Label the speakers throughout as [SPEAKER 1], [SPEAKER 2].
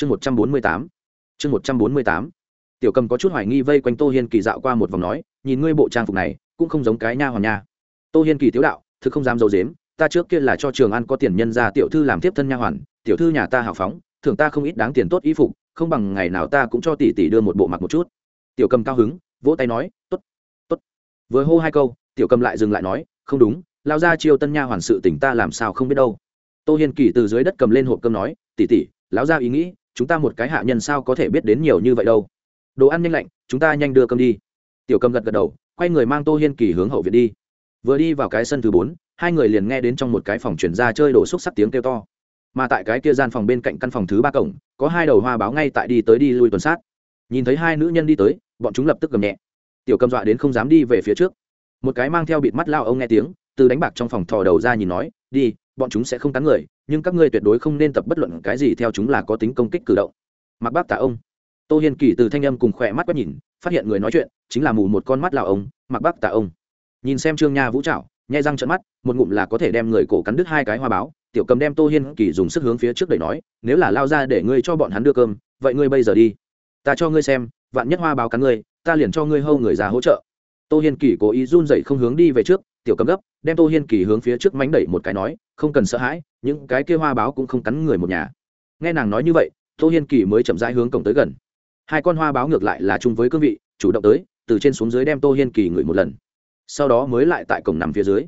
[SPEAKER 1] chương một trăm bốn mươi tám. Chương một trăm bốn mươi tám. Tiểu cầm có chút hoài nghi vây quanh tô hiên kỳ dạo qua một vòng nói, nhìn ngươi bộ trang phục này, cũng không giống cái nha hoàn nha. Tô hiên kỳ tiếu đạo, thực không dám d i ấ u dếm ta trước kia là cho trường ăn có tiền nhân ra tiểu thư làm tiếp thân nha hoàn, tiểu thư nhà ta hào phóng thường ta không ít đáng tiền tốt y phục, không bằng ngày nào ta cũng cho tỷ tỷ đưa một bộ mặc một chút. Tiểu cầm cao hứng, vỗ tay nói t ố t t ố t vừa hô hai câu, tiểu cầm lại dừng lại nói, không đúng, lao ra chiêu tân nha hoàn sự tỉnh ta làm sao không biết đâu. Tô hiên kỳ từ dưới đất cầm lên hộp cơm nói, tỷ tỷ, lão ra ý nghĩ chúng ta một cái hạ nhân sao có thể biết đến nhiều như vậy đâu? Đồ ăn nhanh lạnh, chúng ta nhanh đưa cơm đi. Tiểu cầm gật gật đầu, quay người mang tô hiên kỳ hướng hậu viện đi. Vừa đi vào cái sân thứ bốn, hai người liền nghe đến trong một cái phòng chuyển ra chơi đổ xúc sắc tiếng kêu to. Mà tại cái kia gian phòng bên cạnh căn phòng thứ ba cổng, có hai đầu hoa báo ngay tại đi tới đi lui tuần sát. Nhìn thấy hai nữ nhân đi tới, bọn chúng lập tức gầm nhẹ. Tiểu cầm dọa đến không dám đi về phía trước. Một cái mang theo bịt mắt lao ông nghe tiếng, từ đánh bạc trong phòng thò đầu ra nhìn nói, đi bọn chúng sẽ không cắn người, nhưng các ngươi tuyệt đối không nên tập bất luận cái gì theo chúng là có tính công kích cử động. Mặc bác tả ông. Tô hiên kỳ từ thanh âm cùng khỏe mắt quét nhìn, phát hiện người nói chuyện chính là mù một con mắt lào ông, mặc bác tả ông. Nhìn xem trương nha vũ trạo nhai răng trận mắt, một ngụm là có thể đem người cổ cắn đứt hai cái hoa báo, tiểu cầm đem tô hiên kỳ dùng sức hướng phía trước đẩy nói, nếu là lao ra để ngươi cho bọn hắn đưa cơm, vậy ngươi bây giờ đi. Ta cho ngươi xem, vạn nhất hoa báo cắn ngươi, ta liền cho ngươi hâu người già hỗ trợ. Tô hiên kỳ cố ý run dậy không hướng đi về trước, tiểu cầm gấp đem tô hiên kỳ hướng phía trước mánh đẩy một cái nói, không cần sợ hãi, những cái kia hoa báo cũng không cắn người một nhà. Nghe nàng nói như vậy, tô hiên kỳ mới chậm rãi hướng cổng tới gần. Hai con hoa báo ngược lại là chung với cương vị, chủ động tới, từ trên xuống dưới đem tô hiên kỳ ngửi một lần. Sau đó mới lại tại cổng nằm phía dưới.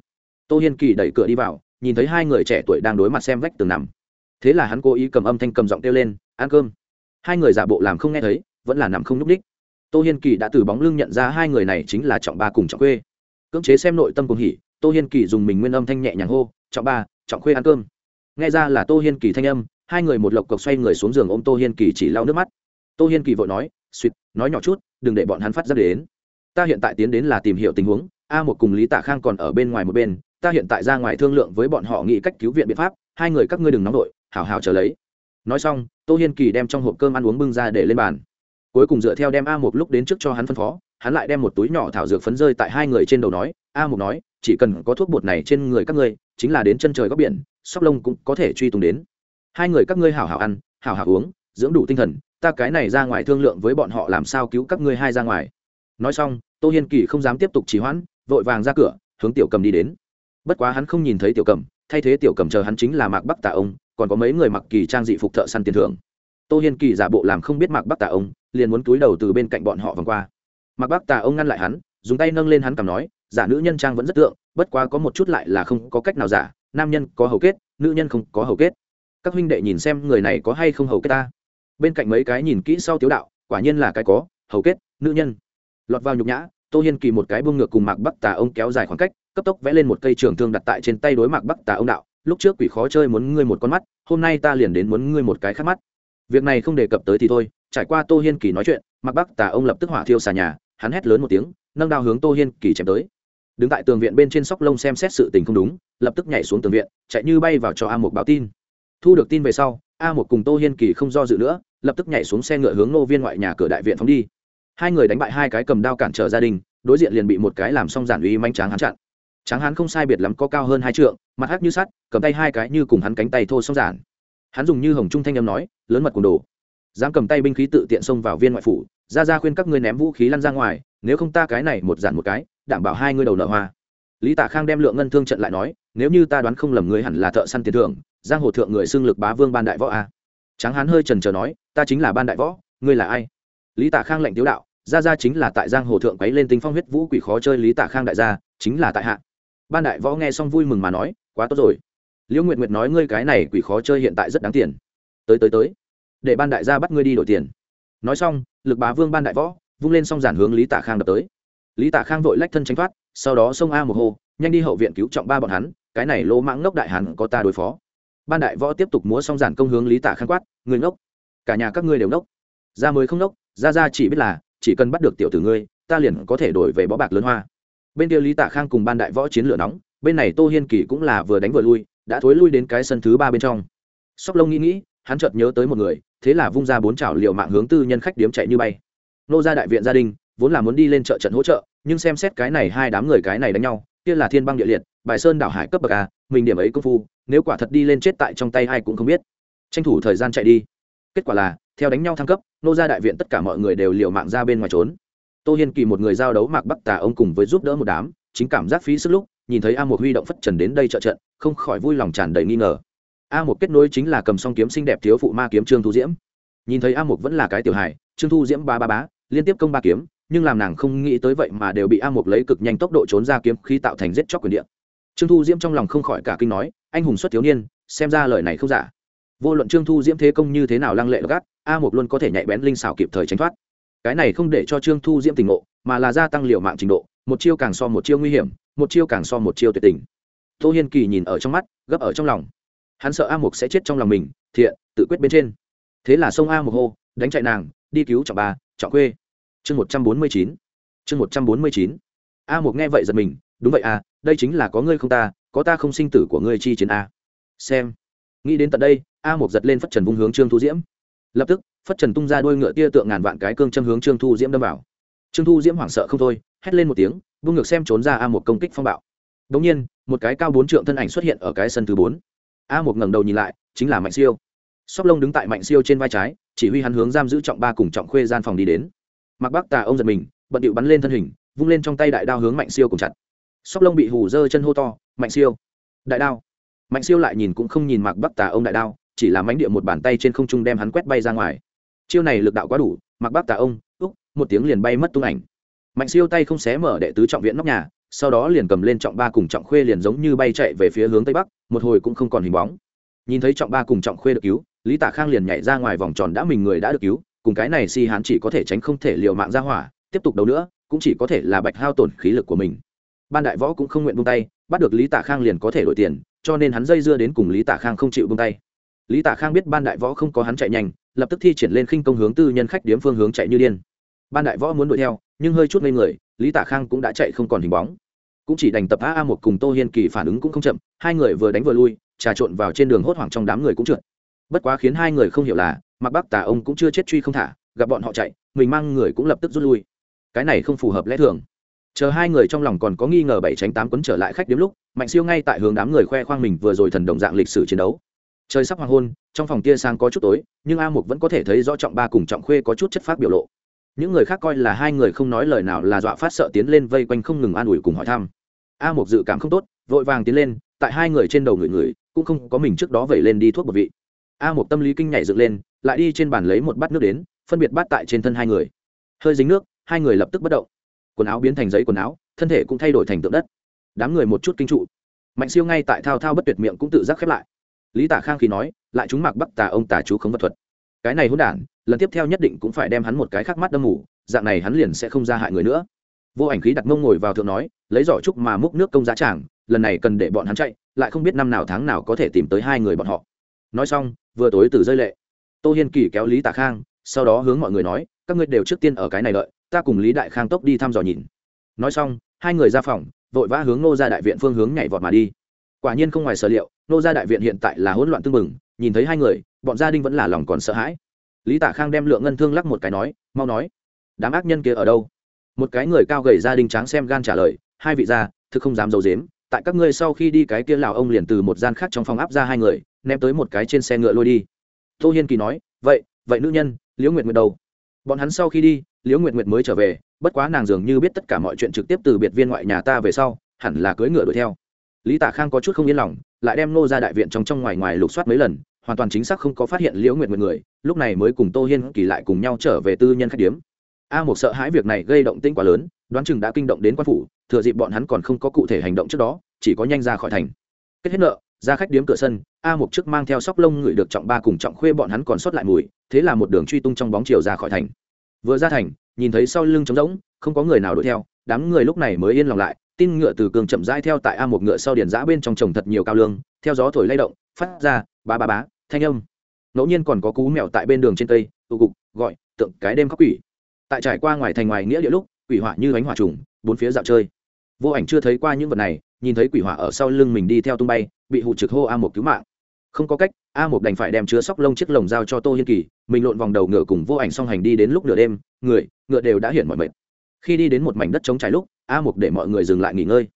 [SPEAKER 1] Tô hiên kỳ đẩy cửa đi vào, nhìn thấy hai người trẻ tuổi đang đối mặt xem vách tường nằm. Thế là hắn cố ý cầm âm thanh cầm giọng kêu lên, ăn cơm. Hai người giả bộ làm không nghe thấy, vẫn là nằm không nhúc ních tô hiên kỳ đã từ bóng lưng nhận ra hai người này chính là trọng ba cùng trọng quê cưỡng chế xem nội tâm cùng hỉ tô hiên kỳ dùng mình nguyên âm thanh nhẹ nhàng hô, trọng ba, trọng khuê ăn cơm. Nghe ra là tô hiên kỳ thanh âm, hai người một lộc cộc xoay người xuống giường ôm tô hiên kỳ chỉ lau nước mắt. Tô hiên kỳ vội nói suýt nói nhỏ chút, đừng để bọn hắn phát ra đến. Ta hiện tại tiến đến là tìm hiểu tình huống, a một cùng lý tạ khang còn ở bên ngoài một bên, ta hiện tại ra ngoài thương lượng với bọn họ nghĩ cách cứu viện biện pháp, hai người các ngươi đừng nóng đội hảo hảo chờ lấy. Nói xong, tô hiên kỳ đem trong hộp cơm ăn uống bưng ra để lên bàn. Cuối cùng dựa theo đem a một lúc đến trước cho hắn phân phó, hắn lại đem một túi nhỏ thảo dược phấn rơi tại hai người trên đầu nói a Mục nói, chỉ cần có thuốc bột này trên người các ngươi, chính là đến chân trời góc biển, sóc lông cũng có thể truy tùng đến. Hai người các ngươi hảo hảo ăn, hảo hảo uống, dưỡng đủ tinh thần, ta cái này ra ngoài thương lượng với bọn họ làm sao cứu các ngươi hai ra ngoài. Nói xong, tô hiên kỳ không dám tiếp tục trì hoãn, vội vàng ra cửa, hướng tiểu cầm đi đến. Bất quá hắn không nhìn thấy tiểu cầm, thay thế tiểu cầm chờ hắn chính là mạc bắc tả ông, còn có mấy người mặc kỳ trang dị phục thợ săn tiền thưởng. Tô hiên kỳ giả bộ làm không biết mạc bắc tả ông, liền muốn túi đầu từ bên cạnh bọn họ vòng qua. Mạc bắc tả ông ngăn lại hắn, dùng tay nâng lên hắn cầm nói giả nữ nhân trang vẫn rất tượng, bất quá có một chút lại là không có cách nào giả, nam nhân có hầu kết, nữ nhân không có hầu kết. Các huynh đệ nhìn xem người này có hay không hầu kết ta. Bên cạnh mấy cái nhìn kỹ sau tiếu đạo, quả nhiên là cái có, hầu kết, nữ nhân. Lọt vào nhục nhã, tô hiên kỳ một cái buông ngược cùng mạc bắc tà ông kéo dài khoảng cách, cấp tốc vẽ lên một cây trường thương đặt tại trên tay đối mạc bắc tà ông đạo, lúc trước quỷ khó chơi muốn ngươi một con mắt, hôm nay ta liền đến muốn ngươi một cái khác mắt. Việc này không đề cập tới thì thôi, trải qua tô hiên kỳ nói chuyện, mạc bắc tà ông lập tức hỏa thiêu xà nhà, hắn hét lớn một tiếng, nâng đao hướng tô hiên kỳ chém tới đứng tại tường viện bên trên sóc lông xem xét sự tình không đúng, lập tức nhảy xuống tường viện, chạy như bay vào cho a một báo tin. Thu được tin về sau, a một cùng tô hiên kỳ không do dự nữa, lập tức nhảy xuống xe ngựa hướng nô viên ngoại nhà cửa đại viện phóng đi. Hai người đánh bại hai cái cầm đao cản trở gia đình, đối diện liền bị một cái làm xong giản uy manh tráng hắn chặn. Tráng hắn không sai biệt lắm có cao hơn hai trượng, mặt hắc như sắt, cầm tay hai cái như cùng hắn cánh tay thô xong giản. Hắn dùng như hồng trung thanh âm nói, lớn mật cùng đồ. Dám cầm tay binh khí tự tiện xông vào viên ngoại phủ, ra ra khuyên các ngươi ném vũ khí lăn ra ngoài, nếu không ta cái này một giản một cái đảm bảo hai ngươi đầu nợ hoa. Lý tạ khang đem lượng ngân thương trận lại nói, nếu như ta đoán không lầm ngươi hẳn là thợ săn tiền thưởng, giang hồ thượng người xưng lực bá vương ban đại võ a. Tráng hán hơi trần trờ nói, ta chính là ban đại võ, ngươi là ai? Lý tạ khang lệnh tiếu đạo gia gia chính là tại giang hồ thượng quấy lên tinh phong huyết vũ quỷ khó chơi lý tạ khang đại gia, chính là tại hạ. Ban đại võ nghe xong vui mừng mà nói, quá tốt rồi. Liễu nguyệt nguyệt nói ngươi cái này quỷ khó chơi hiện tại rất đáng tiền. Tới tới tới, để ban đại gia bắt ngươi đi đổi tiền. Nói xong, lực bá vương ban đại võ, vung lên xong giản hướng lý tạ khang đập tới lý tạ khang vội lách thân tránh thoát, sau đó xông a một hô, nhanh đi hậu viện cứu trọng ba bọn hắn, cái này lỗ mãng ngốc đại hắn có ta đối phó. Ban đại võ tiếp tục múa xong giản công hướng lý tạ khang quát người ngốc, cả nhà các ngươi đều ngốc. Ra mới không ngốc, ra ra chỉ biết là, chỉ cần bắt được tiểu tử ngươi, ta liền có thể đổi về bó bạc lớn hoa. Bên kia lý tạ khang cùng ban đại võ chiến lửa nóng, bên này tô hiên kỳ cũng là vừa đánh vừa lui, đã thối lui đến cái sân thứ ba bên trong. Sóc lông nghĩ nghĩ, hắn chợt nhớ tới một người, thế là vung ra bốn chảo liệu mạng hướng tư nhân khách điếm chạy như bay. Nô ra đại viện gia đình, vốn là muốn đi lên chợ trận hỗ trợ nhưng xem xét cái này hai đám người cái này đánh nhau, kia là thiên băng địa liệt, bài sơn đảo hải cấp bậc a, mình điểm ấy công phu, nếu quả thật đi lên chết tại trong tay ai cũng không biết. Tranh thủ thời gian chạy đi. Kết quả là, theo đánh nhau thăng cấp, nô gia đại viện tất cả mọi người đều liều mạng ra bên ngoài trốn. Tô hiên kỳ một người giao đấu mạc bắc tà ông cùng với giúp đỡ một đám, chính cảm giác phí sức lúc, nhìn thấy a một huy động phất trần đến đây trợ trận, không khỏi vui lòng tràn đầy nghi ngờ. A một kết nối chính là cầm song kiếm xinh đẹp thiếu phụ ma kiếm trương thu diễm. Nhìn thấy a một vẫn là cái tiểu hài, trương thu diễm ba ba bá, liên tiếp công ba kiếm nhưng làm nàng không nghĩ tới vậy mà đều bị a Mục lấy cực nhanh tốc độ trốn ra kiếm khi tạo thành giết chóc quyền điện trương thu diễm trong lòng không khỏi cả kinh nói, anh hùng xuất thiếu niên, xem ra lời này không giả. Vô luận trương thu diễm thế công như thế nào lăng lệ gắt, a Mục luôn có thể nhạy bén linh xảo kịp thời tránh thoát. Cái này không để cho trương thu diễm tỉnh ngộ, mà là gia tăng liệu mạng trình độ, một chiêu càng so một chiêu nguy hiểm, một chiêu càng so một chiêu tuyệt tình. Tô hiên kỳ nhìn ở trong mắt, gấp ở trong lòng. Hắn sợ a mục sẽ chết trong lòng mình, thiện, tự quyết bên trên. Thế là sông a Mục hô, đánh chạy nàng, đi cứu trọng ba trọng quê chương một trăm bốn mươi chín. Chương một trăm bốn mươi chín. A một nghe vậy giật mình, đúng vậy à đây chính là có ngươi không ta, có ta không sinh tử của ngươi chi chiến a. Xem. Nghĩ đến tận đây, a một giật lên phất trần vung hướng trương thu diễm. Lập tức, phất trần tung ra đôi ngựa tia tượng ngàn vạn cái cương châm hướng trương thu diễm đâm vào. Trương thu diễm hoảng sợ không thôi, hét lên một tiếng, vung ngược xem trốn ra a một công kích phong bạo. Đ nhiên, một cái cao bốn trượng thân ảnh xuất hiện ở cái sân thứ bốn. A một ngẩng đầu nhìn lại, chính là mạnh siêu. Sóc lông đứng tại mạnh siêu trên vai trái, chỉ huy hắn hướng giam giữ trọng ba cùng trọng khuê gian phòng đi đến mặc bác tà ông giật mình, bận điệu bắn lên thân hình, vung lên trong tay đại đao hướng mạnh siêu cùng chặt. Sóc lông bị hù dơ chân hô to, mạnh siêu! Đại đao. Mạnh siêu lại nhìn cũng không nhìn mặc Bác tà ông đại đao, chỉ là mánh địa một bàn tay trên không trung đem hắn quét bay ra ngoài. Chiêu này lực đạo quá đủ, mặc bác tà ông úc một tiếng liền bay mất tung ảnh. Mạnh siêu tay không xé mở đệ tứ trọng viện nóc nhà, sau đó liền cầm lên trọng ba cùng trọng khuê liền giống như bay chạy về phía hướng tây bắc, một hồi cũng không còn hình bóng. Nhìn thấy trọng ba cùng trọng khuê được cứu, lý tả khang liền nhảy ra ngoài vòng tròn đã mình người đã được cứu cùng cái này si hán chỉ có thể tránh không thể liều mạng ra hỏa, tiếp tục đấu nữa, cũng chỉ có thể là bạch hao tổn khí lực của mình. Ban đại võ cũng không nguyện buông tay, bắt được lý tả khang liền có thể đổi tiền, cho nên hắn dây dưa đến cùng lý tả khang không chịu buông tay. Lý tả khang biết ban đại võ không có hắn chạy nhanh, lập tức thi triển lên khinh công hướng tư nhân khách điếm phương hướng chạy như điên. Ban đại võ muốn đuổi theo, nhưng hơi chút ngây người, lý tả khang cũng đã chạy không còn hình bóng. Cũng chỉ đành tập a a một cùng tô hiên kỳ phản ứng cũng không chậm, hai người vừa đánh vừa lui, trà trộn vào trên đường hốt hoảng trong đám người cũng trượt. Bất quá khiến hai người không hiểu là mặc bác tà ông cũng chưa chết truy không thả, gặp bọn họ chạy, mình mang người cũng lập tức rút lui. Cái này không phù hợp lẽ thường. Chờ hai người trong lòng còn có nghi ngờ bảy tránh tám quấn trở lại khách điếm lúc, mạnh siêu ngay tại hướng đám người khoe khoang mình vừa rồi thần đồng dạng lịch sử chiến đấu. Trời sắp hoàng hôn, trong phòng tia sang có chút tối, nhưng a mục vẫn có thể thấy rõ trọng ba cùng trọng khuê có chút chất phát biểu lộ. Những người khác coi là hai người không nói lời nào là dọa phát sợ tiến lên vây quanh không ngừng an ủi cùng hỏi thăm. A mục dự cảm không tốt, vội vàng tiến lên, tại hai người trên đầu người người, cũng không có mình trước đó vẩy lên đi thuốc một vị a một tâm lý kinh nhảy dựng lên, lại đi trên bàn lấy một bát nước đến, phân biệt bát tại trên thân hai người. Hơi dính nước, hai người lập tức bất động. Quần áo biến thành giấy quần áo, thân thể cũng thay đổi thành tượng đất. Đám người một chút kinh trụ. Mạnh siêu ngay tại thao thao bất tuyệt miệng cũng tự giác khép lại. Lý tả khang khi nói, lại chúng mặc bắc tà ông tà chú không vật thuật. Cái này hôn đản, lần tiếp theo nhất định cũng phải đem hắn một cái khác mắt đâm mù, dạng này hắn liền sẽ không ra hại người nữa. Vô ảnh khí đặt mông ngồi vào thượng nói, lấy giỏ trúc mà múc nước công giá tràng, lần này cần để bọn hắn chạy, lại không biết năm nào tháng nào có thể tìm tới hai người bọn họ. Nói xong vừa tối từ rơi lệ. Tô hiên kỳ kéo lý tạ khang, sau đó hướng mọi người nói, các ngươi đều trước tiên ở cái này đợi, ta cùng lý đại khang tốc đi thăm dò nhìn. Nói xong, hai người ra phòng, vội vã hướng nô ra đại viện phương hướng nhảy vọt mà đi. Quả nhiên không ngoài sở liệu nô gia đại viện hiện tại là hỗn loạn tương mừng nhìn thấy hai người, bọn gia đình vẫn là lòng còn sợ hãi. Lý tả khang đem lượng ngân thương lắc một cái nói, mau nói, đám ác nhân kia ở đâu? Một cái người cao gầy gia đình tráng xem gan trả lời, hai vị gia, thực không dám d i ấ u dếm tại các ngươi sau khi đi cái kia lào ông liền từ một gian khác trong phòng áp ra hai người ném tới một cái trên xe ngựa lôi đi. Tô hiên kỳ nói, vậy vậy nữ nhân, liễu nguyệt nguyệt đâu? Bọn hắn sau khi đi, liễu nguyệt nguyệt mới trở về, bất quá nàng dường như biết tất cả mọi chuyện trực tiếp từ biệt viên ngoại nhà ta về sau, hẳn là cưỡi ngựa đuổi theo. Lý tả khang có chút không yên lòng, lại đem nô ra đại viện trong trong ngoài ngoài lục soát mấy lần, hoàn toàn chính xác không có phát hiện liễu nguyệt nguyệt người, lúc này mới cùng tô hiên kỳ lại cùng nhau trở về tư nhân khách điếm. A một sợ hãi việc này gây động tĩnh quá lớn, đoán chừng đã kinh động đến quan phủ, thừa dịp bọn hắn còn không có cụ thể hành động trước đó, chỉ có nhanh ra khỏi thành. Kết hết nợ ra khách điếm cửa sân, a một chức mang theo sóc lông người được trọng ba cùng trọng khuê bọn hắn còn sót lại mùi, thế là một đường truy tung trong bóng chiều ra khỏi thành. Vừa ra thành, nhìn thấy sau lưng trống rỗng, không có người nào đuổi theo, đám người lúc này mới yên lòng lại, tin ngựa từ cường chậm rãi theo tại a một ngựa sau điền giã bên trong trồng thật nhiều cao lương, theo gió thổi lay động, phát ra ba ba bá thanh âm. Ngẫu nhiên còn có cú mèo tại bên đường trên cây, tụ cục gọi, tượng cái đêm khóc quỷ. Tại trải qua ngoài thành ngoài nghĩa địa lúc, quỷ hỏa như bánh hỏa trùng, bốn phía dạo chơi. Vô ảnh chưa thấy qua những vật này nhìn thấy quỷ hỏa ở sau lưng mình đi theo tung bay, bị hụ trực hô a một cứu mạng. Không có cách, a một đành phải đem chứa sóc lông chiếc lồng giao cho tô hiên kỳ, mình lộn vòng đầu ngựa cùng vô ảnh song hành đi đến lúc nửa đêm, người, ngựa đều đã hiển mọi mệt. Khi đi đến một mảnh đất trống trái lúc, a mục để mọi người dừng lại nghỉ ngơi.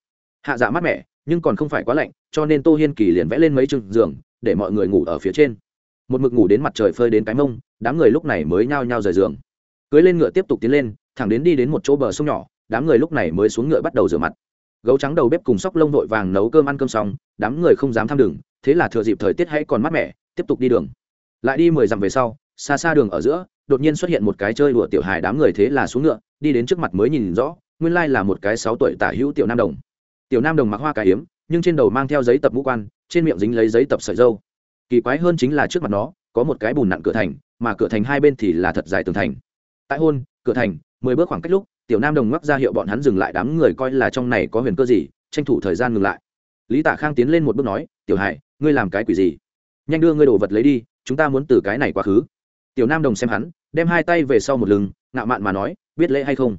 [SPEAKER 1] Hạ dạ mát mẻ, nhưng còn không phải quá lạnh, cho nên tô hiên kỳ liền vẽ lên mấy chừng giường, để mọi người ngủ ở phía trên. Một mực ngủ đến mặt trời phơi đến cái mông, đám người lúc này mới nhao nhao rời giường. Cưới lên ngựa tiếp tục tiến lên, thẳng đến đi đến một chỗ bờ sông nhỏ, đám người lúc này mới xuống ngựa bắt đầu rửa mặt gấu trắng đầu bếp cùng sóc lông vội vàng nấu cơm ăn cơm xong, đám người không dám tham đường, thế là thừa dịp thời tiết hay còn mát mẻ, tiếp tục đi đường. Lại đi mười dặm về sau, xa xa đường ở giữa, đột nhiên xuất hiện một cái chơi đùa tiểu hài đám người thế là xuống ngựa, đi đến trước mặt mới nhìn rõ, nguyên lai là một cái sáu tuổi tả hữu tiểu nam đồng. Tiểu nam đồng mặc hoa cà hiếm nhưng trên đầu mang theo giấy tập mũ quan, trên miệng dính lấy giấy tập sợi dâu. Kỳ quái hơn chính là trước mặt nó, có một cái bùn nặn cửa thành, mà cửa thành hai bên thì là thật dài tường thành. Tại hôn, cửa thành mười bước khoảng cách lúc, tiểu nam đồng ngoắc ra hiệu bọn hắn dừng lại đám người coi là trong này có huyền cơ gì, tranh thủ thời gian ngừng lại. Lý tạ khang tiến lên một bước nói, tiểu hải, ngươi làm cái quỷ gì? Nhanh đưa ngươi đồ vật lấy đi, chúng ta muốn từ cái này quá khứ. Tiểu nam đồng xem hắn, đem hai tay về sau một lưng, ngạo mạn mà nói, biết lễ hay không?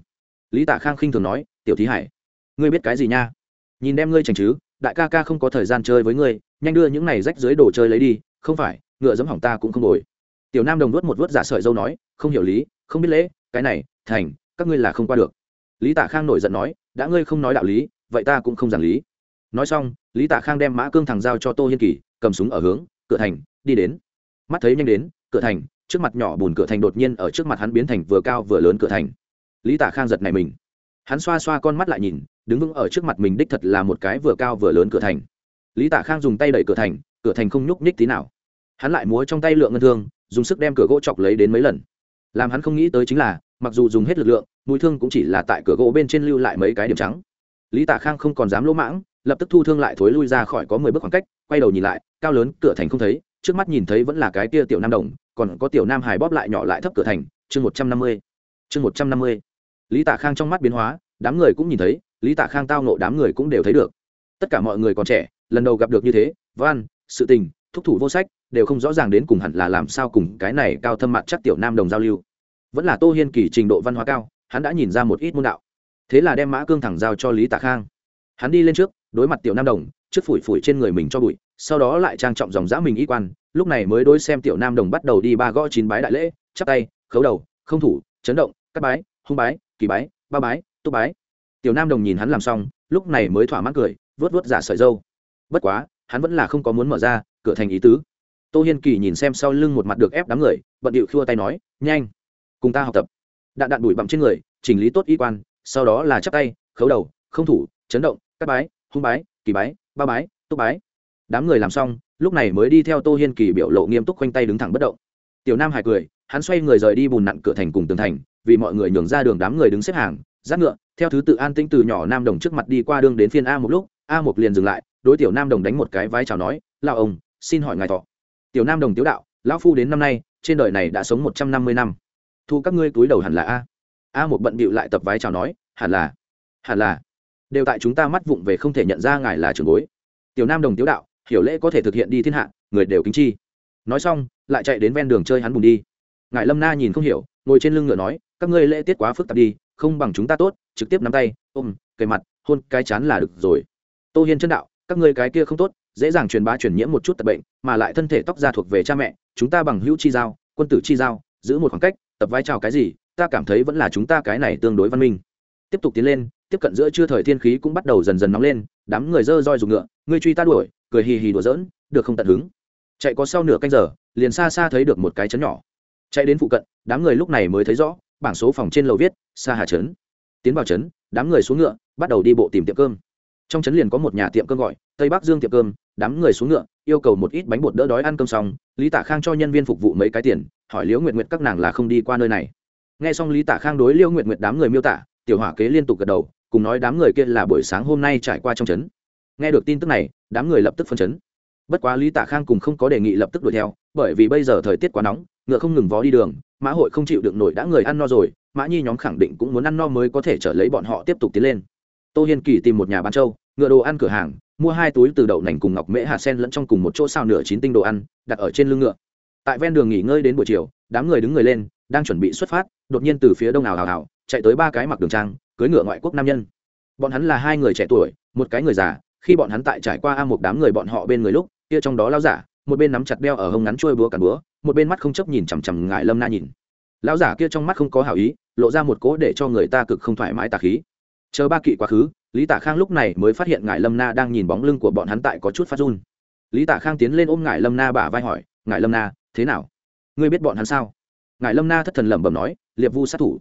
[SPEAKER 1] Lý tạ khang khinh thường nói, tiểu thí hải, ngươi biết cái gì nha? Nhìn đem ngươi chành chứ, đại ca ca không có thời gian chơi với ngươi, nhanh đưa những này rách dưới đồ chơi lấy đi, không phải, ngựa giấm hỏng ta cũng không đổi. Tiểu nam đồng nuốt một vớt giả sợi dâu nói, không hiểu lý, không biết lễ cái này, thành, các ngươi là không qua được. Lý tạ khang nổi giận nói, đã ngươi không nói đạo lý, vậy ta cũng không giảng lý. Nói xong, lý tạ khang đem mã cương thằng giao cho tô hiên kỳ, cầm súng ở hướng, cửa thành, đi đến. Mắt thấy nhanh đến, cửa thành, trước mặt nhỏ bùn cửa thành đột nhiên ở trước mặt hắn biến thành vừa cao vừa lớn cửa thành. Lý tạ khang giật này mình. Hắn xoa xoa con mắt lại nhìn, đứng vững ở trước mặt mình đích thật là một cái vừa cao vừa lớn cửa thành. Lý tạ khang dùng tay đẩy cửa thành cửa thành không nhúc nhích tí nào. Hắn lại múa trong tay lượng ngân thương, dùng sức đem cửa gỗ chọc lấy đến mấy lần làm hắn không nghĩ tới chính là, mặc dù dùng hết lực lượng mũi thương cũng chỉ là tại cửa gỗ bên trên lưu lại mấy cái điểm trắng. Lý Tả khang không còn dám lỗ mãng, lập tức thu thương lại thối lui ra khỏi có mười bước khoảng cách, quay đầu nhìn lại, cao lớn, cửa thành không thấy, trước mắt nhìn thấy vẫn là cái kia tiểu nam đồng, còn có tiểu nam hải bóp lại nhỏ lại thấp cửa thành, chương một trăm năm mươi, chương một trăm năm mươi. Lý Tả khang trong mắt biến hóa, đám người cũng nhìn thấy, lý Tả khang tao nộ đám người cũng đều thấy được. Tất cả mọi người còn trẻ, lần đầu gặp được như thế, van, sự tình, thúc thủ vô sách đều không rõ ràng đến cùng hẳn là làm sao cùng cái này cao thâm mặt chắc tiểu nam đồng giao lưu. Vẫn là tô hiên kỳ trình độ văn hóa cao, hắn đã nhìn ra một ít môn đạo. Thế là đem mã cương thẳng giao cho lý tạ khang. Hắn đi lên trước, đối mặt tiểu nam đồng, trước phủi phủi trên người mình cho bụi, sau đó lại trang trọng dòng dã mình y quan, lúc này mới đối xem tiểu nam đồng bắt đầu đi ba gõ chín bái đại lễ, chắp tay, khấu đầu, không thủ, chấn động, cắt bái, hung bái, kỳ bái, ba bái, tu bái. Tiểu nam đồng nhìn hắn làm xong, lúc này mới thỏa mãn cười, vớt vớt giả sợi dâu. Bất quá, hắn vẫn là không có muốn mở ra, cửa thành ý tứ tô hiên kỳ nhìn xem sau lưng một mặt được ép đám người, bận điệu khua tay nói, nhanh, cùng ta học tập. Đạn đạn đùi bặm trên người, chỉnh lý tốt y quan, sau đó là chắp tay, khấu đầu, không thủ, chấn động, cắt bái, hung bái, kỳ bái, ba bái, túc bái. Đám người làm xong, lúc này mới đi theo tô hiên kỳ biểu lộ nghiêm túc khoanh tay đứng thẳng bất động. Tiểu nam hải cười, hắn xoay người rời đi bùn nặn cửa thành cùng tường thành, vì mọi người nhường ra đường đám người đứng xếp hàng, giáp ngựa, theo thứ tự an tĩnh từ nhỏ nam đồng trước mặt đi qua đường đến phiên a một lúc, a một liền dừng lại, đối tiểu nam đồng đánh một cái vái chào nói lao ông, xin hỏi ngài thọ tiểu nam đồng tiếu đạo, lão phu đến năm nay, trên đời này đã sống một trăm năm mươi năm. Thu các ngươi túi đầu hẳn là a. A một bận bịu lại tập vái chào nói, hẳn là hẳn là. Đều tại chúng ta mắt vụng về không thể nhận ra ngài là trường bối. Tiểu nam đồng tiếu đạo, hiểu lễ có thể thực hiện đi thiên hạ, người đều kính chi. Nói xong, lại chạy đến ven đường chơi hắn bùn đi. Ngài lâm na nhìn không hiểu, ngồi trên lưng ngựa nói, các ngươi lễ tiết quá phức tạp đi, không bằng chúng ta tốt, trực tiếp nắm tay, ôm cây mặt, hôn cái chán là được rồi. Tô hiên chân đạo, các ngươi cái kia không tốt dễ dàng truyền bá truyền nhiễm một chút tật bệnh, mà lại thân thể tóc da thuộc về cha mẹ, chúng ta bằng hữu chi giao, quân tử chi giao, giữ một khoảng cách, tập vai trào cái gì, ta cảm thấy vẫn là chúng ta cái này tương đối văn minh. Tiếp tục tiến lên, tiếp cận giữa trưa thời thiên khí cũng bắt đầu dần dần nóng lên, đám người dơ roi dùng ngựa ngươi truy ta đuổi, cười hì hì đùa giỡn, được không tận hứng. Chạy có sau nửa canh giờ, liền xa xa thấy được một cái chấn nhỏ. Chạy đến phụ cận, đám người lúc này mới thấy rõ, bảng số phòng trên lầu viết xa hà trấn. Tiến vào trấn, đám người xuống ngựa, bắt đầu đi bộ tìm tiệm cơm trong trấn liền có một nhà tiệm cơm gọi, tây bắc dương tiệm cơm, đám người xuống ngựa, yêu cầu một ít bánh bột đỡ đói ăn cơm xong, lý tả khang cho nhân viên phục vụ mấy cái tiền, hỏi liễu nguyện nguyện các nàng là không đi qua nơi này. Nghe xong lý tả khang đối liễu nguyện nguyện đám người miêu tả, tiểu hỏa kế liên tục gật đầu, cùng nói đám người kia là buổi sáng hôm nay trải qua trong trấn. Nghe được tin tức này, đám người lập tức phân chấn bất quá lý tả khang cùng không có đề nghị lập tức đuổi theo, bởi vì bây giờ thời tiết quá nóng, ngựa không ngừng vó đi đường, mã hội không chịu được nổi đã người ăn no rồi, mã nhi nhóm khẳng định cũng muốn ăn no mới có thể trở lấy bọn họ tiếp tục tiến lên tô hiên kỳ tìm một nhà bán trâu, ngựa đồ ăn cửa hàng, mua hai túi từ đậu nành cùng ngọc mễ hạt sen lẫn trong cùng một chỗ sao nửa chín tinh đồ ăn, đặt ở trên lưng ngựa. Tại ven đường nghỉ ngơi đến buổi chiều, đám người đứng người lên, đang chuẩn bị xuất phát, đột nhiên từ phía đông nào hào hào chạy tới ba cái mặc đường trang cưới ngựa ngoại quốc nam nhân. Bọn hắn là hai người trẻ tuổi, một cái người già, khi bọn hắn tại trải qua a một đám người bọn họ bên người lúc, kia trong đó lao giả, một bên nắm chặt đeo ở hông ngắn trôi búa cản búa, một bên mắt không chấp nhìn chằm chằm ngại lâm na nhìn. Lão giả kia trong mắt không có hảo ý, lộ ra một cố để cho người ta cực không thoải mái tà khí chờ ba kỵ quá khứ, lý tả khang lúc này mới phát hiện ngài lâm na đang nhìn bóng lưng của bọn hắn tại có chút phát run. Lý tả khang tiến lên ôm ngài lâm na bả vai hỏi ngài lâm na, thế nào? Ngươi biết bọn hắn sao? Ngài lâm na thất thần lẩm bẩm nói, liệp vu sát thủ,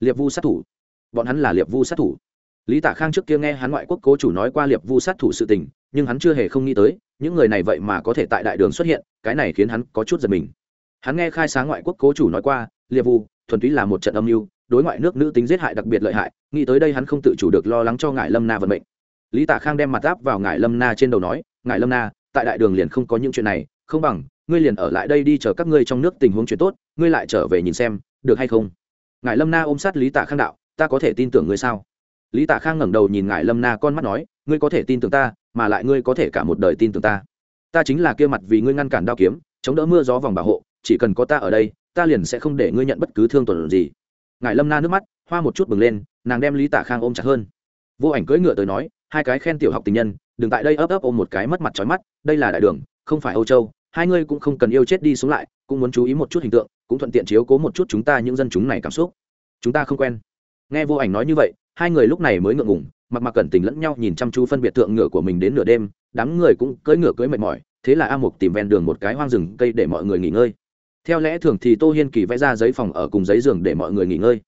[SPEAKER 1] liệp vu sát thủ, bọn hắn là liệp vu sát thủ. Lý tả khang trước kia nghe hắn ngoại quốc cố chủ nói qua liệp vu sát thủ sự tình, nhưng hắn chưa hề không nghĩ tới, những người này vậy mà có thể tại đại đường xuất hiện, cái này khiến hắn có chút giật mình. Hắn nghe khai sáng ngoại quốc cố chủ nói qua, liệp vu, thuần túy là một trận âm mưu đối ngoại nước nữ tính giết hại đặc biệt lợi hại, nghĩ tới đây hắn không tự chủ được lo lắng cho ngài lâm na vận mệnh. Lý tả khang đem mặt áp vào ngài lâm na trên đầu nói ngài lâm na, tại đại đường liền không có những chuyện này, không bằng, ngươi liền ở lại đây đi chờ các ngươi trong nước tình huống chuyện tốt, ngươi lại trở về nhìn xem, được hay không? Ngài lâm na ôm sát lý tả khang đạo, ta có thể tin tưởng ngươi sao? Lý tả khang ngẩng đầu nhìn ngài lâm na con mắt nói, ngươi có thể tin tưởng ta, mà lại ngươi có thể cả một đời tin tưởng ta. Ta chính là kia mặt vì ngươi ngăn cản đao kiếm, chống đỡ mưa gió vòng bảo hộ, chỉ cần có ta ở đây, ta liền sẽ không để ngươi nhận bất cứ thương tổn gì ngài lâm na nước mắt, hoa một chút bừng lên, nàng đem lý tả khang ôm chặt hơn. Vô ảnh cưỡi ngựa tới nói, hai cái khen tiểu học tình nhân, đừng tại đây ấp ấp ôm một cái mất mặt trói mắt, đây là đại đường, không phải âu châu, hai ngươi cũng không cần yêu chết đi xuống lại, cũng muốn chú ý một chút hình tượng, cũng thuận tiện chiếu cố một chút chúng ta những dân chúng này cảm xúc. Chúng ta không quen. Nghe vô ảnh nói như vậy, hai người lúc này mới ngượng ngùng, mặc mặc cẩn tình lẫn nhau nhìn chăm chú phân biệt tượng ngựa của mình đến nửa đêm, đám người cũng cưỡi ngựa cưỡi mệt mỏi, thế là a mục tìm ven đường một cái hoang rừng cây để mọi người nghỉ ngơi theo lẽ thường thì tô hiên kỳ vẽ ra giấy phòng ở cùng giấy giường để mọi người nghỉ ngơi.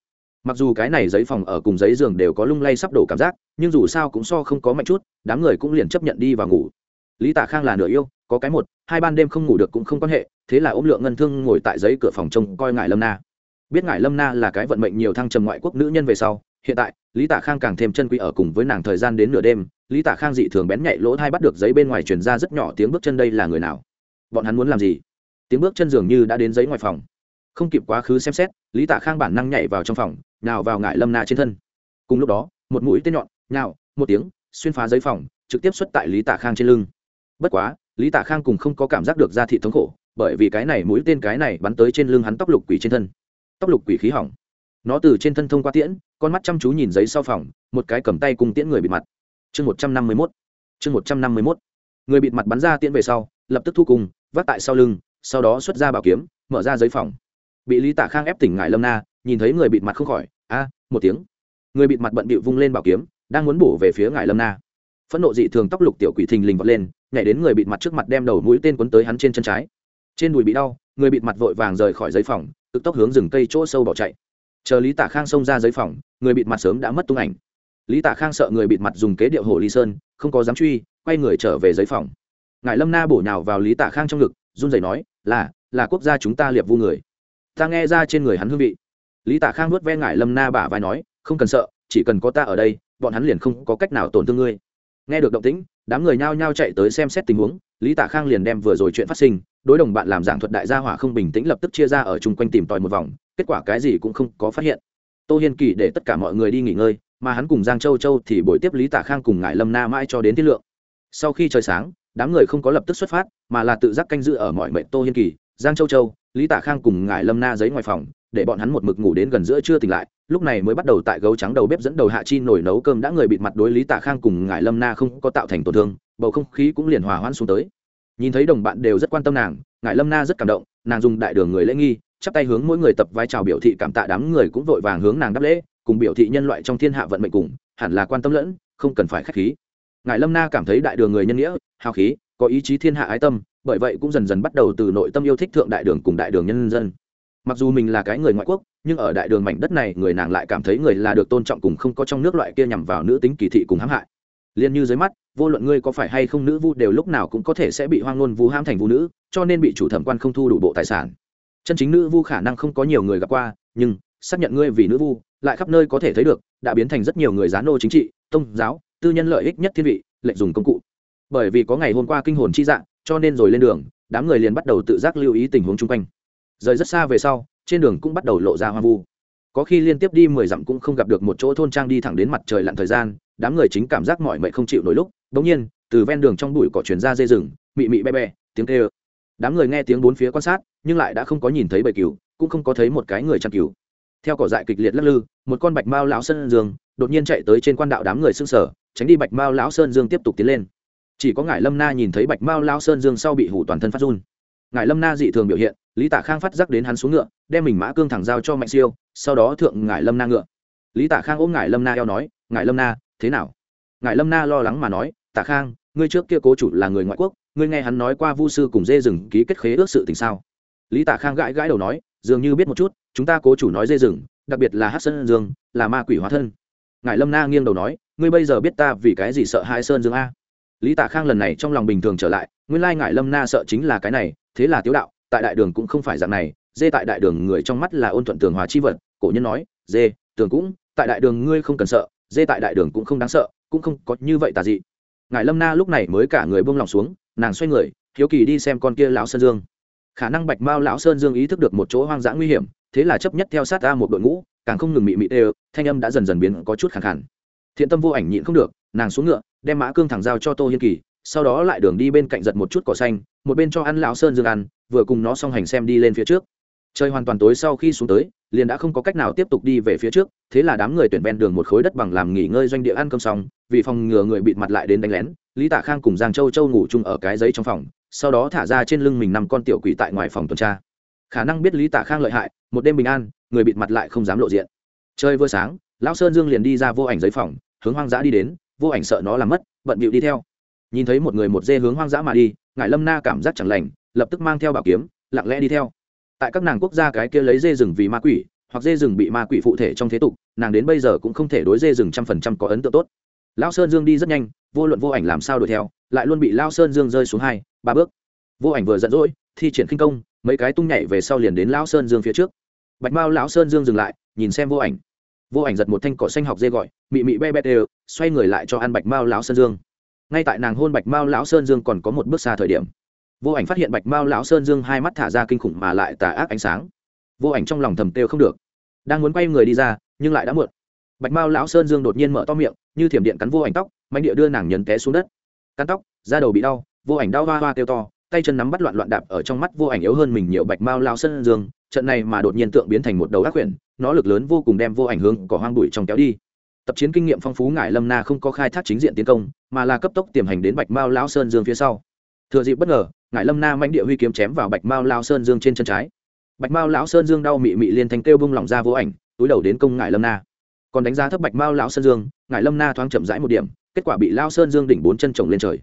[SPEAKER 1] Mặc dù cái này giấy phòng ở cùng giấy giường đều có lung lay sắp đổ cảm giác, nhưng dù sao cũng so không có mạnh chút, đám người cũng liền chấp nhận đi và ngủ. Lý tạ khang là nửa yêu, có cái một, hai ban đêm không ngủ được cũng không quan hệ, thế là ôm lượng ngân thương ngồi tại giấy cửa phòng trông coi ngại lâm na. Biết ngại lâm na là cái vận mệnh nhiều thăng trầm ngoại quốc nữ nhân về sau, hiện tại, lý tạ khang càng thêm chân quý ở cùng với nàng thời gian đến nửa đêm, lý tạ khang dị thường bén nhạy lỗ thai bắt được giấy bên ngoài truyền ra rất nhỏ tiếng bước chân đây là người nào? Bọn hắn muốn làm gì? Tiếng bước chân dường như đã đến giấy ngoài phòng. Không kịp quá khứ xem xét, lý tạ khang bản năng nhảy vào trong phòng nào vào ngại lâm na trên thân. Cùng lúc đó, một mũi tên nhọn nào một tiếng, xuyên phá giấy phòng, trực tiếp xuất tại lý tạ khang trên lưng. Bất quá, lý tạ khang cùng không có cảm giác được ra thị thống khổ, bởi vì cái này mũi tên cái này bắn tới trên lưng hắn tóc lục quỷ trên thân. Tóc lục quỷ khí hỏng. Nó từ trên thân thông qua tiễn, con mắt chăm chú nhìn giấy sau phòng, một cái cầm tay cùng tiễn người bịt mặt. Chương một trăm năm mươi mốt. Chương một trăm năm mươi mốt. Người bịt mặt bắn ra tiễn về sau, lập tức thu cùng, vác tại sau lưng sau đó xuất ra bảo kiếm, mở ra giấy phòng. Bị lý tạ khang ép tỉnh ngải lâm na, nhìn thấy người bịt mặt không khỏi, a, một tiếng. Người bịt mặt bận bịu vung lên bảo kiếm, đang muốn bổ về phía ngải lâm na. Phẫn nộ dị thường tóc lục tiểu quỷ thình lình vọt lên, nhảy đến người bịt mặt trước mặt đem đầu mũi tên quấn tới hắn trên chân trái. Trên đùi bị đau, người bịt mặt vội vàng rời khỏi giấy phòng tức tốc hướng rừng cây chỗ sâu bỏ chạy. Chờ lý tạ khang xông ra giấy phòng, người bịt mặt sớm đã mất tung ảnh. Lý tạ khang sợ người bịt mặt dùng kế điệu hồ ly sơn, không có dám truy, quay người trở về giấy phòng. Ngài lâm na bổ nhào vào lý tạ khang trong ngực, run rẩy nói là là quốc gia chúng ta liệp vu người. Ta nghe ra trên người hắn hương vị. Lý tạ khang nuốt ve ngại lâm na bả vai nói, không cần sợ, chỉ cần có ta ở đây, bọn hắn liền không có cách nào tổn thương ngươi. Nghe được động tĩnh, đám người nhao nhao chạy tới xem xét tình huống, lý tạ khang liền đem vừa rồi chuyện phát sinh, đối đồng bạn làm giảng thuật đại gia hỏa không bình tĩnh lập tức chia ra ở chung quanh tìm tòi một vòng, kết quả cái gì cũng không có phát hiện. Tô hiên kỳ để tất cả mọi người đi nghỉ ngơi, mà hắn cùng giang châu châu thì buổi tiếp lý tạ khang cùng ngải lâm na mãi cho đến tiết lượng. Sau khi trời sáng đám người không có lập tức xuất phát, mà là tự giác canh giữ ở mọi mệnh tô hiên kỳ, giang châu châu, lý Tả khang cùng ngài lâm na giấy ngoài phòng, để bọn hắn một mực ngủ đến gần giữa chưa tỉnh lại, lúc này mới bắt đầu tại gấu trắng đầu bếp dẫn đầu hạ chi nổi nấu cơm đã người bịt mặt đối lý Tả khang cùng ngài lâm na không có tạo thành tổn thương, bầu không khí cũng liền hòa hoãn xuống tới. Nhìn thấy đồng bạn đều rất quan tâm nàng ngài lâm na rất cảm động, nàng dùng đại đường người lễ nghi, chắp tay hướng mỗi người tập vai trào biểu thị cảm tạ đám người cũng vội vàng hướng nàng đáp lễ, cùng biểu thị nhân loại trong thiên hạ vận mệnh cùng, hẳn là quan tâm lẫn, không cần phải khách khí ngài lâm na cảm thấy đại đường người nhân nghĩa, hào khí, có ý chí thiên hạ ái tâm, bởi vậy cũng dần dần bắt đầu từ nội tâm yêu thích thượng đại đường cùng đại đường nhân dân. Mặc dù mình là cái người ngoại quốc, nhưng ở đại đường mảnh đất này, người nàng lại cảm thấy người là được tôn trọng cùng không có trong nước loại kia nhằm vào nữ tính kỳ thị cùng hãm hại. Liền như dưới mắt, vô luận ngươi có phải hay không nữ vu đều lúc nào cũng có thể sẽ bị hoang ngôn vu ham thành vu nữ, cho nên bị chủ thẩm quan không thu đủ bộ tài sản. Chân chính nữ vu khả năng không có nhiều người gặp qua, nhưng xác nhận ngươi vì nữ vu, lại khắp nơi có thể thấy được, đã biến thành rất nhiều người gián nô chính trị, tôn giáo tư nhân lợi ích nhất thiên vị, lệnh dùng công cụ. Bởi vì có ngày hôm qua kinh hồn chi dạng, cho nên rồi lên đường, đám người liền bắt đầu tự giác lưu ý tình huống chung quanh. Rời rất xa về sau, trên đường cũng bắt đầu lộ ra hoang vu. Có khi liên tiếp đi mười dặm cũng không gặp được một chỗ thôn trang đi thẳng đến mặt trời lặn thời gian, đám người chính cảm giác mọi mệnh không chịu nổi lúc bỗng nhiên, từ ven đường trong bụi cỏ chuyển ra dây rừng, mị mị be be, tiếng kêu. Đám người nghe tiếng bốn phía quan sát, nhưng lại đã không có nhìn thấy bầy cừu, cũng không có thấy một cái người chăn cừu. Theo cỏ dại kịch liệt lắc lư, một con bạch mao lão sân dương đột nhiên chạy tới trên quan đạo đám người sưng sở tránh đi bạch mao lão sơn dương tiếp tục tiến lên chỉ có ngài lâm na nhìn thấy bạch mao lao sơn dương sau bị hủ toàn thân phát run ngài lâm na dị thường biểu hiện lý tạ khang phát giác đến hắn xuống ngựa đem mình mã cương thẳng giao cho mạnh siêu sau đó thượng ngài lâm na ngựa lý tạ khang ôm ngài lâm na eo nói ngài lâm na thế nào ngài lâm na lo lắng mà nói tạ khang ngươi trước kia cố chủ là người ngoại quốc ngươi nghe hắn nói qua vu sư cùng dê rừng ký kết khế ước sự tình sao lý tạ khang gãi gãi đầu nói dường như biết một chút chúng ta cố chủ nói dê rừng đặc biệt là hát sơn dương là ma quỷ hóa thân ngài lâm na nghiêng đầu nói, ngươi bây giờ biết ta vì cái gì sợ hai sơn dương a? Lý tạ khang lần này trong lòng bình thường trở lại, nguyên lai ngài lâm na sợ chính là cái này, thế là tiếu đạo, tại đại đường cũng không phải dạng này, dê tại đại đường người trong mắt là ôn thuận tường hòa chi vật, cổ nhân nói, dê, tường cũng, tại đại đường ngươi không cần sợ, dê tại đại đường cũng không đáng sợ, cũng không có như vậy tà dị. Ngài lâm na lúc này mới cả người buông lòng xuống, nàng xoay người, hiếu kỳ đi xem con kia lão sơn dương khả năng bạch mao lão sơn dương ý thức được một chỗ hoang dã nguy hiểm, thế là chấp nhất theo sát ta một đội ngũ, càng không ngừng mị mị đều thanh âm đã dần dần biến có chút khẳng khẳng thiện tâm vô ảnh nhịn không được, nàng xuống ngựa, đem mã cương thẳng giao cho tô hiên kỳ, sau đó lại đường đi bên cạnh giật một chút cỏ xanh, một bên cho ăn lão sơn dương ăn, vừa cùng nó song hành xem đi lên phía trước. Trời hoàn toàn tối sau khi xuống tới, liền đã không có cách nào tiếp tục đi về phía trước, thế là đám người tuyển ven đường một khối đất bằng làm nghỉ ngơi doanh địa ăn cơm xong, vì phòng ngừa người bịt mặt lại đến đánh lén, lý tạ khang cùng giang châu châu ngủ chung ở cái giấy trong phòng sau đó thả ra trên lưng mình năm con tiểu quỷ tại ngoài phòng tuần tra. Khả năng biết lý tạ khang lợi hại, một đêm bình an, người bịt mặt lại không dám lộ diện. Chơi vừa sáng, lão sơn dương liền đi ra vô ảnh giấy phòng, hướng hoang dã đi đến, vô ảnh sợ nó làm mất, bận bịu đi theo. Nhìn thấy một người một dê hướng hoang dã mà đi ngại lâm na cảm giác chẳng lành, lập tức mang theo bảo kiếm, lặng lẽ đi theo. Tại các nàng quốc gia cái kia lấy dê rừng vì ma quỷ, hoặc dê rừng bị ma quỷ phụ thể trong thế tục, nàng đến bây giờ cũng không thể đối dê rừng trăm phần trăm có ấn tượng tốt lão sơn dương đi rất nhanh, vô luận vô ảnh làm sao đuổi theo, lại luôn bị lao sơn dương rơi xuống hai, ba bước. Vô ảnh vừa giận dỗi, thi triển khinh công, mấy cái tung nhảy về sau liền đến lão sơn dương phía trước. Bạch mao lão sơn dương dừng lại, nhìn xem vô ảnh. Vô ảnh giật một thanh cỏ xanh học dê gọi, mị mị be be đều, xoay người lại cho ăn bạch mao lão sơn dương. Ngay tại nàng hôn bạch mao lão sơn dương còn có một bước xa thời điểm, vô ảnh phát hiện bạch mao lão sơn dương hai mắt thả ra kinh khủng mà lại tà ác ánh sáng. Vô ảnh trong lòng thầm têu không được, đang muốn quay người đi ra, nhưng lại đã muộn bạch mao lão sơn dương đột nhiên mở to miệng, như thiểm điện cắn vô ảnh tóc mạnh địa đưa nàng nhấn té xuống đất. Cắn tóc, da đầu bị đau, vô ảnh đau hoa hoa kêu to, tay chân nắm bắt loạn loạn đạp ở trong mắt vô ảnh yếu hơn mình nhiều bạch mao lão sơn dương, trận này mà đột nhiên tượng biến thành một đầu ác quyển nó lực lớn vô cùng đem vô ảnh hướng cỏ hoang bụi trong kéo đi. Tập chiến kinh nghiệm phong phú ngải lâm na không có khai thác chính diện tiến công, mà là cấp tốc tiềm hành đến bạch mao lão sơn dương phía sau. Thừa dịp bất ngờ, ngải lâm na manh địa huy kiếm chém vào bạch mao lao sơn dương trên chân trái. Bạch mao lão sơn dương đau mị mị liên thanh kêu bung lỏng ra vô ảnh, túi đầu đến công ngải lâm na còn đánh giá thấp bạch mao lão sơn dương ngài lâm na thoáng chậm rãi một điểm kết quả bị lao sơn dương đỉnh bốn chân trồng lên trời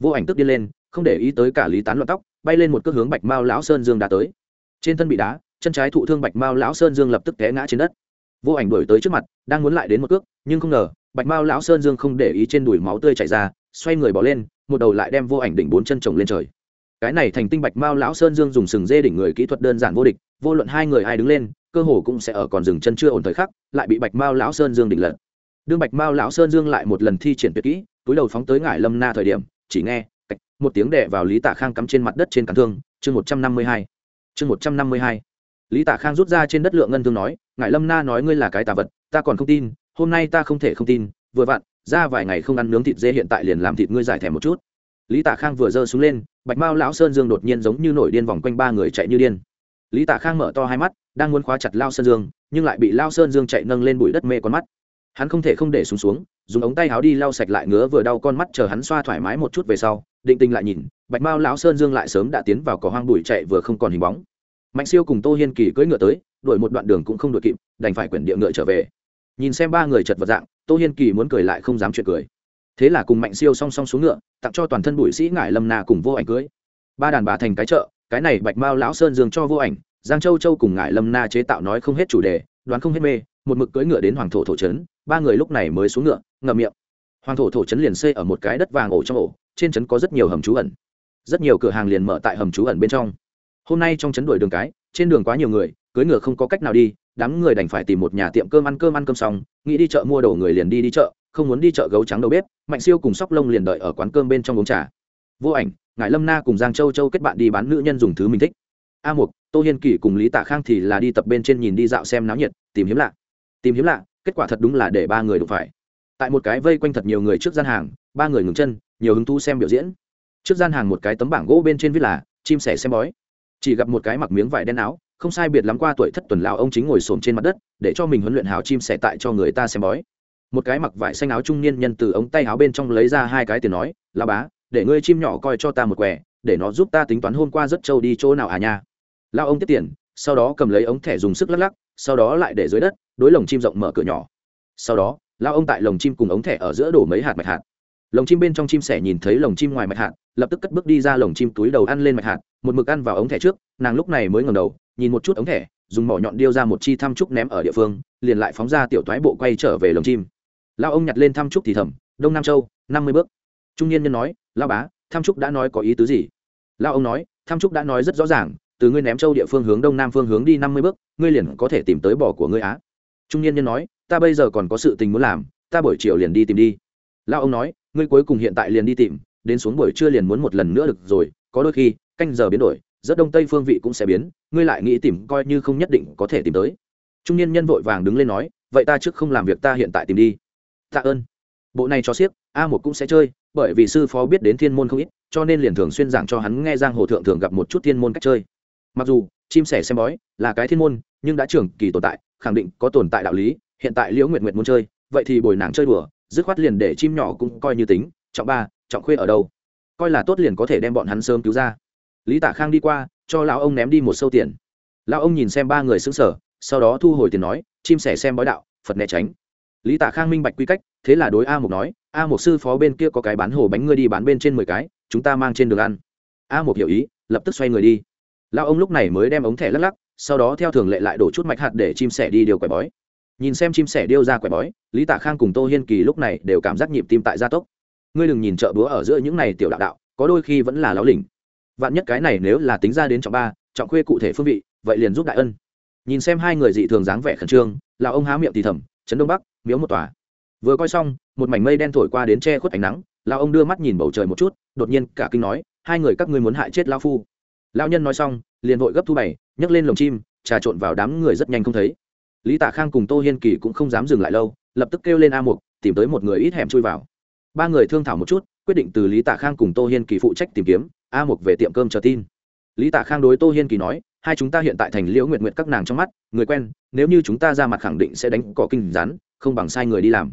[SPEAKER 1] vô ảnh tức điên lên không để ý tới cả lý tán loạn tóc bay lên một cước hướng bạch mao lão sơn dương đã tới trên thân bị đá chân trái thụ thương bạch mao lão sơn dương lập tức té ngã trên đất vô ảnh đuổi tới trước mặt đang muốn lại đến một cước nhưng không ngờ bạch mao lão sơn dương không để ý trên đùi máu tươi chảy ra xoay người bỏ lên một đầu lại đem vô ảnh đỉnh bốn chân trồng lên trời cái này thành tinh bạch mao lão sơn dương dùng sừng dê đỉnh người kỹ thuật đơn giản vô địch vô luận hai người ai đứng lên cơ hồ cũng sẽ ở còn dừng chân chưa ổn thời khắc, lại bị bạch mao lão sơn dương đỉnh lật. Đương bạch mao lão sơn dương lại một lần thi triển tuyệt kỹ, túi đầu phóng tới ngải lâm na thời điểm, chỉ nghe cách một tiếng đè vào lý tạ khang cắm trên mặt đất trên cắn thương, chương một trăm năm mươi hai, chương một trăm năm mươi hai. Lý tạ khang rút ra trên đất lượng ngân thương nói, ngải lâm na nói ngươi là cái tà vật, ta còn không tin, hôm nay ta không thể không tin, vừa vặn, ra vài ngày không ăn nướng thịt dê hiện tại liền làm thịt ngươi giải thèm một chút. Lý tạ khang vừa giơ xuống lên, bạch mao lão sơn dương đột nhiên giống như nổi điên vòng quanh ba người chạy như điên lý tạ khang mở to hai mắt, đang muốn khóa chặt lao sơn dương, nhưng lại bị lao sơn dương chạy nâng lên bụi đất mê con mắt. Hắn không thể không để xuống xuống, dùng ống tay áo đi lau sạch lại ngứa vừa đau con mắt chờ hắn xoa thoải mái một chút về sau, định tình lại nhìn, bạch mao lão sơn dương lại sớm đã tiến vào cỏ hoang bụi chạy vừa không còn hình bóng. Mạnh siêu cùng tô hiên kỳ cưỡi ngựa tới, đuổi một đoạn đường cũng không đuổi kịp, đành phải quyển địa ngựa trở về. Nhìn xem ba người chật vật dạng, tô hiên kỳ muốn cười lại không dám chuyện cười. Thế là cùng mạnh siêu song song xuống ngựa, tặng cho toàn thân bụi sĩ ngải lâm nà cùng vô ảnh cưới ba đàn bà thành cái chợ cái này bạch mao lão sơn dương cho vô ảnh, giang châu châu cùng ngải lâm na chế tạo nói không hết chủ đề, đoán không hết mê, một mực cưỡi ngựa đến hoàng thổ thổ trấn, ba người lúc này mới xuống ngựa, ngậm miệng. Hoàng thổ thổ trấn liền xây ở một cái đất vàng ổ trong ổ, trên trấn có rất nhiều hầm trú ẩn. Rất nhiều cửa hàng liền mở tại hầm trú ẩn bên trong. Hôm nay trong trấn đuổi đường cái, trên đường quá nhiều người, cưỡi ngựa không có cách nào đi, đám người đành phải tìm một nhà tiệm cơm ăn cơm ăn cơm xong, nghĩ đi chợ mua đồ người liền đi đi chợ, không muốn đi chợ gấu trắng đầu bếp, mạnh siêu cùng sóc lông liền đợi ở quán cơm bên trong uống trà. Vô ảnh ngài lâm na cùng giang châu châu kết bạn đi bán nữ nhân dùng thứ mình thích a mục tô hiên kỷ cùng lý tạ khang thì là đi tập bên trên nhìn đi dạo xem náo nhiệt tìm hiếm lạ tìm hiếm lạ kết quả thật đúng là để ba người đụng phải tại một cái vây quanh thật nhiều người trước gian hàng ba người ngừng chân nhiều hứng thú xem biểu diễn trước gian hàng một cái tấm bảng gỗ bên trên viết là chim sẻ xem bói chỉ gặp một cái mặc miếng vải đen áo không sai biệt lắm qua tuổi thất tuần lão ông chính ngồi xổm trên mặt đất để cho mình huấn luyện hào chim sẻ tại cho người ta xem bói một cái mặc vải xanh áo trung niên nhân từ ống tay áo bên trong lấy ra hai cái tiền nói là bá để ngươi chim nhỏ coi cho ta một quẻ để nó giúp ta tính toán hôm qua rất trâu đi chỗ nào à nha. Lao ông tiếp tiền, sau đó cầm lấy ống thẻ dùng sức lắc lắc, sau đó lại để dưới đất, đối lồng chim rộng mở cửa nhỏ. Sau đó lao ông tại lồng chim cùng ống thẻ ở giữa đổ mấy hạt mạch hạt. Lồng chim bên trong chim sẻ nhìn thấy lồng chim ngoài mạch hạt, lập tức cất bước đi ra lồng chim túi đầu ăn lên mạch hạt, một mực ăn vào ống thẻ trước, nàng lúc này mới ngầm đầu, nhìn một chút ống thẻ, dùng mỏ nhọn điêu ra một chi thăm trúc ném ở địa phương, liền lại phóng ra tiểu thoái bộ quay trở về lồng chim. Lao ông nhặt lên thăm trúc thì thầm, đông nam châu, năm mươi bước. Trung niên nhân nói lao bá, Tham trúc đã nói có ý tứ gì? Lao ông nói, Tham trúc đã nói rất rõ ràng, từ ngươi ném châu địa phương hướng đông nam phương hướng đi năm mươi bước, ngươi liền có thể tìm tới bò của ngươi á. Trung niên nhân nói, ta bây giờ còn có sự tình muốn làm, ta buổi chiều liền đi tìm đi. Lao ông nói, ngươi cuối cùng hiện tại liền đi tìm, đến xuống buổi trưa liền muốn một lần nữa được rồi, có đôi khi, canh giờ biến đổi, rất đông tây phương vị cũng sẽ biến, ngươi lại nghĩ tìm coi như không nhất định có thể tìm tới. Trung niên nhân vội vàng đứng lên nói, vậy ta trước không làm việc ta hiện tại tìm đi. Tạ ơn. Bộ này cho siếc, a một cũng sẽ chơi bởi vì sư phó biết đến thiên môn không ít, cho nên liền thường xuyên giảng cho hắn nghe giang hồ thượng thường gặp một chút thiên môn cách chơi. Mặc dù, chim sẻ xem bói là cái thiên môn, nhưng đã trưởng kỳ tồn tại, khẳng định có tồn tại đạo lý, hiện tại liễu nguyện nguyện muốn chơi, vậy thì bồi nàng chơi đùa, dứt khoát liền để chim nhỏ cũng coi như tính, trọng ba, trọng khuê ở đâu. Coi là tốt liền có thể đem bọn hắn sớm cứu ra. Lý tạ khang đi qua, cho lão ông ném đi một sâu tiền. Lão ông nhìn xem ba người xứng sở sau đó thu hồi tiền nói, chim sẻ xem bói đạo, phật né tránh lý tạ khang minh bạch quy cách, thế là đối a một nói, a một sư phó bên kia có cái bán hồ bánh ngươi đi bán bên trên mười cái, chúng ta mang trên đường ăn. A một hiểu ý, lập tức xoay người đi. Lão ông lúc này mới đem ống thẻ lắc lắc, sau đó theo thường lệ lại đổ chút mạch hạt để chim sẻ đi điều quẻ bói. Nhìn xem chim sẻ điêu ra quẻ bói, lý tạ khang cùng tô hiên kỳ lúc này đều cảm giác nhịp tim tại gia tốc. Ngươi đừng nhìn chợ búa ở giữa những này tiểu đạo đạo, có đôi khi vẫn là láo lỉnh. Vạn nhất cái này nếu là tính ra đến trọng ba, trọng khuê cụ thể phương vị, vậy liền giúp đại ân. Nhìn xem hai người dị thường dáng vẻ khẩn trương là ông há miệng thì thầm, trấn đông bắc miếu một tòa. Vừa coi xong, một mảnh mây đen thổi qua đến che khuất ánh nắng lao ông đưa mắt nhìn bầu trời một chút, đột nhiên cả kinh nói, hai người các ngươi muốn hại chết lao phu. Lao nhân nói xong, liền vội gấp thu bảy nhấc lên lồng chim, trà trộn vào đám người rất nhanh không thấy. Lý tạ khang cùng tô hiên kỳ cũng không dám dừng lại lâu, lập tức kêu lên a mục, tìm tới một người ít hẻm chui vào. Ba người thương thảo một chút, quyết định từ lý tạ khang cùng tô hiên kỳ phụ trách tìm kiếm, a mục về tiệm cơm chờ tin. Lý tạ khang đối tô hiên kỳ nói, hai chúng ta hiện tại thành liễu nguyện nguyện các nàng trong mắt, người quen, nếu như chúng ta ra mặt khẳng định sẽ đánh cỏ kinh rắn không bằng sai người đi làm.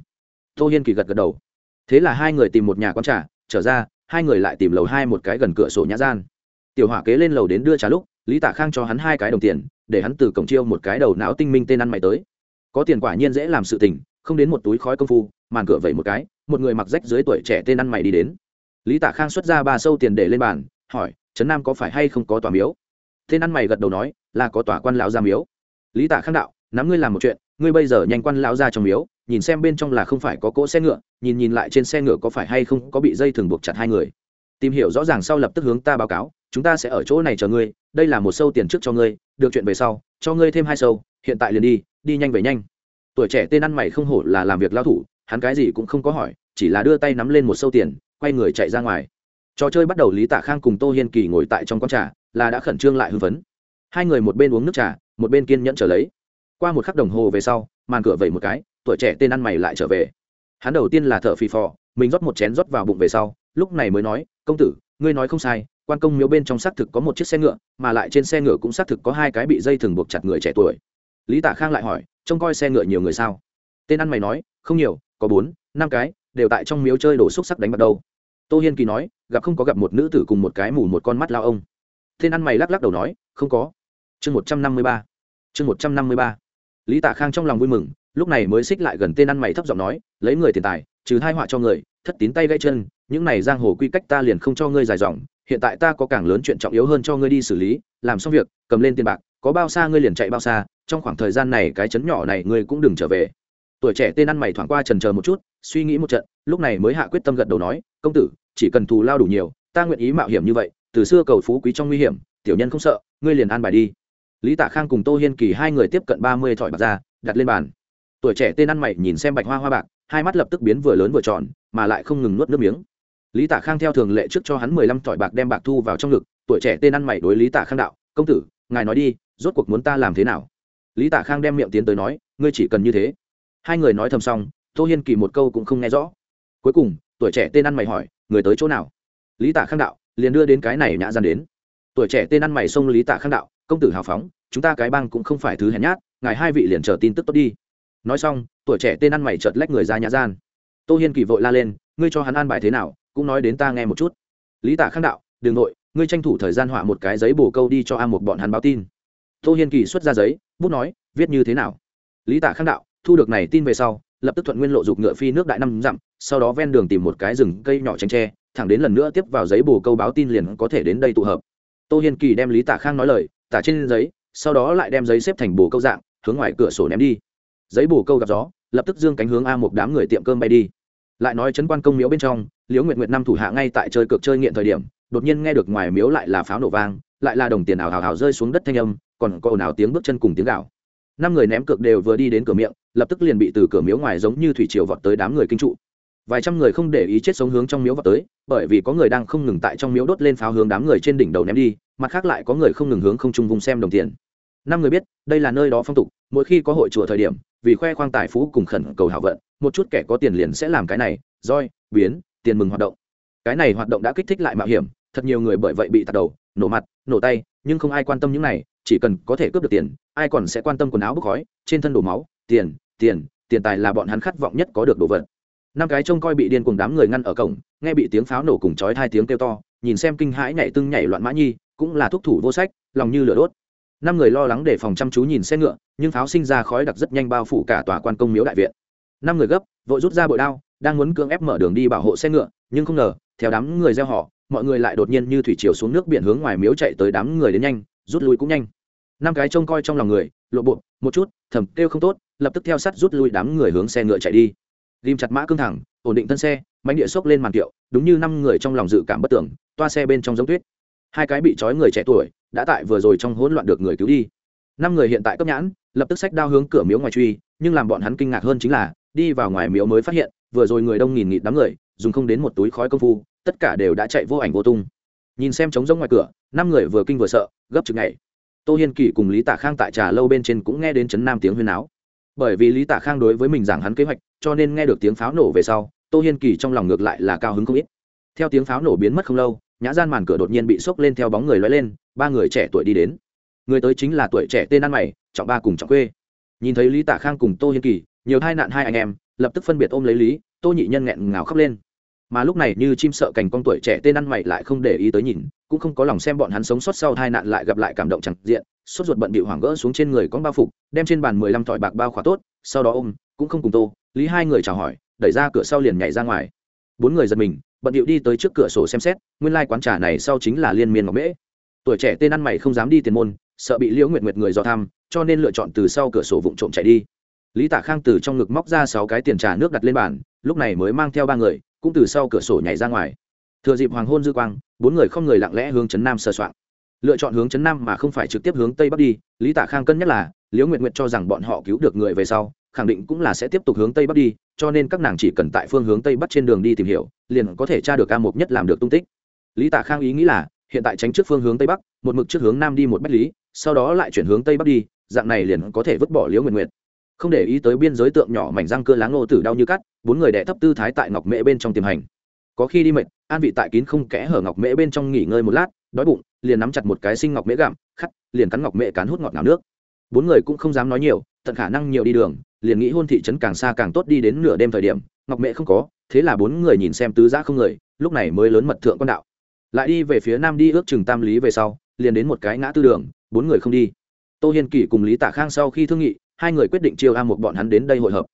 [SPEAKER 1] Tô hiên kỳ gật gật đầu. Thế là hai người tìm một nhà con trà, trở ra, hai người lại tìm lầu hai một cái gần cửa sổ nhã gian. Tiểu hỏa kế lên lầu đến đưa trà lúc, lý tạ khang cho hắn hai cái đồng tiền, để hắn từ cổng chiêu một cái đầu não tinh minh tên ăn mày tới. Có tiền quả nhiên dễ làm sự tình, không đến một túi khói công phu, màn cửa vẩy một cái, một người mặc rách dưới tuổi trẻ tên ăn mày đi đến. Lý tạ khang xuất ra ba sâu tiền để lên bàn, hỏi, trấn nam có phải hay không có tòa miếu? Tên ăn mày gật đầu nói, là có tòa quan lão gia miếu. Lý tạ khang đạo, nắm ngươi làm một chuyện ngươi bây giờ nhanh quan lão ra trong miếu, nhìn xem bên trong là không phải có cỗ xe ngựa, nhìn nhìn lại trên xe ngựa có phải hay không có bị dây thừng buộc chặt hai người. Tìm hiểu rõ ràng sau lập tức hướng ta báo cáo, chúng ta sẽ ở chỗ này chờ ngươi, đây là một sâu tiền trước cho ngươi, được chuyện về sau, cho ngươi thêm hai sâu, hiện tại liền đi đi nhanh về nhanh. Tuổi trẻ tên ăn mày không hổ là làm việc lao thủ, hắn cái gì cũng không có hỏi, chỉ là đưa tay nắm lên một sâu tiền, quay người chạy ra ngoài. Trò chơi bắt đầu lý tạ khang cùng tô hiên kỳ ngồi tại trong quán trà, là đã khẩn trương lại hưng phấn. Hai người một bên uống nước trà, một bên kiên nhẫn trở lấy qua một khắc đồng hồ về sau, màn cửa vẩy một cái, tuổi trẻ tên ăn mày lại trở về. Hắn đầu tiên là thợ phì phò, mình rót một chén rót vào bụng về sau, lúc này mới nói, công tử, ngươi nói không sai, quan công miếu bên trong xác thực có một chiếc xe ngựa, mà lại trên xe ngựa cũng xác thực có hai cái bị dây thừng buộc chặt người trẻ tuổi. Lý tạ khang lại hỏi, trông coi xe ngựa nhiều người sao? Tên ăn mày nói, không nhiều, có bốn, năm cái, đều tại trong miếu chơi đổ xúc sắc đánh bắt đầu. tô hiên kỳ nói, gặp không có gặp một nữ tử cùng một cái mù một con mắt lao ông. Tên ăn mày lắc lắc đầu nói, không có. Chương một trăm năm mươi ba. Chương một trăm năm mươi ba lý tạ khang trong lòng vui mừng, lúc này mới xích lại gần tên ăn mày thấp giọng nói, lấy người tiền tài, trừ hai họa cho người, thất tín tay gãy chân, những này giang hồ quy cách ta liền không cho ngươi dài dòng, hiện tại ta có càng lớn chuyện trọng yếu hơn cho ngươi đi xử lý, làm xong việc, cầm lên tiền bạc, có bao xa ngươi liền chạy bao xa, trong khoảng thời gian này cái chấn nhỏ này ngươi cũng đừng trở về. Tuổi trẻ tên ăn mày thoảng qua trần chờ một chút, suy nghĩ một trận, lúc này mới hạ quyết tâm gật đầu nói, công tử, chỉ cần thù lao đủ nhiều, ta nguyện ý mạo hiểm như vậy, từ xưa cầu phú quý trong nguy hiểm, tiểu nhân không sợ, ngươi liền an bài đi lý tạ khang cùng tô hiên kỳ hai người tiếp cận ba mươi thỏi bạc ra, đặt lên bàn. Tuổi trẻ tên ăn mày nhìn xem bạch hoa hoa bạc, hai mắt lập tức biến vừa lớn vừa tròn, mà lại không ngừng nuốt nước miếng. Lý tạ khang theo thường lệ trước cho hắn mười lăm thỏi bạc đem bạc thu vào trong ngực, tuổi trẻ tên ăn mày đối lý tạ khang đạo, công tử, ngài nói đi, rốt cuộc muốn ta làm thế nào? Lý tạ khang đem miệng tiến tới nói, ngươi chỉ cần như thế. Hai người nói thầm xong, tô hiên kỳ một câu cũng không nghe rõ. Cuối cùng, tuổi trẻ tên ăn mày hỏi, người tới chỗ nào? Lý tạ khang đạo, liền đưa đến cái này nhã gian đến. Tuổi trẻ tên ăn mày xông lý tạ khang đạo công tử hào phóng, chúng ta cái bang cũng không phải thứ hèn nhát, ngài hai vị liền chờ tin tức tốt đi. Nói xong, tuổi trẻ tên ăn mày chợt lách người ra nhã gian. Tô hiên kỳ vội la lên, ngươi cho hắn ăn bài thế nào, cũng nói đến ta nghe một chút. Lý tạ khang đạo đ ừ n g nội, ngươi tranh thủ thời gian họa một cái giấy bổ câu đi cho a một bọn hắn báo tin. Tô hiên kỳ xuất ra giấy, bút nói, viết như thế nào? Lý tạ khang đạo, thu được này tin về sau, lập tức thuận nguyên lộ dục ngựa phi nước đại năm dặm, sau đó ven đường tìm một cái rừng cây nhỏ tránh tre, thẳng đến lần nữa tiếp vào giấy bù câu báo tin liền có thể đến đây tụ hợp. Tô hiên kỳ đem lý tả khang nói lời tả trên giấy, sau đó lại đem giấy xếp thành bù câu dạng, hướng ngoài cửa sổ ném đi. Giấy bù câu gặp gió, lập tức dương cánh hướng a một đám người tiệm cơm bay đi. Lại nói chấn quan công miếu bên trong, liễu nguyệt nguyệt năm thủ hạ ngay tại chơi cược chơi nghiện thời điểm, đột nhiên nghe được ngoài miếu lại là pháo nổ vang, lại là đồng tiền ảo hào hào rơi xuống đất thanh âm, còn có ồn ào tiếng bước chân cùng tiếng gạo năm người ném cược đều vừa đi đến cửa miệng, lập tức liền bị từ cửa miếu ngoài giống như thủy triều vọt tới đám người kinh trụ. Vài trăm người không để ý chết sống hướng trong miếu vọt tới, bởi vì có người đang không ngừng tại trong miếu đốt lên pháo hướng đám người trên đỉnh đầu ném đi mặt khác lại có người không ngừng hướng không trung vùng xem đồng tiền. Năm người biết, đây là nơi đó phong tục, mỗi khi có hội chùa thời điểm, vì khoe khoang tài phú cùng khẩn cầu hảo vận, một chút kẻ có tiền liền sẽ làm cái này, roi, biến, tiền mừng hoạt động. Cái này hoạt động đã kích thích lại mạo hiểm, thật nhiều người bởi vậy bị tạt đầu, nổ mặt, nổ tay, nhưng không ai quan tâm những này, chỉ cần có thể cướp được tiền, ai còn sẽ quan tâm quần áo bốc khói, trên thân đổ máu, tiền tiền tiền tài là bọn hắn khát vọng nhất có được đồ vật. Năm cái trông coi bị điên cùng đám người ngăn ở cổng, nghe bị tiếng pháo nổ cùng chói hai tiếng kêu to, nhìn xem kinh hãi nhảy tưng nhảy loạn mã nhi cũng là thúc thủ vô sách, lòng như lửa đốt. Năm người lo lắng để phòng chăm chú nhìn xe ngựa, nhưng pháo sinh ra khói đặc rất nhanh bao phủ cả tòa quan công miếu đại viện. Năm người gấp, vội rút ra bội đao, đang muốn cưỡng ép mở đường đi bảo hộ xe ngựa, nhưng không ngờ, theo đám người gieo họ, mọi người lại đột nhiên như thủy chiều xuống nước biển hướng ngoài miếu chạy tới đám người đến nhanh, rút lui cũng nhanh. Năm cái trông coi trong lòng người, lộ bộ, một chút, thầm kêu không tốt, lập tức theo sắt rút lui đám người hướng xe ngựa chạy đi. Ghim chặt mã cương thẳng, ổn định thân xe mánh địa xốc lên màn kiệu, đúng như năm người trong lòng dự cảm bất tưởng, toa xe bên trong giống tuyết hai cái bị trói người trẻ tuổi đã tại vừa rồi trong hỗn loạn được người cứu đi. Năm người hiện tại cấp nhãn, lập tức sách đao hướng cửa miếu ngoài truy, nhưng làm bọn hắn kinh ngạc hơn chính là, đi vào ngoài miếu mới phát hiện, vừa rồi người đông nghìn nghịt đám người, dùng không đến một túi khói công phu, tất cả đều đã chạy vô ảnh vô tung. Nhìn xem trống rỗng ngoài cửa, năm người vừa kinh vừa sợ, gấp chừng ngày. Tô hiên kỳ cùng lý tạ khang tại trà lâu bên trên cũng nghe đến chấn nam tiếng huyên áo bởi vì lý tạ khang đối với mình giảng hắn kế hoạch, cho nên nghe được tiếng pháo nổ về sau, tô hiên kỳ trong lòng ngược lại là cao hứng không ít. Theo tiếng pháo nổ biến mất không lâu nhã gian màn cửa đột nhiên bị sốc lên theo bóng người loay lên, ba người trẻ tuổi đi đến. Người tới chính là tuổi trẻ tên ăn mày, trọng ba cùng trọng quê. Nhìn thấy lý Tả khang cùng tô hiên kỳ, nhiều hai nạn hai anh em, lập tức phân biệt ôm lấy lý, tô nhị nhân nghẹn ngào khóc lên. Mà lúc này như chim sợ cành con tuổi trẻ tên ăn mày lại không để ý tới nhìn, cũng không có lòng xem bọn hắn sống sót sau hai nạn lại gặp lại cảm động chẳng diện, sốt ruột bận bị hoảng gỡ xuống trên người con bao phục, đem trên bàn mười lăm thỏi bạc bao khỏa tốt, sau đó ôm, cũng không cùng tô, lý hai người chào hỏi, đẩy ra cửa sau liền nhảy ra ngoài. Bốn người giật mình bận điệu đi tới trước cửa sổ xem xét, nguyên lai、like、quán trà này sau chính là liên miên ngọc mễ. Tuổi trẻ tên ăn mày không dám đi tiền môn, sợ bị liễu nguyệt nguyệt người do tham cho nên lựa chọn từ sau cửa sổ vụng trộm chạy đi. Lý tả khang từ trong ngực móc ra sáu cái tiền trà nước đặt lên bàn, lúc này mới mang theo ba người, cũng từ sau cửa sổ nhảy ra ngoài. Thừa dịp hoàng hôn dư quang, bốn người không người lặng lẽ hướng chấn nam sơ soạn lựa chọn hướng chấn nam mà không phải trực tiếp hướng tây bắc đi, lý tả khang cân nhắc là, liễu nguyệt nguyệt cho rằng bọn họ cứu được người về sau, khẳng định cũng là sẽ tiếp tục hướng tây bắc đi, cho nên các nàng chỉ cần tại phương hướng tây bắc trên đường đi tìm hiểu liền có thể tra được ca mục nhất làm được tung tích. Lý Tạ khang ý nghĩ là hiện tại tránh trước phương hướng tây bắc một mực trước hướng nam đi một bách lý sau đó lại chuyển hướng tây bắc đi dạng này liền có thể vứt bỏ liễu nguyện nguyện, không để ý tới biên giới tượng nhỏ mảnh răng cơ láng ngô tử đau như cắt bốn người đẻ thấp tư thái tại ngọc mễ bên trong tiềm hành. Có khi đi mệt an vị tại kín không kẽ hở ngọc mễ bên trong nghỉ ngơi một lát đói bụng liền nắm chặt một cái sinh ngọc mễ gặm khắt liền cắn ngọc mễ cán hút ngọt ngào nước. Bốn người cũng không dám nói nhiều tận khả năng nhiều đi đường liền nghĩ hôn thị trấn càng xa càng tốt đi đến nửa đêm thời điểm ngọc mễ không có thế là bốn người nhìn xem tứ giã không người, lúc này mới lớn mật thượng quan đạo. Lại đi về phía nam đi ước chừng tam lý về sau, liền đến một cái ngã tư đường, bốn người không đi. Tô hiên kỳ cùng lý tạ khang sau khi thương nghị, hai người quyết định chiêu a một bọn hắn đến đây hội hợp.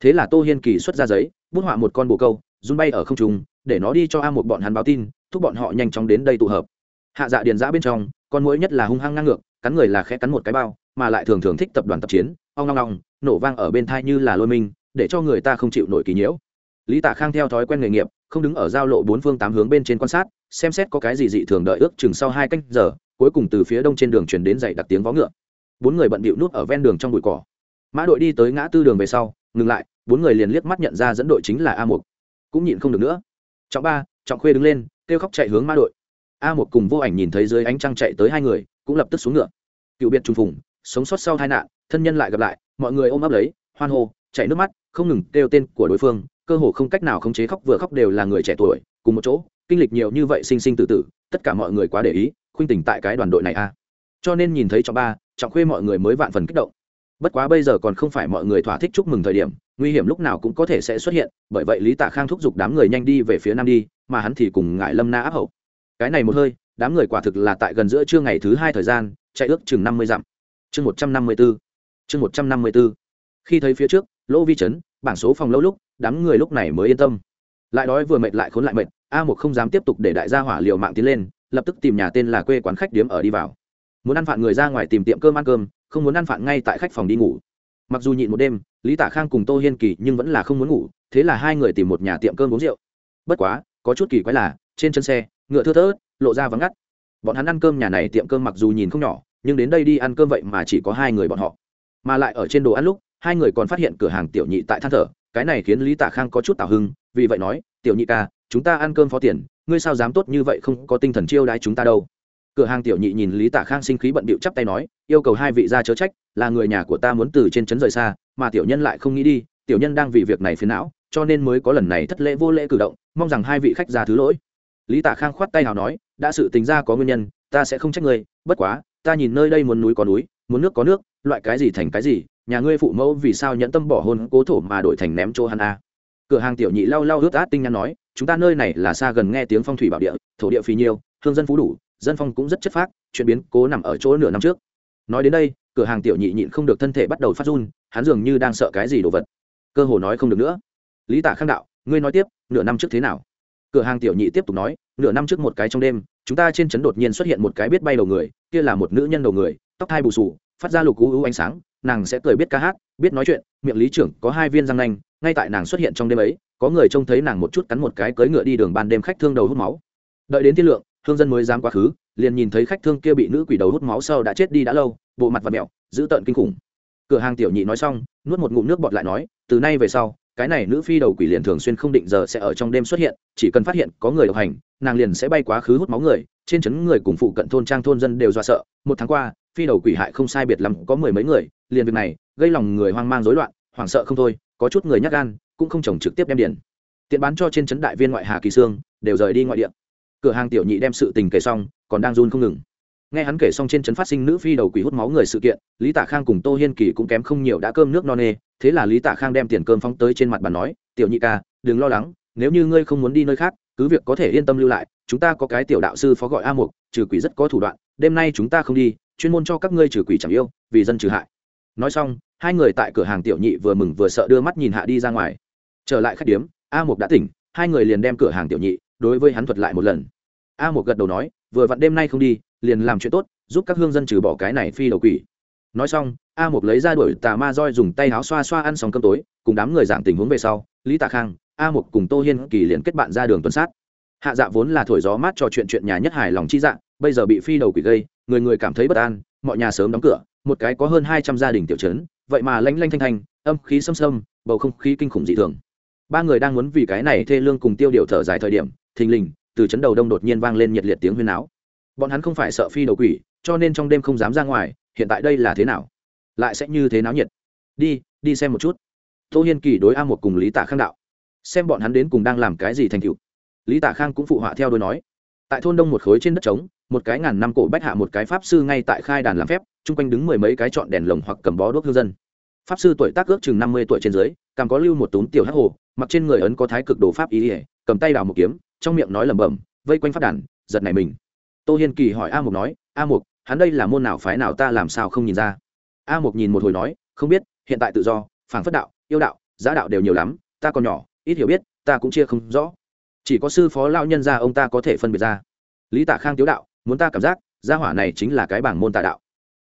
[SPEAKER 1] Thế là tô hiên kỳ xuất ra giấy, bút họa một con bồ câu, run bay ở không trung, để nó đi cho a một bọn hắn báo tin, thúc bọn họ nhanh chóng đến đây tụ hợp. Hạ dạ điền giã bên trong, con mũi nhất là hung hăng ngang ngược, cắn người là khẽ cắn một cái bao, mà lại thường thường thích tập đoàn tập chiến, ong long long nổ vang ở bên thai như là lôi minh, để cho người ta không chịu nổi kỳ nhiễu lý tạ khang theo thói quen nghề nghiệp, không đứng ở giao lộ bốn phương tám hướng bên trên quan sát, xem xét có cái gì dị thường đợi ước chừng sau hai canh giờ, cuối cùng từ phía đông trên đường chuyển đến dậy đặt tiếng vó ngựa. Bốn người bận bịu nút ở ven đường trong bụi cỏ. Mã đội đi tới ngã tư đường về sau, ngừng lại, bốn người liền liếc mắt nhận ra dẫn đội chính là a một cũng nhịn không được nữa. Trọng ba, trọng khuê đứng lên, kêu khóc chạy hướng mã đội. A một cùng vô ảnh nhìn thấy dưới ánh trăng chạy tới hai người, cũng lập tức xuống ngựa. Cựu biệt trùng phùng, sống sót sau tai nạn, thân nhân lại gặp lại, mọi người ôm ấp lấy, hoan hô chạy nước mắt, không ngừng kêu tên của đối phương cơ hồ không cách nào khống chế khóc vừa khóc đều là người trẻ tuổi, cùng một chỗ, kinh lịch nhiều như vậy sinh sinh tử tử, tất cả mọi người quá để ý, khuynh tình tại cái đoàn đội này a cho nên nhìn thấy trọng ba, trọng khuê mọi người mới vạn phần kích động. Bất quá bây giờ còn không phải mọi người thỏa thích chúc mừng thời điểm, nguy hiểm lúc nào cũng có thể sẽ xuất hiện, bởi vậy lý tạ khang thúc giục đám người nhanh đi về phía nam đi, mà hắn thì cùng ngại lâm na áp hậu. Cái này một hơi, đám người quả thực là tại gần giữa trưa ngày thứ hai thời gian, chạy ước chừng năm mươi dặm. Chương một trăm năm mươi b ố chương một trăm năm mươi b ố khi thấy phía trước, lỗ vi trấn bảng số phòng lâu lúc, đám người lúc này mới yên tâm. Lại đói vừa mệt lại khốn lại mệt, a một không dám tiếp tục để đại gia hỏa liều mạng tiến lên, lập tức tìm nhà tên là quê quán khách điếm ở đi vào. Muốn ăn phạn người ra ngoài tìm tiệm cơm ăn cơm, không muốn ăn phạn ngay tại khách phòng đi ngủ. Mặc dù nhịn một đêm, lý tả khang cùng tô hiên kỳ nhưng vẫn là không muốn ngủ, thế là hai người tìm một nhà tiệm cơm uống rượu. Bất quá, có chút kỳ quái là, trên chân xe, ngựa thưa thớt, lộ ra vắng ngắt. Bọn hắn ăn cơm nhà này tiệm cơm mặc dù nhìn không nhỏ, nhưng đến đây đi ăn cơm vậy mà chỉ có hai người bọn họ. Mà lại ở trên đồ ăn lúc hai người còn phát hiện cửa hàng tiểu nhị tại than thở, cái này khiến lý tả khang có chút tào hưng, vì vậy nói, tiểu nhị ca, chúng ta ăn cơm phó tiền, ngươi sao dám tốt như vậy không có tinh thần chiêu đãi chúng ta đâu? Cửa hàng tiểu nhị nhìn lý tả khang sinh khí bận bịu chắp tay nói, yêu cầu hai vị ra chớ trách, là người nhà của ta muốn từ trên trấn rời xa, mà tiểu nhân lại không nghĩ đi, tiểu nhân đang vì việc này phiền não, cho nên mới có lần này thất lễ vô lễ cử động, mong rằng hai vị khách ra thứ lỗi. Lý tả khang khoát tay nào nói, đã sự tính ra có nguyên nhân, ta sẽ không trách người bất quá, ta nhìn nơi đây muốn núi có núi, muốn nước có nước, loại cái gì thành cái gì nhà ngươi phụ mẫu vì sao nhẫn tâm bỏ hôn cố thổ mà đổi thành ném chỗ hắn a? Cửa hàng tiểu nhị lau lau ướt át tinh nhắn nói, chúng ta nơi này là xa gần nghe tiếng phong thủy bảo địa, thổ địa phì nhiêu thương dân phú đủ, dân phong cũng rất chất phác chuyển biến cố nằm ở chỗ nửa năm trước. Nói đến đây, cửa hàng tiểu nhị nhịn không được thân thể bắt đầu phát run, hắn dường như đang sợ cái gì đồ vật. Cơ hồ nói không được nữa. Lý tả khang đạo, ngươi nói tiếp, nửa năm trước thế nào? Cửa hàng tiểu nhị tiếp tục nói, nửa năm trước một cái trong đêm, chúng ta trên trấn đột nhiên xuất hiện một cái biết bay đầu người, kia là một nữ nhân đầu người, tóc thai bù sù phát ra lục cú ánh sáng nàng sẽ cười biết ca hát, biết nói chuyện, miệng lý trưởng có hai viên răng nanh, ngay tại nàng xuất hiện trong đêm ấy, có người trông thấy nàng một chút cắn một cái cưỡi ngựa đi đường ban đêm khách thương đầu hút máu. Đợi đến tiên lượng thương dân mới dám quá khứ, liền nhìn thấy khách thương kia bị nữ quỷ đầu hút máu sau đã chết đi đã lâu, bộ mặt và mẹo dữ tợn kinh khủng. Cửa hàng tiểu nhị nói xong, nuốt một ngụm nước bọt lại nói, từ nay về sau, cái này nữ phi đầu quỷ liền thường xuyên không định giờ sẽ ở trong đêm xuất hiện, chỉ cần phát hiện có người độc hành, nàng liền sẽ bay quá khứ hút máu người, trên trấn người cùng phụ cận thôn trang thôn dân đều do sợ. Một tháng qua phi đầu quỷ hại không sai biệt lắm, có mười mấy người, liền việc này, gây lòng người hoang mang rối loạn, hoảng sợ không thôi, có chút người nhắc gan, cũng không trồng trực tiếp đem điền tiện bán cho trên trấn đại viên ngoại hà kỳ sương, đều rời đi ngoại địa. Cửa hàng tiểu nhị đem sự tình kể xong, còn đang run không ngừng. Nghe hắn kể xong trên trấn phát sinh nữ phi đầu quỷ hút máu người sự kiện, lý tạ khang cùng tô hiên kỳ cũng kém không nhiều đã cơm nước no nê, thế là lý tạ khang đem tiền cơm phóng tới trên mặt bàn nói, tiểu nhị ca, đừng lo lắng, nếu như ngươi không muốn đi nơi khác, cứ việc có thể yên tâm lưu lại, chúng ta có cái tiểu đạo sư phó gọi a mục, trừ quỷ rất có thủ đoạn, đêm nay chúng ta không đi chuyên môn cho các ngươi trừ quỷ chẳng yêu, vì dân trừ hại. Nói xong, hai người tại cửa hàng tiểu nhị vừa mừng vừa sợ đưa mắt nhìn hạ đi ra ngoài. Trở lại khách điếm, a mục đã tỉnh, hai người liền đem cửa hàng tiểu nhị đối với hắn thuật lại một lần. A mục gật đầu nói, vừa vặn đêm nay không đi, liền làm chuyện tốt, giúp các hương dân trừ bỏ cái này phi đầu quỷ. Nói xong, a mục lấy ra đuổi tà ma roi dùng tay áo xoa xoa ăn xong cơm tối, cùng đám người giảng tình huống về sau, lý tạ khang, a mục cùng tô hiên kỳ liền kết bạn ra đường tuần sát. Hạ dạ vốn là thổi gió mát trò chuyện chuyện nhà nhất hài lòng chi dạ bây giờ bị phi đầu quỷ gây người người cảm thấy bất an, mọi nhà sớm đóng cửa, một cái có hơn hai trăm gia đình tiểu trấn, vậy mà lanh lanh thanh thanh, âm khí xâm xâm bầu không khí kinh khủng dị thường. Ba người đang muốn vì cái này thê lương cùng tiêu điều thở dài thời điểm, thình lình, từ trấn đầu đông đột nhiên vang lên nhiệt liệt tiếng huyên áo bọn hắn không phải sợ phi đầu quỷ, cho nên trong đêm không dám ra ngoài, hiện tại đây là thế nào? Lại sẽ như thế náo nhiệt. Đi đi xem một chút. Tô hiên kỳ đối a một cùng lý tạ khang đạo. Xem bọn hắn đến cùng đang làm cái gì thành cựu lý tạ khang cũng phụ họa theo đôi nói tại thôn đông một khối trên đất trống, một cái ngàn năm cổ bách hạ một cái pháp sư ngay tại khai đàn làm phép, chung quanh đứng mười mấy cái chọn đèn lồng hoặc cầm bó đuốc hương dân. Pháp sư tuổi tác ước chừng năm mươi tuổi trên dưới, càng có lưu một túm tiểu hắc hồ, mặc trên người ấn có thái cực đồ pháp ý ỉa cầm tay đào một kiếm, trong miệng nói lẩm bẩm, vây quanh phát đàn, giật này mình. Tô hiên kỳ hỏi a mục nói, a mục, hắn đây là môn nào phái nào ta làm sao không nhìn ra? A mục nhìn một hồi nói, không biết, hiện tại tự do phản phất đạo, yêu đạo, giá đạo đều nhiều lắm, ta còn nhỏ, ít hiểu biết, ta cũng chia không rõ chỉ có sư phó lao nhân ra ông ta có thể phân biệt ra. Lý tạ khang tiếu đạo, muốn ta cảm giác, gia hỏa này chính là cái bảng môn tà đạo.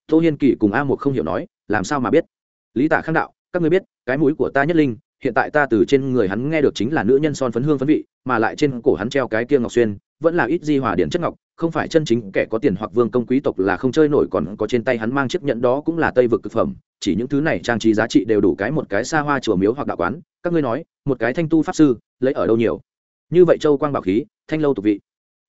[SPEAKER 1] Tô hiên kỳ cùng a một không hiểu nói, làm sao mà biết? Lý tạ khang đạo, các ngươi biết, cái mũi của ta nhất linh, hiện tại ta từ trên người hắn nghe được chính là nữ nhân son phấn hương phấn vị, mà lại trên cổ hắn treo cái kia ngọc xuyên, vẫn là ít di hòa điển chất ngọc, không phải chân chính kẻ có tiền hoặc vương công quý tộc là không chơi nổi còn có trên tay hắn mang chiếc nhẫn đó cũng là tây vực thực phẩm, chỉ những thứ này trang trí giá trị đều đủ cái một cái xa hoa chùa miếu hoặc đạo quán. Các ngươi nói, một cái thanh tu pháp sư, lấy ở đâu nhiều? Như vậy châu quang bảo khí, thanh lâu tục vị.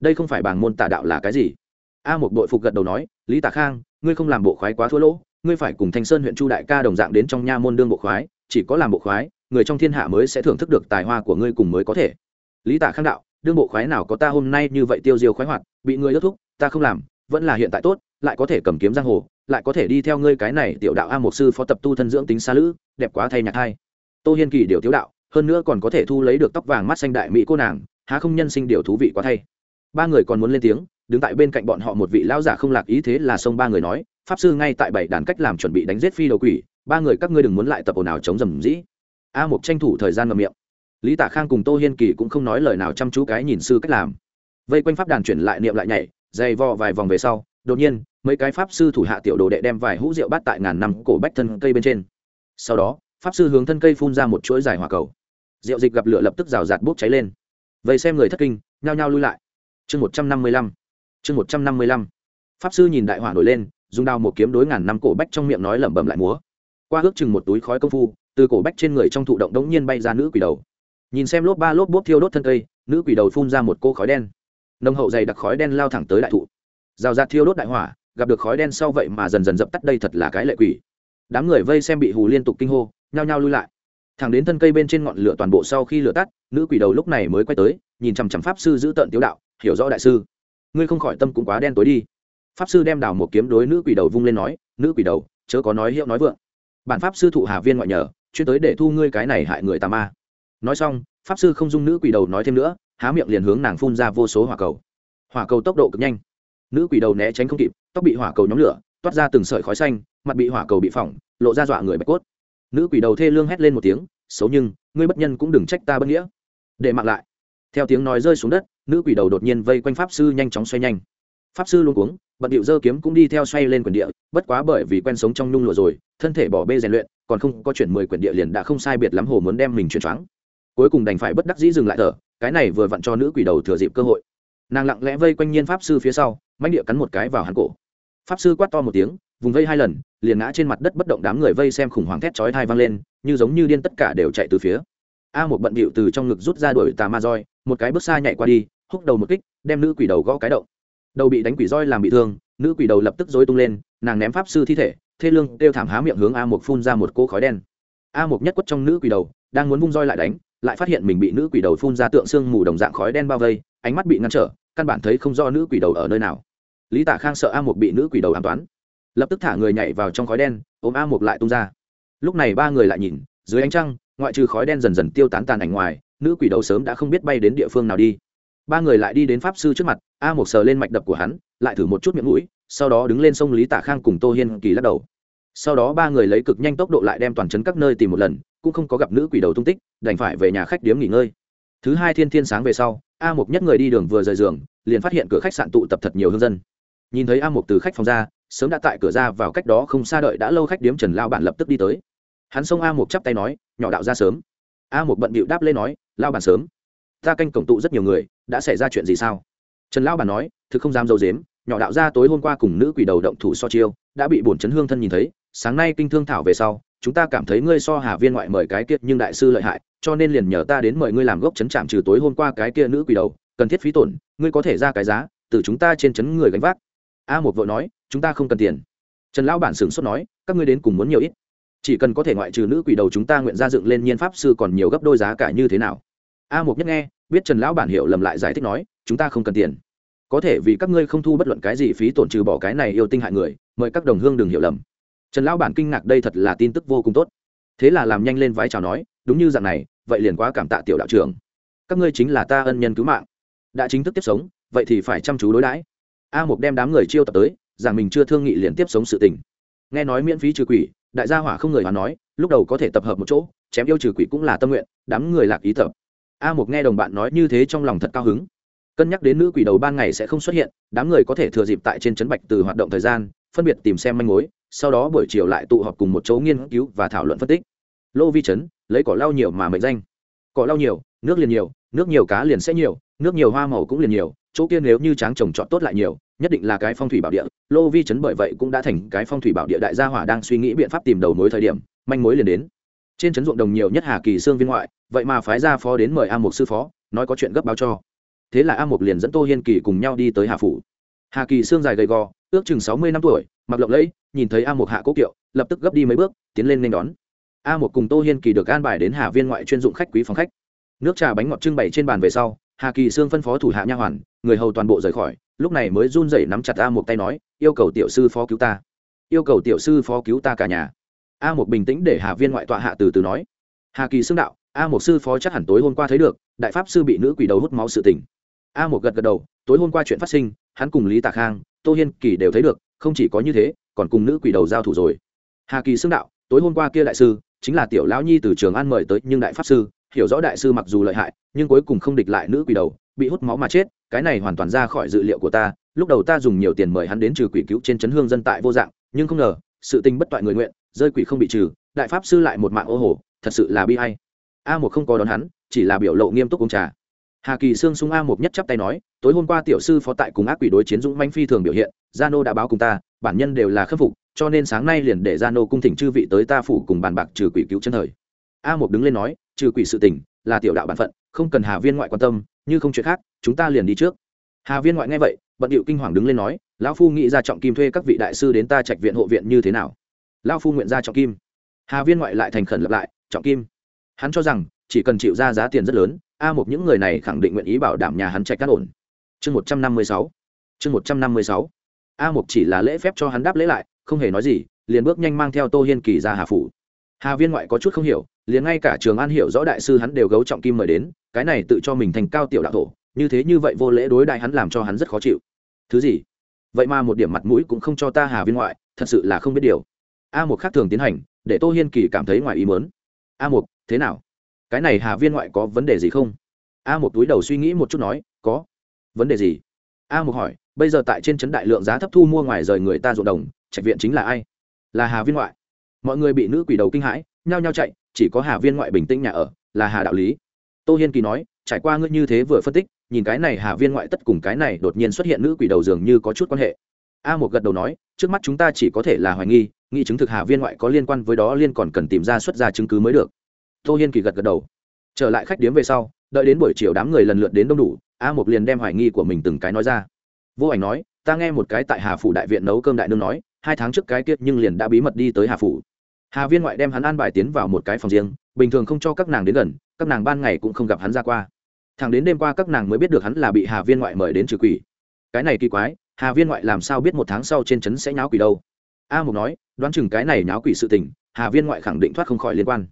[SPEAKER 1] Đây không phải bảng môn Tả đạo là cái gì? A một đội phục gật đầu nói, lý tả khang, ngươi không làm bộ khoái quá thua lỗ, ngươi phải cùng thanh sơn huyện chu đại ca đồng dạng đến trong nha môn đương bộ khoái, chỉ có làm bộ khoái, người trong thiên hạ mới sẽ thưởng thức được tài hoa của ngươi cùng mới có thể. Lý tả khang đạo, đương bộ khoái nào có ta hôm nay như vậy tiêu diêu khoái hoạt, bị ngươi ước thúc, ta không làm, vẫn là hiện tại tốt, lại có thể cầm kiếm giang hồ, lại có thể đi theo ngươi cái này tiểu đạo a một sư phó tập tu thân dưỡng tính xa lữ, đẹp quá thay nhạc hai tô hiên kỳ điều tiếu đạo hơn nữa còn có thể thu lấy được tóc vàng mắt xanh đại mỹ cô nàng, há không nhân sinh điều thú vị quá thay. Ba người còn muốn lên tiếng, đứng tại bên cạnh bọn họ một vị lão giả không lạc ý thế là xông ba người nói, pháp sư ngay tại bảy đàn cách làm chuẩn bị đánh giết phi đầu quỷ, ba người các ngươi đừng muốn lại tập ồn ào chống rầm rĩ. A một tranh thủ thời gian ngậm miệng. Lý tả khang cùng tô hiên kỳ cũng không nói lời nào chăm chú cái nhìn sư cách làm. Vây quanh pháp đàn chuyển lại niệm lại nhảy, dày vò vài vòng về sau, đột nhiên, mấy cái pháp sư thủ hạ tiểu đồ đệ đem vài hũ rượu bát tại ngàn năm cổ bách thân cây bên trên. Sau đó, pháp sư hướng thân cây phun ra một chuỗi dài hỏa cầu rượu dịch gặp lửa lập tức rào rạt bốc cháy lên. Vậy xem người thất kinh, nhao nhao lui lại. Chương một trăm năm mươi lăm. Chương một trăm năm mươi lăm. Pháp sư nhìn đại hỏa nổi lên, dùng đao một kiếm đối ngàn năm cổ bách trong miệng nói lẩm bẩm lại múa. Qua ước chừng một túi khói công phu, từ cổ bách trên người trong thụ động đống nhiên bay ra nữ quỷ đầu. Nhìn xem lốp ba lốp bốp thiêu đốt thân cây, nữ quỷ đầu phun ra một cô khói đen. Nồng hậu dày đặc khói đen lao thẳng tới đại thụ. Rào rạt thiêu đốt đại hỏa, gặp được khói đen sau vậy mà dần dần dập tắt đây thật là cái lệ quỷ. Đám người vây xem bị hù liên tục kinh hô, nhao nhao lui lại thẳng đến thân cây bên trên ngọn lửa toàn bộ sau khi lửa tắt, nữ quỷ đầu lúc này mới quay tới, nhìn chằm chằm pháp sư giữ tợn tiếu đạo, hiểu rõ đại sư, ngươi không khỏi tâm cũng quá đen tối đi. Pháp sư đem đào một kiếm đối nữ quỷ đầu vung lên nói, nữ quỷ đầu, chớ có nói hiệu nói vượng. Bản pháp sư thụ hà viên ngoại nhờ, chuyên tới để thu ngươi cái này hại người tà ma. Nói xong, pháp sư không dung nữ quỷ đầu nói thêm nữa, há miệng liền hướng nàng phun ra vô số hỏa cầu. Hỏa cầu tốc độ cực nhanh. Nữ quỷ đầu né tránh không kịp, tóc bị hỏa cầu nhóm lửa, toát ra từng sợi khói xanh, mặt bị hỏa cầu bị phỏng, lộ ra dọa người bạch cốt nữ quỷ đầu thê lương hét lên một tiếng, xấu nhưng, ngươi bất nhân cũng đừng trách ta bất nghĩa. Để mặc lại. Theo tiếng nói rơi xuống đất, nữ quỷ đầu đột nhiên vây quanh pháp sư nhanh chóng xoay nhanh. Pháp sư luôn cuống, bận điệu dơ kiếm cũng đi theo xoay lên quyển địa, bất quá bởi vì quen sống trong nhung lụa rồi, thân thể bỏ bê rèn luyện, còn không có chuyển mười quyển địa liền đã không sai biệt lắm hồ muốn đem mình chuyển choáng. Cuối cùng đành phải bất đắc dĩ dừng lại thở, cái này vừa vặn cho nữ quỷ đầu thừa dịp cơ hội. Nàng lặng lẽ vây quanh nhiên pháp sư phía sau manh địa cắn một cái vào hắn cổ. Pháp sư quát to một tiếng vùng vây hai lần, liền ngã trên mặt đất bất động đám người vây xem khủng hoảng thét chói thai vang lên, như giống như điên tất cả đều chạy từ phía. A một bận bịu từ trong ngực rút ra đuổi tà ma roi, một cái bước xa nhảy qua đi, húc đầu một kích, đem nữ quỷ đầu gõ cái động. Đầu bị đánh quỷ roi làm bị thương, nữ quỷ đầu lập tức dối tung lên, nàng ném pháp sư thi thể, thê lương kêu thảm há miệng hướng a một phun ra một cỗ khói đen. A một nhất quất trong nữ quỷ đầu, đang muốn vung roi lại đánh, lại phát hiện mình bị nữ quỷ đầu phun ra tượng xương mù đồng dạng khói đen bao vây, ánh mắt bị ngăn trở, căn bản thấy không do nữ quỷ đầu ở nơi nào. Lý tả khang sợ a một bị nữ quỷ đầu an toán lập tức thả người nhảy vào trong khói đen, ôm a Mục lại tung ra. Lúc này ba người lại nhìn, dưới ánh trăng, ngoại trừ khói đen dần dần tiêu tán tàn ảnh ngoài, nữ quỷ đầu sớm đã không biết bay đến địa phương nào đi. Ba người lại đi đến pháp sư trước mặt, a Mục sờ lên mạch đập của hắn, lại thử một chút miệng mũi, sau đó đứng lên sông lý tả khang cùng tô hiên kỳ lắc đầu. Sau đó ba người lấy cực nhanh tốc độ lại đem toàn trấn các nơi tìm một lần, cũng không có gặp nữ quỷ đầu tung tích, đành phải về nhà khách điếm nghỉ ngơi. Thứ hai thiên thiên sáng về sau, a Mục nhất người đi đường vừa rời giường, liền phát hiện cửa khách sạn tụ tập thật nhiều hương dân. Nhìn thấy a Mục từ khách phòng ra sớm đã tại cửa ra vào cách đó không xa đợi đã lâu khách điếm trần lao bản lập tức đi tới. Hắn xông a một chắp tay nói, nhỏ đạo ra sớm. A một bận bịu đáp lên nói, lao bản sớm. Ta canh cổng tụ rất nhiều người, đã xảy ra chuyện gì sao? Trần lao bản nói, thực không dám dâu dếm, nhỏ đạo ra tối hôm qua cùng nữ quỷ đầu động thủ so chiêu, đã bị bổn chấn hương thân nhìn thấy, sáng nay kinh thương thảo về sau, chúng ta cảm thấy ngươi so hà viên ngoại mời cái kia nhưng đại sư lợi hại, cho nên liền nhờ ta đến mời ngươi làm gốc chấn trạm trừ tối hôm qua cái kia nữ quỷ đầu, cần thiết phí tổn, ngươi có thể ra cái giá, từ chúng ta trên chấn người gánh vác. A một vội nói chúng ta không cần tiền. Trần lão bản sửng sốt nói, các ngươi đến cùng muốn nhiều ít? Chỉ cần có thể ngoại trừ nữ quỷ đầu chúng ta nguyện ra dựng lên nhiên pháp sư còn nhiều gấp đôi giá cả như thế nào? A một nhất nghe, biết trần lão bản hiểu lầm lại giải thích nói, chúng ta không cần tiền. Có thể vì các ngươi không thu bất luận cái gì phí tổn trừ bỏ cái này yêu tinh hại người, mời các đồng hương đừng hiểu lầm. Trần lão bản kinh ngạc đây thật là tin tức vô cùng tốt. Thế là làm nhanh lên vái chào nói, đúng như dạng này, vậy liền quá cảm tạ tiểu đạo trưởng. Các ngươi chính là ta ân nhân cứu mạng. Đã chính thức tiếp sống, vậy thì phải chăm chú đối đãi. A một đem đám người chiêu tập tới rằng mình chưa thương nghị liền tiếp sống sự tình. Nghe nói miễn phí trừ quỷ, đại gia hỏa không người mà nói, lúc đầu có thể tập hợp một chỗ, chém yêu trừ quỷ cũng là tâm nguyện, đám người lạc ý tập. A một nghe đồng bạn nói như thế trong lòng thật cao hứng. Cân nhắc đến nữ quỷ đầu ban ngày sẽ không xuất hiện, đám người có thể thừa dịp tại trên trấn bạch từ hoạt động thời gian, phân biệt tìm xem manh mối, sau đó buổi chiều lại tụ họp cùng một chỗ nghiên cứu và thảo luận phân tích. Lô vi trấn, lấy cỏ lau nhiều mà mệnh danh. Cỏ lau nhiều, nước liền nhiều nước nhiều cá liền sẽ nhiều, nước nhiều hoa màu cũng liền nhiều, chỗ kia nếu như tráng trồng trọt tốt lại nhiều, nhất định là cái phong thủy bảo địa. Lô vi chấn bởi vậy cũng đã thành cái phong thủy bảo địa đại gia hỏa đang suy nghĩ biện pháp tìm đầu mối thời điểm, manh mối liền đến. Trên trấn ruộng đồng nhiều nhất hà kỳ xương viên ngoại, vậy mà phái ra phó đến mời a mục sư phó, nói có chuyện gấp báo cho. Thế là a mục liền dẫn tô hiên kỳ cùng nhau đi tới hà phủ. Hà kỳ xương dài gầy gò, ước chừng sáu mươi năm tuổi, mặc lộng lẫy, nhìn thấy a mục hạ cố kiệu, lập tức gấp đi mấy bước, tiến lên nên đón. A mục cùng tô hiên kỳ được an bài đến hà viên ngoại chuyên dụng khách quý phòng khách nước trà bánh ngọt trưng bày trên bàn về sau, hà kỳ sương phân phó thủ hạ nha hoàn, người hầu toàn bộ rời khỏi, lúc này mới run rẩy nắm chặt a một tay nói, yêu cầu tiểu sư phó cứu ta. Yêu cầu tiểu sư phó cứu ta cả nhà. A một bình tĩnh để hà viên ngoại tọa hạ từ từ nói. Hà kỳ Sương đạo, a một sư phó chắc hẳn tối hôm qua thấy được, đại pháp sư bị nữ quỷ đầu hút máu sự tình. A một gật gật đầu, tối hôm qua chuyện phát sinh, hắn cùng lý tạ khang, tô hiên kỳ đều thấy được, không chỉ có như thế, còn cùng nữ quỷ đầu giao thủ rồi. Hà kỳ xưng đạo, tối hôm qua kia đại sư, chính là tiểu lão nhi từ trường an mời tới, nhưng đại pháp sư hiểu rõ đại sư mặc dù lợi hại, nhưng cuối cùng không địch lại nữ quỷ đầu, bị hút máu mà chết, cái này hoàn toàn ra khỏi dự liệu của ta, lúc đầu ta dùng nhiều tiền mời hắn đến trừ quỷ cứu trên chấn hương dân tại vô dạng, nhưng không ngờ, sự tình bất toại người nguyện, rơi quỷ không bị trừ, đại pháp sư lại một mạng ô hồ, thật sự là bi hay a một không có đón hắn, chỉ là biểu lộ nghiêm túc uống trà. Hà kỳ sương sung a một nhất chắp tay nói, tối hôm qua tiểu sư phó tại cùng ác quỷ đối chiến dũng manh phi thường biểu hiện, gia nô đã báo cùng ta, bản nhân đều là khâm phục, cho nên sáng nay liền để gia nô cung thỉnh chư vị tới ta phủ cùng bàn bạc trừ quỷ cứu chân thời. A một đứng lên nói trừ quỷ sự tình, là tiểu đạo bản phận, không cần hà viên ngoại quan tâm, như không chuyện khác, chúng ta liền đi trước. Hà viên ngoại nghe vậy, bận điệu kinh hoàng đứng lên nói, lão phu nghĩ ra trọng kim thuê các vị đại sư đến ta trạch viện hộ viện như thế nào? Lão phu nguyện ra trọng kim. Hà viên ngoại lại thành khẩn lập lại, trọng kim? Hắn cho rằng, chỉ cần chịu ra giá tiền rất lớn, a một những người này khẳng định nguyện ý bảo đảm nhà hắn trạch cát ổn. Chương một trăm năm mươi sáu. Chương một trăm năm mươi sáu. A một chỉ là lễ phép cho hắn đáp lễ lại, không hề nói gì, liền bước nhanh mang theo tô hiên kỳ ra hà phủ. Hà viên ngoại có chút không hiểu liền ngay cả trường an hiểu rõ đại sư hắn đều gấu trọng kim mời đến, cái này tự cho mình thành cao tiểu đạo thổ, như thế như vậy vô lễ đối đại hắn làm cho hắn rất khó chịu. Thứ gì? Vậy mà một điểm mặt mũi cũng không cho ta hà viên ngoại, thật sự là không biết điều. A một khác thường tiến hành, để tô hiên kỳ cảm thấy ngoài ý mớn a một thế nào? Cái này hà viên ngoại có vấn đề gì không? A một túi đầu suy nghĩ một chút nói, có. Vấn đề gì? A một hỏi, bây giờ tại trên trấn đại lượng giá thấp thu mua ngoài rời người ta ruộng đồng, trạch viện chính là ai? Là hà viên ngoại. Mọi người bị nữ quỷ đầu kinh hãi, nhao nhao chạy chỉ có hà viên ngoại bình tĩnh nhà ở, là hà đạo lý. Tô hiên kỳ nói, trải qua ngươi như thế vừa phân tích, nhìn cái này hà viên ngoại tất cùng cái này đột nhiên xuất hiện nữ quỷ đầu dường như có chút quan hệ. A một gật đầu nói, trước mắt chúng ta chỉ có thể là hoài nghi nghi chứng thực hà viên ngoại có liên quan với đó liên còn cần tìm ra xuất ra chứng cứ mới được. Tô hiên kỳ gật gật đầu. Trở lại khách điếm về sau, đợi đến buổi chiều đám người lần lượt đến đông đủ, a một liền đem hoài nghi của mình từng cái nói ra. Vô ảnh nói, ta nghe một cái tại hà phủ đại viện nấu cơm đại nương nói, hai tháng trước cái tiết nhưng liền đã bí mật đi tới hà phủ hà viên ngoại đem hắn an bài tiến vào một cái phòng riêng, bình thường không cho các nàng đến gần, các nàng ban ngày cũng không gặp hắn ra qua. Thằng đến đêm qua các nàng mới biết được hắn là bị hà viên ngoại mời đến trừ quỷ. Cái này kỳ quái, hà viên ngoại làm sao biết một tháng sau trên trấn sẽ nháo quỷ đâu? A mục nói, đoán chừng cái này nháo quỷ sự tình, hà viên ngoại khẳng định thoát không khỏi liên quan.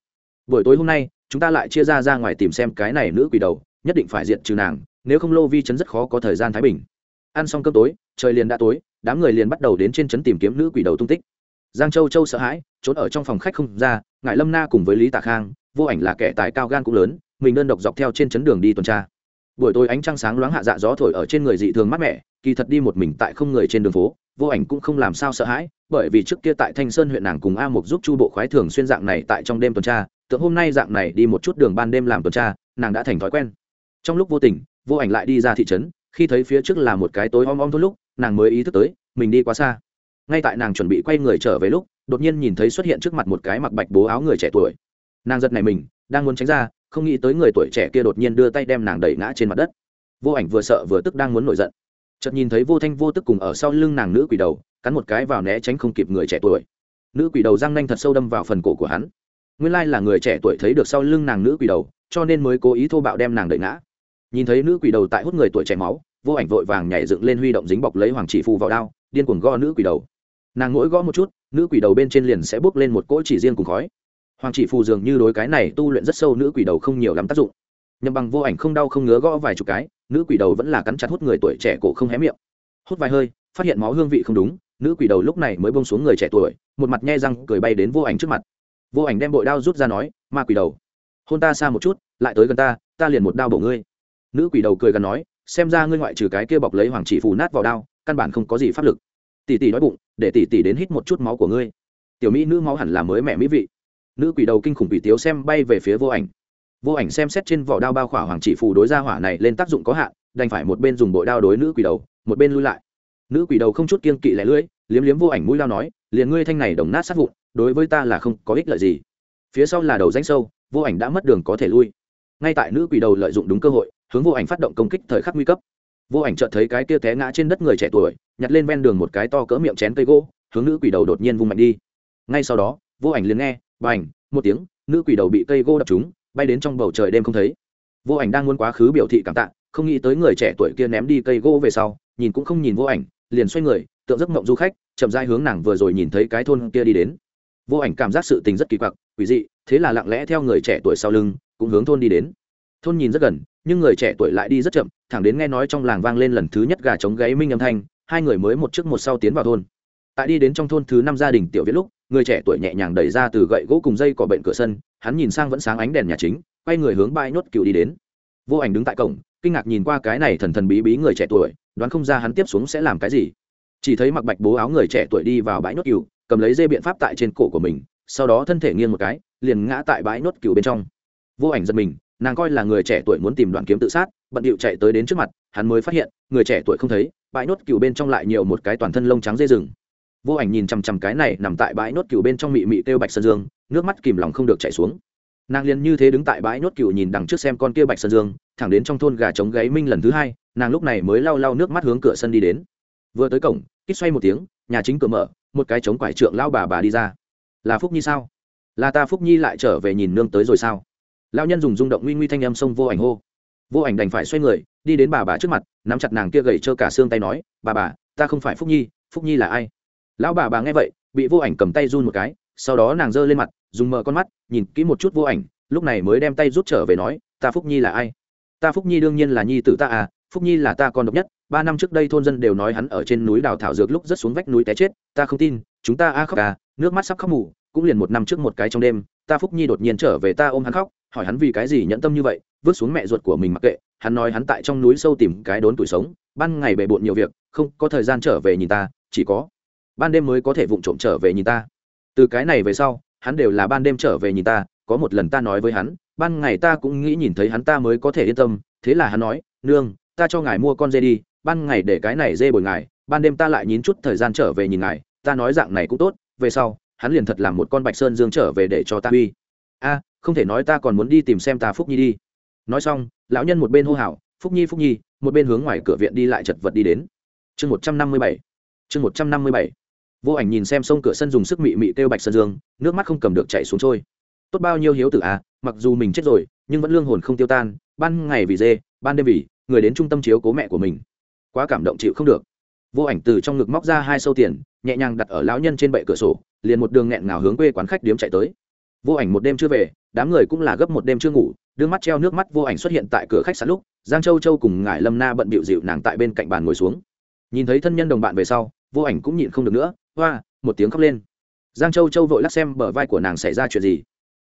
[SPEAKER 1] Buổi tối hôm nay, chúng ta lại chia ra ra ngoài tìm xem cái này nữ quỷ đầu, nhất định phải diện trừ nàng, nếu không lô vi chấn rất khó có thời gian thái bình. Ăn xong cơm tối, trời liền đã tối, đám người liền bắt đầu đến trên trấn tìm kiếm nữ quỷ đầu tung tích giang châu châu sợ hãi, trốn ở trong phòng khách không ra ngại lâm na cùng với lý tạ khang, vô ảnh là kẻ tài cao gan cũng lớn, mình đơn độc dọc theo trên chấn đường đi tuần tra. Buổi tối ánh trăng sáng loáng hạ dạ gió thổi ở trên người dị thường mát mẻ, kỳ thật đi một mình tại không người trên đường phố, vô ảnh cũng không làm sao sợ hãi, bởi vì trước kia tại thanh sơn huyện nàng cùng a mục giúp chu bộ khoái thường xuyên dạng này tại trong đêm tuần tra tượng hôm nay dạng này đi một chút đường ban đêm làm tuần tra, nàng đã thành thói quen. Trong lúc vô tình, vô ảnh lại đi ra thị trấn, khi thấy phía trước là một cái tối om om thốt lúc, nàng mới ý thức tới, mình đi quá xa ngay tại nàng chuẩn bị quay người trở về lúc, đột nhiên nhìn thấy xuất hiện trước mặt một cái mặc bạch bố áo người trẻ tuổi. Nàng giật này mình, đang muốn tránh ra, không nghĩ tới người tuổi trẻ kia đột nhiên đưa tay đem nàng đẩy ngã trên mặt đất. Vô ảnh vừa sợ vừa tức đang muốn nổi giận. Chợt nhìn thấy vô thanh vô tức cùng ở sau lưng nàng nữ quỷ đầu, cắn một cái vào né tránh không kịp người trẻ tuổi. Nữ quỷ đầu răng nanh thật sâu đâm vào phần cổ của hắn. Nguyên lai là người trẻ tuổi thấy được sau lưng nàng nữ quỷ đầu, cho nên mới cố ý thô bạo đem nàng đẩy ngã. Nhìn thấy nữ quỷ đầu tại hút người tuổi trẻ máu, vô ảnh vội vàng nhảy dựng lên huy động dính bọc lấy hoàng chỉ phù vào đao, điên cuồng gõ nữ quỷ đầu nàng mỗi gõ một chút, nữ quỷ đầu bên trên liền sẽ bước lên một cỗ chỉ riêng cùng khói. Hoàng chỉ phù dường như đối cái này tu luyện rất sâu, nữ quỷ đầu không nhiều lắm tác dụng. Nhầm bằng vô ảnh không đau không ngứa gõ vài chục cái, nữ quỷ đầu vẫn là cắn chặt hút người tuổi trẻ cổ không hé miệng. Hút vài hơi, phát hiện máu hương vị không đúng, nữ quỷ đầu lúc này mới bông xuống người trẻ tuổi, một mặt nhe răng cười bay đến vô ảnh trước mặt. Vô ảnh đem bội đao rút ra nói, ma quỷ đầu, hôn ta xa một chút, lại tới gần ta ta liền một đao bổ ngươi. Nữ quỷ đầu cười gần nói, xem ra ngươi ngoại trừ cái kia bọc lấy hoàng chỉ phù nát vào đao, căn bản không có gì pháp lực tỷ tỷ đói bụng, để tỷ tỷ đến hít một chút máu của ngươi. Tiểu mỹ nữ máu hẳn là mới mẹ mỹ vị. Nữ quỷ đầu kinh khủng quỷ tiếu xem bay về phía vô ảnh. Vô ảnh xem xét trên vỏ đao bao khỏa hoàng chỉ phù đối ra hỏa này lên tác dụng có hạn, đành phải một bên dùng bội đao đối nữ quỷ đầu, một bên lui lại. Nữ quỷ đầu không chút kiên kỵ lẻ lưỡi, liếm liếm vô ảnh mũi lao nói, liền ngươi thanh này đồng nát sát vụn, đối với ta là không có ích lợi gì. Phía sau là đầu danh sâu, vô ảnh đã mất đường có thể lui. Ngay tại nữ quỷ đầu lợi dụng đúng cơ hội, hướng vô ảnh phát động công kích thời khắc nguy cấp. Vô ảnh chợt thấy cái kia té ngã trên đất người trẻ tuổi nhặt lên ven đường một cái to cỡ miệng chén cây gỗ, hướng nữ quỷ đầu đột nhiên vung mạnh đi. Ngay sau đó, vô ảnh liền nghe, bành! Một tiếng, nữ quỷ đầu bị cây gỗ đập trúng, bay đến trong bầu trời đêm không thấy. Vô ảnh đang muốn quá khứ biểu thị cảm tạ, không nghĩ tới người trẻ tuổi kia ném đi cây gỗ về sau, nhìn cũng không nhìn vô ảnh, liền xoay người, tượng giấc mộng du khách, chậm rãi hướng nàng vừa rồi nhìn thấy cái thôn kia đi đến. Vô ảnh cảm giác sự tình rất kỳ quặc, quỷ dị, thế là lặng lẽ theo người trẻ tuổi sau lưng, cũng hướng thôn đi đến. Thôn nhìn rất gần, nhưng người trẻ tuổi lại đi rất chậm, thẳng đến nghe nói trong làng vang lên lần thứ nhất gà trống gáy minh âm thanh hai người mới một trước một sau tiến vào thôn. Tại đi đến trong thôn thứ năm gia đình tiểu viết lúc, người trẻ tuổi nhẹ nhàng đẩy ra từ gậy gỗ cùng dây cỏ bệnh cửa sân, hắn nhìn sang vẫn sáng ánh đèn nhà chính, quay người hướng bãi nhốt cựu đi đến. Vô ảnh đứng tại cổng, kinh ngạc nhìn qua cái này thần thần bí bí người trẻ tuổi, đoán không ra hắn tiếp xuống sẽ làm cái gì. Chỉ thấy mặc bạch bố áo người trẻ tuổi đi vào bãi nhốt cựu, cầm lấy dây biện pháp tại trên cổ của mình, sau đó thân thể nghiêng một cái, liền ngã tại bãi nhốt cựu bên trong. Vô ảnh giật mình, nàng coi là người trẻ tuổi muốn tìm đoạn kiếm tự sát, bận điệu chạy tới đến trước mặt, hắn mới phát hiện, người trẻ tuổi không thấy bãi nốt cừu bên trong lại nhiều một cái toàn thân lông trắng dây rừng. Vô ảnh nhìn chằm chằm cái này nằm tại bãi nốt cừu bên trong mị mị kêu bạch sơn dương, nước mắt kìm lòng không được chảy xuống. Nàng liền như thế đứng tại bãi nốt cừu nhìn đằng trước xem con kia bạch sơn dương, thẳng đến trong thôn gà trống gáy minh lần thứ hai, nàng lúc này mới lau lau nước mắt hướng cửa sân đi đến. Vừa tới cổng, kít xoay một tiếng, nhà chính cửa mở, một cái trống quải trượng lao bà bà đi ra. Là phúc nhi sao? Là ta phúc nhi lại trở về nhìn nương tới rồi sao? Lao nhân dùng rung động nguy nguy thanh âm sông vô ảnh hô vô ảnh đành phải xoay người, đi đến bà bà trước mặt, nắm chặt nàng kia gầy trơ cả xương tay nói, bà bà, ta không phải phúc nhi phúc nhi là ai? Lão bà bà nghe vậy, bị vô ảnh cầm tay run một cái, sau đó nàng giơ lên mặt, dùng mở con mắt, nhìn kỹ một chút vô ảnh, lúc này mới đem tay rút trở về nói, ta phúc nhi là ai? Ta phúc nhi đương nhiên là nhi tử ta à phúc nhi là ta con độc nhất, ba năm trước đây thôn dân đều nói hắn ở trên núi đào thảo dược lúc rất xuống vách núi té chết, ta không tin, chúng ta a khóc à nước mắt sắp khóc mù, cũng liền một năm trước một cái trong đêm, ta phúc nhi đột nhiên trở về ta ôm hắn khóc, hỏi hắn vì cái gì nhẫn tâm như vậy vứt xuống mẹ ruột của mình mặc kệ, hắn nói hắn tại trong núi sâu tìm cái đốn tuổi sống, ban ngày bề bộn nhiều việc, không có thời gian trở về nhìn ta, chỉ có ban đêm mới có thể vụng trộm trở về nhìn ta. Từ cái này về sau, hắn đều là ban đêm trở về nhìn ta, có một lần ta nói với hắn, ban ngày ta cũng nghĩ nhìn thấy hắn ta mới có thể yên tâm, thế là hắn nói, nương, ta cho ngài mua con dê đi, ban ngày để cái này dê bồi ngài, ban đêm ta lại nhín chút thời gian trở về nhìn ngài, ta nói dạng này cũng tốt, về sau, hắn liền thật làm một con bạch sơn dương trở về để cho ta uy. A, không thể nói ta còn muốn đi tìm xem ta phúc nhi đi nói xong, lão nhân một bên hô hào, phúc nhi phúc nhi, một bên hướng ngoài cửa viện đi lại chật vật đi đến. Chương một trăm năm mươi bảy. Chương một trăm năm mươi bảy. Vô ảnh nhìn xem sông cửa sân dùng sức mị mị kêu bạch sơn dương, nước mắt không cầm được chạy xuống trôi. Tốt bao nhiêu hiếu tử à mặc dù mình chết rồi, nhưng vẫn lương hồn không tiêu tan, ban ngày vì dê, ban đêm vì, người đến trung tâm chiếu cố mẹ của mình. Quá cảm động chịu không được. Vô ảnh từ trong ngực móc ra hai sâu tiền, nhẹ nhàng đặt ở lão nhân trên bệ cửa sổ, liền một đường nghẹn ngào hướng quê quán khách điếm chạy tới vô ảnh một đêm chưa về, đám người cũng là gấp một đêm chưa ngủ đưa mắt treo nước mắt vô ảnh xuất hiện tại cửa khách sạn lúc, giang châu châu cùng ngải lâm na bận bịu dịu nàng tại bên cạnh bàn ngồi xuống. Nhìn thấy thân nhân đồng bạn về sau, vô ảnh cũng nhịn không được nữa, hoa, một tiếng khóc lên. Giang châu châu vội lắc xem bờ vai của nàng xảy ra chuyện gì.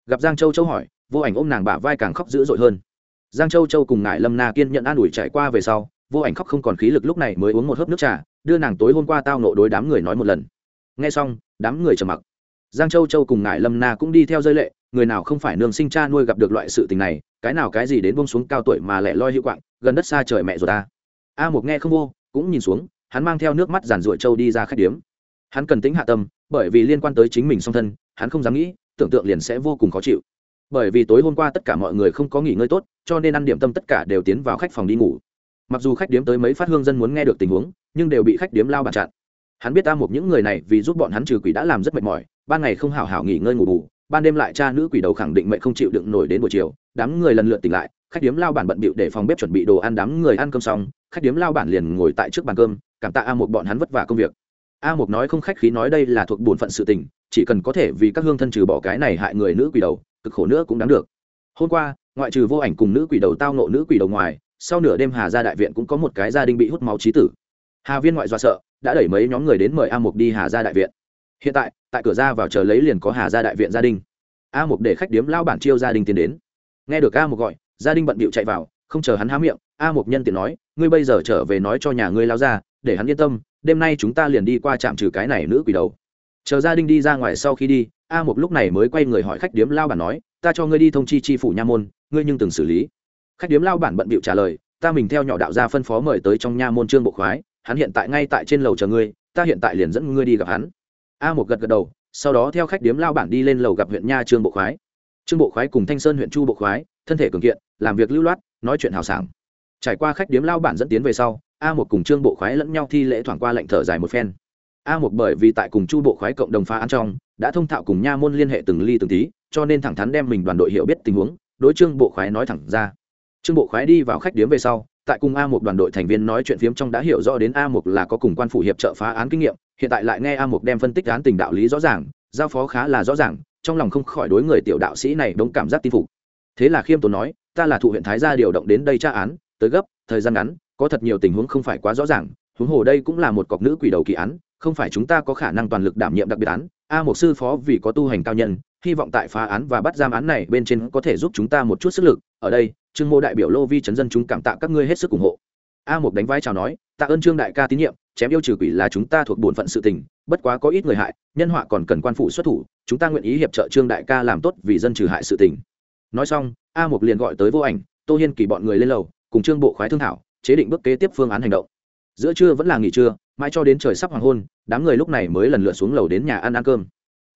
[SPEAKER 1] Gặp giang châu châu hỏi, vô ảnh ôm nàng bả vai càng khóc dữ dội hơn. Giang châu châu cùng ngải lâm na kiên nhận an ủi trải qua về sau, vô ảnh khóc không còn khí lực lúc này mới uống một hớp nước trà, đưa nàng tối hôm qua tao nộ đối đám người nói một lần. Nghe xong, đám người trầm mặc giang châu châu cùng ngải lâm na cũng đi theo rơi lệ, người nào không phải nương sinh cha nuôi gặp được loại sự tình này, cái nào cái gì đến bông xuống cao tuổi mà lẻ loi hữu quạng, gần đất xa trời mẹ rồi ta. A một nghe không vô, cũng nhìn xuống, hắn mang theo nước mắt giàn ruội châu đi ra khách điếm. Hắn cần tính hạ tâm, bởi vì liên quan tới chính mình song thân, hắn không dám nghĩ, tưởng tượng liền sẽ vô cùng khó chịu. Bởi vì tối hôm qua tất cả mọi người không có nghỉ ngơi tốt, cho nên ăn điểm tâm tất cả đều tiến vào khách phòng đi ngủ. Mặc dù khách điếm tới mấy phát hương dân muốn nghe được tình huống, nhưng đều bị khách điếm lao bàn chặn. Hắn biết ta một những người này vì giúp bọn hắn trừ quỷ đã làm rất mệt mỏi ban ngày không hảo hảo nghỉ ngơi ngủ bù, ban đêm lại cha nữ quỷ đầu khẳng định mẹ không chịu đựng nổi đến buổi chiều. Đám người lần lượt tỉnh lại, khách điếm lao bản bận bịu để phòng bếp chuẩn bị đồ ăn, đám người ăn cơm xong, khách điếm lao bản liền ngồi tại trước bàn cơm, cảm tạ a một bọn hắn vất vả công việc. A một nói không khách khí nói đây là thuộc bổn phận sự tình, chỉ cần có thể vì các hương thân trừ bỏ cái này hại người nữ quỷ đầu, cực khổ nữa cũng đáng được. Hôm qua, ngoại trừ vô ảnh cùng nữ quỷ đầu tao nộ nữ quỷ đầu ngoài, sau nửa đêm hà ra đại viện cũng có một cái gia đình bị hút máu trí tử. Hà viên ngoại do sợ, đã đẩy mấy nhóm người đến mời a mục đi hà ra đại viện hiện tại tại cửa ra vào chờ lấy liền có hà gia đại viện gia đình. A mục để khách điếm lao bản chiêu gia đình tiến đến. Nghe được a mục gọi, gia đình bận bịu chạy vào, không chờ hắn há miệng, a mục nhân tiện nói, ngươi bây giờ trở về nói cho nhà ngươi lao ra để hắn yên tâm, đêm nay chúng ta liền đi qua trạm trừ cái này nữ quỷ đầu. Chờ gia đình đi ra ngoài sau khi đi, a mục lúc này mới quay người hỏi khách điếm lao bản nói, ta cho ngươi đi thông chi chi phủ nha môn, ngươi nhưng từng xử lý. Khách điếm lao bản bận bịu trả lời, ta mình theo nhỏ đạo gia phân phó mời tới trong nha môn trương bộ khoái, hắn hiện tại ngay tại trên lầu chờ ngươi, ta hiện tại liền dẫn ngươi đi gặp hắn a một gật gật đầu, sau đó theo khách điếm lao bản đi lên lầu gặp huyện nha trương bộ khoái. Trương bộ khoái cùng thanh sơn huyện chu bộ khoái, thân thể cường kiện, làm việc lưu loát, nói chuyện hào sảng. Trải qua khách điếm lao bản dẫn tiến về sau, a một cùng trương bộ khoái lẫn nhau thi lễ thoảng qua lệnh thở dài một phen. A một bởi vì tại cùng chu bộ khoái cộng đồng phá án trong, đã thông thạo cùng nha môn liên hệ từng ly từng tí, cho nên thẳng thắn đem mình đoàn đội hiểu biết tình huống, đối trương bộ khoái nói thẳng ra. Trương bộ khoái đi vào khách điếm về sau, tại cùng a một đoàn đội thành viên nói chuyện phiếm trong đã hiểu rõ đến a một là có cùng quan phủ hiệp trợ phá án kinh nghiệm hiện tại lại nghe a Mục đem phân tích án tình đạo lý rõ ràng, giao phó khá là rõ ràng, trong lòng không khỏi đối người tiểu đạo sĩ này đống cảm giác tin phục. Thế là khiêm tốn nói, ta là thụ huyện thái gia điều động đến đây tra án, tới gấp, thời gian ngắn, có thật nhiều tình huống không phải quá rõ ràng, huống hồ đây cũng là một cọc nữ quỷ đầu kỳ án, không phải chúng ta có khả năng toàn lực đảm nhiệm đặc biệt án. A một sư phó vì có tu hành cao nhân, hy vọng tại phá án và bắt giam án này bên trên có thể giúp chúng ta một chút sức lực. Ở đây, trương mô đại biểu lô vi chấn dân chúng cảm tạ các ngươi hết sức ủng hộ. A một đánh vai chào nói, tạ ơn trương đại ca tín nhiệm chém yêu trừ quỷ là chúng ta thuộc bổn phận sự tình, bất quá có ít người hại, nhân họa còn cần quan phụ xuất thủ, chúng ta nguyện ý hiệp trợ trương đại ca làm tốt vì dân trừ hại sự tình. Nói xong, a mục liền gọi tới vô ảnh, tô hiên kỳ bọn người lên lầu, cùng trương bộ khoái thương thảo, chế định bước kế tiếp phương án hành động. Giữa trưa vẫn là nghỉ trưa, mãi cho đến trời sắp hoàng hôn, đám người lúc này mới lần lượt xuống lầu đến nhà ăn ăn cơm.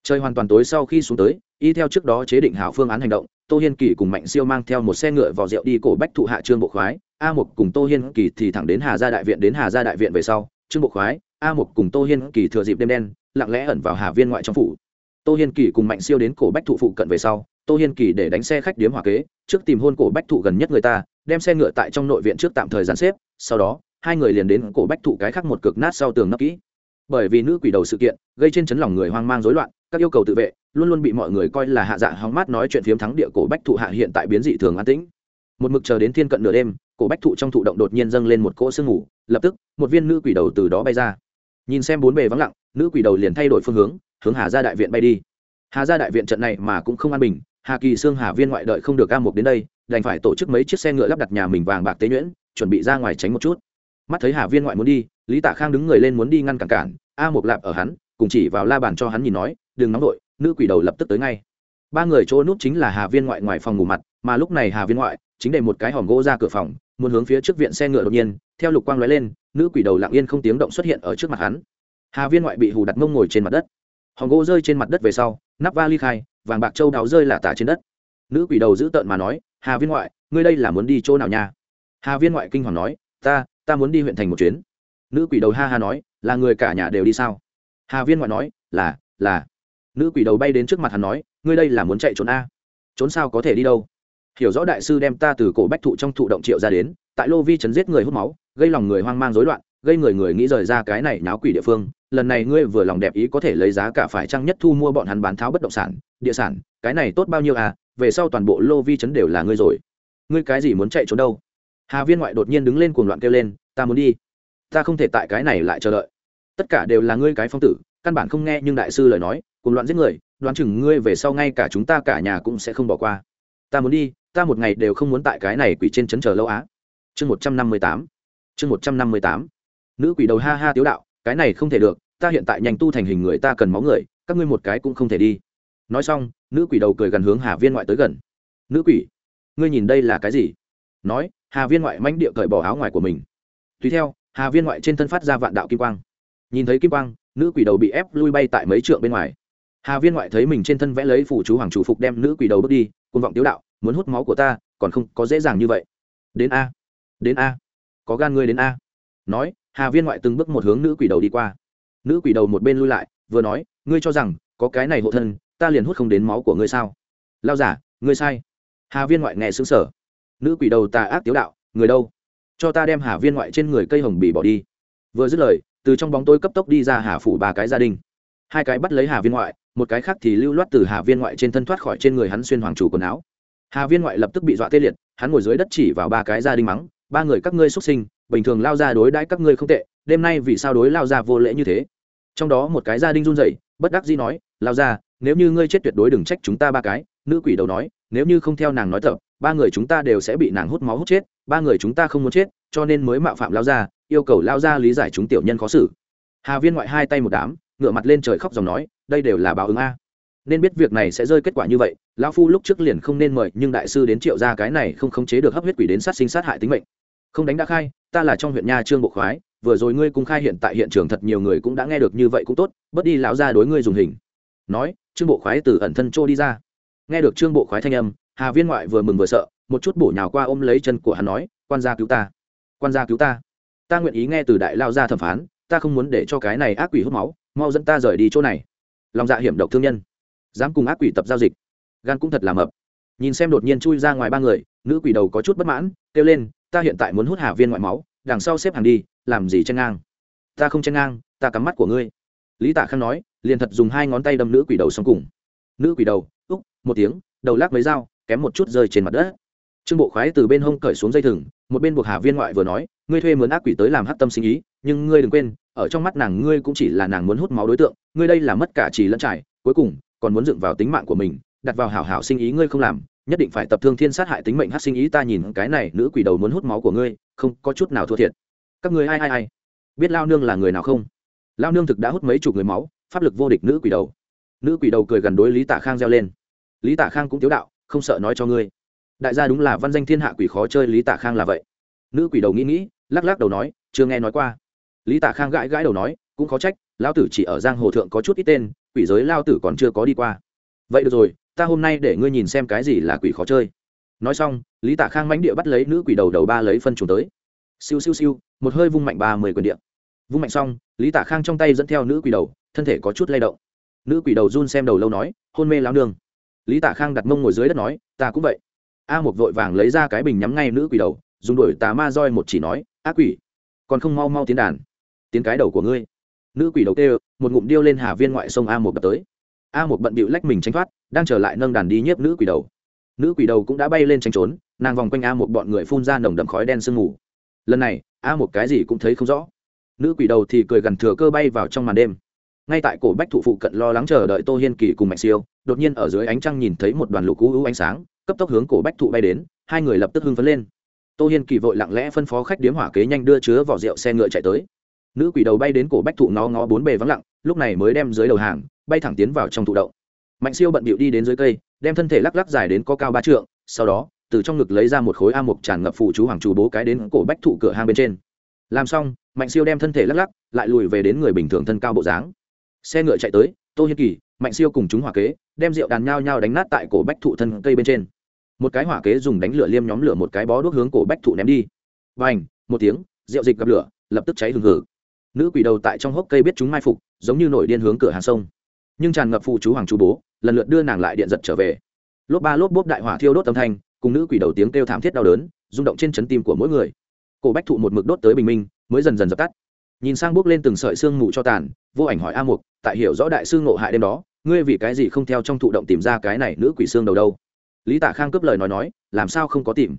[SPEAKER 1] Trời hoàn toàn tối sau khi xuống tới, y theo trước đó chế định hảo phương án hành động, tô hiên kỳ cùng mạnh siêu mang theo một xe ngựa vào rượu đi cổ bách thụ hạ trương bộ khoái, a mục cùng tô hiên kỳ thì thẳng đến hà gia đại viện đến hà gia đại viện về sau trương bộ khoái, a một cùng tô hiên kỳ thừa dịp đêm đen, lặng lẽ ẩn vào hà viên ngoại trong phủ. Tô hiên kỳ cùng mạnh siêu đến cổ bách thụ phụ cận về sau, tô hiên kỳ để đánh xe khách điếm hòa kế, trước tìm hôn cổ bách thụ gần nhất người ta, đem xe ngựa tại trong nội viện trước tạm thời giàn xếp, sau đó, hai người liền đến cổ bách thụ cái khác một cực nát sau tường nấp kỹ. Bởi vì nữ quỷ đầu sự kiện, gây trên chấn lòng người hoang mang rối loạn, các yêu cầu tự vệ, luôn luôn bị mọi người coi là hạ dạ hóng mát nói chuyện phiếm thắng địa cổ bách thụ hạ hiện tại biến dị thường an tĩnh một mực chờ đến thiên cận nửa đêm, cổ bách thụ trong thụ động đột nhiên dâng lên một cỗ sương ngủ lập tức, một viên nữ quỷ đầu từ đó bay ra. Nhìn xem bốn bề vắng lặng, nữ quỷ đầu liền thay đổi phương hướng hướng hà ra đại viện bay đi. Hà ra đại viện trận này mà cũng không an bình, hà kỳ sương hà viên ngoại đợi không được ca mục đến đây, đành phải tổ chức mấy chiếc xe ngựa lắp đặt nhà mình vàng bạc tế nhuyễn, chuẩn bị ra ngoài tránh một chút. Mắt thấy hà viên ngoại muốn đi, lý tạ khang đứng người lên muốn đi ngăn cản cản, a Mục lạp ở hắn, cùng chỉ vào la bàn cho hắn nhìn nói, đừng nóng đội nữ quỷ đầu lập tức tới ngay. Ba người chỗ núp chính là hà viên ngoại ngoài phòng ngủ mặt, mà lúc này hà viên ngoại chính để một cái hòm gỗ ra cửa phòng, muốn hướng phía trước viện xe ngựa đột nhiên, theo lục quang lóe lên, nữ quỷ đầu lặng yên không tiếng động xuất hiện ở trước mặt hắn. Hà viên ngoại bị hù đặt mông ngồi trên mặt đất. Hòm gỗ rơi trên mặt đất về sau, nắp va ly khai, vàng bạc châu đào rơi là tả trên đất. Nữ quỷ đầu giữ tợn mà nói, hà viên ngoại, ngươi đây là muốn đi chỗ nào nha? Hà viên ngoại kinh hoàng nói, ta ta muốn đi huyện thành một chuyến. Nữ quỷ đầu ha ha nói, là người cả nhà đều đi sao? Hà viên ngoại nói, là là. Nữ quỷ đầu bay đến trước mặt hắn nói, ngươi đây là muốn chạy trốn a? Trốn sao có thể đi đâu? Hiểu rõ đại sư đem ta từ cổ bách thụ trong thụ động triệu ra đến, tại lô vi chấn giết người hút máu, gây lòng người hoang mang rối loạn, gây người người nghĩ rời ra cái này náo quỷ địa phương. Lần này ngươi vừa lòng đẹp ý có thể lấy giá cả phải chăng nhất thu mua bọn hắn bán tháo bất động sản, địa sản, cái này tốt bao nhiêu à? Về sau toàn bộ lô vi chấn đều là ngươi rồi. Ngươi cái gì muốn chạy trốn đâu? Hà viên ngoại đột nhiên đứng lên cuồng loạn kêu lên, ta muốn đi. Ta không thể tại cái này lại chờ đợi. Tất cả đều là ngươi cái phong tử, căn bản không nghe nhưng đại sư lời nói, cuồng loạn giết người, đoán chừng ngươi về sau ngay cả chúng ta cả nhà cũng sẽ không bỏ qua. Ta muốn đi ta một ngày đều không muốn tại cái này quỷ trên chấn chờ lâu á. Chương một trăm năm mươi tám. Chương một trăm năm mươi tám. Nữ quỷ đầu ha ha tiếu đạo, cái này không thể được, ta hiện tại nhanh tu thành hình người ta cần máu người, các ngươi một cái cũng không thể đi. Nói xong, nữ quỷ đầu cười gần hướng hà viên ngoại tới gần. Nữ quỷ, ngươi nhìn đây là cái gì? Nói, hà viên ngoại manh địa cởi bỏ áo ngoài của mình. Tùy theo, hà viên ngoại trên thân phát ra vạn đạo kim quang. Nhìn thấy kim quang, nữ quỷ đầu bị ép lui bay tại mấy trượng bên ngoài. Hà viên ngoại thấy mình trên thân vẽ lấy phủ chú hoàng chủ phục đem nữ quỷ đầu bước đi côn vọng tiếu đạo muốn hút máu của ta, còn không có dễ dàng như vậy. Đến a đến a, có gan ngươi đến a. Nói, hà viên ngoại từng bước một hướng nữ quỷ đầu đi qua. Nữ quỷ đầu một bên lui lại, vừa nói, ngươi cho rằng, có cái này hộ thân, ta liền hút không đến máu của ngươi sao? Lao giả, ngươi sai. Hà viên ngoại nghe xứng sở nữ quỷ đầu tà ác tiếu đạo, người đâu? Cho ta đem hà viên ngoại trên người cây hồng bì bỏ đi. Vừa dứt lời, từ trong bóng tôi cấp tốc đi ra hà phủ ba cái gia đình. Hai cái bắt lấy hà viên ngoại, một cái khác thì lưu loát từ hà viên ngoại trên thân thoát khỏi trên người hắn xuyên hoàng chủ quần áo hà viên ngoại lập tức bị dọa tê liệt, hắn ngồi dưới đất chỉ vào ba cái gia đình mắng, ba người các ngươi xuất sinh, bình thường lao ra đối đãi các ngươi không tệ, đêm nay vì sao đối lao ra vô lễ như thế? Trong đó một cái gia đình run rẩy, bất đắc dĩ nói, lao ra, nếu như ngươi chết tuyệt đối đừng trách chúng ta ba cái. Nữ quỷ đầu nói, nếu như không theo nàng nói tập, ba người chúng ta đều sẽ bị nàng hút máu hút chết, ba người chúng ta không muốn chết, cho nên mới mạo phạm lao ra, yêu cầu lao ra lý giải chúng tiểu nhân khó xử. Hà viên ngoại hai tay một đám ngựa mặt lên trời khóc dòng nói, đây đều là báo ứng a nên biết việc này sẽ rơi kết quả như vậy, lão phu lúc trước liền không nên mời, nhưng đại sư đến triệu ra cái này không khống chế được hấp huyết quỷ đến sát sinh sát hại tính mệnh. Không đánh đã khai, ta là trong huyện nha trương bộ khoái, vừa rồi ngươi cung khai hiện tại hiện trường thật nhiều người cũng đã nghe được như vậy cũng tốt, bớt đi lão ra đối ngươi dùng hình. Nói, trương bộ khoái từ ẩn thân trô đi ra. Nghe được trương bộ khoái thanh âm, hà viên ngoại vừa mừng vừa sợ, một chút bổ nhào qua ôm lấy chân của hắn nói, quan gia cứu ta, quan gia cứu ta. Ta nguyện ý nghe từ đại lao ra thẩm phán, ta không muốn để cho cái này ác quỷ hút máu, mau dẫn ta rời đi chỗ này. Lòng dạ hiểm độc thương nhân dám cùng ác quỷ tập giao dịch. Gan cũng thật là mập. Nhìn xem đột nhiên chui ra ngoài ba người, nữ quỷ đầu có chút bất mãn, kêu lên, ta hiện tại muốn hút hà viên ngoại máu, đằng sau xếp hàng đi, làm gì chen ngang? Ta không chen ngang, ta cắm mắt của ngươi. Lý tạ khang nói, liền thật dùng hai ngón tay đâm nữ quỷ đầu xong cùng. Nữ quỷ đầu úc một tiếng, đầu lắc mấy dao, kém một chút rơi trên mặt đất. Trương bộ khoái từ bên hông cởi xuống dây thừng, một bên buộc hà viên ngoại vừa nói, ngươi thuê mướn ác quỷ tới làm hát tâm sinh ý, nhưng ngươi đừng quên, ở trong mắt nàng ngươi cũng chỉ là nàng muốn hút máu đối tượng, ngươi đây là mất cả trì lẫn trải, cuối cùng còn muốn dựng vào tính mạng của mình, đặt vào hảo hảo sinh ý ngươi không làm, nhất định phải tập thương thiên sát hại tính mệnh hát sinh ý ta nhìn cái này nữ quỷ đầu muốn hút máu của ngươi, không có chút nào thua thiệt. Các ngươi ai ai ai? Biết lao nương là người nào không? Lao nương thực đã hút mấy chục người máu, pháp lực vô địch nữ quỷ đầu. Nữ quỷ đầu cười gần đối lý tạ khang reo lên. Lý tạ khang cũng tiếu đạo, không sợ nói cho ngươi. Đại gia đúng là văn danh thiên hạ quỷ khó chơi lý tạ khang là vậy. Nữ quỷ đầu nghĩ nghĩ, lắc lắc đầu nói, chưa nghe nói qua. Lý tạ khang gãi gãi đầu nói, cũng khó trách lao tử chỉ ở giang hồ thượng có chút ít tên quỷ giới lao tử còn chưa có đi qua. Vậy được rồi, ta hôm nay để ngươi nhìn xem cái gì là quỷ khó chơi. Nói xong, lý tạ khang mánh địa bắt lấy nữ quỷ đầu đầu ba lấy phân trùng tới. Siêu siêu siêu, một hơi vung mạnh ba mươi quyền điện vung mạnh xong, lý tạ khang trong tay dẫn theo nữ quỷ đầu, thân thể có chút lay động. Nữ quỷ đầu run xem đầu lâu nói, hôn mê lao nương. Lý tạ khang đặt mông ngồi dưới đất nói, ta cũng vậy. A một vội vàng lấy ra cái bình nhắm ngay nữ quỷ đầu, dùng đuổi tà ma roi một chỉ nói, ác quỷ, còn không mau mau tiến đàn. Tiến cái đầu của ngươi nữ quỷ đầu tê, một ngụm điêu lên hà viên ngoại sông a một đập tới. A một bận bịu lách mình tránh thoát, đang trở lại nâng đàn đi nhiếp nữ quỷ đầu. Nữ quỷ đầu cũng đã bay lên tranh trốn, nàng vòng quanh a một bọn người phun ra nồng đậm khói đen sương mù. Lần này, a một cái gì cũng thấy không rõ. Nữ quỷ đầu thì cười gần thừa cơ bay vào trong màn đêm. Ngay tại cổ bách thụ phụ cận lo lắng chờ đợi tô hiên kỳ cùng mạnh siêu, đột nhiên ở dưới ánh trăng nhìn thấy một đoàn lục cú ánh sáng, cấp tốc hướng cổ bách thụ bay đến, hai người lập tức hưng phấn lên. Tô hiên kỳ vội lặng lẽ phân phó khách điếm hỏa kế nhanh đưa chứa vỏ rượu xe ngựa chạy tới nữ quỷ đầu bay đến cổ bách thụ nó ngó bốn bề vắng lặng, lúc này mới đem dưới đầu hàng, bay thẳng tiến vào trong thụ đậu mạnh siêu bận bịu đi đến dưới cây, đem thân thể lắc lắc dài đến có cao ba trượng, sau đó, từ trong ngực lấy ra một khối a mục tràn ngập phụ chú hoàng chú bố cái đến cổ bách thụ cửa hang bên trên. Làm xong, mạnh siêu đem thân thể lắc lắc, lại lùi về đến người bình thường thân cao bộ dáng. Xe ngựa chạy tới, tô hiên kỳ, mạnh siêu cùng chúng hỏa kế, đem rượu đàn nhao nhao đánh nát tại cổ bách thụ thân cây bên trên. Một cái hỏa kế dùng đánh lửa liêm nhóm lửa một cái bó đuốc hướng cổ bách thụ ném đi. Và ảnh một tiếng, rượu dịch gặp lửa, lập tức cháy hừng hử nữ quỷ đầu tại trong hốc cây biết chúng mai phục, giống như nổi điên hướng cửa hàng sông. Nhưng tràn ngập phụ chú hoàng chú bố, lần lượt đưa nàng lại điện giật trở về. Lốp ba lốp bốp đại hỏa thiêu đốt âm thanh, cùng nữ quỷ đầu tiếng kêu thảm thiết đau đớn, rung động trên chấn tim của mỗi người. Cổ bách thụ một mực đốt tới bình minh, mới dần dần dập tắt. Nhìn sang bước lên từng sợi xương mù cho tàn, vô ảnh hỏi a mục, tại hiểu rõ đại sư ngộ hại đêm đó, ngươi vì cái gì không theo trong thụ động tìm ra cái này nữ quỷ xương đầu đâu? Lý Tả khang cướp lời nói nói, làm sao không có tìm?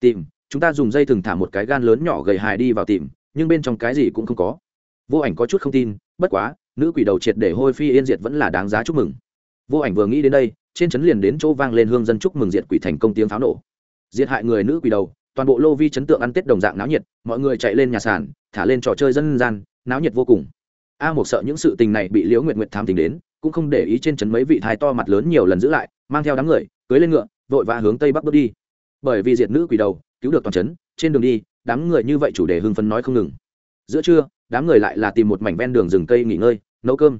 [SPEAKER 1] Tìm, chúng ta dùng dây thừng thả một cái gan lớn nhỏ gầy hài đi vào tìm, nhưng bên trong cái gì cũng không có vô ảnh có chút không tin, bất quá, nữ quỷ đầu triệt để hôi phi yên diệt vẫn là đáng giá chúc mừng. Vô ảnh vừa nghĩ đến đây, trên trấn liền đến chỗ vang lên hương dân chúc mừng diệt quỷ thành công tiếng pháo nổ. Diệt hại người nữ quỷ đầu, toàn bộ lô vi chấn tượng ăn tết đồng dạng náo nhiệt, mọi người chạy lên nhà sàn, thả lên trò chơi dân gian, náo nhiệt vô cùng. A một sợ những sự tình này bị liễu nguyệt nguyệt tham tình đến, cũng không để ý trên trấn mấy vị thái to mặt lớn nhiều lần giữ lại, mang theo đám người, cưới lên ngựa, vội vã hướng tây bắc bước đi. Bởi vì diệt nữ quỷ đầu, cứu được toàn trấn, trên đường đi, đám người như vậy chủ đề hưng phấn nói không ngừng. Giữa trưa đám người lại là tìm một mảnh ven đường rừng cây nghỉ ngơi, nấu cơm.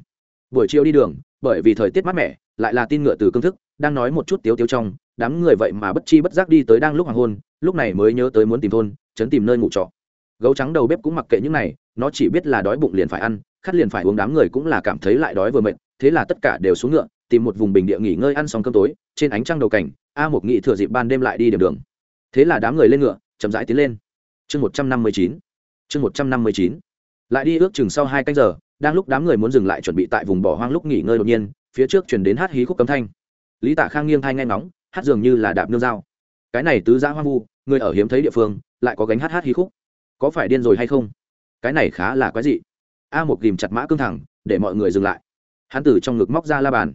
[SPEAKER 1] Buổi chiều đi đường, bởi vì thời tiết mát mẻ, lại là tin ngựa từ cương thức, đang nói một chút tiếu tiếu trong, đám người vậy mà bất chi bất giác đi tới đang lúc hoàng hôn, lúc này mới nhớ tới muốn tìm thôn, chấn tìm nơi ngủ trọ. Gấu trắng đầu bếp cũng mặc kệ những này, nó chỉ biết là đói bụng liền phải ăn, khát liền phải uống đám người cũng là cảm thấy lại đói vừa mệt, thế là tất cả đều xuống ngựa, tìm một vùng bình địa nghỉ ngơi ăn xong cơm tối, trên ánh trăng đầu cảnh, a một nghị thừa dịp ban đêm lại đi điểm đường. Thế là đám người lên ngựa, chậm rãi tiến lên. Chương một trăm năm mươi chín. Chương một trăm năm mươi chín lại đi ước chừng sau hai canh giờ, đang lúc đám người muốn dừng lại chuẩn bị tại vùng bỏ hoang lúc nghỉ ngơi đột nhiên, phía trước chuyển đến hát hí khúc cấm thanh. Lý tạ khang nghiêng thai nghe ngóng, hát dường như là đạp nương dao. Cái này tứ giã hoang vu, người ở hiếm thấy địa phương, lại có gánh hát hát hí khúc. Có phải điên rồi hay không? Cái này khá là quái dị. A một ghìm chặt mã cương thẳng, để mọi người dừng lại. Hắn từ trong ngực móc ra la bàn.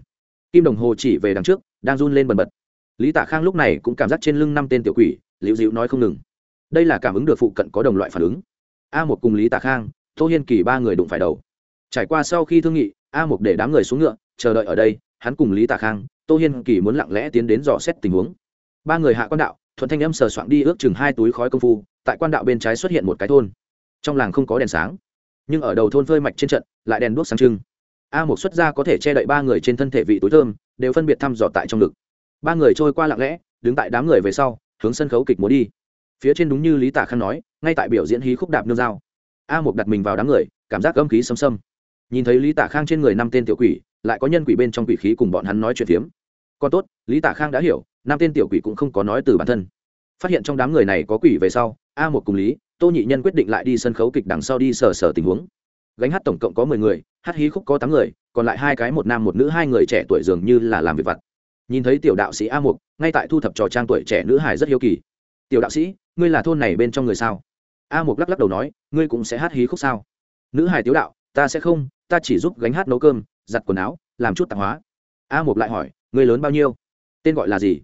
[SPEAKER 1] Kim đồng hồ chỉ về đằng trước, đang run lên bần bật. Lý tạ khang lúc này cũng cảm giác trên lưng năm tên tiểu quỷ, liễu dịu nói không ngừng. Đây là cảm ứng được phụ cận có đồng loại phản ứng. A một cùng lý tạ khang tô hiên kỳ ba người đụng phải đầu. Trải qua sau khi thương nghị, a Mục để đám người xuống ngựa, chờ đợi ở đây, hắn cùng lý tạ khang, tô hiên kỳ muốn lặng lẽ tiến đến dò xét tình huống. Ba người hạ quan đạo, thuận thanh âm sờ soạn đi ước chừng hai túi khói công phu, tại quan đạo bên trái xuất hiện một cái thôn. Trong làng không có đèn sáng, nhưng ở đầu thôn phơi mạch trên trận, lại đèn đuốc sáng trưng. A một xuất ra có thể che đậy ba người trên thân thể vị túi thơm, đều phân biệt thăm dò tại trong ngực. Ba người trôi qua lặng lẽ, đứng tại đám người về sau, hướng sân khấu kịch múa đi. Phía trên đúng như lý tả khăn nói, ngay tại biểu diễn hí khúc đạp nương dao a một đặt mình vào đám người, cảm giác âm khí xâm xâm nhìn thấy lý tả khang trên người năm tên tiểu quỷ, lại có nhân quỷ bên trong quỷ khí cùng bọn hắn nói chuyện phiếm. Còn tốt, lý tả khang đã hiểu, năm tên tiểu quỷ cũng không có nói từ bản thân. Phát hiện trong đám người này có quỷ về sau, a một cùng lý, tô nhị nhân quyết định lại đi sân khấu kịch đằng sau đi sờ sờ tình huống. Gánh hát tổng cộng có mười người, hát hí khúc có tám người, còn lại hai cái một nam một nữ, hai người trẻ tuổi dường như là làm việc vặt. Nhìn thấy tiểu đạo sĩ a mục, ngay tại thu thập trò trang tuổi trẻ nữ hải rất hiếu kỳ. Tiểu đạo sĩ, ngươi là thôn này bên trong người sao? A mục lắc lắc đầu nói, ngươi cũng sẽ hát hí khúc sao? Nữ Hải tiếu đạo, ta sẽ không, ta chỉ giúp gánh hát nấu cơm, giặt quần áo, làm chút tạp hóa. A mục lại hỏi, ngươi lớn bao nhiêu? Tên gọi là gì?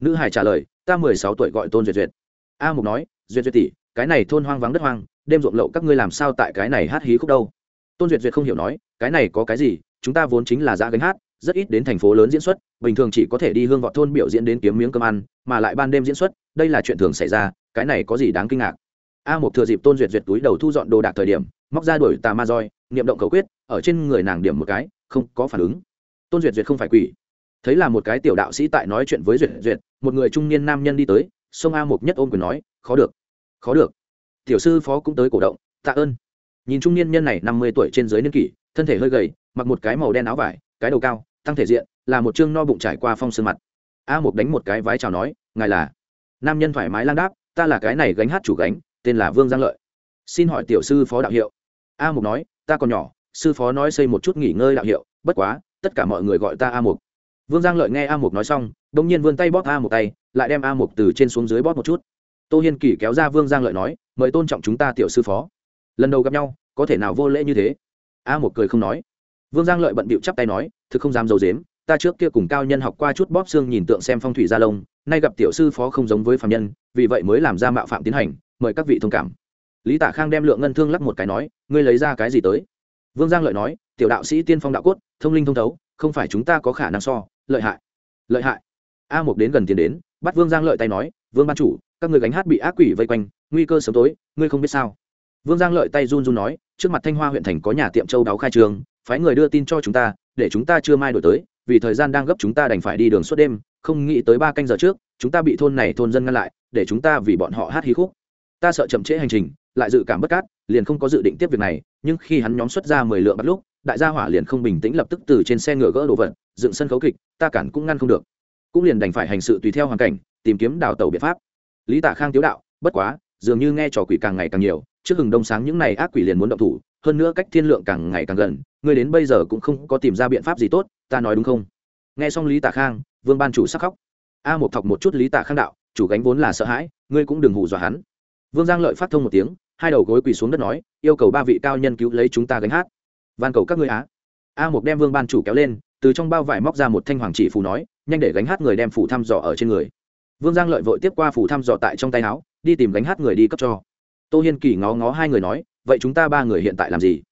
[SPEAKER 1] Nữ hải trả lời, ta mười sáu tuổi gọi tôn duyệt duyệt. A mục nói, duyệt duyệt tỷ, cái này thôn hoang vắng đất hoang, đêm ruộng lậu các ngươi làm sao tại cái này hát hí khúc đâu? Tôn duyệt duyệt không hiểu nói, cái này có cái gì? Chúng ta vốn chính là ra gánh hát, rất ít đến thành phố lớn diễn xuất, bình thường chỉ có thể đi hương vọt thôn biểu diễn đến kiếm miếng cơm ăn, mà lại ban đêm diễn xuất, đây là chuyện thường xảy ra, cái này có gì đáng kinh ngạc? A một thừa dịp tôn duyệt duyệt túi đầu thu dọn đồ đạc thời điểm, móc ra đuổi tà ma roi, niệm động cầu quyết, ở trên người nàng điểm một cái, không có phản ứng. Tôn duyệt duyệt không phải quỷ. Thấy là một cái tiểu đạo sĩ tại nói chuyện với duyệt duyệt, một người trung niên nam nhân đi tới sông a một nhất ôm quyền nói, khó được khó được. Tiểu sư phó cũng tới cổ động, tạ ơn. Nhìn trung niên nhân này năm mươi tuổi trên dưới niên kỷ, thân thể hơi gầy, mặc một cái màu đen áo vải, cái đầu cao, tăng thể diện, là một chương no bụng trải qua phong sương mặt. A một đánh một cái vái chào nói, ngài là? Nam nhân thoải mái lang đáp, ta là cái này gánh hát chủ gánh tên là vương giang lợi. Xin hỏi tiểu sư phó đạo hiệu. A mục nói, ta còn nhỏ, sư phó nói xây một chút nghỉ ngơi đạo hiệu, bất quá, tất cả mọi người gọi ta a mục. Vương giang lợi nghe a mục nói xong đ ỗ n g nhiên vươn tay bóp a một tay, lại đem a mục từ trên xuống dưới bóp một chút. Tô hiên kỳ kéo ra vương giang lợi nói, mời tôn trọng chúng ta tiểu sư phó. Lần đầu gặp nhau, có thể nào vô lễ như thế? A Mục cười không nói. Vương giang lợi bận bịu chắp tay nói, thực không dám d i ấ u dếm ta trước kia cùng cao nhân học qua chút bóp xương nhìn tượng xem phong thủy gia lông, nay gặp tiểu sư phó không giống với phạm nhân, vì vậy mới làm ra mạo phạm tiến hành mời các vị thông cảm. Lý tả khang đem lượng ngân thương lắc một cái nói, ngươi lấy ra cái gì tới? Vương giang lợi nói, tiểu đạo sĩ tiên phong đạo cốt, thông linh thông thấu, không phải chúng ta có khả năng so, lợi hại. Lợi hại? A Mục đến gần tiền đến, bắt vương giang lợi tay nói, vương ban chủ, các người gánh hát bị ác quỷ vây quanh, nguy cơ sớm tối, ngươi không biết sao? Vương giang lợi tay run run nói, trước mặt thanh hoa huyện thành có nhà tiệm châu đáo khai trường, phái người đưa tin cho chúng ta, để chúng ta chưa mai đổi tới, vì thời gian đang gấp chúng ta đành phải đi đường suốt đêm, không nghĩ tới ba canh giờ trước, chúng ta bị thôn này thôn dân ngăn lại, để chúng ta vì bọn họ hát hí khúc ta sợ chậm trễ hành trình, lại dự cảm bất cát, liền không có dự định tiếp việc này, nhưng khi hắn nhóm xuất ra mười lượng bắt lúc, đại gia hỏa liền không bình tĩnh lập tức từ trên xe ngựa gỡ đồ vật, dựng sân khấu kịch, ta cản cũng ngăn không được. Cũng liền đành phải hành sự tùy theo hoàn cảnh, tìm kiếm đào tàu biện pháp. Lý tạ khang tiếu đạo, bất quá, dường như nghe trò quỷ càng ngày càng nhiều, trước hừng đông sáng những n à y ác quỷ liền muốn động thủ, hơn nữa cách thiên lượng càng ngày càng gần, ngươi đến bây giờ cũng không có tìm ra biện pháp gì tốt, ta nói đúng không? Nghe xong lý tạ khang, vương ban chủ sắc khóc. A một thọc một chút lý tạ khang đạo, chủ gánh vốn là sợ hãi, ngươi cũng đừng hù dọa hắn vương giang lợi phát thông một tiếng, hai đầu gối quỳ xuống đất nói, yêu cầu ba vị cao nhân cứu lấy chúng ta gánh hát. Van cầu các ngươi á. A Mục đem vương ban chủ kéo lên, từ trong bao vải móc ra một thanh hoàng chỉ phù nói, nhanh để gánh hát người đem phủ thăm dò ở trên người. Vương giang lợi vội tiếp qua phủ thăm dò tại trong tay áo, đi tìm gánh hát người đi cấp cho. Tô hiên kỳ ngó ngó hai người nói, vậy chúng ta ba người hiện tại làm gì?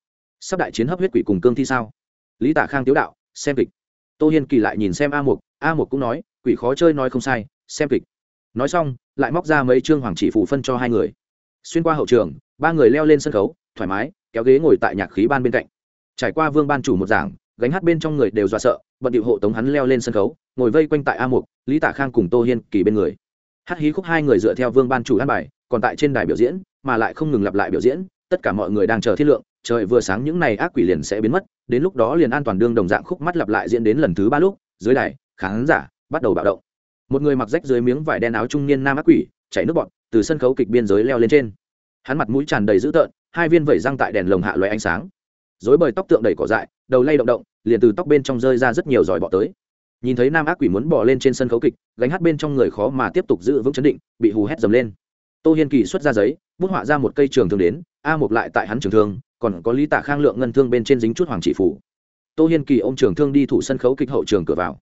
[SPEAKER 1] Sắp đại chiến hấp huyết quỷ cùng cương thi sao? Lý tả khang tiếu đạo, xem kịch. Tô hiên kỳ lại nhìn xem a mục a mục cũng nói, quỷ khó chơi nói không sai, xem kịch. Nói xong lại móc ra mấy chương hoàng chỉ phủ phân cho hai người. Xuyên qua hậu trường, ba người leo lên sân khấu, thoải mái, kéo ghế ngồi tại nhạc khí ban bên cạnh. Trải qua vương ban chủ một giảng, gánh hát bên trong người đều dọa sợ, bận điệu hộ tống hắn leo lên sân khấu, ngồi vây quanh tại a mục, lý tạ khang cùng tô hiên kỳ bên người. Hát hí khúc hai người dựa theo vương ban chủ hát bài, còn tại trên đài biểu diễn, mà lại không ngừng lặp lại biểu diễn, tất cả mọi người đang chờ thiết lượng, trời vừa sáng những này ác quỷ liền sẽ biến mất, đến lúc đó liền an toàn đương đồng dạng khúc mắt lặp lại diễn đến lần thứ ba lúc, dưới đài, khán giả bắt đầu bạo động một người mặc rách dưới miếng vải đen áo trung niên nam ác quỷ chảy nước bọn từ sân khấu kịch biên giới leo lên trên. Hắn mặt mũi tràn đầy dữ tợn, hai viên vẩy răng tại đèn lồng hạ loại ánh sáng. Dối bời tóc tượng đầy cỏ dại, đầu lay động động, liền từ tóc bên trong rơi ra rất nhiều giỏi bọ tới. Nhìn thấy nam ác quỷ muốn bỏ lên trên sân khấu kịch, gánh hát bên trong người khó mà tiếp tục giữ vững chấn định, bị hù hét dầm lên. Tô hiên kỳ xuất ra giấy, bút họa ra một cây trường thương đến, a một lại tại hắn trường thương, còn có lý tạ khang lượng ngân thương bên trên dính chút hoàng trị phủ. Tô hiên kỳ ô m trường thương đi thủ sân khấu kịch hậu trường cửa vào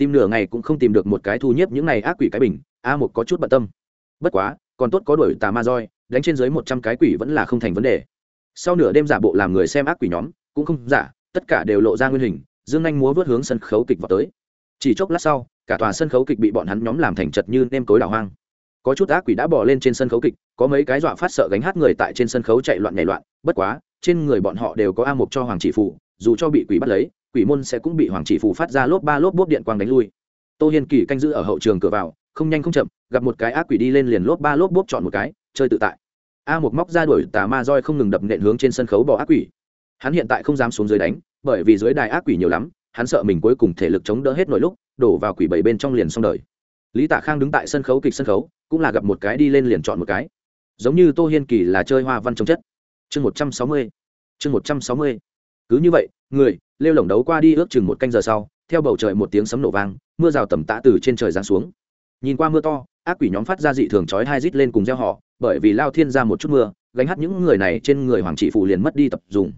[SPEAKER 1] tìm nửa ngày cũng không tìm được một cái thu nhếp những này ác quỷ cái bình, a một có chút bận tâm. Bất quá, còn tốt có đuổi tà ma roi, đánh trên dưới một trăm cái quỷ vẫn là không thành vấn đề. Sau nửa đêm giả bộ làm người xem ác quỷ nhóm, cũng không giả, tất cả đều lộ ra nguyên hình, dương anh múa vớt hướng sân khấu kịch vào tới. Chỉ chốc lát sau, cả tòa sân khấu kịch bị bọn hắn nhóm làm thành chật như nêm cối đảo hoang. Có chút ác quỷ đã bỏ lên trên sân khấu kịch, có mấy cái dọa phát sợ gánh hát người tại trên sân khấu chạy loạn nhảy loạn, bất quá, trên người bọn họ đều có a mục cho hoàng chỉ phủ dù cho bị quỷ bắt lấy quỷ môn sẽ cũng bị hoàng chỉ phủ phát ra lốp ba lốp bốp điện quang đánh lui. Tô hiên kỳ canh giữ ở hậu trường cửa vào, không nhanh không chậm, gặp một cái ác quỷ đi lên liền lốp ba lốp bốp chọn một cái, chơi tự tại. A một móc ra đuổi tà ma roi không ngừng đập nện hướng trên sân khấu bỏ ác quỷ. Hắn hiện tại không dám xuống dưới đánh, bởi vì dưới đài ác quỷ nhiều lắm, hắn sợ mình cuối cùng thể lực chống đỡ hết nổi lúc, đổ vào quỷ bảy bên trong liền xong đời. Lý tạ khang đứng tại sân khấu kịch sân khấu, cũng là gặp một cái đi lên liền chọn một cái. Giống như tô hiên kỳ là chơi hoa văn trồng chất. Chương một trăm sáu mươi, chương một trăm sáu mươi. Cứ như vậy, người lêu lồng đấu qua đi ước chừng một canh giờ sau, theo bầu trời một tiếng sấm nổ vang, mưa rào tầm tã từ trên trời giáng xuống. Nhìn qua mưa to, ác quỷ nhóm phát ra dị thường chói hai rít lên cùng gieo họ, bởi vì lao thiên ra một chút mưa, gánh hát những người này trên người hoàng trị phụ liền mất đi tập dùng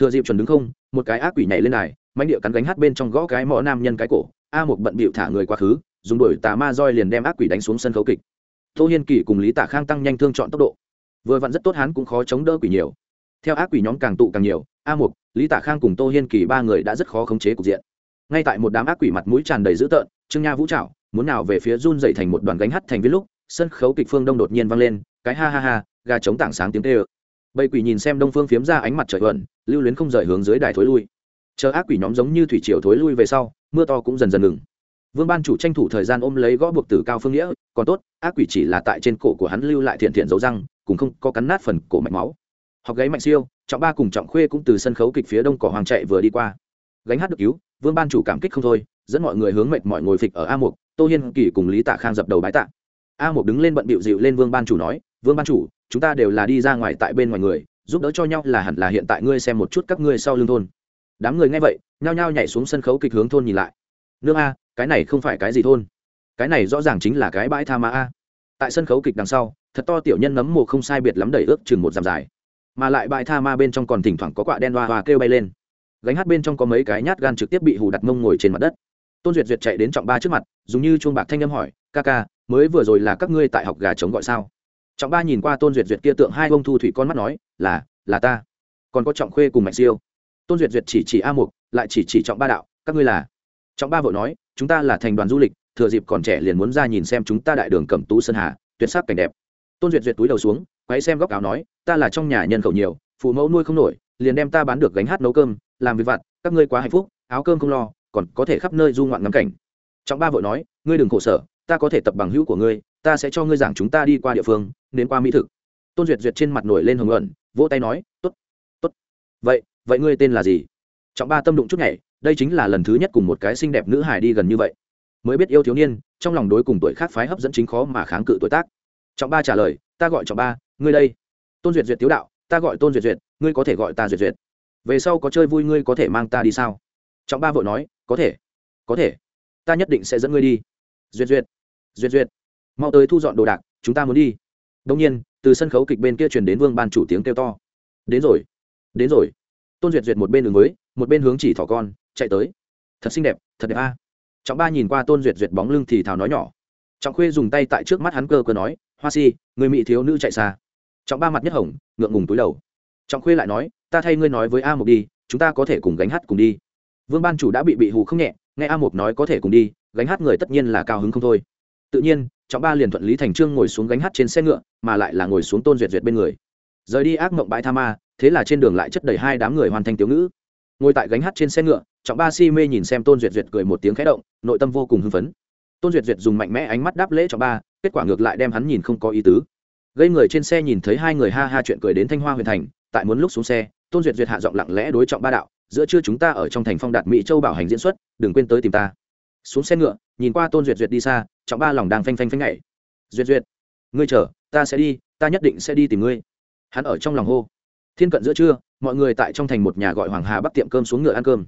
[SPEAKER 1] thừa dịp chuẩn đứng không, một cái ác quỷ nhảy lên này mánh địa cắn gánh hát bên trong gõ cái mõ nam nhân cái cổ, a một bận bịu thả người quá khứ, dùng đuổi tà ma roi liền đem ác quỷ đánh xuống sân khấu kịch. Tô hiên kỷ cùng lý tả khang tăng nhanh thương chọn tốc độ. Vừa vặn rất tốt, hắn cũng khó chống đỡ quỷ nhiều. Theo ác quỷ nhóm càng tụ càng nhiều a một lý tả khang cùng tô hiên kỳ ba người đã rất khó khống chế cục diện. Ngay tại một đám ác quỷ mặt mũi tràn đầy dữ tợn, trương nha vũ trảo muốn nào về phía run dậy thành một đoàn gánh hắt thành viên lúc, sân khấu kịch phương đông đột nhiên vang lên, cái ha ha ha, gà chống tảng sáng tiếng tê ơ. Bầy quỷ nhìn xem đông phương phiếm ra ánh mặt trời vẩn lưu luyến không rời hướng dưới đài thối lui. Chờ ác quỷ nhóm giống như thủy triều thối lui về sau, mưa to cũng dần dần ngừng. Vương ban chủ tranh thủ thời gian ôm lấy gõ buộc tử cao phương nghĩa, còn tốt, ác quỷ chỉ là tại trên cổ của hắn lưu lại thiện thiện dấu răng, cũng không có cắn nát phần cổ mạch máu. Học gáy mạnh siêu trọng ba cùng trọng khuê cũng từ sân khấu kịch phía đông cỏ hoàng chạy vừa đi qua. Gánh hát được cứu, vương ban chủ cảm kích không thôi, dẫn mọi người hướng mệt mọi ngồi phịch ở a mục, tô hiên kỳ cùng lý tạ khang dập đầu bái tạ. A mục đứng lên bận bịu dịu lên vương ban chủ nói, vương ban chủ, chúng ta đều là đi ra ngoài tại bên ngoài người, giúp đỡ cho nhau là hẳn là hiện tại ngươi xem một chút các ngươi sau lưng thôn. Đám người nghe vậy, nhao nhao nhảy xuống sân khấu kịch hướng thôn nhìn lại. Nương a, cái này không phải cái gì thôn? Cái này rõ ràng chính là cái bãi tha ma a. Tại sân khấu kịch đằng sau, thật to tiểu nhân nấm mồ không sai biệt lắm đầy ước chừng một dặm dài mà lại bãi tha ma bên trong còn thỉnh thoảng có quạ đen hoa hoa kêu bay lên. Gánh hát bên trong có mấy cái nhát gan trực tiếp bị hù đặt mông ngồi trên mặt đất. Tôn duyệt duyệt chạy đến trọng ba trước mặt, dùng như chuông bạc thanh âm hỏi, ca ca, mới vừa rồi là các ngươi tại học gà trống gọi sao? Trọng ba nhìn qua tôn duyệt duyệt kia tượng hai ông thu thủy con mắt nói, là là ta. Còn có trọng khuê cùng mạnh siêu. Tôn duyệt duyệt chỉ chỉ a mục, lại chỉ chỉ trọng ba đạo, các ngươi là? Trọng ba vội nói, chúng ta là thành đoàn du lịch, thừa dịp còn trẻ liền muốn ra nhìn xem chúng ta đại đường cẩm tú sơn hà, tuyệt sắc cảnh đẹp. Tôn duyệt duyệt túi đầu xuống quay xem góc áo nói ta là trong nhà nhân khẩu nhiều, phụ mẫu nuôi không nổi, liền đem ta bán được gánh hát nấu cơm, làm việc vặt, các ngươi quá hạnh phúc, áo cơm không lo, còn có thể khắp nơi du ngoạn ngắm cảnh. Trọng ba vội nói, ngươi đừng khổ sở, ta có thể tập bằng hữu của ngươi, ta sẽ cho ngươi giảng chúng ta đi qua địa phương, đến qua mỹ thực. Tôn duyệt duyệt trên mặt nổi lên hồng luận vỗ tay nói t ố t t ố t vậy vậy ngươi tên là gì? Trọng ba tâm đụng chút nhảy, đây chính là lần thứ nhất cùng một cái xinh đẹp nữ hài đi gần như vậy. Mới biết yêu thiếu niên, trong lòng đối cùng tuổi khác phái hấp dẫn chính khó mà kháng cự tuổi tác. Trọng ba trả lời, ta gọi trọng ba, ngươi đây tôn duyệt duyệt tiếu đạo, ta gọi tôn duyệt duyệt, ngươi có thể gọi ta duyệt duyệt. Về sau có chơi vui ngươi có thể mang ta đi sao? Trọng ba vội nói, có thể có thể. Ta nhất định sẽ dẫn ngươi đi. Duyệt duyệt duyệt duyệt, mau tới thu dọn đồ đạc, chúng ta muốn đi. Đông nhiên, từ sân khấu kịch bên kia truyền đến vương ban chủ tiếng kêu to. Đến rồi đến rồi. Tôn duyệt duyệt một bên đường mới một bên hướng chỉ thỏ con, chạy tới. Thật xinh đẹp, thật đẹp a. Trọng ba nhìn qua tôn duyệt duyệt bóng lưng thì thào nói nhỏ. Trọng khuê dùng tay tại trước mắt hắn cơ cơ nói, hoa si, người mỹ thiếu nữ chạy xa trọng ba mặt nhất hồng, ngượng ngùng túi đầu. Trọng khuê lại nói, ta thay ngươi nói với a mục đi, chúng ta có thể cùng gánh hát cùng đi. Vương ban chủ đã bị bị hù không nhẹ, nghe a mục nói có thể cùng đi, gánh hát người tất nhiên là cao hứng không thôi. Tự nhiên, trọng ba liền thuận lý thành trương ngồi xuống gánh hát trên xe ngựa, mà lại là ngồi xuống tôn duyệt duyệt bên người. Rời đi ác mộng bãi tha ma, thế là trên đường lại chất đầy hai đám người hoàn thành tiểu ngữ. Ngồi tại gánh hát trên xe ngựa, trọng ba si mê nhìn xem tôn duyệt duyệt cười một tiếng khẽ động, nội tâm vô cùng hưng phấn. Tôn duyệt duyệt dùng mạnh mẽ ánh mắt đáp lễ trọng ba, kết quả ngược lại đem hắn nhìn không có ý tứ gây người trên xe nhìn thấy hai người ha ha chuyện cười đến thanh hoa huyền thành, tại muốn lúc xuống xe, tôn duyệt duyệt hạ giọng lặng lẽ đối trọng ba đạo, giữa trưa chúng ta ở trong thành phong đạt mỹ châu bảo hành diễn xuất, đừng quên tới tìm ta. Xuống xe ngựa, nhìn qua tôn duyệt duyệt đi xa, trọng ba lòng đang phanh phanh phanh nhảy. Duyệt duyệt, ngươi chờ, ta sẽ đi, ta nhất định sẽ đi tìm ngươi. Hắn ở trong lòng hô. Thiên cận giữa trưa, mọi người tại trong thành một nhà gọi hoàng hà bắt tiệm cơm xuống ngựa ăn cơm.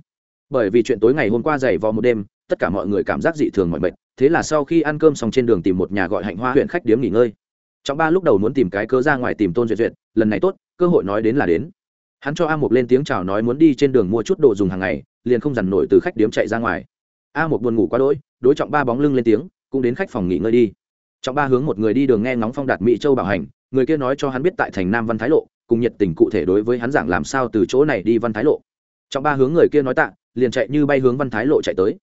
[SPEAKER 1] Bởi vì chuyện tối ngày hôm qua dày vò một đêm, tất cả mọi người cảm giác dị thường mọi mệt, thế là sau khi ăn cơm xong trên đường tìm một nhà gọi hạnh hoa huyện khách điếm nghỉ ngơi trọng ba lúc đầu muốn tìm cái cơ ra ngoài tìm tôn duyệt duyệt, lần này tốt, cơ hội nói đến là đến. Hắn cho a một lên tiếng chào nói muốn đi trên đường mua chút đồ dùng hàng ngày, liền không dằn nổi từ khách điếm chạy ra ngoài. A một buồn ngủ quá đỗi, đối trọng ba bóng lưng lên tiếng, cũng đến khách phòng nghỉ ngơi đi. Trọng ba hướng một người đi đường nghe ngóng phong đạt mỹ châu bảo hành, người kia nói cho hắn biết tại thành nam văn thái lộ, cùng nhiệt tình cụ thể đối với hắn giảng làm sao từ chỗ này đi văn thái lộ. Trọng ba hướng người kia nói tạ, liền chạy như bay hướng văn thái lộ chạy tới.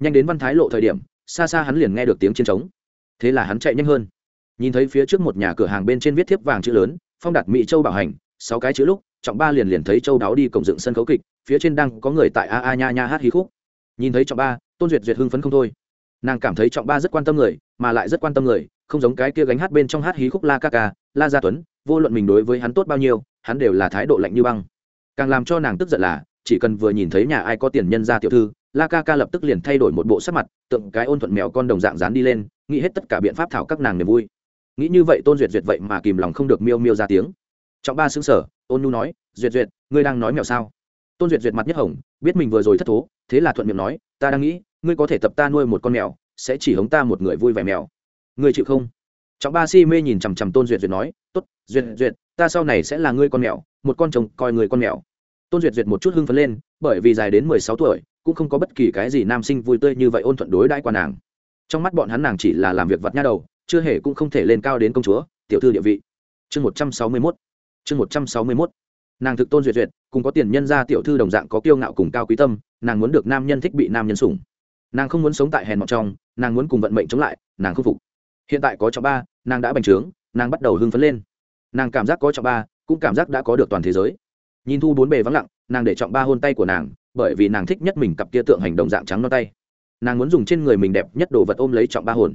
[SPEAKER 1] Nhanh đến văn thái lộ thời điểm, xa xa hắn liền nghe được tiếng chiến trống. Thế là hắn chạy nhanh hơn nhìn thấy phía trước một nhà cửa hàng bên trên viết thiếp vàng chữ lớn, phong đặt mỹ châu bảo hành, sáu cái chữ lúc, trọng ba liền liền thấy châu đáo đi cổng dựng sân khấu kịch, phía trên đang có người tại a a nha nha hát hí khúc. Nhìn thấy trọng ba, tôn duyệt duyệt hưng phấn không thôi. Nàng cảm thấy trọng ba rất quan tâm người, mà lại rất quan tâm người, không giống cái kia gánh hát bên trong hát hí khúc la ca ca, la gia tuấn, vô luận mình đối với hắn tốt bao nhiêu, hắn đều là thái độ lạnh như băng. Càng làm cho nàng tức giận là, chỉ cần vừa nhìn thấy nhà ai có tiền nhân ra tiểu thư, la ca ca lập tức liền thay đổi một bộ sắc mặt, tượng cái ôn thuận mèo con đồng dạng dán đi lên, nghĩ hết tất cả biện pháp thảo các nàng niềm vui nghĩ như vậy tôn duyệt duyệt vậy mà kìm lòng không được miêu miêu ra tiếng. Trọng ba xứng sở ôn nhu nói, duyệt duyệt, ngươi đang nói mèo sao? Tôn duyệt duyệt mặt nhất hồng, biết mình vừa rồi thất thố, thế là thuận miệng nói, ta đang nghĩ, ngươi có thể tập ta nuôi một con mèo, sẽ chỉ hống ta một người vui vẻ mèo. Ngươi chịu không? Trọng ba si mê nhìn chằm chằm tôn duyệt duyệt nói t ố t duyệt duyệt, ta sau này sẽ là ngươi con mèo, một con chồng coi người con mèo. Tôn duyệt duyệt một chút hưng phấn lên, bởi vì dài đến mười sáu tuổi, cũng không có bất kỳ cái gì nam sinh vui tươi như vậy ôn thuận đối đãi qua nàng. Trong mắt bọn hắn nàng chỉ là làm việc vặt nha đầu chưa hề cũng không thể lên cao đến công chúa, tiểu thư địa vị. Chương một trăm sáu mươi mốt. Chương một trăm sáu mươi mốt. Nàng thực tôn duyệt duyệt, cùng có tiền nhân ra tiểu thư đồng dạng có kiêu ngạo cùng cao quý tâm, nàng muốn được nam nhân thích bị nam nhân sủng. Nàng không muốn sống tại hèn mọc trong, nàng muốn cùng vận mệnh chống lại, nàng không phục. Hiện tại có cho ba, nàng đã bành trướng, nàng bắt đầu hưng phấn lên. Nàng cảm giác có trọng ba, cũng cảm giác đã có được toàn thế giới. Nhìn thu bốn bề vắng lặng, nàng để trọng ba hôn tay của nàng, bởi vì nàng thích nhất mình cặp kia tượng hành động dạng trắng non tay. Nàng muốn dùng trên người mình đẹp nhất đồ vật ôm lấy trọng ba hồn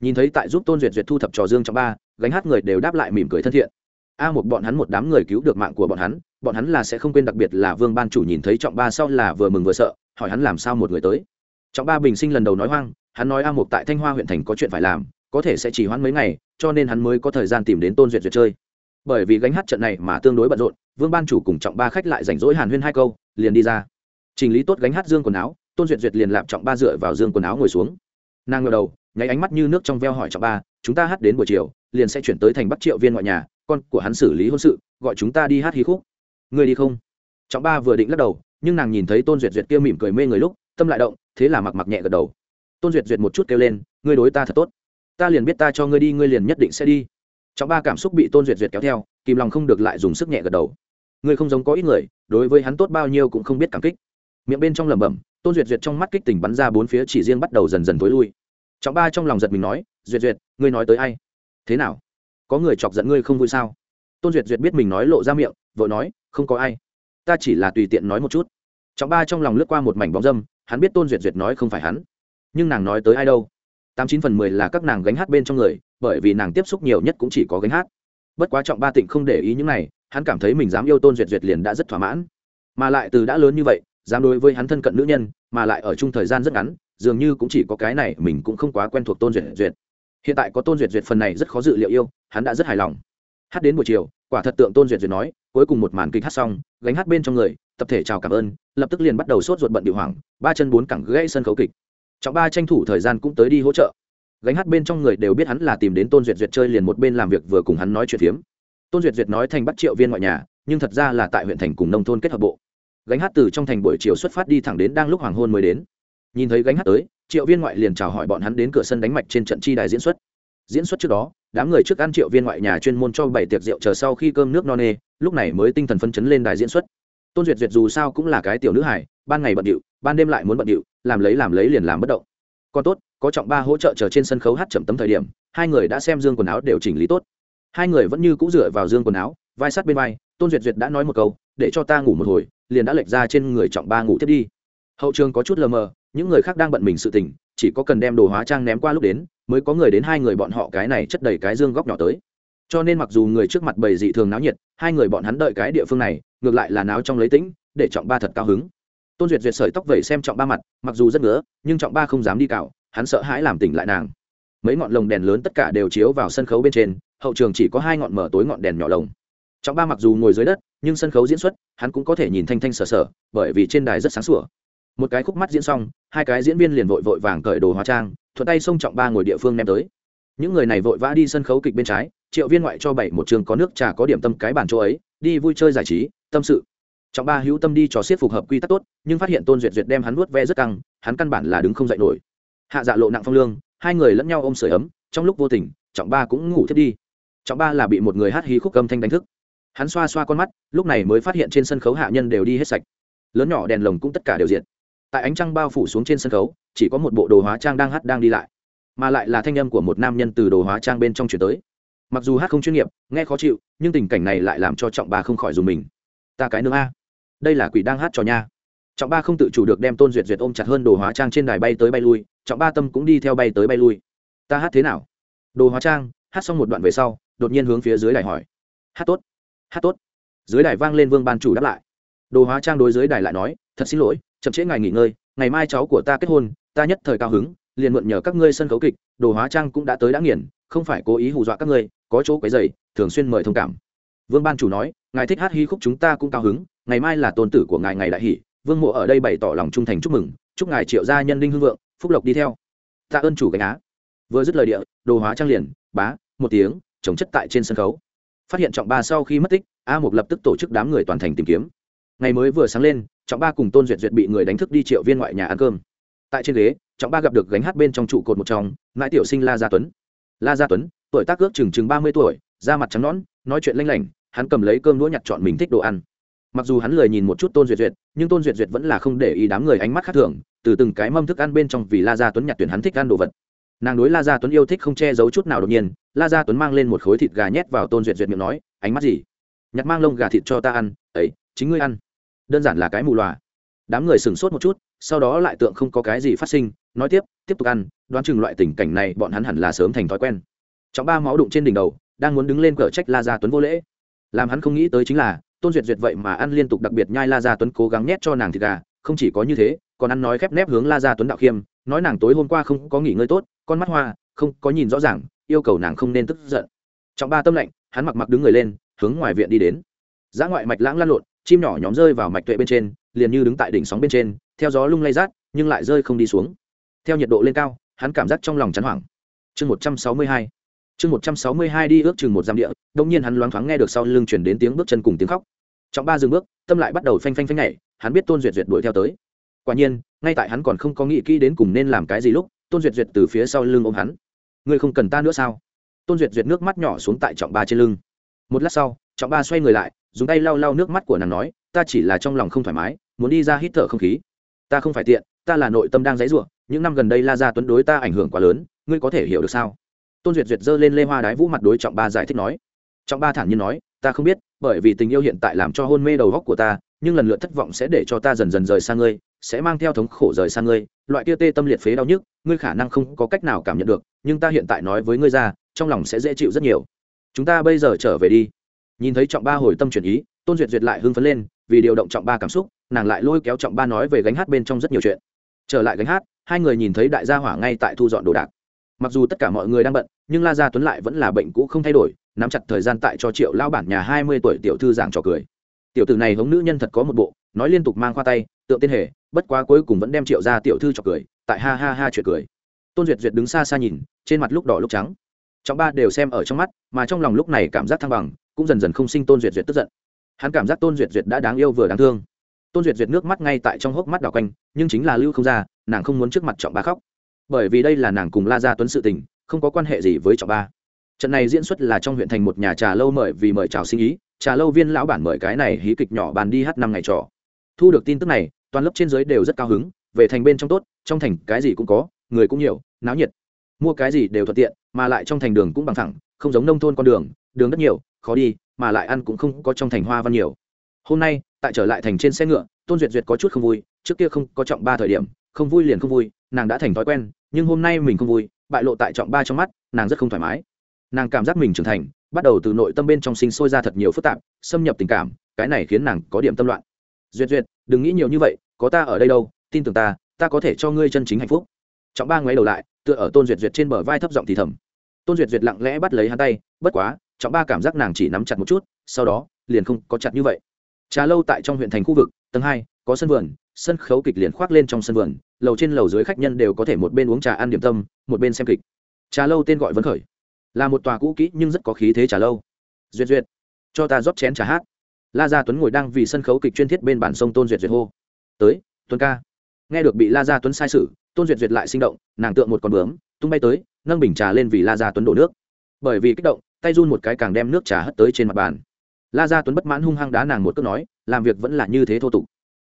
[SPEAKER 1] nhìn thấy tại giúp tôn duyệt duyệt thu thập trò dương trọng ba, gánh hát người đều đáp lại mỉm cười thân thiện. A một bọn hắn một đám người cứu được mạng của bọn hắn bọn hắn là sẽ không quên đặc biệt là vương ban chủ nhìn thấy trọng ba sau là vừa mừng vừa sợ, hỏi hắn làm sao một người tới. Trọng ba bình sinh lần đầu nói hoang, hắn nói a một tại thanh hoa huyện thành có chuyện phải làm, có thể sẽ chỉ hoãn mấy ngày, cho nên hắn mới có thời gian tìm đến tôn duyệt duyệt chơi. Bởi vì gánh hát trận này mà tương đối bận rộn, vương ban chủ cùng trọng ba khách lại rảnh rỗi hàn huyên hai câu, liền đi ra. Chỉnh lý tốt gánh hát dương quần áo, tôn duyệt duyệt liền lạp trọng ba dựa vào dương quần áo ngồi xuống. Nàng ngờ đầu nháy ánh mắt như nước trong veo hỏi trọng ba, chúng ta hát đến buổi chiều, liền sẽ chuyển tới thành bắc triệu viên ngoại nhà, con của hắn xử lý hôn sự, gọi chúng ta đi hát hí khúc. Người đi không? Trọng ba vừa định lắc đầu, nhưng nàng nhìn thấy tôn duyệt duyệt kia mỉm cười mê người lúc, tâm lại động, thế là mặc mặc nhẹ gật đầu. Tôn duyệt duyệt một chút kêu lên, ngươi đối ta thật tốt. Ta liền biết ta cho ngươi đi, ngươi liền nhất định sẽ đi. Trọng ba cảm xúc bị tôn duyệt duyệt kéo theo, kìm lòng không được lại dùng sức nhẹ gật đầu. Ngươi không giống có ít người, đối với hắn tốt bao nhiêu cũng không biết cảm kích. Miệng bên trong lẩm bẩm, tôn duyệt duyệt trong mắt kích tình bắn ra bốn phía chỉ riêng bắt đầu dần dần t ố i lui trọng ba trong lòng giật mình nói, duyệt duyệt, ngươi nói tới ai? Thế nào? Có người chọc giận ngươi không vui sao? Tôn duyệt duyệt biết mình nói lộ ra miệng vợ nói, không có ai. Ta chỉ là tùy tiện nói một chút. Trọng ba trong lòng lướt qua một mảnh bóng dâm, hắn biết tôn duyệt duyệt nói không phải hắn. Nhưng nàng nói tới ai đâu? Tám chín phần mười là các nàng gánh hát bên trong người, bởi vì nàng tiếp xúc nhiều nhất cũng chỉ có gánh hát. Bất quá trọng ba tịnh không để ý những này, hắn cảm thấy mình dám yêu tôn duyệt duyệt liền đã rất thỏa mãn. Mà lại từ đã lớn như vậy, dám đối với hắn thân cận nữ nhân, mà lại ở chung thời gian rất ngắn dường như cũng chỉ có cái này mình cũng không quá quen thuộc tôn duyệt duyệt. Hiện tại có tôn duyệt duyệt phần này rất khó dự liệu yêu, hắn đã rất hài lòng. Hát đến buổi chiều, quả thật tượng tôn duyệt duyệt nói, cuối cùng một màn kịch hát xong, gánh hát bên trong người, tập thể chào cảm ơn, lập tức liền bắt đầu sốt ruột bận điệu hoảng, ba chân bốn cẳng gãy sân khấu kịch. Trọng ba tranh thủ thời gian cũng tới đi hỗ trợ. Gánh hát bên trong người đều biết hắn là tìm đến tôn duyệt duyệt chơi liền một bên làm việc vừa cùng hắn nói chuyện phiếm. Tôn duyệt duyệt nói thành bắt triệu viên ngoại nhà, nhưng thật ra là tại huyện thành cùng nông thôn kết hợp bộ. Gánh hát từ trong thành buổi chiều xuất phát đi thẳng đến đang lúc hoàng hôn mới đến nhìn thấy gánh hát tới, triệu viên ngoại liền chào hỏi bọn hắn đến cửa sân đánh mạch trên trận chi đài diễn xuất. Diễn xuất trước đó, đám người trước ăn triệu viên ngoại nhà chuyên môn cho bảy tiệc rượu chờ sau khi cơm nước no nê, lúc này mới tinh thần phân chấn lên đài diễn xuất. Tôn duyệt duyệt dù sao cũng là cái tiểu nữ hải ban ngày bận điệu, ban đêm lại muốn bận điệu, làm lấy làm lấy liền làm bất động. Còn tốt, có trọng ba hỗ trợ chờ trên sân khấu hát chậm tấm thời điểm, hai người đã xem dương quần áo đều chỉnh lý tốt. Hai người vẫn như cũ dựa vào dương quần áo, vai sát bên vai, tôn duyệt duyệt đã nói một câu, để cho ta ngủ một hồi, liền đã lệch ra trên người trọng ba ngủ tiếp đi hậu trường có chút lờ mờ, những người khác đang bận mình sự tình, chỉ có cần đem đồ hóa trang ném qua lúc đến, mới có người đến hai người bọn họ cái này chất đầy cái dương góc nhỏ tới. Cho nên mặc dù người trước mặt bầy dị thường náo nhiệt, hai người bọn hắn đợi cái địa phương này, ngược lại là náo trong lấy tĩnh, để trọng ba thật cao hứng. Tôn duyệt duyệt sợi tóc vẩy xem trọng ba mặt, mặc dù rất ngứa, nhưng trọng ba không dám đi cạo, hắn sợ hãi làm tỉnh lại nàng. Mấy ngọn lồng đèn lớn tất cả đều chiếu vào sân khấu bên trên, hậu trường chỉ có hai ngọn mở tối ngọn đèn nhỏ lồng. Trọng ba mặc dù ngồi dưới đất, nhưng sân khấu diễn xuất, hắn cũng có thể nhìn thanh thanh sờ sờ, bởi vì trên đài rất sáng sủa một cái khúc mắt diễn xong, hai cái diễn viên liền vội vội vàng cởi đồ hóa trang, thuận tay xông trọng ba ngồi địa phương ném tới. Những người này vội vã đi sân khấu kịch bên trái, triệu viên ngoại cho bảy một trường có nước trà có điểm tâm cái bàn chỗ ấy, đi vui chơi giải trí, tâm sự. Trọng ba hữu tâm đi trò xiết phù hợp quy tắc tốt, nhưng phát hiện tôn duyệt duyệt đem hắn nuốt ve rất căng, hắn căn bản là đứng không dậy nổi. Hạ dạ lộ nặng phong lương, hai người lẫn nhau ôm sửa ấm, trong lúc vô tình, trọng ba cũng ngủ thiết đi. Trọng ba là bị một người hát hí khúc âm thanh đánh thức. Hắn xoa xoa con mắt, lúc này mới phát hiện trên sân khấu hạ nhân đều đi hết sạch. Lớn nhỏ đèn lồng cũng tất cả đều diệt tại ánh trăng bao phủ xuống trên sân khấu, chỉ có một bộ đồ hóa trang đang hát đang đi lại, mà lại là thanh âm của một nam nhân từ đồ hóa trang bên trong chuyển tới. Mặc dù hát không chuyên nghiệp, nghe khó chịu, nhưng tình cảnh này lại làm cho trọng bà không khỏi dùng mình. Ta cái nương a. Đây là quỷ đang hát cho nha. Trọng ba không tự chủ được đem tôn duyệt duyệt ôm chặt hơn đồ hóa trang trên đài bay tới bay lui, trọng ba tâm cũng đi theo bay tới bay lui. Ta hát thế nào? Đồ hóa trang, hát xong một đoạn về sau, đột nhiên hướng phía dưới đài hỏi. Hát tốt hát tốt. Dưới đài vang lên vương ban chủ đáp lại. Đồ hóa trang đối dưới đài lại nói thật xin lỗi, chậm trễ ngày nghỉ ngơi, ngày mai cháu của ta kết hôn, ta nhất thời cao hứng, liền mượn nhờ các ngươi sân khấu kịch, đồ hóa trang cũng đã tới đã nghiền, không phải cố ý hù dọa các ngươi, có chỗ quấy dày thường xuyên mời thông cảm. Vương ban chủ nói, ngài thích hát hí khúc chúng ta cũng cao hứng, ngày mai là tôn tử của ngài ngày đại hỷ, vương mộ ở đây bày tỏ lòng trung thành chúc mừng, chúc ngài triệu gia nhân linh hưng vượng, phúc lộc đi theo. Tạ ơn chủ gánh á. Vừa dứt lời địa, đồ hóa trang liền, bá, một tiếng, chống chất tại trên sân khấu. Phát hiện trọng ba sau khi mất tích, a một lập tức tổ chức đám người toàn thành tìm kiếm. Ngày mới vừa sáng lên trọng ba cùng tôn duyệt duyệt bị người đánh thức đi triệu viên ngoại nhà ăn cơm. Tại trên ghế, trọng ba gặp được gánh hát bên trong trụ cột một trong, mãi tiểu sinh la gia tuấn. La gia tuấn, tuổi tác ước chừng chừng ba mươi tuổi, da mặt trắng nõn, nói chuyện lanh lảnh, hắn cầm lấy cơm đũa nhặt chọn mình thích đồ ăn. Mặc dù hắn lười nhìn một chút tôn duyệt duyệt, nhưng tôn duyệt duyệt vẫn là không để ý đám người ánh mắt khác thường, từ từng cái mâm thức ăn bên trong vì la gia tuấn nhặt tuyển hắn thích ăn đồ vật. Nàng đối la gia tuấn yêu thích không che giấu chút nào đột nhiên, la gia tuấn mang lên một khối thịt gà nhét vào tôn duyệt duyệt miệng nói, ánh mắt gì? Nhặt mang lông gà thịt cho ta ăn, ấy, chính ngươi ăn đơn giản là cái mù loà. Đám người sửng sốt một chút, sau đó lại tượng không có cái gì phát sinh, nói tiếp tiếp tục ăn, đoán chừng loại tình cảnh này bọn hắn hẳn là sớm thành thói quen. Trọng ba máu đụng trên đỉnh đầu, đang muốn đứng lên cờ trách la gia tuấn vô lễ. Làm hắn không nghĩ tới chính là, tôn duyệt duyệt vậy mà ăn liên tục đặc biệt nhai la gia tuấn cố gắng nhét cho nàng thịt gà, không chỉ có như thế, còn ăn nói khép nép hướng la gia tuấn đạo khiêm, nói nàng tối hôm qua không có nghỉ ngơi tốt, con mắt hoa, không có nhìn rõ ràng, yêu cầu nàng không nên tức giận. Trọng ba tâm lệnh, hắn mặc mặc đứng người lên, hướng ngoài viện đi đến. Giã ngoại mạch lãng lăn lộn chim nhỏ nhóm rơi vào mạch tuệ bên trên, liền như đứng tại đỉnh sóng bên trên, theo gió lung lay rát, nhưng lại rơi không đi xuống. Theo nhiệt độ lên cao, hắn cảm giác trong lòng chán hoảng. Chương một trăm sáu mươi hai. Chương một trăm sáu mươi hai đi ước chừng một giam địa đông nhiên hắn loáng thoáng nghe được sau lưng chuyển đến tiếng bước chân cùng tiếng khóc. Trọng ba dừng bước, tâm lại bắt đầu phanh phanh phanh nhảy, hắn biết tôn duyệt duyệt đuổi theo tới. Quả nhiên, ngay tại hắn còn không có nghĩ kỹ đến cùng nên làm cái gì lúc, tôn duyệt duyệt từ phía sau lưng ôm hắn. Ngươi không cần ta nữa sao? Tôn duyệt duyệt nước mắt nhỏ xuống tại trọng ba trên lưng một lát sau, trọng ba xoay người lại, dùng tay lau lau nước mắt của nàng nói, ta chỉ là trong lòng không thoải mái, muốn đi ra hít thở không khí. Ta không phải tiện, ta là nội tâm đang dãy ruộng những năm gần đây la gia tuấn đối ta ảnh hưởng quá lớn, ngươi có thể hiểu được sao? Tôn duyệt duyệt giơ lên lê hoa đái vũ mặt đối trọng ba giải thích nói. Trọng ba thản nhiên nói, ta không biết, bởi vì tình yêu hiện tại làm cho hôn mê đầu góc của ta, nhưng lần lượt thất vọng sẽ để cho ta dần dần rời xa ngươi, sẽ mang theo thống khổ rời xa ngươi, loại kia tê tâm liệt phế đau nhức, ngươi khả năng không có cách nào cảm nhận được, nhưng ta hiện tại nói với ngươi ra, trong lòng sẽ dễ chịu rất nhiều chúng ta bây giờ trở về đi. Nhìn thấy trọng ba hồi tâm chuyển ý, tôn duyệt duyệt lại hưng phấn lên, vì điều động trọng ba cảm xúc, nàng lại lôi kéo trọng ba nói về gánh hát bên trong rất nhiều chuyện. Trở lại gánh hát, hai người nhìn thấy đại gia hỏa ngay tại thu dọn đồ đạc. Mặc dù tất cả mọi người đang bận, nhưng la gia tuấn lại vẫn là bệnh cũ không thay đổi, nắm chặt thời gian tại cho triệu lao bản nhà hai mươi tuổi tiểu thư giảng trò cười. Tiểu tử này hống nữ nhân thật có một bộ, nói liên tục mang khoa tay, tượng tên hề, bất quá cuối cùng vẫn đem triệu ra tiểu thư trò cười, tại ha ha ha chuyện cười. Tôn duyệt duyệt đứng xa xa nhìn, trên mặt lúc đỏ lúc trắng trọng ba đều xem ở trong mắt, mà trong lòng lúc này cảm giác thăng bằng, cũng dần dần không sinh tôn duyệt duyệt tức giận. Hắn cảm giác tôn duyệt duyệt đã đáng yêu vừa đáng thương. Tôn duyệt duyệt nước mắt ngay tại trong hốc mắt đỏ quanh, nhưng chính là lưu không ra, nàng không muốn trước mặt trọng ba khóc. Bởi vì đây là nàng cùng la gia tuấn sự tình, không có quan hệ gì với trọng ba. Trận này diễn xuất là trong huyện thành một nhà trà lâu mời vì mời chào sinh ý, trà lâu viên lão bản mời cái này hí kịch nhỏ bàn đi hát năm ngày trò. Thu được tin tức này, toàn lớp trên dưới đều rất cao hứng, về thành bên trong tốt, trong thành cái gì cũng có, người cũng nhiều, náo nhiệt mua cái gì đều thuận tiện, mà lại trong thành đường cũng bằng thẳng không giống nông thôn con đường đường rất nhiều, khó đi, mà lại ăn cũng không có trong thành hoa văn nhiều. Hôm nay, tại trở lại thành trên xe ngựa, tôn duyệt duyệt có chút không vui, trước kia không có trọng ba thời điểm, không vui liền không vui, nàng đã thành thói quen, nhưng hôm nay mình không vui, bại lộ tại trọng ba trong mắt, nàng rất không thoải mái. Nàng cảm giác mình trưởng thành, bắt đầu từ nội tâm bên trong sinh sôi ra thật nhiều phức tạp, xâm nhập tình cảm, cái này khiến nàng có điểm tâm loạn. Duyệt duyệt, đừng nghĩ nhiều như vậy, có ta ở đây đâu, tin tưởng ta ta có thể cho ngươi chân chính hạnh phúc. Trọng ba ngoái đầu lại tựa ở tôn duyệt duyệt trên bờ vai thấp giọng thì thầm tôn duyệt duyệt lặng lẽ bắt lấy hắn tay bất quá trọng ba cảm giác nàng chỉ nắm chặt một chút sau đó liền không có chặt như vậy trà lâu tại trong huyện thành khu vực tầng hai có sân vườn sân khấu kịch liền khoác lên trong sân vườn lầu trên lầu dưới khách nhân đều có thể một bên uống trà ăn điểm tâm một bên xem kịch trà lâu tên gọi vấn khởi là một tòa cũ kỹ nhưng rất có khí thế trà lâu duyệt duyệt cho ta rót chén trà hát la gia tuấn ngồi đang vì sân khấu kịch chuyên thiết bên bản sông tôn duyệt duyệt hô tới tuấn ca nghe được bị la gia tuấn sai sự tôn duyệt duyệt lại sinh động, nàng tượng một con bướm, tung bay tới, nâng bình trà lên vì la gia tuấn đổ nước. Bởi vì kích động, tay run một cái càng đem nước trà hất tới trên mặt bàn. La gia tuấn bất mãn hung hăng đá nàng một cước nói, làm việc vẫn là như thế thô tục.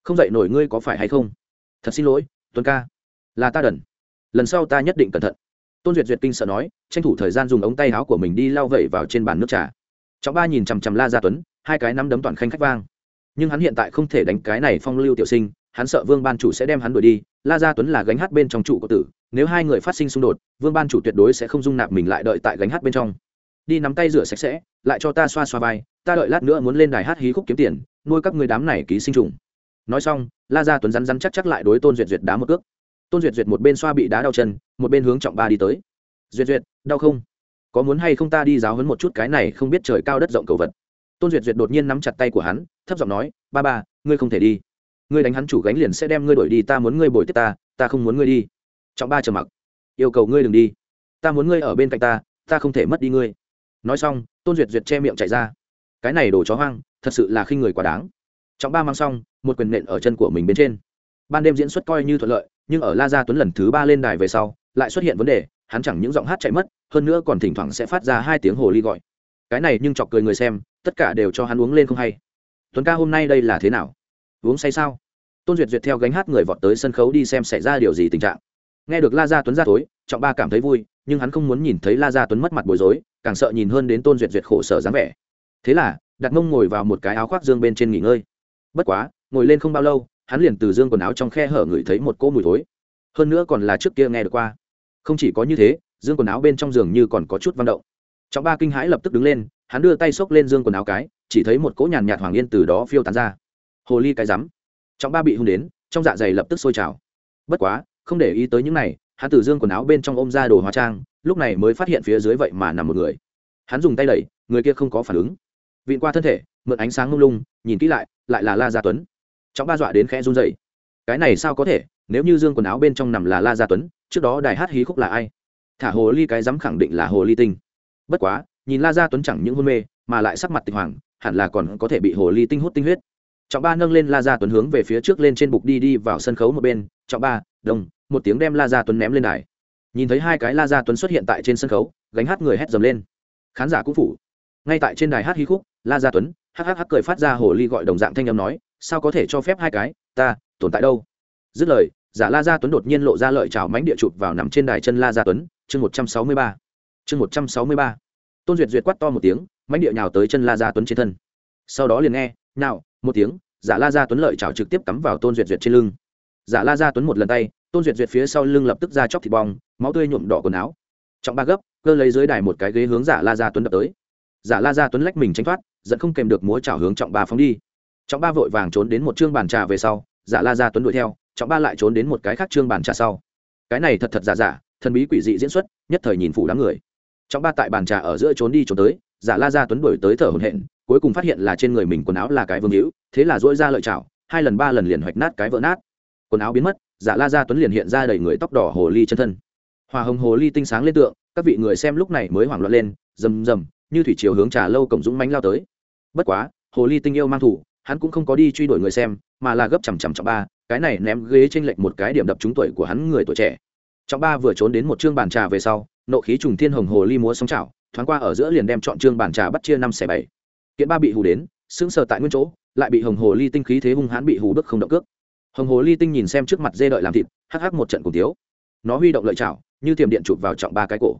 [SPEAKER 1] Không dạy nổi ngươi có phải hay không? Thật xin lỗi, tuấn ca. Là ta đần. Lần sau ta nhất định cẩn thận. Tôn duyệt duyệt kinh sợ nói, tranh thủ thời gian dùng ống tay áo của mình đi lau vẩy vào trên bàn nước trà. Trọng ba nhìn chằm chằm la gia tuấn, hai cái nắm đấm toàn khanh khách vang. Nhưng hắn hiện tại không thể đánh cái này phong lưu tiểu sinh hắn sợ vương ban chủ sẽ đem hắn đuổi đi, la gia tuấn là gánh hát bên trong trụ của tử, nếu hai người phát sinh xung đột, vương ban chủ tuyệt đối sẽ không dung nạp mình lại đợi tại gánh hát bên trong. Đi nắm tay rửa sạch sẽ, lại cho ta xoa xoa vai, ta đợi lát nữa muốn lên đài hát hí khúc kiếm tiền, nuôi các người đám này ký sinh trùng. Nói xong, la gia tuấn rắn rắn chắc chắc lại đối tôn duyệt duyệt đá một cước. Tôn duyệt duyệt một bên xoa bị đá đau chân, một bên hướng trọng ba đi tới. Duyệt duyệt, đau không? Có muốn hay không ta đi giáo hấn một chút cái này không biết trời cao đất rộng cầu vật? Tôn duyệt duyệt đột nhiên nắm chặt tay của hắn, thấp giọng nói, ba ba, ngươi không thể đi ngươi đánh hắn chủ gánh liền sẽ đem ngươi đổi đi, ta muốn ngươi bồi tiếp ta ta không muốn ngươi đi. Trọng ba trầm mặc. Yêu cầu ngươi đừng đi. Ta muốn ngươi ở bên cạnh ta ta không thể mất đi ngươi. Nói xong, tôn duyệt duyệt che miệng chạy ra. Cái này đồ chó hoang, thật sự là khi người quá đáng. Trọng ba mang xong, một quyền nện ở chân của mình bên trên. Ban đêm diễn xuất coi như thuận lợi, nhưng ở la gia tuấn lần thứ ba lên đài về sau, lại xuất hiện vấn đề, hắn chẳng những giọng hát chạy mất, hơn nữa còn thỉnh thoảng sẽ phát ra hai tiếng hồ ly gọi. Cái này nhưng chọc cười người xem, tất cả đều cho hắn uống lên không hay. Tuấn ca hôm nay đây là thế nào? Uống say sao? Tôn duyệt duyệt theo gánh hát người vọt tới sân khấu đi xem xảy ra điều gì tình trạng. Nghe được la gia tuấn ra tối, trọng ba cảm thấy vui, nhưng hắn không muốn nhìn thấy la gia tuấn mất mặt bối rối, càng sợ nhìn hơn đến tôn duyệt duyệt khổ sở dáng vẻ. Thế là đặt mông ngồi vào một cái áo khoác dương bên trên nghỉ ngơi. Bất quá, ngồi lên không bao lâu, hắn liền từ dương quần áo trong khe hở ngửi thấy một cỗ mùi thối. Hơn nữa còn là trước kia nghe được qua. Không chỉ có như thế, dương quần áo bên trong giường như còn có chút văn động. Trọng ba kinh hãi lập tức đứng lên, hắn đưa tay xốc lên dương quần áo cái, chỉ thấy một cỗ nhàn nhạt hoàng yên từ đó phiêu tán ra hồ ly cái rắm. Trọng ba bị hung đến, trong dạ dày lập tức sôi trào. Bất quá, không để ý tới những này, hắn từ dương quần áo bên trong ôm ra đồ hóa trang, lúc này mới phát hiện phía dưới vậy mà nằm một người. Hắn dùng tay đẩy, người kia không có phản ứng. Vịn qua thân thể, mượn ánh sáng lung lung, nhìn kỹ lại lại là la gia tuấn. Trọng ba dọa đến khẽ run dậy cái này sao có thể, nếu như dương quần áo bên trong nằm là la gia tuấn, trước đó đài hát hí khúc là ai? Thả hồ ly cái dám khẳng định là hồ ly tinh. Bất quá, nhìn la gia tuấn chẳng những hôn mê, mà lại sắc mặt tịch hoàng, hẳn là còn có thể bị hồ ly tinh hút tinh huyết trọng ba nâng lên la gia tuấn hướng về phía trước lên trên bục đi đi vào sân khấu một bên. Trọng ba đông một tiếng đem la gia tuấn ném lên đài. Nhìn thấy hai cái la gia tuấn xuất hiện tại trên sân khấu, gánh hát người hét dầm lên. Khán giả cũng phủ. Ngay tại trên đài hát hí khúc, la gia tuấn, hắc hắc hắc cười phát ra hồ ly gọi đồng dạng thanh âm nói, sao có thể cho phép hai cái? Ta, tồn tại đâu? Dứt lời, giả la gia tuấn đột nhiên lộ ra lợi chảo mánh địa chụp vào nằm trên đài chân la gia tuấn. Chương một trăm sáu mươi ba. Chương một trăm sáu mươi ba. Tôn duyệt duyệt quát to một tiếng, mánh địa nhào tới chân la gia tuấn trên thân. Sau đó liền nghe, nào một tiếng, giả la gia tuấn lợi chảo trực tiếp cắm vào tôn duyệt duyệt trên lưng. Giả la gia tuấn một lần tay, tôn duyệt duyệt phía sau lưng lập tức ra chóc thịt bong, máu tươi nhuộm đỏ quần áo. Trọng ba gấp, cơ lấy dưới đài một cái ghế hướng giả la gia tuấn đập tới. Giả la gia tuấn lách mình tránh thoát dẫn không kèm được múa chảo hướng trọng ba phóng đi. Trọng ba vội vàng trốn đến một chương bàn trà về sau, giả la gia tuấn đuổi theo, trọng ba lại trốn đến một cái khác chương bàn trà sau. Cái này thật thật giả giả, thần bí quỷ dị diễn xuất, nhất thời nhìn phủ đám người. Trọng ba tại bàn trà ở giữa trốn đi trốn tới, giả la gia tuấn đuổi tới thở hổn hển cuối cùng phát hiện là trên người mình quần áo là cái vương hữu, thế là dỗi ra lợi chảo, hai lần ba lần liền hoạch nát cái vỡ nát. Quần áo biến mất, giả la gia tuấn liền hiện ra đầy người tóc đỏ hồ ly chân thân. Hòa hồng hồ ly tinh sáng lên tượng, các vị người xem lúc này mới hoảng loạn lên, rầm rầm, như thủy chiều hướng trà lâu cổng dũng mánh lao tới. Bất quá, hồ ly tinh yêu mang thủ, hắn cũng không có đi truy đuổi người xem, mà là gấp chằm chằm trọng ba, cái này ném ghế trên lệnh một cái điểm đập trúng tuổi của hắn người tuổi trẻ. Trọng ba vừa trốn đến một chương bàn trà về sau, nộ khí trùng thiên hồng hồ ly múa sóng chảo, thoáng qua ở giữa liền đem chọn chương bàn trà bắt chia năm xẻ bảy kiện ba bị hù đến, sững sờ tại nguyên chỗ, lại bị hồng hồ ly tinh khí thế hung hãn bị hù bức không động cước. Hồng hồ ly tinh nhìn xem trước mặt dê đợi làm thịt, hắc hắc một trận cùng tiếu. Nó huy động lợi chảo, như tiềm điện chụp vào trọng ba cái cổ.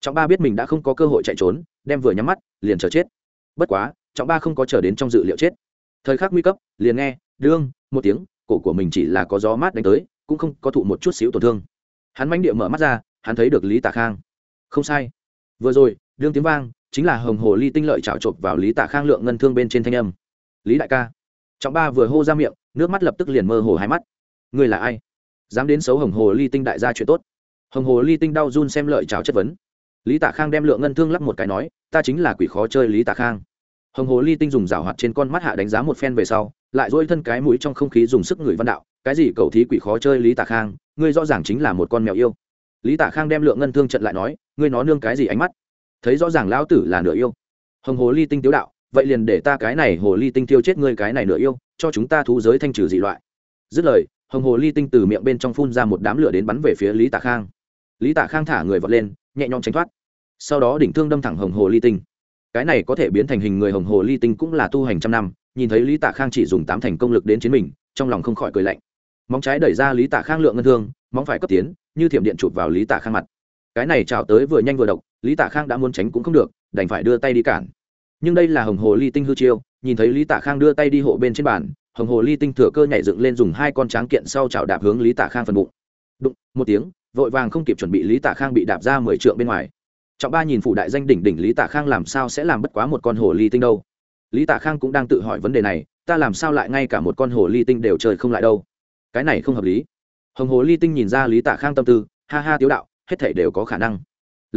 [SPEAKER 1] Trọng ba biết mình đã không có cơ hội chạy trốn, đem vừa nhắm mắt, liền chờ chết. Bất quá, trọng ba không có chờ đến trong dự liệu chết. Thời khắc nguy cấp, liền nghe, đương, một tiếng, cổ của mình chỉ là có gió mát đánh tới, cũng không có thụ một chút xíu tổn thương. Hắn manh địa mở mắt ra, hắn thấy được lý tạ khang. Không sai. Vừa rồi, đương tiếng vang chính là hồng hồ ly tinh lợi trào chộp vào lý tạ khang lượng ngân thương bên trên thanh âm. Lý đại ca. Trọng ba vừa hô ra miệng, nước mắt lập tức liền mơ hồ hai mắt. Người là ai? Dám đến xấu hồng hồ ly tinh đại gia chuyện tốt. Hồng hồ ly tinh đau run xem lợi trào chất vấn. Lý tạ khang đem lượng ngân thương lắp một cái nói, ta chính là quỷ khó chơi lý tạ khang. Hồng hồ ly tinh dùng rào hoạt trên con mắt hạ đánh giá một phen về sau, lại dỗi thân cái mũi trong không khí dùng sức người văn đạo, cái gì cầu thí quỷ khó chơi lý tạ khang, ngươi rõ ràng chính là một con mèo yêu. Lý tạ khang đem lượng ngân thương trận lại nói, ngươi nó nương cái gì ánh mắt? Thấy rõ ràng lão tử là nửa yêu. Hồng hồ ly tinh tiếu đạo, vậy liền để ta cái này hồ ly tinh tiêu chết ngươi cái này nửa yêu, cho chúng ta thú giới thanh trừ dị loại. Dứt lời, hồng hồ ly tinh từ miệng bên trong phun ra một đám lửa đến bắn về phía lý tạ khang. Lý tạ khang thả người vọt lên, nhẹ nhõm tránh thoát. Sau đó đỉnh thương đâm thẳng hồng hồ ly tinh. Cái này có thể biến thành hình người hồng hồ ly tinh cũng là tu hành trăm năm, nhìn thấy lý tạ khang chỉ dùng tám thành công lực đến chiến mình, trong lòng không khỏi cười lạnh. Móng trái đẩy ra lý tạ khang lượng ngân thương, móng phải cấp tiến, như thiểm điện chụp vào lý tạ khang mặt. Cái này trào tới vừa nhanh vừa độc lý tạ khang đã muốn tránh cũng không được, đành phải đưa tay đi cản. Nhưng đây là hồng hồ ly tinh hư chiêu, nhìn thấy lý tạ khang đưa tay đi hộ bên trên bàn, hồng hồ ly tinh thừa cơ nhảy dựng lên dùng hai con tráng kiện sau chảo đạp hướng lý tạ khang phần bụng. Đụng, một tiếng, vội vàng không kịp chuẩn bị lý tạ khang bị đạp ra mười trượng bên ngoài. Trọng ba nhìn phủ đại danh đỉnh đỉnh lý tạ khang làm sao sẽ làm bất quá một con hồ ly tinh đâu? Lý tạ khang cũng đang tự hỏi vấn đề này, ta làm sao lại ngay cả một con hồ ly tinh đều chơi không lại đâu? Cái này không hợp lý. Hồng hồ ly tinh nhìn ra lý tạ khang tâm tư, ha ha tiếu đạo, hết thể đều có khả năng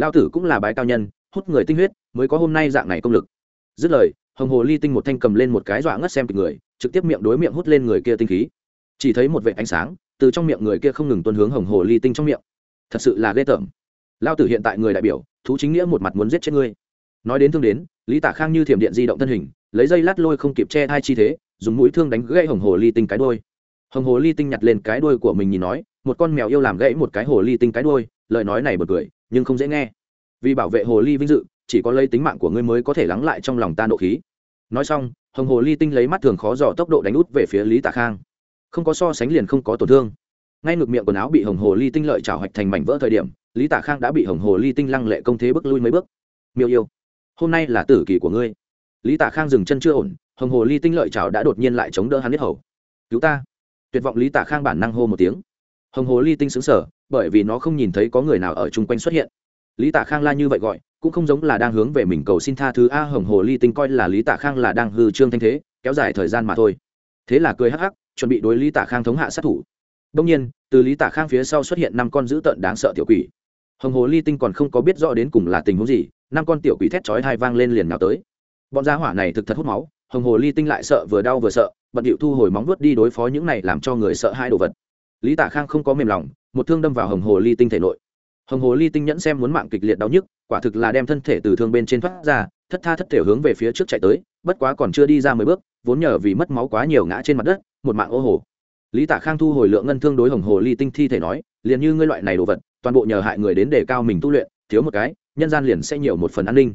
[SPEAKER 1] lao tử cũng là bái cao nhân, hút người tinh huyết, mới có hôm nay dạng này công lực. Dứt lời, hồng hồ ly tinh một thanh cầm lên một cái dọa ngất xem kịch người, trực tiếp miệng đối miệng hút lên người kia tinh khí. Chỉ thấy một vệ ánh sáng, từ trong miệng người kia không ngừng tuân hướng hồng hồ ly tinh trong miệng. Thật sự là ghê tởm. Lao tử hiện tại người đại biểu, thú chính nghĩa một mặt muốn giết chết ngươi. Nói đến thương đến, lý tả khang như thiểm điện di động thân hình, lấy dây lát lôi không kịp che hai chi thế, dùng mũi thương đánh gãy hồng hồ ly tinh cái đôi hồng hồ ly tinh nhặt lên cái đôi của mình nhìn nói, một con mèo yêu làm gãy một cái hồ ly tinh cái đôi lời nói này bật cười, nhưng không dễ nghe. Vì bảo vệ hồ ly vinh dự, chỉ có lấy tính mạng của ngươi mới có thể lắng lại trong lòng ta nộ khí. Nói xong, hồng hồ ly tinh lấy mắt thường khó dò tốc độ đánh út về phía lý tạ khang. Không có so sánh liền không có tổn thương. Ngay ngược miệng quần áo bị hồng hồ ly tinh lợi trào hoạch thành mảnh vỡ thời điểm, lý tạ khang đã bị hồng hồ ly tinh lăng lệ công thế bước lui mấy bước. Miêu yêu, hôm nay là tử kỳ của ngươi. Lý tạ khang dừng chân chưa ổn, hồng hồ ly tinh lợi trào đã đột nhiên lại chống đỡ hắn biết hầu. Cứu ta. Tuyệt vọng lý tạ khang bản năng hô một tiếng. Hồng hồ ly tinh xứng sở bởi vì nó không nhìn thấy có người nào ở chung quanh xuất hiện. Lý tạ khang la như vậy gọi, cũng không giống là đang hướng về mình cầu xin tha thứ a hồng hồ ly tinh coi là lý tạ khang là đang hư trương thanh thế, kéo dài thời gian mà thôi. Thế là cười hắc hắc, chuẩn bị đối lý tạ khang thống hạ sát thủ. Đông nhiên, từ lý tạ khang phía sau xuất hiện năm con dữ tợn đáng sợ tiểu quỷ. Hồng hồ ly tinh còn không có biết rõ đến cùng là tình huống gì, năm con tiểu quỷ thét chói hai vang lên liền nào tới. Bọn gia hỏa này thực thật hút máu, hồng hồ ly tinh lại sợ vừa đau vừa sợ, bận điệu thu hồi móng vuốt đi đối phó những này làm cho người sợ hai đồ vật. Lý tạ khang không có mềm lòng một thương đâm vào hồng hồ ly tinh thể nội. Hồng hồ ly tinh nhẫn xem muốn mạng kịch liệt đau nhức, quả thực là đem thân thể từ thương bên trên thoát ra, thất tha thất thể hướng về phía trước chạy tới, bất quá còn chưa đi ra mười bước, vốn nhờ vì mất máu quá nhiều ngã trên mặt đất, một mạng ô hồ. Lý Tả khang thu hồi lượng ngân thương đối hồng hồ ly tinh thi thể nói, liền như ngươi loại này đồ vật, toàn bộ nhờ hại người đến để cao mình tu luyện, thiếu một cái, nhân gian liền sẽ nhiều một phần an ninh.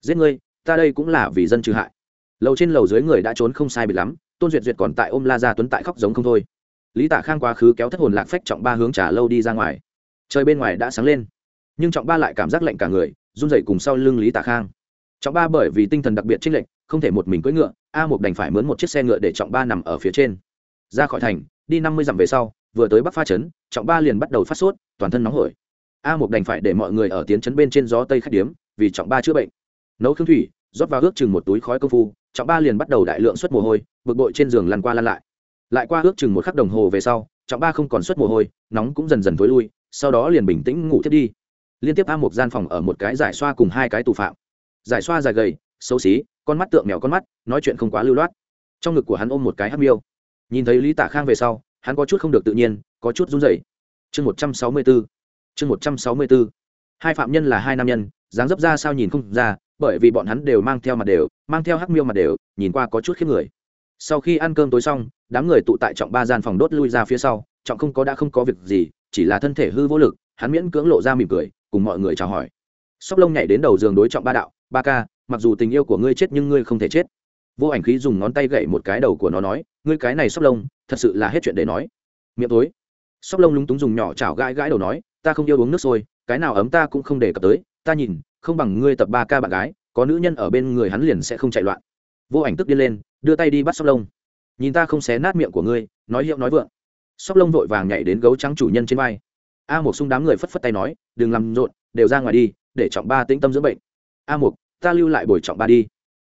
[SPEAKER 1] Giết ngươi, ta đây cũng là vì dân trừ hại. Lầu trên lầu dưới người đã trốn không sai bị lắm, tôn duyệt duyệt còn tại ôm la gia tuấn tại khóc giống không thôi lý tạ khang quá khứ kéo thất hồn lạc phách trọng ba hướng trả lâu đi ra ngoài. Trời bên ngoài đã sáng lên, nhưng trọng ba lại cảm giác lạnh cả người, run dậy cùng sau lưng lý tạ khang. Trọng ba bởi vì tinh thần đặc biệt trích lệnh không thể một mình cưỡi ngựa, a một đành phải mướn một chiếc xe ngựa để trọng ba nằm ở phía trên. Ra khỏi thành, đi năm mươi dặm về sau, vừa tới bắc pha trấn, trọng ba liền bắt đầu phát sốt, toàn thân nóng hổi. A một đành phải để mọi người ở tiến trấn bên trên gió tây khách điếm, vì trọng ba chữa bệnh. Nấu khương thủy, rót vào ước chừng một túi khói công phu, trọng ba liền bắt đầu đại lượng xuất mồ hôi, bực bội trên giường lăn qua lăn lại lại qua ước chừng một khắc đồng hồ về sau, trọng ba không còn xuất mồ hôi, nóng cũng dần dần thối lui, sau đó liền bình tĩnh ngủ thiết đi. Liên tiếp a một gian phòng ở một cái giải xoa cùng hai cái tù phạm. Giải xoa dài gầy, xấu xí, con mắt tượng mèo con mắt, nói chuyện không quá lưu loát. Trong ngực của hắn ôm một cái hắc miêu. Nhìn thấy lý tả khang về sau, hắn có chút không được tự nhiên, có chút run rẩy. Chương một trăm sáu mươi bốn chương một trăm sáu mươi bốn hai phạm nhân là hai nam nhân, dáng dấp ra sao nhìn không ra, bởi vì bọn hắn đều mang theo mặt đều, mang theo hắc miêu mặt đều, nhìn qua có chút khiếp người sau khi ăn cơm tối xong, đám người tụ tại trọng ba gian phòng đốt lui ra phía sau, trọng không có đã không có việc gì, chỉ là thân thể hư vô lực, hắn miễn cưỡng lộ ra mỉm cười, cùng mọi người chào hỏi. Sóc lông nhảy đến đầu giường đối trọng ba đạo, ba ca, mặc dù tình yêu của ngươi chết nhưng ngươi không thể chết. Vô ảnh khí dùng ngón tay gậy một cái đầu của nó nói, ngươi cái này sóc lông, thật sự là hết chuyện để nói. Miệng tối, sóc lông lúng túng dùng nhỏ chảo gãi gãi đầu nói, ta không yêu uống nước sôi, cái nào ấm ta cũng không đề cập tới, ta nhìn, không bằng ngươi tập ba ca bạn gái, có nữ nhân ở bên người hắn liền sẽ không chạy loạn. Vô ảnh tức điên lên đưa tay đi bắt sóc lông. Nhìn ta không xé nát miệng của ngươi, nói hiệu nói vượng. Sóc lông vội vàng nhảy đến gấu trắng chủ nhân trên vai. A một xung đám người phất phất tay nói, đừng làm rộn, đều ra ngoài đi, để trọng ba tĩnh tâm dưỡng bệnh. A một ta lưu lại bồi trọng ba đi.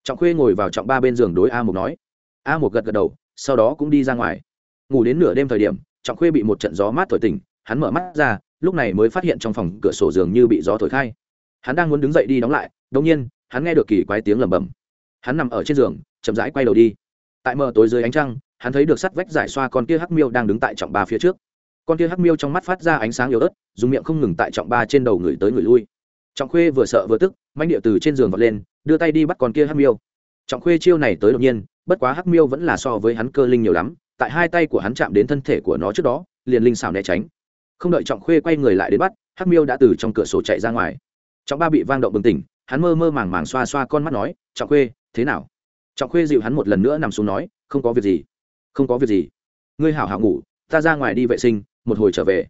[SPEAKER 1] Trọng khuê ngồi vào trọng ba bên giường đối a một nói. A một gật gật đầu, sau đó cũng đi ra ngoài. Ngủ đến nửa đêm thời điểm, trọng khuê bị một trận gió mát thổi tỉnh, hắn mở mắt ra, lúc này mới phát hiện trong phòng cửa sổ giường như bị gió thổi khai. Hắn đang muốn đứng dậy đi đóng lại đông nhiên, hắn nghe được kỳ quái tiếng lẩm bẩm hắn nằm ở trên giường, chậm rãi quay đầu đi. Tại mờ tối dưới ánh trăng, hắn thấy được sắt vách giải xoa con kia hắc miêu đang đứng tại trọng ba phía trước. Con kia hắc miêu trong mắt phát ra ánh sáng yếu ớt, dùng miệng không ngừng tại trọng ba trên đầu người tới người lui. Trọng khuê vừa sợ vừa tức manh địa từ trên giường vọt lên, đưa tay đi bắt con kia hắc miêu. Trọng khuê chiêu này tới đột nhiên, bất quá hắc miêu vẫn là so với hắn cơ linh nhiều lắm, tại hai tay của hắn chạm đến thân thể của nó trước đó, liền linh xảo né tránh. Không đợi trọng khuê quay người lại đến bắt, hắc miêu đã từ trong cửa sổ chạy ra ngoài. Trọng ba bị vang động bừng tỉnh, hắn mơ mơ màng màng xoa xoa con mắt nói, trọng khuê thế nào? Trọng khuê dịu hắn một lần nữa nằm xuống nói, không có việc gì, không có việc gì. Ngươi hảo hảo ngủ, ta ra ngoài đi vệ sinh, một hồi trở về.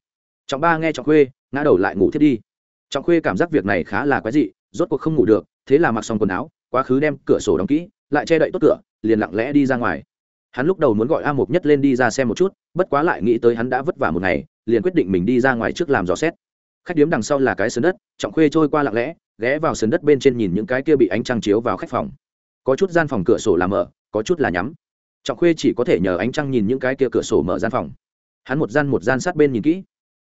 [SPEAKER 1] Trọng ba nghe trọng khuê, ngã đầu lại ngủ thiết đi. Trọng khuê cảm giác việc này khá là quái dị, rốt cuộc không ngủ được, thế là mặc xong quần áo, quá khứ đem cửa sổ đóng kỹ, lại che đậy tốt cửa, liền lặng lẽ đi ra ngoài. Hắn lúc đầu muốn gọi a mục nhất lên đi ra xem một chút, bất quá lại nghĩ tới hắn đã vất vả một ngày, liền quyết định mình đi ra ngoài trước làm dò xét. Khách điếm đằng sau là cái sườn đất, trọng khuê trôi qua lặng lẽ, ghé vào sườn đất bên trên nhìn những cái kia bị ánh trăng chiếu vào khách phòng có chút gian phòng cửa sổ là mở, có chút là nhắm. Trọng khuê chỉ có thể nhờ ánh trăng nhìn những cái kia cửa sổ mở gian phòng. Hắn một gian một gian sát bên nhìn kỹ.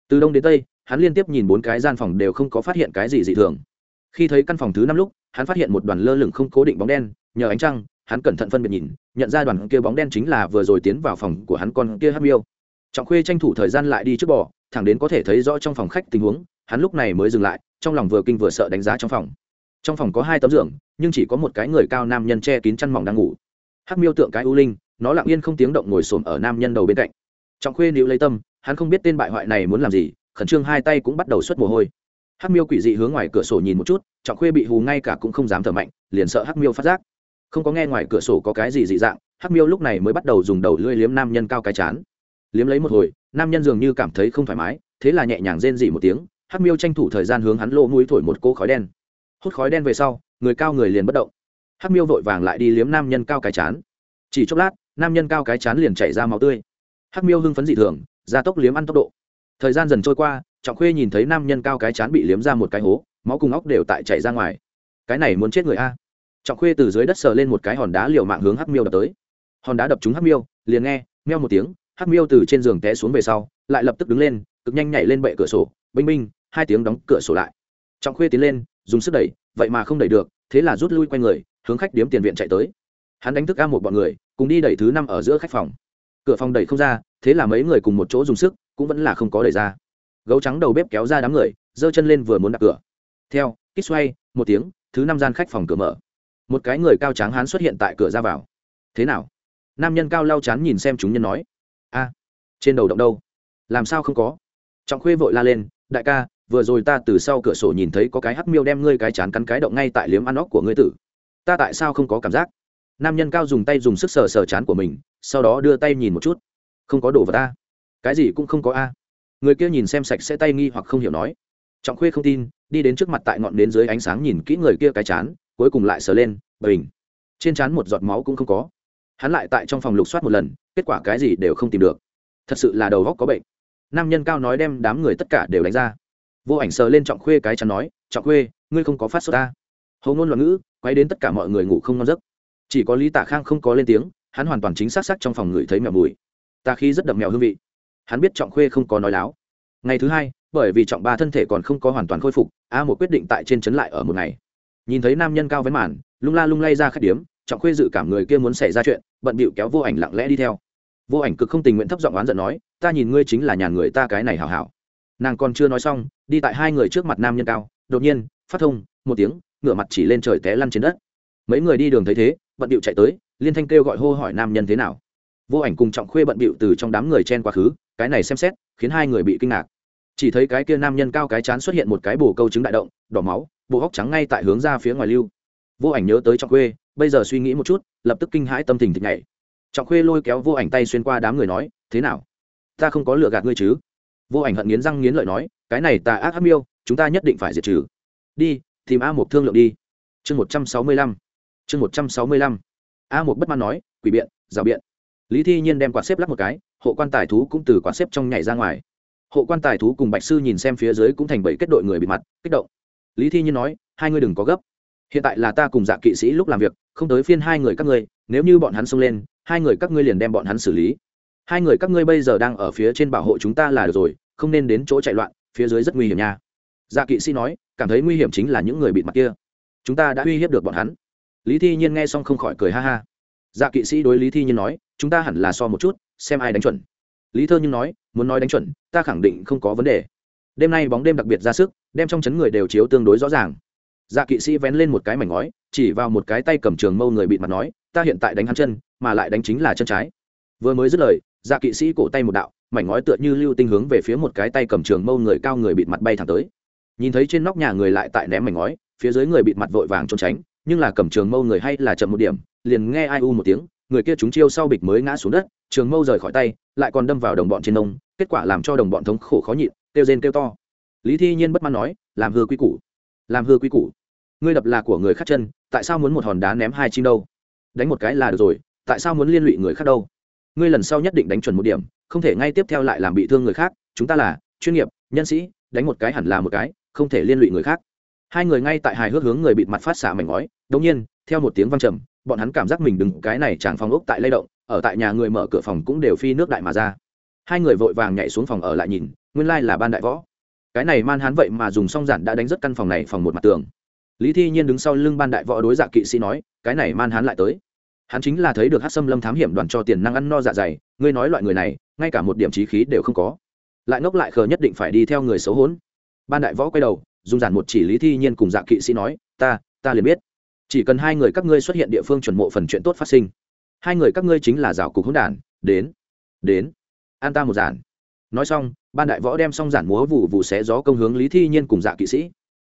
[SPEAKER 1] Từ đông đến tây, hắn liên tiếp nhìn bốn cái gian phòng đều không có phát hiện cái gì dị thường. Khi thấy căn phòng thứ năm lúc, hắn phát hiện một đoàn lơ lửng không cố định bóng đen, nhờ ánh trăng, hắn cẩn thận phân biệt nhìn, nhận ra đoàn kia bóng đen chính là vừa rồi tiến vào phòng của hắn con kia hát miêu. Trọng khuê tranh thủ thời gian lại đi trước bò, thẳng đến có thể thấy rõ trong phòng khách tình huống, hắn lúc này mới dừng lại, trong lòng vừa kinh vừa sợ đánh giá trong phòng trong phòng có hai tấm giường, nhưng chỉ có một cái người cao nam nhân che kín chăn mỏng đang ngủ. Hắc miêu tượng cái u linh, nó lặng yên không tiếng động ngồi xổm ở nam nhân đầu bên cạnh. Trọng khuê níu lấy tâm, hắn không biết tên bại hoại này muốn làm gì, khẩn trương hai tay cũng bắt đầu xuất mồ hôi. Hắc miêu quỷ dị hướng ngoài cửa sổ nhìn một chút, trọng khuê bị hù ngay cả cũng không dám thở mạnh, liền sợ hắc miêu phát giác. Không có nghe ngoài cửa sổ có cái gì dị dạng, hắc miêu lúc này mới bắt đầu dùng đầu lưỡi liếm nam nhân cao cái chán. Liếm lấy một hồi, nam nhân dường như cảm thấy không thoải mái, thế là nhẹ nhàng rên dị một tiếng, hắc miêu tranh thủ thời gian hướng hắn lỗ mũi thổi một cỗ khói đen hút khói đen về sau, người cao người liền bất động. Hắc miêu vội vàng lại đi liếm nam nhân cao cái chán. Chỉ chốc lát, nam nhân cao cái chán liền chảy ra máu tươi. Hắc miêu hưng phấn dị thường, gia tốc liếm ăn tốc độ. Thời gian dần trôi qua, trọng khuê nhìn thấy nam nhân cao cái chán bị liếm ra một cái hố, máu cùng óc đều tại chảy ra ngoài. Cái này muốn chết người a. Trọng khuê từ dưới đất sờ lên một cái hòn đá liều mạng hướng hắc miêu đập tới. Hòn đá đập trúng hắc miêu, liền nghe, meo một tiếng, hắc miêu từ trên giường té xuống về sau, lại lập tức đứng lên, cực nhanh nhảy lên bệ cửa sổ, binh binh, hai tiếng đóng cửa sổ lại. Trọng khuê tiến lên dùng sức đẩy, vậy mà không đẩy được, thế là rút lui q u a y người, hướng khách điếm tiền viện chạy tới. Hắn đánh thức a một bọn người, cùng đi đẩy thứ năm ở giữa khách phòng. Cửa phòng đẩy không ra, thế là mấy người cùng một chỗ dùng sức, cũng vẫn là không có đẩy ra. Gấu trắng đầu bếp kéo ra đám người, giơ chân lên vừa muốn đặt cửa. Theo, kích xoay, một tiếng, thứ năm gian khách phòng cửa mở. Một cái người cao tráng hán xuất hiện tại cửa ra vào. Thế nào? Nam nhân cao lau chán nhìn xem chúng nhân nói. A, trên đầu động đâu? Làm sao không có? Trọng khuê vội la lên, đại ca vừa rồi ta từ sau cửa sổ nhìn thấy có cái hắc miêu đem ngươi cái chán cắn cái động ngay tại liếm ăn óc của ngươi tử. Ta tại sao không có cảm giác? Nam nhân cao dùng tay dùng sức sờ sờ chán của mình, sau đó đưa tay nhìn một chút. Không có đồ vào ta cái gì cũng không có a. Người kia nhìn xem sạch sẽ tay nghi hoặc không hiểu nói. Trọng khuê không tin, đi đến trước mặt tại ngọn đến dưới ánh sáng nhìn kỹ người kia cái chán, cuối cùng lại sờ lên, bình. Trên chán một giọt máu cũng không có. Hắn lại tại trong phòng lục soát một lần, kết quả cái gì đều không tìm được. Thật sự là đầu góc có bệnh. Nam nhân cao nói đem đám người tất cả đều đánh ra vô ảnh sờ lên trọng khuê cái chắn nói, trọng khuê, ngươi không có phát sốt ta. Hầu ngôn loạn ngữ, quay đến tất cả mọi người ngủ không ngon giấc. Chỉ có lý tạ khang không có lên tiếng, hắn hoàn toàn chính xác xác trong phòng người thấy mèo mùi. Ta khí rất đậm mèo hương vị. Hắn biết trọng khuê không có nói láo. Ngày thứ hai, bởi vì trọng ba thân thể còn không có hoàn toàn khôi phục, a một quyết định tại trên trấn lại ở một ngày. Nhìn thấy nam nhân cao với màn, lung la lung lay ra khách điếm, trọng khuê dự cảm người kia muốn xảy ra chuyện, bận bịu kéo vô ảnh lặng lẽ đi theo. Vô ảnh cực không tình nguyện thấp giọng oán giận nói, ta nhìn ngươi chính là nhà người ta cái này hảo hảo nàng còn chưa nói xong, đi tại hai người trước mặt nam nhân cao, đột nhiên, phát thông, một tiếng, ngửa mặt chỉ lên trời té lăn trên đất. Mấy người đi đường thấy thế, bận bịu chạy tới, liên thanh kêu gọi hô hỏi nam nhân thế nào. Vô ảnh cùng trọng khuê bận bịu từ trong đám người chen quá khứ, cái này xem xét, khiến hai người bị kinh ngạc. Chỉ thấy cái kia nam nhân cao cái chán xuất hiện một cái bồ câu chứng đại động, đỏ máu bộ góc trắng ngay tại hướng ra phía ngoài lưu. Vô ảnh nhớ tới trọng khuê, bây giờ suy nghĩ một chút, lập tức kinh hãi tâm tình thịt nhảy. Trọng khuê lôi kéo vô ảnh tay xuyên qua đám người nói, thế nào? Ta không có lừa gạt ngươi chứ? Vô ảnh hận nghiến răng nghiến lợi nói, cái này ta ác hắc miêu, chúng ta nhất định phải diệt trừ. Đi, tìm a một thương lượng đi. Chương một trăm sáu mươi lăm. Chương một trăm sáu mươi lăm. A một bất mãn nói, quỷ biện, rào biện. Lý thi nhiên đem quạt xếp lắp một cái, hộ quan tài thú cũng từ quạt xếp trong nhảy ra ngoài. Hộ quan tài thú cùng bạch sư nhìn xem phía dưới cũng thành bảy kết đội người bị mặt, kích động. Lý thi nhiên nói, hai ngươi đừng có gấp. Hiện tại là ta cùng dạ kỵ sĩ lúc làm việc, không tới phiên hai người các ngươi, nếu như bọn hắn xông lên, hai người các ngươi liền đem bọn hắn xử lý hai người các ngươi bây giờ đang ở phía trên bảo hộ chúng ta là được rồi, không nên đến chỗ chạy loạn, phía dưới rất nguy hiểm nha. Dạ kỵ sĩ nói, cảm thấy nguy hiểm chính là những người bị mặt kia. Chúng ta đã uy hiếp được bọn hắn. Lý thi nhiên nghe xong không khỏi cười ha ha. Dạ kỵ sĩ đối lý thi nhiên nói, chúng ta hẳn là so một chút, xem ai đánh chuẩn. Lý thơ nhưng nói, muốn nói đánh chuẩn, ta khẳng định không có vấn đề. Đêm nay bóng đêm đặc biệt ra sức, đem trong chấn người đều chiếu tương đối rõ ràng. Dạ kỵ sĩ vén lên một cái mảnh ngói, chỉ vào một cái tay cầm trường mâu người bị mặt nói, ta hiện tại đánh hắn chân, mà lại đánh chính là chân trái. Vừa mới dứt lời dạ kỵ sĩ cổ tay một đạo, mảnh ngói tựa như lưu tinh hướng về phía một cái tay cầm trường mâu người cao người bịt mặt bay thẳng tới. Nhìn thấy trên nóc nhà người lại tại ném mảnh ngói, phía dưới người bịt mặt vội vàng trốn tránh, nhưng là cầm trường mâu người hay là chậm một điểm, liền nghe ai u một tiếng, người kia chúng chiêu sau bịch mới ngã xuống đất, trường mâu rời khỏi tay, lại còn đâm vào đồng bọn trên nông, kết quả làm cho đồng bọn thống khổ khó nhịn, kêu rên kêu to. Lý thi nhiên bất mãn nói, làm hư quy củ, làm hư quy củ. Ngươi đập là của người khác chân, tại sao muốn một hòn đá ném hai chim đâu? Đánh một cái là được rồi, tại sao muốn liên lụy người khác đâu? Ngươi lần sau nhất định đánh chuẩn một điểm, không thể ngay tiếp theo lại làm bị thương người khác, chúng ta là chuyên nghiệp, nhân sĩ, đánh một cái hẳn là một cái, không thể liên lụy người khác. Hai người ngay tại hài hước hướng người bịt mặt phát xả mảnh ngói đống nhiên, theo một tiếng văng trầm, bọn hắn cảm giác mình đứng cái này chẳng phòng ốc tại lay động, ở tại nhà người mở cửa phòng cũng đều phi nước đại mà ra. Hai người vội vàng nhảy xuống phòng ở lại nhìn, nguyên lai là ban đại võ. Cái này man hắn vậy mà dùng song giản đã đánh rất căn phòng này phòng một mặt tường. Lý thi nhiên đứng sau lưng ban đại võ đối dạ kỵ sĩ nói, cái này man hắn lại tới hắn chính là thấy được hát xâm lâm thám hiểm đoàn cho tiền năng ăn no dạ dày, ngươi nói loại người này, ngay cả một điểm trí khí đều không có. Lại ngốc lại khờ nhất định phải đi theo người xấu hốn. Ban đại võ quay đầu, dùng giản một chỉ lý thi nhiên cùng dạ kỵ sĩ nói, ta ta liền biết. Chỉ cần hai người các ngươi xuất hiện địa phương chuẩn mộ phần chuyện tốt phát sinh. Hai người các ngươi chính là rào cục hỗn đản. Đến đến. An ta một giản. Nói xong, ban đại võ đem xong giản múa vụ vụ xé gió công hướng lý thi nhiên cùng dạ kỵ sĩ.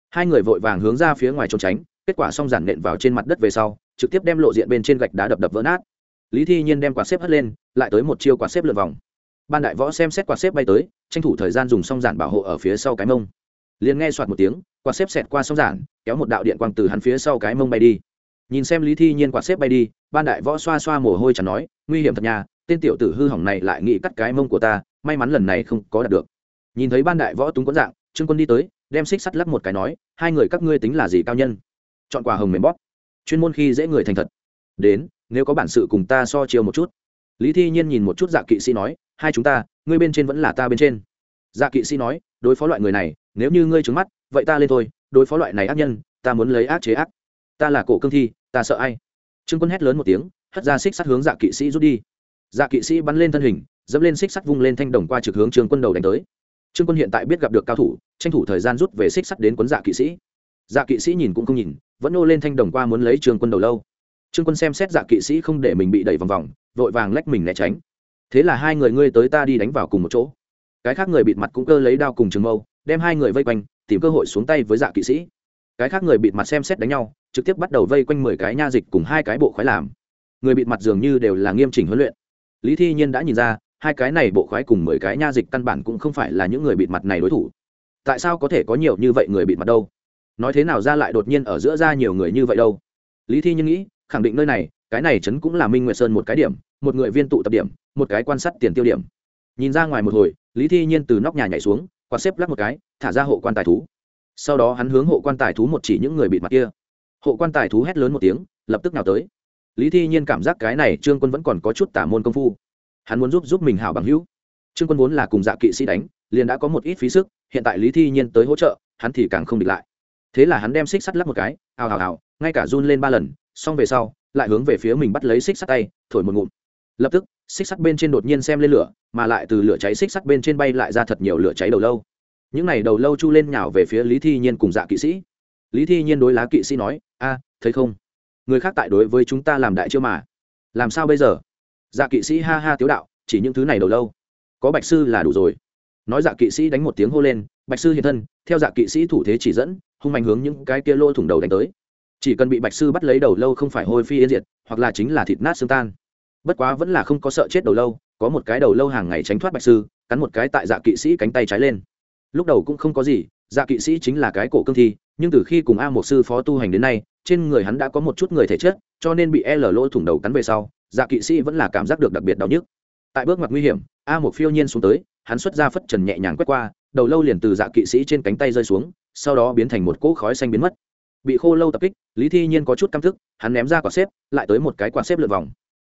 [SPEAKER 1] Hai người vội vàng hướng ra phía ngoài trốn tránh, kết quả xong giản nện vào trên mặt đất về sau trực tiếp đem lộ diện bên trên gạch đá đập đập vỡ nát. Lý thi nhiên đem quạt xếp hất lên, lại tới một chiêu quạt xếp lượt vòng. Ban đại võ xem xét quạt xếp bay tới, tranh thủ thời gian dùng song giản bảo hộ ở phía sau cái mông. Liền nghe soạt một tiếng, quạt xếp xẹt qua song giản, kéo một đạo điện quang từ hắn phía sau cái mông bay đi. Nhìn xem lý thi nhiên quạt xếp bay đi, ban đại võ xoa xoa mồ hôi chẳng nói, nguy hiểm thật nhà tên tiểu tử hư hỏng này lại nghĩ cắt cái mông của ta, may mắn lần này không có đạt được. Nhìn thấy ban đại võ túng quẫn dạng, trương quân đi tới, đem xích sắt lắc một cái nói, hai người các ngươi tính là gì cao nhân? Chọn quả hồng mềm bóp chuyên môn khi dễ người thành thật. Đến, nếu có bản sự cùng ta so chiều một chút. Lý thi nhiên nhìn một chút dạ kỵ sĩ nói, hai chúng ta, ngươi bên trên vẫn là ta bên trên. Dạ kỵ sĩ nói, đối phó loại người này, nếu như ngươi trứng mắt, vậy ta lên thôi, đối phó loại này ác nhân, ta muốn lấy ác chế ác. Ta là cổ cương thi, ta sợ ai? Trương quân hét lớn một tiếng, hất ra xích sắt hướng dạ kỵ sĩ rút đi. Dạ kỵ sĩ bắn lên thân hình, dẫm lên xích sắt vung lên thanh đồng qua trực hướng trương quân đầu đánh tới. Trương quân hiện tại biết gặp được cao thủ, tranh thủ thời gian rút về xích sắt đến quấn dạ kỵ sĩ dạ kỵ sĩ nhìn cũng không nhìn, vẫn nô lên thanh đồng qua muốn lấy trương quân đầu lâu. Trương quân xem xét dạ kỵ sĩ không để mình bị đẩy vòng vòng, vội vàng lách mình né tránh. Thế là hai người ngươi tới ta đi đánh vào cùng một chỗ. Cái khác người bịt mặt cũng cơ lấy đao cùng trường mâu, đem hai người vây quanh, tìm cơ hội xuống tay với dạ kỵ sĩ. Cái khác người bịt mặt xem xét đánh nhau, trực tiếp bắt đầu vây quanh mười cái nha dịch cùng hai cái bộ khoái làm. Người bịt mặt dường như đều là nghiêm chỉnh huấn luyện. Lý thi nhiên đã nhìn ra, hai cái này bộ khoái cùng mười cái nha dịch căn bản cũng không phải là những người bịt mặt này đối thủ. Tại sao có thể có nhiều như vậy người bịt mặt đâu? Nói thế nào ra lại đột nhiên ở giữa ra nhiều người như vậy đâu? Lý thi nhiên nghĩ, khẳng định nơi này, cái này chấn cũng là minh nguyệt sơn một cái điểm, một người viên tụ tập điểm, một cái quan sát tiền tiêu điểm. Nhìn ra ngoài một hồi, lý thi nhiên từ nóc nhà nhảy xuống, quạt xếp lắc một cái, thả ra hộ quan tài thú. Sau đó hắn hướng hộ quan tài thú một chỉ những người bịt mặt kia. Hộ quan tài thú hét lớn một tiếng, lập tức nào tới. Lý thi nhiên cảm giác cái này trương quân vẫn còn có chút tả môn công phu. Hắn muốn giúp giúp mình hảo bằng hữu. Trương quân vốn là cùng dạ kỵ sĩ đánh, liền đã có một ít phí sức, hiện tại lý thi nhiên tới hỗ trợ, hắn thì càng không địch lại thế là hắn đem xích sắt lắp một cái, ào ào ào, ngay cả run lên ba lần, xong về sau, lại hướng về phía mình bắt lấy xích sắt tay, thổi một ngụm. Lập tức, xích sắt bên trên đột nhiên xem lên lửa, mà lại từ lửa cháy xích sắt bên trên bay lại ra thật nhiều lửa cháy đầu lâu. Những này đầu lâu chu lên nhào về phía lý thi nhiên cùng dạ kỵ sĩ. Lý thi nhiên đối lá kỵ sĩ nói, a, thấy không? Người khác tại đối với chúng ta làm đại chưa mà. Làm sao bây giờ? Dạ kỵ sĩ ha ha tiếu đạo, chỉ những thứ này đầu lâu. Có bạch sư là đủ rồi. Nói dạ kỵ sĩ đánh một tiếng hô lên, bạch sư hiện thân, theo dạ kỵ sĩ thủ thế chỉ dẫn hung mạnh hướng những cái kia lô thủng đầu đánh tới. Chỉ cần bị bạch sư bắt lấy đầu lâu không phải hôi phi yên diệt, hoặc là chính là thịt nát xương tan. Bất quá vẫn là không có sợ chết đầu lâu, có một cái đầu lâu hàng ngày tránh thoát bạch sư, cắn một cái tại dạ kỵ sĩ cánh tay trái lên. Lúc đầu cũng không có gì dạ kỵ sĩ chính là cái cổ cương thi, nhưng từ khi cùng a một sư phó tu hành đến nay, trên người hắn đã có một chút người thể chất, cho nên bị l lỗ thủng đầu cắn về sau dạ kỵ sĩ vẫn là cảm giác được đặc biệt đau nhức. Tại bước mặt nguy hiểm, a một phiêu nhiên xuống tới, hắn xuất ra phất trần nhẹ nhàng quét qua đầu lâu liền từ dạ kỵ sĩ trên cánh tay rơi xuống, sau đó biến thành một cỗ khói xanh biến mất. Bị khô lâu tập kích, lý thi nhiên có chút căm thức hắn ném ra quả xếp, lại tới một cái quả xếp lượt vòng.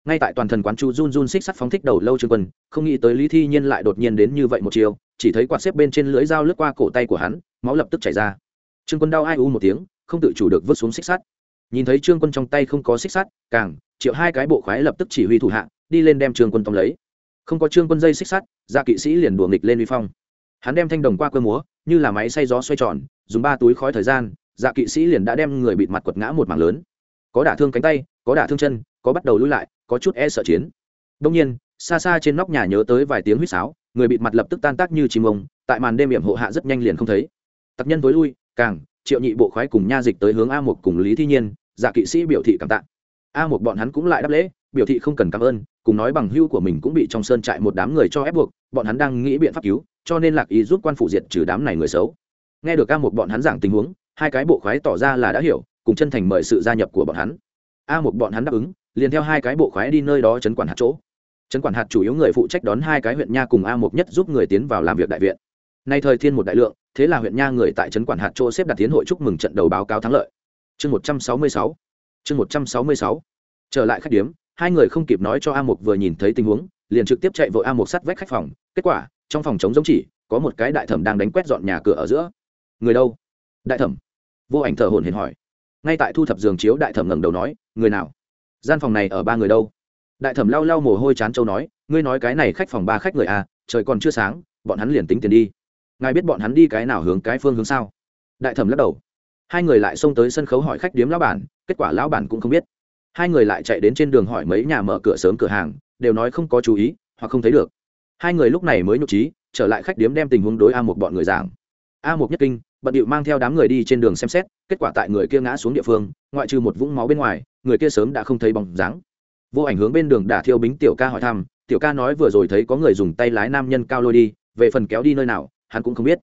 [SPEAKER 1] Ngay tại toàn thần quán chu run run xích sắt phóng thích đầu lâu trương quân, không nghĩ tới lý thi nhiên lại đột nhiên đến như vậy một chiều, chỉ thấy quạt xếp bên trên lưỡi dao lướt qua cổ tay của hắn, máu lập tức chảy ra. Trương quân đau ai u một tiếng, không tự chủ được vứt xuống xích sắt. Nhìn thấy trương quân trong tay không có xích sắt, càng, triệu hai cái bộ khoái lập tức chỉ huy thủ hạ, đi lên đem trương quân tóm lấy. Không có trương quân dây xích sắt gia kỵ sĩ liền đùa nghịch lên uy phong hắn đem thanh đồng qua cơ múa, như là máy xay gió xoay tròn, dùng ba túi khói thời gian dạ kỵ sĩ liền đã đem người bịt mặt quật ngã một mảng lớn. Có đả thương cánh tay, có đả thương chân, có bắt đầu lui lại, có chút e sợ chiến. Đông nhiên, xa xa trên nóc nhà nhớ tới vài tiếng huýt sáo, người bịt mặt lập tức tan tác như chim ông, tại màn đêm hiểm hộ hạ rất nhanh liền không thấy. Tặc nhân tối lui, càng, triệu nhị bộ khoái cùng nha dịch tới hướng a một cùng lý thi nhiên dạ kỵ sĩ biểu thị cảm tạ. A một bọn hắn cũng lại đáp lễ biểu thị không cần cảm ơn, cùng nói bằng hưu của mình cũng bị trong sơn trại một đám người cho ép buộc, bọn hắn đang nghĩ biện pháp cứu, cho nên lạc ý giúp quan phủ diệt trừ đám này người xấu. Nghe được a một bọn hắn giảng tình huống, hai cái bộ khoái tỏ ra là đã hiểu, cùng chân thành mời sự gia nhập của bọn hắn. A một bọn hắn đáp ứng, liền theo hai cái bộ khoái đi nơi đó chấn quản hạt chỗ. Chấn quản hạt chủ yếu người phụ trách đón hai cái huyện nha cùng a một nhất giúp người tiến vào làm việc đại viện. Nay thời thiên một đại lượng, thế là huyện nha người tại chấn quản hạt chỗ xếp đặt tiến hội chúc mừng trận đầu báo cáo thắng lợi. Chương một trăm sáu mươi sáu. Chương một trăm sáu mươi sáu. Trở lại khách điếm hai người không kịp nói cho a mục vừa nhìn thấy tình huống, liền trực tiếp chạy vội a mục sắt vách khách phòng. Kết quả, trong phòng chống giống chỉ, có một cái đại thẩm đang đánh quét dọn nhà cửa ở giữa. Người đâu? Đại thẩm. Vô ảnh thở hồn hển hỏi. Ngay tại thu thập giường chiếu, đại thẩm ngẩng đầu nói, người nào? Gian phòng này ở ba người đâu? Đại thẩm lau lau mồ hôi chán châu nói, ngươi nói cái này khách phòng ba khách người à trời còn chưa sáng, bọn hắn liền tính tiền đi. Ngài biết bọn hắn đi cái nào hướng cái phương hướng sao? Đại thẩm lắc đầu. Hai người lại xông tới sân khấu hỏi khách điếm lão bản, kết quả lão bản cũng không biết hai người lại chạy đến trên đường hỏi mấy nhà mở cửa sớm cửa hàng, đều nói không có chú ý, hoặc không thấy được. Hai người lúc này mới nhục trí, trở lại khách điếm đem tình huống đối a một bọn người giảng. A một nhất kinh, bận điệu mang theo đám người đi trên đường xem xét, kết quả tại người kia ngã xuống địa phương, ngoại trừ một vũng máu bên ngoài, người kia sớm đã không thấy bóng dáng. Vô ảnh hướng bên đường đả thiêu bính tiểu ca hỏi thăm, tiểu ca nói vừa rồi thấy có người dùng tay lái nam nhân cao lôi đi, về phần kéo đi nơi nào, hắn cũng không biết.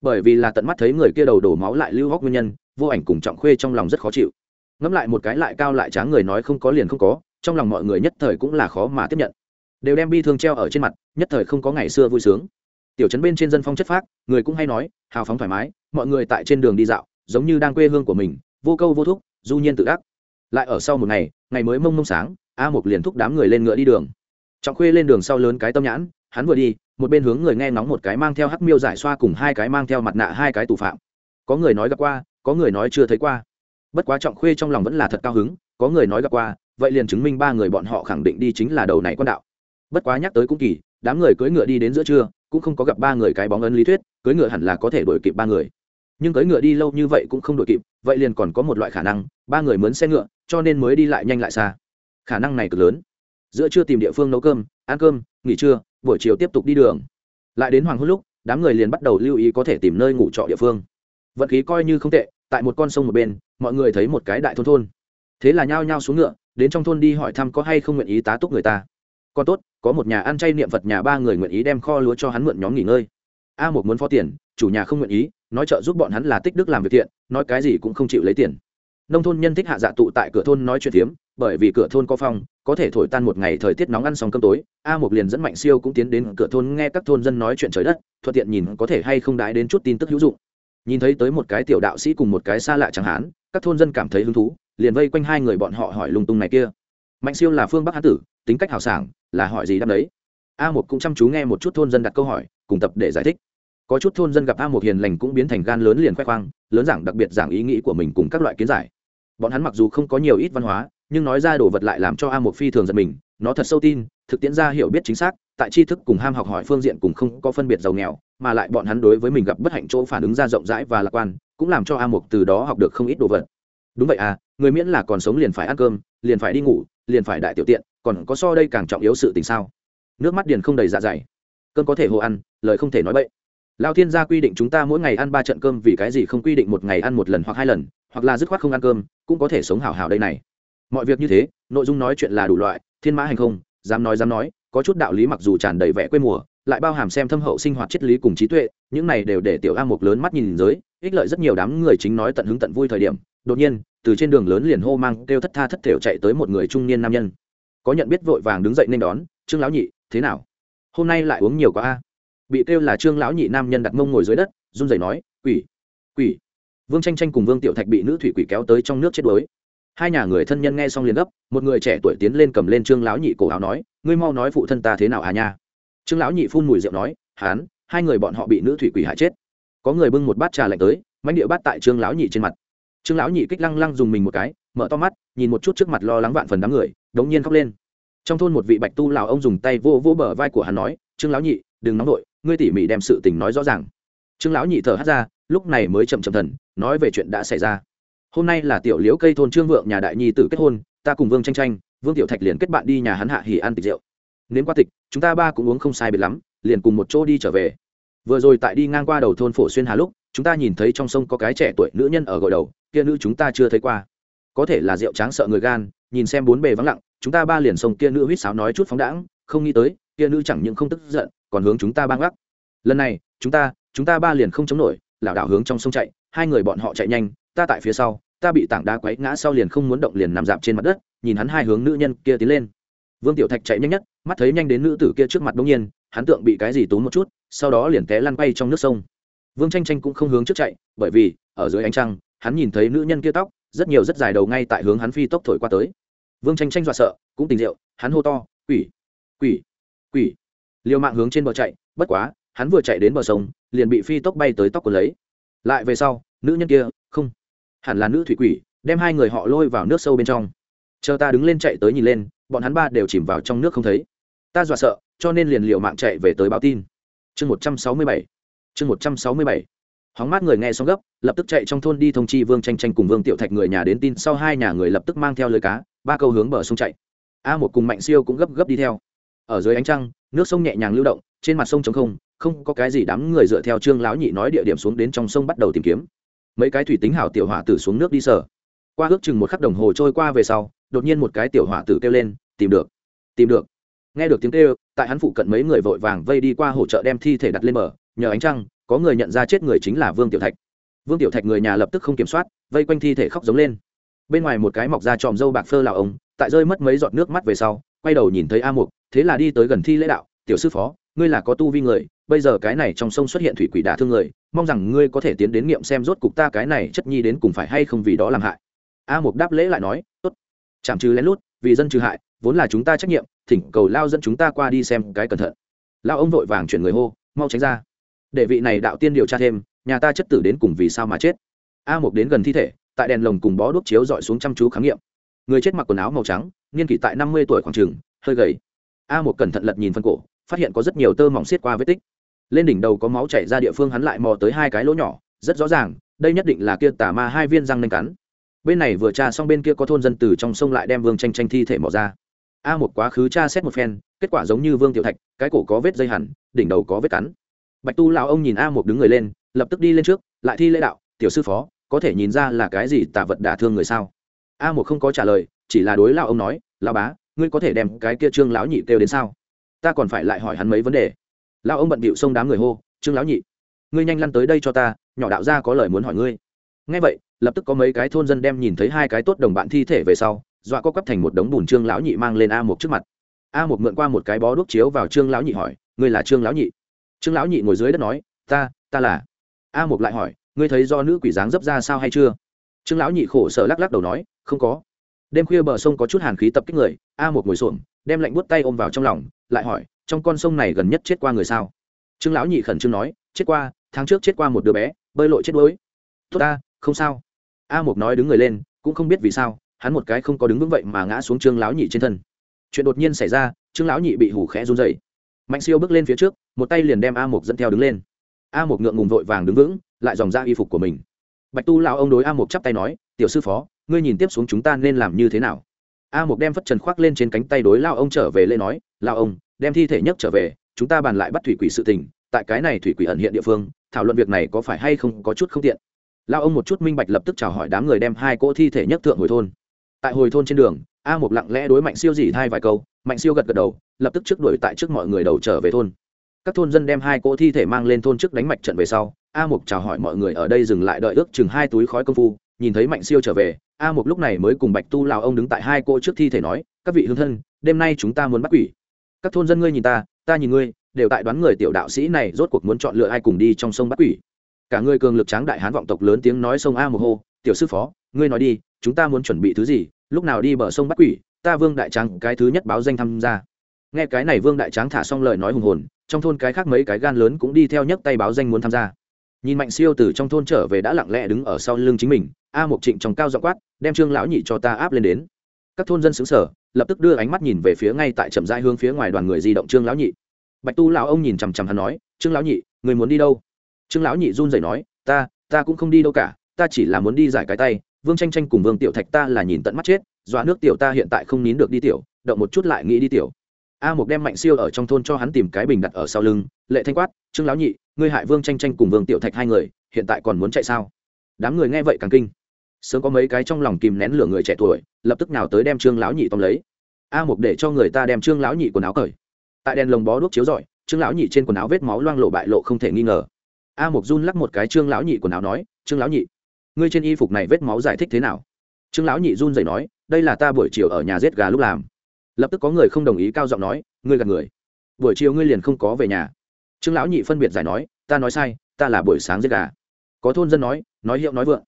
[SPEAKER 1] Bởi vì là tận mắt thấy người kia đầu đổ máu lại lưu hóc nguyên nhân, vô ảnh cùng trọng khuê trong lòng rất khó chịu ngẫm lại một cái lại cao lại tráng người nói không có liền không có, trong lòng mọi người nhất thời cũng là khó mà tiếp nhận. Đều đem bi thương treo ở trên mặt, nhất thời không có ngày xưa vui sướng. Tiểu trấn bên trên dân phong chất phác, người cũng hay nói, hào phóng thoải mái, mọi người tại trên đường đi dạo, giống như đang quê hương của mình, vô câu vô thúc, du nhiên tự đắc. Lại ở sau một ngày ngày mới mông mông sáng, a một liền thúc đám người lên ngựa đi đường. Trọng khuê lên đường sau lớn cái tâm nhãn, hắn vừa đi, một bên hướng người nghe ngóng một cái mang theo hắc miêu giải xoa cùng hai cái mang theo mặt nạ hai cái tù phạm. Có người nói gặp qua, có người nói chưa thấy qua bất quá trọng khuê trong lòng vẫn là thật cao hứng, có người nói gặp qua, vậy liền chứng minh ba người bọn họ khẳng định đi chính là đầu này quan đạo. Bất quá nhắc tới cũng kỳ, đám người cưỡi ngựa đi đến giữa trưa, cũng không có gặp ba người cái bóng ấn lý thuyết, cưỡi ngựa hẳn là có thể đuổi kịp ba người. Nhưng cưỡi ngựa đi lâu như vậy cũng không đuổi kịp, vậy liền còn có một loại khả năng, ba người mướn xe ngựa, cho nên mới đi lại nhanh lại xa. Khả năng này cực lớn. Giữa trưa tìm địa phương nấu cơm, ăn cơm, nghỉ trưa, buổi chiều tiếp tục đi đường. Lại đến hoàng hôn lúc, đám người liền bắt đầu lưu ý có thể tìm nơi ngủ trọ địa phương. Vận khí coi như không tệ tại một con sông một bên, mọi người thấy một cái đại thôn thôn. Thế là nhao nhao xuống ngựa, đến trong thôn đi hỏi thăm có hay không nguyện ý tá túc người ta. Còn tốt, có một nhà ăn chay niệm phật nhà ba người nguyện ý đem kho lúa cho hắn mượn nhóm nghỉ ngơi. A một muốn phó tiền, chủ nhà không nguyện ý, nói trợ giúp bọn hắn là tích đức làm việc thiện, nói cái gì cũng không chịu lấy tiền. Nông thôn nhân thích hạ dạ tụ tại cửa thôn nói chuyện phiếm, bởi vì cửa thôn có phong có thể thổi tan một ngày thời tiết nóng ăn xong cơm tối, a một liền dẫn mạnh siêu cũng tiến đến cửa thôn nghe các thôn dân nói chuyện trời đất, thuận tiện nhìn có thể hay không đái đến chút tin tức hữu dụng nhìn thấy tới một cái tiểu đạo sĩ cùng một cái xa lạ chẳng hán, các thôn dân cảm thấy hứng thú, liền vây quanh hai người bọn họ hỏi lung tung này kia. Mạnh siêu là phương bắc hán tử, tính cách hào sảng, là hỏi gì đáp đấy a một cũng chăm chú nghe một chút thôn dân đặt câu hỏi, cùng tập để giải thích. Có chút thôn dân gặp a một hiền lành cũng biến thành gan lớn liền khoe khoang, lớn giảng đặc biệt giảng ý nghĩ của mình cùng các loại kiến giải. Bọn hắn mặc dù không có nhiều ít văn hóa, nhưng nói ra đồ vật lại làm cho a một phi thường giật mình, nó thật sâu tin, thực tiễn ra hiểu biết chính xác, tại tri thức cùng ham học hỏi phương diện cùng không có phân biệt giàu nghèo mà lại bọn hắn đối với mình gặp bất hạnh chỗ phản ứng ra rộng rãi và lạc quan, cũng làm cho a mục từ đó học được không ít đồ vật. Đúng vậy à người miễn là còn sống liền phải ăn cơm, liền phải đi ngủ, liền phải đại tiểu tiện, còn có so đây càng trọng yếu sự tình sao? Nước mắt điền không đầy dạ dày. Cơm có thể hồ ăn, lời không thể nói bậy. Lao thiên gia quy định chúng ta mỗi ngày ăn ba trận cơm vì cái gì không quy định một ngày ăn một lần hoặc hai lần, hoặc là dứt khoát không ăn cơm, cũng có thể sống hảo hảo đây này. Mọi việc như thế, nội dung nói chuyện là đủ loại, thiên mã hành không, dám nói dám nói, có chút đạo lý mặc dù tràn đầy vẻ quê mùa lại bao hàm xem thâm hậu sinh hoạt triết lý cùng trí tuệ, những này đều để tiểu a mục lớn mắt nhìn giới, ích lợi rất nhiều đám người chính nói tận hứng tận vui thời điểm, đột nhiên, từ trên đường lớn liền hô mang, kêu thất tha thất thểu chạy tới một người trung niên nam nhân. Có nhận biết vội vàng đứng dậy nên đón, trương lão nhị, thế nào? Hôm nay lại uống nhiều quá a? Bị kêu là trương lão nhị nam nhân đặt mông ngồi dưới đất, run rẩy nói, quỷ quỷ. Vương tranh tranh cùng vương tiểu thạch bị nữ thủy quỷ kéo tới trong nước chết đuối. Hai nhà người thân nhân nghe xong liền gấp, một người trẻ tuổi tiến lên cầm lên trương lão nhị cổ áo nói, ngươi mau nói phụ thân ta thế nào à nha? Trương lão nhị phun mùi rượu nói hán hai người bọn họ bị nữ thủy quỷ hại chết. Có người bưng một bát trà lạnh tới mánh địa bát tại trương lão nhị trên mặt. Trương lão nhị kích lăng lăng dùng mình một cái mở to mắt nhìn một chút trước mặt lo lắng vạn phần đám người đống nhiên khóc lên. Trong thôn một vị bạch tu lào ông dùng tay vô vô bờ vai của hắn nói trương lão nhị đừng nóng nổi, ngươi tỉ mỉ đem sự tình nói rõ ràng. Trương lão nhị thở hắt ra lúc này mới chậm chậm thần nói về chuyện đã xảy ra. Hôm nay là tiểu liễu cây thôn trương vượng nhà đại nhi tử kết hôn ta cùng vương tranh tranh vương tiểu thạch liền kết bạn đi nhà hắn hạ hỉ ăn tiệc rượu nếm qua tịch, chúng ta ba cũng uống không sai biệt lắm, liền cùng một chỗ đi trở về. Vừa rồi tại đi ngang qua đầu thôn phổ xuyên hà lúc, chúng ta nhìn thấy trong sông có cái trẻ tuổi nữ nhân ở gội đầu, kia nữ chúng ta chưa thấy qua. Có thể là rượu tráng sợ người gan, nhìn xem bốn bề vắng lặng, chúng ta ba liền sông kia nữ huýt sáo nói chút phóng đãng, không nghĩ tới, kia nữ chẳng những không tức giận, còn hướng chúng ta bang gác lần này, chúng ta chúng ta ba liền không chống nổi, lảo đảo hướng trong sông chạy, hai người bọn họ chạy nhanh, ta tại phía sau, ta bị tảng đá quấy ngã sau liền không muốn động liền nằm dạp trên mặt đất, nhìn hắn hai hướng nữ nhân kia tiến lên vương tiểu thạch chạy nhanh nhất, mắt thấy nhanh đến nữ tử kia trước mặt bỗng nhiên, hắn tượng bị cái gì túm một chút, sau đó liền té lăn bay trong nước sông. Vương tranh tranh cũng không hướng trước chạy, bởi vì, ở dưới ánh trăng, hắn nhìn thấy nữ nhân kia tóc, rất nhiều rất dài đầu ngay tại hướng hắn phi tốc thổi qua tới. Vương tranh tranh dọa sợ, cũng tình rượu, hắn hô to, quỷ quỷ quỷ! Liều mạng hướng trên bờ chạy, bất quá, hắn vừa chạy đến bờ sông, liền bị phi tốc bay tới tóc của lấy. Lại về sau, nữ nhân kia, không, hẳn là nữ thủy quỷ, đem hai người họ lôi vào nước sâu bên trong. Chờ ta đứng lên chạy tới nhìn lên bọn hắn ba đều chìm vào trong nước không thấy. Ta dọa sợ, cho nên liền liệu mạng chạy về tới báo tin. Chương một trăm sáu mươi bảy. Chương một trăm sáu mươi bảy. Hóng mát người nghe xong gấp, lập tức chạy trong thôn đi thông chi vương tranh tranh cùng vương tiểu thạch người nhà đến tin sau hai nhà người lập tức mang theo lưới cá, ba câu hướng bờ sông chạy. A một cùng mạnh siêu cũng gấp gấp đi theo. Ở dưới ánh trăng, nước sông nhẹ nhàng lưu động, trên mặt sông trống không không có cái gì đám người dựa theo trương lão nhị nói địa điểm xuống đến trong sông bắt đầu tìm kiếm. Mấy cái thủy tính hảo tiểu hỏa tử xuống nước đi sở qua ước chừng một khắc đồng hồ trôi qua về sau, đột nhiên một cái tiểu hỏa tử kêu lên tìm được tìm được. Nghe được tiếng kêu, tại hắn phụ cận mấy người vội vàng vây đi qua hỗ trợ đem thi thể đặt lên bờ, nhờ ánh trăng, có người nhận ra chết người chính là vương tiểu thạch. Vương tiểu thạch người nhà lập tức không kiểm soát, vây quanh thi thể khóc giống lên. Bên ngoài một cái mọc ra tròm dâu bạc phơ lào ông, tại rơi mất mấy giọt nước mắt về sau, quay đầu nhìn thấy a mục, thế là đi tới gần thi lễ đạo, tiểu sư phó, ngươi là có tu vi người, bây giờ cái này trong sông xuất hiện thủy quỷ đả thương người, mong rằng ngươi có thể tiến đến nghiệm xem rốt cục ta cái này chất nhi đến cùng phải hay không vì đó làm hại. A mục đáp lễ lại nói, tốt. Chạm trừ lén lút vì dân trừ hại, vốn là chúng ta trách nhiệm, thỉnh cầu lao dẫn chúng ta qua đi xem cái cẩn thận. Lao ông vội vàng chuyển người hô, mau tránh ra. Để vị này đạo tiên điều tra thêm, nhà ta chất tử đến cùng vì sao mà chết. A mục đến gần thi thể, tại đèn lồng cùng bó đuốc chiếu dọi xuống chăm chú khám nghiệm. Người chết mặc quần áo màu trắng, niên kỷ tại năm mươi tuổi khoảng trường hơi gầy. A một cẩn thận lật nhìn phân cổ, phát hiện có rất nhiều tơ mỏng xiết qua vết tích. Lên đỉnh đầu có máu chảy ra địa phương hắn lại mò tới hai cái lỗ nhỏ, rất rõ ràng, đây nhất định là kia tà ma hai viên răng nanh cắn bên này vừa tra xong bên kia có thôn dân từ trong sông lại đem vương tranh tranh thi thể mỏ ra. A một quá khứ tra xét một phen, kết quả giống như vương tiểu thạch, cái cổ có vết dây hẳn, đỉnh đầu có vết cắn. Bạch tu lão ông nhìn a một đứng người lên, lập tức đi lên trước, lại thi lễ đạo, tiểu sư phó, có thể nhìn ra là cái gì tà vật đả thương người sao? A một không có trả lời, chỉ là đối lão ông nói, lão bá, ngươi có thể đem cái kia trương lão nhị kêu đến sao? Ta còn phải lại hỏi hắn mấy vấn đề. Lão ông bận bịu xông đám người hô, trương lão nhị, ngươi nhanh lăn tới đây cho ta, nhỏ đạo gia có lời muốn hỏi ngươi. Ngay vậy lập tức có mấy cái thôn dân đem nhìn thấy hai cái tốt đồng bạn thi thể về sau, dọa có cắp thành một đống bùn trương lão nhị mang lên a một trước mặt. A một mượn qua một cái bó đuốc chiếu vào trương lão nhị hỏi, ngươi là trương lão nhị? Trương lão nhị ngồi dưới đất nói, ta ta là. A một lại hỏi, ngươi thấy do nữ quỷ dáng dấp ra sao hay chưa? Trương lão nhị khổ sở lắc lắc đầu nói, không có. Đêm khuya bờ sông có chút hàn khí tập kích người, a một ngồi xổm, đem lạnh buốt tay ôm vào trong lòng, lại hỏi, trong con sông này gần nhất chết qua người sao? Trương lão nhị khẩn trương nói, chết qua, tháng trước chết qua một đứa bé, bơi lội chết đuối. Tốt ta, không sao a một nói đứng người lên, cũng không biết vì sao, hắn một cái không có đứng vững vậy mà ngã xuống trương lão nhị trên thân. Chuyện đột nhiên xảy ra, trương lão nhị bị hủ khẽ run dậy mạnh siêu bước lên phía trước, một tay liền đem a một dẫn theo đứng lên. A một ngượng ngùng vội vàng đứng vững, lại dòng ra y phục của mình. Bạch tu lão ông đối a một chắp tay nói, tiểu sư phó, ngươi nhìn tiếp xuống chúng ta nên làm như thế nào? A một đem phất trần khoác lên trên cánh tay đối lao ông trở về lê nói lao ông, đem thi thể nhất trở về, chúng ta bàn lại bắt thủy quỷ sự tình, tại cái này thủy quỷ ẩn hiện địa phương, thảo luận việc này có phải hay không có chút không tiện lao ông một chút minh bạch lập tức chào hỏi đám người đem hai cỗ thi thể nhất thượng hồi thôn. Tại hồi thôn trên đường, a một lặng lẽ đối mạnh siêu dỉ thai vài câu, mạnh siêu gật gật đầu, lập tức trước đuổi tại trước mọi người đầu trở về thôn. Các thôn dân đem hai cỗ thi thể mang lên thôn trước đánh mạch trận về sau, a mục chào hỏi mọi người ở đây dừng lại đợi ước chừng hai túi khói công phu, nhìn thấy mạnh siêu trở về, a mục lúc này mới cùng bạch tu lào ông đứng tại hai cô trước thi thể nói, các vị hương thân, đêm nay chúng ta muốn bắt quỷ. Các thôn dân ngươi nhìn ta ta nhìn ngươi, đều tại đoán người tiểu đạo sĩ này rốt cuộc muốn chọn lựa ai cùng đi trong sông bắt quỷ cả người cường lực tráng đại hán vọng tộc lớn tiếng nói sông a mồ hô, tiểu sư phó, ngươi nói đi, chúng ta muốn chuẩn bị thứ gì? Lúc nào đi bờ sông bắt quỷ, ta vương đại tráng cái thứ nhất báo danh tham gia. Nghe cái này vương đại tráng thả xong lời nói hùng hồn, trong thôn cái khác mấy cái gan lớn cũng đi theo nhấc tay báo danh muốn tham gia. Nhìn mạnh siêu từ trong thôn trở về đã lặng lẽ đứng ở sau lưng chính mình, a một trịnh trong cao dọ quát, đem trương lão nhị cho ta áp lên đến. Các thôn dân xứng sở lập tức đưa ánh mắt nhìn về phía ngay tại trầm giai hướng phía ngoài đoàn người di động trương lão nhị. Bạch tu lão ông nhìn chằm chằm hắn nói, trương lão nhị, người muốn đi đâu? Trương lão nhị run rẩy nói, ta ta cũng không đi đâu cả, ta chỉ là muốn đi giải cái tay. Vương tranh tranh cùng vương tiểu thạch ta là nhìn tận mắt chết, dọa nước tiểu ta hiện tại không nín được đi tiểu, động một chút lại nghĩ đi tiểu. A một đem mạnh siêu ở trong thôn cho hắn tìm cái bình đặt ở sau lưng, lệ thanh quát, trương lão nhị, ngươi hại vương tranh tranh cùng vương tiểu thạch hai người, hiện tại còn muốn chạy sao? Đám người nghe vậy càng kinh. Sớm có mấy cái trong lòng kìm nén lửa người trẻ tuổi, lập tức nào tới đem trương lão nhị tóm lấy. A một để cho người ta đem trương lão nhị quần áo cởi. Tại đèn lồng bó đuốc chiếu rọi, trương lão nhị trên quần áo vết máu loang lộ bại lộ không thể nghi ngờ a mục run lắc một cái, trương lão nhị quần áo nói, trương lão nhị, ngươi trên y phục này vết máu giải thích thế nào? Trương lão nhị run dậy nói, đây là ta buổi chiều ở nhà giết gà lúc làm. Lập tức có người không đồng ý, cao giọng nói, ngươi gạt người. Buổi chiều ngươi liền không có về nhà. Trương lão nhị phân biệt giải nói, ta nói sai, ta là buổi sáng giết gà. Có thôn dân nói nói hiệu nói vượng.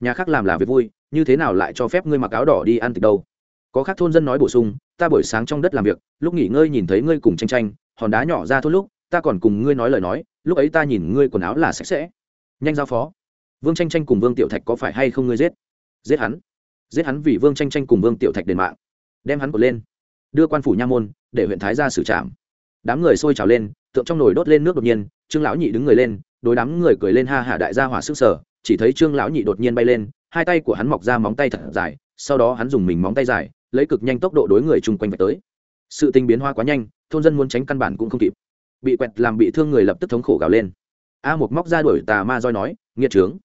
[SPEAKER 1] Nhà khác làm là việc vui, như thế nào lại cho phép ngươi mặc áo đỏ đi ăn thịt đâu? Có khác thôn dân nói bổ sung, ta buổi sáng trong đất làm việc, lúc nghỉ ngơi nhìn thấy ngươi cùng tranh tranh, hòn đá nhỏ ra thôn lúc, ta còn cùng ngươi nói lời nói lúc ấy ta nhìn ngươi quần áo là sạch sẽ. Nhanh giao phó. Vương tranh tranh cùng vương tiểu thạch có phải hay không ngươi giết? Giết hắn. Giết hắn vì vương tranh tranh cùng vương tiểu thạch đền mạng. Đem hắn cột lên. Đưa quan phủ nha môn, để huyện thái ra xử trảm. Đám người sôi trào lên, tượng trong nồi đốt lên nước đột nhiên, trương lão nhị đứng người lên, đối đám người cười lên ha hả đại gia hỏa sức sở, chỉ thấy trương lão nhị đột nhiên bay lên, hai tay của hắn mọc ra móng tay thật dài, sau đó hắn dùng mình móng tay dài, lấy cực nhanh tốc độ đối người chung quanh vạch tới. Sự tình biến hoa quá nhanh, thôn dân muốn tránh căn bản cũng không kịp bị quẹt làm bị thương người lập tức thống khổ gào lên. A một móc ra đuổi tà ma roi nói, nghiệt trướng.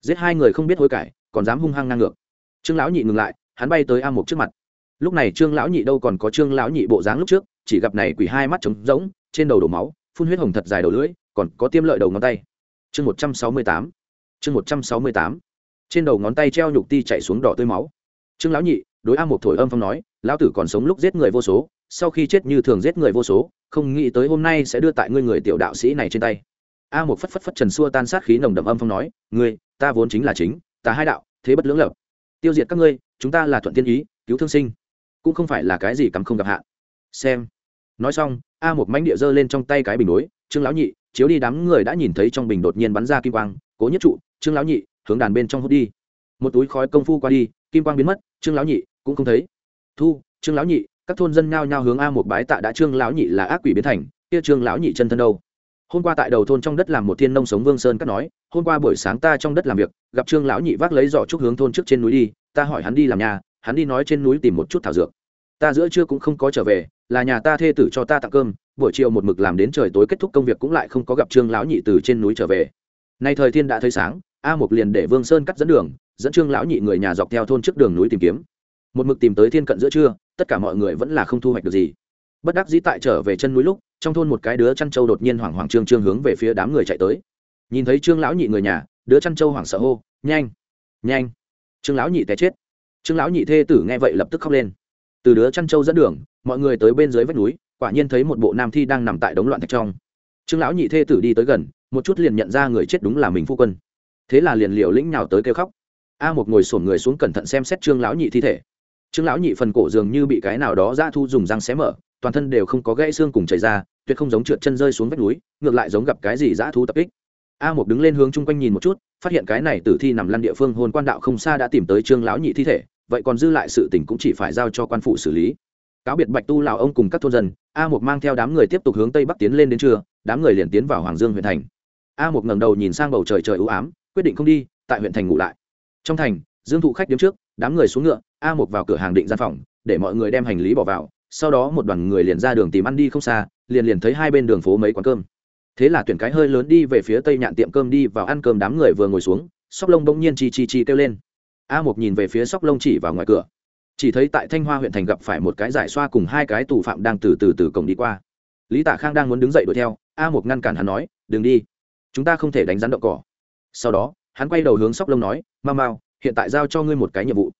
[SPEAKER 1] Giết hai người không biết hối cải, còn dám hung hăng ngang ngược. Trương lão nhị ngừng lại, hắn bay tới a một trước mặt. Lúc này trương lão nhị đâu còn có trương lão nhị bộ dáng lúc trước, chỉ gặp này quỷ hai mắt trống rỗng, trên đầu đổ máu, phun huyết hồng thật dài đầu lưỡi, còn có tiêm lợi đầu ngón tay. Chương một trăm sáu mươi tám, chương một trăm sáu mươi tám. Trên đầu ngón tay treo nhục ti chạy xuống đỏ tươi máu. Trương lão nhị, đối a một thổi âm phong nói, lão tử còn sống lúc giết người vô số sau khi chết như thường giết người vô số, không nghĩ tới hôm nay sẽ đưa tại ngươi người tiểu đạo sĩ này trên tay. A một phất phất phất trần xua tan sát khí nồng đậm âm phong nói, ngươi, ta vốn chính là chính, ta hai đạo, thế bất lưỡng lập. Tiêu diệt các ngươi, chúng ta là thuận tiên ý, cứu thương sinh. Cũng không phải là cái gì cắm không gặp hạn. Xem. Nói xong, a một mánh địa giơ lên trong tay cái bình đối, trương lão nhị, chiếu đi đám người đã nhìn thấy trong bình đột nhiên bắn ra kim quang, cố nhất trụ, trương lão nhị, hướng đàn bên trong hút đi. Một túi khói công phu qua đi, kim quang biến mất, trương lão nhị cũng không thấy. Thu, trương lão nhị các thôn dân nhao nhao hướng a một bái tạ đã trương lão nhị là ác quỷ biến thành, kia trương lão nhị chân thân đâu? Hôm qua tại đầu thôn trong đất làm một thiên nông sống vương sơn cắt nói, hôm qua buổi sáng ta trong đất làm việc, gặp trương lão nhị vác lấy giỏ trúc hướng thôn trước trên núi đi, ta hỏi hắn đi làm nhà, hắn đi nói trên núi tìm một chút thảo dược. Ta giữa trưa cũng không có trở về, là nhà ta thê tử cho ta tặng cơm, buổi chiều một mực làm đến trời tối kết thúc công việc cũng lại không có gặp trương lão nhị từ trên núi trở về. Nay thời thiên đã thấy sáng, a một liền để vương sơn cắt dẫn đường, dẫn trương lão nhị người nhà dọc theo thôn trước đường núi tìm kiếm một mực tìm tới thiên cận giữa trưa, tất cả mọi người vẫn là không thu hoạch được gì. Bất đắc dĩ tại trở về chân núi lúc, trong thôn một cái đứa chăn trâu đột nhiên hoảng hoảng trương trương hướng về phía đám người chạy tới. Nhìn thấy trương lão nhị người nhà, đứa chăn trâu hoảng sợ hô, nhanh nhanh! Trương lão nhị té chết. Trương lão nhị thê tử nghe vậy lập tức khóc lên. Từ đứa chăn trâu dẫn đường, mọi người tới bên dưới vách núi, quả nhiên thấy một bộ nam thi đang nằm tại đống loạn thạch trong. Trương lão nhị thê tử đi tới gần, một chút liền nhận ra người chết đúng là mình phu quân. Thế là liền liều lĩnh nhào tới kêu khóc. A một ngồi sổn người xuống cẩn thận xem xét trương lão nhị thi thể trương lão nhị phần cổ dường như bị cái nào đó ra thu dùng răng xé mở, toàn thân đều không có gãy xương cùng chảy ra, tuyệt không giống trượt chân rơi xuống vách núi, ngược lại giống gặp cái gì dã thú tập kích. A một đứng lên hướng chung quanh nhìn một chút, phát hiện cái này tử thi nằm lăn địa phương hồn quan đạo không xa đã tìm tới trương lão nhị thi thể, vậy còn dư lại sự tình cũng chỉ phải giao cho quan phụ xử lý. Cáo biệt bạch tu lào ông cùng các thôn dân, a một mang theo đám người tiếp tục hướng tây bắc tiến lên đến trưa, đám người liền tiến vào hoàng dương huyện thành. A một ngẩng đầu nhìn sang bầu trời trời ưu ám, quyết định không đi, tại huyện thành ngủ lại. Trong thành, dương thụ khách đứng trước đám người xuống ngựa, a một vào cửa hàng định gian phòng, để mọi người đem hành lý bỏ vào, sau đó một đoàn người liền ra đường tìm ăn đi không xa, liền liền thấy hai bên đường phố mấy quán cơm. Thế là tuyển cái hơi lớn đi về phía tây nhạn tiệm cơm đi vào ăn cơm đám người vừa ngồi xuống, sóc lông bỗng nhiên chi chi chi kêu lên. A một nhìn về phía sóc lông chỉ vào ngoài cửa. Chỉ thấy tại thanh hoa huyện thành gặp phải một cái giải xoa cùng hai cái tù phạm đang từ từ từ cổng đi qua. Lý tạ khang đang muốn đứng dậy đuổi theo, a một ngăn cản hắn nói, đừng đi. Chúng ta không thể đánh rắn đậu cỏ. Sau đó, hắn quay đầu hướng sóc lông nói, mau mau hiện tại giao cho ngươi một cái nhiệm vụ.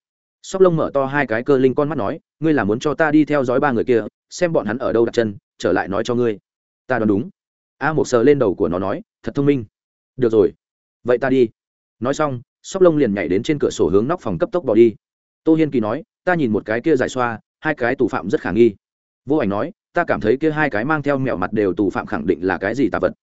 [SPEAKER 1] Sóc lông mở to hai cái cơ linh con mắt nói, ngươi là muốn cho ta đi theo dõi ba người kia, xem bọn hắn ở đâu đặt chân, trở lại nói cho ngươi. Ta đoán đúng. A một sờ lên đầu của nó nói, thật thông minh. Được rồi. Vậy ta đi. Nói xong, sóc lông liền nhảy đến trên cửa sổ hướng nóc phòng cấp tốc bỏ đi. Tô hiên kỳ nói, ta nhìn một cái kia giải xoa, hai cái tù phạm rất khả nghi. Vô ảnh nói, ta cảm thấy kia hai cái mang theo mẹo mặt đều tù phạm khẳng định là cái gì tà vật.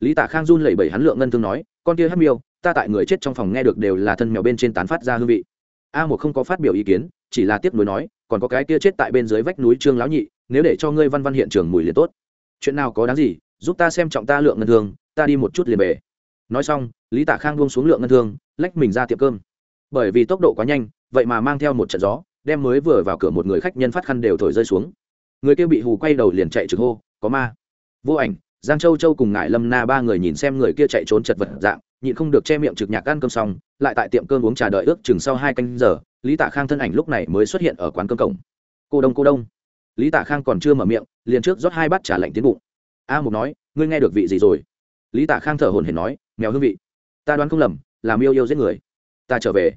[SPEAKER 1] Lý tả khang run lẩy bẩy hắn lượng ngân thương nói, con kia hát miêu ta tại người chết trong phòng nghe được đều là thân mèo bên trên tán phát ra hương vị. A một không có phát biểu ý kiến, chỉ là tiếp nối nói, còn có cái kia chết tại bên dưới vách núi trương lão nhị, nếu để cho ngươi văn văn hiện trường mùi liền tốt. Chuyện nào có đáng gì, giúp ta xem trọng ta lượng ngân thương, ta đi một chút liền về. Nói xong, lý tả khang buông xuống lượng ngân thương, lách mình ra tiệm cơm. Bởi vì tốc độ quá nhanh, vậy mà mang theo một trận gió, đem mới vừa vào cửa một người khách nhân phát khăn đều thổi rơi xuống. Người kia bị hù quay đầu liền chạy trực hô, có ma. Vô ảnh, giang châu châu cùng ngại lâm na ba người nhìn xem người kia chạy trốn chật vật dạng nhịn không được che miệng trực nhạc ăn cơm xong, lại tại tiệm cơm uống trà đợi ước chừng sau hai canh giờ, lý tạ khang thân ảnh lúc này mới xuất hiện ở quán cơm cổng. Cô đông cô đông. Lý tạ khang còn chưa mở miệng, liền trước rót hai bát trà lạnh tiến bụng. A mục nói, ngươi nghe được vị gì rồi? Lý tạ khang thở hồn hển nói, mèo hương vị. Ta đoán không lầm làm yêu yêu giết người. Ta trở về.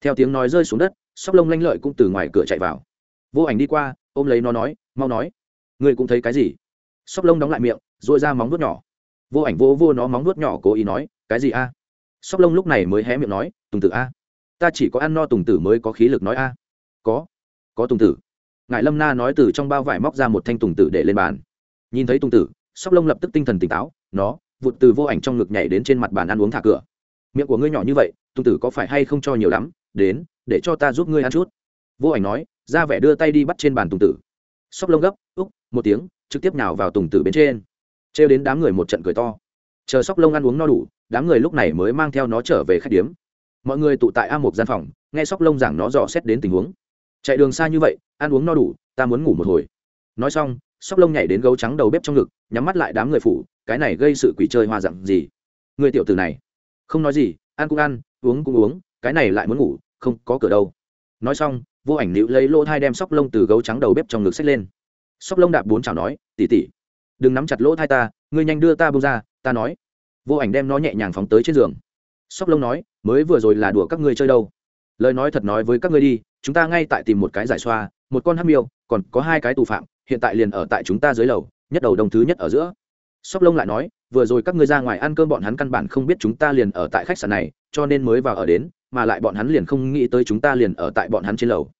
[SPEAKER 1] Theo tiếng nói rơi xuống đất, sóc lông lanh lợi cũng từ ngoài cửa chạy vào. Vô ảnh đi qua, ôm lấy nó nói, mau nói. Ngươi cũng thấy cái gì? Sóc lông đóng lại miệng dội ra móng vuốt nhỏ. Vô ảnh vô vô nó móng vuốt nhỏ cố ý nói cái gì a? Sóc lông lúc này mới hé miệng nói, tùng tử a, ta chỉ có ăn no tùng tử mới có khí lực nói a. Có có tùng tử. Ngài lâm na nói từ trong bao vải móc ra một thanh tùng tử để lên bàn. Nhìn thấy tùng tử, sóc lông lập tức tinh thần tỉnh táo, nó, vụt từ vô ảnh trong ngực nhảy đến trên mặt bàn ăn uống thả cửa. Miệng của ngươi nhỏ như vậy, tùng tử có phải hay không cho nhiều lắm? Đến, để cho ta giúp ngươi ăn chút. Vô ảnh nói, ra vẻ đưa tay đi bắt trên bàn tùng tử. Sóc lông gấp úc một tiếng, trực tiếp nhào vào tùng tử bên trên. Trêu đến đám người một trận cười to. Chờ sóc lông ăn uống no đủ đám người lúc này mới mang theo nó trở về khách điếm. Mọi người tụ tại a một gian phòng, nghe sóc lông giảng nó dò xét đến tình huống. Chạy đường xa như vậy, ăn uống no đủ, ta muốn ngủ một hồi. Nói xong, sóc lông nhảy đến gấu trắng đầu bếp trong ngực, nhắm mắt lại đám người phủ, cái này gây sự quỷ chơi hoa dặn gì? Người tiểu tử này, không nói gì, ăn cũng ăn, uống cũng uống, cái này lại muốn ngủ, không có cửa đâu. Nói xong, vô ảnh nữ lấy lỗ thai đem sóc lông từ gấu trắng đầu bếp trong ngực xách lên. Sóc lông đạp bốn chảo nói tỉ tỉ đừng nắm chặt lỗ thai ta, ngươi nhanh đưa ta bông ra, ta nói vô ảnh đem nó nhẹ nhàng phóng tới trên giường. Sóc lông nói, mới vừa rồi là đùa các ngươi chơi đâu. Lời nói thật nói với các ngươi đi, chúng ta ngay tại tìm một cái giải xoa, một con hắc miêu, còn có hai cái tù phạm, hiện tại liền ở tại chúng ta dưới lầu, nhất đầu đồng thứ nhất ở giữa. Sóc lông lại nói, vừa rồi các ngươi ra ngoài ăn cơm bọn hắn căn bản không biết chúng ta liền ở tại khách sạn này, cho nên mới vào ở đến, mà lại bọn hắn liền không nghĩ tới chúng ta liền ở tại bọn hắn trên lầu.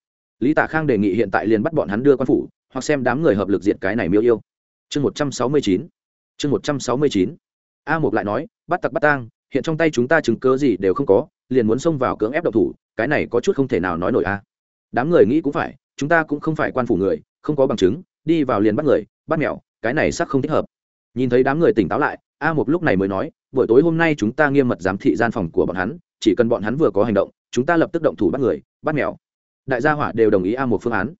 [SPEAKER 1] Lý Tả khang đề nghị hiện tại liền bắt bọn hắn đưa quan phủ, hoặc xem đám người hợp lực diện cái này miêu yêu. Chương một trăm sáu mươi chín. Chương một trăm sáu mươi chín a một lại nói, bắt tặc bắt tang, hiện trong tay chúng ta chứng cớ gì đều không có, liền muốn xông vào cưỡng ép độc thủ, cái này có chút không thể nào nói nổi a. Đám người nghĩ cũng phải, chúng ta cũng không phải quan phủ người, không có bằng chứng, đi vào liền bắt người, bắt mèo cái này sắc không thích hợp. Nhìn thấy đám người tỉnh táo lại, a một lúc này mới nói, buổi tối hôm nay chúng ta nghiêm mật giám thị gian phòng của bọn hắn, chỉ cần bọn hắn vừa có hành động, chúng ta lập tức động thủ bắt người, bắt mèo đại gia hỏa đều đồng ý a một phương án.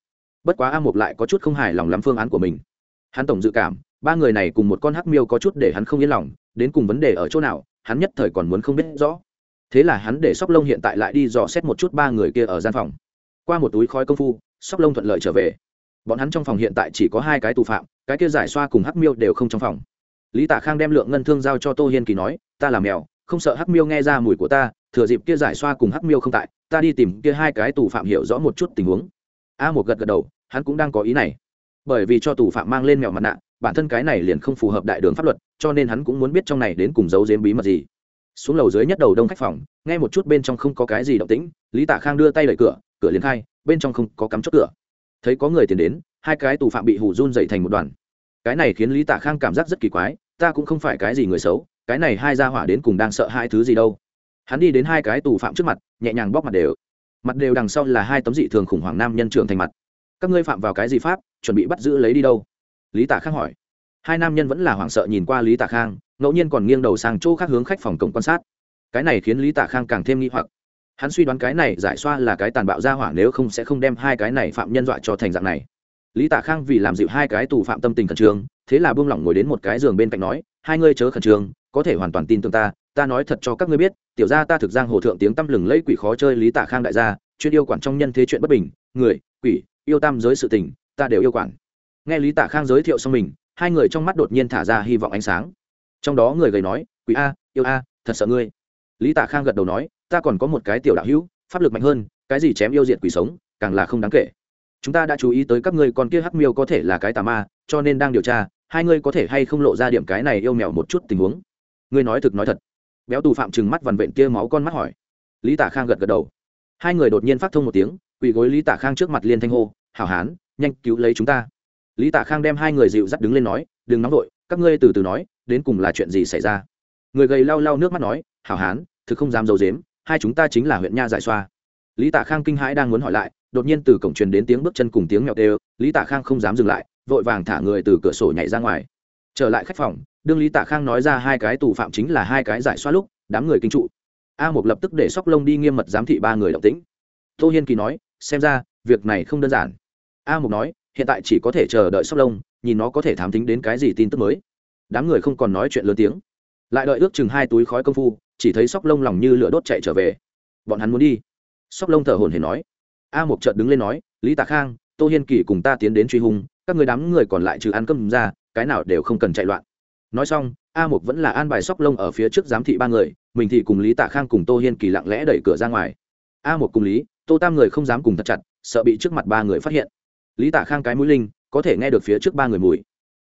[SPEAKER 1] Bất quá a một lại có chút không hài lòng lắm phương án của mình. Hắn tổng dự cảm, ba người này cùng một con hắc miêu có chút để hắn không yên lòng đến cùng vấn đề ở chỗ nào, hắn nhất thời còn muốn không biết rõ. Thế là hắn để sóc lông hiện tại lại đi dò xét một chút ba người kia ở gian phòng. Qua một túi khói công phu, sóc lông thuận lợi trở về. Bọn hắn trong phòng hiện tại chỉ có hai cái tù phạm, cái kia giải xoa cùng hắc miêu đều không trong phòng. Lý tạ khang đem lượng ngân thương giao cho tô hiên kỳ nói, ta là mèo, không sợ hắc miêu nghe ra mùi của ta, thừa dịp kia giải xoa cùng hắc miêu không tại, ta đi tìm kia hai cái tù phạm hiểu rõ một chút tình huống. A một gật gật đầu, hắn cũng đang có ý này. Bởi vì cho tù phạm mang lên mèo mặt nạ bản thân cái này liền không phù hợp đại đường pháp luật, cho nên hắn cũng muốn biết trong này đến cùng giấu giếm bí mật gì. Xuống lầu dưới nhất đầu đông khách phòng, nghe một chút bên trong không có cái gì động tĩnh, lý tạ khang đưa tay đẩy cửa cửa liền khai, bên trong không có cắm chốt cửa. Thấy có người tiến đến, hai cái tù phạm bị hủ run dậy thành một đoàn. Cái này khiến lý tạ khang cảm giác rất kỳ quái, ta cũng không phải cái gì người xấu, cái này hai gia hỏa đến cùng đang sợ hai thứ gì đâu. Hắn đi đến hai cái tù phạm trước mặt, nhẹ nhàng bóc mặt đều. Mặt đều đằng sau là hai tấm dị thường khủng hoảng nam nhân trưởng thành mặt. Các ngươi phạm vào cái gì pháp, chuẩn bị bắt giữ lấy đi đâu? Lý tạ khang hỏi. Hai nam nhân vẫn là hoảng sợ nhìn qua lý tạ khang, ngẫu nhiên còn nghiêng đầu sang chỗ khác hướng khách phòng cổng quan sát. Cái này khiến lý tạ khang càng thêm nghi hoặc. Hắn suy đoán cái này giải xoa là cái tàn bạo ra hỏa nếu không sẽ không đem hai cái này phạm nhân dọa cho thành dạng này. Lý tạ khang vì làm dịu hai cái tù phạm tâm tình khẩn trương, thế là buông lỏng ngồi đến một cái giường bên cạnh nói, hai ngươi chớ khẩn trương, có thể hoàn toàn tin tưởng ta ta nói thật cho các ngươi biết, tiểu gia ta thực giang hồ thượng tiếng tăm lừng lẫy quỷ khó chơi lý tạ khang đại gia, chuyên yêu quản trong nhân thế chuyện bất bình, người, quỷ, yêu tam giới sự tình, ta đều yêu quản nghe lý tạ khang giới thiệu xong mình, hai người trong mắt đột nhiên thả ra hy vọng ánh sáng. Trong đó người gầy nói, quỷ a, yêu a, thật sợ ngươi. Lý tạ khang gật đầu nói, ta còn có một cái tiểu đạo hữu, pháp lực mạnh hơn, cái gì chém yêu diệt quỷ sống, càng là không đáng kể. Chúng ta đã chú ý tới các ngươi con kia hắc miêu có thể là cái tà ma, cho nên đang điều tra, hai ngươi có thể hay không lộ ra điểm cái này yêu mèo một chút tình huống? Ngươi nói thực nói thật. Béo tù phạm trừng mắt vằn vện kia máu con mắt hỏi. Lý tả khang gật gật đầu. Hai người đột nhiên phát thông một tiếng, quỳ gối lý tả khang trước mặt liên thanh hô, hảo hán, nhanh cứu lấy chúng ta lý tả khang đem hai người dịu dắt đứng lên nói, đừng nóng vội, các ngươi từ từ nói, đến cùng là chuyện gì xảy ra? Người gầy lau lau nước mắt nói, hảo hán, thực không dám d i dếm hai chúng ta chính là huyện nha giải xoa. Lý tả khang kinh hãi đang muốn hỏi lại, đột nhiên từ cổng truyền đến tiếng bước chân cùng tiếng mèo đều lý tả khang không dám dừng lại, vội vàng thả người từ cửa sổ nhảy ra ngoài. Trở lại khách phòng, đương lý tả khang nói ra hai cái tù phạm chính là hai cái giải xoa lúc, đám người kinh trụ. A một lập tức để sóc lông đi nghiêm mật giám thị ba người động tĩnh. Tô hiên kỳ nói, xem ra, việc này không đơn giản. A một nói hiện tại chỉ có thể chờ đợi sóc lông, nhìn nó có thể thám tính đến cái gì tin tức mới. Đám người không còn nói chuyện lớn tiếng. Lại đợi ước chừng hai túi khói công phu, chỉ thấy sóc lông lòng như lửa đốt chạy trở về. Bọn hắn muốn đi. Sóc lông thở hồn hề nói. A mộc chợt đứng lên nói, lý tạ khang, tô hiên kỳ cùng ta tiến đến truy hung, các người đám người còn lại trừ ăn cơm ra, cái nào đều không cần chạy loạn. Nói xong, a mộc vẫn là an bài sóc lông ở phía trước giám thị ba người, mình thì cùng lý tạ khang cùng tô hiên kỳ lặng lẽ đẩy cửa ra ngoài. A mộc cùng lý, tô tam người không dám cùng thật chặt, sợ bị trước mặt ba người phát hiện lý tạ khang cái mũi linh, có thể nghe được phía trước ba người mùi.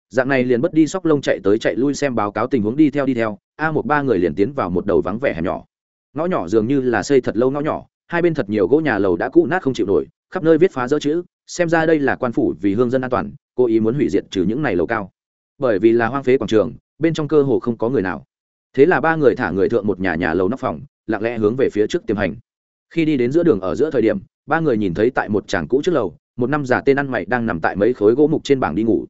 [SPEAKER 1] Dạng này liền bất đi sóc lông chạy tới chạy lui xem báo cáo tình huống đi theo đi theo, a một ba người liền tiến vào một đầu vắng vẻ hẻm nhỏ. Ngõ nhỏ dường như là xây thật lâu ngõ nhỏ, hai bên thật nhiều gỗ nhà lầu đã cũ nát không chịu nổi, khắp nơi viết phá dỡ chữ, xem ra đây là quan phủ vì hương dân an toàn, cố ý muốn hủy diệt trừ những này lầu cao. Bởi vì là hoang phế quảng trường, bên trong cơ hồ không có người nào. Thế là ba người thả người thượng một nhà nhà lầu nóc phòng, lặng lẽ hướng về phía trước tiềm hành. Khi đi đến giữa đường ở giữa thời điểm, ba người nhìn thấy tại một tràng cũ trước lầu một năm giả tên ăn mày đang nằm tại mấy khối gỗ mục trên bảng đi ngủ.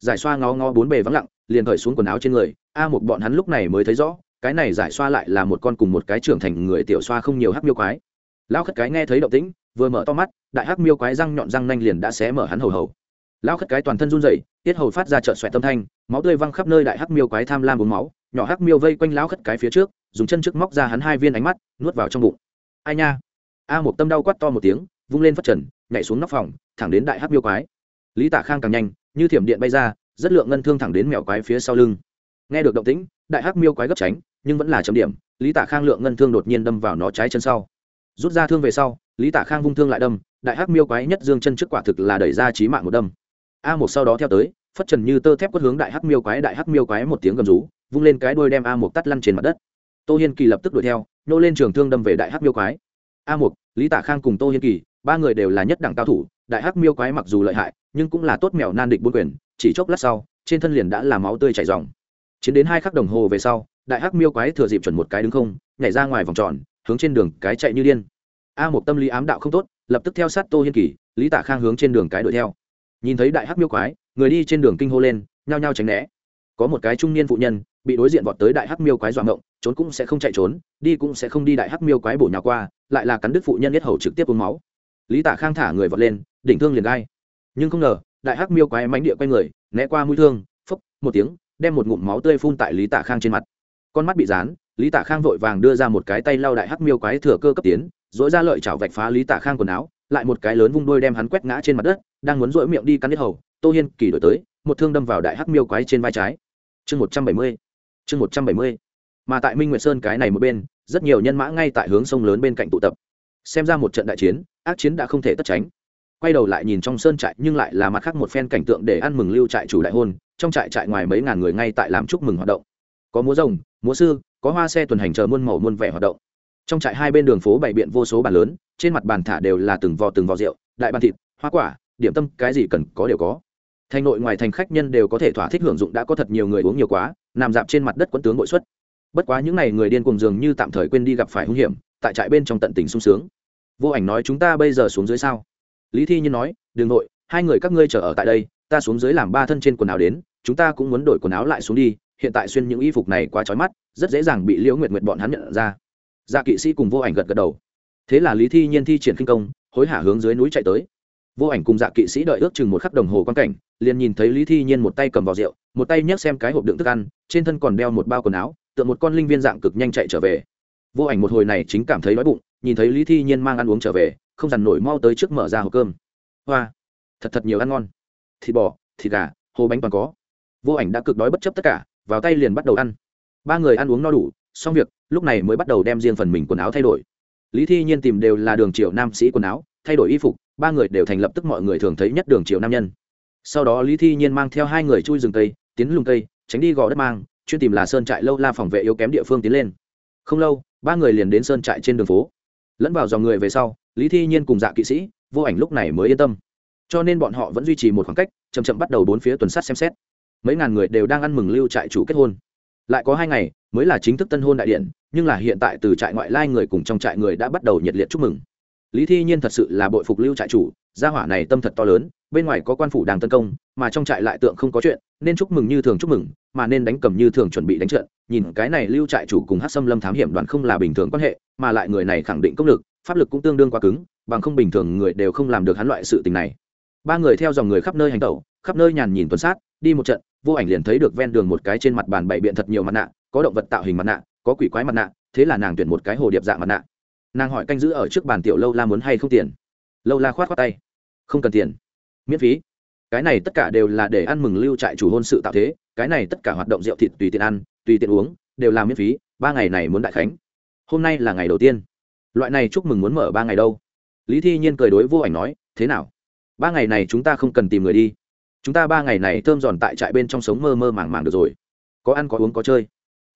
[SPEAKER 1] Giải xoa ngó ngó bốn bề vắng lặng, liền khởi xuống quần áo trên người, a một bọn hắn lúc này mới thấy rõ, cái này giải xoa lại là một con cùng một cái trưởng thành người tiểu xoa không nhiều hắc miêu quái. Lão khất cái nghe thấy động tĩnh, vừa mở to mắt, đại hắc miêu quái răng nhọn răng nanh liền đã xé mở hắn hầu hầu. Lão khất cái toàn thân run rẩy, tiết hầu phát ra trợn xoẹt tâm thanh, máu tươi văng khắp nơi đại hắc miêu quái tham lam uống máu, nhỏ hắc miêu vây quanh lão khất cái phía trước, dùng chân trước móc ra hắn hai viên ánh mắt, nuốt vào trong bụng. Ai nha? A một tâm đau quát to một tiếng vung lên phát trần, nhảy xuống nóc phòng, thẳng đến đại hắc miêu quái. Lý tả khang càng nhanh, như thiểm điện bay ra, rất lượng ngân thương thẳng đến mèo quái phía sau lưng. Nghe được động tĩnh, đại hắc miêu quái gấp tránh, nhưng vẫn là chấm điểm, lý tả khang lượng ngân thương đột nhiên đâm vào nó trái chân sau. Rút ra thương về sau, lý tả khang vung thương lại đâm, đại hắc miêu quái nhất dương chân trước quả thực là đẩy ra trí mạng một đâm. A một sau đó theo tới, phất trần như tơ thép quất hướng đại hắc miêu quái, đại hắc miêu quái một tiếng gầm rú, vung lên cái đuôi đem a một tắt lăn trên mặt đất. Tô hiên kỳ lập tức đuổi theo nô lên trường thương đâm về đại hắc miêu quái. A một, lý tả khang cùng tô hiên kỳ ba người đều là nhất đẳng cao thủ, đại hắc miêu quái mặc dù lợi hại, nhưng cũng là tốt mèo nan địch bốn quyền, chỉ chốc lát sau, trên thân liền đã là máu tươi chảy dòng chiến đến hai khắc đồng hồ về sau, đại hắc miêu quái thừa dịp chuẩn một cái đứng không, nhảy ra ngoài vòng tròn, hướng trên đường cái chạy như điên. A một tâm lý ám đạo không tốt, lập tức theo sát tô hiên kỳ, lý tả khang hướng trên đường cái đuổi theo. Nhìn thấy đại hắc miêu quái, người đi trên đường kinh hô lên, nhao nhao tránh né. Có một cái trung niên phụ nhân, bị đối diện vọt tới đại hắc miêu quái dọa ngộng, trốn cũng sẽ không chạy trốn, đi cũng sẽ không đi đại hắc miêu quái bổ nhào qua, lại là cắn đứt phụ nhân nhất hầu trực tiếp uống máu lý tả khang thả người vọt lên, đỉnh thương liền gai. Nhưng không ngờ, đại hắc miêu quái mánh địa quay người, né qua mũi thương, phốc, một tiếng, đem một ngụm máu tươi phun tại lý tả khang trên mặt. Con mắt bị dán, lý tả khang vội vàng đưa ra một cái tay lau đại hắc miêu quái thừa cơ cấp tiến dỗi ra lợi chảo vạch phá lý tả khang quần áo, lại một cái lớn vung đôi đem hắn quét ngã trên mặt đất, đang muốn dỗi miệng đi cắn đứt hầu, tô hiên kỳ đổi tới, một thương đâm vào đại hắc miêu quái trên vai trái. Chương một trăm bảy mươi, chương một trăm bảy mươi. Mà tại minh nguyệt sơn cái này một bên, rất nhiều nhân mã ngay tại hướng sông lớn bên cạnh tụ tập. Xem ra một trận đại chiến ác chiến đã không thể tất tránh. Quay đầu lại nhìn trong sơn trại, nhưng lại là mặt khác một phen cảnh tượng để ăn mừng lưu trại chủ đại hôn. Trong trại trại ngoài mấy ngàn người ngay tại làm chúc mừng hoạt động. Có múa rồng, múa sư, có hoa xe tuần hành chờ muôn màu muôn vẻ hoạt động. Trong trại hai bên đường phố bày biện vô số bàn lớn, trên mặt bàn thả đều là từng vò từng vò rượu, đại bàn thịt, hoa quả, điểm tâm, cái gì cần có đều có. Thành nội ngoài thành khách nhân đều có thể thỏa thích hưởng dụng, đã có thật nhiều người uống nhiều quá, nằm dạp trên mặt đất quấn tướng bội xuất. Bất quá những n à y người điên cùng dường như tạm thời quên đi gặp phải hung hiểm, tại trại bên trong tận tình sung sướng vô ảnh nói chúng ta bây giờ xuống dưới sao? Lý thi nhiên nói đường nội hai người các ngươi chờ ở tại đây, ta xuống dưới làm ba thân trên quần áo đến, chúng ta cũng muốn đổi quần áo lại xuống đi, hiện tại xuyên những y phục này quá trói mắt, rất dễ dàng bị liễu nguyệt nguyệt bọn hắn nhận ra. Dạ kỵ sĩ cùng vô ảnh gật gật đầu. Thế là lý thi nhiên thi triển kinh công, hối hả hướng dưới núi chạy tới. Vô ảnh cùng dạ kỵ sĩ đợi ước chừng một khắc đồng hồ quan cảnh, liền nhìn thấy lý thi nhiên một tay cầm vào rượu, một tay nhấc xem cái hộp đựng thức ăn, trên thân còn đeo một bao quần áo, tựa một con linh viên dạng cực nhanh chạy trở về vô ảnh một hồi này chính cảm thấy đói bụng, nhìn thấy lý thi nhiên mang ăn uống trở về, không dằn nổi mau tới trước mở ra hộp cơm. Hoa, thật thật nhiều ăn ngon. Thịt bò, thịt gà, hồ bánh toàn có. Vô ảnh đã cực đói bất chấp tất cả, vào tay liền bắt đầu ăn. Ba người ăn uống no đủ, xong việc, lúc này mới bắt đầu đem riêng phần mình quần áo thay đổi. Lý thi nhiên tìm đều là đường triệu nam sĩ quần áo, thay đổi y phục, ba người đều thành lập tức mọi người thường thấy nhất đường triệu nam nhân. Sau đó lý thi nhiên mang theo hai người chui rừng tây tiến lùng tây tránh đi gò đất mang, chuyên tìm là sơn trại lâu la phòng vệ yếu kém địa phương tiến lên. Không lâu ba người liền đến sơn trại trên đường phố. Lẫn vào dòng người về sau, lý thi nhiên cùng dạ kỵ sĩ, vô ảnh lúc này mới yên tâm. Cho nên bọn họ vẫn duy trì một khoảng cách chầm chậm bắt đầu bốn phía tuần sát xem xét. Mấy ngàn người đều đang ăn mừng lưu trại chủ kết hôn. Lại có hai ngày, mới là chính thức tân hôn đại điện, nhưng là hiện tại từ trại ngoại lai người cùng trong trại người đã bắt đầu nhiệt liệt chúc mừng. Lý thi nhiên thật sự là bội phục lưu trại chủ, gia hỏa này tâm thật to lớn, bên ngoài có quan phủ đang tấn công mà trong trại lại tượng không có chuyện, nên chúc mừng như thường chúc mừng, mà nên đánh cầm như thường chuẩn bị đánh trận. Nhìn cái này lưu trại chủ cùng hát xâm lâm thám hiểm đoàn không là bình thường quan hệ, mà lại người này khẳng định công lực, pháp lực cũng tương đương quá cứng, bằng không bình thường người đều không làm được hắn loại sự tình này. Ba người theo dòng người khắp nơi hành tẩu, khắp nơi nhàn nhìn tuần sát, đi một trận, vô ảnh liền thấy được ven đường một cái trên mặt bàn bảy biện thật nhiều mặt nạ, có động vật tạo hình mặt nạ, có quỷ quái mặt nạ, thế là nàng tuyển một cái hồ điệp dạng mặt nạ. Nàng hỏi canh giữ ở trước bàn tiểu lâu la muốn hay không tiền? Lâu la khoát khoát tay. Không cần tiền. Miễn phí cái này tất cả đều là để ăn mừng lưu trại chủ hôn sự tạo thế, cái này tất cả hoạt động rượu thịt tùy tiện ăn, tùy tiện uống, đều là miễn phí, ba ngày này muốn đại khánh. Hôm nay là ngày đầu tiên. Loại này chúc mừng muốn mở ba ngày đâu? Lý thi nhiên cười đối vô ảnh nói, thế nào? Ba ngày này chúng ta không cần tìm người đi. Chúng ta ba ngày này thơm giòn tại trại bên trong sống mơ mơ màng màng được rồi. Có ăn có uống có chơi.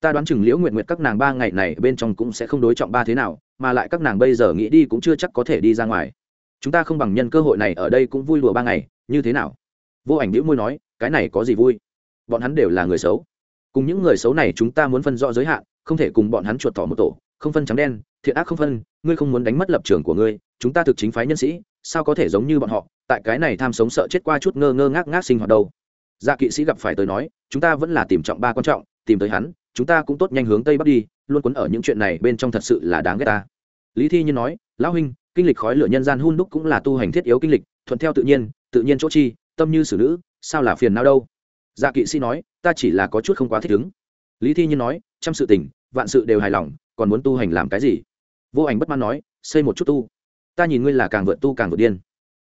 [SPEAKER 1] Ta đoán chừng liễu nguyện nguyện các nàng ba ngày này bên trong cũng sẽ không đối trọng ba thế nào, mà lại các nàng bây giờ nghĩ đi cũng chưa chắc có thể đi ra ngoài. Chúng ta không bằng nhân cơ hội này ở đây cũng vui lùa ba ngày, như thế nào? Vô ảnh đĩu môi nói, cái này có gì vui? Bọn hắn đều là người xấu. Cùng những người xấu này chúng ta muốn phân rõ giới hạn, không thể cùng bọn hắn chuột thỏ một tổ, không phân trắng đen, thiện ác không phân, ngươi không muốn đánh mất lập trường của ngươi, chúng ta thực chính phái nhân sĩ, sao có thể giống như bọn họ? Tại cái này tham sống sợ chết qua chút ngơ ngơ ngác ngác sinh hoạt đâu. Dạ kỵ sĩ gặp phải tới nói, chúng ta vẫn là tìm trọng ba quan trọng, tìm tới hắn, chúng ta cũng tốt nhanh hướng tây bắc đi, luôn quấn ở những chuyện này bên trong thật sự là đáng ghét ta. Lý thi nhiên nói, lão huynh, kinh lịch khói lửa nhân gian hun đúc cũng là tu hành thiết yếu kinh lịch, thuận theo tự nhiên tự nhiên chỗ chi tâm như xử nữ, sao là phiền nào đâu? Dạ kỵ sĩ nói, ta chỉ là có chút không quá thích ứng. Lý thi nhiên nói, trăm sự tình, vạn sự đều hài lòng, còn muốn tu hành làm cái gì? Vô ảnh bất mãn nói, xây một chút tu. Ta nhìn ngươi là càng vượt tu càng vượt điên.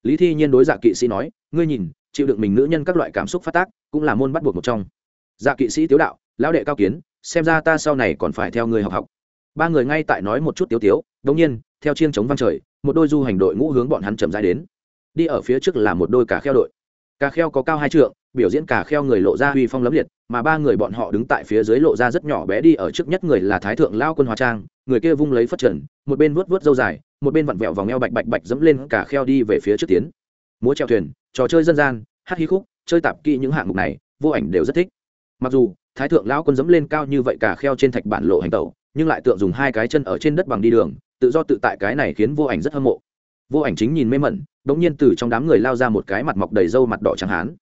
[SPEAKER 1] Lý thi nhiên đối dạ kỵ sĩ nói, ngươi nhìn, chịu đựng mình nữ nhân các loại cảm xúc phát tác, cũng là môn bắt buộc một trong. Dạ kỵ sĩ tiếu đạo, lão đệ cao kiến, xem ra ta sau này còn phải theo người học học. Ba người ngay tại nói một chút tiếu tiếu, đống nhiên, theo chiêng chống văng trời, một đôi du hành đội ngũ hướng bọn hắn chậm rãi đến. Đi ở phía trước là một đôi cả kheo đội cà kheo có cao hai trượng, biểu diễn cà kheo người lộ ra uy phong lấm liệt, mà ba người bọn họ đứng tại phía dưới lộ ra rất nhỏ bé đi ở trước nhất người là thái thượng lao quân hóa trang, người kia vung lấy phất trần, một bên vuốt vuốt dâu dài, một bên vặn vẹo vòng eo bạch bạch bạch dẫm lên cả kheo đi về phía trước tiến. Múa treo thuyền, trò chơi dân gian, hát hí khúc, chơi tạp kỹ những hạng mục này, vô ảnh đều rất thích. Mặc dù, thái thượng lão quân dẫm lên cao như vậy cả kheo trên thạch bản lộ hành tẩu, nhưng lại tượng dùng hai cái chân ở trên đất bằng đi đường, tự do tự tại cái này khiến vô ảnh rất hâm mộ vô ảnh chính nhìn mê mẩn đống nhiên từ trong đám người lao ra một cái mặt mọc đầy râu mặt đỏ trắng hán.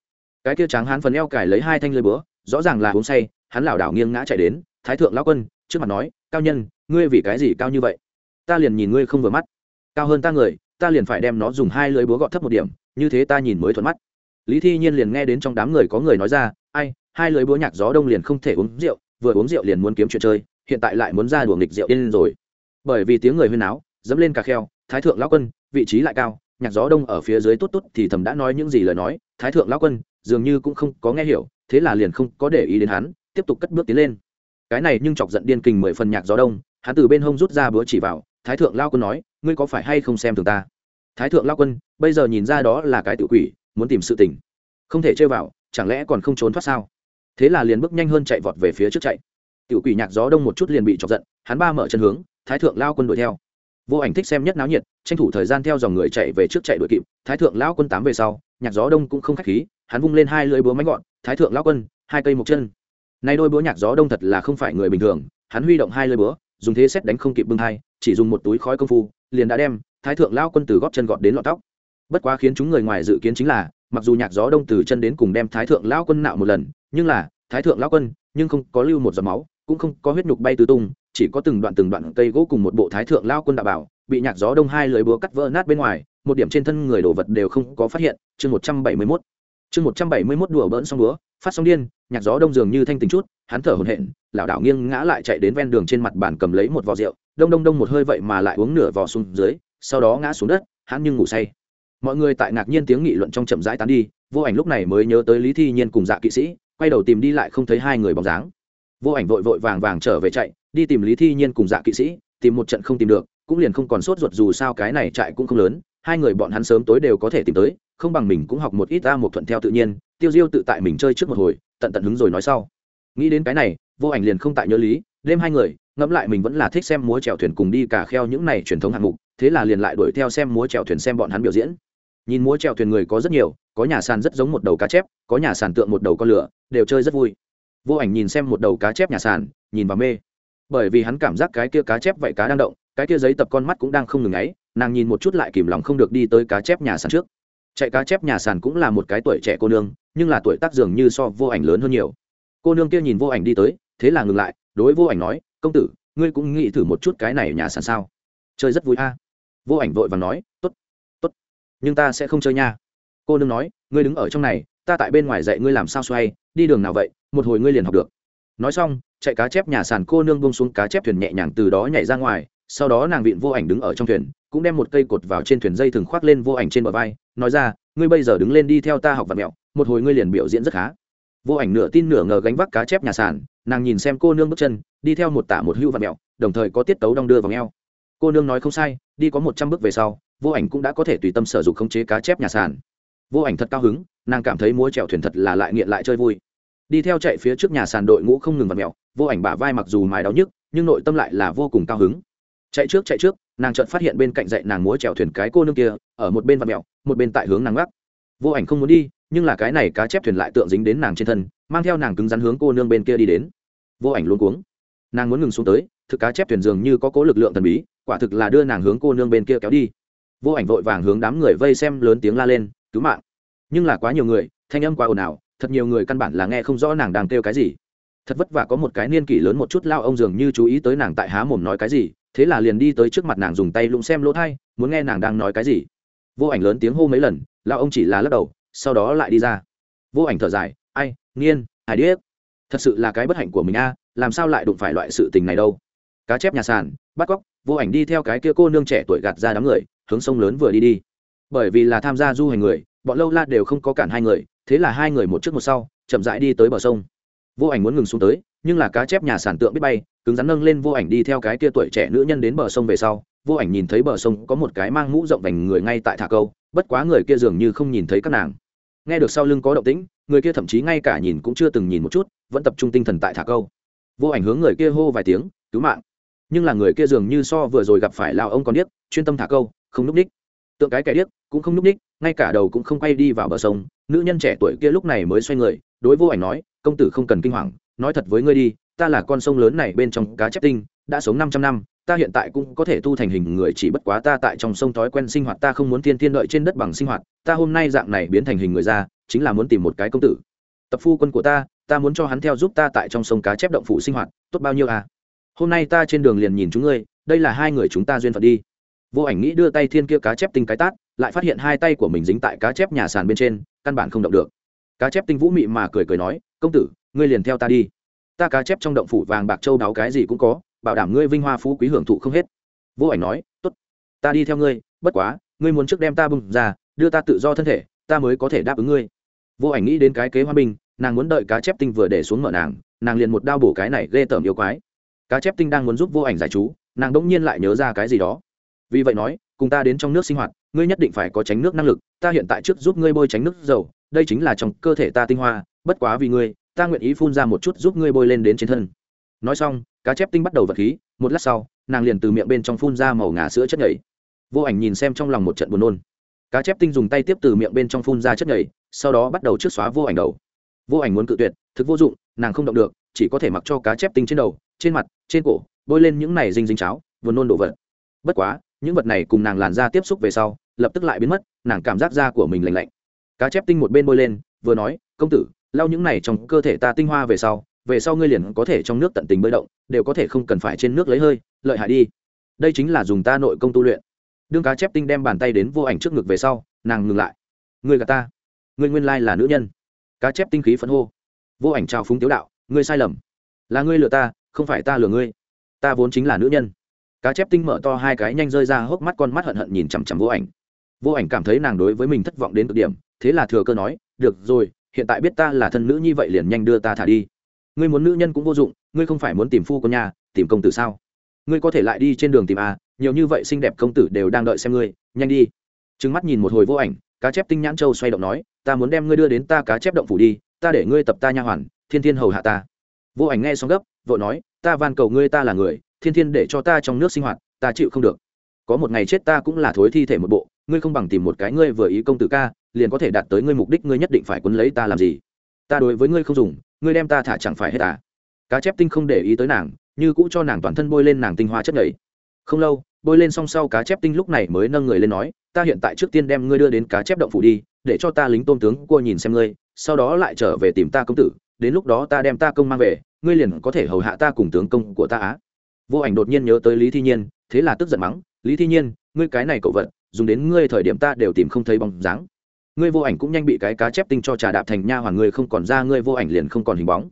[SPEAKER 1] Cái kia trắng hán phần eo cài lấy hai thanh lưới búa, rõ ràng là uống say, hắn lảo đảo nghiêng ngã chạy đến, thái thượng lão quân, trước mặt nói, cao nhân, ngươi vì cái gì cao như vậy? Ta liền nhìn ngươi không vừa mắt. Cao hơn ta người, ta liền phải đem nó dùng hai lưới búa gọt thấp một điểm, như thế ta nhìn mới thuận mắt. Lý thi nhiên liền nghe đến trong đám người có người nói ra, ai, hai lưới búa nhạc gió đông liền không thể uống rượu, vừa uống rượu liền muốn kiếm chuyện chơi, hiện tại lại muốn ra đùa nghịch rượu điên rồi. Bởi vì tiếng người huyên áo dẫm lên cà kheo, thái thượng lão quân vị trí lại cao, nhạc gió đông ở phía dưới tốt tốt thì thầm đã nói những gì lời nói, thái thượng lão quân, dường như cũng không có nghe hiểu, thế là liền không có để ý đến hắn, tiếp tục cất bước tiến lên. Cái này nhưng chọc giận điên kình mười phần nhạc gió đông, hắn từ bên hông rút ra búa chỉ vào, thái thượng lao quân nói, ngươi có phải hay không xem thường ta? Thái thượng lao quân, bây giờ nhìn ra đó là cái tự quỷ, muốn tìm sự tình. Không thể chơi vào, chẳng lẽ còn không trốn thoát sao? Thế là liền bước nhanh hơn chạy vọt về phía trước chạy. Tiểu quỷ nhạc gió đông một chút liền bị chọc giận, hắn ba mở chân hướng, thái thượng lao quân đuổi theo vô ảnh thích xem nhất náo nhiệt, tranh thủ thời gian theo dòng người chạy về trước chạy đuổi kịp, thái thượng lão quân tám về sau, nhạc gió đông cũng không khách khí, hắn vung lên hai lưỡi búa mánh gọn, thái thượng lão quân, hai cây một chân. Nay đôi búa nhạc gió đông thật là không phải người bình thường, hắn huy động hai lưỡi búa, dùng thế xét đánh không kịp bưng hai, chỉ dùng một túi khói công phu, liền đã đem thái thượng lão quân từ góp chân gọt đến lọt tóc. Bất quá khiến chúng người ngoài dự kiến chính là, mặc dù nhạc gió đông từ chân đến cùng đem thái thượng lão quân nạo một lần, nhưng là, thái thượng lão quân, nhưng không có lưu một giọt máu, cũng không có huyết nhục bay tứ tung chỉ có từng đoạn từng đoạn cây gỗ cùng một bộ thái thượng lao quân đạo bảo, bị nhạc gió đông hai lưỡi búa cắt vỡ nát bên ngoài, một điểm trên thân người đồ vật đều không có phát hiện. Chương một trăm bảy mươi mốt. Chương một trăm bảy mươi mốt đùa bỡn xong búa, phát xong điên, nhạc gió đông dường như thanh tính chút, hắn thở hổn hển, lảo đảo nghiêng ngã lại chạy đến ven đường trên mặt bàn cầm lấy một vò rượu, đông đông đông một hơi vậy mà lại uống nửa vò xuống dưới, sau đó ngã xuống đất, hắn nhưng ngủ say. Mọi người tại ngạc nhiên tiếng nghị luận trong chậm rãi tán đi, vô ảnh lúc này mới nhớ tới lý thi nhiên cùng dạ kỵ sĩ, quay đầu tìm đi lại không thấy hai người bóng dáng. Vô ảnh vội vội vàng vàng trở về chạy đi tìm lý thi nhiên cùng dạ kỵ sĩ, tìm một trận không tìm được, cũng liền không còn sốt ruột dù sao cái này chạy cũng không lớn, hai người bọn hắn sớm tối đều có thể tìm tới, không bằng mình cũng học một ít ta một thuận theo tự nhiên, tiêu diêu tự tại mình chơi trước một hồi, tận tận hứng rồi nói sau. Nghĩ đến cái này, vô ảnh liền không tại nhớ lý, đêm hai người, ngẫm lại mình vẫn là thích xem múa chèo thuyền cùng đi cả kheo những này truyền thống hạng mục, thế là liền lại đuổi theo xem múa chèo thuyền xem bọn hắn biểu diễn. Nhìn múa chèo thuyền người có rất nhiều, có nhà sàn rất giống một đầu cá chép, có nhà sàn tượng một đầu con lửa, đều chơi rất vui. Vô ảnh nhìn xem một đầu cá chép nhà sàn, nhìn vào mê bởi vì hắn cảm giác cái kia cá chép vậy cá đang động, cái kia giấy tập con mắt cũng đang không ngừng ấy, nàng nhìn một chút lại kìm lòng không được đi tới cá chép nhà sàn trước. Chạy cá chép nhà sàn cũng là một cái tuổi trẻ cô nương, nhưng là tuổi tác dường như so vô ảnh lớn hơn nhiều. Cô nương kia nhìn vô ảnh đi tới, thế là ngừng lại, đối vô ảnh nói, công tử, ngươi cũng nghĩ thử một chút cái này nhà sàn sao? Chơi rất vui a. Vô ảnh vội và nói t ố t t ố t nhưng ta sẽ không chơi nha. Cô nương nói, ngươi đứng ở trong này, ta tại bên ngoài dạy ngươi làm sao xoay, đi đường nào vậy, một hồi ngươi liền học được nói xong, chạy cá chép nhà sàn cô nương bông xuống cá chép thuyền nhẹ nhàng từ đó nhảy ra ngoài, sau đó nàng vịn vô ảnh đứng ở trong thuyền, cũng đem một cây cột vào trên thuyền dây thừng khoác lên vô ảnh trên bờ vai, nói ra, ngươi bây giờ đứng lên đi theo ta học vật mẹo, một hồi ngươi liền biểu diễn rất khá. Vô ảnh nửa tin nửa ngờ gánh vác cá chép nhà sàn, nàng nhìn xem cô nương bước chân, đi theo một tả một hưu vật mẹo, đồng thời có tiết tấu đong đưa vào ngheo cô nương nói không sai, đi có một trăm bước về sau, vô ảnh cũng đã có thể tùy tâm sở dụng khống chế cá chép nhà sàn. Vô ảnh thật cao hứng, nàng cảm thấy múa trèo thuyền thật là lại nghiện lại chơi vui đi theo chạy phía trước nhà sàn đội ngũ không ngừng vặt mẹo vô ảnh bả vai mặc dù mài đau nhức, nhưng nội tâm lại là vô cùng cao hứng. Chạy trước chạy trước, nàng chợt phát hiện bên cạnh dậy nàng múa trèo thuyền cái cô nương kia, ở một bên vặt mẹo một bên tại hướng nàng gác vô ảnh không muốn đi, nhưng là cái này cá chép thuyền lại tượng dính đến nàng trên thân, mang theo nàng cứng rắn hướng cô nương bên kia đi đến. Vô ảnh luôn cuống. Nàng muốn ngừng xuống tới, thực cá chép thuyền dường như có cố lực lượng thần bí, quả thực là đưa nàng hướng cô nương bên kia kéo đi. Vô ảnh vội vàng hướng đám người vây xem lớn tiếng la lên, cứu mạng. Nhưng là quá nhiều người, thanh âm quá ồn ào thật nhiều người căn bản là nghe không rõ nàng đang kêu cái gì. Thật vất vả có một cái niên kỷ lớn một chút lao ông dường như chú ý tới nàng tại há mồm nói cái gì, thế là liền đi tới trước mặt nàng dùng tay lũng xem lỗ thai, muốn nghe nàng đang nói cái gì. Vô ảnh lớn tiếng hô mấy lần, lao ông chỉ là lắc đầu, sau đó lại đi ra. Vô ảnh thở dài, ai, nghiên hải điếc? Thật sự là cái bất hạnh của mình a, làm sao lại đụng phải loại sự tình này đâu? Cá chép nhà sàn, bắt cóc, vô ảnh đi theo cái kia cô nương trẻ tuổi gạt ra đám người, hướng sông lớn vừa đi đi. Bởi vì là tham gia du hành người, bọn lâu la đều không có cản hai người thế là hai người một trước một sau, chậm rãi đi tới bờ sông. Vô ảnh muốn ngừng xuống tới, nhưng là cá chép nhà sản tượng biết bay, cứng rắn nâng lên vô ảnh đi theo cái kia tuổi trẻ nữ nhân đến bờ sông về sau. Vô ảnh nhìn thấy bờ sông có một cái mang mũ rộng vành người ngay tại thả câu, bất quá người kia dường như không nhìn thấy các nàng. Nghe được sau lưng có động tĩnh, người kia thậm chí ngay cả nhìn cũng chưa từng nhìn một chút, vẫn tập trung tinh thần tại thả câu. Vô ảnh hướng người kia hô vài tiếng, cứu mạng. Nhưng là người kia dường như so vừa rồi gặp phải lao ông con điếc, chuyên tâm thả câu, không núp ních. Tượng cái kẻ điếc cũng không núp ních, ngay cả đầu cũng không quay đi vào bờ sông nữ nhân trẻ tuổi kia lúc này mới xoay người, đối vô ảnh nói, công tử không cần kinh hoàng, nói thật với ngươi đi, ta là con sông lớn này bên trong cá chép tinh, đã sống năm trăm năm, ta hiện tại cũng có thể tu thành hình người chỉ bất quá ta tại trong sông thói quen sinh hoạt, ta không muốn thiên thiên đợi trên đất bằng sinh hoạt, ta hôm nay dạng này biến thành hình người ra, chính là muốn tìm một cái công tử. Tập phu quân của ta ta muốn cho hắn theo giúp ta tại trong sông cá chép động phủ sinh hoạt, tốt bao nhiêu à? Hôm nay ta trên đường liền nhìn chúng ngươi, đây là hai người chúng ta duyên phận đi vô ảnh nghĩ đưa tay thiên kia cá chép tinh cái tát lại phát hiện hai tay của mình dính tại cá chép nhà sàn bên trên căn bản không động được. Cá chép tinh vũ mị mà cười cười nói công tử ngươi liền theo ta đi. Ta cá chép trong động phủ vàng bạc châu đáo cái gì cũng có bảo đảm ngươi vinh hoa phú quý hưởng thụ không hết. Vô ảnh nói tốt ta đi theo ngươi bất quá ngươi muốn trước đem ta bưng ra đưa ta tự do thân thể ta mới có thể đáp ứng ngươi. Vô ảnh nghĩ đến cái kế hoa bình, nàng muốn đợi cá chép tinh vừa để xuống mở nàng nàng liền một đao bổ cái này ghê tởm yêu quái. Cá chép tinh đang muốn giúp vô ảnh giải chú nàng đỗng nhiên lại nhớ ra cái gì đó vì vậy nói, cùng ta đến trong nước sinh hoạt, ngươi nhất định phải có tránh nước năng lực, ta hiện tại trước giúp ngươi bôi tránh nước dầu, đây chính là trong cơ thể ta tinh hoa, bất quá vì ngươi, ta nguyện ý phun ra một chút giúp ngươi bôi lên đến trên thân. Nói xong, cá chép tinh bắt đầu vật khí, một lát sau, nàng liền từ miệng bên trong phun ra màu ngà sữa chất nhảy vô ảnh nhìn xem trong lòng một trận buồn nôn. Cá chép tinh dùng tay tiếp từ miệng bên trong phun ra chất nhảy sau đó bắt đầu trước xóa vô ảnh đầu. Vô ảnh muốn cự tuyệt, thực vô dụng, nàng không động được, chỉ có thể mặc cho cá chép tinh trên đầu, trên mặt, trên cổ, bôi lên những này dinh dính cháo vừa nôn đổ vật. Bất quá những vật này cùng nàng làn da tiếp xúc về sau, lập tức lại biến mất, nàng cảm giác da của mình lành lạnh. Cá chép tinh một bên bôi lên, vừa nói, công tử, lau những này trong cơ thể ta tinh hoa về sau về sau ngươi liền có thể trong nước tận tình bơi động, đều có thể không cần phải trên nước lấy hơi, lợi hại đi. Đây chính là dùng ta nội công tu luyện. Đương cá chép tinh đem bàn tay đến vô ảnh trước ngực về sau, nàng ngừng lại. Ngươi gà ta. Ngươi nguyên lai là nữ nhân. Cá chép tinh khí phấn hô. Vô ảnh trao phúng tiếu đạo, ngươi sai lầm. Là ngươi lừa ta, không phải ta lừa ngươi. Ta vốn chính là nữ nhân cá chép tinh mở to hai cái nhanh rơi ra, hốc mắt con mắt hận hận nhìn chằm chằm vô ảnh. Vô ảnh cảm thấy nàng đối với mình thất vọng đến cực điểm, thế là thừa cơ nói, được rồi, hiện tại biết ta là thân nữ như vậy liền nhanh đưa ta thả đi. Ngươi muốn nữ nhân cũng vô dụng, ngươi không phải muốn tìm phu con nhà, tìm công tử sao? Ngươi có thể lại đi trên đường tìm a nhiều như vậy xinh đẹp công tử đều đang đợi xem ngươi, nhanh đi. Trừng mắt nhìn một hồi vô ảnh, cá chép tinh nhãn châu xoay động nói, ta muốn đem ngươi đưa đến ta cá chép động phủ đi, ta để ngươi tập ta nha hoàn, thiên thiên hầu hạ ta. Vô ảnh nghe xong gấp, vội nói, ta van cầu ngươi ta là người thiên thiên để cho ta trong nước sinh hoạt, ta chịu không được. Có một ngày chết ta cũng là thối thi thể một bộ, ngươi không bằng tìm một cái ngươi vừa ý công tử ca, liền có thể đạt tới ngươi mục đích, ngươi nhất định phải quấn lấy ta làm gì? Ta đối với ngươi không dùng, ngươi đem ta thả chẳng phải hết à? Cá chép tinh không để ý tới nàng, như cũ cho nàng toàn thân bôi lên nàng tinh hoa chất nhảy không lâu, bôi lên song sau cá chép tinh lúc này mới nâng người lên nói, ta hiện tại trước tiên đem ngươi đưa đến cá chép động phủ đi, để cho ta lính tôn tướng cua nhìn xem ngươi, sau đó lại trở về tìm ta công tử, đến lúc đó ta đem ta công mang về, ngươi liền có thể hầu hạ ta cùng tướng công của ta á vô ảnh đột nhiên nhớ tới lý thi nhiên, thế là tức giận mắng, lý thi nhiên, ngươi cái này cậu vật, dùng đến ngươi thời điểm ta đều tìm không thấy bóng dáng. Ngươi vô ảnh cũng nhanh bị cái cá chép tinh cho trà đạp thành nha hoàng ngươi không còn ra, ngươi vô ảnh liền không còn hình bóng.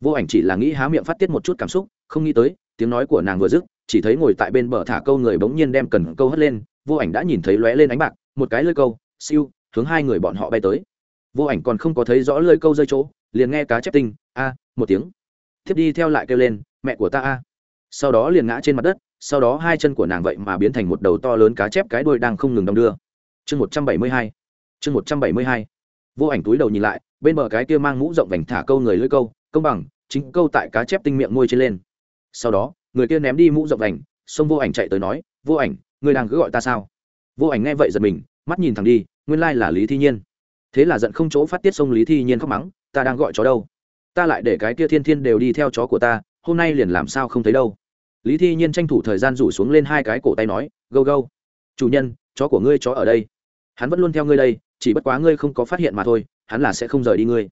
[SPEAKER 1] Vô ảnh chỉ là nghĩ há miệng phát tiết một chút cảm xúc, không nghĩ tới, tiếng nói của nàng vừa dứt, chỉ thấy ngồi tại bên bờ thả câu người bỗng nhiên đem cần câu hất lên, vô ảnh đã nhìn thấy lóe lên ánh bạc, một cái lơi câu, siêu, hướng hai người bọn họ bay tới. Vô ảnh còn không có thấy rõ lơi câu rơi chỗ, liền nghe cá chép tinh, a, một tiếng. Thiếp đi theo lại kêu lên, mẹ của ta a sau đó liền ngã trên mặt đất, sau đó hai chân của nàng vậy mà biến thành một đầu to lớn cá chép cái đuôi đang không ngừng đong đưa. Chương một trăm bảy mươi hai, chương một trăm bảy mươi hai. Vô ảnh túi đầu nhìn lại, bên bờ cái kia mang mũ rộng vành thả câu người lưỡi câu, công bằng, chính câu tại cá chép tinh miệng môi trên lên. Sau đó, người kia ném đi mũ rộng vành, xông vô ảnh chạy tới nói, vô ảnh, người đang cứ gọi ta sao? Vô ảnh nghe vậy giật mình, mắt nhìn thẳng đi, nguyên lai là lý thi nhiên. Thế là giận không chỗ phát tiết sông lý thi nhiên khóc mắng, ta đang gọi chó đâu? Ta lại để cái kia thiên thiên đều đi theo chó của ta, hôm nay liền làm sao không thấy đâu? Lý thi nhiên tranh thủ thời gian rủ xuống lên hai cái cổ tay nói, gâu gâu, chủ nhân, chó của ngươi chó ở đây. Hắn vẫn luôn theo ngươi đây, chỉ bất quá ngươi không có phát hiện mà thôi, hắn là sẽ không rời đi ngươi.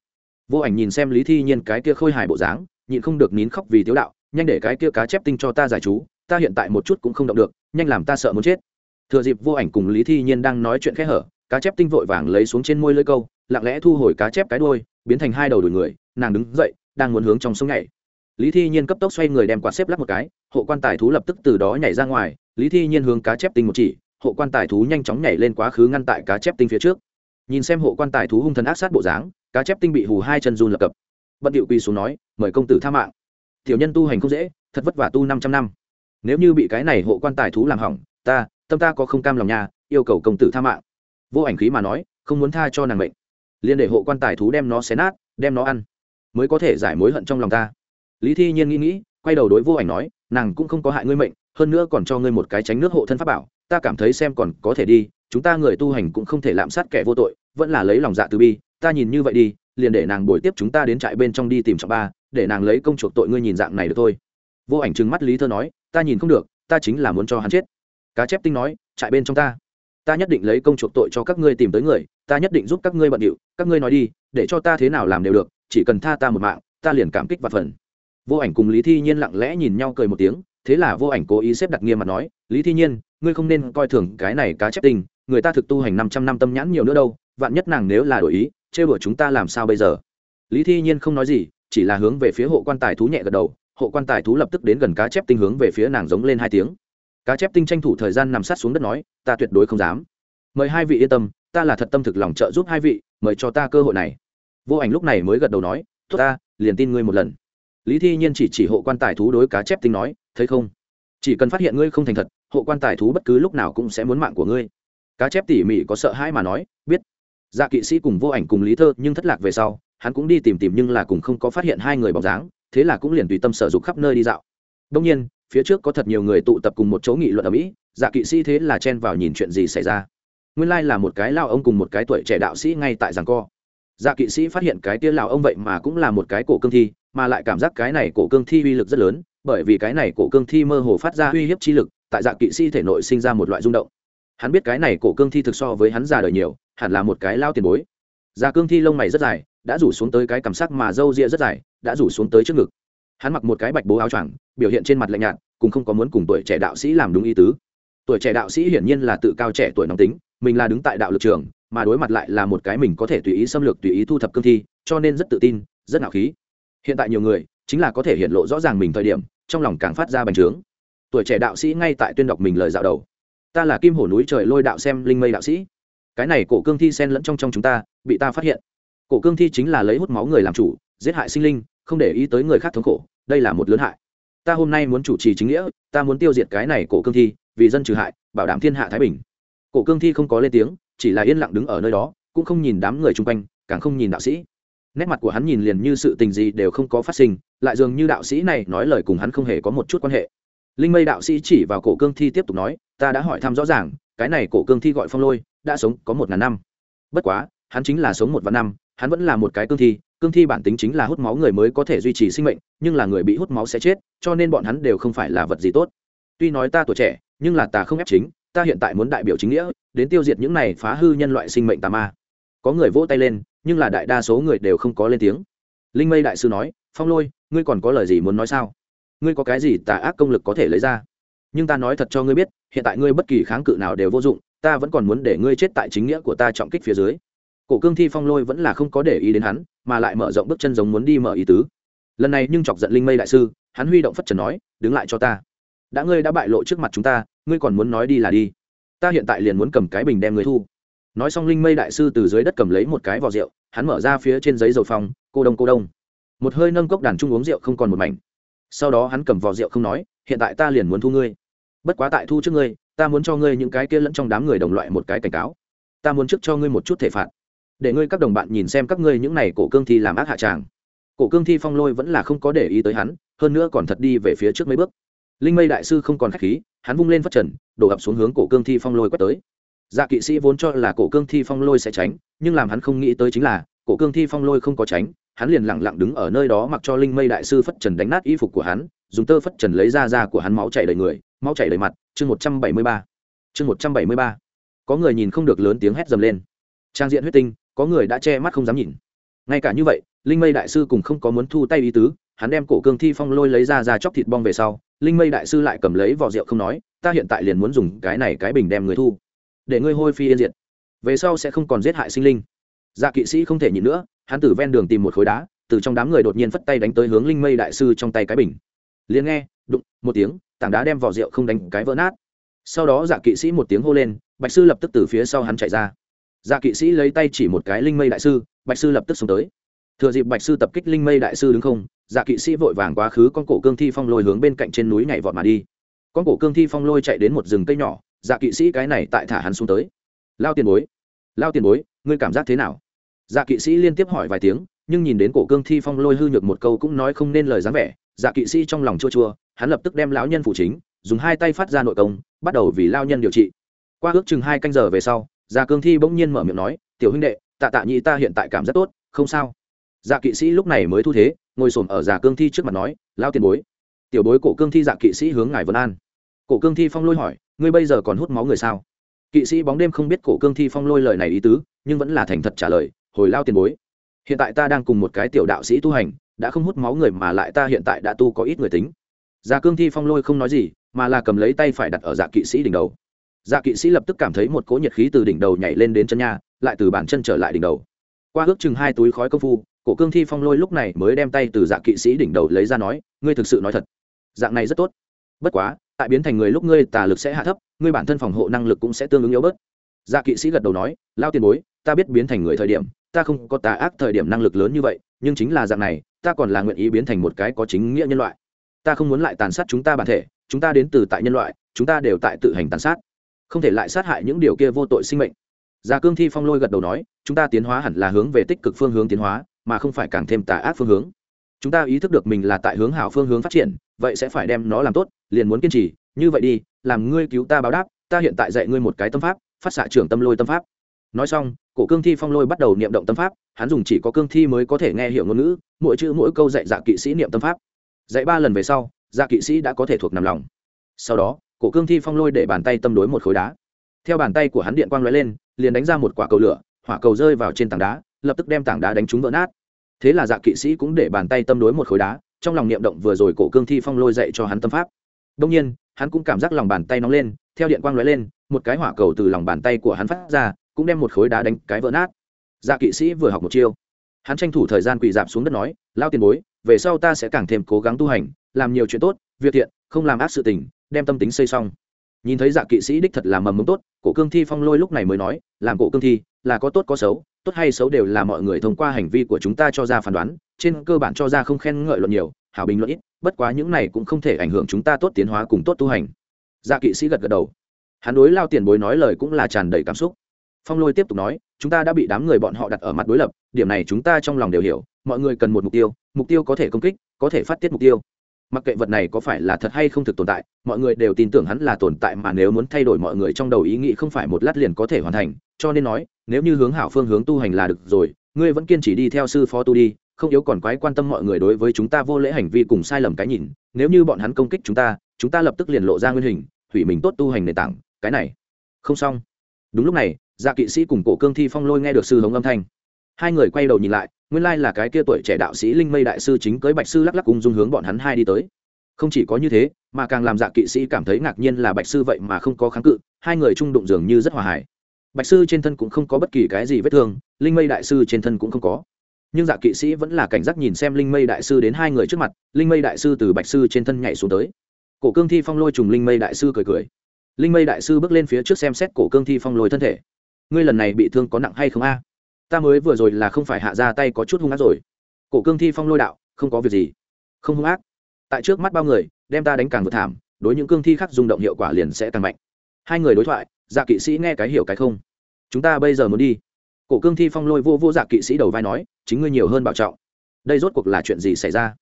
[SPEAKER 1] Vô ảnh nhìn xem lý thi nhiên cái kia khôi hài bộ dáng, nhịn không được nín khóc vì tiếu đạo, nhanh để cái kia cá chép tinh cho ta giải chú, ta hiện tại một chút cũng không động được, nhanh làm ta sợ muốn chết. Thừa dịp vô ảnh cùng lý thi nhiên đang nói chuyện khẽ hở, cá chép tinh vội vàng lấy xuống trên môi lưỡi câu, lặng lẽ thu hồi cá chép cái đuôi, biến thành hai đầu đuổi người, nàng đứng dậy, đang muốn hướng trong sông nhảy lý thi nhiên cấp tốc xoay người đem quạt xếp lắp một cái, hộ quan tài thú lập tức từ đó nhảy ra ngoài, lý thi nhiên hướng cá chép tinh một chỉ, hộ quan tài thú nhanh chóng nhảy lên quá khứ ngăn tại cá chép tinh phía trước. Nhìn xem hộ quan tài thú hung thần ác sát bộ dáng, cá chép tinh bị hù hai chân run lập cập. Bận điệu quỳ xuống nói, mời công tử tha mạng. Tiểu nhân tu hành không dễ, thật vất vả tu năm trăm năm. Nếu như bị cái này hộ quan tài thú làm hỏng, ta, tâm ta có không cam lòng nhà yêu cầu công tử tha mạng. Vô ảnh khí mà nói, không muốn tha cho nàng mệnh. Liên để hộ quan tài thú đem nó xé nát, đem nó ăn, mới có thể giải mối hận trong lòng ta lý thi nhiên nghĩ nghĩ, quay đầu đối vô ảnh nói, nàng cũng không có hại ngươi mệnh, hơn nữa còn cho ngươi một cái tránh nước hộ thân pháp bảo, ta cảm thấy xem còn có thể đi, chúng ta người tu hành cũng không thể lạm sát kẻ vô tội, vẫn là lấy lòng dạ từ bi, ta nhìn như vậy đi, liền để nàng bồi tiếp chúng ta đến trại bên trong đi tìm trọng ba, để nàng lấy công chuộc tội ngươi nhìn dạng này được thôi. Vô ảnh trừng mắt lý thơ nói, ta nhìn không được, ta chính là muốn cho hắn chết. Cá chép tinh nói, trại bên trong ta ta nhất định lấy công chuộc tội cho các ngươi tìm tới người, ta nhất định giúp các ngươi bận điệu, các ngươi nói đi, để cho ta thế nào làm đều được, chỉ cần tha ta một mạng, ta liền cảm kích và phần vô ảnh cùng lý thi nhiên lặng lẽ nhìn nhau cười một tiếng, thế là vô ảnh cố ý xếp đặt nghiêm mặt nói, lý thi nhiên, ngươi không nên coi thường cái này cá chép tinh người ta thực tu hành năm trăm năm tâm nhãn nhiều nữa đâu, vạn nhất nàng nếu là đổi ý chơi đuổi chúng ta làm sao bây giờ? Lý thi nhiên không nói gì, chỉ là hướng về phía hộ quan tài thú nhẹ gật đầu, hộ quan tài thú lập tức đến gần cá chép tinh hướng về phía nàng giống lên hai tiếng. Cá chép tinh tranh thủ thời gian nằm sát xuống đất nói, ta tuyệt đối không dám. Mời hai vị yên tâm, ta là thật tâm thực lòng trợ giúp hai vị, mời cho ta cơ hội này. Vô ảnh lúc này mới gật đầu nói, tốt ta, liền tin ngươi một lần lý thi nhiên chỉ chỉ hộ quan tài thú đối cá chép tinh nói, thấy không? Chỉ cần phát hiện ngươi không thành thật, hộ quan tài thú bất cứ lúc nào cũng sẽ muốn mạng của ngươi. Cá chép tỉ mỉ có sợ hãi mà nói, biết. Dạ kỵ sĩ cùng vô ảnh cùng lý thơ nhưng thất lạc về sau, hắn cũng đi tìm tìm nhưng là cùng không có phát hiện hai người bóng dáng, thế là cũng liền tùy tâm sở dục khắp nơi đi dạo. Đông nhiên, phía trước có thật nhiều người tụ tập cùng một chỗ nghị luận ở mỹ dạ kỵ sĩ thế là chen vào nhìn chuyện gì xảy ra. Nguyên lai là một cái lao ông cùng một cái tuổi trẻ đạo sĩ ngay tại giảng co. Dạ kỵ sĩ phát hiện cái tia lao ông vậy mà cũng là một cái cổ cương thi mà lại cảm giác cái này cổ cương thi uy lực rất lớn, bởi vì cái này cổ cương thi mơ hồ phát ra uy hiếp chi lực, tại dạ kỵ sĩ thể nội sinh ra một loại rung động. Hắn biết cái này cổ cương thi thực so với hắn già đời nhiều, hẳn là một cái lao tiền bối. Già cương thi lông mày rất dài, đã rủ xuống tới cái cảm sắc mà râu ria rất dài, đã rủ xuống tới trước ngực. Hắn mặc một cái bạch bố áo choàng, biểu hiện trên mặt lạnh nhạt cùng không có muốn cùng tuổi trẻ đạo sĩ làm đúng ý tứ. Tuổi trẻ đạo sĩ hiển nhiên là tự cao trẻ tuổi nóng tính, mình là đứng tại đạo lực trường, mà đối mặt lại là một cái mình có thể tùy ý xâm lược tùy ý thu thập cương thi, cho nên rất tự tin, rất ngạo khí hiện tại nhiều người chính là có thể hiện lộ rõ ràng mình thời điểm, trong lòng càng phát ra bành trướng. Tuổi trẻ đạo sĩ ngay tại tuyên đọc mình lời dạo đầu. Ta là kim hổ núi trời lôi đạo xem linh mây đạo sĩ. Cái này cổ cương thi sen lẫn trong trong chúng ta, bị ta phát hiện. Cổ cương thi chính là lấy hút máu người làm chủ, giết hại sinh linh, không để ý tới người khác thống khổ, đây là một lớn hại. Ta hôm nay muốn chủ trì chính nghĩa, ta muốn tiêu diệt cái này cổ cương thi, vì dân trừ hại, bảo đảm thiên hạ thái bình. Cổ cương thi không có lên tiếng, chỉ là yên lặng đứng ở nơi đó, cũng không nhìn đám người chung quanh, càng không nhìn đạo sĩ nét mặt của hắn nhìn liền như sự tình gì đều không có phát sinh, lại dường như đạo sĩ này nói lời cùng hắn không hề có một chút quan hệ. Linh mây đạo sĩ chỉ vào cổ cương thi tiếp tục nói, ta đã hỏi thăm rõ ràng, cái này cổ cương thi gọi phong lôi, đã sống có một ngàn năm. Bất quá, hắn chính là sống một vạn năm, hắn vẫn là một cái cương thi cương thi bản tính chính là hút máu người mới có thể duy trì sinh mệnh, nhưng là người bị hút máu sẽ chết, cho nên bọn hắn đều không phải là vật gì tốt. Tuy nói ta tuổi trẻ, nhưng là ta không ép chính, ta hiện tại muốn đại biểu chính nghĩa, đến tiêu diệt những này phá hư nhân loại sinh mệnh tà ma. Có người vỗ tay lên nhưng là đại đa số người đều không có lên tiếng. Linh mây đại sư nói, phong lôi, ngươi còn có lời gì muốn nói sao? Ngươi có cái gì tà ác công lực có thể lấy ra? Nhưng ta nói thật cho ngươi biết, hiện tại ngươi bất kỳ kháng cự nào đều vô dụng, ta vẫn còn muốn để ngươi chết tại chính nghĩa của ta trọng kích phía dưới. Cổ cương thi phong lôi vẫn là không có để ý đến hắn, mà lại mở rộng bước chân giống muốn đi mở ý tứ. Lần này nhưng chọc giận linh mây đại sư, hắn huy động phất trần nói, đứng lại cho ta. Đã ngươi đã bại lộ trước mặt chúng ta, ngươi còn muốn nói đi là đi. Ta hiện tại liền muốn cầm cái bình đem ngươi thu nói xong linh mây đại sư từ dưới đất cầm lấy một cái vò rượu, hắn mở ra phía trên giấy dầu phong, cô đông cô đông. Một hơi nâng cốc đàn trung uống rượu không còn một mảnh. Sau đó hắn cầm vò rượu không nói, hiện tại ta liền muốn thu ngươi. Bất quá tại thu trước ngươi, ta muốn cho ngươi những cái kia lẫn trong đám người đồng loại một cái cảnh cáo. Ta muốn trước cho ngươi một chút thể phạt. Để ngươi các đồng bạn nhìn xem các ngươi những này cổ cương thi làm ác hạ tràng. Cổ cương thi phong lôi vẫn là không có để ý tới hắn, hơn nữa còn thật đi về phía trước mấy bước. Linh mây đại sư không còn khách khí, hắn vung lên phát trần, đổ ập xuống hướng cổ cương thi phong lôi quét tới dạ kỵ sĩ vốn cho là cổ cương thi phong lôi sẽ tránh, nhưng làm hắn không nghĩ tới chính là, cổ cương thi phong lôi không có tránh, hắn liền lặng lặng đứng ở nơi đó mặc cho linh mây đại sư phất trần đánh nát y phục của hắn, dùng tơ phất trần lấy ra da của hắn máu chảy đầy người, máu chảy đầy mặt, chương một trăm bảy mươi ba. Chương một trăm bảy mươi ba. Có người nhìn không được lớn tiếng hét dầm lên. Trang diện huyết tinh, có người đã che mắt không dám nhìn. Ngay cả như vậy, linh mây đại sư cùng không có muốn thu tay ý tứ, hắn đem cổ cương thi phong lôi lấy ra ra chóc thịt bong về sau, linh mây đại sư lại cầm lấy vỏ rượu không nói, ta hiện tại liền muốn dùng cái này cái bình đem người thu để ngươi hôi phi yên diệt. Về sau sẽ không còn giết hại sinh linh. Dạ kỵ sĩ không thể nhịn nữa, hắn từ ven đường tìm một khối đá, từ trong đám người đột nhiên phất tay đánh tới hướng linh mây đại sư trong tay cái bình. Liền nghe, đụng, một tiếng, tảng đá đem vỏ rượu không đánh cái vỡ nát. Sau đó dạ kỵ sĩ một tiếng hô lên, bạch sư lập tức từ phía sau hắn chạy ra. Dạ kỵ sĩ lấy tay chỉ một cái linh mây đại sư, bạch sư lập tức xuống tới. Thừa dịp bạch sư tập kích linh mây đại sư đứng không dạ kỵ sĩ vội vàng quá khứ con cổ cương thi phong lôi hướng bên cạnh trên núi nhảy vọt mà đi. Con cổ cương thi phong lôi chạy đến một rừng cây nhỏ dạ kỵ sĩ cái này tại thả hắn xuống tới. Lao tiền bối, lao tiền bối, ngươi cảm giác thế nào? Dạ kỵ sĩ liên tiếp hỏi vài tiếng, nhưng nhìn đến cổ cương thi phong lôi hư nhược một câu cũng nói không nên lời dáng vẻ dạ kỵ sĩ trong lòng chua chua, hắn lập tức đem lão nhân phụ chính, dùng hai tay phát ra nội công, bắt đầu vì lao nhân điều trị. Qua ước chừng hai canh giờ về sau dạ cương thi bỗng nhiên mở miệng nói, tiểu huynh đệ, tạ tạ nhị ta hiện tại cảm rất tốt, không sao. Dạ kỵ sĩ lúc này mới thu thế, ngồi s ở dạ cương thi trước mặt nói lao tiền bối. Tiểu bối, cổ cương thi dạ kỵ sĩ hướng ngài vân an. Cổ cương thi phong lôi hỏi ngươi bây giờ còn hút máu người sao kỵ sĩ bóng đêm không biết cổ cương thi phong lôi lời này ý tứ nhưng vẫn là thành thật trả lời hồi lao tiền bối hiện tại ta đang cùng một cái tiểu đạo sĩ tu hành đã không hút máu người mà lại ta hiện tại đã tu có ít người tính già Cương Thi Phong Lôi không nói gì, mà là cầm lấy tay phải đặt ở Dạ Kỵ Sĩ đỉnh đầu. Dạ Kỵ Sĩ lập tức cảm thấy một cỗ nhiệt khí từ đỉnh đầu nhảy lên đến chân nha, lại từ bàn chân trở lại đỉnh đầu. Qua ước chừng hai túi khói công phu, Cổ Cương Thi Phong Lôi lúc này mới đem tay từ Dạ Kỵ Sĩ đỉnh đầu lấy ra nói, ngươi thực sự nói thật. Dạng này rất tốt. Bất quá, tại biến thành người lúc ngươi tà lực sẽ hạ thấp, ngươi bản thân phòng hộ năng lực cũng sẽ tương ứng yếu bớt. Dạ Kỵ Sĩ gật đầu nói, lao tiền bối, ta biết biến thành người thời điểm, ta không có tà ác thời điểm năng lực lớn như vậy, nhưng chính là dạng này, ta còn là nguyện ý biến thành một cái có chính nghĩa nhân loại. Ta không muốn lại tàn sát chúng ta bản thể chúng ta đến từ tại nhân loại chúng ta đều tại tự hành tàn sát. Không thể lại sát hại những điều kia vô tội sinh mệnh. Già cương thi phong lôi gật đầu nói chúng ta tiến hóa hẳn là hướng về tích cực phương hướng tiến hóa mà không phải càng thêm tà ác phương hướng. Chúng ta ý thức được mình là tại hướng hảo phương hướng phát triển vậy sẽ phải đem nó làm tốt, liền muốn kiên trì, như vậy đi, làm ngươi cứu ta báo đáp, ta hiện tại dạy ngươi một cái tâm pháp, phát xạ trưởng tâm lôi tâm pháp. Nói xong, cổ cương thi phong lôi bắt đầu niệm động tâm pháp, hắn dùng chỉ có cương thi mới có thể nghe hiểu ngôn ngữ, mỗi chữ mỗi câu dạy dạ kỵ sĩ niệm tâm pháp. Dạy ba lần về sau dạ kỵ sĩ đã có thể thuộc nằm lòng. Sau đó, cổ cương thi phong lôi để bàn tay tâm đối một khối đá. Theo bàn tay của hắn điện quang lóe lên, liền đánh ra một quả cầu lửa, hỏa cầu rơi vào trên tảng đá, lập tức đem tảng đá đánh trúng vỡ nát. Thế là dạ kỵ sĩ cũng để bàn tay tâm đối một khối đá trong lòng niệm động vừa rồi cổ cương thi phong lôi dạy cho hắn tâm pháp. Đông nhiên, hắn cũng cảm giác lòng bàn tay nóng lên, theo điện quang lóe lên, một cái hỏa cầu từ lòng bàn tay của hắn phát ra, cũng đem một khối đá đánh cái vỡ nát. Dạ kỵ sĩ vừa học một chiêu. Hắn tranh thủ thời gian quỳ dạp xuống đất nói, lao tiền bối, về sau ta sẽ càng thêm cố gắng tu hành, làm nhiều chuyện tốt, việc thiện, không làm ác sự tình, đem tâm tính xây xong. Nhìn thấy dạ kỵ sĩ đích thật là mầm mống tốt, cổ cương thi phong lôi lúc này mới nói, làm cổ cương thi là có tốt có xấu, tốt hay xấu đều là mọi người thông qua hành vi của chúng ta cho ra phán đoán, trên cơ bản cho ra không khen ngợi luận nhiều, hảo bình luận ít, bất quá những này cũng không thể ảnh hưởng chúng ta tốt tiến hóa cùng tốt tu hành. Dạ kỵ sĩ gật gật đầu. Hắn đối lao tiền bối nói lời cũng là tràn đầy cảm xúc. Phong lôi tiếp tục nói, chúng ta đã bị đám người bọn họ đặt ở mặt đối lập, điểm này chúng ta trong lòng đều hiểu, mọi người cần một mục tiêu mục tiêu có thể công kích, có thể phát tiết mục tiêu. Mặc kệ vật này có phải là thật hay không thực tồn tại, mọi người đều tin tưởng hắn là tồn tại mà nếu muốn thay đổi mọi người trong đầu ý nghĩ không phải một lát liền có thể hoàn thành cho nên nói, nếu như hướng hảo phương hướng tu hành là được rồi, ngươi vẫn kiên trì đi theo sư phó tu đi, không yếu còn quái quan tâm mọi người đối với chúng ta vô lễ hành vi cùng sai lầm cái nhìn, nếu như bọn hắn công kích chúng ta chúng ta lập tức liền lộ ra nguyên hình, hủy mình tốt tu hành nền tảng, cái này. Không xong. Đúng lúc này dạ kỵ sĩ cùng cổ cương thi phong lôi nghe được sư hống âm thanh. Hai người quay đầu nhìn lại, nguyên lai là cái kia tuổi trẻ đạo sĩ linh mây đại sư chính cưới bạch sư lắc lắc cùng dung hướng bọn hắn hai đi tới. Không chỉ có như thế, mà càng làm dạ kỵ sĩ cảm thấy ngạc nhiên là bạch sư vậy mà không có kháng cự, hai người trung đụng dường như rất hòa hải bạch sư trên thân cũng không có bất kỳ cái gì vết thương, linh mây đại sư trên thân cũng không có. Nhưng dạ kỵ sĩ vẫn là cảnh giác nhìn xem linh mây đại sư đến hai người trước mặt, linh mây đại sư từ bạch sư trên thân nhảy xuống tới. Cổ cương thi phong lôi trùng linh mây đại sư cười cười. Linh mây đại sư bước lên phía trước xem xét cổ cương thi phong lôi thân thể. Ngươi lần này bị thương có nặng hay không a? Ta mới vừa rồi là không phải hạ ra tay có chút hung ác rồi. Cổ cương thi phong lôi đạo, không có việc gì. Không hung ác. Tại trước mắt bao người, đem ta đánh càng vượt thảm, đối những cương thi khác rung động hiệu quả liền sẽ càng mạnh. Hai người đối thoại dạ kỵ sĩ nghe cái hiểu cái không chúng ta bây giờ muốn đi. Cổ cương thi phong lôi vô vô dạ kỵ sĩ đầu vai nói, chính ngươi nhiều hơn bảo trọng. Đây rốt cuộc là chuyện gì xảy ra?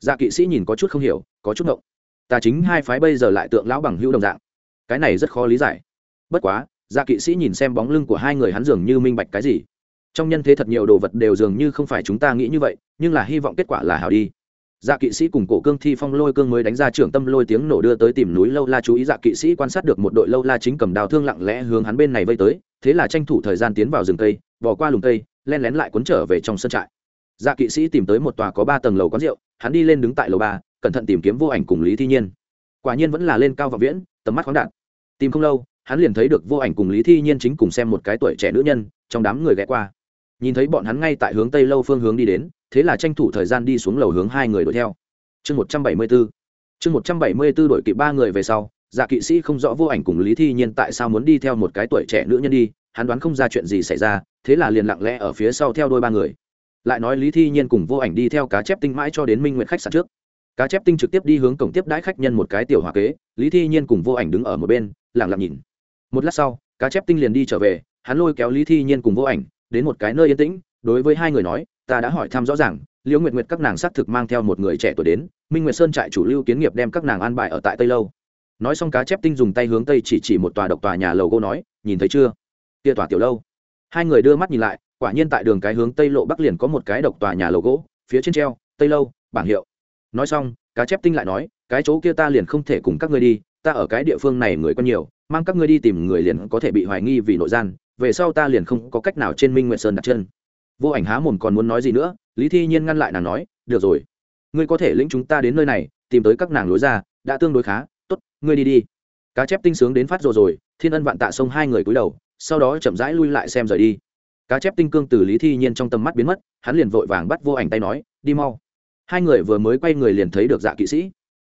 [SPEAKER 1] Dạ kỵ sĩ nhìn có chút không hiểu, có chút ngộng. Ta chính hai phái bây giờ lại tượng lão bằng hữu đồng dạng. Cái này rất khó lý giải. Bất quá dạ kỵ sĩ nhìn xem bóng lưng của hai người hắn dường như minh bạch cái gì. Trong nhân thế thật nhiều đồ vật đều dường như không phải chúng ta nghĩ như vậy, nhưng là hy vọng kết quả là hảo đi. Dạ kỵ sĩ cùng cổ cương thi phong lôi cương mới đánh ra trưởng tâm lôi tiếng nổ đưa tới tìm núi lâu la chú ý dạ kỵ sĩ quan sát được một đội lâu la chính cầm đào thương lặng lẽ hướng hắn bên này vây tới thế là tranh thủ thời gian tiến vào rừng cây bỏ qua lùng cây, len lén lại cuốn trở về trong sân trại. Dạ kỵ sĩ tìm tới một tòa có ba tầng lầu quán rượu, hắn đi lên đứng tại lầu ba, cẩn thận tìm kiếm vô ảnh cùng lý thi nhiên. Quả nhiên vẫn là lên cao và viễn, tầm mắt khoáng đạn tìm không lâu, hắn liền thấy được vô ảnh cùng lý thi nhiên chính cùng xem một cái tuổi trẻ nữ nhân, trong đám người ghé qua. Nhìn thấy bọn hắn ngay tại hướng tây lâu phương hướng đi đến, thế là tranh thủ thời gian đi xuống lầu hướng hai người đuổi theo. Chương một trăm bảy mươi b ố chương một trăm bảy mươi b ố đổi kịp ba người về sau dạ kỵ sĩ không rõ vô ảnh cùng lý thi nhiên tại sao muốn đi theo một cái tuổi trẻ nữ nhân đi, hắn đoán không ra chuyện gì xảy ra, thế là liền lặng lẽ ở phía sau theo đôi ba người. Lại nói lý thi nhiên cùng vô ảnh đi theo cá chép tinh mãi cho đến minh nguyện khách sạn trước. Cá chép tinh trực tiếp đi hướng cổng tiếp đãi khách nhân một cái tiểu hòa kế, lý thi nhiên cùng vô ảnh đứng ở một bên, lặng lặng nhìn. Một lát sau, cá chép tinh liền đi trở về, hắn lôi kéo lý thi nhiên cùng vô ảnh, đến một cái nơi yên tĩnh, đối với hai người nói, ta đã hỏi thăm rõ ràng, liễu nguyệt nguyệt các nàng xác thực mang theo một người trẻ tuổi đến, minh nguyệt sơn trại chủ lưu kiến nghiệp đem các nàng an bài ở tại tây lâu nói xong cá chép tinh dùng tay hướng tây chỉ chỉ một tòa độc tòa nhà lầu gỗ nói, nhìn thấy chưa? Kia tòa tiểu lâu. Hai người đưa mắt nhìn lại, quả nhiên tại đường cái hướng tây lộ bắc liền có một cái độc tòa nhà lầu gỗ, phía trên treo, tây lâu, bảng hiệu. Nói xong, cá chép tinh lại nói, cái chỗ kia ta liền không thể cùng các ngươi đi, ta ở cái địa phương này người có nhiều, mang các ngươi đi tìm người liền có thể bị hoài nghi vì nội gian, về sau ta liền không có cách nào trên minh nguyện sơn đặt chân. Vô ảnh há mồm còn muốn nói gì nữa, lý thi nhiên ngăn lại nàng nói, được rồi, ngươi có thể lĩnh chúng ta đến nơi này, tìm tới các nàng lối ra, đã tương đối khá tốt ngươi đi đi. Cá chép tinh sướng đến phát rồi rồi thiên ân vạn tạ sông hai người cúi đầu sau đó chậm rãi lui lại xem rời đi. Cá chép tinh cương từ lý thi nhiên trong tầm mắt biến mất hắn liền vội vàng bắt vô ảnh tay nói đi mau. Hai người vừa mới quay người liền thấy được dạ kỵ sĩ.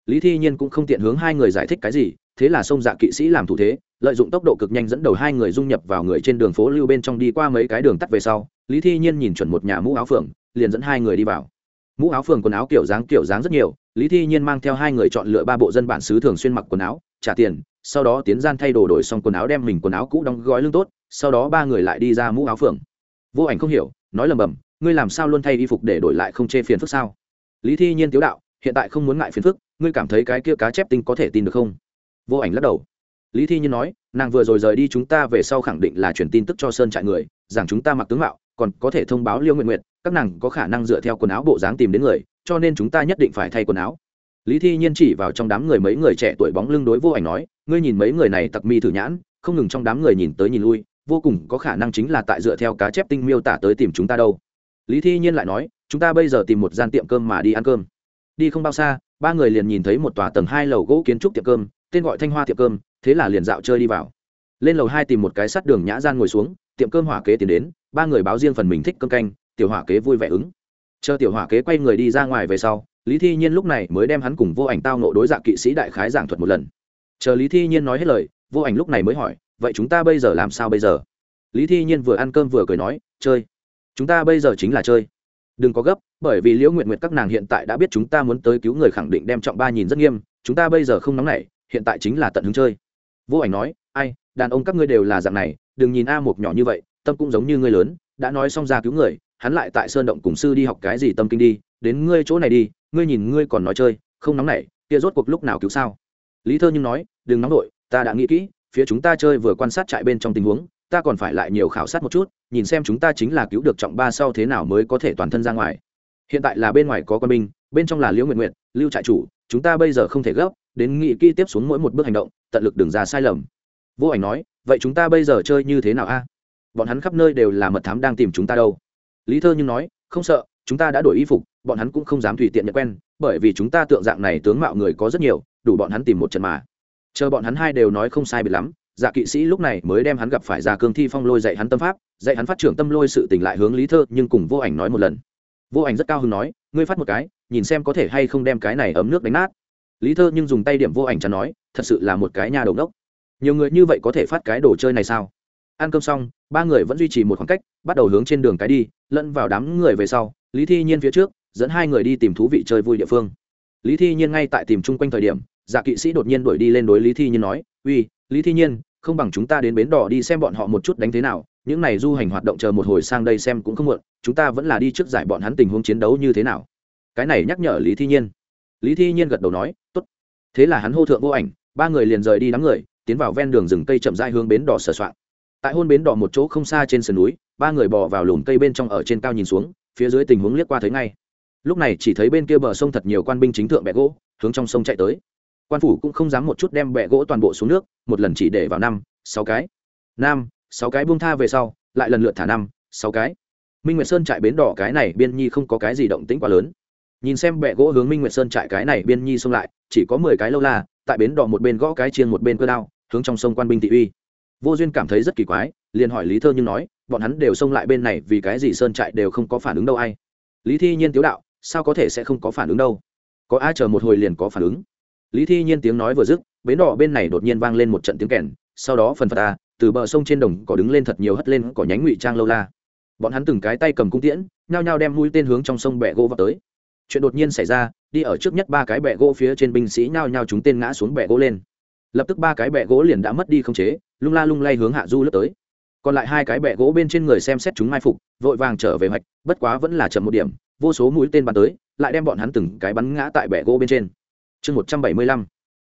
[SPEAKER 1] Lý thi nhiên cũng không tiện hướng hai người giải thích cái gì thế là xông dạ kỵ sĩ làm thủ thế lợi dụng tốc độ cực nhanh dẫn đầu hai người dung nhập vào người trên đường phố lưu bên trong đi qua mấy cái đường tắt về sau lý thi nhiên nhìn chuẩn một nhà mũ áo phượng, liền dẫn hai người đi vào mũ áo phường quần áo kiểu dáng kiểu dáng rất nhiều, lý thi nhiên mang theo hai người chọn lựa ba bộ dân bản xứ thường xuyên mặc quần áo, trả tiền, sau đó tiến gian thay đồ đổi xong quần áo đem mình quần áo cũ đóng gói lương tốt, sau đó ba người lại đi ra mũ áo phường. Vô ảnh không hiểu, nói lầm bầm, ngươi làm sao luôn thay y phục để đổi lại không chê phiền phức sao? Lý thi nhiên tiếu đạo, hiện tại không muốn ngại phiền phức, ngươi cảm thấy cái kia cá chép tinh có thể tin được không? Vô ảnh lắc đầu. Lý thi nhiên nói, nàng vừa rồi rời đi chúng ta về sau khẳng định là truyền tin tức cho sơn trại người, rằng chúng ta mặc tướng mạo, còn có thể thông báo liêu nguyện nguyện các nàng có khả năng dựa theo quần áo bộ dáng tìm đến người, cho nên chúng ta nhất định phải thay quần áo. Lý thi nhiên chỉ vào trong đám người mấy người trẻ tuổi bóng lưng đối vô ảnh nói, ngươi nhìn mấy người này tặc mi thử nhãn, không ngừng trong đám người nhìn tới nhìn lui, vô cùng có khả năng chính là tại dựa theo cá chép tinh miêu tả tới tìm chúng ta đâu. Lý thi nhiên lại nói, chúng ta bây giờ tìm một gian tiệm cơm mà đi ăn cơm. Đi không bao xa, ba người liền nhìn thấy một tòa tầng hai lầu gỗ kiến trúc tiệm cơm, tên gọi thanh hoa tiệm cơm, thế là liền dạo chơi đi vào. Lên lầu hai tìm một cái sắt đường nhã gian ngồi xuống, tiệm cơm hỏa kế tiến đến, ba người báo riêng phần mình thích cơm canh tiểu hỏa kế vui vẻ ứng. Chờ tiểu hỏa kế quay người đi ra ngoài về sau, lý thi nhiên lúc này mới đem hắn cùng vô ảnh tao nộ đối dạng kỵ sĩ đại khái giảng thuật một lần. Chờ lý thi nhiên nói hết lời, vô ảnh lúc này mới hỏi, vậy chúng ta bây giờ làm sao bây giờ? Lý thi nhiên vừa ăn cơm vừa cười nói, chơi. Chúng ta bây giờ chính là chơi. Đừng có gấp, bởi vì liễu nguyện nguyện các nàng hiện tại đã biết chúng ta muốn tới cứu người khẳng định đem trọng ba nhìn rất nghiêm, chúng ta bây giờ không nóng nảy, hiện tại chính là tận hứng chơi. Vô ảnh nói, ai, đàn ông các ngươi đều là dạng này, đừng nhìn a một nhỏ như vậy, tâm cũng giống như ngươi lớn, đã nói xong ra cứu người hắn lại tại sơn động cùng sư đi học cái gì tâm kinh đi, đến ngươi chỗ này đi, ngươi nhìn ngươi còn nói chơi, không nóng nảy, kia rốt cuộc lúc nào cứu sao? Lý thơ nhưng nói, đừng nóng nổi ta đã nghĩ kỹ, phía chúng ta chơi vừa quan sát trại bên trong tình huống, ta còn phải lại nhiều khảo sát một chút, nhìn xem chúng ta chính là cứu được trọng ba sau thế nào mới có thể toàn thân ra ngoài. Hiện tại là bên ngoài có quân binh, bên trong là liễu nguyện nguyện lưu trại chủ, chúng ta bây giờ không thể gấp, đến nghị kỹ tiếp xuống mỗi một bước hành động, tận lực đừng ra sai lầm. Vô ảnh nói, vậy chúng ta bây giờ chơi như thế nào a? Bọn hắn khắp nơi đều là mật thám đang tìm chúng ta đâu lý thơ nhưng nói, không sợ, chúng ta đã đổi y phục, bọn hắn cũng không dám tùy tiện nhận quen, bởi vì chúng ta tượng dạng này tướng mạo người có rất nhiều, đủ bọn hắn tìm một trận mà. Chờ bọn hắn hai đều nói không sai biệt lắm dạ kỵ sĩ lúc này mới đem hắn gặp phải già cương thi phong lôi dạy hắn tâm pháp, dạy hắn phát trưởng tâm lôi sự tình lại hướng lý thơ, nhưng cùng vô ảnh nói một lần. Vô ảnh rất cao hứng nói, ngươi phát một cái, nhìn xem có thể hay không đem cái này ấm nước đánh nát. Lý thơ nhưng dùng tay điểm vô ảnh chắn nói, thật sự là một cái nhà đầu đốc. Nhiều người như vậy có thể phát cái đồ chơi này sao? Ăn cơm xong, ba người vẫn duy trì một khoảng cách, bắt đầu hướng trên đường cái đi, lẫn vào đám người về sau, lý thi nhiên phía trước, dẫn hai người đi tìm thú vị chơi vui địa phương. Lý thi nhiên ngay tại tìm chung quanh thời điểm dạ kỵ sĩ đột nhiên đuổi đi lên đối lý thi nhiên nói, uy, lý thi nhiên, không bằng chúng ta đến bến đỏ đi xem bọn họ một chút đánh thế nào, những này du hành hoạt động chờ một hồi sang đây xem cũng không muộn, chúng ta vẫn là đi trước giải bọn hắn tình huống chiến đấu như thế nào. Cái này nhắc nhở lý thi nhiên. Lý thi nhiên gật đầu nói, tốt. Thế là hắn hô thượng vô ảnh, ba người liền rời đi đám người, tiến vào ven đường rừng cây chậm rãi hướng bến đỏ sửa soạn tại hôn bến đỏ một chỗ không xa trên sườn núi, ba người bò vào lùm cây bên trong ở trên cao nhìn xuống, phía dưới tình huống liếc qua thấy ngay. Lúc này chỉ thấy bên kia bờ sông thật nhiều quan binh chính thượng bẹ gỗ, hướng trong sông chạy tới. Quan phủ cũng không dám một chút đem bẹ gỗ toàn bộ xuống nước, một lần chỉ để vào năm, sáu cái. Năm, sáu cái buông tha về sau, lại lần lượt thả năm, sáu cái. Minh nguyệt sơn trại bến đỏ cái này biên nhi không có cái gì động tĩnh quá lớn. Nhìn xem bẹ gỗ hướng minh nguyệt sơn trại cái này biên nhi xông lại, chỉ có mười cái lâu la, tại bến đỏ một bên gõ cái chiên một bên cơ đao, hướng trong sông quan binh thị uy vô duyên cảm thấy rất kỳ quái, liền hỏi lý thơ nhưng nói, bọn hắn đều xông lại bên này vì cái gì sơn trại đều không có phản ứng đâu ai? Lý thi nhiên tiếu đạo, sao có thể sẽ không có phản ứng đâu? Có ai chờ một hồi liền có phản ứng? Lý thi nhiên tiếng nói vừa dứt, bến đỏ bên này đột nhiên vang lên một trận tiếng kèn, sau đó phần phật ta, từ bờ sông trên đồng cỏ đứng lên thật nhiều hất lên cỏ nhánh ngụy trang lâu la. Bọn hắn từng cái tay cầm cung tiễn, nhao nhao đem mũi tên hướng trong sông bẹ gỗ vào tới. Chuyện đột nhiên xảy ra, đi ở trước nhất ba cái bẹ gỗ phía trên binh sĩ nhao nhao chúng tên ngã xuống bẹ gỗ lên lập tức ba cái bẹ gỗ liền đã mất đi không chế, lung la lung lay hướng hạ du lướt tới. Còn lại hai cái bẹ gỗ bên trên người xem xét chúng mai phục, vội vàng trở về hoạch, bất quá vẫn là chậm một điểm, vô số mũi tên bắn tới, lại đem bọn hắn từng cái bắn ngã tại bẹ gỗ bên trên. Chương một trăm bảy mươi lăm,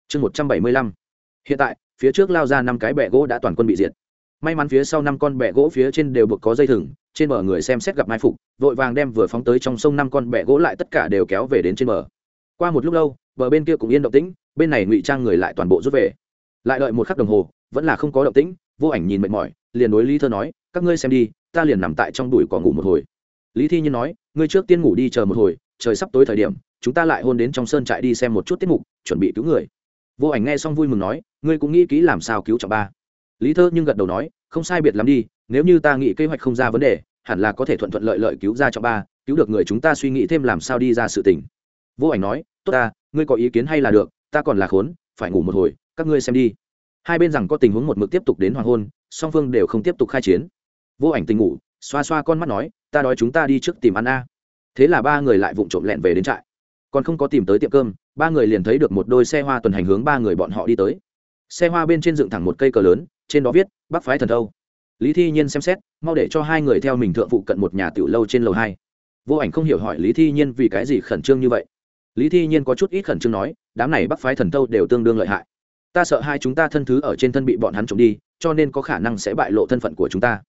[SPEAKER 1] chương một trăm bảy mươi lăm. Hiện tại, phía trước lao ra năm cái bẹ gỗ đã toàn quân bị diệt. May mắn phía sau năm con bẹ gỗ phía trên đều buộc có dây thừng, trên bờ người xem xét gặp mai phục, vội vàng đem vừa phóng tới trong sông năm con bẹ gỗ lại tất cả đều kéo về đến trên bờ qua một lúc lâu, bờ bên kia cũng yên động tĩnh, bên này ngụy trang người lại toàn bộ rút về. Lại đợi một khắc đồng hồ, vẫn là không có động tĩnh, vô ảnh nhìn mệt mỏi, liền đối lý thơ nói, các ngươi xem đi, ta liền nằm tại trong đùi cỏ ngủ một hồi. Lý thi nhiên nói, ngươi trước tiên ngủ đi chờ một hồi, trời sắp tối thời điểm, chúng ta lại hôn đến trong sơn trại đi xem một chút tiết mục, chuẩn bị cứu người. Vô ảnh nghe xong vui mừng nói, ngươi cũng nghĩ kỹ làm sao cứu trọng ba. Lý thơ nhưng gật đầu nói, không sai biệt lắm đi, nếu như ta nghĩ kế hoạch không ra vấn đề, hẳn là có thể thuận thuận lợi lợi cứu ra trọng ba, cứu được người chúng ta suy nghĩ thêm làm sao đi ra sự tình. Vô ảnh nói tốt ta, ngươi có ý kiến hay là được, ta còn là khốn, phải ngủ một hồi, các ngươi xem đi. Hai bên rằng có tình huống một mực tiếp tục đến hoàng hôn, song phương đều không tiếp tục khai chiến. Vô ảnh tình ngủ, xoa xoa con mắt nói, ta đói chúng ta đi trước tìm ăn a. Thế là ba người lại vụng trộm lẹn về đến trại. Còn không có tìm tới tiệm cơm, ba người liền thấy được một đôi xe hoa tuần hành hướng ba người bọn họ đi tới. Xe hoa bên trên dựng thẳng một cây cờ lớn, trên đó viết bắc phái thần thâu. Lý thi nhiên xem xét, mau để cho hai người theo mình thượng phụ cận một nhà tiểu lâu trên lầu hai. Vô ảnh không hiểu hỏi lý thi nhiên vì cái gì khẩn trương như vậy lý thi nhiên có chút ít khẩn trương nói, đám này bắc phái thần thâu đều tương đương lợi hại. Ta sợ hai chúng ta thân thứ ở trên thân bị bọn hắn trộm đi, cho nên có khả năng sẽ bại lộ thân phận của chúng ta.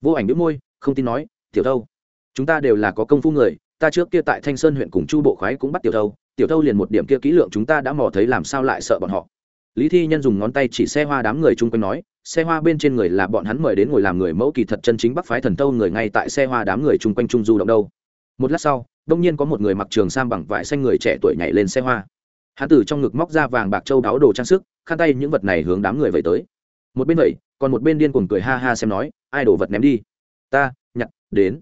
[SPEAKER 1] Vô ảnh đĩu môi, không tin nói, tiểu thâu, chúng ta đều là có công phu người, ta trước kia tại thanh sơn huyện cùng chu bộ khoái cũng bắt tiểu thâu tiểu thâu liền một điểm kia kỹ lượng chúng ta đã mò thấy làm sao lại sợ bọn họ. Lý thi nhân dùng ngón tay chỉ xe hoa đám người chung quanh nói, xe hoa bên trên người là bọn hắn mời đến ngồi làm người mẫu kỳ thật chân chính bắc phái thần tâu người ngay tại xe hoa đám người chung quanh trung du động đâu. Một lát sau đông nhiên có một người mặc trường sam bằng vải xanh người trẻ tuổi nhảy lên xe hoa. Hắn từ trong ngực móc ra vàng bạc châu đáo đồ trang sức, khăn tay những vật này hướng đám người vẩy tới. Một bên vậy, còn một bên điên cuồng cười ha ha xem nói, ai đổ vật ném đi? Ta nhặt đến.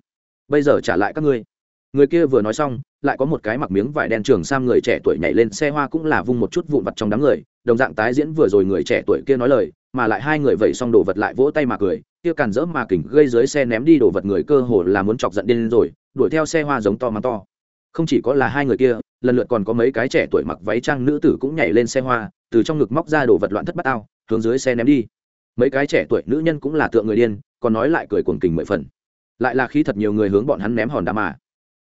[SPEAKER 1] Bây giờ trả lại các ngươi. Người kia vừa nói xong, lại có một cái mặc miếng vải đen trường sam người trẻ tuổi nhảy lên xe hoa cũng là vung một chút vụn vặt trong đám người. Đồng dạng tái diễn vừa rồi người trẻ tuổi kia nói lời, mà lại hai người vẩy xong đồ vật lại vỗ tay mà cười. Kia càn rỡ mà kỉnh gây dưới xe ném đi đồ vật người cơ hồ là muốn chọc giận điên rồi đuổi theo xe hoa giống to mà to. Không chỉ có là hai người kia, lần lượt còn có mấy cái trẻ tuổi mặc váy trang nữ tử cũng nhảy lên xe hoa, từ trong ngực móc ra đồ vật loạn thất bát ao, hướng dưới xe ném đi. Mấy cái trẻ tuổi nữ nhân cũng là tượng người điên, còn nói lại cười cuồng kình mười phần. Lại là khi thật nhiều người hướng bọn hắn ném hòn đá mà.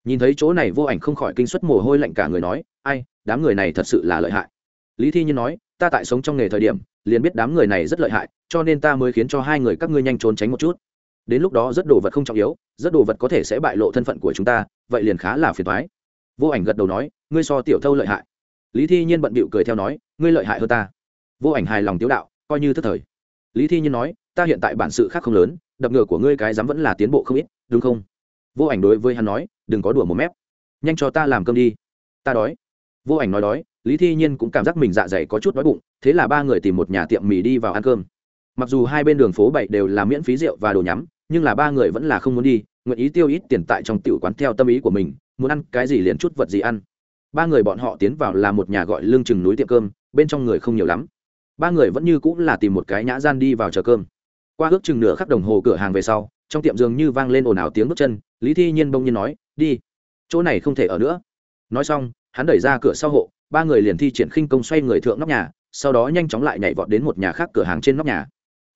[SPEAKER 1] Nhìn thấy chỗ này vô ảnh không khỏi kinh suất mồ hôi lạnh cả người nói, ai, đám người này thật sự là lợi hại. Lý thi nhiên nói, ta tại sống trong nghề thời điểm, liền biết đám người này rất lợi hại, cho nên ta mới khiến cho hai người các ngươi nhanh trốn tránh một chút đến lúc đó rất đồ vật không trọng yếu, rất đồ vật có thể sẽ bại lộ thân phận của chúng ta, vậy liền khá là phiền thoái vô ảnh gật đầu nói, ngươi so tiểu thâu lợi hại. Lý thi nhiên bận bịu cười theo nói, ngươi lợi hại hơn ta. Vô ảnh hài lòng tiếu đạo, coi như thất thời. Lý thi nhiên nói, ta hiện tại bản sự khác không lớn, đập ngựa của ngươi cái dám vẫn là tiến bộ không ít, đúng không? Vô ảnh đối với hắn nói, đừng có đùa một mép. Nhanh cho ta làm cơm đi. Ta đói. Vô ảnh nói đói, lý thi nhiên cũng cảm giác mình dạ dày có chút đói bụng, thế là ba người tìm một nhà tiệm mì đi vào ăn cơm. Mặc dù hai bên đường phố bảy đều là miễn phí rượu và đồ nhắm nhưng là ba người vẫn là không muốn đi, nguyện ý tiêu ít tiền tại trong tiểu quán theo tâm ý của mình, muốn ăn cái gì liền chút vật gì ăn. Ba người bọn họ tiến vào là một nhà gọi lương chừng núi tiệm cơm, bên trong người không nhiều lắm. Ba người vẫn như cũng là tìm một cái nhã gian đi vào chờ cơm. Qua ước chừng nửa khắc đồng hồ cửa hàng về sau, trong tiệm dường như vang lên ồn ào tiếng bước chân, lý thi nhiên bông nhiên nói, đi. Chỗ này không thể ở nữa. Nói xong, hắn đẩy ra cửa sau hộ, ba người liền thi triển khinh công xoay người thượng nóc nhà, sau đó nhanh chóng lại nhảy vọt đến một nhà khác cửa hàng trên nóc nhà.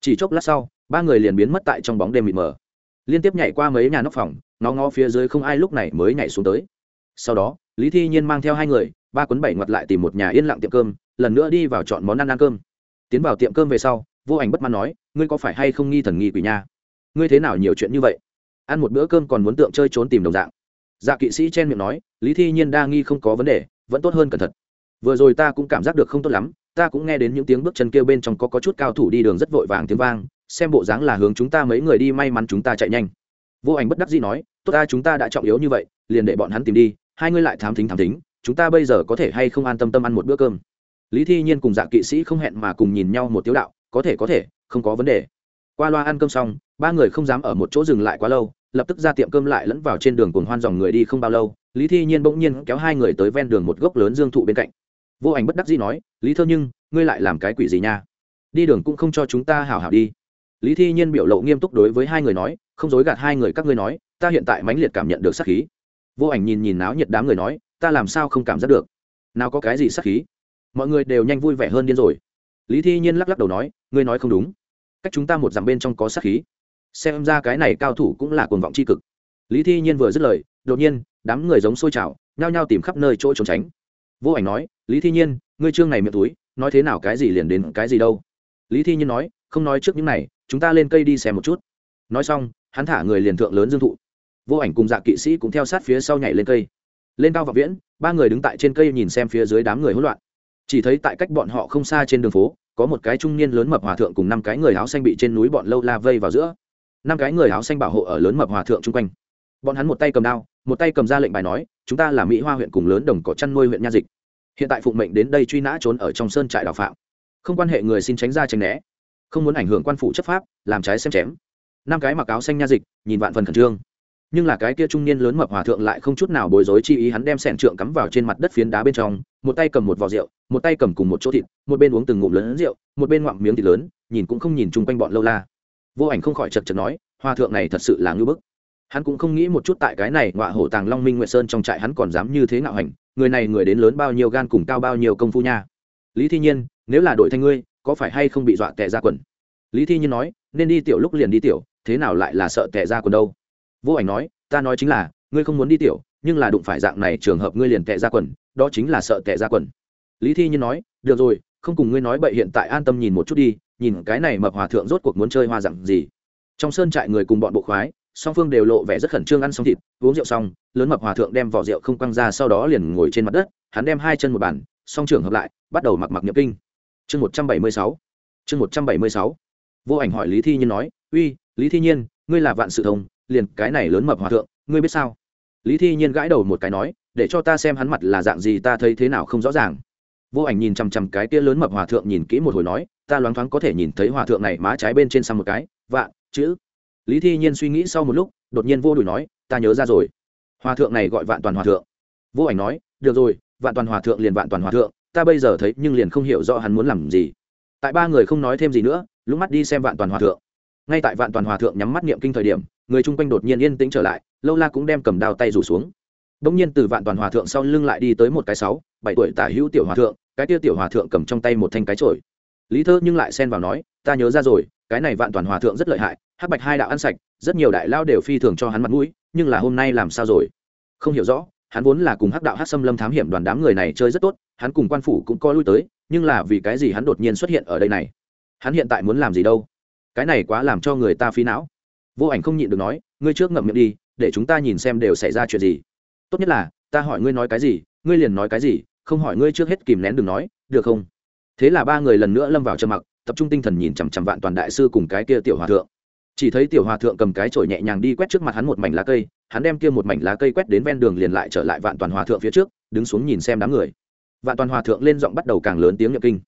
[SPEAKER 1] Chỉ chốc lát sau ba người liền biến mất tại trong bóng đêm mịt mờ. Liên tiếp nhảy qua mấy nhà nóc phòng nó ngó phía dưới không ai lúc này mới nhảy xuống tới. Sau đó, lý thi nhiên mang theo hai người, ba quấn bảy ngoặt lại tìm một nhà yên lặng tiệm cơm, lần nữa đi vào chọn món ăn ăn cơm. Tiến vào tiệm cơm về sau, vô ảnh bất mãn nói, ngươi có phải hay không nghi thần nghi quỷ nha? Ngươi thế nào nhiều chuyện như vậy? Ăn một bữa cơm còn muốn tượng chơi trốn tìm đồng dạng. Dạ kỵ sĩ chen miệng nói, lý thi nhiên đa nghi không có vấn đề, vẫn tốt hơn cẩn thận. Vừa rồi ta cũng cảm giác được không tốt lắm, ta cũng nghe đến những tiếng bước chân kêu bên trong có có chút cao thủ đi đường rất vội vàng tiếng vang xem bộ dáng là hướng chúng ta mấy người đi, may mắn chúng ta chạy nhanh. Vô ảnh bất đắc dĩ nói, tốt ta, chúng ta đã trọng yếu như vậy, liền để bọn hắn tìm đi, hai ngươi lại thám thính thám thính, chúng ta bây giờ có thể hay không an tâm tâm ăn một bữa cơm? Lý thi nhiên cùng dạ kỵ sĩ không hẹn mà cùng nhìn nhau một tiếu đạo, có thể có thể, không có vấn đề. Qua loa ăn cơm xong, ba người không dám ở một chỗ dừng lại quá lâu, lập tức ra tiệm cơm lại lẫn vào trên đường cuồng hoan dòng người đi không bao lâu, lý thi nhiên bỗng nhiên kéo hai người tới ven đường một gốc lớn dương thụ bên cạnh. Vô ảnh bất đắc dĩ nói, lý thơ nhưng, ngươi lại làm cái quỷ gì nha? Đi đường cũng không cho chúng ta hảo hảo đi lý thi nhiên biểu lộ nghiêm túc đối với hai người nói, không dối gạt hai người các ngươi nói, ta hiện tại mãnh liệt cảm nhận được sát khí. Vô ảnh nhìn nhìn náo nhiệt đám người nói, ta làm sao không cảm giác được? Nào có cái gì sát khí? Mọi người đều nhanh vui vẻ hơn điên rồi. Lý thi nhiên lắc lắc đầu nói, ngươi nói không đúng. Cách chúng ta một dặm bên trong có sát khí. Xem ra cái này cao thủ cũng là cuồng vọng c h i cực. Lý thi nhiên vừa dứt lời, đột nhiên, đám người giống sôi trào, nhao nhao tìm khắp nơi chỗ trốn tránh. Vô ảnh nói, lý thi nhiên, ngươi trương này miệng túi, nói thế nào cái gì liền đến cái gì đâu? Lý thi nhiên nói, không nói trước những này chúng ta lên cây đi xem một chút. Nói xong, hắn thả người liền thượng lớn dương thụ. Vô ảnh cùng dạ kỵ sĩ cũng theo sát phía sau nhảy lên cây. Lên cao và viễn, ba người đứng tại trên cây nhìn xem phía dưới đám người hỗn loạn. Chỉ thấy tại cách bọn họ không xa trên đường phố, có một cái trung niên lớn mập hòa thượng cùng năm cái người áo xanh bị trên núi bọn lâu la vây vào giữa. Năm cái người áo xanh bảo hộ ở lớn mập hòa thượng chung quanh. Bọn hắn một tay cầm đao, một tay cầm ra lệnh bài nói, chúng ta là mỹ hoa huyện cùng lớn đồng cỏ chăn nuôi huyện nha dịch. Hiện tại phụng mệnh đến đây truy nã trốn ở trong sơn trại đào phạm. Không quan hệ người xin tránh ra tránh né không muốn ảnh hưởng quan phủ chấp pháp, làm trái xem chém. Năm cái mặc áo xanh nha dịch, nhìn vạn phần khẩn trương. Nhưng là cái kia trung niên lớn mập hòa thượng lại không chút nào bối rối chi ý, hắn đem sẻn trượng cắm vào trên mặt đất phiến đá bên trong, một tay cầm một vò rượu, một tay cầm cùng một chỗ thịt, một bên uống từng ngụm lớn rượu, một bên ngoạm miếng thịt lớn, nhìn cũng không nhìn chung quanh bọn lâu la. Vô ảnh không khỏi chật chật nói, hòa thượng này thật sự là ngưỡng bức. Hắn cũng không nghĩ một chút tại cái này ngọa hổ tàng long minh nguyệt sơn trong trại hắn còn dám như thế ngạo hành, người này người đến lớn bao nhiêu gan cùng cao bao nhiêu công phu nha. Lý thi nhiên, nếu là đội thanh ngươi có phải hay không bị dọa tệ ra quần? Lý thi nhiên nói, nên đi tiểu lúc liền đi tiểu, thế nào lại là sợ tệ ra quần đâu? Vô ảnh nói, ta nói chính là, ngươi không muốn đi tiểu, nhưng là đụng phải dạng này trường hợp ngươi liền tệ ra quần, đó chính là sợ tệ ra quần. Lý thi nhiên nói, được rồi, không cùng ngươi nói bậy hiện tại an tâm nhìn một chút đi, nhìn cái này mập hòa thượng rốt cuộc muốn chơi hoa dặn gì. Trong sơn trại người cùng bọn bộ khoái, song phương đều lộ vẻ rất khẩn trương ăn xong thịt, uống rượu xong, lớn mập hòa thượng đem vỏ rượu không quăng ra sau đó liền ngồi trên mặt đất, hắn đem hai chân một bàn, song trường hợp lại, bắt đầu mặc mặc nhập kinh chương một trăm bảy mươi sáu. Chương một trăm bảy mươi sáu. Vô ảnh hỏi lý thi nhiên nói, uy, lý thi nhiên, ngươi là vạn sự thông, liền cái này lớn mập hòa thượng, ngươi biết sao? Lý thi nhiên gãi đầu một cái nói, để cho ta xem hắn mặt là dạng gì, ta thấy thế nào không rõ ràng. Vô ảnh nhìn chằm chằm cái kia lớn mập hòa thượng nhìn kỹ một hồi nói, ta loáng thoáng có thể nhìn thấy hòa thượng này má trái bên trên sang một cái, vạn, chữ. Lý thi nhiên suy nghĩ sau một lúc, đột nhiên vô đùi nói, ta nhớ ra rồi. Hòa thượng này gọi vạn toàn hòa thượng. Vô ảnh nói, được rồi, vạn toàn hòa thượng liền vạn toàn hòa thượng ta bây giờ thấy nhưng liền không hiểu rõ hắn muốn làm gì. Tại ba người không nói thêm gì nữa lúc mắt đi xem vạn toàn hòa thượng. Ngay tại vạn toàn hòa thượng nhắm mắt niệm kinh thời điểm, người chung quanh đột nhiên yên tĩnh trở lại, lâu la cũng đem cầm đao tay rủ xuống. Đông nhiên từ vạn toàn hòa thượng sau lưng lại đi tới một cái sáu, bảy tuổi tả hữu tiểu hòa thượng, cái kia tiểu hòa thượng cầm trong tay một thanh cái trổi lý thơ nhưng lại xen vào nói, ta nhớ ra rồi, cái này vạn toàn hòa thượng rất lợi hại, hắc bạch hai đạo ăn sạch, rất nhiều đại lao đều phi thường cho hắn mặt mũi, nhưng là hôm nay làm sao rồi? Không hiểu rõ hắn vốn là cùng hắc đạo hắc xâm lâm thám hiểm đoàn đám người này chơi rất tốt, hắn cùng quan phủ cũng coi lui tới, nhưng là vì cái gì hắn đột nhiên xuất hiện ở đây này? Hắn hiện tại muốn làm gì đâu? Cái này quá làm cho người ta phí não. Vô ảnh không nhịn được nói, ngươi trước ngậm miệng đi, để chúng ta nhìn xem đều xảy ra chuyện gì. Tốt nhất là, ta hỏi ngươi nói cái gì, ngươi liền nói cái gì, không hỏi ngươi trước hết kìm nén đừng nói, được không? Thế là ba người lần nữa lâm vào trầm mặc, tập trung tinh thần nhìn chằm chằm vạn toàn đại sư cùng cái kia tiểu hòa thượng. Chỉ thấy tiểu hòa thượng cầm cái chổi nhẹ nhàng đi quét trước mặt hắn một mảnh lá cây hắn đem kia một mảnh lá cây quét đến ven đường liền lại trở lại vạn toàn hòa thượng phía trước, đứng xuống nhìn xem đám người. Vạn toàn hòa thượng lên giọng bắt đầu càng lớn tiếng nhập kinh.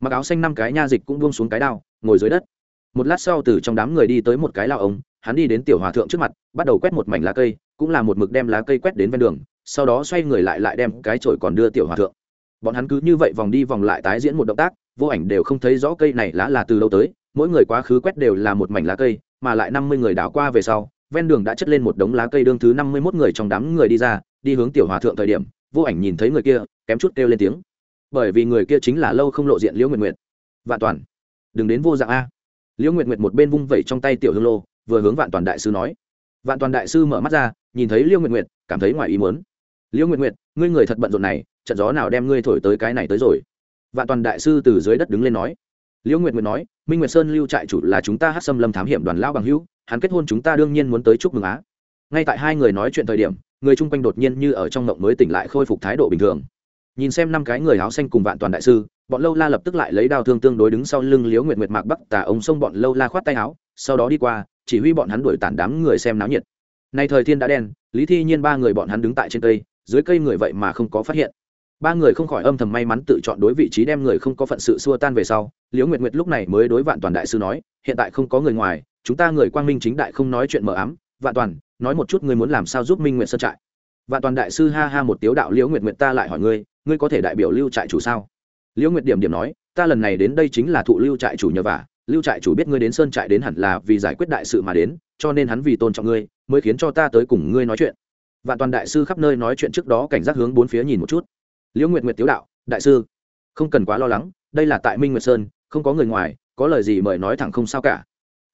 [SPEAKER 1] Mặc áo xanh năm cái nha dịch cũng buông xuống cái đao, ngồi dưới đất. Một lát sau từ trong đám người đi tới một cái lao ống hắn đi đến tiểu hòa thượng trước mặt, bắt đầu quét một mảnh lá cây, cũng là một mực đem lá cây quét đến ven đường, sau đó xoay người lại lại đem cái chổi còn đưa tiểu hòa thượng. Bọn hắn cứ như vậy vòng đi vòng lại tái diễn một động tác, vô ảnh đều không thấy rõ cây này lá là từ lâu tới, mỗi người quá khứ quét đều là một mảnh lá cây, mà lại năm mươi người đảo qua về sau ven đường đã chất lên một đống lá cây đương thứ năm mươi mốt người trong đám người đi ra, đi hướng tiểu hòa thượng thời điểm, vô ảnh nhìn thấy người kia, kém chút kêu lên tiếng. Bởi vì người kia chính là lâu không lộ diện liễu nguyện nguyện vạn toàn. Đừng đến vô dạng a. Liễu nguyện nguyện một bên vung vẩy trong tay tiểu hương lô, vừa hướng vạn toàn đại sư nói. Vạn toàn đại sư mở mắt ra, nhìn thấy liễu nguyện nguyện cảm thấy ngoài ý muốn. Liễu nguyện nguyện ngươi người thật bận rộn này, trận gió nào đem ngươi thổi tới cái này tới rồi? Vạn toàn đại sư từ dưới đất đứng lên nói. Liễu nguyệt nguyệt nói, minh nguyệt sơn lưu trại chủ là chúng ta hát xâm lâm thám hiểm đoàn lão bằng hữu hắn kết hôn chúng ta đương nhiên muốn tới chúc mừng á. Ngay tại hai người nói chuyện thời điểm, người chung quanh đột nhiên như ở trong mộng mới tỉnh lại khôi phục thái độ bình thường. Nhìn xem năm cái người áo xanh cùng vạn toàn đại sư, bọn lâu la lập tức lại lấy đao thương tương đối đứng sau lưng liễu nguyệt nguyệt mạc bắc tà ông sông bọn lâu la khoát tay áo, sau đó đi qua, chỉ huy bọn hắn đuổi tản đám người xem náo nhiệt. Nay thời thiên đã đen, lý thi nhiên ba người bọn hắn đứng tại trên cây, dưới cây người vậy mà không có phát hiện. Ba người không khỏi âm thầm may mắn tự chọn đối vị trí đem người không có phận sự xua tan về sau, liễu nguyệt nguyệt lúc này mới đối vạn toàn đại sư nói, hiện tại không có người ngoài chúng ta người quang minh chính đại không nói chuyện mờ ám, vạn toàn, nói một chút ngươi muốn làm sao giúp minh nguyện sơn trại? Vạn toàn đại sư ha ha một tiếu đạo liễu nguyệt nguyệt ta lại hỏi ngươi ngươi có thể đại biểu lưu trại chủ sao? Liễu nguyệt điểm điểm nói, ta lần này đến đây chính là thụ lưu trại chủ nhờ vả, lưu trại chủ biết ngươi đến sơn trại đến hẳn là vì giải quyết đại sự mà đến, cho nên hắn vì tôn trọng ngươi, mới khiến cho ta tới cùng ngươi nói chuyện. Vạn toàn đại sư khắp nơi nói chuyện trước đó cảnh giác hướng bốn phía nhìn một chút. Liễu nguyệt nguyệt tiếu đạo, đại sư, không cần quá lo lắng, đây là tại minh nguyệt sơn, không có người ngoài, có lời gì mời nói thẳng không sao cả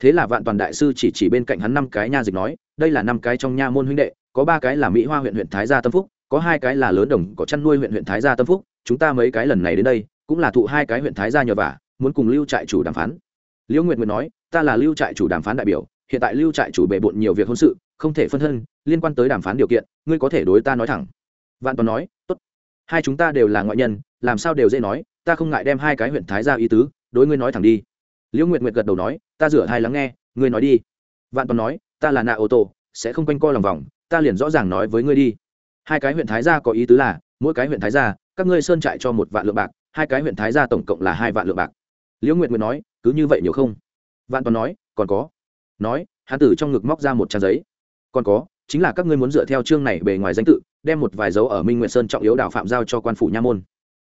[SPEAKER 1] thế là vạn toàn đại sư chỉ chỉ bên cạnh hắn năm cái nha dịch nói, đây là năm cái trong nha môn huynh đệ, có ba cái là mỹ hoa huyện huyện thái gia tâm phúc, có hai cái là lớn đồng có chăn nuôi huyện huyện thái gia tâm phúc, chúng ta mấy cái lần này đến đây, cũng là thụ hai cái huyện thái gia nhờ vả, muốn cùng lưu trại chủ đàm phán. Liễu nguyệt nguyệt nói, ta là lưu trại chủ đàm phán đại biểu, hiện tại lưu trại chủ bề bộn nhiều việc hôn sự, không thể phân thân, liên quan tới đàm phán điều kiện, ngươi có thể đối ta nói thẳng. Vạn toàn nói, tốt, hai chúng ta đều là ngoại nhân, làm sao đều dễ nói, ta không ngại đem hai cái huyện thái gia ý tứ, đối ngươi nói thẳng đi liễu nguyệt nguyệt gật đầu nói, ta rửa hai lắng nghe, ngươi nói đi. Vạn toàn nói, ta là nạ ô tô, sẽ không quanh co lòng vòng, ta liền rõ ràng nói với ngươi đi. Hai cái huyện thái gia có ý tứ là, mỗi cái huyện thái gia, các ngươi sơn trại cho một vạn lượng bạc, hai cái huyện thái gia tổng cộng là hai vạn lượng bạc. Liễu nguyệt nguyệt nói, cứ như vậy nhiều không? Vạn toàn nói, còn có. Nói hán tử trong ngực móc ra một trang giấy. Còn có, chính là các ngươi muốn dựa theo chương này bề ngoài danh tự, đem một vài dấu ở minh nguyện sơn trọng yếu đào phạm giao cho quan phủ nha môn.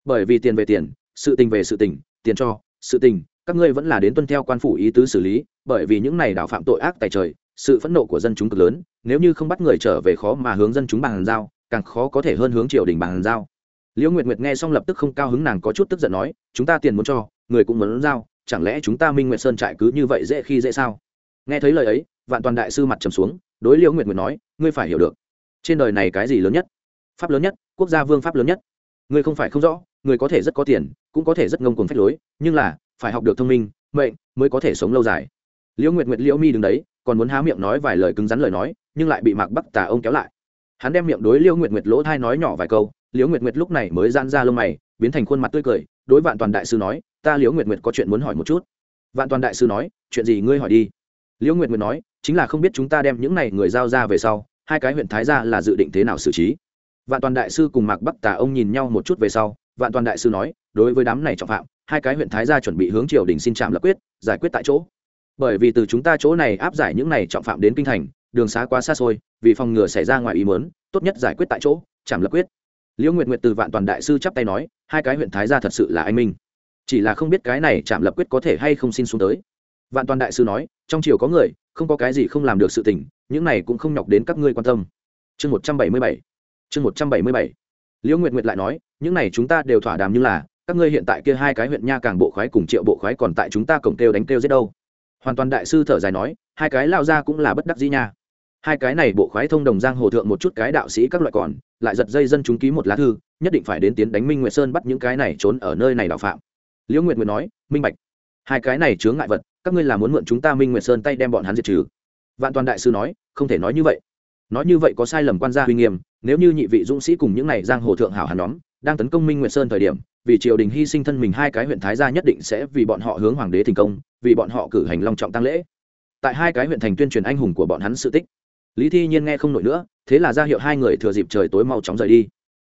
[SPEAKER 1] Bởi vì tiền về tiền, sự tình về sự tình, tiền cho, sự tình các ngươi vẫn là đến tuân theo quan phủ ý tứ xử lý, bởi vì những này đảo phạm tội ác tại trời, sự phẫn nộ của dân chúng cực lớn, nếu như không bắt người trở về khó mà hướng dân chúng bàn giao, càng khó có thể hơn hướng triều đình bàn giao. Liễu nguyệt nguyệt nghe xong lập tức không cao hứng, nàng có chút tức giận nói, chúng ta tiền muốn cho, người cũng muốn giao, chẳng lẽ chúng ta minh nguyệt sơn trại cứ như vậy dễ khi dễ sao? Nghe thấy lời ấy, vạn toàn đại sư mặt trầm xuống, đối liễu nguyệt nguyệt nói, ngươi phải hiểu được, trên đời này cái gì lớn nhất? Pháp lớn nhất, quốc gia vương pháp lớn nhất. Ngươi không phải không rõ, người có thể rất có tiền, cũng có thể rất ngông cuồng phách lối, nhưng là phải học được thông minh, mệnh, mới có thể sống lâu dài. Liễu nguyệt nguyệt liễu mi đứng đấy, còn muốn há miệng nói vài lời cứng rắn lời nói, nhưng lại bị mạc bắc tà ông kéo lại. Hắn đem miệng đối liễu nguyệt nguyệt lỗ thai nói nhỏ vài câu, liễu nguyệt nguyệt lúc này mới gian ra lông mày, biến thành khuôn mặt tươi cười, đối vạn toàn đại sư nói, ta liễu nguyệt nguyệt có chuyện muốn hỏi một chút. Vạn toàn đại sư nói, chuyện gì ngươi hỏi đi. Liễu nguyệt nguyệt nói, chính là không biết chúng ta đem những này người giao ra về sau, hai cái huyện thái ra là dự định thế nào xử trí. Vạn toàn đại sư cùng mạc bắc tà ông nhìn nhau một chút về sau, vạn toàn đại sư nói, đối với đám này trọng phạm hai cái huyện thái gia chuẩn bị hướng triều đình xin trạm lập quyết, giải quyết tại chỗ. Bởi vì từ chúng ta chỗ này áp giải những này trọng phạm đến kinh thành, đường xá quá xa xôi, vì phòng ngừa xảy ra ngoài ý mớn tốt nhất giải quyết tại chỗ, trạm lập quyết. Liễu nguyệt nguyệt từ vạn toàn đại sư chắp tay nói, hai cái huyện thái gia thật sự là anh minh. Chỉ là không biết cái này trạm lập quyết có thể hay không xin xuống tới. Vạn toàn đại sư nói, trong triều có người, không có cái gì không làm được sự tình, những này cũng không nhọc đến các ngươi quan tâm. Chương một trăm bảy mươi bảy. Chương một trăm bảy mươi bảy. Liễu nguyệt nguyệt lại nói, những này chúng ta đều thỏa đàm như là các ngươi hiện tại kia hai cái huyện nha càng bộ khoái cùng triệu bộ khoái còn tại chúng ta cổng kêu đánh kêu giết đâu. Hoàn toàn đại sư thở dài nói, hai cái lao ra cũng là bất đắc dĩ nha. Hai cái này bộ khoái thông đồng giang hồ thượng một chút cái đạo sĩ các loại còn, lại giật dây dân chúng ký một lá thư, nhất định phải đến tiến đánh minh nguyệt sơn bắt những cái này trốn ở nơi này đạo phạm. Liễu nguyệt nguyệt nói, minh bạch, hai cái này chướng ngại vật, các ngươi là muốn mượn chúng ta minh nguyệt sơn tay đem bọn hắn diệt trừ. Vạn toàn đại sư nói, không thể nói như vậy. Nói như vậy có sai lầm quan gia huy nghiêm, nếu như nhị vị dũng sĩ cùng những này giang hồ thượng hảo hàn nhóm, đang tấn công minh nguyệt sơn thời điểm vì triều đình hy sinh thân mình hai cái huyện thái gia nhất định sẽ vì bọn họ hướng hoàng đế thành công, vì bọn họ cử hành long trọng tăng lễ. Tại hai cái huyện thành tuyên truyền anh hùng của bọn hắn sự tích, lý thi nhiên nghe không nổi nữa, thế là ra hiệu hai người thừa dịp trời tối mau chóng rời đi.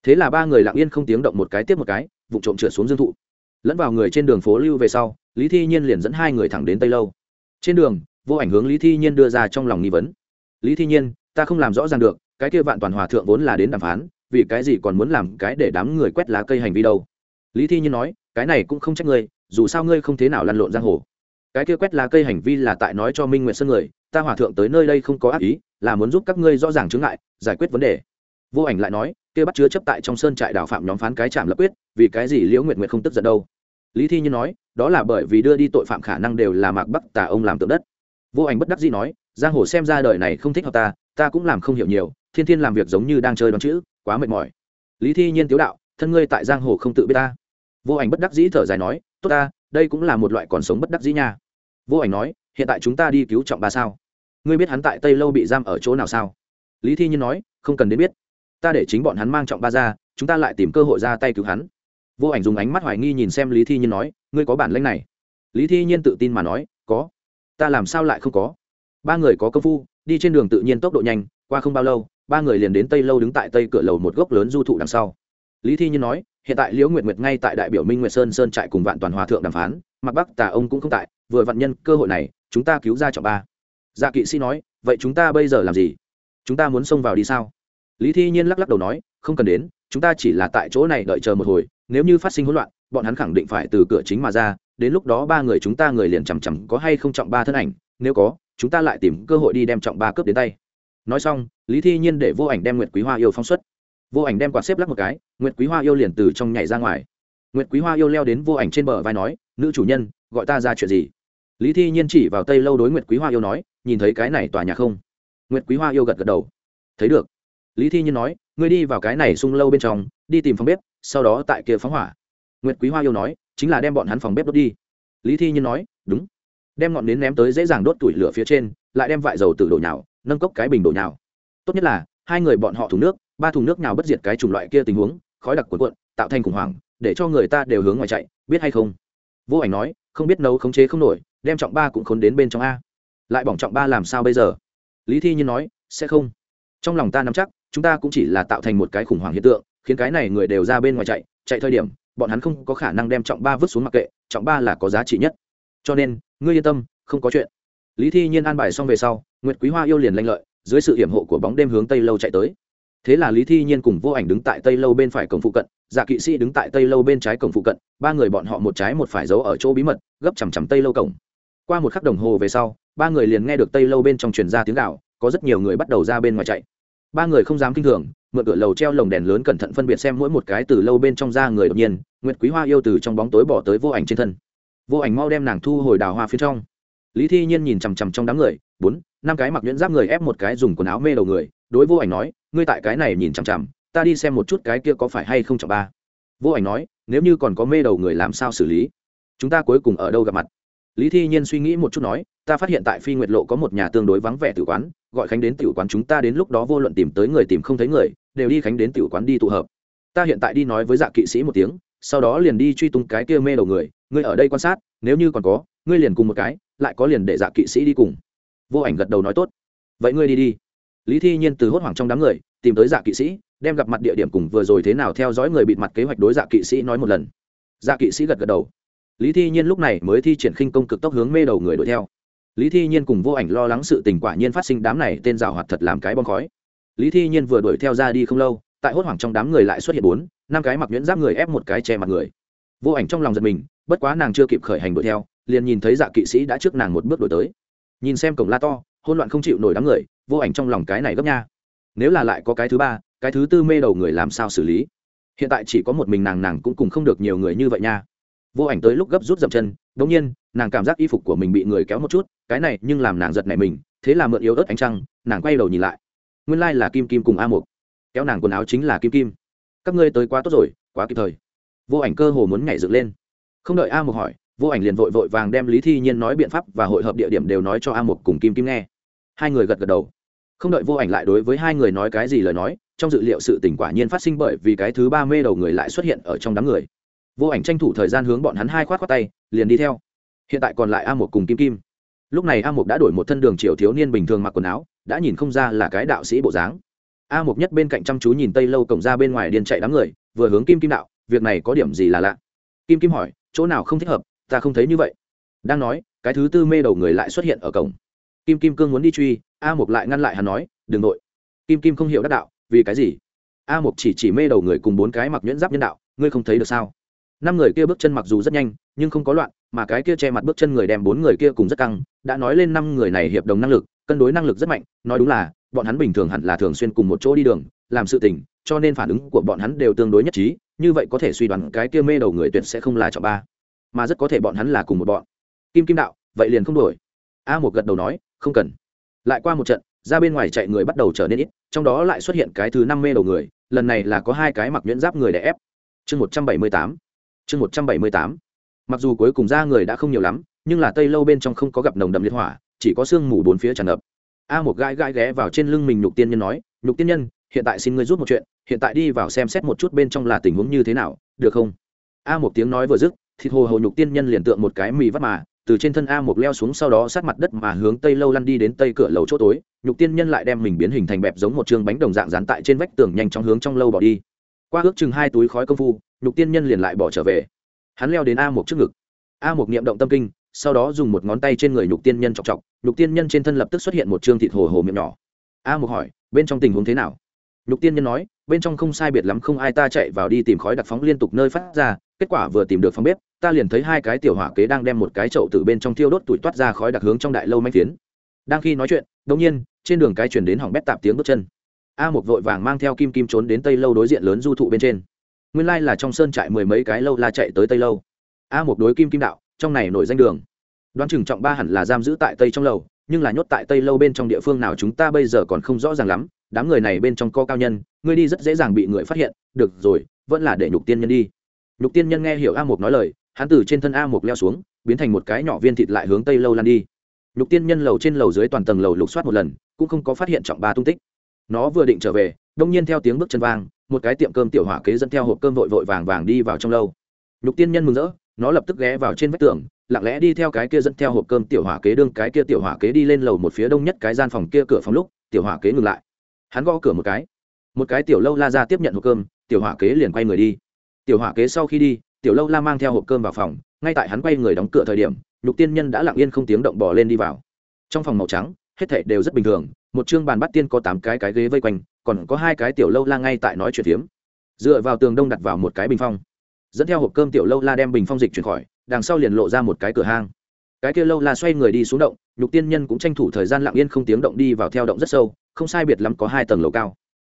[SPEAKER 1] Thế là ba người lặng yên không tiếng động một cái tiếp một cái, vụ trộm trượt xuống dương thụ. Lẫn vào người trên đường phố lưu về sau, lý thi nhiên liền dẫn hai người thẳng đến tây lâu. Trên đường, vô ảnh hướng lý thi nhiên đưa ra trong lòng nghi vấn. Lý thi nhiên, ta không làm rõ ràng được, cái kia vạn toàn hòa thượng vốn là đến đàm phán, vì cái gì còn muốn làm cái để đám người quét lá cây hành vi đâu? Lý thi nhiên nói, cái này cũng không trách ngươi, dù sao ngươi không thế nào lăn lộn giang hồ. Cái kia quét lá cây hành vi là tại nói cho minh nguyện sơn người, ta hòa thượng tới nơi đây không có ác ý, là muốn giúp các ngươi rõ ràng chướng ngại, giải quyết vấn đề. Vô ảnh lại nói, kia bắt chứa chấp tại trong sơn trại đào phạm nhóm phán cái trạm lập quyết, vì cái gì liễu nguyện nguyện không tức giận đâu? Lý thi nhiên nói, đó là bởi vì đưa đi tội phạm khả năng đều là mạc bắc tà ông làm tượng đất. Vô ảnh bất đắc dĩ nói, giang hồ xem ra đời này không thích hợp ta ta cũng làm không hiểu nhiều, thiên thiên làm việc giống như đang chơi đón chữ, quá mệt mỏi. Lý thi nhiên tiếu đạo, thân ngươi tại giang hồ không tự biết ta vô ảnh bất đắc dĩ thở dài nói, tốt ta, đây cũng là một loại còn sống bất đắc dĩ nha. Vô ảnh nói, hiện tại chúng ta đi cứu trọng ba sao? Ngươi biết hắn tại tây lâu bị giam ở chỗ nào sao? Lý thi nhiên nói, không cần đến biết. Ta để chính bọn hắn mang trọng ba ra, chúng ta lại tìm cơ hội ra tay cứu hắn. Vô ảnh dùng ánh mắt hoài nghi nhìn xem lý thi nhiên nói, ngươi có bản lanh này? Lý thi nhiên tự tin mà nói, có. Ta làm sao lại không có? Ba người có công phu, đi trên đường tự nhiên tốc độ nhanh, qua không bao lâu, ba người liền đến tây lâu đứng tại tây cửa lầu một gốc lớn du thụ đằng sau lý thi nhiên nói, hiện tại liễu nguyệt nguyệt ngay tại đại biểu minh nguyệt sơn sơn trại cùng vạn toàn hòa thượng đàm phán, mặc bắc tà ông cũng không tại, vừa vạn nhân cơ hội này, chúng ta cứu ra trọng ba. Dạ kỵ sĩ nói, vậy chúng ta bây giờ làm gì? Chúng ta muốn xông vào đi sao? Lý thi nhiên lắc lắc đầu nói, không cần đến, chúng ta chỉ là tại chỗ này đợi chờ một hồi, nếu như phát sinh hỗn loạn, bọn hắn khẳng định phải từ cửa chính mà ra, đến lúc đó ba người chúng ta người liền chằm chằm có hay không trọng ba thân ảnh, nếu có, chúng ta lại tìm cơ hội đi đem trọng ba cướp đến tay. Nói xong, lý thi nhiên để vô ảnh đem nguyệt quý hoa yêu phóng xuất vô ảnh đem quạt xếp lắc một cái, nguyệt quý hoa yêu liền từ trong nhảy ra ngoài. Nguyệt quý hoa yêu leo đến vô ảnh trên bờ vai nói, nữ chủ nhân, gọi ta ra chuyện gì? Lý thi nhiên chỉ vào tây lâu đối nguyệt quý hoa yêu nói, nhìn thấy cái này tòa nhà không? Nguyệt quý hoa yêu gật gật đầu. Thấy được. Lý thi nhiên nói, ngươi đi vào cái này sung lâu bên trong, đi tìm phòng bếp, sau đó tại kia phóng hỏa. Nguyệt quý hoa yêu nói, chính là đem bọn hắn phòng bếp đốt đi. Lý thi nhiên nói, đúng. Đem ngọn nến ném tới dễ dàng đốt tủi lửa phía trên, lại đem vại dầu từ đổ nhào, nâng cốc cái bình đổ nhào. Tốt nhất là, hai người bọn họ thủ nước ba thùng nước nào bất diệt cái chủng loại kia tình huống, khói đặc cuộn cuộn, tạo thành khủng hoảng, để cho người ta đều hướng ngoài chạy, biết hay không? Vô ảnh nói, không biết nấu khống chế không nổi, đem trọng ba cũng khốn đến bên trong a. Lại bỏng trọng ba làm sao bây giờ? Lý thi nhiên nói, sẽ không. Trong lòng ta nắm chắc, chúng ta cũng chỉ là tạo thành một cái khủng hoảng hiện tượng, khiến cái này người đều ra bên ngoài chạy chạy thời điểm, bọn hắn không có khả năng đem trọng ba vứt xuống mặc kệ, trọng ba là có giá trị nhất. Cho nên, ngươi yên tâm, không có chuyện. Lý thi nhiên an bài xong về sau, nguyệt quý hoa yêu liền lanh lợi, dưới sự hiểm hộ của bóng đêm hướng tây lâu chạy tới thế là lý thi nhiên cùng vô ảnh đứng tại tây lâu bên phải cổng phụ cận dạ kỵ sĩ đứng tại tây lâu bên trái cổng phụ cận, ba người bọn họ một trái một phải giấu ở chỗ bí mật, gấp chằm chằm tây lâu cổng. Qua một khắc đồng hồ về sau, ba người liền nghe được tây lâu bên trong truyền ra tiếng gạo có rất nhiều người bắt đầu ra bên ngoài chạy. Ba người không dám kinh thường, mượn cửa lầu treo lồng đèn lớn cẩn thận phân biệt xem mỗi một cái từ lâu bên trong ra người đột nhiên, nguyệt quý hoa yêu từ trong bóng tối bỏ tới vô ảnh trên thân. Vô ảnh mau đem nàng thu hồi đào hoa phía trong. Lý thi nhiên nhìn chằm chằm trong đám người, bốn, năm cái mặc nhuyễn giáp người ép một cái dùng quần áo mê đầu người, đối vô ảnh nói ngươi tại cái này nhìn chằm chằm, ta đi xem một chút cái kia có phải hay không trọng ba. Vô ảnh nói, nếu như còn có mê đầu người làm sao xử lý? Chúng ta cuối cùng ở đâu gặp mặt? Lý thi nhiên suy nghĩ một chút nói, ta phát hiện tại phi nguyệt lộ có một nhà tương đối vắng vẻ tử quán, gọi khánh đến tử quán chúng ta đến lúc đó vô luận tìm tới người tìm không thấy người, đều đi khánh đến tử quán đi tụ hợp. Ta hiện tại đi nói với dạ kỵ sĩ một tiếng, sau đó liền đi truy tung cái kia mê đầu người, ngươi ở đây quan sát, nếu như còn có, ngươi liền cùng một cái, lại có liền để dạ kỵ sĩ đi cùng. Vô ảnh gật đầu nói tốt. Vậy ngươi đi đi lý thi nhiên từ hốt hoảng trong đám người, tìm tới dạ kỵ sĩ, đem gặp mặt địa điểm cùng vừa rồi thế nào theo dõi người bịt mặt kế hoạch đối dạ kỵ sĩ nói một lần. Dạ kỵ sĩ gật gật đầu. Lý thi nhiên lúc này mới thi triển khinh công cực tốc hướng mê đầu người đuổi theo. Lý thi nhiên cùng vô ảnh lo lắng sự tình quả nhiên phát sinh đám này tên rào hoạt thật làm cái bom khói. Lý thi nhiên vừa đuổi theo ra đi không lâu, tại hốt hoảng trong đám người lại xuất hiện bốn, năm cái mặc nhuyễn giáp người ép một cái che mặt người. Vô ảnh trong lòng giật mình, bất quá nàng chưa kịp khởi hành đuổi theo, liền nhìn thấy dạ kỵ sĩ đã trước nàng một bước đổi tới. Nhìn xem cổng la to hôn loạn không chịu nổi đám người, vô ảnh trong lòng cái này gấp nha. Nếu là lại có cái thứ ba, cái thứ tư mê đầu người làm sao xử lý? Hiện tại chỉ có một mình nàng nàng cũng cùng không được nhiều người như vậy nha. Vô ảnh tới lúc gấp rút dậm chân đ ỗ n g nhiên, nàng cảm giác y phục của mình bị người kéo một chút, cái này nhưng làm nàng giật nảy mình, thế là mượn yếu ớt ánh trăng, nàng quay đầu nhìn lại. Nguyên lai là kim kim cùng a mục. Kéo nàng quần áo chính là kim kim. Các ngươi tới quá tốt rồi, quá kịp thời. Vô ảnh cơ hồ muốn nhảy dựng lên. Không đợi a mục hỏi vô ảnh liền vội vội vàng đem lý thi nhiên nói biện pháp và hội hợp địa điểm đều nói cho a mục cùng kim kim nghe. Hai người gật gật đầu. Không đợi vô ảnh lại đối với hai người nói cái gì lời nói, trong dự liệu sự tỉnh quả nhiên phát sinh bởi vì cái thứ ba mê đầu người lại xuất hiện ở trong đám người. Vô ảnh tranh thủ thời gian hướng bọn hắn hai khoát khoát tay, liền đi theo. Hiện tại còn lại a một cùng kim kim. Lúc này a một đã đổi một thân đường triều thiếu niên bình thường mặc quần áo, đã nhìn không ra là cái đạo sĩ bộ dáng. A một nhất bên cạnh chăm chú nhìn tây lâu cổng ra bên ngoài điên chạy đám người, vừa hướng kim kim đạo, việc này có điểm gì là lạ? Kim kim hỏi, chỗ nào không thích hợp? Ta không thấy như vậy. Đang nói, cái thứ tư mê đầu người lại xuất hiện ở cổng. Kim kim cương muốn đi truy, a Mục lại ngăn lại hắn nói, đừng nội. Kim kim không hiểu đắc đạo, vì cái gì? A Mục chỉ chỉ mê đầu người cùng bốn cái mặc nhuyễn giáp nhân đạo, ngươi không thấy được sao? Năm người kia bước chân mặc dù rất nhanh, nhưng không có loạn, mà cái kia che mặt bước chân người đem bốn người kia cùng rất căng, đã nói lên năm người này hiệp đồng năng lực, cân đối năng lực rất mạnh, nói đúng là, bọn hắn bình thường hẳn là thường xuyên cùng một chỗ đi đường, làm sự tình, cho nên phản ứng của bọn hắn đều tương đối nhất trí, như vậy có thể suy đoán cái kia mê đầu người tuyệt sẽ không là chọn ba mà rất có thể bọn hắn là cùng một bọn. Kim kim đạo, vậy liền không đổi. A một gật đầu nói, không cần. Lại qua một trận, ra bên ngoài chạy người bắt đầu trở nên ít, trong đó lại xuất hiện cái thứ năm mê đầu người, lần này là có hai cái mặc nhuyễn giáp người để ép. Chương một trăm bảy mươi tám, chương một trăm bảy mươi tám. Mặc dù cuối cùng ra người đã không nhiều lắm, nhưng là tây lâu bên trong không có gặp nồng đậm liên hỏa, chỉ có sương mù bốn phía tràn ngập. A một gai gai ghé vào trên lưng mình nhục tiên nhân nói, nhục tiên nhân, hiện tại xin ngươi giúp một chuyện, hiện tại đi vào xem xét một chút bên trong là tình huống như thế nào, được không? A một tiếng nói vừa dứt thịt hồ hồ nhục tiên nhân liền tượng một cái mì vắt mà, từ trên thân a một leo xuống sau đó sát mặt đất mà hướng tây lâu lăn đi đến tây cửa lầu chỗ tối, nhục tiên nhân lại đem mình biến hình thành bẹp giống một chương bánh đồng dạng dán tại trên vách tường nhanh chóng hướng trong lâu bỏ đi. Qua ước chừng hai túi khói công phu, nhục tiên nhân liền lại bỏ trở về. Hắn leo đến a một trước ngực. A một niệm động tâm kinh, sau đó dùng một ngón tay trên người nhục tiên nhân chọc chọc, nhục tiên nhân trên thân lập tức xuất hiện một chương thịt hồ hồ miệng nhỏ. A một hỏi, bên trong tình huống thế nào? Nhục tiên nhân nói, bên trong không sai biệt lắm không ai ta chạy vào đi tìm khói đặc phóng liên tục nơi phát ra, kết quả vừa tìm được phòng bếp, ta liền thấy hai cái tiểu hỏa kế đang đem một cái chậu từ bên trong thiêu đốt tụi toát ra khói đặc hướng trong đại lâu manh phiến. Đang khi nói chuyện đ nhiên, trên đường cái chuyển đến hỏng bét tạp tiếng bước chân. A một vội vàng mang theo kim kim trốn đến tây lâu đối diện lớn du thụ bên trên. Nguyên lai là trong sơn trại mười mấy cái lâu la chạy tới tây lâu. A một đối kim kim đạo, trong này nổi danh đường. Đoán chừng trọng ba hẳn là giam giữ tại tây trong lầu, nhưng là nhốt tại tây lâu bên trong địa phương nào chúng ta bây giờ còn không rõ ràng lắm đám người này bên trong co cao nhân, ngươi đi rất dễ dàng bị người phát hiện, được rồi, vẫn là để nhục tiên nhân đi. Nhục tiên nhân nghe hiểu a mục nói lời, hắn từ trên thân a mục leo xuống, biến thành một cái nhỏ viên thịt lại hướng tây lâu lan đi. Nhục tiên nhân lầu trên lầu dưới toàn tầng lầu lục soát một lần, cũng không có phát hiện trọng ba tung tích. Nó vừa định trở về, đông nhiên theo tiếng bước chân vang, một cái tiệm cơm tiểu hỏa kế dẫn theo hộp cơm vội vội vàng vàng đi vào trong lâu. Nhục tiên nhân mừng rỡ, nó lập tức ghé vào trên vách tường, lặng lẽ đi theo cái kia dẫn theo hộp cơm tiểu hỏa kế đương cái kia tiểu hỏa kế đi lên lầu một phía đông nhất cái gian phòng kia cửa phòng lúc, tiểu hỏa kế ngừng lại hắn gõ cửa một cái. Một cái tiểu lâu la ra tiếp nhận hộp cơm, tiểu hỏa kế liền quay người đi. Tiểu hỏa kế sau khi đi, tiểu lâu la mang theo hộp cơm vào phòng, ngay tại hắn quay người đóng cửa thời điểm, nhục tiên nhân đã lặng yên không tiếng động bỏ lên đi vào. Trong phòng màu trắng, hết thảy đều rất bình thường, một chương bàn bắt tiên có tám cái cái ghế vây quanh, còn có hai cái tiểu lâu la ngay tại nói chuyện phiếm. Dựa vào tường đông đặt vào một cái bình phong. Dẫn theo hộp cơm tiểu lâu la đem bình phong dịch chuyển khỏi, đằng sau liền lộ ra một cái cửa hang cái kia lâu la xoay người đi xuống động, nhục tiên nhân cũng tranh thủ thời gian lặng yên không tiếng động đi vào theo động rất sâu, không sai biệt lắm có hai tầng lầu cao.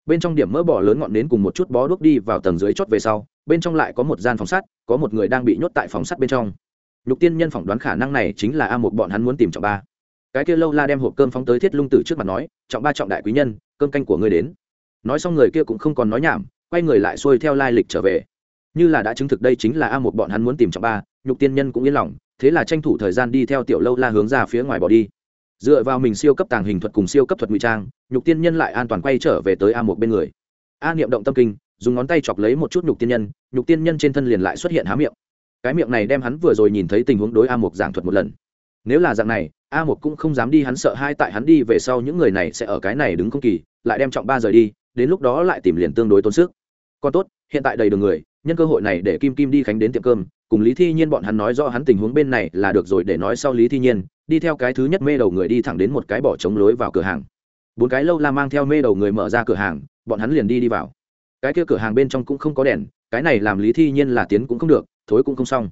[SPEAKER 1] Bên trong điểm mỡ bỏ lớn ngọn nến cùng một chút bó đuốc đi vào tầng dưới chót về sau, bên trong lại có một gian phòng sắt, có một người đang bị nhốt tại phòng sắt bên trong. Nhục tiên nhân phỏng đoán khả năng này chính là a một bọn hắn muốn tìm trọng ba. Cái kia lâu la đem hộp cơm phóng tới thiết lung tử trước mặt nói, trọng ba trọng đại quý nhân, cơm canh của ngươi đến. Nói xong người kia cũng không còn nói nhảm, quay người lại xuôi theo lai lịch trở về. Như là đã chứng thực đây chính là a một bọn hắn muốn tìm trọng ba, nhục tiên nhân cũng yên lòng thế là tranh thủ thời gian đi theo tiểu lâu la hướng ra phía ngoài bỏ đi. Dựa vào mình siêu cấp tàng hình thuật cùng siêu cấp thuật ngụy trang, nhục tiên nhân lại an toàn quay trở về tới a một bên người. A niệm động tâm kinh, dùng ngón tay chọc lấy một chút nhục tiên nhân, nhục tiên nhân trên thân liền lại xuất hiện há miệng. Cái miệng này đem hắn vừa rồi nhìn thấy tình huống đối a một giảng thuật một lần. Nếu là dạng này, a một cũng không dám đi, hắn sợ hai tại hắn đi về sau những người này sẽ ở cái này đứng không kỳ, lại đem trọng ba rời đi, đến lúc đó lại tìm liền tương đối tốn sức. Còn tốt, hiện tại đầy đường người, nhân cơ hội này để kim kim đi khánh đến tiệm cơm cùng lý thi nhiên bọn hắn nói rõ hắn tình huống bên này là được rồi để nói sau lý thi nhiên, đi theo cái thứ nhất mê đầu người đi thẳng đến một cái bỏ trống lối vào cửa hàng. Bốn cái lâu la mang theo mê đầu người mở ra cửa hàng, bọn hắn liền đi đi vào. Cái kia cửa hàng bên trong cũng không có đèn, cái này làm lý thi nhiên là tiến cũng không được, thối cũng không xong.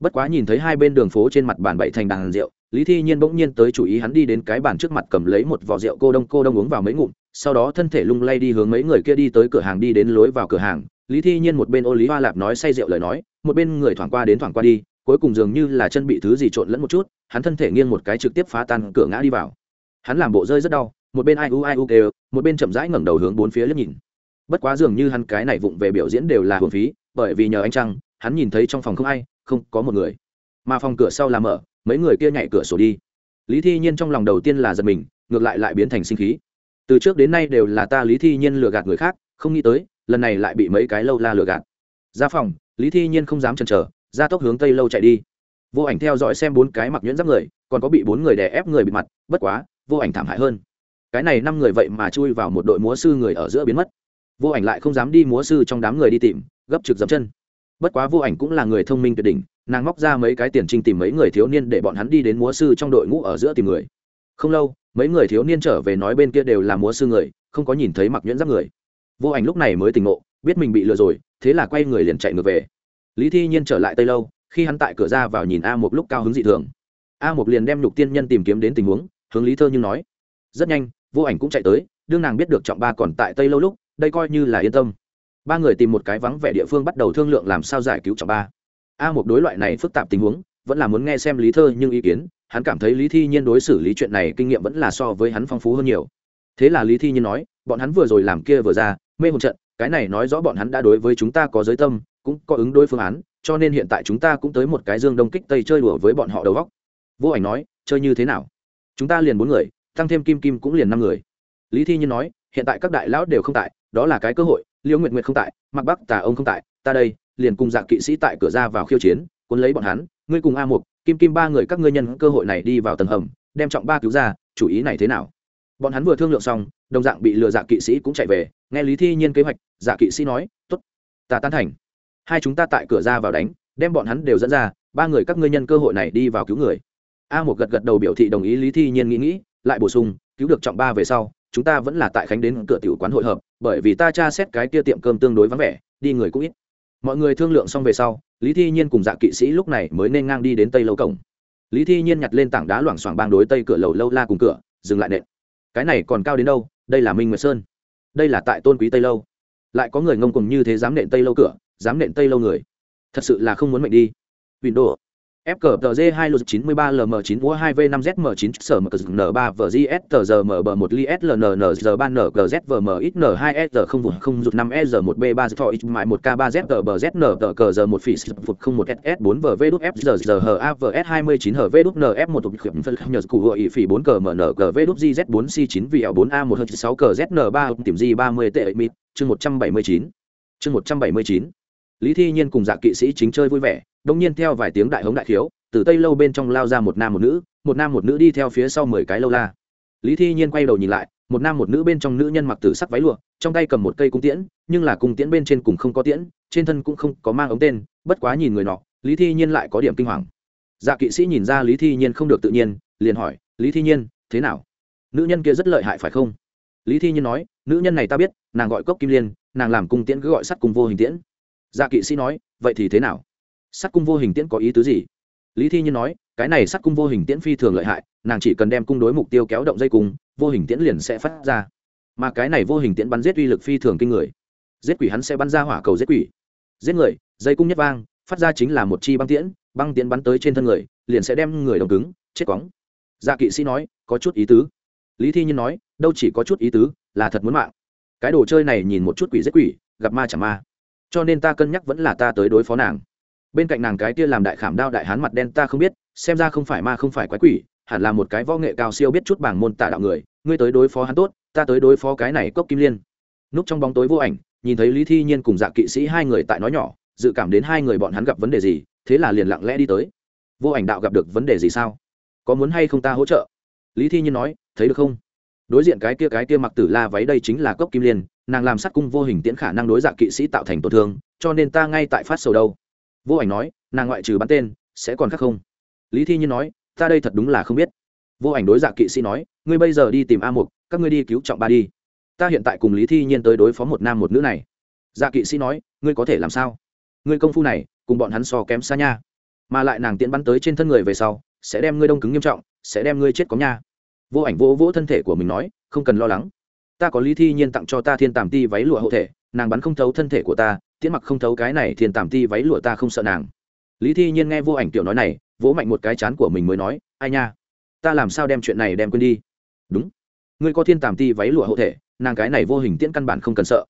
[SPEAKER 1] Bất quá nhìn thấy hai bên đường phố trên mặt bàn bậy thành đàn rượu, lý thi nhiên bỗng nhiên tới chủ ý hắn đi đến cái bàn trước mặt cầm lấy một vỏ rượu cô đông cô đông uống vào mấy ngụm, sau đó thân thể lung lay đi hướng mấy người kia đi tới cửa hàng đi đến lối vào cửa hàng. Lý thi nhiên một bên ô lý hoa lạp nói say rượu lời nói một bên người thoảng qua đến thoảng qua đi, cuối cùng dường như là chân bị thứ gì trộn lẫn một chút, hắn thân thể nghiêng một cái trực tiếp phá tan cửa ngã đi vào. Hắn làm bộ rơi rất đau, một bên ai u ai u kêu, một bên chậm rãi ngẩng đầu hướng bốn phía liếc nhìn. Bất quá dường như hắn cái này vụng về biểu diễn đều là hưởng phí, bởi vì nhờ anh trăng, hắn nhìn thấy trong phòng không ai, không có một người. Mà phòng cửa sau là mở, mấy người kia nhảy cửa sổ đi. Lý thi nhiên trong lòng đầu tiên là giật mình, ngược lại lại biến thành sinh khí. Từ trước đến nay đều là ta lý thi nhiên lừa gạt người khác, không nghĩ tới, lần này lại bị mấy cái lâu la lừa gạt. Ra phòng lý thi nhiên không dám chần chờ, ra tốc hướng tây lâu chạy đi. Vô ảnh theo dõi xem bốn cái mặc nhuyễn giáp người, còn có bị bốn người đè ép người bị mặt, bất quá, vô ảnh thảm hại hơn. Cái này năm người vậy mà chui vào một đội múa sư người ở giữa biến mất. Vô ảnh lại không dám đi múa sư trong đám người đi tìm, gấp trực dập chân. Bất quá vô ảnh cũng là người thông minh tuyệt đỉnh, nàng móc ra mấy cái tiền trinh tìm mấy người thiếu niên để bọn hắn đi đến múa sư trong đội ngũ ở giữa tìm người. Không lâu, mấy người thiếu niên trở về nói bên kia đều là múa sư người, không có nhìn thấy mặc nhuyễn giáp người. Vô ảnh lúc này mới tỉnh ngộ biết mình bị lừa rồi, thế là quay người liền chạy ngược về. Lý thi nhiên trở lại tây lâu, khi hắn tại cửa ra vào nhìn a một lúc cao hứng dị thường. A một liền đem nhục tiên nhân tìm kiếm đến tình huống, hướng lý thơ như nói, rất nhanh, vô ảnh cũng chạy tới, đương nàng biết được trọng ba còn tại tây lâu lúc, đây coi như là yên tâm. Ba người tìm một cái vắng vẻ địa phương bắt đầu thương lượng làm sao giải cứu trọng ba. A một đối loại này phức tạp tình huống, vẫn là muốn nghe xem lý thơ nhưng ý kiến, hắn cảm thấy lý thi nhiên đối xử lý chuyện này kinh nghiệm vẫn là so với hắn phong phú hơn nhiều. Thế là lý thi nhiên nói, bọn hắn vừa rồi làm kia vừa ra, mê hồn trận cái này nói rõ bọn hắn đã đối với chúng ta có giới tâm, cũng có ứng đối phương án, cho nên hiện tại chúng ta cũng tới một cái dương đông kích tây chơi đùa với bọn họ đầu góc vô ảnh nói, chơi như thế nào? Chúng ta liền bốn người, tăng thêm kim kim cũng liền năm người. Lý thi nhiên nói, hiện tại các đại lão đều không tại, đó là cái cơ hội, liễu nguyệt nguyệt không tại mặc bắc tà ông không tại, ta đây, liền cùng dạng kỵ sĩ tại cửa ra vào khiêu chiến, cuốn lấy bọn hắn, ngươi cùng a mục, kim kim ba người các ngươi nhân cơ hội này đi vào tầng hầm, đem trọng ba cứu ra, chủ ý này thế nào? Bọn hắn vừa thương lượng xong, đồng dạng bị lừa dạ kỵ sĩ cũng chạy về, nghe lý thi nhiên kế hoạch dạ kỵ sĩ nói t ố t ta tán thành. Hai chúng ta tại cửa ra vào đánh, đem bọn hắn đều dẫn ra, ba người các ngươi nhân cơ hội này đi vào cứu người. A một gật gật đầu biểu thị đồng ý, lý thi nhiên nghĩ nghĩ, lại bổ sung, cứu được trọng ba về sau, chúng ta vẫn là tại khánh đến cửa tiểu quán hội hợp, bởi vì ta tra xét cái kia tiệm cơm tương đối vắng vẻ, đi người cũng ít. Mọi người thương lượng xong về sau, lý thi nhiên cùng dạ kỵ sĩ lúc này mới nên ngang đi đến tây lâu cổng. Lý thi nhiên nhặt lên tảng đá loảng xoảng bang đối tây cửa lầu lâu la cùng cửa, dừng lại nện cái này còn cao đến đâu, đây là minh nguyệt sơn, đây là tại tôn quý tây lâu. Lại có người ngông cùng như thế dám nện tây lâu cửa, dám nện tây lâu người, thật sự là không muốn mệnh đi. Windows FCTG 2 lượt 93 LM9 mua 2V5 ZM9 sở mờ N3 VGS tờ giờ mở bờ 1 li SLNN giờ 3 NGZ VM ít N2 S0 vụt 0 rụt 5 S 1 B3 thọ ít mại 1 K3 Z tờ bờ ZN tờ cờ giờ 1 phỉ phục 01 SS 4 VV đúc F giờ giờ hờ AVS 29 hờ V đút NF 1 tục khiểm phân nhờ cụ hội phỉ 4 cờ MN cờ V đút GZ 4 C9 VL 4 A 1 h 6 cờ ZN3 tìm G 30 tệ mịt chương 179 chương 179 Lý Thi Nhiên cùng Dạ Kỵ sĩ chính chơi vui vẻ, đông nhiên theo vài tiếng đại hống đại khiếu từ tây lâu bên trong lao ra một nam một nữ một nam một nữ đi theo phía sau mười cái lâu la. Lý thi nhiên quay đầu nhìn lại một nam một nữ bên trong nữ nhân mặc tử sắc váy lụa trong tay cầm một cây cung tiễn nhưng là cung tiễn bên trên cùng không có tiễn trên thân cũng không có mang ống tên bất quá nhìn người nọ lý thi nhiên lại có điểm kinh hoàng. Dạ kỵ sĩ nhìn ra lý thi nhiên không được tự nhiên liền hỏi lý thi nhiên thế nào? Nữ nhân kia rất lợi hại phải không? Lý thi nhiên nói nữ nhân này ta biết nàng gọi cốc kim liên nàng làm cung tiễn cứ gọi sắt cung vô hình tiễn dạ kỵ sĩ nói, vậy thì thế nào? Sắt cung vô hình tiễn có ý tứ gì? Lý thi nhiên nói, cái này sắt cung vô hình tiễn phi thường lợi hại, nàng chỉ cần đem cung đối mục tiêu kéo động dây cung, vô hình tiễn liền sẽ phát ra. Mà cái này vô hình tiễn bắn giết uy lực phi thường kinh người. Giết quỷ hắn sẽ bắn ra hỏa cầu giết quỷ. Giết người, dây cung nhất vang, phát ra chính là một chi băng tiễn băng tiễn bắn tới trên thân người, liền sẽ đem người đồng cứng, chết cóng dạ kỵ sĩ nói, có chút ý tứ. Lý thi nhiên nói, đâu chỉ có chút ý tứ, là thật muốn mạng. Cái đồ chơi này nhìn một chút quỷ giết quỷ, gặp ma chẳng ma cho nên ta cân nhắc vẫn là ta tới đối phó nàng. Bên cạnh nàng cái kia làm đại khảm đao đại hán mặt đen ta không biết, xem ra không phải ma không phải quái quỷ, hẳn là một cái võ nghệ cao siêu biết chút bảng môn tả đạo người, ngươi tới đối phó hắn tốt, ta tới đối phó cái này cốc kim liên. Núp trong bóng tối vô ảnh, nhìn thấy lý thi nhiên cùng dạ kỵ sĩ hai người tại nói nhỏ, dự cảm đến hai người bọn hắn gặp vấn đề gì, thế là liền lặng lẽ đi tới. Vô ảnh đạo gặp được vấn đề gì sao? Có muốn hay không ta hỗ trợ? Lý thi nhiên nói, thấy được không? Đối diện cái kia cái kia mặc tử la váy đây chính là cốc kim liên nàng làm sát cung vô hình tiễn khả năng đối dạ kỵ sĩ tạo thành tổn thương, cho nên ta ngay tại phát sầu đâu. Vô ảnh nói, nàng ngoại trừ bắn tên, sẽ còn khác không? Lý thi nhiên nói, ta đây thật đúng là không biết. Vô ảnh đối dạ kỵ sĩ nói, ngươi bây giờ đi tìm a mục, các ngươi đi cứu trọng ba đi. Ta hiện tại cùng lý thi nhiên tới đối phó một nam một nữ này. Dạ kỵ sĩ nói, ngươi có thể làm sao? Ngươi công phu này, cùng bọn hắn so kém xa nha. Mà lại nàng tiễn bắn tới trên thân người về sau, sẽ đem ngươi đông cứng nghiêm trọng, sẽ đem ngươi chết có nha. Vô ảnh vỗ vỗ thân thể của mình nói, không cần lo lắng ta có lý thi nhiên tặng cho ta thiên tàm ti váy lụa hộ thể, nàng bắn không thấu thân thể của ta, tiễn mặc không thấu cái này thiên tàm ti váy lụa ta không sợ nàng. Lý thi nhiên nghe vô ảnh tiểu nói này, vỗ mạnh một cái chán của mình mới nói, ai nha, ta làm sao đem chuyện này đem quên đi? Đúng, ngươi có thiên tàm ti váy lụa hộ thể, nàng cái này vô hình tiễn căn bản không cần sợ.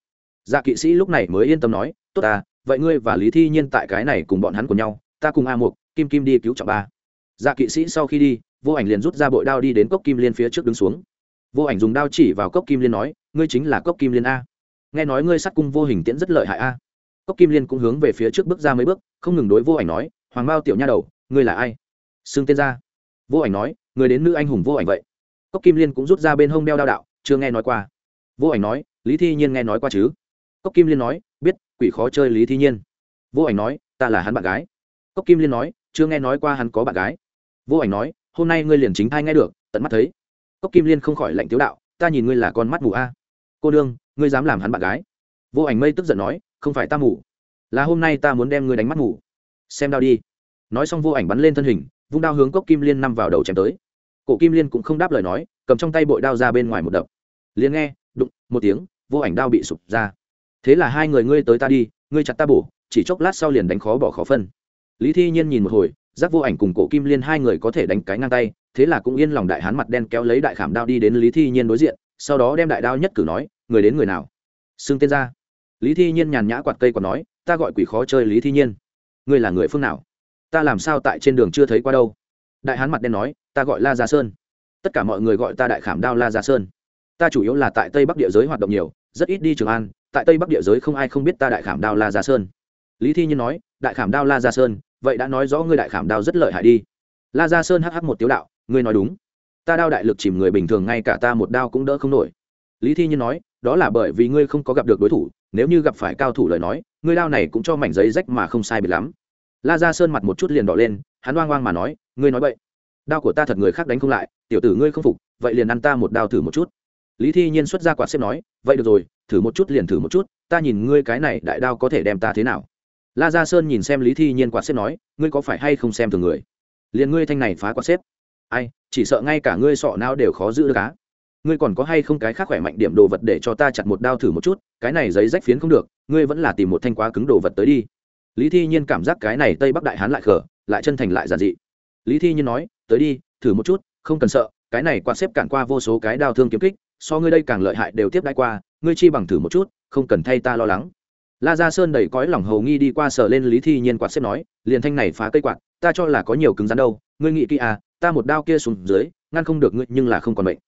[SPEAKER 1] Dạ kỵ sĩ lúc này mới yên tâm nói, tốt ta, vậy ngươi và lý thi nhiên tại cái này cùng bọn hắn của nhau, ta cùng a mục, kim kim đi cứu trọng ba. Dạ kỵ sĩ sau khi đi, vô ảnh liền rút ra bội đao đi đến cốc kim liên phía trước đứng xuống vô ảnh dùng đao chỉ vào cốc kim liên nói, ngươi chính là cốc kim liên a. Nghe nói ngươi sát cung vô hình tiễn rất lợi hại a. Cốc kim liên cũng hướng về phía trước bước ra mấy bước, không ngừng đối vô ảnh nói, hoàng bao tiểu nha đầu, ngươi là ai? Xưng tên ra vô ảnh nói người đến nữ anh hùng vô ảnh vậy. Cốc kim liên cũng rút ra bên hông đeo đao đạo, chưa nghe nói qua. Vô ảnh nói, lý thi nhiên nghe nói qua chứ? Cốc kim liên nói, biết, quỷ khó chơi lý thi nhiên. Vô ảnh nói, ta là hắn bạn gái. Cốc kim liên nói, chưa nghe nói qua hắn có bạn gái. Vô ảnh nói, hôm nay ngươi liền chính thai nghe được, tận mắt thấy cốc kim liên không khỏi lạnh tiếu đạo, ta nhìn ngươi là con mắt mù a. Cô đương ngươi dám làm hắn bạn gái? Vô ảnh mây tức giận nói, không phải ta mù, là hôm nay ta muốn đem ngươi đánh mắt mù. Xem đao đi. Nói xong vô ảnh bắn lên thân hình, vung đao hướng cốc kim liên năm vào đầu chém tới. Cổ kim liên cũng không đáp lời nói, cầm trong tay bội đao ra bên ngoài một đập. Liền nghe, đụng, một tiếng, vô ảnh đao bị sụp ra. Thế là hai người ngươi tới ta đi, ngươi chặt ta bổ, chỉ chốc lát sau liền đánh khó bỏ khó phân. Lý thi nhiên nhìn một hồi giác vô ảnh cùng cổ kim liên hai người có thể đánh cái ngang tay thế là cũng yên lòng đại hán mặt đen kéo lấy đại khảm đao đi đến lý thi nhiên đối diện, sau đó đem đại đao nhất cử nói, người đến người nào? Xưng tên ra. Lý thi nhiên nhàn nhã quạt cây còn nói, ta gọi quỷ khó chơi lý thi nhiên. Ngươi là người phương nào? Ta làm sao tại trên đường chưa thấy qua đâu. Đại hán mặt đen nói, ta gọi la gia sơn. Tất cả mọi người gọi ta đại khảm đao la gia sơn. Ta chủ yếu là tại tây bắc địa giới hoạt động nhiều, rất ít đi trường an, tại tây bắc địa giới không ai không biết ta đại khảm đao la gia sơn. Lý thi nhiên nói, đại khảm đao la gia sơn, vậy đã nói rõ ngươi đại khảm đao rất lợi hại đi. La gia sơn hh một tiếu đạo ngươi nói đúng. Ta đao đại lực chìm người bình thường ngay cả ta một đao cũng đỡ không nổi. Lý thi nhiên nói, đó là bởi vì ngươi không có gặp được đối thủ, nếu như gặp phải cao thủ lời nói, ngươi đao này cũng cho mảnh giấy rách mà không sai biệt lắm. La gia sơn mặt một chút liền đỏ lên, hắn oang oang mà nói, ngươi nói vậy đao của ta thật người khác đánh không lại, tiểu tử ngươi không phục, vậy liền ăn ta một đao thử một chút. Lý thi nhiên xuất ra quạt xếp nói, vậy được rồi, thử một chút liền thử một chút, ta nhìn ngươi cái này đại đao có thể đem ta thế nào. La gia sơn nhìn xem lý thi nhiên quạt xếp nói, ngươi có phải hay không xem thường người? Liền ngươi thanh này phá quạt xếp ai, chỉ sợ ngay cả ngươi sọ não đều khó giữ được cá ngươi còn có hay không cái khác khỏe mạnh điểm đồ vật để cho ta chặt một đao thử một chút, cái này giấy rách phiến không được, ngươi vẫn là tìm một thanh quá cứng đồ vật tới đi. Lý thi nhiên cảm giác cái này tây bắc đại hán lại khở lại chân thành lại giản dị. Lý thi nhiên nói, tới đi, thử một chút, không cần sợ, cái này quạt xếp cản qua vô số cái đao thương kiếm kích, so ngươi đây càng lợi hại đều tiếp đai qua, ngươi chi bằng thử một chút, không cần thay ta lo lắng. La gia sơn đầy cõi lòng hầu nghi đi qua sờ lên lý thi nhiên quạt xếp nói, liền thanh này phá cây quạt, ta cho là có nhiều cứng rắn đâu ngươi nghĩ kỹ à ta một đao kia xuống dưới, ngăn không được ngươi, nhưng là không còn bệnh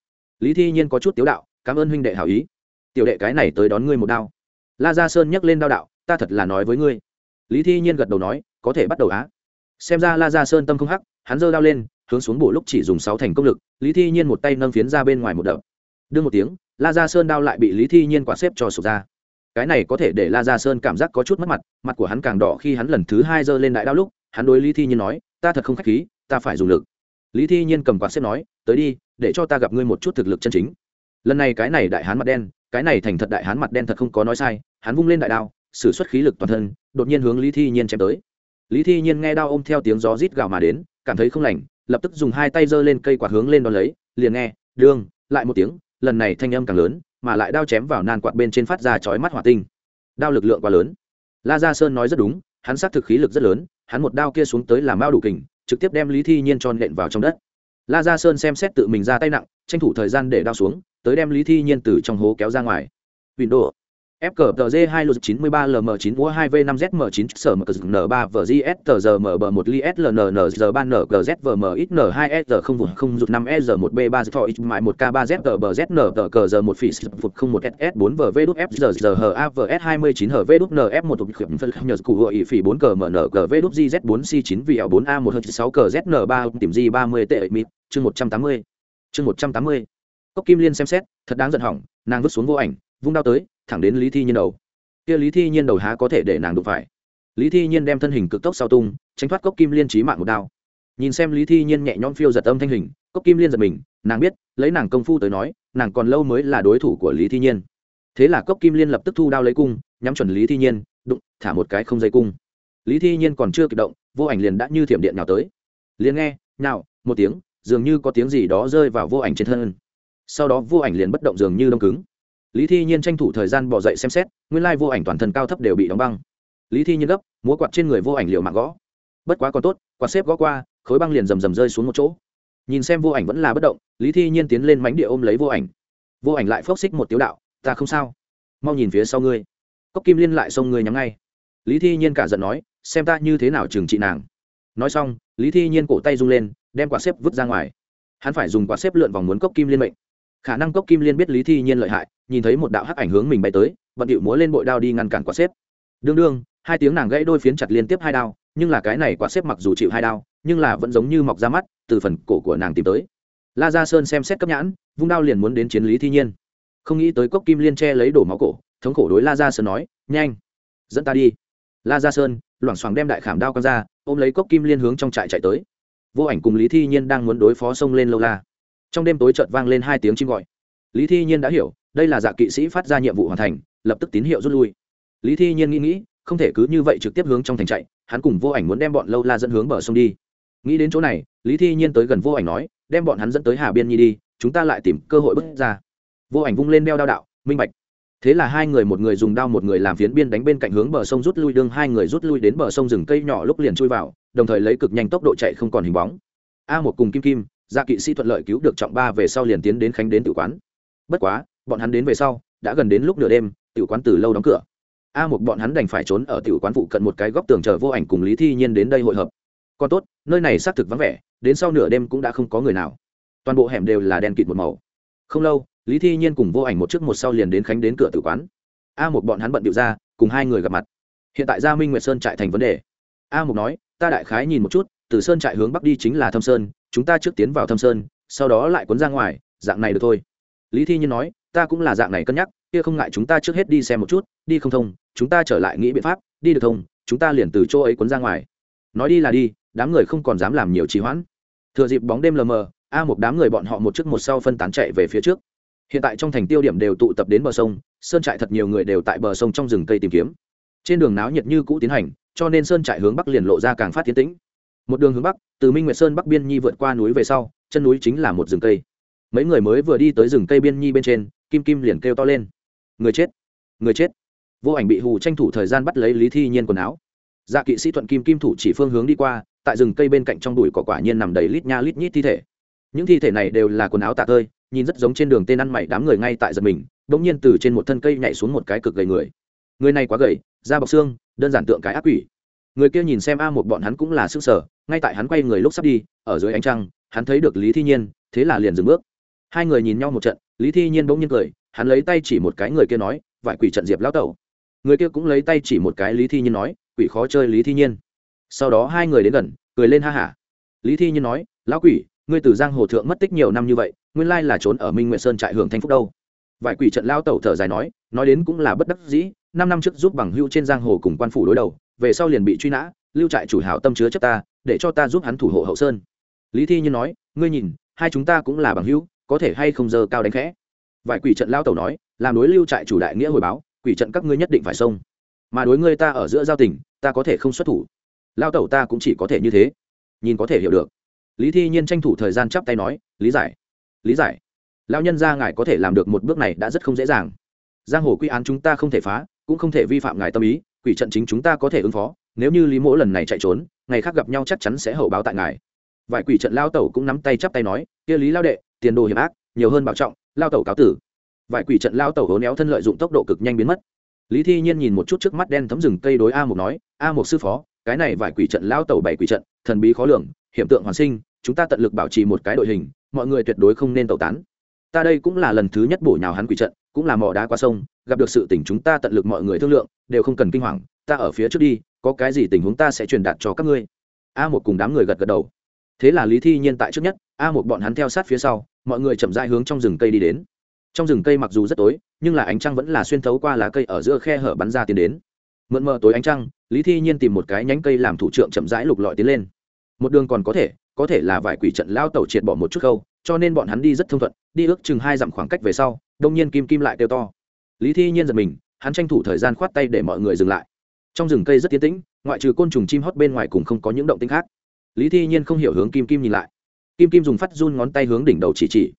[SPEAKER 1] lý thi nhiên có chút tiếu đạo, cảm ơn huynh đệ hảo ý. Tiểu đệ cái này tới đón ngươi một đao. La gia sơn nhấc lên đao đạo, ta thật là nói với ngươi. Lý thi nhiên gật đầu nói, có thể bắt đầu á. Xem ra la gia sơn tâm không hắc, hắn giơ đao lên, hướng xuống bổ lúc chỉ dùng sáu thành công lực, lý thi nhiên một tay nâng phiến ra bên ngoài một đập. Đương một tiếng, la gia sơn đao lại bị lý thi nhiên quả xếp cho sụp ra. Cái này có thể để la gia sơn cảm giác có chút mất mặt mặt của hắn càng đỏ khi hắn lần thứ hai giơ lên đại đao lúc, hắn đối lý thi nhiên nói, ta thật không k h á c h khí ta phải dùng lực. Lý thi nhiên cầm quạt xếp nói, tới đi, để cho ta gặp ngươi một chút thực lực chân chính. Lần này cái này đại hán mặt đen, cái này thành thật đại hán mặt đen thật không có nói sai, hắn vung lên đại đao s ử suất khí lực toàn thân, đột nhiên hướng lý thi nhiên chém tới. Lý thi nhiên nghe đao ôm theo tiếng gió rít gào mà đến, cảm thấy không lành, lập tức dùng hai tay giơ lên cây quạt hướng lên đón lấy, liền nghe, đương! Lại một tiếng, lần này thanh âm càng lớn, mà lại đao chém vào nan quạt bên trên phát ra chói mắt hỏa tinh. Đao lực lượng quá lớn. La gia sơn nói rất đúng, hắn xác thực khí lực rất lớn, hắn một đao kia xuống tới làm bao đủ kình trực tiếp đem lý thi nhiên tròn nện vào trong đất la gia sơn xem xét tự mình ra tay nặng tranh thủ thời gian để đao xuống tới đem lý thi nhiên từ trong hố kéo ra ngoài windows FCTG 2 lô 93 LM9 UA 2 V5 ZM9 sở mở n 3 VGS tờ giờ mở bờ 1 li SLNN giờ 3 NGZ VM ít N2 S không vùng không rụt 5 S 1 B 3 thọ ít mại 1 K 3 Z tờ bờ ZN tờ cờ giờ 1 phỉ phục 01 SS 4 VV đúc F giờ giờ H AVS 29 HV đúc NF 1 tục khẩn phân nhờ cụ gọi phỉ 4 cờ MN GV đúc GZ 4 C 9 VL 4 A 1 6 cờ ZN 3 tìm G 30 tệ mịt chương 180 chương 180 Cốc Kim Liên xem xét, thật đáng giận hỏng, nàng vứt xuống vô ảnh, vung đao tới, thẳng đến lý thi nhiên đầu. Kia lý thi nhiên đầu há có thể để nàng đụng phải. Lý thi nhiên đem thân hình cực tốc sau tung, tránh thoát cốc kim liên trí mạng một đao. Nhìn xem lý thi nhiên nhẹ nhõm phiêu giật âm thanh hình, cốc kim liên giật mình, nàng biết, lấy nàng công phu tới nói, nàng còn lâu mới là đối thủ của lý thi nhiên. Thế là cốc kim liên lập tức thu đao lấy cung, nhắm chuẩn lý thi nhiên, đụng, thả một cái không dây cung. Lý thi nhiên còn chưa kịp động, vô ảnh liền đã như thiểm điện nào tới. Liền nghe nào một tiếng, dường như có tiếng gì đó rơi vào vô ảnh trên thân. Sau đó vô ảnh liền bất động dường như đông cứng lý thi nhiên tranh thủ thời gian bỏ dậy xem xét, nguyên lai vô ảnh toàn thân cao thấp đều bị đóng băng. Lý thi nhiên gấp, múa quạt trên người vô ảnh liều mạng gõ. Bất quá còn tốt, quạt xếp gõ qua, khối băng liền rầm rầm rơi xuống một chỗ. Nhìn xem vô ảnh vẫn là bất động, lý thi nhiên tiến lên mánh địa ôm lấy vô ảnh. Vô ảnh lại phốc xích một tiếu đạo, ta không sao. Mau nhìn phía sau ngươi. Cốc kim liên lại xông ngươi nhắm ngay. Lý thi nhiên cả giận nói, xem ta như thế nào trừng trị nàng. Nói xong, lý thi nhiên cổ tay rung lên, đem quạt xếp vứt ra ngoài. Hắn phải dùng quạt xếp lượn vòng muốn cốc kim liên mệnh. Khả năng cốc kim liên biết lý thi nhiên lợi hại nhìn thấy một đạo hắc ảnh hướng mình bay tới vận điệu múa lên bội đao đi ngăn cản quả xếp. Đương đương, hai tiếng nàng gãy đôi phiến chặt liên tiếp hai đao, nhưng là cái này quả xếp mặc dù chịu hai đao, nhưng là vẫn giống như mọc ra mắt, từ phần cổ của nàng tìm tới. La gia sơn xem xét cấp nhãn, vung đao liền muốn đến chiến lý thi nhiên. Không nghĩ tới cốc kim liên che lấy đổ máu cổ, thống khổ đối la gia sơn nói, nhanh, dẫn ta đi. La gia sơn loảng xoảng đem đại khảm đao con ra, ôm lấy cốc kim liên hướng trong trại chạy tới. Vô ảnh cùng lý thi nhiên đang muốn đối phó sông lên lâu la. Trong đêm tối chợt vang lên hai tiếng chim gọi. Lý thi nhiên đã hiểu đây là dạ kỵ sĩ phát ra nhiệm vụ hoàn thành, lập tức tín hiệu rút lui. Lý thi nhiên nghĩ nghĩ, không thể cứ như vậy trực tiếp hướng trong thành chạy, hắn cùng vô ảnh muốn đem bọn lâu la dẫn hướng bờ sông đi. Nghĩ đến chỗ này, lý thi nhiên tới gần vô ảnh nói, đem bọn hắn dẫn tới hà biên nhi đi, chúng ta lại tìm cơ hội bước ra. Vô ảnh vung lên đeo đao đạo, minh bạch. Thế là hai người một người dùng đao một người làm phiến biên đánh bên cạnh hướng bờ sông rút lui, đương hai người rút lui đến bờ sông rừng cây nhỏ lúc liền chui vào, đồng thời lấy cực nhanh tốc độ chạy không còn hình bóng. A một cùng kim kim gia kỵ sĩ thuận lợi cứu được trọng ba về sau liền tiến đến khánh đến tự quán. Bất quá bọn hắn đến về sau, đã gần đến lúc nửa đêm, tiểu quán từ lâu đóng cửa. A một bọn hắn đành phải trốn ở tiểu quán phụ cận một cái góc tường chờ vô ảnh cùng lý thi nhiên đến đây hội hợp. Còn tốt, nơi này xác thực vắng vẻ, đến sau nửa đêm cũng đã không có người nào. Toàn bộ hẻm đều là đen kịt một màu. Không lâu, lý thi nhiên cùng vô ảnh một trước một sau liền đến khánh đến cửa tử quán. A một bọn hắn bận điệu ra, cùng hai người gặp mặt. Hiện tại gia minh nguyệt sơn trại thành vấn đề. A một nói, ta đại khái nhìn một chút, từ sơn trại hướng bắc đi chính là thâm sơn, chúng ta trước tiến vào thâm sơn, sau đó lại cuốn ra ngoài, dạng này được thôi. Lý thi nhiên nói ta cũng là dạng này cân nhắc, kia không ngại chúng ta trước hết đi xem một chút, đi không thông, chúng ta trở lại nghĩ biện pháp, đi được thông chúng ta liền từ chỗ ấy cuốn ra ngoài. Nói đi là đi, đám người không còn dám làm nhiều trì hoãn. Thừa dịp bóng đêm lờ mờ, a một đám người bọn họ một trước một sau phân tán chạy về phía trước. Hiện tại trong thành tiêu điểm đều tụ tập đến bờ sông, sơn trại thật nhiều người đều tại bờ sông trong rừng cây tìm kiếm. Trên đường náo nhiệt như cũ tiến hành, cho nên sơn trại hướng bắc liền lộ ra càng phát tiến tĩnh. Một đường hướng bắc, từ minh nguyệt sơn bắc biên nhi vượt qua núi về sau, chân núi chính là một rừng cây. Mấy người mới vừa đi tới rừng cây biên nhi bên trên kim kim liền kêu to lên. Người chết người chết. Vô ảnh bị hù tranh thủ thời gian bắt lấy lý thi nhiên quần áo. Dạ kỵ sĩ thuận kim kim thủ chỉ phương hướng đi qua, tại rừng cây bên cạnh trong đùi cỏ quả nhiên nằm đầy lít nha lít nhít thi thể. Những thi thể này đều là quần áo tạ tơi, nhìn rất giống trên đường tên ăn mày đám người ngay tại giật mình đ ỗ n g nhiên từ trên một thân cây nhảy xuống một cái cực gầy người. Người này quá gầy, da bọc xương, đơn giản tượng cái ác quỷ. Người kia nhìn xem a một bọn hắn cũng là s ư ơ n sở ngay tại hắn quay người lúc sắp đi, ở dưới ánh trăng, hắn thấy được lý thi nhiên, thế là liền dừng bước hai người nhìn nhau một trận, lý thi nhiên bỗng nhiên cười, hắn lấy tay chỉ một cái người kia nói, vải quỷ trận diệp lão tẩu. Người kia cũng lấy tay chỉ một cái lý thi nhiên nói, quỷ khó chơi lý thi nhiên. Sau đó hai người đến gần, cười lên ha hả. Lý thi nhiên nói, lão quỷ, ngươi từ giang hồ thượng mất tích nhiều năm như vậy, nguyên lai là trốn ở minh nguyện sơn trại hưởng thanh phúc đâu. Vải quỷ trận lao tẩu thở dài nói nói đến cũng là bất đắc dĩ, năm năm trước giúp bằng hưu trên giang hồ cùng quan phủ đối đầu, về sau liền bị truy nã, lưu trại chủ hảo tâm chứa chấp ta, để cho ta giúp hắn thủ hộ hậu sơn. Lý thi nhiên nói, ngươi nhìn, hai chúng ta cũng là bằng hữu có thể hay không giờ cao đánh khẽ. Vài quỷ trận lao tẩu nói, làm đối lưu trại chủ đại nghĩa hồi báo, quỷ trận các ngươi nhất định phải xông. Mà đối ngươi ta ở giữa giao tình, ta có thể không xuất thủ. Lao tẩu ta cũng chỉ có thể như thế. Nhìn có thể hiểu được. Lý thi nhiên tranh thủ thời gian chắp tay nói, lý giải lý giải. Lao nhân ra ngài có thể làm được một bước này đã rất không dễ dàng. Giang hồ quy án chúng ta không thể phá, cũng không thể vi phạm ngài tâm ý, quỷ trận chính chúng ta có thể ứng phó, nếu như lý mỗ lần này chạy trốn, ngày khác gặp nhau chắc chắn sẽ hậu báo tại ngài. Vài quỷ trận lao tẩu cũng nắm tay chắp tay nói, kia lý lao đệ tiền đồ hiểm ác, nhiều hơn bảo trọng, lao tẩu cáo tử. Vài quỷ trận lao tẩu hố néo thân lợi dụng tốc độ cực nhanh biến mất. Lý thi nhiên nhìn một chút trước mắt đen thấm rừng cây đối a một nói, a một sư phó, cái này vài quỷ trận lao tẩu bảy quỷ trận, thần bí khó lường, hiểm tượng hoàn sinh, chúng ta tận lực bảo trì một cái đội hình, mọi người tuyệt đối không nên tẩu tán. Ta đây cũng là lần thứ nhất bổ nhào hắn quỷ trận, cũng là mò đá qua sông, gặp được sự tình chúng ta tận lực mọi người thương lượng, đều không cần kinh hoàng, ta ở phía trước đi, có cái gì tình huống ta sẽ truyền đạt cho các ngươi. A một cùng đám người gật gật đầu. Thế là lý thi nhiên tại trước nhất, a một bọn hắn theo sát phía sau mọi người chậm rãi hướng trong rừng cây đi đến. Trong rừng cây mặc dù rất tối, nhưng là ánh trăng vẫn là xuyên thấu qua lá cây ở giữa khe hở bắn ra tiến đến. Mượn mờ tối ánh trăng, lý thi nhiên tìm một cái nhánh cây làm thủ trưởng chậm rãi lục lọi tiến lên. Một đường còn có thể có thể là vài quỷ trận lao tẩu triệt bỏ một chút khâu, cho nên bọn hắn đi rất thông thuận, đi ước chừng hai dặm khoảng cách về sau, đông nhiên kim kim lại kêu to. Lý thi nhiên giật mình, hắn tranh thủ thời gian khoát tay để mọi người dừng lại. Trong rừng cây rất tiến tĩnh, ngoại trừ côn trùng chim hót bên ngoài cùng không có những động tĩnh khác. Lý thi nhiên không hiểu hướng kim kim nhìn lại kim kim dùng phát run ngón tay hướng đỉnh đầu chỉ chỉ.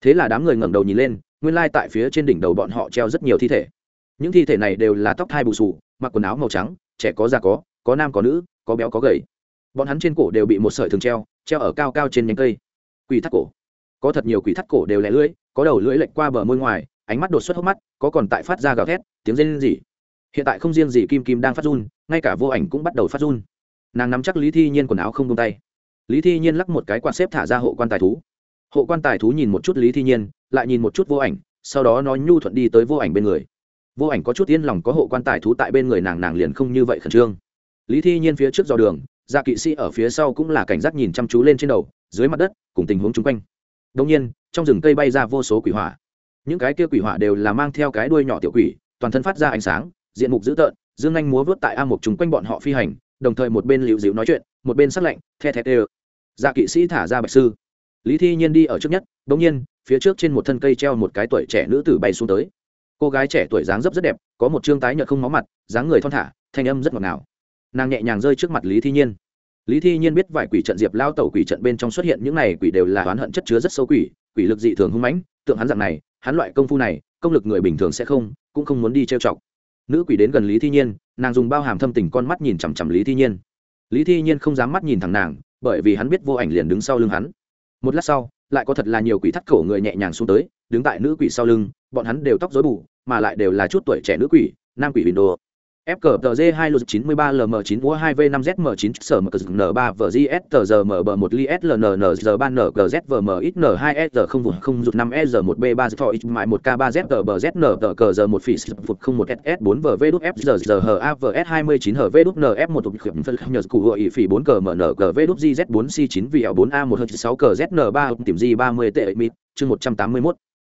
[SPEAKER 1] Thế là đám người ngẩng đầu nhìn lên, nguyên lai tại phía trên đỉnh đầu bọn họ treo rất nhiều thi thể. Những thi thể này đều là tóc thai bù sù, mặc quần áo màu trắng, trẻ có già có có nam có nữ, có béo có gầy. Bọn hắn trên cổ đều bị một sợi thường treo treo ở cao cao trên nhánh cây. Quỷ thắt cổ. Có thật nhiều quỷ thắt cổ đều lẻ lưỡi, có đầu lưỡi lệch qua bờ môi ngoài, ánh mắt đột xuất hốc mắt, có còn tại phát ra gào thét, tiếng rên rỉ. Hiện tại không riêng gì kim kim đang phát run, ngay cả vô ảnh cũng bắt đầu phát run. Nàng nắm chắc lý thi nhiên quần áo không tung tay lý thi nhiên lắc một cái quạt xếp thả ra hộ quan tài thú. Hộ quan tài thú nhìn một chút lý thi nhiên, lại nhìn một chút vô ảnh, sau đó nó nhu thuận đi tới vô ảnh bên người. Vô ảnh có chút yên lòng có hộ quan tài thú tại bên người nàng nàng liền không như vậy khẩn trương. Lý thi nhiên phía trước dò đường gia kỵ sĩ ở phía sau cũng là cảnh giác nhìn chăm chú lên trên đầu, dưới mặt đất, cùng tình huống chung quanh. Đông nhiên, trong rừng cây bay ra vô số quỷ hỏa. Những cái kia quỷ hỏa đều là mang theo cái đuôi nhỏ tiểu quỷ, toàn thân phát ra ánh sáng, diện mục dữ tợn, dương anh múa vớt tại a mục chung quanh bọn họ phi hành, đồng thời một bên liễu dịu nói chuyện, một bên sắc lạnh, the thẹt ê gia kỵ sĩ thả ra bạch sư. Lý thi nhiên đi ở trước nhất đ nhiên, phía trước trên một thân cây treo một cái tuổi trẻ nữ tử bay xuống tới. Cô gái trẻ tuổi dáng dấp rất đẹp, có một trương tái nhợt không máu mặt, dáng người thon thả, thanh âm rất ngọt ngào. Nàng nhẹ nhàng rơi trước mặt lý thi nhiên. Lý thi nhiên biết vài quỷ trận diệp lao tẩu quỷ trận bên trong xuất hiện những này quỷ đều là oán hận chất chứa rất sâu quỷ quỷ lực dị thường hung mãnh, tượng hắn dạng này, hắn loại công phu này, công lực người bình thường sẽ không, cũng không muốn đi trêu chọc. Nữ quỷ đến gần lý thi nhiên, nàng dùng bao hàm thâm tình con mắt nhìn chằm chằm lý thi nhiên. Lý thi nhiên không dám mắt nhìn thẳng nàng bởi vì hắn biết vô ảnh liền đứng sau lưng hắn. Một lát sau, lại có thật là nhiều quỷ thắt cổ người nhẹ nhàng xuống tới, đứng tại nữ quỷ sau lưng, bọn hắn đều tóc rối bù, mà lại đều là chút tuổi trẻ nữ quỷ, nam quỷ windows FCTZ 2 lột 93 LM9 mua 2V5ZM9 sở mở N3 VGS tờ giờ mở bờ 1 li SLNN giờ 3 NGZ VM XN2 S0 vụt 0 rụt 5 S 1 B3 thọ X mại 1 K3Z tờ bờ ZN tờ cờ giờ 1 phỉ phục 01 SS 4 VV đúc F giờ giờ HAVS 29 HV đúc NF 1 tục khuyểm phân nhờ cụ hội phỉ 4 cờ MN GV đúc GZ 4 C9 VL 4 A 1 6 cờ ZN3 tìm G 30 tệ mịt chương 181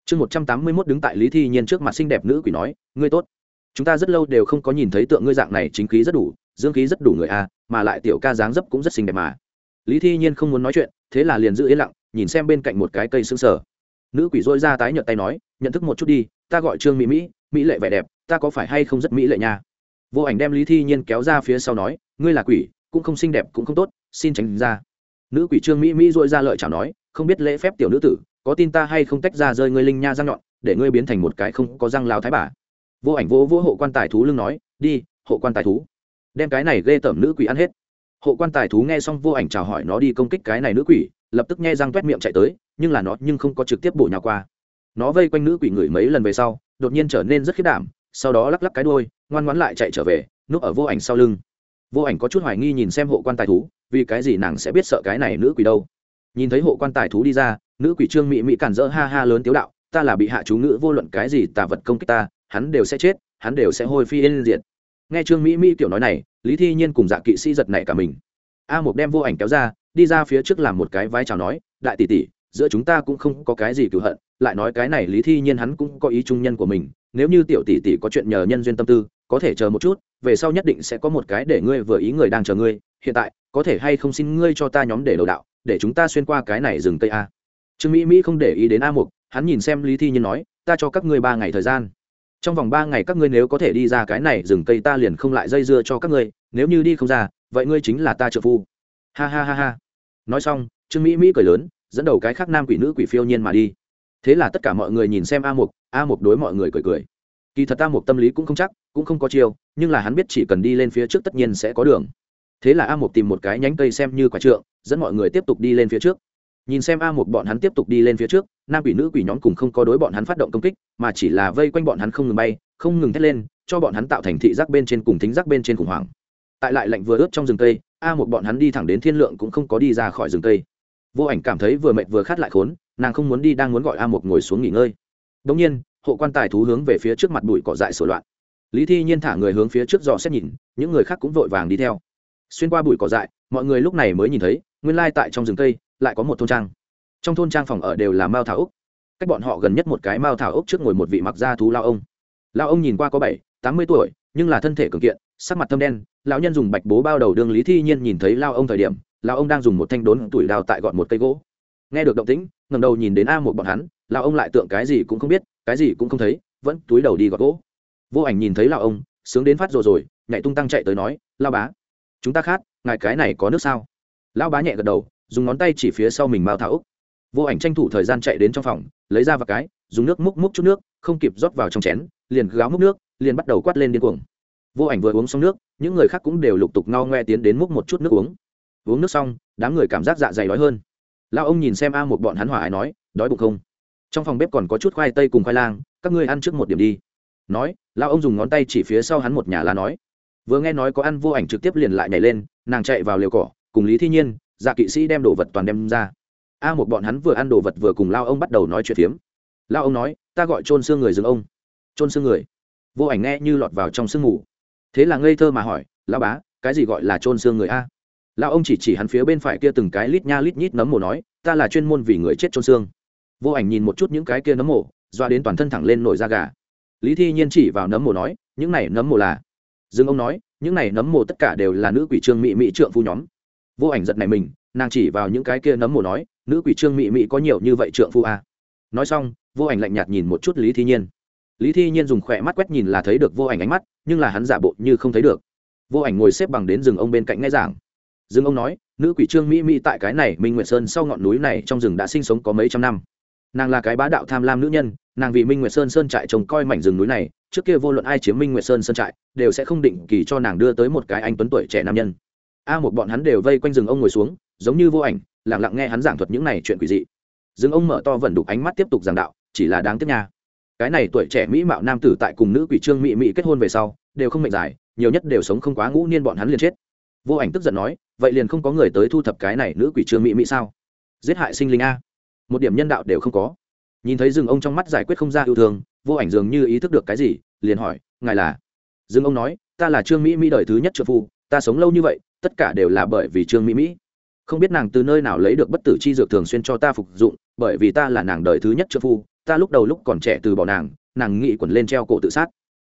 [SPEAKER 1] chương 181 đứng tại Lý Thi Nhiên trước mặt xinh đẹp nữ quỷ nói ngươi tốt chúng ta rất lâu đều không có nhìn thấy tượng ngươi dạng này chính khí rất đủ, dương khí rất đủ người a, mà lại tiểu ca dáng dấp cũng rất xinh đẹp mà. Lý thi nhiên không muốn nói chuyện, thế là liền giữ yên lặng, nhìn xem bên cạnh một cái cây xương sở nữ quỷ dôi ra tái nhợt tay nói, nhận thức một chút đi, ta gọi trương mỹ mỹ mỹ lệ vẻ đẹp, ta có phải hay không rất mỹ lệ nha? Vô ảnh đem lý thi nhiên kéo ra phía sau nói, ngươi là quỷ, cũng không xinh đẹp, cũng không tốt, xin tránh ra. Nữ quỷ trương mỹ mỹ dội ra lợi chào nói, không biết lễ phép tiểu nữ tử, có tin ta hay không tách ra rơi ngươi linh nha răng nhọn, để ngươi biến thành một cái không có răng lao thái bà vô ảnh vô vô hộ quan tài thú lưng nói, đi, hộ quan tài thú. Đem cái này ghê tởm nữ quỷ ăn hết. Hộ quan tài thú nghe xong vô ảnh chào hỏi nó đi công kích cái này nữ quỷ, lập tức nghe răng t u é t miệng chạy tới, nhưng là nó nhưng không có trực tiếp bổ nhào qua. Nó vây quanh nữ quỷ ngửi mấy lần về sau, đột nhiên trở nên rất khiết đảm, sau đó lắc lắc cái đôi ngoan ngoãn lại chạy trở về, núp ở vô ảnh sau lưng. Vô ảnh có chút hoài nghi nhìn xem hộ quan tài thú, vì cái gì nàng sẽ biết sợ cái này nữ quỷ đâu. Nhìn thấy hộ quan tài thú đi ra, nữ quỷ trương mị mị cản rỡ ha ha lớn tiếu đạo, ta là bị hạ chú ngữ, vô luận cái gì tà vật công kích ta hắn đều sẽ chết, hắn đều sẽ hôi phi yên diệt. Nghe trương mỹ mỹ tiểu nói này, lý thi nhiên cùng dạ kỵ sĩ giật này cả mình. A một đem vô ảnh kéo ra, đi ra phía trước làm một cái vai chào nói, đại tỷ tỷ, giữa chúng ta cũng không có cái gì cựu hận, lại nói cái này lý thi nhiên hắn cũng có ý trung nhân của mình, nếu như tiểu tỷ tỷ có chuyện nhờ nhân duyên tâm tư, có thể chờ một chút, về sau nhất định sẽ có một cái để ngươi vừa ý người đang chờ ngươi, hiện tại, có thể hay không xin ngươi cho ta nhóm để đầu đạo, để chúng ta xuyên qua cái này rừng cây a. Trương mỹ mỹ không để ý đến a mục, hắn nhìn xem lý thi nhiên nói, ta cho các ngươi ba ngày thời gian trong vòng ba ngày các ngươi nếu có thể đi ra cái này, rừng cây ta liền không lại dây dưa cho các ngươi, nếu như đi không ra, vậy ngươi chính là ta trợ phu. Ha ha ha ha. Nói xong, trương mỹ mỹ cười lớn, dẫn đầu cái khác nam quỷ nữ quỷ phiêu nhiên mà đi. Thế là tất cả mọi người nhìn xem a mục a mục đối mọi người cười cười. Kỳ thật a mục tâm lý cũng không chắc, cũng không có chiêu, nhưng là hắn biết chỉ cần đi lên phía trước tất nhiên sẽ có đường. Thế là a mục tìm một cái nhánh cây xem như quả trượng, dẫn mọi người tiếp tục đi lên phía trước nhìn xem a một bọn hắn tiếp tục đi lên phía trước, nam quỷ nữ quỷ nhóm cùng không có đối bọn hắn phát động công kích, mà chỉ là vây quanh bọn hắn không ngừng bay, không ngừng thét lên, cho bọn hắn tạo thành thị giác bên trên cùng thính giác bên trên khủng hoảng. Tại lại lạnh vừa ướt trong rừng cây, a một bọn hắn đi thẳng đến thiên lượng cũng không có đi ra khỏi rừng cây. Vô ảnh cảm thấy vừa mệt vừa khát lại khốn, nàng không muốn đi, đang muốn gọi a một ngồi xuống nghỉ ngơi. Đ nhiên, hộ quan tài thú hướng về phía trước mặt bụi cỏ dại sổ loạn. Lý thi nhiên thả người hướng phía trước dò xét nhìn, những người khác cũng vội vàng đi theo. Xuyên qua bụi cỏ dại, mọi người lúc này mới nhìn thấy, nguyên lai tại trong rừng cây lại có một thôn trang. Trong thôn trang phòng ở đều là mao thảo úc. Cách bọn họ gần nhất một cái mao thảo úc trước ngồi một vị mặc da thú lao ông. Lao ông nhìn qua có bảy, tám mươi tuổi, nhưng là thân thể cường kiện, sắc mặt thâm đen, lão nhân dùng bạch bố bao đầu đương lý thi nhiên nhìn thấy lao ông thời điểm, lao ông đang dùng một thanh đốn tuổi đào tại gọn một cây gỗ. Nghe được động tĩnh ngầm đầu nhìn đến a một bọn hắn, lao ông lại tượng cái gì cũng không biết, cái gì cũng không thấy, vẫn túi đầu đi gọt gỗ. Vô ảnh nhìn thấy lao ông, sướng đến phát rồi rồi, nhảy tung tăng chạy tới nói, lao bá, chúng ta khát, ngài cái này có nước sao? Lao bá nhẹ gật đầu dùng ngón tay chỉ phía sau mình mao thảo úc. Vô ảnh tranh thủ thời gian chạy đến trong phòng, lấy ra và cái, dùng nước múc múc chút nước, không kịp rót vào trong chén, liền gáo múc nước, liền bắt đầu quát lên điên cuồng. Vô ảnh vừa uống xong nước, những người khác cũng đều lục tục ngao ngoe tiến đến múc một chút nước uống. Uống nước xong, đám người cảm giác dạ dày đói hơn. Lao ông nhìn xem a một bọn hắn hỏa ái nói, đói bụng không? Trong phòng bếp còn có chút khoai tây cùng khoai lang, các ngươi ăn trước một điểm đi. Nói lao ông dùng ngón tay chỉ phía sau hắn một nhà lá nói. Vừa nghe nói có ăn, vô ảnh trực tiếp liền lại nhảy lên, nàng chạy vào liều cỏ, cùng lý thi nhiên dạ kỵ sĩ đem đồ vật toàn đem ra. A một bọn hắn vừa ăn đồ vật vừa cùng lao ông bắt đầu nói chuyện phiếm. Lao ông nói, ta gọi trôn xương người dừng ông. Trôn xương người. Vô ảnh nghe như lọt vào trong sương ngủ thế là ngây thơ mà hỏi lao bá, cái gì gọi là trôn xương người a? Lao ông chỉ chỉ hắn phía bên phải kia từng cái lít nha lít nhít nấm mồ nói, ta là chuyên môn vì người chết trôn xương vô ảnh nhìn một chút những cái kia nấm mồ, doa đến toàn thân thẳng lên nổi da gà. Lý thi nhiên chỉ vào nấm mồ nói, những này nấm mồ là? Dương ông nói, những này nấm mồ tất cả đều là nữ quỷ trương mỹ mỹ trượng phu nhóm vô ảnh giật này mình, nàng chỉ vào những cái kia nấm mồ nói, nữ quỷ trương mỹ mỹ có nhiều như vậy trượng phu à. nói xong, vô ảnh lạnh nhạt nhìn một chút lý thi nhiên. Lý thi nhiên dùng khỏe mắt quét nhìn là thấy được vô ảnh ánh mắt, nhưng là hắn giả bộ như không thấy được. Vô ảnh ngồi xếp bằng đến rừng ông bên cạnh nghe giảng. Rừng ông nói, nữ quỷ trương mỹ mỹ tại cái này minh nguyệt sơn sau ngọn núi này trong rừng đã sinh sống có mấy trăm năm. Nàng là cái bá đạo tham lam nữ nhân, nàng vì minh nguyệt sơn sơn trại trông coi mảnh rừng núi này, trước kia vô luận ai chiếm minh nguyệt sơn sơn trại, đều sẽ không định kỳ cho nàng đưa tới một cái anh tuấn tuổi trẻ nam nhân a một bọn hắn đều vây quanh rừng ông ngồi xuống, giống như vô ảnh, lặng lặng nghe hắn giảng thuật những này chuyện quỷ dị. Rừng ông mở to vẩn đục ánh mắt tiếp tục giảng đạo, chỉ là đáng tiếc nha. Cái này tuổi trẻ mỹ mạo nam tử tại cùng nữ quỷ trương mỹ mỹ kết hôn về sau, đều không mệnh dài, nhiều nhất đều sống không quá ngũ niên bọn hắn liền chết. Vô ảnh tức giận nói, vậy liền không có người tới thu thập cái này nữ quỷ trương mỹ mỹ sao? Giết hại sinh linh a. Một điểm nhân đạo đều không có. Nhìn thấy rừng ông trong mắt giải quyết không ra yêu thương, vô ảnh dường như ý thức được cái gì, liền hỏi, ngài là? Rừng ông nói, ta là trương mỹ mỹ đời thứ nhất trợ phu, ta sống lâu như vậy tất cả đều là bởi vì trương mỹ mỹ. Không biết nàng từ nơi nào lấy được bất tử chi dược thường xuyên cho ta phục dụng, bởi vì ta là nàng đời thứ nhất trợ phu, ta lúc đầu lúc còn trẻ từ bỏ nàng nàng nghị quẩn lên treo cổ tự sát.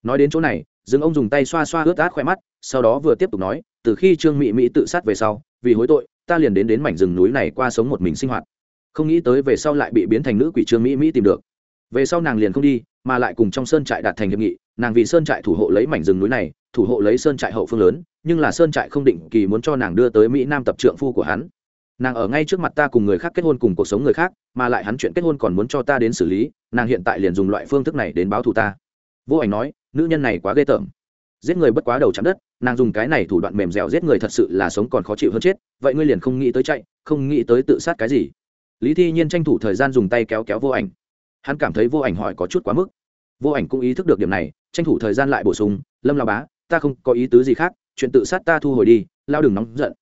[SPEAKER 1] Nói đến chỗ này, dương ông dùng tay xoa xoa ướt át khoe mắt, sau đó vừa tiếp tục nói, từ khi trương mỹ mỹ tự sát về sau, vì hối tội, ta liền đến đến mảnh rừng núi này qua sống một mình sinh hoạt. Không nghĩ tới về sau lại bị biến thành nữ quỷ trương mỹ mỹ tìm được. Về sau nàng liền không đi, mà lại cùng trong sơn trại đạt thành hiệp nghị, nàng vì sơn trại thủ hộ lấy mảnh rừng núi này, thủ hộ lấy sơn trại hậu phương lớn nhưng là sơn trại không định kỳ muốn cho nàng đưa tới mỹ nam tập trượng phu của hắn. Nàng ở ngay trước mặt ta cùng người khác kết hôn cùng cuộc sống người khác, mà lại hắn chuyện kết hôn còn muốn cho ta đến xử lý, nàng hiện tại liền dùng loại phương thức này đến báo thù ta. Vô ảnh nói, nữ nhân này quá ghê tởm. Giết người bất quá đầu chạm đất, nàng dùng cái này thủ đoạn mềm dẻo giết người thật sự là sống còn khó chịu hơn chết, vậy ngươi liền không nghĩ tới chạy, không nghĩ tới tự sát cái gì. Lý thi nhiên tranh thủ thời gian dùng tay kéo kéo vô ảnh. Hắn cảm thấy vô ảnh hỏi có chút quá mức. Vô ảnh cũng ý thức được điểm này, tranh thủ thời gian lại bổ sung, lâm lao bá, ta không có ý tứ gì khác chuyện tự sát ta thu hồi đi, lao đừng nóng giận.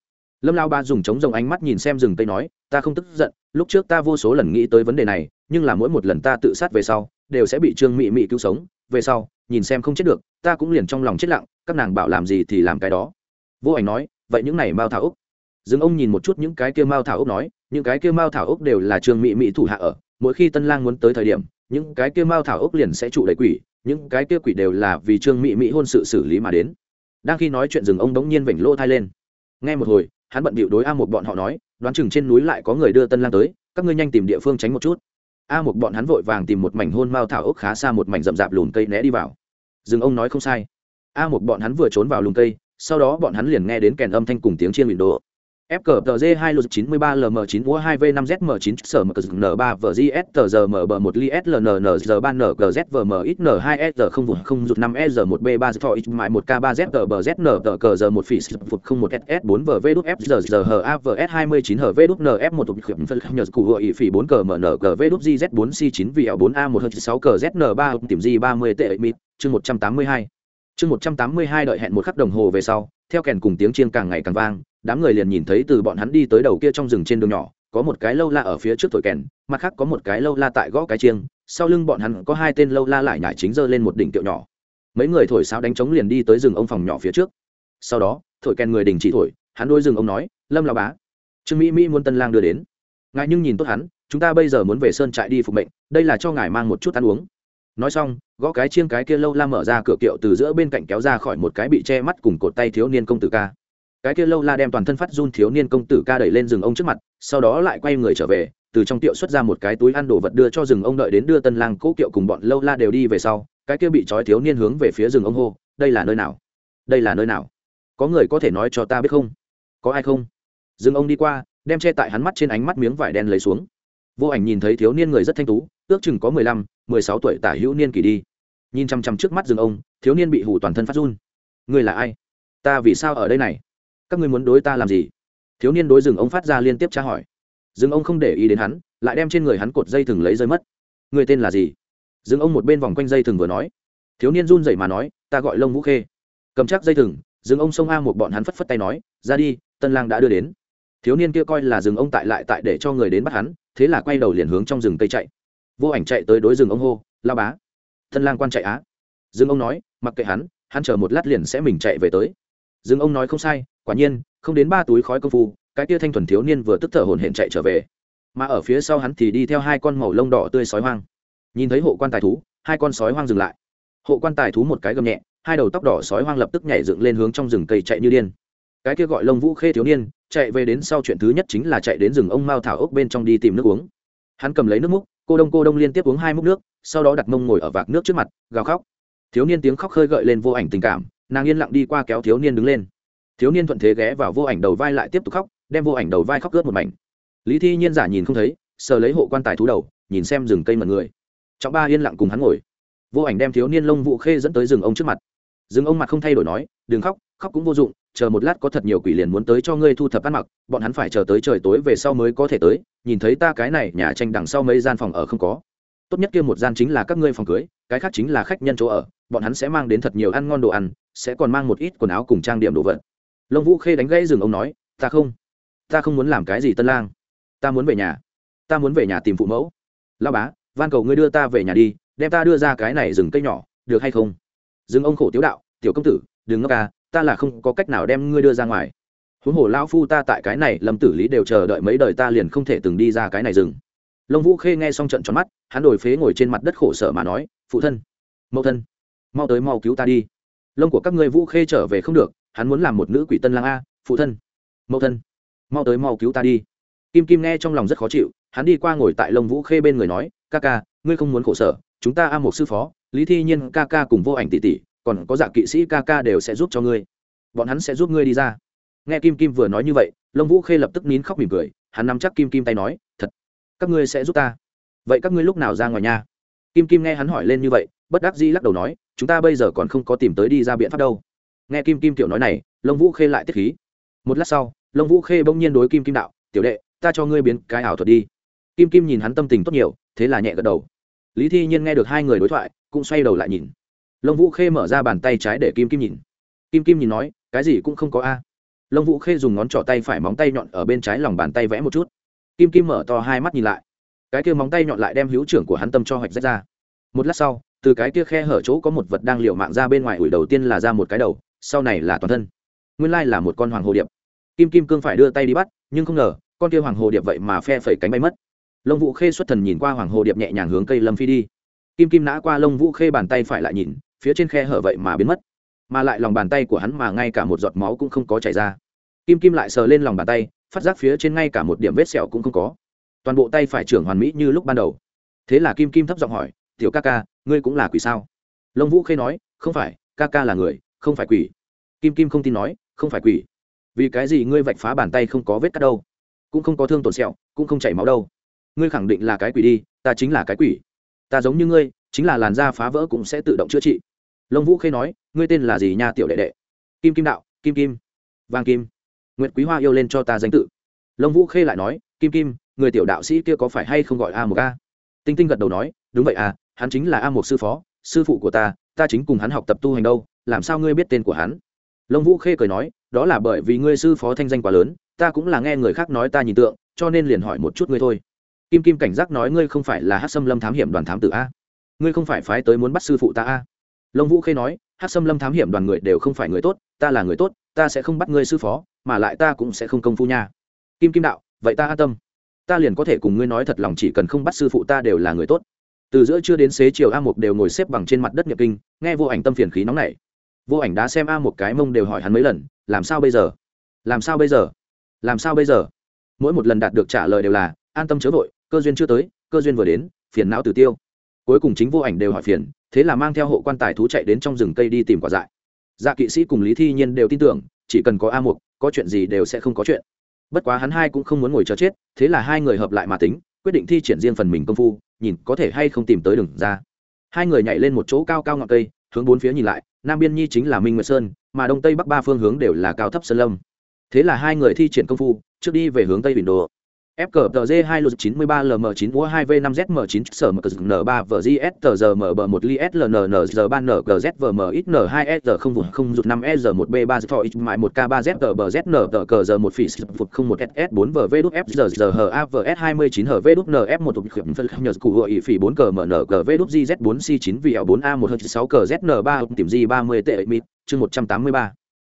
[SPEAKER 1] Lâm lao ba dùng chống rồng ánh mắt nhìn xem rừng tây nói, ta không tức giận, lúc trước ta vô số lần nghĩ tới vấn đề này, nhưng là mỗi một lần ta tự sát về sau, đều sẽ bị trương mị mị cứu sống, về sau, nhìn xem không chết được, ta cũng liền trong lòng chết lặng, các nàng bảo làm gì thì làm cái đó. Vô ảnh nói, vậy những này mao thảo úc? Dừng ông nhìn một chút những cái kia mao thảo úc nói, những cái kia mao thảo úc đều là trương mị mị thủ hạ ở, mỗi khi tân lang muốn tới thời điểm, những cái kia mao thảo úc liền sẽ trụ đầy quỷ, những cái kia quỷ đều là vì trương mị mị hôn sự xử lý mà đến đang khi nói chuyện rừng ông đống nhiên vểnh lô thai lên. Nghe một hồi, hắn bận bịu đối a một bọn họ nói, đoán chừng trên núi lại có người đưa tân lang tới, các ngươi nhanh tìm địa phương tránh một chút. A một bọn hắn vội vàng tìm một mảnh hôn mao thảo ốc khá xa một mảnh rậm rạp lùn cây né đi vào. Rừng ông nói không sai. A một bọn hắn vừa trốn vào lùn cây, sau đó bọn hắn liền nghe đến kèn âm thanh cùng tiếng chiên bị đồ. FKTG 2 lục 93 LM9 UA 2 V5ZM9 SMKN3 VGSTZMB1 LISLNNZBNGZVMXN2SR0 vùng 0 rụt 5 S1B3 Thọ X1 1K3ZTBZNTKZ1 Phỉ Phục 01 SS4 VVDFZZHAVS29 HVDNF1 Tục Khiểm Phân Nhật Cụ Hội Phỉ 4KMNGVDGZ4C9VL4A1H6KZN3 Tìm G30 Tệ Mịt, chương 182 chương 182 đợi hẹn một khắc đồng hồ về sau, theo kèn cùng tiếng chiên càng ngày càng vang, đám người liền nhìn thấy từ bọn hắn đi tới đầu kia trong rừng trên đường nhỏ, có một cái lâu la ở phía trước thổi kèn, mặt khác có một cái lâu la tại gõ cái chiêng, sau lưng bọn hắn có hai tên lâu la lại nhải chính giơ lên một đỉnh tiệu nhỏ. Mấy người thổi sáo đánh trống liền đi tới rừng ông phòng nhỏ phía trước. Sau đó, thổi kèn người đình chỉ thổi, hắn đôi rừng ông nói, lâm lao bá, trương mỹ mỹ muốn tân lang đưa đến. Ngài nhưng nhìn tốt hắn, chúng ta bây giờ muốn về sơn trại đi phục mệnh, đây là cho ngài mang một chút ăn uống nói xong, gõ cái chiêng cái kia lâu la mở ra cửa kiệu từ giữa bên cạnh kéo ra khỏi một cái bị che mắt cùng cột tay thiếu niên công tử ca. Cái kia lâu la đem toàn thân phát run thiếu niên công tử ca đẩy lên rừng ông trước mặt, sau đó lại quay người trở về, từ trong tiệu xuất ra một cái túi ăn đồ vật đưa cho rừng ông đợi đến đưa tân lang cố kiệu cùng bọn lâu la đều đi về sau, cái kia bị trói thiếu niên hướng về phía rừng ông hô, đây là nơi nào? Đây là nơi nào? Có người có thể nói cho ta biết không? Có ai không? Rừng ông đi qua, đem che tại hắn mắt trên ánh mắt miếng vải đen lấy xuống. Vô ảnh nhìn thấy thiếu niên người rất thanh tú, ước chừng có mười lăm mười sáu tuổi tả hữu niên kỷ đi. Nhìn chăm chăm trước mắt rừng ông, thiếu niên bị hủ toàn thân phát run. Người là ai? Ta vì sao ở đây này? Các ngươi muốn đối ta làm gì? Thiếu niên đối rừng ông phát ra liên tiếp tra hỏi. Rừng ông không để ý đến hắn, lại đem trên người hắn cột dây thừng lấy rơi mất. Người tên là gì? Rừng ông một bên vòng quanh dây thừng vừa nói. Thiếu niên run rẩy mà nói, ta gọi lông vũ khê. Cầm chắc dây thừng, rừng ông xông a một bọn hắn phất phất tay nói, ra đi, tân lang đã đưa đến. Thiếu niên kia coi là rừng ông tại lại tại để cho người đến bắt hắn, thế là quay đầu liền hướng trong rừng cây chạy vô ảnh chạy tới đối rừng ông hô lao bá, thân lang quan chạy á. Rừng ông nói, mặc kệ hắn hắn chờ một lát liền sẽ mình chạy về tới. Rừng ông nói, không sai, quả nhiên, không đến ba túi khói công phu, cái tia thanh thuần thiếu niên vừa tức thở hồn hển chạy trở về. Mà ở phía sau hắn thì đi theo hai con màu lông đỏ tươi sói hoang. Nhìn thấy hộ quan tài thú, hai con sói hoang dừng lại. Hộ quan tài thú một cái gầm nhẹ, hai đầu tóc đỏ sói hoang lập tức nhảy dựng lên hướng trong rừng cây chạy như điên. Cái kia gọi lông vũ khê thiếu niên, chạy về đến sau chuyện thứ nhất chính là chạy đến rừng ông mao thảo ốc bên trong đi tìm nước uống. Hắn cầm lấy nước múc cô đông cô đông liên tiếp uống hai múc nước, sau đó đặt mông ngồi ở vạc nước trước mặt, gào khóc. Thiếu niên tiếng khóc khơi gợi lên vô ảnh tình cảm, nàng yên lặng đi qua kéo thiếu niên đứng lên. Thiếu niên thuận thế ghé vào vô ảnh đầu vai lại tiếp tục khóc, đem vô ảnh đầu vai khóc ướt một mảnh. Lý thi nhiên giả nhìn không thấy, sờ lấy hộ quan tài thú đầu, nhìn xem rừng cây mật người. Trọng ba yên lặng cùng hắn ngồi. Vô ảnh đem thiếu niên lông vụ khê dẫn tới rừng ông trước mặt. Rừng ông mặt không thay đổi nói, đừng khóc khóc cũng vô dụng chờ một lát có thật nhiều quỷ liền muốn tới cho ngươi thu thập ăn mặc, bọn hắn phải chờ tới trời tối về sau mới có thể tới, nhìn thấy ta cái này nhà tranh đằng sau mấy gian phòng ở không có. Tốt nhất kia một gian chính là các ngươi phòng cưới, cái khác chính là khách nhân chỗ ở, bọn hắn sẽ mang đến thật nhiều ăn ngon đồ ăn, sẽ còn mang một ít quần áo cùng trang điểm đồ vật. Lông vũ khê đánh gãy rừng ông nói, ta không ta không muốn làm cái gì tân lang. Ta muốn về nhà. Ta muốn về nhà tìm phụ mẫu. Lao bá, van cầu ngươi đưa ta về nhà đi, đem ta đưa ra cái này rừng cây nhỏ, được hay không? Rừng ông khổ tiếu đạo, tiểu công tử, đừng ngốc ca ta là không có cách nào đem ngươi đưa ra ngoài. Huống hồ lão phu ta tại cái này, lâm tử lý đều chờ đợi mấy đời ta liền không thể từng đi ra cái này rừng lông vũ khê nghe xong trận tròn mắt, hắn đổi phế ngồi trên mặt đất khổ sở mà nói, phụ thân mẫu thân, mau tới mau cứu ta đi. Lông của các ngươi vũ khê trở về không được, hắn muốn làm một nữ quỷ tân lang a, phụ thân mẫu thân, mau tới mau cứu ta đi. Kim kim nghe trong lòng rất khó chịu, hắn đi qua ngồi tại lông vũ khê bên người nói, ca ca, ngươi không muốn khổ sở, chúng ta a một sư phó, lý thi nhiên ca ca cùng vô ảnh tỷ tỷ còn có dạ kỵ sĩ ca ca đều sẽ giúp cho ngươi. Bọn hắn sẽ giúp ngươi đi ra. Nghe kim kim vừa nói như vậy lông vũ khê lập tức nín khóc mỉm cười, hắn nắm chắc kim kim tay nói, thật, các ngươi sẽ giúp ta. Vậy các ngươi lúc nào ra ngoài nhà? Kim kim nghe hắn hỏi lên như vậy, bất đắc dĩ lắc đầu nói, chúng ta bây giờ còn không có tìm tới đi ra biện pháp đâu. Nghe kim kim tiểu nói này lông vũ khê lại tiết khí. Một lát sau lông vũ khê bỗng nhiên đối kim kim đạo, tiểu đệ, ta cho ngươi biến cái ảo thuật đi. Kim kim nhìn hắn tâm tình tốt nhiều, thế là nhẹ gật đầu. Lý thi nhiên nghe được hai người đối thoại, cũng xoay đầu lại nhìn lông vũ khê mở ra bàn tay trái để kim kim nhìn. Kim kim nhìn nói, cái gì cũng không có a. Lông vũ khê dùng ngón trỏ tay phải móng tay nhọn ở bên trái lòng bàn tay vẽ một chút. Kim kim mở to hai mắt nhìn lại. Cái kia móng tay nhọn lại đem hữu trưởng của hắn tâm cho hoạch rách ra. Một lát sau, từ cái kia khe hở chỗ có một vật đang liệu mạng ra bên ngoài ủi đầu tiên là ra một cái đầu, sau này là toàn thân. Nguyên lai là một con hoàng hồ điệp. Kim kim cương phải đưa tay đi bắt, nhưng không ngờ, con kia hoàng hồ điệp vậy mà phe phẩy cánh bay mất. Lông vũ khê xuất thần nhìn qua hoàng hồ điệp nhẹ nhàng hướng cây lâm phi đi. Kim kim nã qua lông vũ khê bàn tay phải lại nhìn phía trên khe hở vậy mà biến mất. Mà lại lòng bàn tay của hắn mà ngay cả một giọt máu cũng không có chảy ra. Kim kim lại sờ lên lòng bàn tay, phát giác phía trên ngay cả một điểm vết sẹo cũng không có. Toàn bộ tay phải trưởng hoàn mỹ như lúc ban đầu. Thế là kim kim thấp giọng hỏi, tiểu ca ca, ngươi cũng là quỷ sao? Lông vũ khê nói, không phải, ca ca là người, không phải quỷ. Kim kim không tin nói, không phải quỷ. Vì cái gì ngươi vạch phá bàn tay không có vết cắt đâu? Cũng không có thương tổn sẹo, cũng không chảy máu đâu. Ngươi khẳng định là cái quỷ đi, ta chính là cái quỷ. Ta giống như ngươi, chính là làn da phá vỡ cũng sẽ tự động chữa trị lông vũ khê nói, ngươi tên là gì nha, tiểu đệ đệ? Kim kim đạo, kim kim. Vàng kim. Nguyễn quý hoa yêu lên cho ta danh tự. Lông vũ khê lại nói, kim kim, người tiểu đạo sĩ kia có phải hay không gọi a một a? Tinh tinh gật đầu nói, đúng vậy à hắn chính là a một sư phó, sư phụ của ta ta chính cùng hắn học tập tu hành đâu, làm sao ngươi biết tên của hắn? Lông vũ khê cười nói, đó là bởi vì ngươi sư phó thanh danh quá lớn, ta cũng là nghe người khác nói ta nhìn tượng, cho nên liền hỏi một chút ngươi thôi. Kim kim cảnh giác nói, ngươi không phải là hát xâm lâm thám hiểm đoàn thám tử a? Ngươi không phải phái tới muốn bắt sư phụ ta a? Lông vũ khê nói hát xâm lâm thám hiểm đoàn người đều không phải người tốt, ta là người tốt, ta sẽ không bắt ngươi sư phó, mà lại ta cũng sẽ không công phu nha. Kim kim đạo, vậy ta an tâm. Ta liền có thể cùng ngươi nói thật lòng chỉ cần không bắt sư phụ ta đều là người tốt. Từ giữa trưa đến xế chiều a một đều ngồi xếp bằng trên mặt đất nhập kinh, nghe vô ảnh tâm phiền khí nóng này vô ảnh đã xem a một cái mông đều hỏi hắn mấy lần, làm sao bây giờ? Làm sao bây giờ? Làm sao bây giờ? Mỗi một lần đạt được trả lời đều là, an tâm chớ vội, cơ duyên chưa tới, cơ duyên vừa đến, phiền não từ tiêu cuối cùng chính vô ảnh đều hỏi phiền, thế là mang theo hộ quan tài thú chạy đến trong rừng cây đi tìm quả dại. Dạ kỵ sĩ cùng lý thi nhiên đều tin tưởng, chỉ cần có a mục, có chuyện gì đều sẽ không có chuyện. Bất quá hắn hai cũng không muốn ngồi chờ chết, thế là hai người hợp lại mà tính, quyết định thi triển riêng phần mình công phu, nhìn có thể hay không tìm tới đường ra. Hai người nhảy lên một chỗ cao cao ngọn cây, hướng bốn phía nhìn lại, nam biên nhi chính là minh nguyệt sơn, mà đông tây bắc ba phương hướng đều là cao thấp sơn lâm. Thế là hai người thi triển công phu, trước đi về hướng tây biển đồ. FCTZ 2 lột 93 LM9 mua 2V 5 ZM9 sở mở N 3 VGS tờ giờ mở bờ 1 li SLNN giờ 3 NGZ VM ít N2 S không vụt không rụt 5 S 1 B 3 thọ ít mại 1 K 3 Z tờ bờ Z N tờ cờ giờ 1 phỉ vụt không 1 SS 4 VV đúc F giờ giờ H A V S 29 H V đúc NF 1 tục khiểm phân nhờ cụ hội phỉ 4 cờ mở N G V đúc GZ 4 C 9 VL 4 A 1 H 6 cờ Z N 3 tìm G 30 tệ mịt chương 183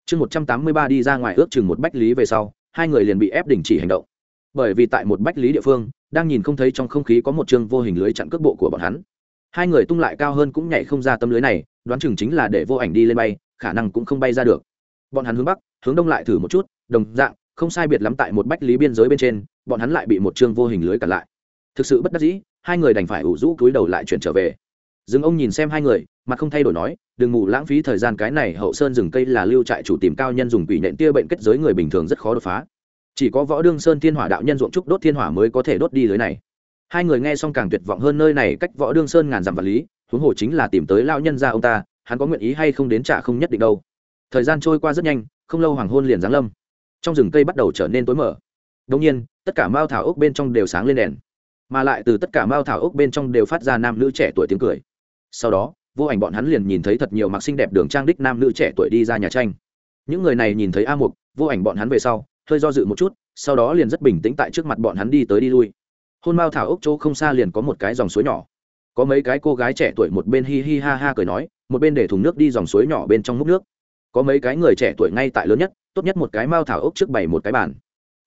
[SPEAKER 1] chương 183 đi ra ngoài ước chừng một bách lý về sau hai người liền bị ép đình chỉ hành động bởi vì tại một bách lý địa phương, đang nhìn không thấy trong không khí có một chương vô hình lưới chặn cước bộ của bọn hắn. Hai người tung lại cao hơn cũng nhảy không ra tấm lưới này, đoán chừng chính là để vô ảnh đi lên bay, khả năng cũng không bay ra được. Bọn hắn hướng bắc, hướng đông lại thử một chút, đồng dạng, không sai biệt lắm tại một bách lý biên giới bên trên, bọn hắn lại bị một chương vô hình lưới cản lại. Thực sự bất đắc dĩ, hai người đành phải ủ rũ cúi đầu lại chuyển trở về. Dừng ông nhìn xem hai người mà không thay đổi nói, đừng ngủ lãng phí thời gian, cái này hậu sơn rừng cây là lưu trại chủ tìm cao nhân dùng quỷ nện tia bệnh kết giới người bình thường rất khó đột phá chỉ có võ đương sơn thiên hỏa đạo nhân ruộng trúc đốt thiên hỏa mới có thể đốt đi lưới này. Hai người nghe xong càng tuyệt vọng hơn nơi này cách võ đương sơn ngàn dặm vật lý, huống hồ chính là tìm tới lao nhân ra ông ta, hắn có nguyện ý hay không đến trả không nhất định đâu. Thời gian trôi qua rất nhanh, không lâu hoàng hôn liền giáng lâm. Trong rừng cây bắt đầu trở nên tối mở đông nhiên, tất cả mao thảo ốc bên trong đều sáng lên đèn. Mà lại từ tất cả mao thảo ốc bên trong đều phát ra nam nữ trẻ tuổi tiếng cười. Sau đó, vô ảnh bọn hắn liền nhìn thấy thật nhiều mặc xinh đẹp đường trang đích nam nữ trẻ tuổi đi ra nhà tranh. Những người này nhìn thấy a mục, vô ảnh bọn hắn về sau hơi do dự một chút, sau đó liền rất bình tĩnh tại trước mặt bọn hắn đi tới đi lui. Hôn mao thảo ốc chỗ không xa liền có một cái dòng suối nhỏ. Có mấy cái cô gái trẻ tuổi một bên hi hi ha ha cười nói, một bên để thùng nước đi dòng suối nhỏ bên trong múc nước. Có mấy cái người trẻ tuổi ngay tại lớn nhất, tốt nhất một cái mao thảo ốc trước bày một cái bàn.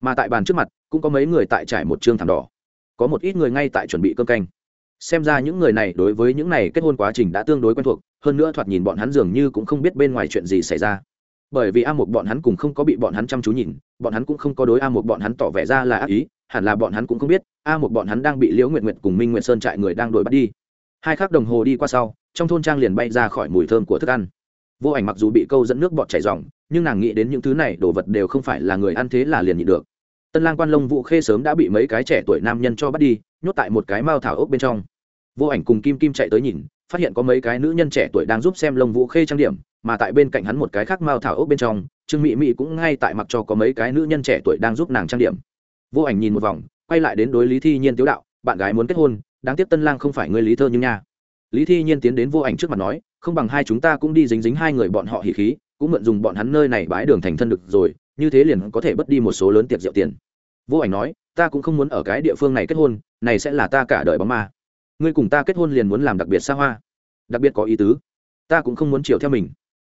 [SPEAKER 1] Mà tại bàn trước mặt, cũng có mấy người tại trải một chương thảm đỏ. Có một ít người ngay tại chuẩn bị cơm canh. Xem ra những người này đối với những này kết hôn quá trình đã tương đối quen thuộc, hơn nữa thoạt nhìn bọn hắn dường như cũng không biết bên ngoài chuyện gì xảy ra bởi vì a một bọn hắn cùng không có bị bọn hắn chăm chú nhìn, bọn hắn cũng không có đối a một bọn hắn tỏ vẻ ra là ác ý, hẳn là bọn hắn cũng không biết, a một bọn hắn đang bị liễu nguyện nguyện cùng minh nguyện sơn trại người đang đuổi bắt đi. Hai khắc đồng hồ đi qua sau, trong thôn trang liền bay ra khỏi mùi thơm của thức ăn. Vô ảnh mặc dù bị câu dẫn nước bọt chảy dòng nhưng nàng nghĩ đến những thứ này đồ vật đều không phải là người ăn thế là liền nhịn được. Tân lang quan lông vũ khê sớm đã bị mấy cái trẻ tuổi nam nhân cho bắt đi, nhốt tại một cái mao thảo ốc bên trong. Vô ảnh cùng kim kim chạy tới nhìn phát hiện có mấy cái nữ nhân trẻ tuổi đang giúp xem lông vũ khê trang điểm, mà tại bên cạnh hắn một cái khác mao thảo ốc bên trong, trương mỹ mỹ cũng ngay tại mặc cho có mấy cái nữ nhân trẻ tuổi đang giúp nàng trang điểm. Vô ảnh nhìn một vòng, quay lại đến đối lý thi nhiên tiếu đạo, bạn gái muốn kết hôn, đáng tiếc tân lang không phải người lý thơ nhưng nha. Lý thi nhiên tiến đến vô ảnh trước mặt nói, không bằng hai chúng ta cũng đi dính dính hai người bọn họ hỉ khí, cũng mượn dùng bọn hắn nơi này bái đường thành thân được rồi, như thế liền có thể bớt đi một số lớn tiệc rượu tiền. Vô ảnh nói, ta cũng không muốn ở cái địa phương này kết hôn, này sẽ là ta cả đời bóng ma ngươi cùng ta kết hôn liền muốn làm đặc biệt xa hoa, đặc biệt có ý tứ. Ta cũng không muốn chiều theo mình.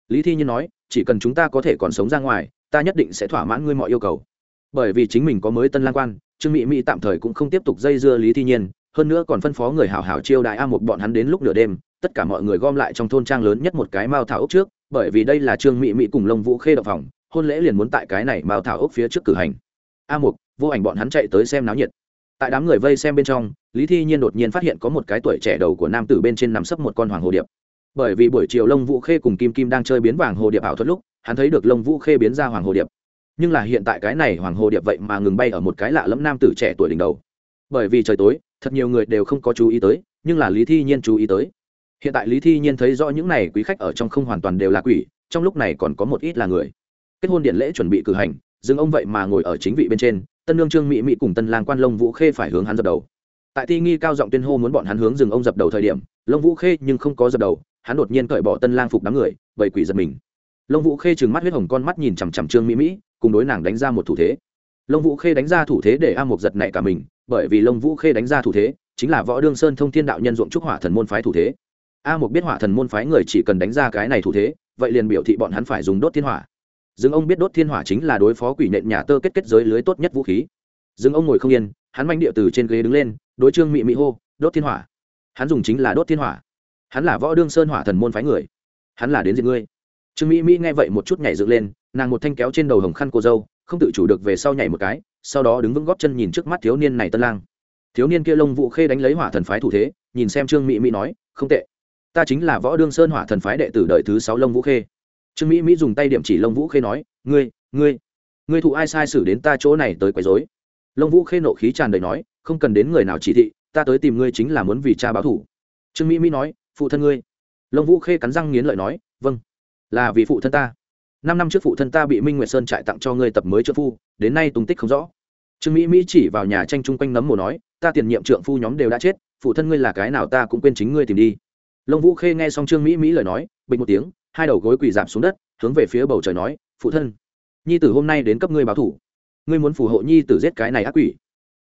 [SPEAKER 1] Lý thi nhiên nói, chỉ cần chúng ta có thể còn sống ra ngoài, ta nhất định sẽ thỏa mãn ngươi mọi yêu cầu. Bởi vì chính mình có mới tân lang quan, trương mỹ mỹ tạm thời cũng không tiếp tục dây dưa lý thi nhiên, hơn nữa còn phân phó người hảo hảo chiêu đại a một bọn hắn đến lúc nửa đêm, tất cả mọi người gom lại trong thôn trang lớn nhất một cái mao thảo ốc trước, bởi vì đây là trương mỹ mỹ cùng lông vũ khê đập phòng, hôn lễ liền muốn tại cái này mao thảo ốc phía trước cử hành. A một, vô ảnh bọn hắn chạy tới xem náo nhiệt tại đám người vây xem bên trong, lý thi nhiên đột nhiên phát hiện có một cái tuổi trẻ đầu của nam tử bên trên nằm sấp một con hoàng hồ điệp. Bởi vì buổi chiều lông vũ khê cùng kim kim đang chơi biến vàng hồ điệp ảo thuật lúc, hắn thấy được lông vũ khê biến ra hoàng hồ điệp. Nhưng là hiện tại cái này hoàng hồ điệp vậy mà ngừng bay ở một cái lạ lẫm nam tử trẻ tuổi đỉnh đầu. Bởi vì trời tối, thật nhiều người đều không có chú ý tới, nhưng là lý thi nhiên chú ý tới. Hiện tại lý thi nhiên thấy rõ những này quý khách ở trong không hoàn toàn đều là quỷ, trong lúc này còn có một ít là người. Kết hôn điện lễ chuẩn bị cử hành dương ông vậy mà ngồi ở chính vị bên trên tân lương trương mỹ mỹ cùng tân lang quan lông vũ khê phải hướng hắn dập đầu. Tại thi nghi cao giọng tuyên hô muốn bọn hắn hướng dừng ông dập đầu thời điểm lông vũ khê nhưng không có dập đầu, hắn đột nhiên cởi bỏ tân lang phục đám người vậy quỷ giật mình. Lông vũ khê trừng mắt huyết hồng con mắt nhìn chằm chằm trương mỹ mỹ, cùng đối nàng đánh ra một thủ thế. Lông vũ khê đánh ra thủ thế để a mục giật nảy cả mình, bởi vì lông vũ khê đánh ra thủ thế chính là võ đương sơn thông thiên đạo nhân dụng trúc hỏa thần môn phái thủ thế. A mục biết hỏa thần môn phái người chỉ cần đánh ra cái này thủ thế, vậy liền biểu thị bọn hắn phải dùng đốt thiên hỏa dương ông biết đốt thiên hỏa chính là đối phó quỷ nện nhà tơ kết kết giới lưới tốt nhất vũ khí. Dương ông ngồi không yên, hắn manh địa từ trên ghế đứng lên, đối trương mị mị hô, đốt thiên hỏa. Hắn dùng chính là đốt thiên hỏa. Hắn là võ đương sơn hỏa thần môn phái người. Hắn là đến diệt ngươi. Trương mỹ mỹ nghe vậy một chút nhảy dựng lên, nàng một thanh kéo trên đầu hồng khăn cô dâu, không tự chủ được về sau nhảy một cái, sau đó đứng vững góp chân nhìn trước mắt thiếu niên này tân lang. Thiếu niên kia lông vũ khê đánh lấy hỏa thần phái thủ thế, nhìn xem trương mỹ mỹ nói, không tệ. Ta chính là võ đương sơn hỏa thần phái đệ tử đời thứ sáu lông vũ khê trương mỹ mỹ dùng tay điểm chỉ lông vũ khê nói ngươi ngươi ngươi thụ ai sai sử đến ta chỗ này tới quấy dối lông vũ khê nộ khí tràn đầy nói không cần đến người nào chỉ thị ta tới tìm ngươi chính là muốn vì cha báo thủ trương mỹ mỹ nói phụ thân ngươi lông vũ khê cắn răng nghiến lợi nói vâng là vì phụ thân ta năm năm trước phụ thân ta bị minh nguyệt sơn trại tặng cho ngươi tập mới trợ phu đến nay tung tích không rõ trương mỹ mỹ chỉ vào nhà tranh chung quanh nấm mồ nói ta tiền nhiệm trượng phu nhóm đều đã chết phụ thân ngươi là cái nào ta cũng quên chính ngươi tìm đi lông vũ khê nghe xong trương mỹ mỹ lời nói bình một tiếng hai đầu gối quỳ giảm xuống đất, hướng về phía bầu trời nói, phụ thân, nhi tử hôm nay đến cấp ngươi báo thủ. Ngươi muốn phù hộ nhi tử giết cái này ác quỷ.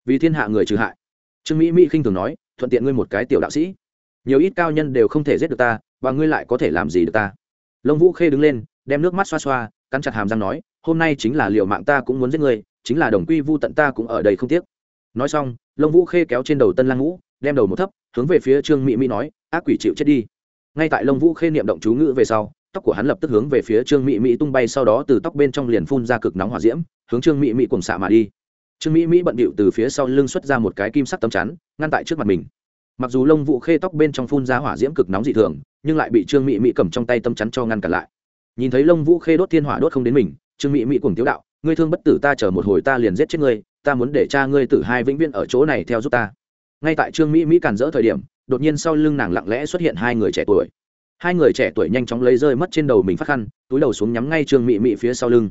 [SPEAKER 1] Vì thiên hạ người trừ hại. Trương mỹ mỹ khinh thường nói, thuận tiện ngươi một cái tiểu đạo sĩ. Nhiều ít cao nhân đều không thể giết được ta, và ngươi lại có thể làm gì được ta? Lông vũ khê đứng lên, đem nước mắt xoa xoa, cắn chặt hàm răng nói, hôm nay chính là liệu mạng ta cũng muốn giết ngươi, chính là đồng quy vu tận ta cũng ở đây không tiếc. Nói xong, lông vũ khê kéo trên đầu tân lang ngũ, đem đầu một thấp, hướng về phía trương mỹ mỹ nói, ác quỷ chịu chết đi. Ngay tại lông vũ khê niệm động chú ngữ về sau tóc của hắn lập tức hướng về phía trương mỹ mỹ tung bay, sau đó từ tóc bên trong liền phun ra cực nóng hỏa diễm, hướng trương mỹ mỹ cùng xạ mà đi. Trương mỹ mỹ bận bịu từ phía sau lưng xuất ra một cái kim sắc tấm chắn, ngăn tại trước mặt mình. Mặc dù lông vũ khê tóc bên trong phun ra hỏa diễm cực nóng dị thường, nhưng lại bị trương mỹ mỹ cầm trong tay tấm chắn cho ngăn cản lại. Nhìn thấy lông vũ khê đốt thiên hỏa đốt không đến mình, trương mỹ mỹ cùng tiếu đạo, ngươi thương bất tử ta chờ một hồi ta liền giết chết ngươi, ta muốn để cha ngươi tử hai vĩnh viễn ở chỗ này theo giúp ta. Ngay tại trương mỹ mỹ cản rỡ thời điểm, đột nhiên sau lưng nàng lặng lẽ xuất hiện hai người trẻ tuổi hai người trẻ tuổi nhanh chóng lấy rơi mất trên đầu mình phát khăn, túi đầu xuống nhắm ngay trương mỹ mỹ phía sau lưng.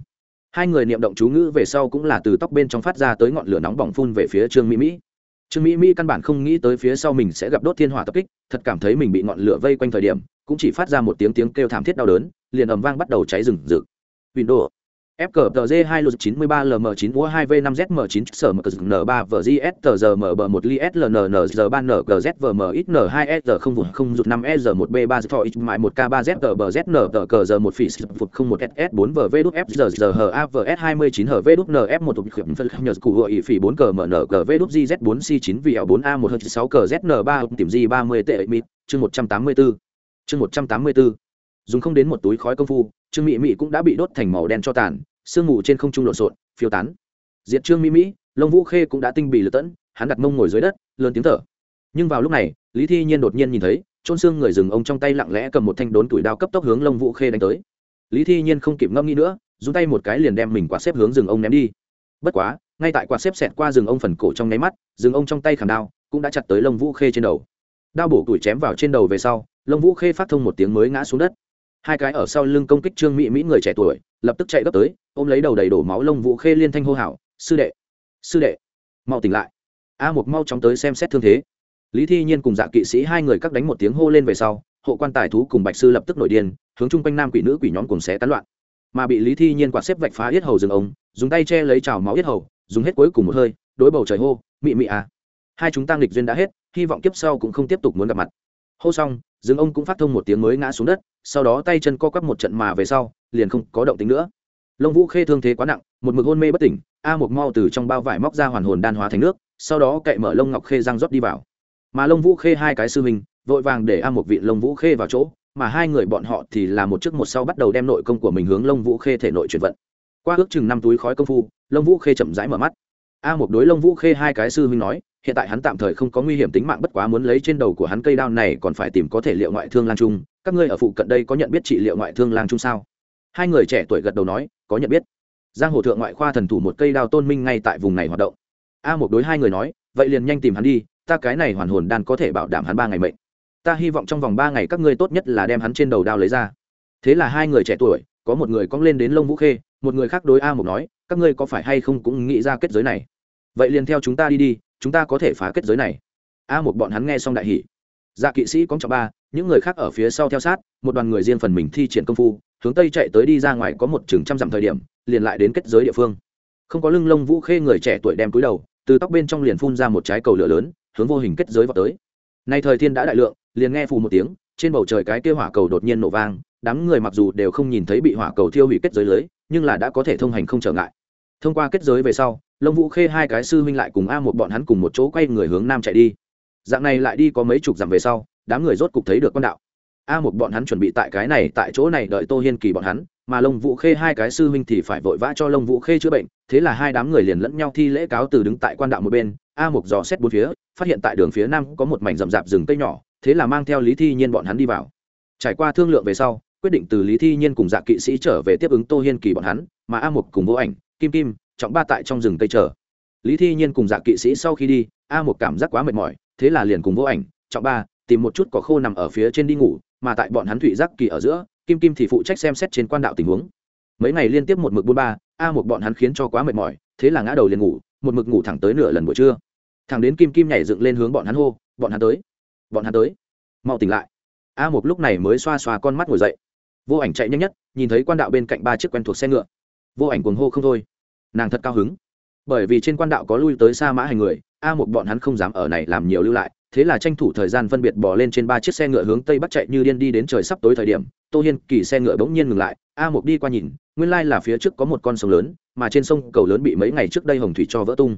[SPEAKER 1] Hai người niệm động chú ngữ về sau cũng là từ tóc bên trong phát ra tới ngọn lửa nóng bỏng phun về phía trương mỹ mỹ trương mỹ mỹ căn bản không nghĩ tới phía sau mình sẽ gặp đốt thiên hỏa tập kích, thật cảm thấy mình bị ngọn lửa vây quanh thời điểm, cũng chỉ phát ra một tiếng tiếng kêu thảm thiết đau đớn, liền ầm vang bắt đầu cháy rừng rực. Windows FKTG 2 lượt 93 LM9 mua 2V5ZM9 sở MKZN3 VGSTZMB1 LISLNNZ3NGZVMXN2SZ0 vụt 0 rụt 5EZ1B3 thọ x mại 1K3ZTBZN1 phỉ phục 01 SS4 VVDFZZHAVS29 HVDNF1 tục khiểm phân nhờ cụ hội phỉ 4 CMNGVDGZ4C9 VL4A1H6CZN3 tìm G30 tệ mịt, chương 184 chương 184 dùng không đến một túi khói công phu trương mỹ mỹ cũng đã bị đốt thành màu đen cho tàn sương mù trên không trung lộn xộn, phiêu tán. Diệt trương mỹ mỹ lông vũ khê cũng đã tinh bị lật tẫn, hắn đặt mông ngồi dưới đất, lớn tiếng thở. Nhưng vào lúc này, lý thi nhiên đột nhiên nhìn thấy trôn xương người rừng ông trong tay lặng lẽ cầm một thanh đốn tuổi đao cấp tốc hướng lông vũ khê đánh tới. Lý thi nhiên không kịp ngâm nghĩ nữa dùng tay một cái liền đem mình quạt xếp hướng rừng ông ném đi. Bất quá, ngay tại quạt xếp xẹt qua rừng ông phần cổ trong nháy mắt, rừng ông trong tay khảm đao cũng đã chặt tới lông vũ khê trên đầu. Đao bổ tuổi chém vào trên đầu về sau lông vũ khê phát thông một tiếng mới ngã xuống đất hai cái ở sau lưng công kích trương mỹ mỹ người trẻ tuổi, lập tức chạy gấp tới, ôm lấy đầu đầy đổ máu lông vũ khê liên thanh hô hào, sư đệ sư đệ, mau tỉnh lại. A một mau chóng tới xem xét thương thế. Lý thi nhiên cùng dạ kỵ sĩ hai người cắt đánh một tiếng hô lên về sau, hộ quan tài thú cùng bạch sư lập tức nổi điên, hướng chung quanh nam quỷ nữ quỷ nhóm cùng xé tán loạn. Mà bị lý thi nhiên quạt xếp vạch phá yết hầu rừng ông, dùng tay che lấy trào máu yết hầu, dùng hết cuối cùng một hơi, đối bầu trời hô, mị mị à hai chúng ta nghịch duyên đã hết, hy vọng kiếp sau cũng không tiếp tục muốn gặp mặt hô xong rừng ông cũng phát thông một tiếng mới ngã xuống đất, sau đó tay chân co quắp một trận mà về sau, liền không có động tính nữa. Lông vũ khê thương thế quá nặng, một mực hôn mê bất tỉnh, a một mau từ trong bao vải móc ra hoàn hồn đan hóa thành nước, sau đó cậy mở lông ngọc khê răng rót đi vào. Mà lông vũ khê hai cái sư mình vội vàng để a một vị lông vũ khê vào chỗ, mà hai người bọn họ thì là một trước một sau bắt đầu đem nội công của mình hướng lông vũ khê thể nội chuyển vận. Qua ước chừng năm túi khói công phu, lông vũ khê chậm rãi mở mắt. A một đối lông vũ khê hai cái sư huynh nói hiện tại hắn tạm thời không có nguy hiểm tính mạng, bất quá muốn lấy trên đầu của hắn cây đao này còn phải tìm có thể liệu ngoại thương lang trung. Các ngươi ở phụ cận đây có nhận biết trị liệu ngoại thương lang trung sao? Hai người trẻ tuổi gật đầu nói, có nhận biết. Giang hồ thượng ngoại khoa thần thủ một cây đao tôn minh ngay tại vùng này hoạt động. A một đối hai người nói, vậy liền nhanh tìm hắn đi, ta cái này hoàn hồn đan có thể bảo đảm hắn ba ngày mệnh. Ta hy vọng trong vòng ba ngày các ngươi tốt nhất là đem hắn trên đầu đao lấy ra. Thế là hai người trẻ tuổi, có một người cong lên đến lông vũ khê, một người khác đối a một nói, các ngươi có phải hay không cũng nghĩ ra kết giới này? Vậy liền theo chúng ta đi đi chúng ta có thể phá kết giới này. A một bọn hắn nghe xong đại hỷ dạ kỵ sĩ có trọng ba, những người khác ở phía sau theo sát, một đoàn người riêng phần mình thi triển công phu, hướng tây chạy tới đi ra ngoài có một chừng trăm dặm thời điểm, liền lại đến kết giới địa phương. Không có lưng lông vũ khê người trẻ tuổi đem cúi đầu, từ tóc bên trong liền phun ra một trái cầu lửa lớn, hướng vô hình kết giới vào tới. Nay thời thiên đã đại lượng, liền nghe phù một tiếng, trên bầu trời cái kia hỏa cầu đột nhiên nổ vang, đám người mặc dù đều không nhìn thấy bị hỏa cầu thiêu hủy kết giới lưới, nhưng là đã có thể thông hành không trở ngại thông qua kết giới về sau lông vũ khê hai cái sư huynh lại cùng a một bọn hắn cùng một chỗ quay người hướng nam chạy đi. Dạng này lại đi có mấy chục dặm về sau, đám người rốt cục thấy được con đạo. A một bọn hắn chuẩn bị tại cái này, tại chỗ này đợi tô hiên kỳ bọn hắn, mà lông vũ khê hai cái sư huynh thì phải vội vã cho lông vũ khê chữa bệnh, thế là hai đám người liền lẫn nhau thi lễ cáo từ đứng tại quan đạo một bên, a một dò xét bốn phía, phát hiện tại đường phía nam có một mảnh rậm rạp rừng cây nhỏ, thế là mang theo lý thi nhiên bọn hắn đi vào. Trải qua thương lượng về sau, quyết định từ lý thi nhiên cùng dạ kỵ sĩ trở về tiếp ứng tô hiên kỳ bọn hắn, mà a một cùng vô ảnh kim kim, trọng ba tại trong rừng tây chờ. Lý thi nhiên cùng dạ kỵ sĩ sau khi đi, a một cảm giác quá mệt mỏi, thế là liền cùng vô ảnh, trọng ba, tìm một chút có khô nằm ở phía trên đi ngủ, mà tại bọn hắn thủy giác kỳ ở giữa, kim kim thì phụ trách xem xét trên quan đạo tình huống. Mấy ngày liên tiếp một mực buôn ba, a một bọn hắn khiến cho quá mệt mỏi, thế là ngã đầu liền ngủ, một mực ngủ thẳng tới nửa lần buổi trưa. Thằng đến kim kim nhảy dựng lên hướng bọn hắn hô, bọn hắn tới, bọn hắn tới, mau tỉnh lại. A một lúc này mới xoa xoa con mắt ngồi dậy. Vô ảnh chạy nhanh nhất, nhìn thấy quan đạo bên cạnh ba chiếc quen thuộc xe ngựa. Vô ảnh cuồng hô không thôi nàng thật cao hứng. Bởi vì trên quan đạo có lui tới xa mã hành người, a một bọn hắn không dám ở này làm nhiều lưu lại, thế là tranh thủ thời gian phân biệt bỏ lên trên ba chiếc xe ngựa hướng tây bắc chạy như điên đi đến trời sắp tối thời điểm, tô hiên kỳ xe ngựa bỗng nhiên ngừng lại, a một đi qua nhìn, nguyên lai là phía trước có một con sông lớn, mà trên sông cầu lớn bị mấy ngày trước đây hồng thủy cho vỡ tung.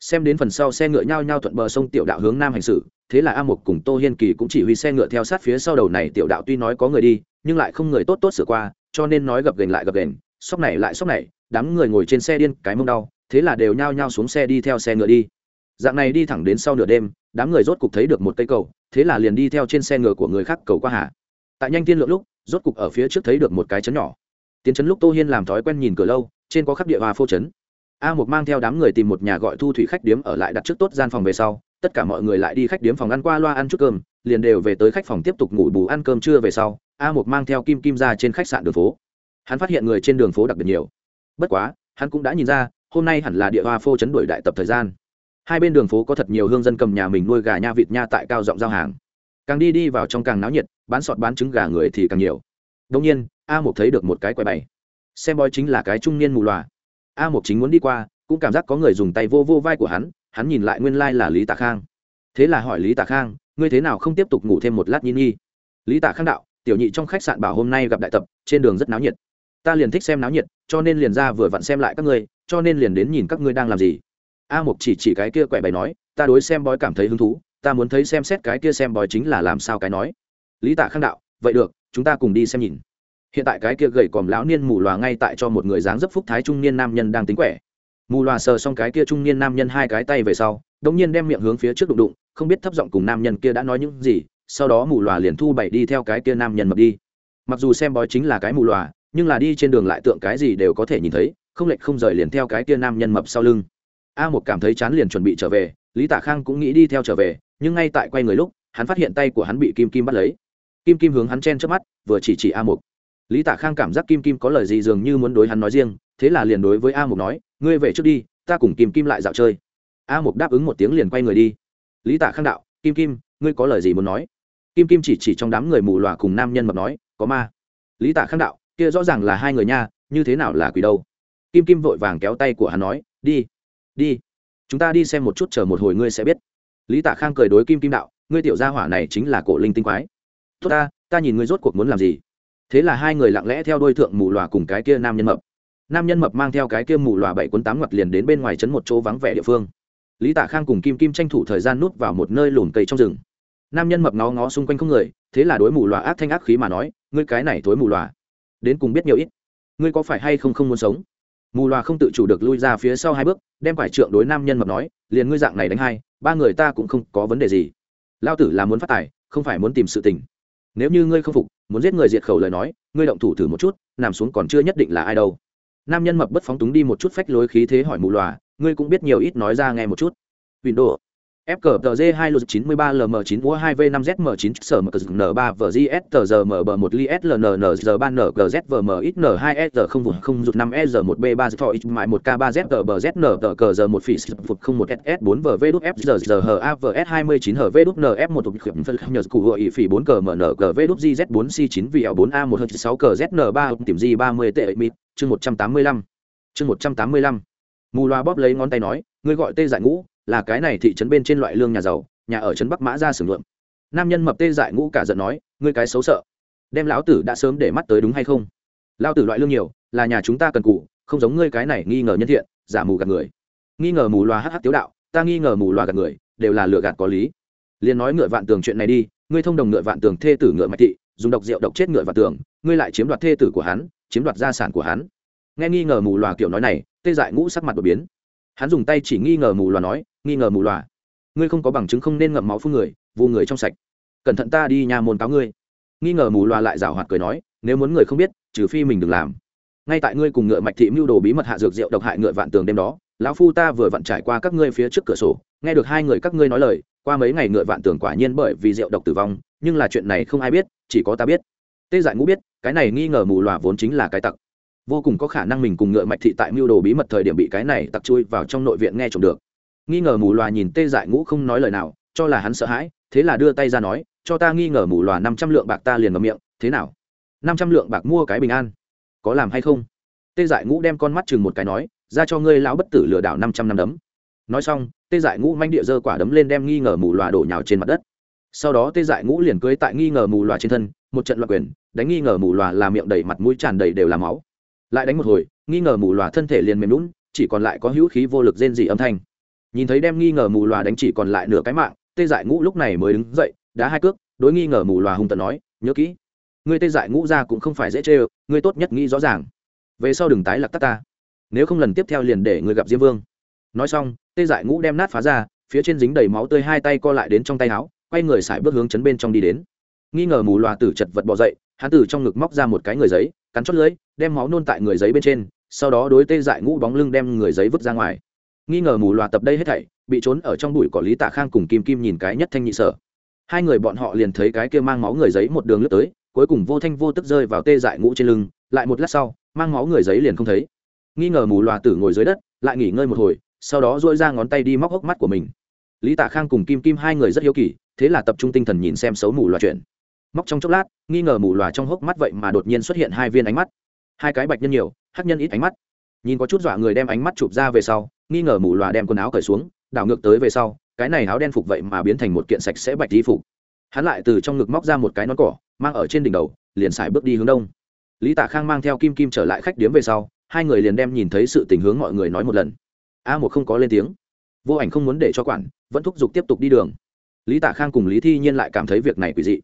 [SPEAKER 1] Xem đến phần sau xe ngựa nhao nhao thuận bờ sông tiểu đạo hướng nam hành xử, thế là a một cùng tô hiên kỳ cũng chỉ huy xe ngựa theo sát phía sau đầu này tiểu đạo tuy nói có người đi, nhưng lại không người tốt tốt sửa qua, cho nên nói gập gành lại gập gành sóc này lại sóc này đám người ngồi trên xe điên, cái mông đau, thế là đều nhao nhao xuống xe đi theo xe ngựa đi. Dạng này đi thẳng đến sau nửa đêm, đám người rốt cục thấy được một cây cầu, thế là liền đi theo trên xe ngựa của người khác cầu qua hà. Tại nhanh tiên lượng lúc, rốt cục ở phía trước thấy được một cái chấn nhỏ. Tiến chấn lúc tô hiên làm thói quen nhìn cửa lâu, trên có khắp địa hòa phô chấn a một mang theo đám người tìm một nhà gọi thu thủy khách điếm ở lại đặt trước tốt gian phòng về sau, tất cả mọi người lại đi khách điếm phòng ăn qua loa ăn chút cơm, liền đều về tới khách phòng tiếp tục ngủ bù ăn cơm trưa về sau, a một mang theo kim kim ra trên khách sạn đường phố. Hắn phát hiện người trên đường phố đặc biệt nhiều bất quá, hắn cũng đã nhìn ra, hôm nay hẳn là địa hoa phô chấn đổi đại tập thời gian. Hai bên đường phố có thật nhiều hương dân cầm nhà mình nuôi gà nha vịt nha tại cao giọng giao hàng. Càng đi đi vào trong càng náo nhiệt, bán sọt bán trứng gà người thì càng nhiều. Đông nhiên, a một thấy được một cái quầy bày. Xem bói chính là cái trung niên mù loà. A một chính muốn đi qua, cũng cảm giác có người dùng tay vô vô vai của hắn hắn nhìn lại nguyên lai là lý tạ khang. Thế là hỏi lý tạ khang, ngươi thế nào không tiếp tục ngủ thêm một lát nhi nhi? Lý tạ khang đạo, tiểu nhị trong khách sạn bảo hôm nay gặp đại tập, trên đường rất náo nhiệt ta liền thích xem náo nhiệt, cho nên liền ra vừa vặn xem lại các ngươi, cho nên liền đến nhìn các ngươi đang làm gì. A mục chỉ chỉ cái kia quẻ bày nói, ta đối xem bói cảm thấy hứng thú, ta muốn thấy xem xét cái kia xem bói chính là làm sao cái nói. Lý tạ khang đạo, vậy được, chúng ta cùng đi xem nhìn. Hiện tại cái kia gầy còm lão niên mù loà ngay tại cho một người dáng dấp phúc thái trung niên nam nhân đang tính quẻ. Mù loà sờ xong cái kia trung niên nam nhân hai cái tay về sau đống nhiên đem miệng hướng phía trước đụng đụng, không biết thấp giọng cùng nam nhân kia đã nói những gì, sau đó mù loà liền thu bảy đi theo cái kia nam nhân mập đi. Mặc dù xem bói chính là cái mù loà nhưng là đi trên đường lại tượng cái gì đều có thể nhìn thấy, không lệch không rời liền theo cái kia nam nhân mập sau lưng. A một cảm thấy chán liền chuẩn bị trở về, lý Tả khang cũng nghĩ đi theo trở về, nhưng ngay tại quay người lúc, hắn phát hiện tay của hắn bị kim kim bắt lấy. Kim kim hướng hắn chen trước mắt, vừa chỉ chỉ a một lý tạ khang cảm giác kim kim có lời gì dường như muốn đối hắn nói riêng, thế là liền đối với a một nói, ngươi về trước đi, ta cùng kim kim lại dạo chơi. A một đáp ứng một tiếng liền quay người đi. Lý tạ khang đạo, kim kim, ngươi có lời gì muốn nói? Kim kim chỉ chỉ trong đám người mù loà cùng nam nhân mập nói, có ma. Lý tạ khang đạo kia rõ ràng là hai người nha, như thế nào là quỷ đâu? Kim kim vội vàng kéo tay của hắn nói, đi đi, chúng ta đi xem một chút chờ một hồi ngươi sẽ biết. Lý tạ khang cười đối kim kim đạo, ngươi tiểu gia hỏa này chính là cổ linh tinh quái. Tốt ta ta nhìn ngươi rốt cuộc muốn làm gì? Thế là hai người lặng lẽ theo đôi thượng mù lòa cùng cái kia nam nhân mập. Nam nhân mập mang theo cái kia mù lòa bảy cuốn tám ngoặt liền đến bên ngoài trấn một chỗ vắng vẻ địa phương. Lý tạ khang cùng kim kim tranh thủ thời gian nút vào một nơi lùn cây trong rừng. Nam nhân mập ngó ngó xung quanh không người, thế là đối mù lòa ác thanh ác khí mà nói, ngươi cái này thối mù lòa đến cùng biết nhiều ít. Ngươi có phải hay không không muốn sống? Mù loà không tự chủ được lui ra phía sau hai bước, đem quải trượng đối nam nhân mập nói, liền ngươi dạng này đánh hai, ba người ta cũng không có vấn đề gì. Lao tử là muốn phát tài, không phải muốn tìm sự tình. Nếu như ngươi không phục, muốn giết người diệt khẩu lời nói, ngươi động thủ thử một chút, nằm xuống còn chưa nhất định là ai đâu. Nam nhân mập bất phóng túng đi một chút phách lối khí thế hỏi mù loà, ngươi cũng biết nhiều ít nói ra nghe một chút. Windows FCTG 2 lột 93 LM9 mua 2V5 ZM9 sở mở N3 VGS tờ giờ mở bờ 1 li SLNN giờ 3 NGZ VM ít N2 S không vùng không rụt 5 S 1 B3 thọ ít mại 1 K3 Z tờ bờ Z N tờ cờ giờ 1 phỉ phục 01 SS 4 VV đúc F giờ giờ hờ AVS 29 hờ V đúc NF 1 tục khiểm phân nhờ cụ gọi phỉ 4 cờ MN cờ V đúc GZ 4 C9 VL 4 A 1 6 cờ ZN3 tìm G 30 tệ mịt chương 185 chương 185 Mù loa bóp lấy ngón tay nói, ngươi gọi tê giải ngũ, là cái này thị trấn bên trên loại lương nhà giàu, nhà ở trấn bắc mã ra sưởng luận nam nhân mập tê dại ngũ cả giận nói, ngươi cái xấu sợ, đem lão tử đã sớm để mắt tới đúng hay không? Lão tử loại lương nhiều, là nhà chúng ta cần cụ không giống ngươi cái này nghi ngờ nhân thiện, giả mù gạt người. Nghi ngờ mù loà hh tiếu đạo, ta nghi ngờ mù loà gạt người, đều là lừa gạt có lý. Liền nói ngựa vạn tường chuyện này đi, ngươi thông đồng ngựa vạn tường thê tử ngựa mạch thị, dùng độc rượu độc chết ngựa vạn tường, ngươi lại chiếm đoạt thê tử của hắn, chiếm đoạt gia sản của hắn. Nghe nghi ngờ mù loà kiểu nói này, tê dại ngũ sắc mặt đột biến hắn dùng tay chỉ nghi ngờ mù loà nói, nghi ngờ mù loà. Ngươi không có bằng chứng không nên ngậm máu phun người, vu người trong sạch. Cẩn thận ta đi nhà môn cáo ngươi. Nghi ngờ mù loà lại rảo hoạt cười nói, nếu muốn người không biết, trừ phi mình đừng làm. Ngay tại ngươi cùng ngựa mạch thị mưu đồ bí mật hạ dược rượu độc hại ngựa vạn tường đêm đó, lão phu ta vừa vặn trải qua các ngươi phía trước cửa sổ, nghe được hai người các ngươi nói lời, qua mấy ngày ngựa vạn tường quả nhiên bởi vì rượu độc tử vong, nhưng là chuyện này không ai biết, chỉ có ta biết. Tê dại ngũ biết, cái này nghi ngờ mù loà vốn chính là cái tặc vô cùng có khả năng mình cùng ngựa mạch thị tại mưu đồ bí mật thời điểm bị cái này tặc chui vào trong nội viện nghe trộm được. Nghi ngờ mù loà nhìn tê dại ngũ không nói lời nào, cho là hắn sợ hãi, thế là đưa tay ra nói, cho ta nghi ngờ mù loà năm trăm lượng bạc ta liền ngầm miệng, thế nào? năm trăm lượng bạc mua cái bình an, có làm hay không? Tê dại ngũ đem con mắt chừng một cái nói, ra cho ngươi lão bất tử lừa đảo năm trăm năm đấm. Nói xong, tê dại ngũ manh địa dơ quả đấm lên đem nghi ngờ mù loà đổ nhào trên mặt đất. Sau đó tê dại ngũ liền cưới tại nghi ngờ mù loà trên thân, một trận loạt quyền, đánh nghi ngờ mù loà là miệng đầy mặt mũi tràn đầy đều là máu lại đánh một hồi, nghi ngờ mù loà thân thể liền mềm lún chỉ còn lại có hữu khí vô lực rên dỉ âm thanh. Nhìn thấy đem nghi ngờ mù loà đánh chỉ còn lại nửa cái mạng, tê dại ngũ lúc này mới đứng dậy, đá hai cước, đối nghi ngờ mù loà hung tận nói, nhớ kỹ, ngươi tê dại ngũ ra cũng không phải dễ chê ơ, ngươi tốt nhất nghĩ rõ ràng. Về sau đừng tái lạc tắc ta. Nếu không lần tiếp theo liền để ngươi gặp diêm vương. Nói xong, tê dại ngũ đem nát phá ra, phía trên dính đầy máu tươi hai tay co lại đến trong tay áo, quay người xài bước hướng chấn bên trong đi đến. Nghi ngờ mù loà tử chật vật bỏ dậy, hắn từ trong ngực móc ra một cái người giấy cắn chót lưới đem máu nôn tại người giấy bên trên, sau đó đối tê dại ngũ bóng lưng đem người giấy vứt ra ngoài. Nghi ngờ mù loà tập đây hết thảy, bị trốn ở trong bụi cỏ lý tạ khang cùng kim kim nhìn cái nhất thanh nhị sở. Hai người bọn họ liền thấy cái kia mang máu người giấy một đường lướt tới, cuối cùng vô thanh vô tức rơi vào tê dại ngũ trên lưng, lại một lát sau, mang máu người giấy liền không thấy. Nghi ngờ mù loà tử ngồi dưới đất, lại nghỉ ngơi một hồi, sau đó dỗi ra ngón tay đi móc hốc mắt của mình. Lý tạ khang cùng kim kim hai người rất hiếu kỳ, thế là tập trung tinh thần nhìn xem xấu mù loà chuyện móc trong chốc lát, nghi ngờ mù loà trong hốc mắt vậy mà đột nhiên xuất hiện hai viên ánh mắt. Hai cái bạch nhân nhiều, hắc nhân ít ánh mắt. Nhìn có chút dọa người đem ánh mắt chụp ra về sau, nghi ngờ mù loà đem quần áo cởi xuống, đảo ngược tới về sau, cái này áo đen phục vậy mà biến thành một kiện sạch sẽ bạch di phục. Hắn lại từ trong ngực móc ra một cái nón cỏ, mang ở trên đỉnh đầu, liền xài bước đi hướng đông. Lý tạ khang mang theo kim kim trở lại khách điếm về sau, hai người liền đem nhìn thấy sự tình hướng mọi người nói một lần. A một không có lên tiếng. Vô ảnh không muốn để cho quản, vẫn thúc giục tiếp tục đi đường. Lý tạ khang cùng lý thi nhiên lại cảm thấy việc này quỷ dị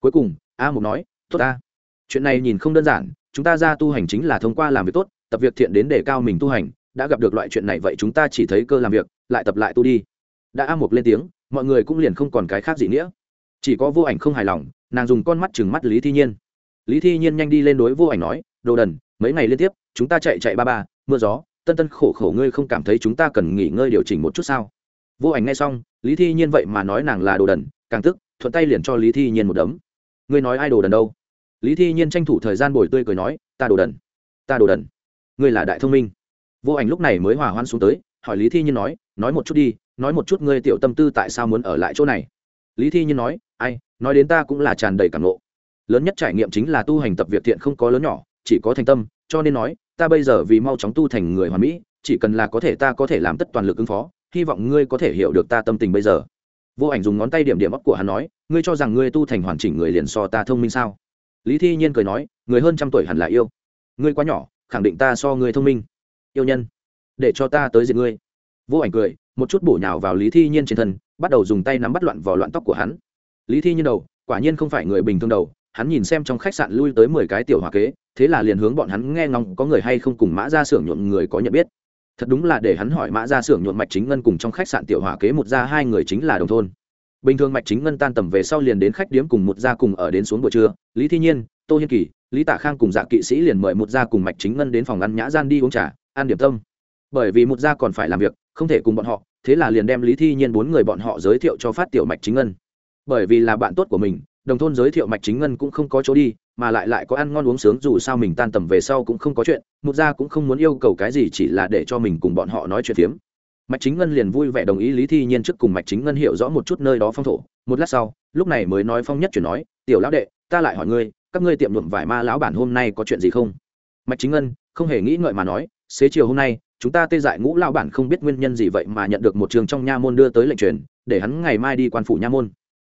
[SPEAKER 1] cuối cùng, a Mục nói, tốt ta. Chuyện này nhìn không đơn giản, chúng ta ra tu hành chính là thông qua làm việc tốt, tập việc thiện đến để cao mình tu hành, đã gặp được loại chuyện này vậy chúng ta chỉ thấy cơ làm việc, lại tập lại tu đi. Đã a Mục lên tiếng, mọi người cũng liền không còn cái khác gì nghĩa chỉ có vô ảnh không hài lòng, nàng dùng con mắt chừng mắt lý thi nhiên. Lý thi nhiên nhanh đi lên đối vô ảnh nói, đồ đần, mấy ngày liên tiếp, chúng ta chạy chạy ba ba, mưa gió, tân tân khổ khổ ngươi không cảm thấy chúng ta cần nghỉ ngơi điều chỉnh một chút sao? Vô ảnh nghe xong, lý thi nhiên vậy mà nói nàng là đồ đần, càng tức, thuận tay liền cho lý thi nhiên một đấm ngươi nói ai đồ đần đâu? Lý thi nhiên tranh thủ thời gian bồi tươi cười nói, ta đồ đần, ta đồ đần, ngươi là đại thông minh. Vô ảnh lúc này mới hòa hoan xuống tới, hỏi lý thi nhiên nói nói một chút đi, nói một chút ngươi tiểu tâm tư tại sao muốn ở lại chỗ này? Lý thi nhiên nói, ai, nói đến ta cũng là tràn đầy cảm nộ lớn nhất trải nghiệm chính là tu hành tập việc thiện không có lớn nhỏ, chỉ có thành tâm, cho nên nói, ta bây giờ vì mau chóng tu thành người hoàn mỹ, chỉ cần là có thể ta có thể làm tất toàn lực ứng phó, hy vọng ngươi có thể hiểu được ta tâm tình bây giờ. Vô ảnh dùng ngón tay điểm điểm ấp của hắn nói ngươi cho rằng ngươi tu thành hoàn chỉnh người liền so ta thông minh sao? Lý thi nhiên cười nói, người hơn trăm tuổi hẳn là yêu. Ngươi quá nhỏ, khẳng định ta so ngươi thông minh. Yêu nhân, để cho ta tới diện ngươi. Vô ảnh cười, một chút bổ nhào vào lý thi nhiên trên thân, bắt đầu dùng tay nắm bắt loạn vào loạn tóc của hắn. Lý thi nhiên đầu, quả nhiên không phải người bình thường đầu, hắn nhìn xem trong khách sạn lui tới mười cái tiểu hòa kế, thế là liền hướng bọn hắn nghe ngóng có người hay không cùng mã ra xưởng nhuộm người có nhận biết. Thật đúng là để hắn hỏi mã ra xưởng nhuộm mạch chính ngân cùng trong khách sạn tiểu hòa kế một ra hai người chính là đồng thôn bình thường mạch chính ngân tan tầm về sau liền đến khách điếm cùng một gia cùng ở đến xuống buổi trưa. Lý thi nhiên, tô hiên kỳ, lý tạ khang cùng dạ kỵ sĩ liền mời một gia cùng mạch chính ngân đến phòng ăn nhã gian đi uống trà, ăn điểm tâm. Bởi vì một gia còn phải làm việc, không thể cùng bọn họ, thế là liền đem lý thi nhiên bốn người bọn họ giới thiệu cho phát tiểu mạch chính ngân. Bởi vì là bạn tốt của mình, đồng thôn giới thiệu mạch chính ngân cũng không có chỗ đi, mà lại lại có ăn ngon uống sướng dù sao mình tan tầm về sau cũng không có chuyện, một gia cũng không muốn yêu cầu cái gì chỉ là để cho mình cùng bọn họ nói chuyện phiếm mạch chính ngân liền vui vẻ đồng ý lý thi nhiên trước cùng mạch chính ngân hiểu rõ một chút nơi đó phong thổ. Một lát sau, lúc này mới nói phong nhất chuyển nói, tiểu lão đệ, ta lại hỏi ngươi, các ngươi tiệm nhuộm vải ma lão bản hôm nay có chuyện gì không? Mạch chính ngân không hề nghĩ ngợi mà nói, xế chiều hôm nay, chúng ta tê dại ngũ lão bản không biết nguyên nhân gì vậy mà nhận được một trường trong nha môn đưa tới lệnh truyền, để hắn ngày mai đi quan phủ nha môn.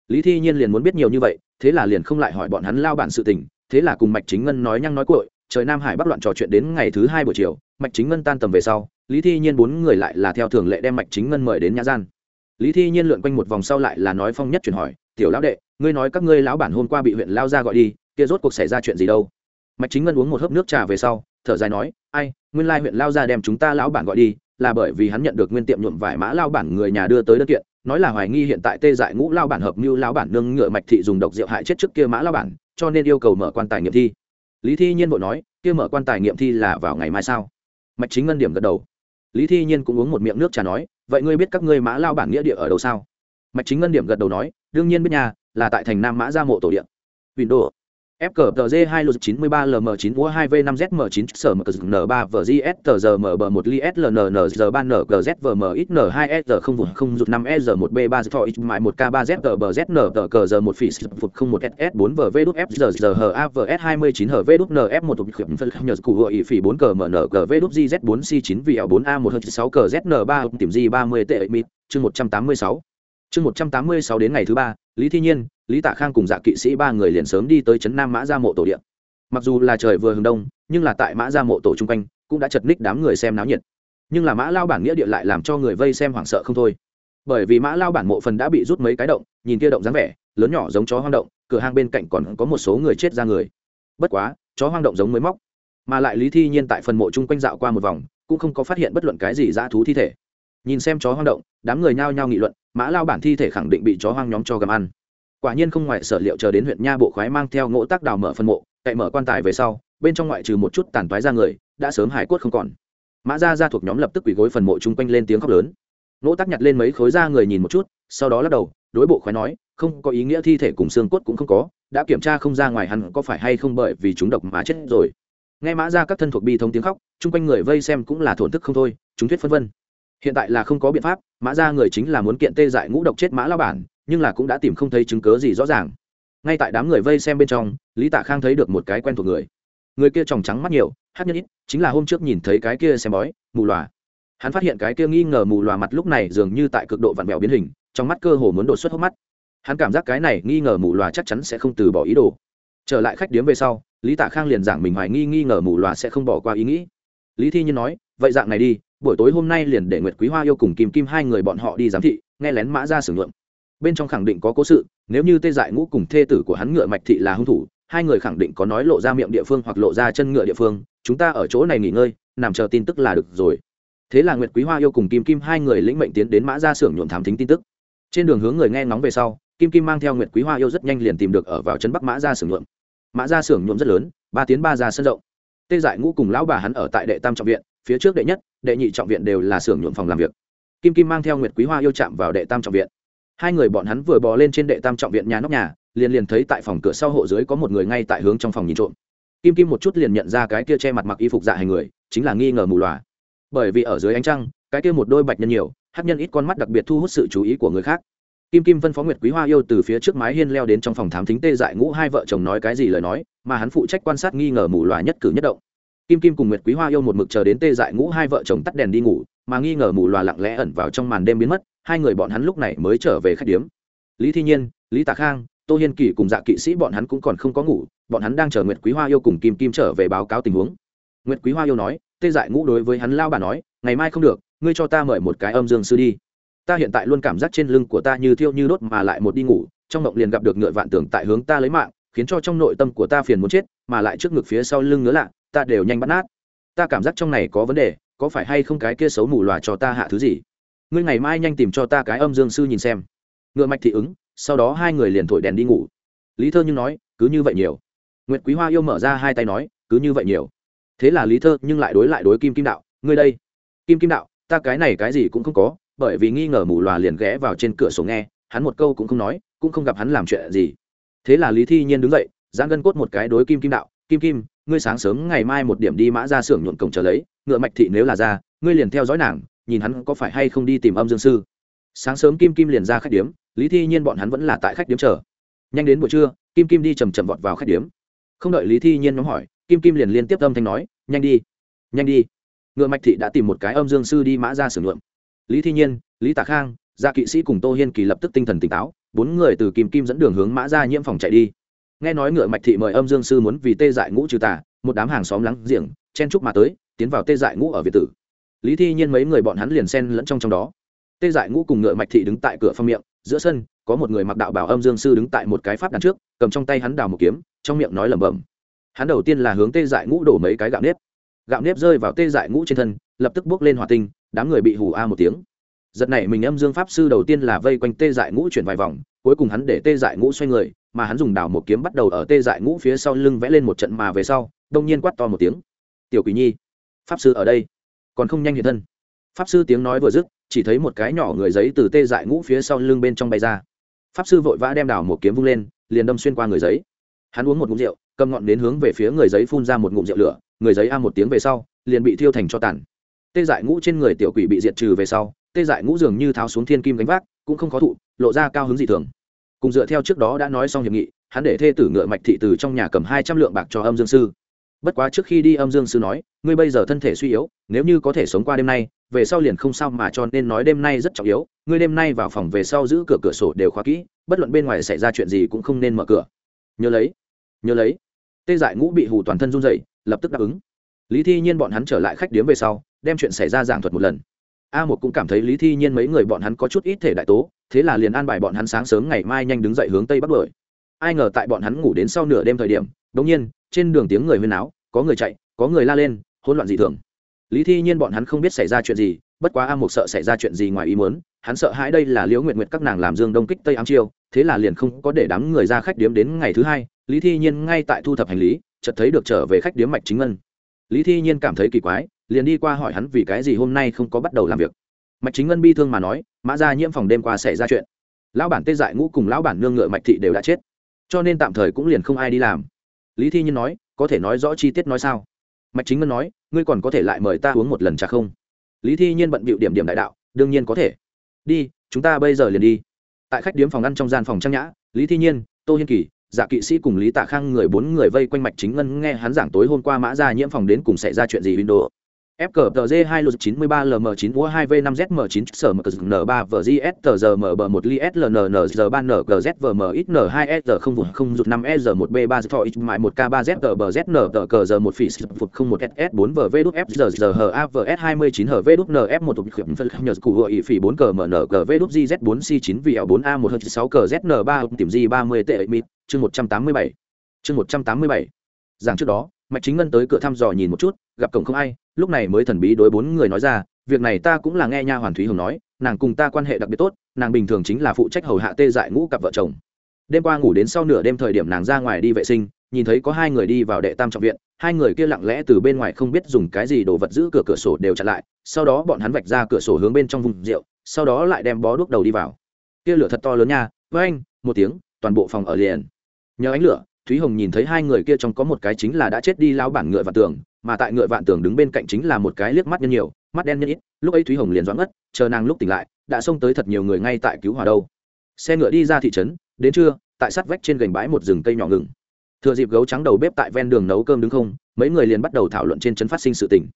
[SPEAKER 1] Lý thi nhiên liền muốn biết nhiều như vậy, thế là liền không lại hỏi bọn hắn lao bản sự tình, thế là cùng mạch chính ngân nói nhăng nói cội trời nam hải bắt loạn trò chuyện đến ngày thứ hai buổi chiều, mạch chính ngân tan tầm về sau lý thi nhiên bốn người lại là theo thường lệ đem mạch chính ngân mời đến nhà gian. Lý thi nhiên lượn quanh một vòng sau lại là nói phong nhất chuyển hỏi, tiểu lão đệ, ngươi nói các ngươi lão bản hôm qua bị huyện lao ra gọi đi, kia rốt cuộc xảy ra chuyện gì đâu? Mạch chính ngân uống một hớp nước trà về sau, thở dài nói, ai, nguyên lai huyện lao ra đem chúng ta lão bản gọi đi, là bởi vì hắn nhận được nguyên tiệm nhuộm vải mã lao bản người nhà đưa tới đơn kiện, nói là hoài nghi hiện tại tê dại ngũ lao bản hợp mưu lao bản nương ngựa mạch thị dùng độc rượu hại chết trước kia mã lao bản, cho nên yêu cầu mở quan tài nghiệm thi. Lý thi nhiên bộ nói, kia mở quan tài nghiệm thi là vào ngày mai sao? Mạch chính ngân điểm gật đầu lý thi nhiên cũng uống một miệng nước trà nói, vậy ngươi biết các ngươi mã lao bản nghĩa địa ở đâu sao? Mạch chính ngân điểm gật đầu nói, đương nhiên biết nhà là tại thành nam mã gia mộ tổ điện. Windows FCTG 2 lột 93 LM9 mua 2 V5ZM9 sở MKN 3 VGS tờ giờ mở bờ 1 li SLNN giờ 3 NGZ VM XN 2 S không vùng 0 rụt 5 S 1 B 3 thọ X mại 1 K 3 Z tờ bờ ZN tờ cờ giờ 1 phỉ phục 01 SS 4 VV đút F giờ giờ H A V S 29 HV đút NF 1 tục khiểm phân nhờ cụ hội phỉ 4 cờ MN GV đút GZ 4 C 9 VL 4 A 1 H 6 cờ ZN 3 tìm G 30 tệ mịt chương 186 chương 186 đến ngày thứ 3, Lý Thi Nhiên, lý tạ khang cùng dạ kỵ sĩ ba người liền sớm đi tới trấn nam mã ra mộ tổ điện. Mặc dù là trời vừa hướng đông, nhưng là tại mã ra mộ tổ chung quanh, cũng đã chật ních đám người xem náo nhiệt. Nhưng là mã lao bản nghĩa địa lại làm cho người vây xem hoảng sợ không thôi. Bởi vì mã lao bản mộ phần đã bị rút mấy cái động, nhìn kia động dáng vẻ, lớn nhỏ giống chó hoang động, cửa hang bên cạnh còn có một số người chết ra người. Bất quá, chó hoang động giống mới móc. Mà lại lý thi nhiên tại phần mộ chung quanh dạo qua một vòng, cũng không có phát hiện bất luận cái gì dã thú thi thể nhìn xem chó hoang động, đám người nhao nhao nghị luận, mã lao bản thi thể khẳng định bị chó hoang nhóm cho gầm ăn. Quả nhiên không ngoại sở liệu chờ đến huyện nha bộ khoái mang theo ngỗ tác đào mở phân mộ, cậy mở quan tài về sau, bên trong ngoại trừ một chút tàn toái ra người, đã sớm hải quất không còn. Mã gia gia thuộc nhóm lập tức quỳ gối phần mộ chung quanh lên tiếng khóc lớn. Ngỗ tác nhặt lên mấy khối da người nhìn một chút, sau đó lắc đầu, đối bộ khoái nói, không có ý nghĩa thi thể cùng xương cốt cũng không có, đã kiểm tra không ra ngoài hắn có phải hay không bởi vì chúng độc mà chết rồi. Nghe mã ra các thân thuộc bi thông tiếng khóc, chung quanh người vây xem cũng là thổn thức không thôi, chúng thuyết phân vân hiện tại là không có biện pháp, mã ra người chính là muốn kiện tê dại ngũ độc chết mã lao bản, nhưng là cũng đã tìm không thấy chứng cớ gì rõ ràng. Ngay tại đám người vây xem bên trong, lý tạ khang thấy được một cái quen thuộc người. Người kia tròng trắng mắt nhiều, hát nhân ít, chính là hôm trước nhìn thấy cái kia xem bói, mù loà. Hắn phát hiện cái kia nghi ngờ mù loà mặt lúc này dường như tại cực độ vặn vẹo biến hình, trong mắt cơ hồ muốn đột xuất hốc mắt. Hắn cảm giác cái này nghi ngờ mù loà chắc chắn sẽ không từ bỏ ý đồ. Trở lại khách điếm về sau, lý tạ khang liền giảng mình hoài nghi nghi ngờ mù loà sẽ không bỏ qua ý nghĩ. Lý thi nhiên nói vậy dạng này đi, buổi tối hôm nay liền để nguyệt quý hoa yêu cùng kim kim hai người bọn họ đi giám thị, nghe lén mã ra sử ngượng bên trong khẳng định có cố sự, nếu như tê dại ngũ cùng thê tử của hắn ngựa mạch thị là hung thủ, hai người khẳng định có nói lộ ra miệng địa phương hoặc lộ ra chân ngựa địa phương, chúng ta ở chỗ này nghỉ ngơi, nằm chờ tin tức là được rồi. Thế là nguyệt quý hoa yêu cùng kim kim hai người lĩnh mệnh tiến đến mã ra xưởng nhuộm thám thính tin tức. Trên đường hướng người nghe ngóng về sau, kim kim mang theo nguyệt quý hoa yêu rất nhanh liền tìm được ở vào chân bắc mã ra xưởng nhuộm. Mã ra xưởng nhuộm rất lớn, ba tiến ba ra sân rộng. Tê dại ngũ cùng lão bà hắn ở tại đệ tam trọng viện phía trước đệ nhất, đệ nhị trọng viện đều là xưởng nhuộm phòng làm việc. Kim kim mang theo nguyệt quý hoa yêu chạm vào đệ tam trọng viện. Hai người bọn hắn vừa bò lên trên đệ tam trọng viện nhà nóc nhà, liền liền thấy tại phòng cửa sau hộ dưới có một người ngay tại hướng trong phòng nhìn trộm. Kim kim một chút liền nhận ra cái kia che mặt mặc y phục dạ hành người, chính là nghi ngờ mù loà bởi vì ở dưới ánh trăng, cái kia một đôi bạch nhân nhiều, hát nhân ít con mắt đặc biệt thu hút sự chú ý của người khác. Kim kim phân phó nguyệt quý hoa yêu từ phía trước mái hiên leo đến trong phòng thám thính tê dại ngũ hai vợ chồng nói cái gì lời nói, mà hắn phụ trách quan sát nghi ngờ mù loà nhất cử nhất động kim kim cùng nguyệt quý hoa yêu một mực chờ đến tê dại ngũ hai vợ chồng tắt đèn đi ngủ, mà nghi ngờ mù loà lặng lẽ ẩn vào trong màn đêm biến mất, hai người bọn hắn lúc này mới trở về khách điếm. Lý thi nhiên, lý tạ khang, tô hiên kỳ cùng dạ kỵ sĩ bọn hắn cũng còn không có ngủ, bọn hắn đang chờ nguyệt quý hoa yêu cùng kim kim trở về báo cáo tình huống. Nguyệt quý hoa yêu nói, tê dại ngũ đối với hắn lao bà nói, ngày mai không được, ngươi cho ta mời một cái âm dương sư đi. Ta hiện tại luôn cảm giác trên lưng của ta như thiêu như đốt mà lại một đi ngủ, trong mộng liền gặp được ngựa vạn tưởng tại hướng ta lấy mạng, khiến cho trong nội tâm của ta phiền muốn chết, mà lại trước ngực phía sau lưng ngứa lạ ta đều nhanh bắt nát. Ta cảm giác trong này có vấn đề, có phải hay không cái kia xấu mù lòa cho ta hạ thứ gì? Ngươi ngày mai nhanh tìm cho ta cái âm dương sư nhìn xem. Ngựa mạch thị ứng, sau đó hai người liền thổi đèn đi ngủ. Lý thơ nhưng nói, cứ như vậy nhiều. Nguyệt quý hoa yêu mở ra hai tay nói, cứ như vậy nhiều. Thế là lý thơ nhưng lại đối lại đối kim kim đạo, ngươi đây, kim kim đạo, ta cái này cái gì cũng không có, bởi vì nghi ngờ mù lòa liền ghé vào trên cửa sổ nghe, hắn một câu cũng không nói, cũng không gặp hắn làm chuyện gì. Thế là lý thi nhiên đứng dậy, giãn gân cốt một cái đối kim kim đạo, kim kim ngươi sáng sớm ngày mai một điểm đi mã ra xưởng nhuộn cổng trở lấy, ngựa mạch thị nếu là ra, ngươi liền theo dõi nàng, nhìn hắn có phải hay không đi tìm âm dương sư. Sáng sớm kim kim liền ra khách điếm, lý thi nhiên bọn hắn vẫn là tại khách điếm chờ. Nhanh đến buổi trưa, kim kim đi chầm chầm vọt vào khách điếm. Không đợi lý thi nhiên nhóm hỏi, kim kim liền liên tiếp âm thanh nói, nhanh đi nhanh đi. Ngựa mạch thị đã tìm một cái âm dương sư đi mã ra sử nhuộm. Lý thi nhiên, lý tạ khang gia kỵ sĩ cùng tô hiên kỳ lập tức tinh thần tỉnh táo, bốn người từ kim kim dẫn đường hướng mã ra nhiễm phòng chạy đi nghe nói ngựa mạch thị mời âm dương sư muốn vì tê dại ngũ trừ tà, một đám hàng xóm lắng giềng, chen chúc mà tới, tiến vào tê dại ngũ ở việt tử. Lý thi nhiên mấy người bọn hắn liền xen lẫn trong trong đó. Tê dại ngũ cùng ngựa mạch thị đứng tại cửa phong miệng, giữa sân, có một người mặc đạo bảo âm dương sư đứng tại một cái pháp đàn trước, cầm trong tay hắn đào một kiếm, trong miệng nói lẩm bẩm. Hắn đầu tiên là hướng tê dại ngũ đổ mấy cái gạo nếp. Gạo nếp rơi vào tê dại ngũ trên thân, lập tức bước lên hỏa tinh, đám người bị hù a một tiếng. Giật này mình âm dương pháp sư đầu tiên là vây quanh tê dại ngũ chuyển vài vòng, cuối cùng hắn để tê dại ngũ xoay người mà hắn dùng đào một kiếm bắt đầu ở tê dại ngũ phía sau lưng vẽ lên một trận mà về sau, đông nhiên quát to một tiếng. Tiểu quỷ nhi, pháp sư ở đây, còn không nhanh hiện thân. Pháp sư tiếng nói vừa dứt, chỉ thấy một cái nhỏ người giấy từ tê dại ngũ phía sau lưng bên trong bay ra. Pháp sư vội vã đem đào một kiếm vung lên, liền đâm xuyên qua người giấy. Hắn uống một ngụm rượu, cầm ngọn đến hướng về phía người giấy phun ra một ngụm rượu lửa, người giấy a một tiếng về sau, liền bị thiêu thành cho tàn. Tê dại ngũ trên người tiểu quỷ bị diệt trừ về sau, tê dại ngũ dường như tháo xuống thiên kim gánh vác, cũng không khó thụ, lộ ra cao hứng dị thường cùng dựa theo trước đó đã nói xong hiệp nghị, hắn để thê tử ngựa mạch thị từ trong nhà cầm hai trăm lượng bạc cho âm dương sư. Bất quá trước khi đi âm dương sư nói, ngươi bây giờ thân thể suy yếu, nếu như có thể sống qua đêm nay, về sau liền không sao mà cho nên nói đêm nay rất trọng yếu, ngươi đêm nay vào phòng về sau giữ cửa cửa sổ đều khóa kỹ, bất luận bên ngoài xảy ra chuyện gì cũng không nên mở cửa. Nhớ lấy nhớ lấy. Tê dại ngũ bị hù toàn thân run dậy lập tức đáp ứng. Lý thi nhiên bọn hắn trở lại khách điếm về sau, đem chuyện xảy ra giảng thuật một lần a một cũng cảm thấy lý thi nhiên mấy người bọn hắn có chút ít thể đại tố, thế là liền an bài bọn hắn sáng sớm ngày mai nhanh đứng dậy hướng tây bắc đuổi. ai ngờ tại bọn hắn ngủ đến sau nửa đêm thời điểm, đột nhiên, trên đường tiếng người huyên áo có người chạy, có người la lên, hỗn loạn dị thường lý thi nhiên bọn hắn không biết xảy ra chuyện gì, bất quá a một sợ xảy ra chuyện gì ngoài ý muốn, hắn sợ hãi đây là liễu nguyện nguyện các nàng làm dương đông kích tây ám chiêu thế là liền không có để đám người ra khách điếm đến ngày thứ hai, lý thi nhiên ngay tại thu thập hành lý, chợt thấy được trở về khách điếm mạch chính ngân lý thi nhiên cảm thấy kỳ quái, liền đi qua hỏi hắn vì cái gì hôm nay không có bắt đầu làm việc. Mạch chính ngân bi thương mà nói, mã ra nhiễm phòng đêm qua xảy ra chuyện. Lão bản tê dại ngũ cùng lão bản nương ngựa mạch thị đều đã chết. Cho nên tạm thời cũng liền không ai đi làm. Lý thi nhiên nói, có thể nói rõ chi tiết nói sao? Mạch chính ngân nói, ngươi còn có thể lại mời ta uống một lần trà không? Lý thi nhiên bận bịu điểm điểm đại đạo, đương nhiên có thể. Đi, chúng ta bây giờ liền đi. Tại khách điếm phòng ăn trong gian phòng trang nhã, lý thi nhiên, tô hiên kỳ dạ kỵ sĩ cùng lý tạ khang người bốn người vây quanh mạch chính ngân nghe hắn giảng tối hôm qua mã ra nhiễm phòng đến cùng xảy ra chuyện gì window FCTZ 2 lô 93 LM9 mua 2 V5ZM9 sở MKN 3 VGS tờ giờ mở bờ 1 li SLNN giờ 3 NGZ VM XN 2 S không vùng 0 rụt 5 S 1 B 3 thọ X mại 1 K 3 Z tờ bờ ZN tờ cờ giờ 1 phỉ phục 01 SS 4 VV đúc F giờ giờ H A V S 29 HV đúc NF 1 tục khiểm phân nhờ cụ hội phỉ 4 cờ MN GV đúc GZ 4 C 9 VL 4 A 1 H 6 cờ ZN 3 tìm G 30 tệ mịt chương 187 chương 187 giảng trước đó mạch chính ngân tới cửa thăm dò nhìn một chút, gặp cổng không ai, lúc này mới thần bí đối bốn người nói ra, việc này ta cũng là nghe nha hoàn thúy hồng nói, nàng cùng ta quan hệ đặc biệt tốt, nàng bình thường chính là phụ trách hầu hạ tê dại ngũ cặp vợ chồng. Đêm qua ngủ đến sau nửa đêm thời điểm nàng ra ngoài đi vệ sinh, nhìn thấy có hai người đi vào đệ tam trọng viện, hai người kia lặng lẽ từ bên ngoài không biết dùng cái gì đồ vật giữ cửa cửa sổ đều chặn lại, sau đó bọn hắn vạch ra cửa sổ hướng bên trong vùng rượu, sau đó lại đem bó đuốc đầu đi vào. Kia lửa thật to lớn nha với anh một tiếng, toàn bộ phòng ở liền. Nhờ ánh lửa thúy hồng nhìn thấy hai người kia trong có một cái chính là đã chết đi lao bản ngựa vạn tường, mà tại ngựa vạn tường đứng bên cạnh chính là một cái liếc mắt nhân nhiều, mắt đen nhân ít. Lúc ấy thúy hồng liền doãn ngất, chờ nàng lúc tỉnh lại, đã xông tới thật nhiều người ngay tại cứu hòa đâu. Xe ngựa đi ra thị trấn, đến trưa, tại sát vách trên gành bãi một rừng cây nhỏ ngừng. Thừa dịp gấu trắng đầu bếp tại ven đường nấu cơm đứng không, mấy người liền bắt đầu thảo luận trên trấn phát sinh sự tình.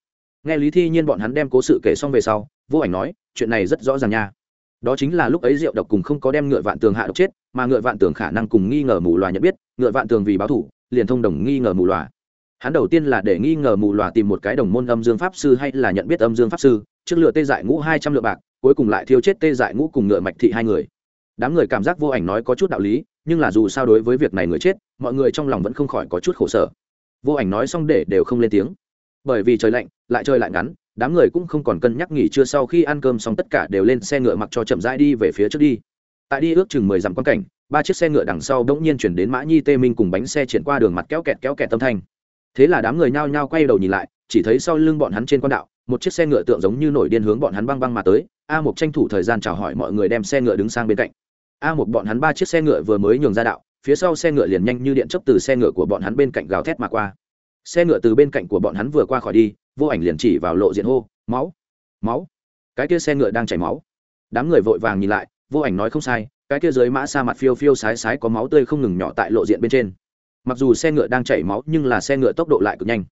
[SPEAKER 1] Nghe lý thi nhiên bọn hắn đem cố sự kể xong về sau, vô ảnh nói, chuyện này rất rõ ràng nha đó chính là lúc ấy rượu độc cùng không có đem ngựa vạn tường hạ độc chết, mà ngựa vạn tường khả năng cùng nghi ngờ mù loà nhận biết, ngựa vạn tường vì báo thủ, liền thông đồng nghi ngờ mù loà. Hắn đầu tiên là để nghi ngờ mù loà tìm một cái đồng môn âm dương pháp sư hay là nhận biết âm dương pháp sư, trước lựa tê dại ngũ hai trăm lượng bạc, cuối cùng lại thiêu chết tê dại ngũ cùng ngựa mạch thị hai người. Đám người cảm giác vô ảnh nói có chút đạo lý, nhưng là dù sao đối với việc này người chết, mọi người trong lòng vẫn không khỏi có chút khổ sở. Vô ảnh nói xong để đều không lên tiếng. Bởi vì trời lạnh, lại trời lại ngắn đám người cũng không còn cân nhắc nghỉ trưa sau khi ăn cơm xong, tất cả đều lên xe ngựa mặc cho chậm rãi đi về phía trước đi. Tại đi ước chừng mười dặm quan cảnh, ba chiếc xe ngựa đằng sau bỗng nhiên chuyển đến mã nhi, tê minh cùng bánh xe chuyển qua đường mặt kéo kẹt kéo kẹt tâm thanh. Thế là đám người nhao nhao quay đầu nhìn lại, chỉ thấy sau lưng bọn hắn trên quan đạo, một chiếc xe ngựa tượng giống như nổi điên hướng bọn hắn băng băng mà tới. A một tranh thủ thời gian chào hỏi mọi người đem xe ngựa đứng sang bên cạnh. A một bọn hắn ba chiếc xe ngựa vừa mới nhường ra đạo, phía sau xe ngựa liền nhanh như điện chấp từ xe ngựa của bọn hắn bên cạnh gào thét mà qua xe ngựa từ bên cạnh của bọn hắn vừa qua khỏi đi, vô ảnh liền chỉ vào lộ diện hô, máu máu. Cái kia xe ngựa đang chảy máu. Đám người vội vàng nhìn lại, vô ảnh nói không sai, cái kia dưới mã xa mặt phiêu phiêu sái sái có máu tươi không ngừng nhỏ tại lộ diện bên trên. Mặc dù xe ngựa đang chảy máu nhưng là xe ngựa tốc độ lại cực nhanh.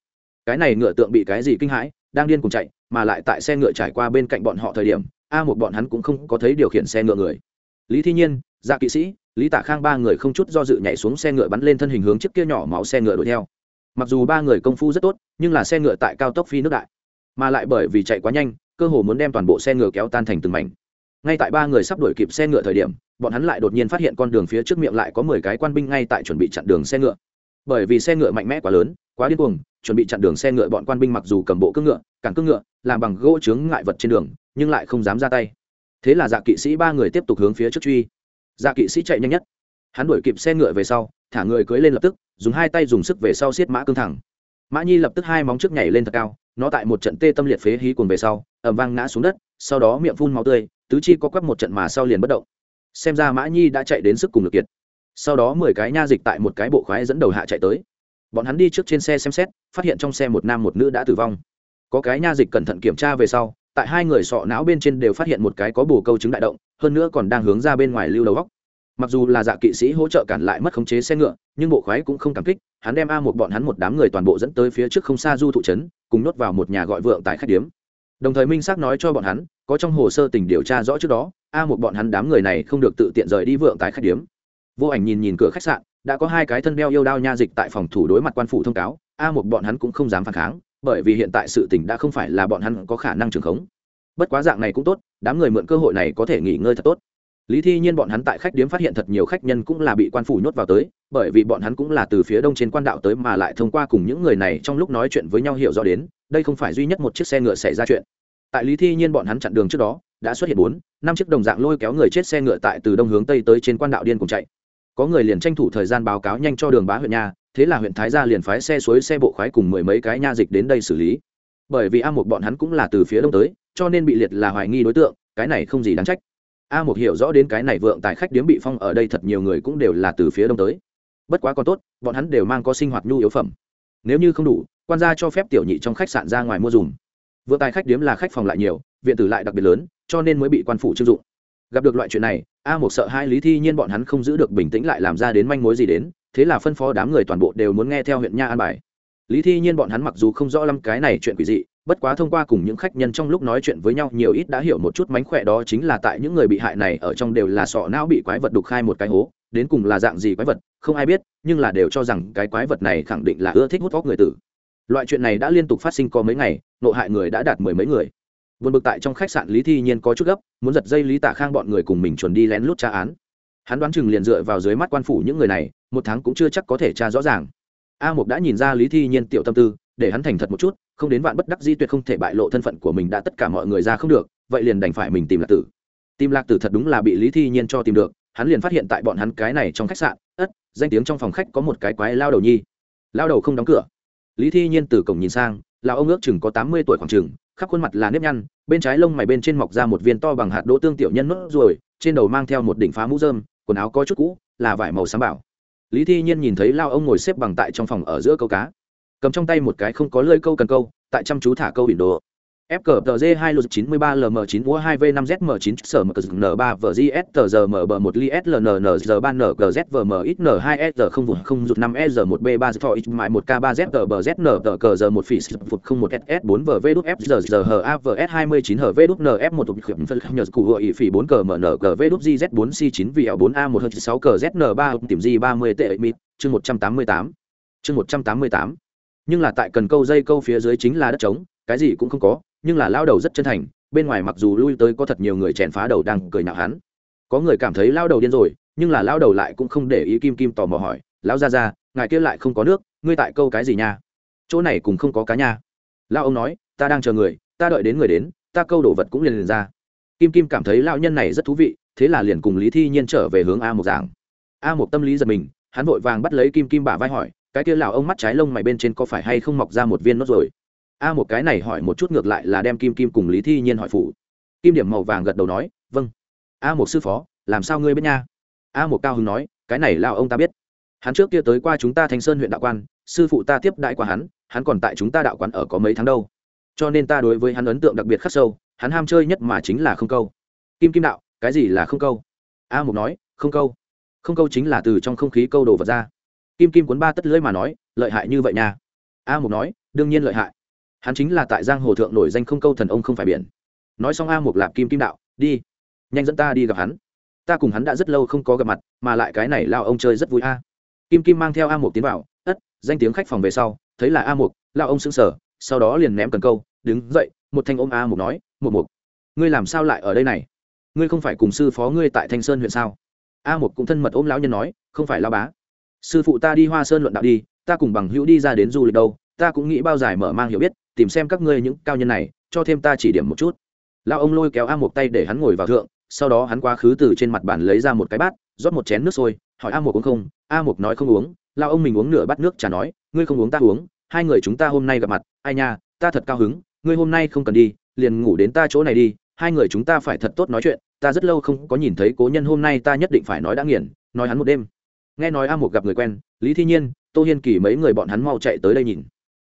[SPEAKER 1] Cái này ngựa tượng bị cái gì kinh hãi, đang điên cùng chạy, mà lại tại xe ngựa trải qua bên cạnh bọn họ thời điểm, a một bọn hắn cũng không có thấy điều khiển xe ngựa người. Lý thi nhiên dạ kỵ sĩ, lý tạ khang ba người không chút do dự nhảy xuống xe ngựa bắn lên thân hình hướng chiếc kia nhỏ máu xe ngựa đuổi theo mặc dù ba người công phu rất tốt, nhưng là xe ngựa tại cao tốc phi nước đại. Mà lại bởi vì chạy quá nhanh, cơ hồ muốn đem toàn bộ xe ngựa kéo tan thành từng mảnh. Ngay tại ba người sắp đuổi kịp xe ngựa thời điểm, bọn hắn lại đột nhiên phát hiện con đường phía trước miệng lại có mười cái quan binh ngay tại chuẩn bị chặn đường xe ngựa. Bởi vì xe ngựa mạnh mẽ quá lớn, quá điên cuồng, chuẩn bị chặn đường xe ngựa bọn quan binh mặc dù cầm bộ cưỡng ngựa, cản cưỡng ngựa, làm bằng gỗ chướng ngại vật trên đường, nhưng lại không dám ra tay. Thế là dạ kỵ sĩ ba người tiếp tục hướng phía trước truy. Dạ kỵ sĩ chạy nhanh nhất. Hắn đuổi kịp xe ngựa về sau thả người cưới lên lập tức, dùng hai tay dùng sức về sau xiết mã cương thẳng. Mã nhi lập tức hai móng trước nhảy lên thật cao, nó tại một trận tê tâm liệt phế hí cuồng về sau ẩm vang ngã xuống đất, sau đó miệng phun máu tươi, tứ chi có quắp một trận mà sau liền bất động. Xem ra mã nhi đã chạy đến sức cùng lực kiệt. Sau đó mười cái nha dịch tại một cái bộ khoái dẫn đầu hạ chạy tới. Bọn hắn đi trước trên xe xem xét, phát hiện trong xe một nam một nữ đã tử vong. Có cái nha dịch cẩn thận kiểm tra về sau, tại hai người sọ não bên trên đều phát hiện một cái có bù câu chứng đại động, hơn nữa còn đang hướng ra bên ngoài lưu đầu góc mặc dù là dạ kỵ sĩ hỗ trợ cản lại mất khống chế xe ngựa, nhưng bộ khoái cũng không cảm kích, hắn đem a một bọn hắn một đám người toàn bộ dẫn tới phía trước không xa du thụ trấn, cùng nhốt vào một nhà gọi vượng tại khách điếm. Đồng thời minh xác nói cho bọn hắn, có trong hồ sơ tình điều tra rõ trước đó, a một bọn hắn đám người này không được tự tiện rời đi vượng tại khách điếm. Vô ảnh nhìn nhìn cửa khách sạn, đã có hai cái thân đeo yêu đao nha dịch tại phòng thủ đối mặt quan phủ thông cáo, a một bọn hắn cũng không dám phản kháng, bởi vì hiện tại sự tình đã không phải là bọn hắn có khả năng trường khống. Bất quá dạng này cũng tốt, đám người mượn cơ hội này có thể nghỉ ngơi thật tốt lý thi nhiên bọn hắn tại khách điếm phát hiện thật nhiều khách nhân cũng là bị quan phủ nhốt vào tới, bởi vì bọn hắn cũng là từ phía đông trên quan đạo tới mà lại thông qua cùng những người này trong lúc nói chuyện với nhau hiểu rõ đến, đây không phải duy nhất một chiếc xe ngựa xảy ra chuyện. Tại lý thi nhiên bọn hắn chặn đường trước đó, đã xuất hiện bốn, năm chiếc đồng dạng lôi kéo người chết xe ngựa tại từ đông hướng tây tới trên quan đạo điên cùng chạy. Có người liền tranh thủ thời gian báo cáo nhanh cho đường bá huyện nha, thế là huyện thái gia liền phái xe suối xe bộ khoái cùng mười mấy cái nha dịch đến đây xử lý. Bởi vì a một bọn hắn cũng là từ phía đông tới, cho nên bị liệt là hoài nghi đối tượng, cái này không gì đáng trách a một hiểu rõ đến cái này vượng tại khách điếm bị phong ở đây thật nhiều người cũng đều là từ phía đông tới. Bất quá còn tốt, bọn hắn đều mang có sinh hoạt nhu yếu phẩm. Nếu như không đủ, quan gia cho phép tiểu nhị trong khách sạn ra ngoài mua dùng. vượng tài khách điếm là khách phòng lại nhiều, viện tử lại đặc biệt lớn, cho nên mới bị quan phủ trưng dụng. Gặp được loại chuyện này, a một sợ hai lý thi nhiên bọn hắn không giữ được bình tĩnh lại làm ra đến manh mối gì đến, thế là phân phó đám người toàn bộ đều muốn nghe theo huyện nha an bài. Lý thi nhiên bọn hắn mặc dù không rõ lắm cái này chuyện quỷ dị bất quá thông qua cùng những khách nhân trong lúc nói chuyện với nhau, nhiều ít đã hiểu một chút mánh khỏe đó chính là tại những người bị hại này ở trong đều là sọ não bị quái vật đục khai một cái hố, đến cùng là dạng gì quái vật, không ai biết, nhưng là đều cho rằng cái quái vật này khẳng định là ưa thích hút vóc người tử. Loại chuyện này đã liên tục phát sinh có mấy ngày, nộ hại người đã đạt mười mấy người. Vượt bực tại trong khách sạn lý thi nhiên có chút gấp, muốn giật dây lý tả khang bọn người cùng mình chuẩn đi lén lút tra án. Hắn đoán chừng liền dựa vào dưới mắt quan phủ những người này, một tháng cũng chưa chắc có thể tra rõ ràng. A mục đã nhìn ra lý thi nhiên tiểu tâm tư, để hắn thành thật một chút không đến vạn bất đắc di tuyệt không thể bại lộ thân phận của mình đã tất cả mọi người ra không được, vậy liền đành phải mình tìm lạc tử. Tìm lạc tử thật đúng là bị lý thi nhiên cho tìm được, hắn liền phát hiện tại bọn hắn cái này trong khách sạn, ất, danh tiếng trong phòng khách có một cái quái lao đầu nhi. Lao đầu không đóng cửa. Lý thi nhiên từ cổng nhìn sang, là ông ước chừng có tám mươi tuổi khoảng chừng, khắp khuôn mặt là nếp nhăn, bên trái lông mày bên trên mọc ra một viên to bằng hạt đỗ tương tiểu nhân nốt ruồi, trên đầu mang theo một đỉnh phá mũ dơm quần áo có chút cũ, là vải màu xám bảo. Lý thi nhiên nhìn thấy lao ông ngồi xếp bằng tại trong phòng ở giữa câu cá cầm trong tay một cái không có lơi câu cần câu tại chăm chú thả câu biển đồ FCTZ 2 lô 93 LM9 mua 2 V5ZM9 sở mở N 3 VGS tờ bờ 1 li SLNN 3 NGZ VM n 2 S không vùng không rụt 5 S 1 B 3 for X mại 1 K 3 Z tờ Z N tờ cờ giờ 1 phỉ phục 01 SS 4 v đúc F giờ giờ H A V S 29 đúc đút NF 1 tục khiểm phân nhờ cụ hội phỉ 4 cờ MN V đút Z 4 C 9 VL 4 A 1 6 cờ ZN 3 tìm G 30 tệ mít chương 188 chương 188 nhưng là tại cần câu dây câu phía dưới chính là đất trống, cái gì cũng không có, nhưng là lao đầu rất chân thành, bên ngoài mặc dù lui tới có thật nhiều người chèn phá đầu đang cười nhạo hắn. Có người cảm thấy lao đầu điên rồi, nhưng là lao đầu lại cũng không để ý kim kim tò mò hỏi, lão ra ra ngài kia lại không có nước, ngươi tại câu cái gì nha? Chỗ này cũng không có cá nha. Lao ông nói, ta đang chờ người, ta đợi đến người đến, ta câu đồ vật cũng liền liền ra. Kim kim cảm thấy lao nhân này rất thú vị, thế là liền cùng lý thi nhiên trở về hướng a một giảng. A một tâm lý giật mình, hắn vội vàng bắt lấy kim kim bả vai hỏi cái kia lão ông mắt trái lông mày bên trên có phải hay không mọc ra một viên nốt rồi? A, một cái này hỏi một chút ngược lại là đem kim kim cùng lý thi nhiên hỏi phụ kim điểm màu vàng gật đầu nói vâng. A, một sư phó, làm sao ngươi biết nha? A, một cao hưng nói, cái này lão ông ta biết. Hắn trước kia tới qua chúng ta thanh sơn huyện đạo quan, sư phụ ta tiếp đại qua hắn hắn còn tại chúng ta đạo quán ở có mấy tháng đâu. Cho nên ta đối với hắn ấn tượng đặc biệt khắc sâu, hắn ham chơi nhất mà chính là không câu. Kim kim đạo, cái gì là không câu? A, một nói, không câu. Không câu chính là từ trong không khí câu đồ vật ra kim kim cuốn ba tất lưỡi mà nói lợi hại như vậy nha. A Mục nói đương nhiên lợi hại. Hắn chính là tại giang hồ thượng nổi danh không câu thần ông không phải biển. Nói xong a Mục lạp kim kim đạo đi nhanh dẫn ta đi gặp hắn. Ta cùng hắn đã rất lâu không có gặp mặt mà lại cái này lao ông chơi rất vui a. Kim kim mang theo a Mục tiến vào ất danh tiếng khách phòng về sau thấy là a Mục, lao ông sững sờ sau đó liền ném cần câu đứng dậy. Một thanh ôm a Mục nói một Mục, ngươi làm sao lại ở đây này? Ngươi không phải cùng sư phó ngươi tại thanh sơn huyện sao? A Mục cũng thân mật ôm lão nhân nói không phải lao bá sư phụ ta đi hoa sơn luận đạo đi, ta cùng bằng hữu đi ra đến du lịch đâu, ta cũng nghĩ bao giải mở mang hiểu biết, tìm xem các ngươi những cao nhân này, cho thêm ta chỉ điểm một chút. Lao ông lôi kéo a một tay để hắn ngồi vào thượng, sau đó hắn quá khứ từ trên mặt bàn lấy ra một cái bát, rót một chén nước sôi, hỏi a một uống không? A một nói không uống. Lao ông mình uống nửa bát nước trà nói, ngươi không uống ta uống, hai người chúng ta hôm nay gặp mặt, ai nha, ta thật cao hứng, ngươi hôm nay không cần đi, liền ngủ đến ta chỗ này đi, hai người chúng ta phải thật tốt nói chuyện, ta rất lâu không có nhìn thấy cố nhân hôm nay, ta nhất định phải nói đã nghiền, nói hắn một đêm nghe nói a một gặp người quen, lý thi nhiên, tô hiên kỳ mấy người bọn hắn mau chạy tới đây nhìn.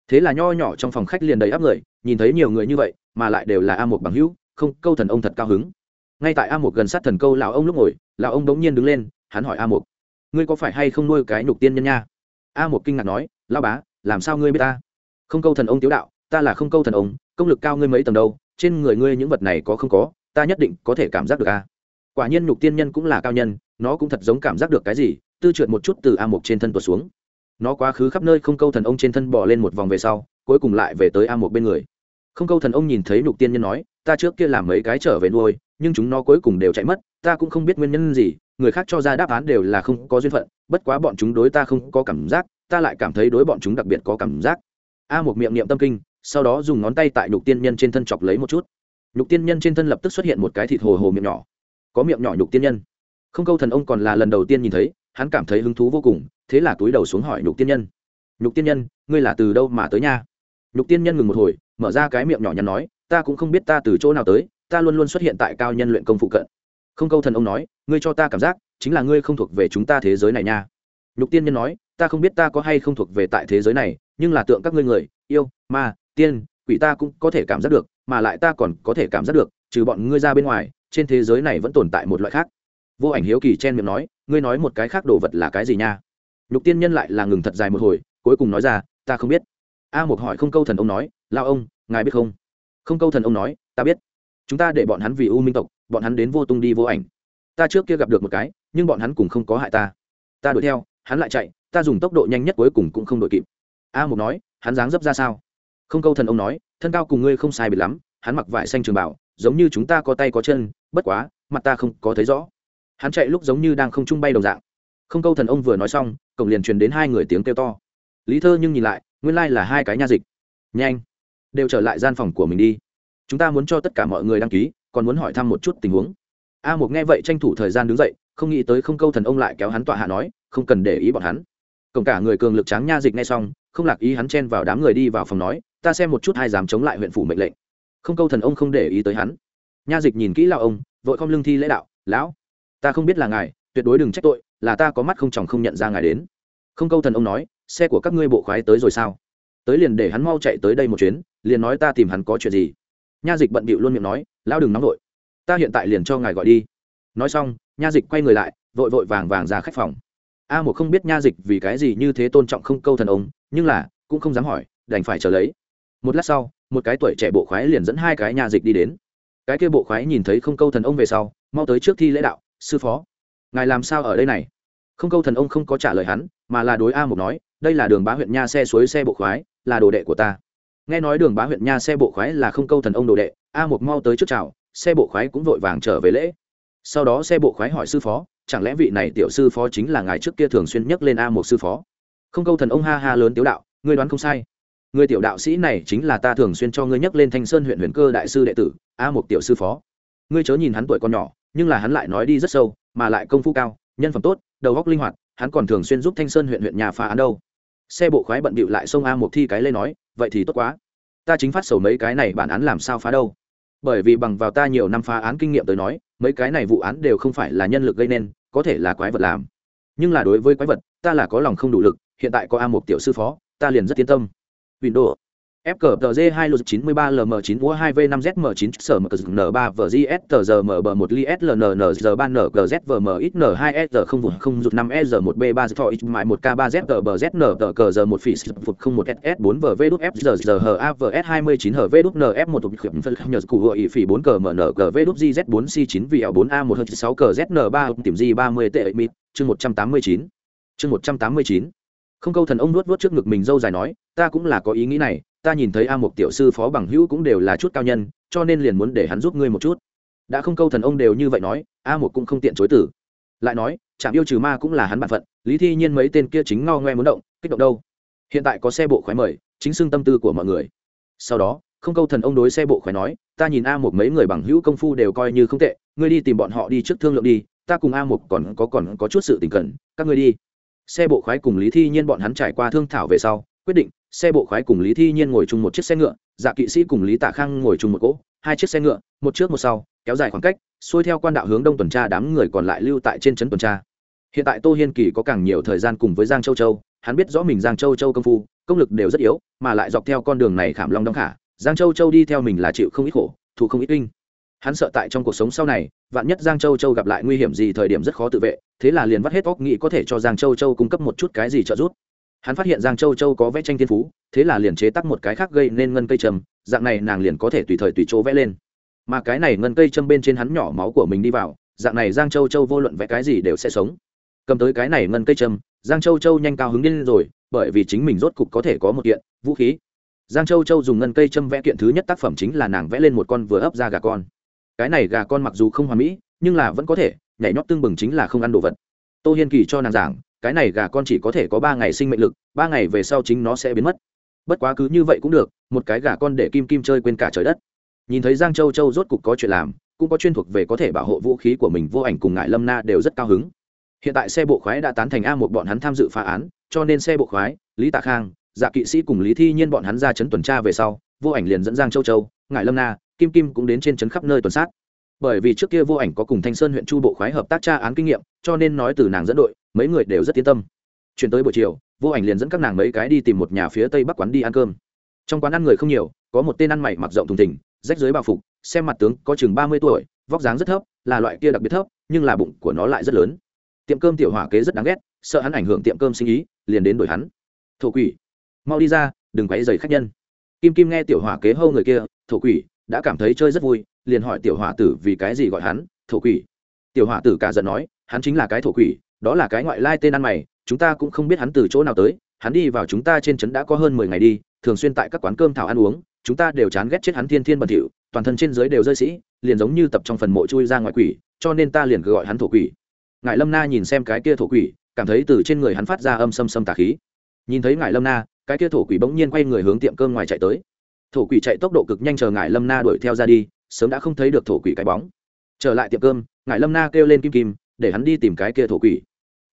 [SPEAKER 1] Thế là nho nhỏ trong phòng khách liền đầy áp người, nhìn thấy nhiều người như vậy, mà lại đều là a một bằng hữu, không, câu thần ông thật cao hứng. Ngay tại a một gần sát thần câu lão ông lúc ngồi, lão ông đống nhiên đứng lên, hắn hỏi a một ngươi có phải hay không nuôi cái nhục tiên nhân nha? A một kinh ngạc nói lao bá, làm sao ngươi biết ta? Không câu thần ông tiếu đạo, ta là không câu thần ông, công lực cao ngươi mấy tầng đâu, trên người ngươi những vật này có không có, ta nhất định có thể cảm giác được a. Quả nhiên nhục tiên nhân cũng là cao nhân, nó cũng thật giống cảm giác được cái gì tư trượt một chút từ a mục trên thân tuột xuống. Nó quá khứ khắp nơi không câu thần ông trên thân bỏ lên một vòng về sau, cuối cùng lại về tới a mục bên người. Không câu thần ông nhìn thấy nhục tiên nhân nói, ta trước kia làm mấy cái trở về nuôi, nhưng chúng nó cuối cùng đều chạy mất, ta cũng không biết nguyên nhân gì, người khác cho ra đáp án đều là không có duyên phận, bất quá bọn chúng đối ta không có cảm giác, ta lại cảm thấy đối bọn chúng đặc biệt có cảm giác. A một miệng niệm tâm kinh, sau đó dùng ngón tay tại nhục tiên nhân trên thân chọc lấy một chút. Nhục tiên nhân trên thân lập tức xuất hiện một cái thịt hồ hồ miệng nhỏ. Có miệng nhỏ nhục tiên nhân. Không câu thần ông còn là lần đầu tiên nhìn thấy hắn cảm thấy hứng thú vô cùng, thế là túi đầu xuống hỏi nhục tiên nhân. Nhục tiên nhân, ngươi là từ đâu mà tới nha? Nhục tiên nhân ngừng một hồi, mở ra cái miệng nhỏ nhắn nói, ta cũng không biết ta từ chỗ nào tới, ta luôn luôn xuất hiện tại cao nhân luyện công phụ cận. Không câu thần ông nói, ngươi cho ta cảm giác, chính là ngươi không thuộc về chúng ta thế giới này nha. Nhục tiên nhân nói, ta không biết ta có hay không thuộc về tại thế giới này, nhưng là tượng các ngươi người, yêu, ma, tiên, quỷ ta cũng có thể cảm giác được, mà lại ta còn có thể cảm giác được, trừ bọn ngươi ra bên ngoài, trên thế giới này vẫn tồn tại một loại khác vô ảnh hiếu kỳ chen miệng nói, ngươi nói một cái khác đồ vật là cái gì nha? Nhục tiên nhân lại là ngừng thật dài một hồi, cuối cùng nói ra, ta không biết. A một hỏi không câu thần ông nói, lao ông, ngài biết không? Không câu thần ông nói, ta biết. Chúng ta để bọn hắn vì u minh tộc, bọn hắn đến vô tung đi vô ảnh. Ta trước kia gặp được một cái, nhưng bọn hắn cùng không có hại ta. Ta đuổi theo, hắn lại chạy, ta dùng tốc độ nhanh nhất cuối cùng cũng không đội kịp. A một nói, hắn dáng dấp ra sao? Không câu thần ông nói, thân cao cùng ngươi không sai biệt lắm, hắn mặc vải xanh trường bảo, giống như chúng ta có tay có chân, bất quá, mặt ta không có thấy rõ hắn chạy lúc giống như đang không trung bay đồng dạng. Không câu thần ông vừa nói xong, cổng liền truyền đến hai người tiếng kêu to. Lý thơ nhưng nhìn lại, nguyên lai là hai cái nha dịch. Nhanh, đều trở lại gian phòng của mình đi. Chúng ta muốn cho tất cả mọi người đăng ký, còn muốn hỏi thăm một chút tình huống. A một nghe vậy tranh thủ thời gian đứng dậy, không nghĩ tới không câu thần ông lại kéo hắn tọa hạ nói, không cần để ý bọn hắn. Cổng cả người cường lực tráng nha dịch nghe xong, không lạc ý hắn chen vào đám người đi vào phòng nói, ta xem một chút hai dám chống lại huyện phủ mệnh lệnh. Không câu thần ông không để ý tới hắn. Nha dịch nhìn kỹ lão ông, vội không lưng thi lễ đạo, lão ta không biết là ngài, tuyệt đối đừng trách tội, là ta có mắt không chồng không nhận ra ngài đến. Không câu thần ông nói, xe của các ngươi bộ khoái tới rồi sao? Tới liền để hắn mau chạy tới đây một chuyến, liền nói ta tìm hắn có chuyện gì. Nha dịch bận bịu luôn miệng nói, lão đừng nóng vội. Ta hiện tại liền cho ngài gọi đi. Nói xong, nha dịch quay người lại, vội vội vàng vàng ra khách phòng. A một không biết nha dịch vì cái gì như thế tôn trọng không câu thần ông, nhưng là, cũng không dám hỏi, đành phải chờ lấy. Một lát sau, một cái tuổi trẻ bộ khoái liền dẫn hai cái nha dịch đi đến. Cái kia bộ khoái nhìn thấy không câu thần ông về sau, mau tới trước thi lễ đạo sư phó, ngài làm sao ở đây này? Không câu thần ông không có trả lời hắn, mà là đối a một nói, đây là đường bá huyện nha xe suối xe bộ khoái, là đồ đệ của ta. Nghe nói đường bá huyện nha xe bộ khoái là không câu thần ông đồ đệ, a một mau tới trước chào, xe bộ khoái cũng vội vàng trở về lễ. Sau đó xe bộ khoái hỏi sư phó, chẳng lẽ vị này tiểu sư phó chính là ngài trước kia thường xuyên nhắc lên a một sư phó? Không câu thần ông ha ha lớn tiếu đạo, ngươi đoán không sai. Người tiểu đạo sĩ này chính là ta thường xuyên cho ngươi nhắc lên thanh sơn huyện huyền cơ đại sư đệ tử, a một tiểu sư phó. Ngươi chớ nhìn hắn tuổi còn nhỏ nhưng là hắn lại nói đi rất sâu, mà lại công phu cao, nhân phẩm tốt, đầu góc linh hoạt, hắn còn thường xuyên giúp thanh sơn huyện huyện nhà phá án đâu. Xe bộ khoái bận bịu lại sông a một thi cái lên nói, vậy thì tốt quá. Ta chính phát sầu mấy cái này bản án làm sao phá đâu. Bởi vì bằng vào ta nhiều năm phá án kinh nghiệm tới nói, mấy cái này vụ án đều không phải là nhân lực gây nên, có thể là quái vật làm. Nhưng là đối với quái vật, ta là có lòng không đủ lực, hiện tại có a một tiểu sư phó, ta liền rất yên tâm. Windows FCTG 2 lột 93 LM9 mua 2V5ZM9 sở mở N3 VGS tờ giờ mở bờ 1 li SLNN giờ 3 NGZ VM ít N2S không vụn không rụt 5 S 1 B3 thọ ít mại 1 K3Z tờ bờ ZN tờ cờ giờ 1 phỉ phục 01 SS 4 VV đúc F giờ giờ HAVS 29 HV đúc NF 1 tục khiểm phân nhờ cụ gọi phỉ 4 cờ MN GV đúc GZ 4 C9 VL 4 A 1 6 cờ ZN3 tìm G 30 tệ mịt chương 189 chương 189 không câu thần ông nuốt nuốt trước ngực mình dâu dài nói, ta cũng là có ý nghĩ này ta nhìn thấy a một tiểu sư phó bằng hữu cũng đều là chút cao nhân, cho nên liền muốn để hắn giúp ngươi một chút. Đã không câu thần ông đều như vậy nói, a một cũng không tiện chối tử lại nói, trạm yêu trừ ma cũng là hắn b phận, lý thi nhiên mấy tên kia chính ngao ngoe muốn động, kích động đâu? Hiện tại có xe bộ khoái mời, chính xưng tâm tư của mọi người. Sau đó, không câu thần ông đối xe bộ khoái nói, ta nhìn a một mấy người bằng hữu công phu đều coi như không tệ, ngươi đi tìm bọn họ đi trước thương lượng đi, ta cùng a một còn có còn có chút sự tình cẩn các ngươi đi. Xe bộ khoái cùng lý thi nhiên bọn hắn trải qua thương thảo về sau, quyết định xe bộ khoái cùng lý thi nhiên ngồi chung một chiếc xe ngựa dạ kỵ sĩ cùng lý tạ khang ngồi chung một cỗ, hai chiếc xe ngựa, một trước một sau, kéo dài khoảng cách, xuôi theo quan đạo hướng đông tuần tra đám người còn lại lưu tại trên trấn tuần tra. Hiện tại tô hiên kỳ có càng nhiều thời gian cùng với giang châu châu, hắn biết rõ mình giang châu châu công phu, công lực đều rất yếu, mà lại dọc theo con đường này khảm long đong khả, giang châu châu đi theo mình là chịu không ít khổ, thụ không ít kinh hắn sợ tại trong cuộc sống sau này, vạn nhất giang châu châu gặp lại nguy hiểm gì thời điểm rất khó tự vệ, thế là liền vắt hết óc nghĩ có thể cho giang châu châu cung cấp một chút cái gì trợ giúp hắn phát hiện giang châu châu có vẽ tranh thiên phú, thế là liền chế tắc một cái khác gây nên ngân cây trầm, dạng này nàng liền có thể tùy thời tùy chỗ vẽ lên. Mà cái này ngân cây châm bên trên hắn nhỏ máu của mình đi vào, dạng này giang châu châu vô luận vẽ cái gì đều sẽ sống. Cầm tới cái này ngân cây châm giang châu châu nhanh cao hứng lên rồi, bởi vì chính mình rốt cục có thể có một kiện, vũ khí. Giang châu châu dùng ngân cây châm vẽ kiện thứ nhất tác phẩm chính là nàng vẽ lên một con vừa ấp ra gà con. Cái này gà con mặc dù không hoàn mỹ, nhưng là vẫn có thể, nhảy nhót tương bừng chính là không ăn đồ vật. Tô hiên kỳ cho nàng giảng cái này gà con chỉ có thể có ba ngày sinh mệnh lực, ba ngày về sau chính nó sẽ biến mất. Bất quá cứ như vậy cũng được, một cái gà con để kim kim chơi quên cả trời đất. Nhìn thấy giang châu châu rốt cục có chuyện làm, cũng có chuyên thuộc về có thể bảo hộ vũ khí của mình vô ảnh cùng ngại lâm na đều rất cao hứng. Hiện tại xe bộ khoái đã tán thành a một bọn hắn tham dự phá án, cho nên xe bộ khoái, lý tạ khang dạ kỵ sĩ cùng lý thi nhiên bọn hắn ra chấn tuần tra về sau, vô ảnh liền dẫn giang châu châu ngại lâm na, kim kim cũng đến trên trấn khắp nơi tuần sát. Bởi vì trước kia vô ảnh có cùng thanh sơn huyện chu bộ khoái hợp tác tra án kinh nghiệm, cho nên nói từ nàng dẫn đội mấy người đều rất yên tâm. Chuyển tới buổi chiều, vô ảnh liền dẫn các nàng mấy cái đi tìm một nhà phía tây bắc quán đi ăn cơm. Trong quán ăn người không nhiều, có một tên ăn mày mặc rộng thùng thình, rách dưới bao phục, xem mặt tướng có chừng ba mươi tuổi, vóc dáng rất thấp, là loại kia đặc biệt thấp, nhưng là bụng của nó lại rất lớn. Tiệm cơm tiểu hỏa kế rất đáng ghét, sợ hắn ảnh hưởng tiệm cơm sinh ý, liền đến đổi hắn. Thổ quỷ, mau đi ra, đừng quấy dày khách nhân. Kim kim nghe tiểu hỏa kế hâu người kia, thổ quỷ, đã cảm thấy chơi rất vui, liền hỏi tiểu hỏa tử vì cái gì gọi hắn, thổ quỷ? Tiểu hỏa tử cả giận nói, hắn chính là cái thổ quỷ đó là cái ngoại lai tên ăn mày, chúng ta cũng không biết hắn từ chỗ nào tới, hắn đi vào chúng ta trên trấn đã có hơn mười ngày đi, thường xuyên tại các quán cơm thảo ăn uống, chúng ta đều chán ghét chết hắn thiên thiên bẩn thỉu, toàn thân trên dưới đều rơi sĩ liền giống như tập trong phần mộ chui ra ngoại quỷ, cho nên ta liền gọi hắn thổ quỷ. Ngài lâm na nhìn xem cái kia thổ quỷ, cảm thấy từ trên người hắn phát ra âm xâm xâm tà khí. Nhìn thấy ngài lâm na, cái kia thổ quỷ bỗng nhiên quay người hướng tiệm cơm ngoài chạy tới. Thổ quỷ chạy tốc độ cực nhanh chờ ngài lâm na đuổi theo ra đi, sớm đã không thấy được thổ quỷ cái bóng. Trở lại tiệm cơm ngài lâm na kêu lên kim kim, để hắn đi tìm cái kia thổ quỷ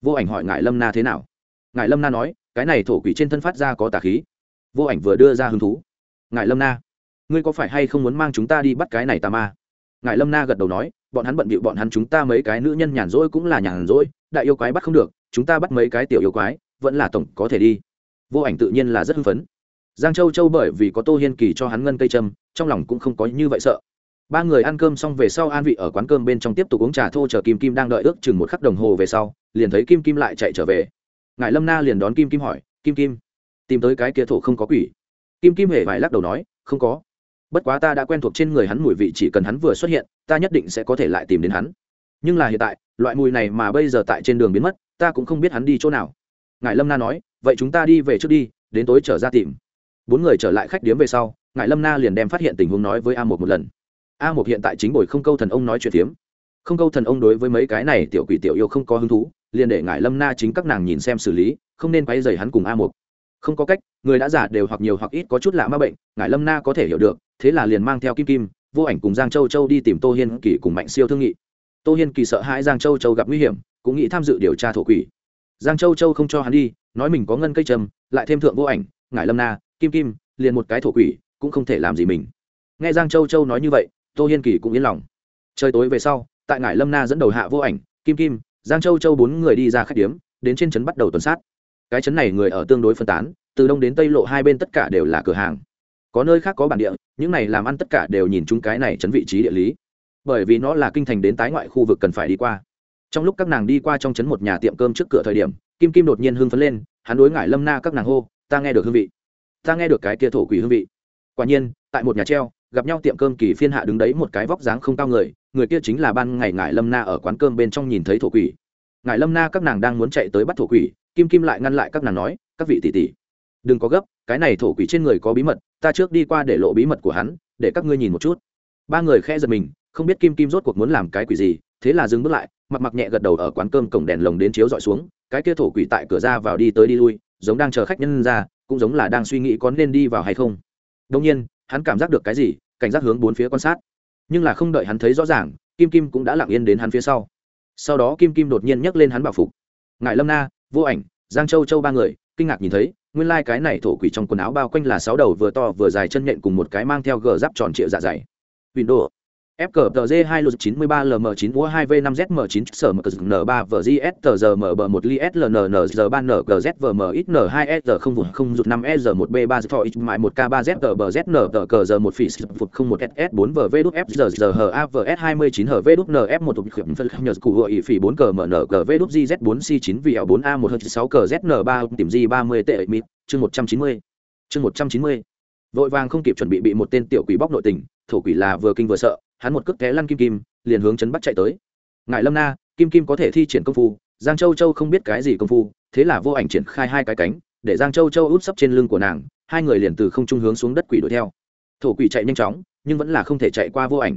[SPEAKER 1] vô ảnh hỏi ngài lâm na thế nào? Ngài lâm na nói, cái này thổ quỷ trên thân phát ra có tà khí. Vô ảnh vừa đưa ra hứng thú. Ngài lâm na, ngươi có phải hay không muốn mang chúng ta đi bắt cái này tà ma? Ngài lâm na gật đầu nói, bọn hắn bận bịu bọn hắn chúng ta mấy cái nữ nhân nhàn rỗi cũng là nhàn rỗi, đại yêu quái bắt không được, chúng ta bắt mấy cái tiểu yêu quái, vẫn là tổng có thể đi. Vô ảnh tự nhiên là rất hưng phấn. Giang châu châu bởi vì có tô hiên kỳ cho hắn ngân cây châm, trong lòng cũng không có như vậy sợ. Ba người ăn cơm xong về sau an vị ở quán cơm bên trong tiếp tục uống trà thô chờ kim kim đang đợi ước chừng một khắc đồng hồ về sau liền thấy kim kim lại chạy trở về. Ngài lâm na liền đón kim kim hỏi, kim kim, tìm tới cái kia thổ không có quỷ? Kim kim hề vải lắc đầu nói, không có. Bất quá ta đã quen thuộc trên người hắn mùi vị, chỉ cần hắn vừa xuất hiện, ta nhất định sẽ có thể lại tìm đến hắn. Nhưng là hiện tại, loại mùi này mà bây giờ tại trên đường biến mất, ta cũng không biết hắn đi chỗ nào. Ngài lâm na nói, vậy chúng ta đi về trước đi, đến tối trở ra tìm. Bốn người trở lại khách điếm về sau, ngài lâm na liền đem phát hiện tình huống nói với a một một lần. A một hiện tại chính bồi không câu thần ông nói chuyện tiếm không câu thần ông đối với mấy cái này tiểu quỷ tiểu yêu không có hứng thú liền để ngài lâm na chính các nàng nhìn xem xử lý, không nên quay dày hắn cùng a một không có cách, người đã già đều hoặc nhiều hoặc ít có chút lạ ma bệnh ngài lâm na có thể hiểu được, thế là liền mang theo kim kim, vô ảnh cùng giang châu châu đi tìm tô hiên kỳ cùng mạnh siêu thương nghị. Tô hiên kỳ sợ hãi giang châu châu gặp nguy hiểm, cũng nghĩ tham dự điều tra thổ quỷ. Giang châu châu không cho hắn đi, nói mình có ngân cây trầm, lại thêm thượng vô ảnh ngài lâm na, kim kim, liền một cái thổ quỷ, cũng không thể làm gì mình. Nghe giang châu châu nói như vậy, tô hiên kỳ cũng yên lòng. Trời tối về sau, tại ngài lâm na dẫn đầu hạ vô ảnh, kim kim giang châu châu bốn người đi ra khách điếm, đến trên trấn bắt đầu tuần sát. Cái trấn này người ở tương đối phân tán, từ đông đến tây lộ hai bên tất cả đều là cửa hàng. Có nơi khác có bản địa, những này làm ăn tất cả đều nhìn chúng cái này chấn vị trí địa lý. Bởi vì nó là kinh thành đến tái ngoại khu vực cần phải đi qua. Trong lúc các nàng đi qua trong trấn một nhà tiệm cơm trước cửa thời điểm, kim kim đột nhiên hưng phấn lên, hắn đối ngại lâm na các nàng hô, ta nghe được hương vị. Ta nghe được cái kia thổ quỷ hương vị. Quả nhiên, tại một nhà treo gặp nhau tiệm cơm kỳ phiên hạ đứng đấy một cái vóc dáng không cao người người kia chính là ban ngày ngại lâm na ở quán cơm bên trong nhìn thấy thổ quỷ. Ngại lâm na các nàng đang muốn chạy tới bắt thổ quỷ, kim kim lại ngăn lại các nàng nói, các vị tỷ tỷ, đừng có gấp, cái này thổ quỷ trên người có bí mật, ta trước đi qua để lộ bí mật của hắn, để các ngươi nhìn một chút. Ba người khe giật mình, không biết kim kim rốt cuộc muốn làm cái quỷ gì, thế là dừng bước lại mặt mặc nhẹ gật đầu ở quán cơm cổng đèn lồng đến chiếu dọi xuống, cái kia thổ quỷ tại cửa ra vào đi tới đi lui, giống đang chờ khách nhân ra, cũng giống là đang suy nghĩ có nên đi vào hay không. Đông nhiên, hắn cảm giác được cái gì cảnh giác hướng bốn phía quan sát. Nhưng là không đợi hắn thấy rõ ràng, kim kim cũng đã lặng yên đến hắn phía sau. Sau đó kim kim đột nhiên nhấc lên hắn bảo phục. Ngại lâm na, vô ảnh, giang châu châu ba người. Kinh ngạc nhìn thấy, nguyên lai cái này thổ quỷ trong quần áo bao quanh là sáu đầu vừa to vừa dài chân nhện cùng một cái mang theo gờ giáp tròn trịa dạ dày. Windows FCTG 2 lô 93 LM9 mua 2V 5 ZM9 sở MN 3 VGS tờ giờ mở bờ 1 li SLNN giờ 3 NGZ VM XN 2 S không vùng 0 rụt 5 S 1 B 3 for X mại 1 K 3 Z tờ bờ ZN tờ cờ giờ 1 phỉ phục 01 SS 4 VV đút F giờ giờ H A V S 29 HV đút NF 1 tục khiểm phân nhờ cụ hội phỉ 4 cờ MN GV đút GZ 4 C 9 VL 4 A 1 6 cờ ZN 3 tìm G 30 tệ mịt chương 190 chương 190 vội vàng không kịp chuẩn bị bị một tên tiểu quỷ bóc nội tình thổ quỷ là vừa kinh vừa sợ hắn một cước té lăn kim kim, liền hướng chấn bắt chạy tới. Ngài lâm na, kim kim có thể thi triển công phu, giang châu châu không biết cái gì công phu, thế là vô ảnh triển khai hai cái cánh, để giang châu châu út sấp trên lưng của nàng, hai người liền từ không trung hướng xuống đất quỷ đuổi theo. Thổ quỷ chạy nhanh chóng, nhưng vẫn là không thể chạy qua vô ảnh.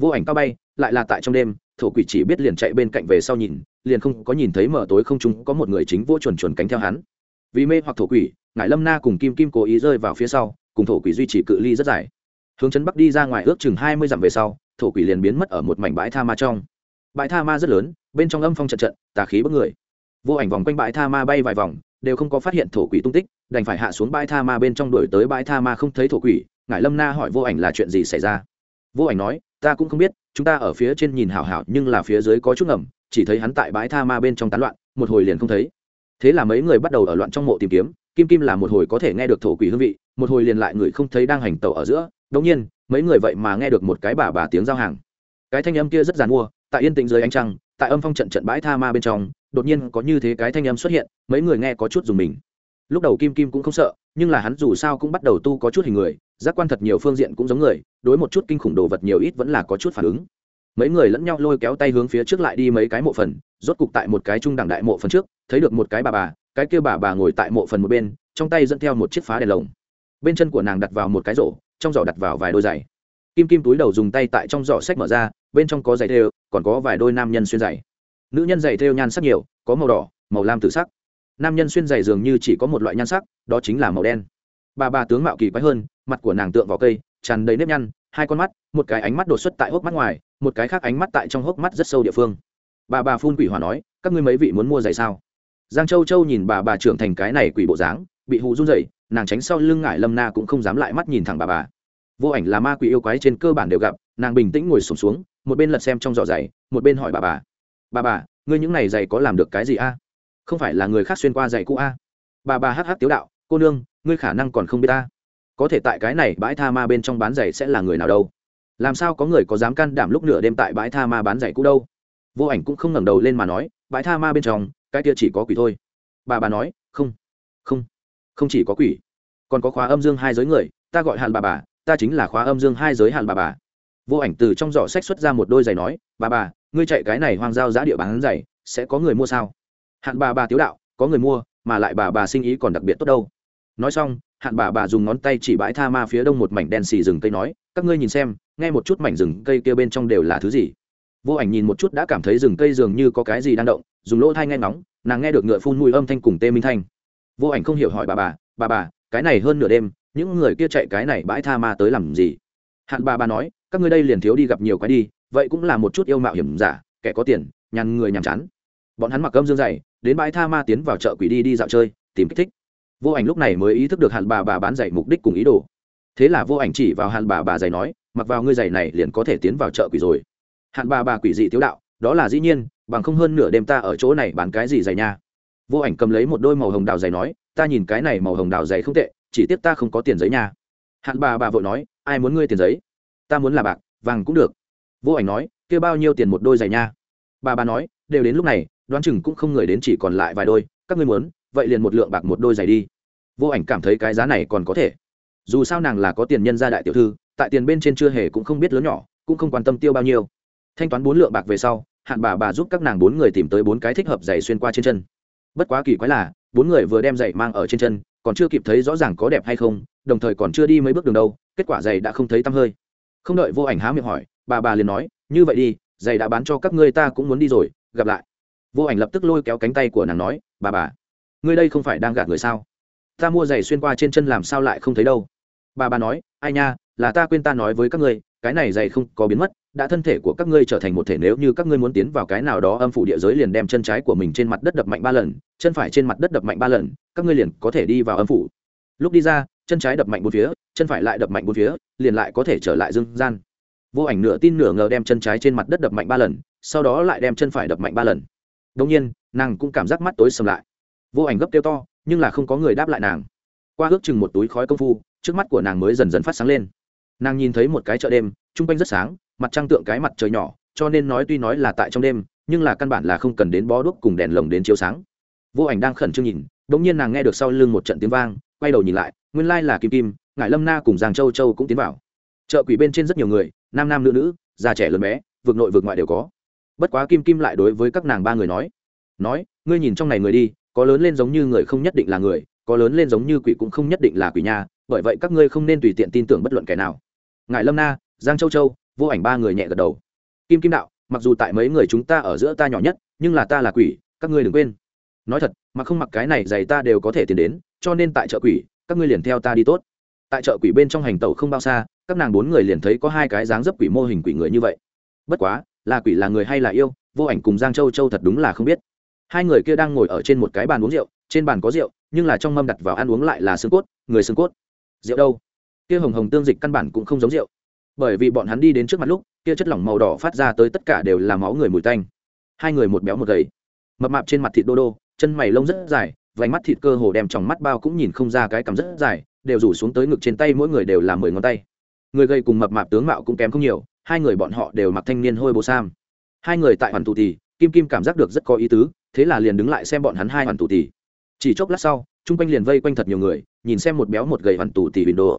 [SPEAKER 1] Vô ảnh cao bay, lại là tại trong đêm, thổ quỷ chỉ biết liền chạy bên cạnh về sau nhìn, liền không có nhìn thấy mở tối không trung có một người chính vô chuẩn chuẩn cánh theo hắn. Vì mê hoặc thổ quỷ, ngài lâm na cùng kim kim cố ý rơi vào phía sau, cùng thổ quỷ duy trì cự ly rất dài hướng chấn bắc đi ra ngoài ước chừng hai mươi dặm về sau, thổ quỷ liền biến mất ở một mảnh bãi tha ma trong. Bãi tha ma rất lớn, bên trong âm phong trận trận, tà khí bức người. Vô ảnh vòng quanh bãi tha ma bay vài vòng, đều không có phát hiện thổ quỷ tung tích, đành phải hạ xuống bãi tha ma bên trong đuổi tới bãi tha ma không thấy thổ quỷ. Ngải lâm na hỏi vô ảnh là chuyện gì xảy ra? Vô ảnh nói, ta cũng không biết, chúng ta ở phía trên nhìn hảo hảo, nhưng là phía dưới có chút ngầm, chỉ thấy hắn tại bãi tha ma bên trong tán loạn, một hồi liền không thấy. Thế là mấy người bắt đầu ở loạn trong mộ tìm kiếm, kim kim là một hồi có thể nghe được thổ quỷ hương vị, một hồi liền lại người không thấy đang hành tàu ở giữa đống nhiên, mấy người vậy mà nghe được một cái bà bà tiếng giao hàng. Cái thanh âm kia rất giàn mua, tại yên tĩnh dưới ánh trăng, tại âm phong trận trận bãi tha ma bên trong, đột nhiên có như thế cái thanh âm xuất hiện, mấy người nghe có chút dùng mình. Lúc đầu kim kim cũng không sợ, nhưng là hắn dù sao cũng bắt đầu tu có chút hình người, giác quan thật nhiều phương diện cũng giống người, đối một chút kinh khủng đồ vật nhiều ít vẫn là có chút phản ứng. Mấy người lẫn nhau lôi kéo tay hướng phía trước lại đi mấy cái mộ phần, rốt cục tại một cái trung đẳng đại mộ phần trước, thấy được một cái bà bà, cái kia bà bà ngồi tại mộ phần một bên, trong tay dẫn theo một chiếc phá đèn lồng. Bên chân của nàng đặt vào một cái rổ trong giỏ đặt vào vài đôi giày. Kim kim túi đầu dùng tay tại trong giỏ sách mở ra, bên trong có giày thêu, còn có vài đôi nam nhân xuyên giày. Nữ nhân giày thêu nhan sắc nhiều, có màu đỏ, màu lam tự sắc. Nam nhân xuyên giày dường như chỉ có một loại nhan sắc, đó chính là màu đen. Bà bà tướng mạo kỳ quái hơn, mặt của nàng tượng vào cây, tràn đầy nếp nhăn, hai con mắt, một cái ánh mắt đột xuất tại hốc mắt ngoài, một cái khác ánh mắt tại trong hốc mắt rất sâu địa phương. Bà bà phun quỷ hỏa nói, các ngươi mấy vị muốn mua giày sao? Giang châu châu nhìn bà bà trưởng thành cái này quỷ bộ dáng, bị hù run rẩy nàng tránh sau lưng ngải lâm na cũng không dám lại mắt nhìn thẳng bà bà. Vô ảnh là ma quỷ yêu quái trên cơ bản đều gặp nàng bình tĩnh ngồi sùng xuống, xuống một bên lật xem trong giỏ giày một bên hỏi bà bà. Bà bà ngươi những này giày có làm được cái gì a? Không phải là người khác xuyên qua giày cũ a? Bà bà hh tiếu đạo cô nương ngươi khả năng còn không biết ta. Có thể tại cái này bãi tha ma bên trong bán giày sẽ là người nào đâu? Làm sao có người có dám can đảm lúc nửa đêm tại bãi tha ma bán giày cũ đâu? Vô ảnh cũng không ngẩng đầu lên mà nói bãi tha ma bên trong cái kia chỉ có quỷ thôi. Bà bà nói không không chỉ có quỷ, còn có khóa âm dương hai giới người, ta gọi hạn bà bà, ta chính là khóa âm dương hai giới hạn bà bà. Vô ảnh từ trong giỏ sách xuất ra một đôi giày nói, bà bà, ngươi chạy cái này hoang giao giá địa bán giày, sẽ có người mua sao? Hạn bà bà tiếu đạo, có người mua, mà lại bà bà sinh ý còn đặc biệt tốt đâu. Nói xong hạn bà bà dùng ngón tay chỉ bãi tha ma phía đông một mảnh đen xì rừng cây nói, các ngươi nhìn xem, nghe một chút mảnh rừng cây kia bên trong đều là thứ gì? Vô ảnh nhìn một chút đã cảm thấy rừng cây dường như có cái gì đang động, dùng lỗ thai nghe ngóng, nàng nghe được ngựa phun mùi âm thanh cùng tê minh thanh vô ảnh không hiểu hỏi bà bà bà bà, cái này hơn nửa đêm, những người kia chạy cái này bãi tha ma tới làm gì? Hạn bà bà nói, các ngươi đây liền thiếu đi gặp nhiều cái đi, vậy cũng là một chút yêu mạo hiểm giả, kẻ có tiền, nhàn người nhàm chán. Bọn hắn mặc cơm dương dày, đến bãi tha ma tiến vào chợ quỷ đi đi dạo chơi, tìm kích thích. Vô ảnh lúc này mới ý thức được hạn bà bà bán giày mục đích cùng ý đồ. Thế là vô ảnh chỉ vào hạn bà bà giày nói, mặc vào ngươi giày này liền có thể tiến vào chợ quỷ rồi. Hạn bà bà quỷ dị tiếu đạo, đó là dĩ nhiên, bằng không hơn nửa đêm ta ở chỗ này bán cái gì giày nha? Vô ảnh cầm lấy một đôi màu hồng đào giày nói, ta nhìn cái này màu hồng đào giày không tệ, chỉ tiếc ta không có tiền giấy nha. Hạn bà bà vội nói, ai muốn ngươi tiền giấy? Ta muốn là bạc, vàng cũng được. Vô ảnh nói kêu bao nhiêu tiền một đôi giày nha? Bà bà nói, đều đến lúc này, đoán chừng cũng không người đến chỉ còn lại vài đôi, các ngươi muốn, vậy liền một lượng bạc một đôi giày đi. Vô ảnh cảm thấy cái giá này còn có thể. Dù sao nàng là có tiền nhân gia đại tiểu thư, tại tiền bên trên chưa hề cũng không biết lớn nhỏ, cũng không quan tâm tiêu bao nhiêu. Thanh toán bốn lượng bạc về sau, hạn bà bà giúp các nàng bốn người tìm tới bốn cái thích hợp giày xuyên qua trên chân bất quá kỳ quái là, bốn người vừa đem giày mang ở trên chân, còn chưa kịp thấy rõ ràng có đẹp hay không, đồng thời còn chưa đi mấy bước đường đâu, kết quả giày đã không thấy tăm hơi. Không đợi vô ảnh há miệng hỏi, bà bà liền nói, như vậy đi, giày đã bán cho các ngươi ta cũng muốn đi rồi, gặp lại. Vô ảnh lập tức lôi kéo cánh tay của nàng nói, bà bà, ngươi đây không phải đang gạt người sao? Ta mua giày xuyên qua trên chân làm sao lại không thấy đâu? Bà bà nói, ai nha, là ta quên ta nói với các ngươi, cái này giày không có biến mất đã thân thể của các ngươi trở thành một thể nếu như các ngươi muốn tiến vào cái nào đó âm phủ địa giới liền đem chân trái của mình trên mặt đất đập mạnh ba lần, chân phải trên mặt đất đập mạnh ba lần, các ngươi liền có thể đi vào âm phủ. Lúc đi ra, chân trái đập mạnh bốn phía, chân phải lại đập mạnh bốn phía, liền lại có thể trở lại dương gian. Vô ảnh nửa tin nửa ngờ đem chân trái trên mặt đất đập mạnh ba lần, sau đó lại đem chân phải đập mạnh ba lần. Đông nhiên, nàng cũng cảm giác mắt tối sầm lại. Vô ảnh gấp kêu to, nhưng là không có người đáp lại nàng. Qua ước chừng một túi khói công phu, trước mắt của nàng mới dần dần phát sáng lên. Nàng nhìn thấy một cái chợ đêm, chung quanh rất sáng mặt trăng tượng cái mặt trời nhỏ, cho nên nói tuy nói là tại trong đêm, nhưng là căn bản là không cần đến bó đuốc cùng đèn lồng đến chiếu sáng. Vô ảnh đang khẩn trương nhìn đ ỗ n g nhiên nàng nghe được sau lưng một trận tiếng vang, quay đầu nhìn lại, nguyên lai là kim kim, ngải lâm na cùng giang châu châu cũng tiến vào. Chợ quỷ bên trên rất nhiều người, nam nam nữ nữ, già trẻ lớn bé vượt nội vượt ngoại đều có. Bất quá kim kim lại đối với các nàng ba người nói nói, ngươi nhìn trong này người đi, có lớn lên giống như người không nhất định là người, có lớn lên giống như quỷ cũng không nhất định là quỷ nha, bởi vậy các ngươi không nên tùy tiện tin tưởng bất luận kẻ nào. Ngại lâm na, giang châu châu vô ảnh ba người nhẹ gật đầu. Kim kim đạo, mặc dù tại mấy người chúng ta ở giữa ta nhỏ nhất, nhưng là ta là quỷ, các ngươi đừng quên. Nói thật, mà không mặc cái này giày ta đều có thể tiến đến, cho nên tại chợ quỷ, các ngươi liền theo ta đi tốt. Tại chợ quỷ bên trong hành tàu không bao xa, các nàng bốn người liền thấy có hai cái dáng dấp quỷ mô hình quỷ người như vậy. Bất quá, là quỷ là người hay là yêu, vô ảnh cùng giang châu châu thật đúng là không biết. Hai người kia đang ngồi ở trên một cái bàn uống rượu, trên bàn có rượu, nhưng là trong mâm đặt vào ăn uống lại là xương cốt, người xương cốt. Rượu đâu? Kia hồng hồng tương dịch căn bản cũng không giống rượu bởi vì bọn hắn đi đến trước mặt lúc, kia chất lỏng màu đỏ phát ra tới tất cả đều là máu người mùi tanh. Hai người một béo một gầy, mập mạp trên mặt thịt đô đô, chân mày lông rất dài, vành mắt thịt cơ hồ đem trong mắt bao cũng nhìn không ra cái cảm rất dài, đều rủ xuống tới ngực trên tay mỗi người đều là mười ngón tay. Người gây cùng mập mạp tướng mạo cũng kém không nhiều, hai người bọn họ đều mặc thanh niên hôi bồ sam. Hai người tại hoàn tù thì, kim kim cảm giác được rất có ý tứ, thế là liền đứng lại xem bọn hắn hai hoàn tù thì. Chỉ chốc lát sau, chung quanh liền vây quanh thật nhiều người, nhìn xem một béo một gầy hoàn tù thì bình đồ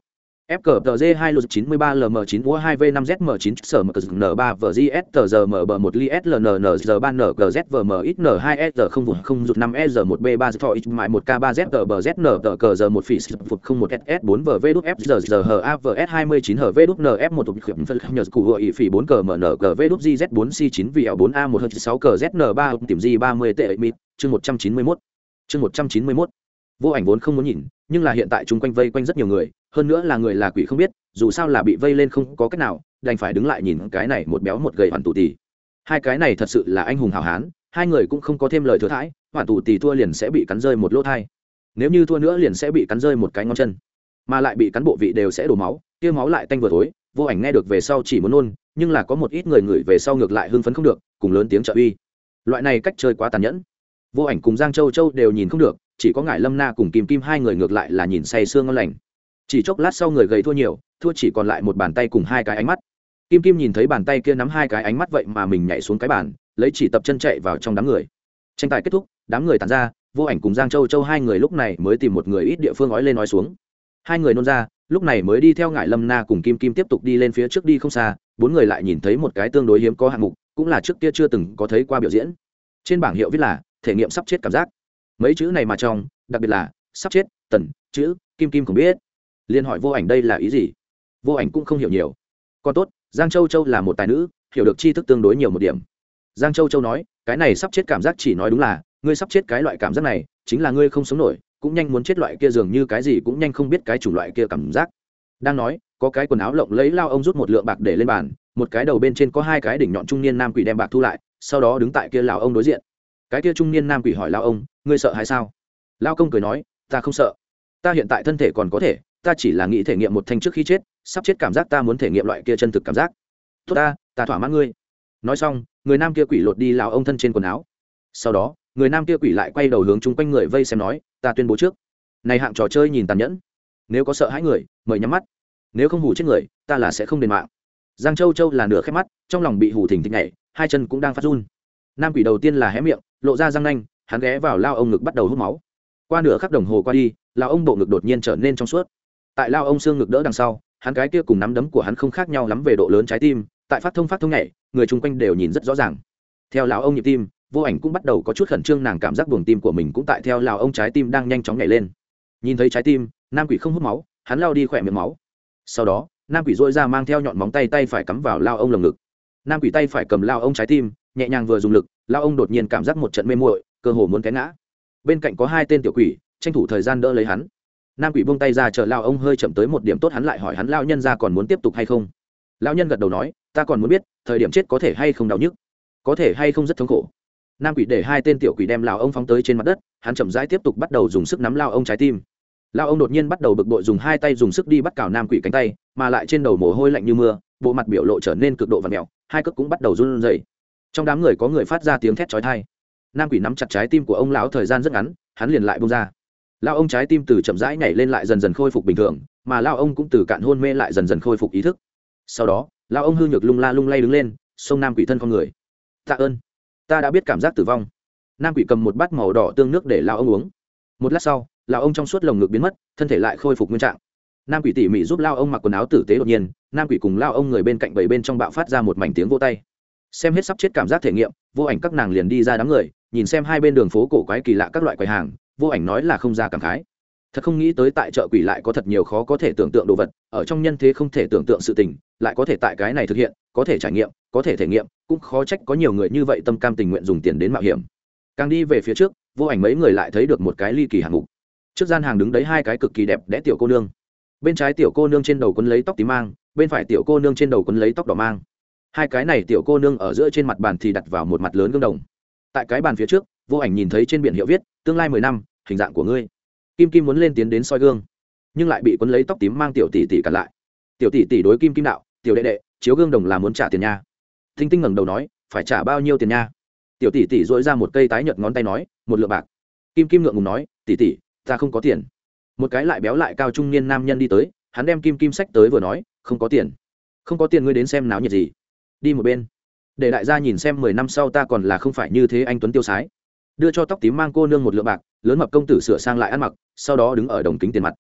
[SPEAKER 1] FCTZ 2 lượt 93 LM9 mua 2 V5 ZM9 sở mờ N3 VGS tờ giờ mở bờ 1 li SLNN giờ 3 NGZ VM ít N2 S không vụt 0 rụt 5 S 1 B3 thọ X mại 1 K3 Z tờ bờ ZN tờ cờ giờ 1 phỉ phục 01 SS 4 VV đúc F giờ giờ hờ AVS 29 hờ V đút NF 1 tục khuyểm phân nhờ cụ hội phỉ 4 cờ MN cờ V đút GZ 4 C9 VL 4 A 1 H 6 cờ ZN3 tìm G 30 tệ mịt chương 191 chương 191 vô ảnh vốn không muốn nhìn nhưng là hiện tại chúng quanh vây quanh rất nhiều người hơn nữa là người là quỷ không biết, dù sao là bị vây lên không có cách nào, đành phải đứng lại nhìn cái này một béo một gầy hoàn tù tì. Hai cái này thật sự là anh hùng hào hán, hai người cũng không có thêm lời thừa thãi, hoàn tù tì thua liền sẽ bị cắn rơi một lỗ thai. Nếu như thua nữa liền sẽ bị cắn rơi một cái ngón chân. Mà lại bị cắn bộ vị đều sẽ đổ máu kia máu lại tanh vừa tối vô ảnh nghe được về sau chỉ muốn nôn nhưng là có một ít người ngửi về sau ngược lại hưng phấn không được, cùng lớn tiếng trợ uy. Loại này cách chơi quá tàn nhẫn. Vô ảnh cùng giang châu châu đều nhìn không được, chỉ có ngải lâm na cùng kim kim hai người ngược lại là nhìn say sương ngon lành chỉ chốc lát sau người gầy thua nhiều, thua chỉ còn lại một bàn tay cùng hai cái ánh mắt. Kim kim nhìn thấy bàn tay kia nắm hai cái ánh mắt vậy mà mình nhảy xuống cái bàn, lấy chỉ tập chân chạy vào trong đám người. Tranh tài kết thúc, đám người tàn ra, vô ảnh cùng giang châu châu hai người lúc này mới tìm một người ít địa phương nói lên nói xuống. Hai người nôn ra, lúc này mới đi theo ngải lâm na cùng kim kim tiếp tục đi lên phía trước đi không xa, bốn người lại nhìn thấy một cái tương đối hiếm có hạng mục, cũng là trước kia chưa từng có thấy qua biểu diễn. Trên bảng hiệu viết là, thể nghiệm sắp chết cảm giác. Mấy chữ này mà trong, đặc biệt là, sắp chết, tần, chữ, kim kim cũng biết liên hỏi vô ảnh đây là ý gì? Vô ảnh cũng không hiểu nhiều. Còn tốt, giang châu châu là một tài nữ, hiểu được tri thức tương đối nhiều một điểm. Giang châu châu nói, cái này sắp chết cảm giác chỉ nói đúng là, ngươi sắp chết cái loại cảm giác này, chính là ngươi không sống nổi, cũng nhanh muốn chết loại kia dường như cái gì cũng nhanh không biết cái chủng loại kia cảm giác. Đang nói, có cái quần áo lộng lấy lao ông rút một lượng bạc để lên bàn, một cái đầu bên trên có hai cái đỉnh nhọn trung niên nam quỷ đem bạc thu lại, sau đó đứng tại kia lào ông đối diện. Cái kia trung niên nam quỷ hỏi lao ông, ngươi sợ hay sao? Lao công cười nói, ta không sợ. Ta hiện tại thân thể còn có thể ta chỉ là nghĩ thể nghiệm một thanh trước khi chết, sắp chết cảm giác ta muốn thể nghiệm loại kia chân thực cảm giác. Tốt ta ta thỏa mãn ngươi. Nói xong, người nam kia quỷ lột đi lao ông thân trên quần áo. Sau đó, người nam kia quỷ lại quay đầu hướng chung quanh người vây xem nói, ta tuyên bố trước. Này hạng trò chơi nhìn tàn nhẫn. Nếu có sợ hãi người, mời nhắm mắt. Nếu không hù chết người, ta là sẽ không đền mạng. Giang châu châu là nửa khép mắt, trong lòng bị hù thình thịch nhảy, hai chân cũng đang phát run. Nam quỷ đầu tiên là hé miệng, lộ ra răng nanh, hắn ghé vào lao ông ngực bắt đầu hút máu. Qua nửa khắc đồng hồ qua đi lao ông bộ ngực đột nhiên trở nên trong suốt tại lao ông xương ngực đỡ đằng sau, hắn cái kia cùng nắm đấm của hắn không khác nhau lắm về độ lớn trái tim, tại phát thông phát thông nhảy, người chung quanh đều nhìn rất rõ ràng. Theo lão ông nhịp tim, vô ảnh cũng bắt đầu có chút khẩn trương, nàng cảm giác buồng tim của mình cũng tại theo lão ông trái tim đang nhanh chóng nhảy lên. Nhìn thấy trái tim, nam quỷ không hút máu, hắn lao đi khỏe miệng máu. Sau đó, nam quỷ dội ra mang theo nhọn móng tay tay phải cắm vào lao ông lồng ngực. Nam quỷ tay phải cầm lao ông trái tim, nhẹ nhàng vừa dùng lực, lao ông đột nhiên cảm giác một trận mê muội, cơ hồ muốn té ngã. Bên cạnh có hai tên tiểu quỷ, tranh thủ thời gian đỡ lấy hắn nam quỷ buông tay ra chờ lao ông hơi chậm tới một điểm tốt hắn lại hỏi hắn lao nhân ra còn muốn tiếp tục hay không lao nhân gật đầu nói ta còn muốn biết thời điểm chết có thể hay không đau nhức có thể hay không rất thống khổ nam quỷ để hai tên tiểu quỷ đem lao ông phóng tới trên mặt đất hắn chậm rãi tiếp tục bắt đầu dùng sức nắm lao ông trái tim lao ông đột nhiên bắt đầu bực bội dùng hai tay dùng sức đi bắt cào nam quỷ cánh tay mà lại trên đầu mồ hôi lạnh như mưa bộ mặt biểu lộ trở nên cực độ và mẹo hai cước cũng bắt đầu run rẩy trong đám người có người phát ra tiếng thét chói tai nam quỷ nắm chặt trái tim của ông lão thời gian rất ngắn hắn liền lại bông ra lao ông trái tim từ chậm rãi nhảy lên lại dần dần khôi phục bình thường, mà lao ông cũng từ cạn hôn mê lại dần dần khôi phục ý thức. Sau đó, lao ông hư nhược lung la lung lay đứng lên sông nam quỷ thân con người. Tạ ơn. Ta đã biết cảm giác tử vong. Nam quỷ cầm một bát màu đỏ tương nước để lao ông uống. Một lát sau, lao ông trong suốt lồng ngực biến mất, thân thể lại khôi phục nguyên trạng. Nam quỷ tỉ mỉ giúp lao ông mặc quần áo tử tế đột nhiên, nam quỷ cùng lao ông người bên cạnh bảy bên trong bạo phát ra một mảnh tiếng vô tay. Xem hết sắp chết cảm giác thể nghiệm, vô ảnh các nàng liền đi ra đám người, nhìn xem hai bên đường phố cổ quái kỳ lạ các loại quầy hàng vô ảnh nói là không ra cảm khái. Thật không nghĩ tới tại chợ quỷ lại có thật nhiều khó có thể tưởng tượng đồ vật, ở trong nhân thế không thể tưởng tượng sự tình, lại có thể tại cái này thực hiện, có thể trải nghiệm, có thể thể nghiệm, cũng khó trách có nhiều người như vậy tâm cam tình nguyện dùng tiền đến mạo hiểm. Càng đi về phía trước, vô ảnh mấy người lại thấy được một cái ly kỳ hạng mục. Trước gian hàng đứng đấy hai cái cực kỳ đẹp đẽ tiểu cô nương. Bên trái tiểu cô nương trên đầu quấn lấy tóc tím mang, bên phải tiểu cô nương trên đầu quấn lấy tóc đỏ mang. Hai cái này tiểu cô nương ở giữa trên mặt bàn thì đặt vào một mặt lớn gương đồng. Tại cái bàn phía trước vô ảnh nhìn thấy trên biển hiệu viết, tương lai mười năm, hình dạng của ngươi. Kim kim muốn lên tiến đến soi gương, nhưng lại bị quấn lấy tóc tím mang tiểu tỷ tỷ cản lại. Tiểu tỷ tỷ đối kim kim đạo, tiểu đệ đệ, chiếu gương đồng là muốn trả tiền nha. Thinh tinh ngẩng đầu nói, phải trả bao nhiêu tiền nha? Tiểu tỷ tỷ dỗi ra một cây tái nhợt ngón tay nói, một lượng bạc. Kim kim ngượng ngùng nói, Tỷ Tỷ, ta không có tiền. Một cái lại béo lại cao trung niên nam nhân đi tới, hắn đem kim kim sách tới vừa nói, không có tiền. Không có tiền ngươi đến xem náo nhiệt gì? Đi một bên. Để đại gia nhìn xem mười năm sau ta còn là không phải như thế anh tuấn tiêu sái đưa cho tóc tím mang cô nương một lượng bạc, lớn mập công tử sửa sang lại ăn mặc, sau đó đứng ở đồng kính tiền mặt.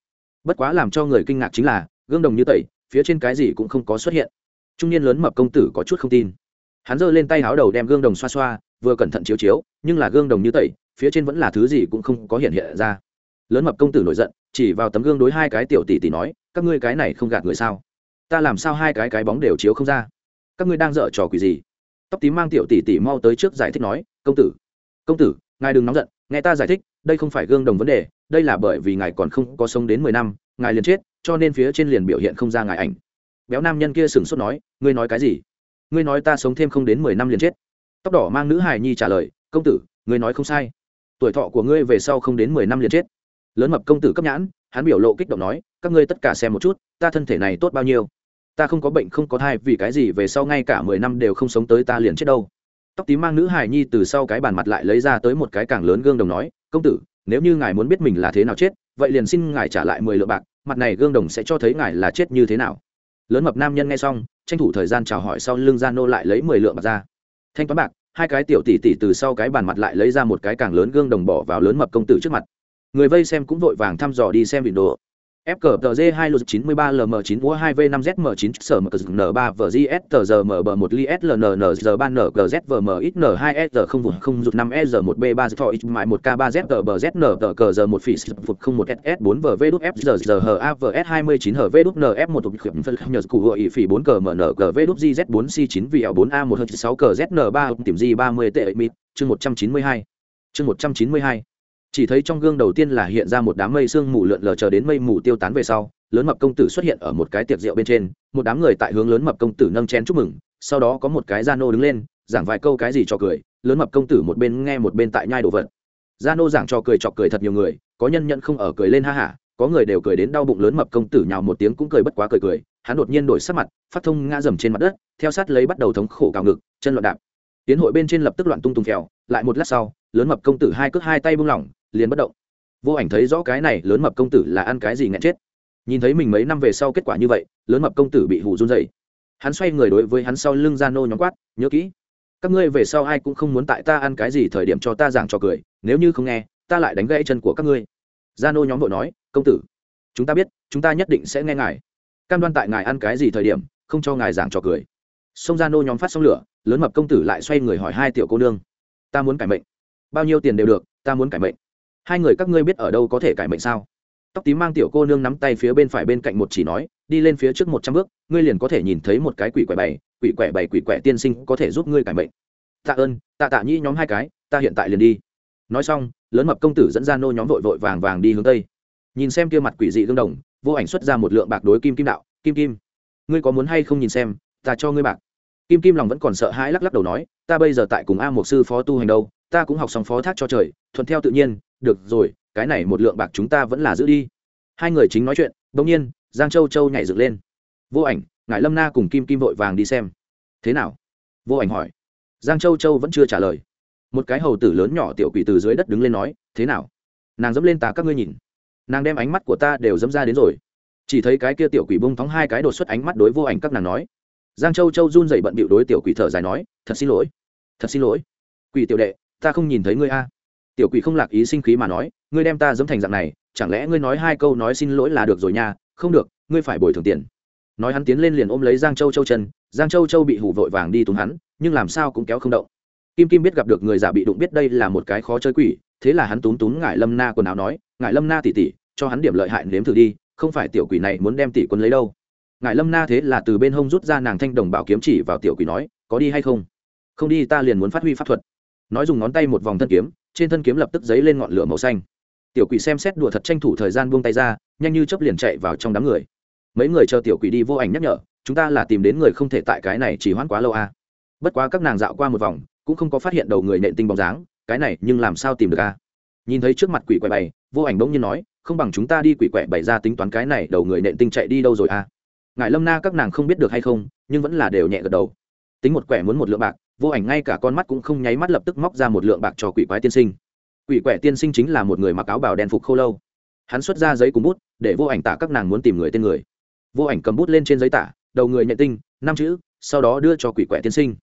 [SPEAKER 1] Bất quá làm cho người kinh ngạc chính là, gương đồng như tẩy, phía trên cái gì cũng không có xuất hiện. Trung niên lớn mập công tử có chút không tin. Hắn giơ lên tay áo đầu đem gương đồng xoa xoa, vừa cẩn thận chiếu chiếu, nhưng là gương đồng như tẩy, phía trên vẫn là thứ gì cũng không có hiện hiện ra. Lớn mập công tử nổi giận, chỉ vào tấm gương đối hai cái tiểu tỷ tỷ nói, các ngươi cái này không gạt người sao? Ta làm sao hai cái cái bóng đều chiếu không ra? Các ngươi đang dở trò quỷ gì? Tóc tím mang tiểu tỷ tỷ mau tới trước giải thích nói, công tử công tử ngài đừng nóng giận, nghe ta giải thích, đây không phải gương đồng vấn đề, đây là bởi vì ngài còn không có sống đến mười năm, ngài liền chết, cho nên phía trên liền biểu hiện không ra ngài ảnh. Béo nam nhân kia sửng sốt nói, ngươi nói cái gì? Ngươi nói ta sống thêm không đến mười năm liền chết. Tóc đỏ mang nữ hài nhi trả lời, công tử, ngươi nói không sai. Tuổi thọ của ngươi về sau không đến mười năm liền chết. Lớn mập công tử cấp nhãn, hắn biểu lộ kích động nói, các ngươi tất cả xem một chút, ta thân thể này tốt bao nhiêu? Ta không có bệnh không có thai, vì cái gì về sau ngay cả mười năm đều không sống tới ta liền chết đâu? Tóc tím mang nữ hài nhi từ sau cái bàn mặt lại lấy ra tới một cái càng lớn gương đồng nói, công tử, nếu như ngài muốn biết mình là thế nào chết, vậy liền xin ngài trả lại mười lượng bạc, mặt này gương đồng sẽ cho thấy ngài là chết như thế nào. Lớn mập nam nhân nghe xong, tranh thủ thời gian chào hỏi sau lưng gia nô lại lấy mười lượng bạc ra. Thanh toán bạc, hai cái tiểu tỷ tỷ từ sau cái bàn mặt lại lấy ra một cái càng lớn gương đồng bỏ vào lớn mập công tử trước mặt. Người vây xem cũng vội vàng thăm dò đi xem video FCTZ 2 lượt 93 LM9 mua 2 V5ZM9 sở MN 3 VGS tờ giờ mở bờ 1 li SLNN giờ 3 NGZ VM ít N2 S không vùng không rụt 5 S 1 B 3 thọ ít mại 1 K 3 Z tờ bờ Z N tờ cờ giờ 1 phỉ phục 01 SS 4 VV đúc F giờ giờ H A V S 29 HV đúc NF 1 tục khiểm phân nhờ cụ hội phỉ 4 cờ MN GV đúc GZ 4 C 9 VL 4 A 1 6 cờ ZN 3 tìm G 30 tệ mịt chương 192 chương 192 chỉ thấy trong gương đầu tiên là hiện ra một đám mây sương mù lượn lờ chờ đến mây mù tiêu tán về sau, lớn mập công tử xuất hiện ở một cái tiệc rượu bên trên, một đám người tại hướng lớn mập công tử nâng chén chúc mừng, sau đó có một cái gia nô đứng lên, giảng vài câu cái gì cho cười, lớn mập công tử một bên nghe một bên tại nhai đồ vật. Gia nô giảng cho cười chọc cười thật nhiều người, có nhân nhận không ở cười lên ha hả, có người đều cười đến đau bụng lớn mập công tử nhào một tiếng cũng cười bất quá cười cười, hắn đột nhiên đổi sắc mặt, phát thông ngã dầm trên mặt đất, theo sát lấy bắt đầu thống khổ cào ngực, chân loạn đạp. Tiến hội bên trên lập tức loạn tung tung phèo, lại một lát sau, lớn mập công tử hai cước hai tay buông lỏng liền bất động. Vô ảnh thấy rõ cái này lớn mập công tử là ăn cái gì nghẹn chết. Nhìn thấy mình mấy năm về sau kết quả như vậy, lớn mập công tử bị hù run dày hắn xoay người đối với hắn sau lưng ra nô nhóm quát, nhớ kỹ, các ngươi về sau ai cũng không muốn tại ta ăn cái gì thời điểm cho ta giảng trò cười, nếu như không nghe, ta lại đánh gãy chân của các ngươi. Gia nô nhóm vội nói, công tử, chúng ta biết, chúng ta nhất định sẽ nghe ngài. Cam đoan tại ngài ăn cái gì thời điểm, không cho ngài giảng trò cười. Xong gia nô nhóm phát xong lửa, lớn mập công tử lại xoay người hỏi hai tiểu cô nương, ta muốn cải mệnh. Bao nhiêu tiền đều được, ta muốn cải mệnh hai người các ngươi biết ở đâu có thể cải mệnh sao? Tóc tím mang tiểu cô nương nắm tay phía bên phải bên cạnh một chỉ nói, đi lên phía trước một trăm bước, ngươi liền có thể nhìn thấy một cái quỷ quẻ bày quỷ quẻ bày quỷ quẻ tiên sinh có thể giúp ngươi cải mệnh. Tạ ơn, tạ tạ nhĩ nhóm hai cái, ta hiện tại liền đi. Nói xong, lớn mập công tử dẫn ra nô nhóm vội vội vàng vàng đi hướng tây. Nhìn xem kia mặt quỷ dị gương đồng, vô ảnh xuất ra một lượng bạc đối kim kim đạo, kim kim, ngươi có muốn hay không nhìn xem, ta cho ngươi bạc. Kim kim lòng vẫn còn sợ hãi lắc lắc đầu nói, ta bây giờ tại cùng a một sư phó tu hành đâu, ta cũng học xong phó thác cho trời, thuận theo tự nhiên được rồi, cái này một lượng bạc chúng ta vẫn là giữ đi. Hai người chính nói chuyện bỗng nhiên, giang châu châu nhảy dựng lên. Vô ảnh ngại lâm na cùng kim kim vội vàng đi xem. Thế nào? Vô ảnh hỏi. Giang châu châu vẫn chưa trả lời. Một cái hầu tử lớn nhỏ tiểu quỷ từ dưới đất đứng lên nói, thế nào? Nàng dẫm lên tà các ngươi nhìn. Nàng đem ánh mắt của ta đều dẫm ra đến rồi. Chỉ thấy cái kia tiểu quỷ bung thóng hai cái đột xuất ánh mắt đối vô ảnh các nàng nói. Giang châu châu run dậy bận bịu đối tiểu quỷ thở dài nói, thật xin lỗi. Thật xin lỗi. Quỷ tiểu đệ, ta không nhìn thấy ngươi a tiểu quỷ không lạc ý sinh khí mà nói, ngươi đem ta dẫm thành dạng này, chẳng lẽ ngươi nói hai câu nói xin lỗi là được rồi nha? Không được, ngươi phải bồi thường tiền. Nói hắn tiến lên liền ôm lấy giang châu châu chân, giang châu châu bị hủ vội vàng đi túng hắn, nhưng làm sao cũng kéo không động. Kim kim biết gặp được người già bị đụng biết đây là một cái khó chơi quỷ, thế là hắn túm túm ngại lâm na quần áo nói ngại lâm na tỉ tỉ, cho hắn điểm lợi hại nếm thử đi, không phải tiểu quỷ này muốn đem tỷ quân lấy đâu. Ngại lâm na thế là từ bên hông rút ra nàng thanh đồng bảo kiếm chỉ vào tiểu quỷ nói, có đi hay không? Không đi, ta liền muốn phát huy pháp thuật. Nói dùng ngón tay một vòng thân kiếm trên thân kiếm lập tức dấy lên ngọn lửa màu xanh tiểu quỷ xem xét đùa thật tranh thủ thời gian buông tay ra, nhanh như chớp liền chạy vào trong đám người mấy người chờ tiểu quỷ đi vô ảnh nhắc nhở, chúng ta là tìm đến người không thể tại cái này chỉ hoãn quá lâu à. bất quá các nàng dạo qua một vòng, cũng không có phát hiện đầu người nện tinh bóng dáng, cái này nhưng làm sao tìm được à. nhìn thấy trước mặt quỷ quẻ bày, vô ảnh bỗng nhiên nói, không bằng chúng ta đi quỷ quẻ bày ra tính toán cái này đầu người nện tinh chạy đi đâu rồi à. ngài lâm na các nàng không biết được hay không, nhưng vẫn là đều nhẹ gật đầu tính một quẻ muốn một lượng bạc vô ảnh ngay cả con mắt cũng không nháy mắt lập tức móc ra một lượng bạc cho quỷ quái tiên sinh. Quỷ quẻ tiên sinh chính là một người mặc áo bào đen phục khô lâu. Hắn xuất ra giấy cùng bút, để vô ảnh tả các nàng muốn tìm người tên người. Vô ảnh cầm bút lên trên giấy tả, đầu người nhận tinh, năm chữ, sau đó đưa cho quỷ quẻ tiên sinh.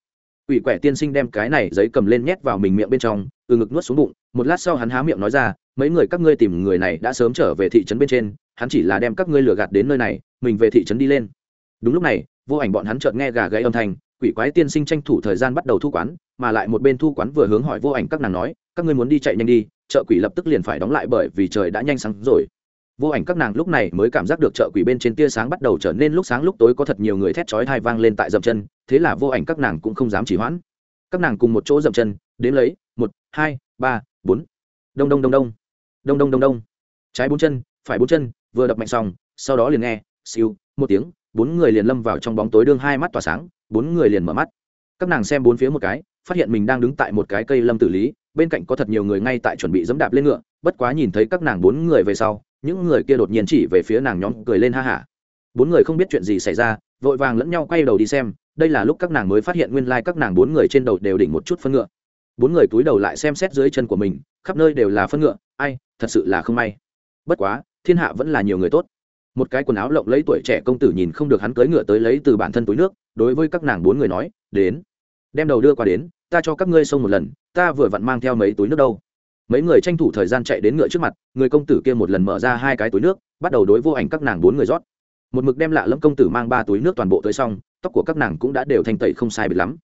[SPEAKER 1] Quỷ quẻ tiên sinh đem cái này giấy cầm lên nhét vào mình miệng bên trong, từ ngực nuốt xuống bụng, một lát sau hắn há miệng nói ra, mấy người các ngươi tìm người này đã sớm trở về thị trấn bên trên, hắn chỉ là đem các ngươi lừa gạt đến nơi này, mình về thị trấn đi lên. Đúng lúc này, vô ảnh bọn hắn chợt nghe gà gãy âm thanh quỷ quái tiên sinh tranh thủ thời gian bắt đầu thu quán, mà lại một bên thu quán vừa hướng hỏi vô ảnh các nàng nói, các ngươi muốn đi chạy nhanh đi, chợ quỷ lập tức liền phải đóng lại bởi vì trời đã nhanh sáng rồi. Vô ảnh các nàng lúc này mới cảm giác được chợ quỷ bên trên tia sáng bắt đầu trở nên lúc sáng lúc tối có thật nhiều người thét chói thai vang lên tại dậm chân, thế là vô ảnh các nàng cũng không dám chỉ hoãn. Các nàng cùng một chỗ dậm chân đến lấy, một, hai, ba, bốn. Đông đông đông đông. Đông đông đông đông. Trái bốn chân, phải bốn chân, vừa đập mạnh xong, sau đó liền nghe, siêu, một tiếng, bốn người liền lâm vào trong bóng tối đương hai mắt tỏa sáng bốn người liền mở mắt. Các nàng xem bốn phía một cái, phát hiện mình đang đứng tại một cái cây lâm tử lý, bên cạnh có thật nhiều người ngay tại chuẩn bị dẫm đạp lên ngựa, bất quá nhìn thấy các nàng bốn người về sau, những người kia đột nhiên chỉ về phía nàng nhóm cười lên ha hả. Bốn người không biết chuyện gì xảy ra, vội vàng lẫn nhau quay đầu đi xem, đây là lúc các nàng mới phát hiện nguyên lai、like、các nàng bốn người trên đầu đều đỉnh một chút phân ngựa. Bốn người túi đầu lại xem xét dưới chân của mình, khắp nơi đều là phân ngựa, ai, thật sự là không may. Bất quá, thiên hạ vẫn là nhiều người tốt một cái quần áo lộng lấy tuổi trẻ công tử nhìn không được hắn cưỡi ngựa tới lấy từ bản thân túi nước, đối với các nàng bốn người nói, đến, đem đầu đưa qua đến, ta cho các ngươi xông một lần, ta vừa vặn mang theo mấy túi nước đâu. Mấy người tranh thủ thời gian chạy đến ngựa trước mặt, người công tử kia một lần mở ra hai cái túi nước, bắt đầu đối vô ảnh các nàng bốn người rót. Một mực đem lạ lẫm công tử mang ba túi nước toàn bộ tới xong, tóc của các nàng cũng đã đều thanh tẩy không sai biệt lắm.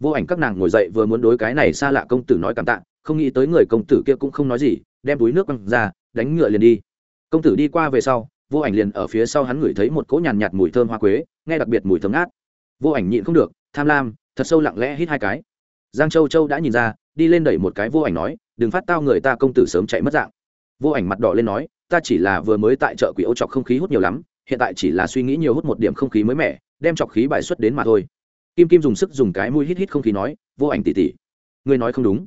[SPEAKER 1] Vô ảnh các nàng ngồi dậy vừa muốn đối cái này xa lạ công tử nói cảm tạ, không nghĩ tới người công tử kia cũng không nói gì, đem túi nước quăng ra, đánh ngựa liền đi. Công tử đi qua về sau vô ảnh liền ở phía sau hắn ngửi thấy một cỗ nhàn nhạt, mùi thơm hoa quế nghe đặc biệt mùi thơm ngát. Vô ảnh nhịn không được tham lam thật sâu lặng lẽ hít hai cái. Giang châu châu đã nhìn ra đi lên đẩy một cái vô ảnh nói đừng phát tao người ta công tử sớm chạy mất dạng. Vô ảnh mặt đỏ lên nói ta chỉ là vừa mới tại chợ quỷ ô chọc không khí hút nhiều lắm hiện tại chỉ là suy nghĩ nhiều hút một điểm không khí mới mẻ đem chọc khí bài xuất đến mà thôi. Kim kim dùng sức dùng cái mũi hít hít không khí nói vô ảnh tỉ tỉ ngươi nói không đúng.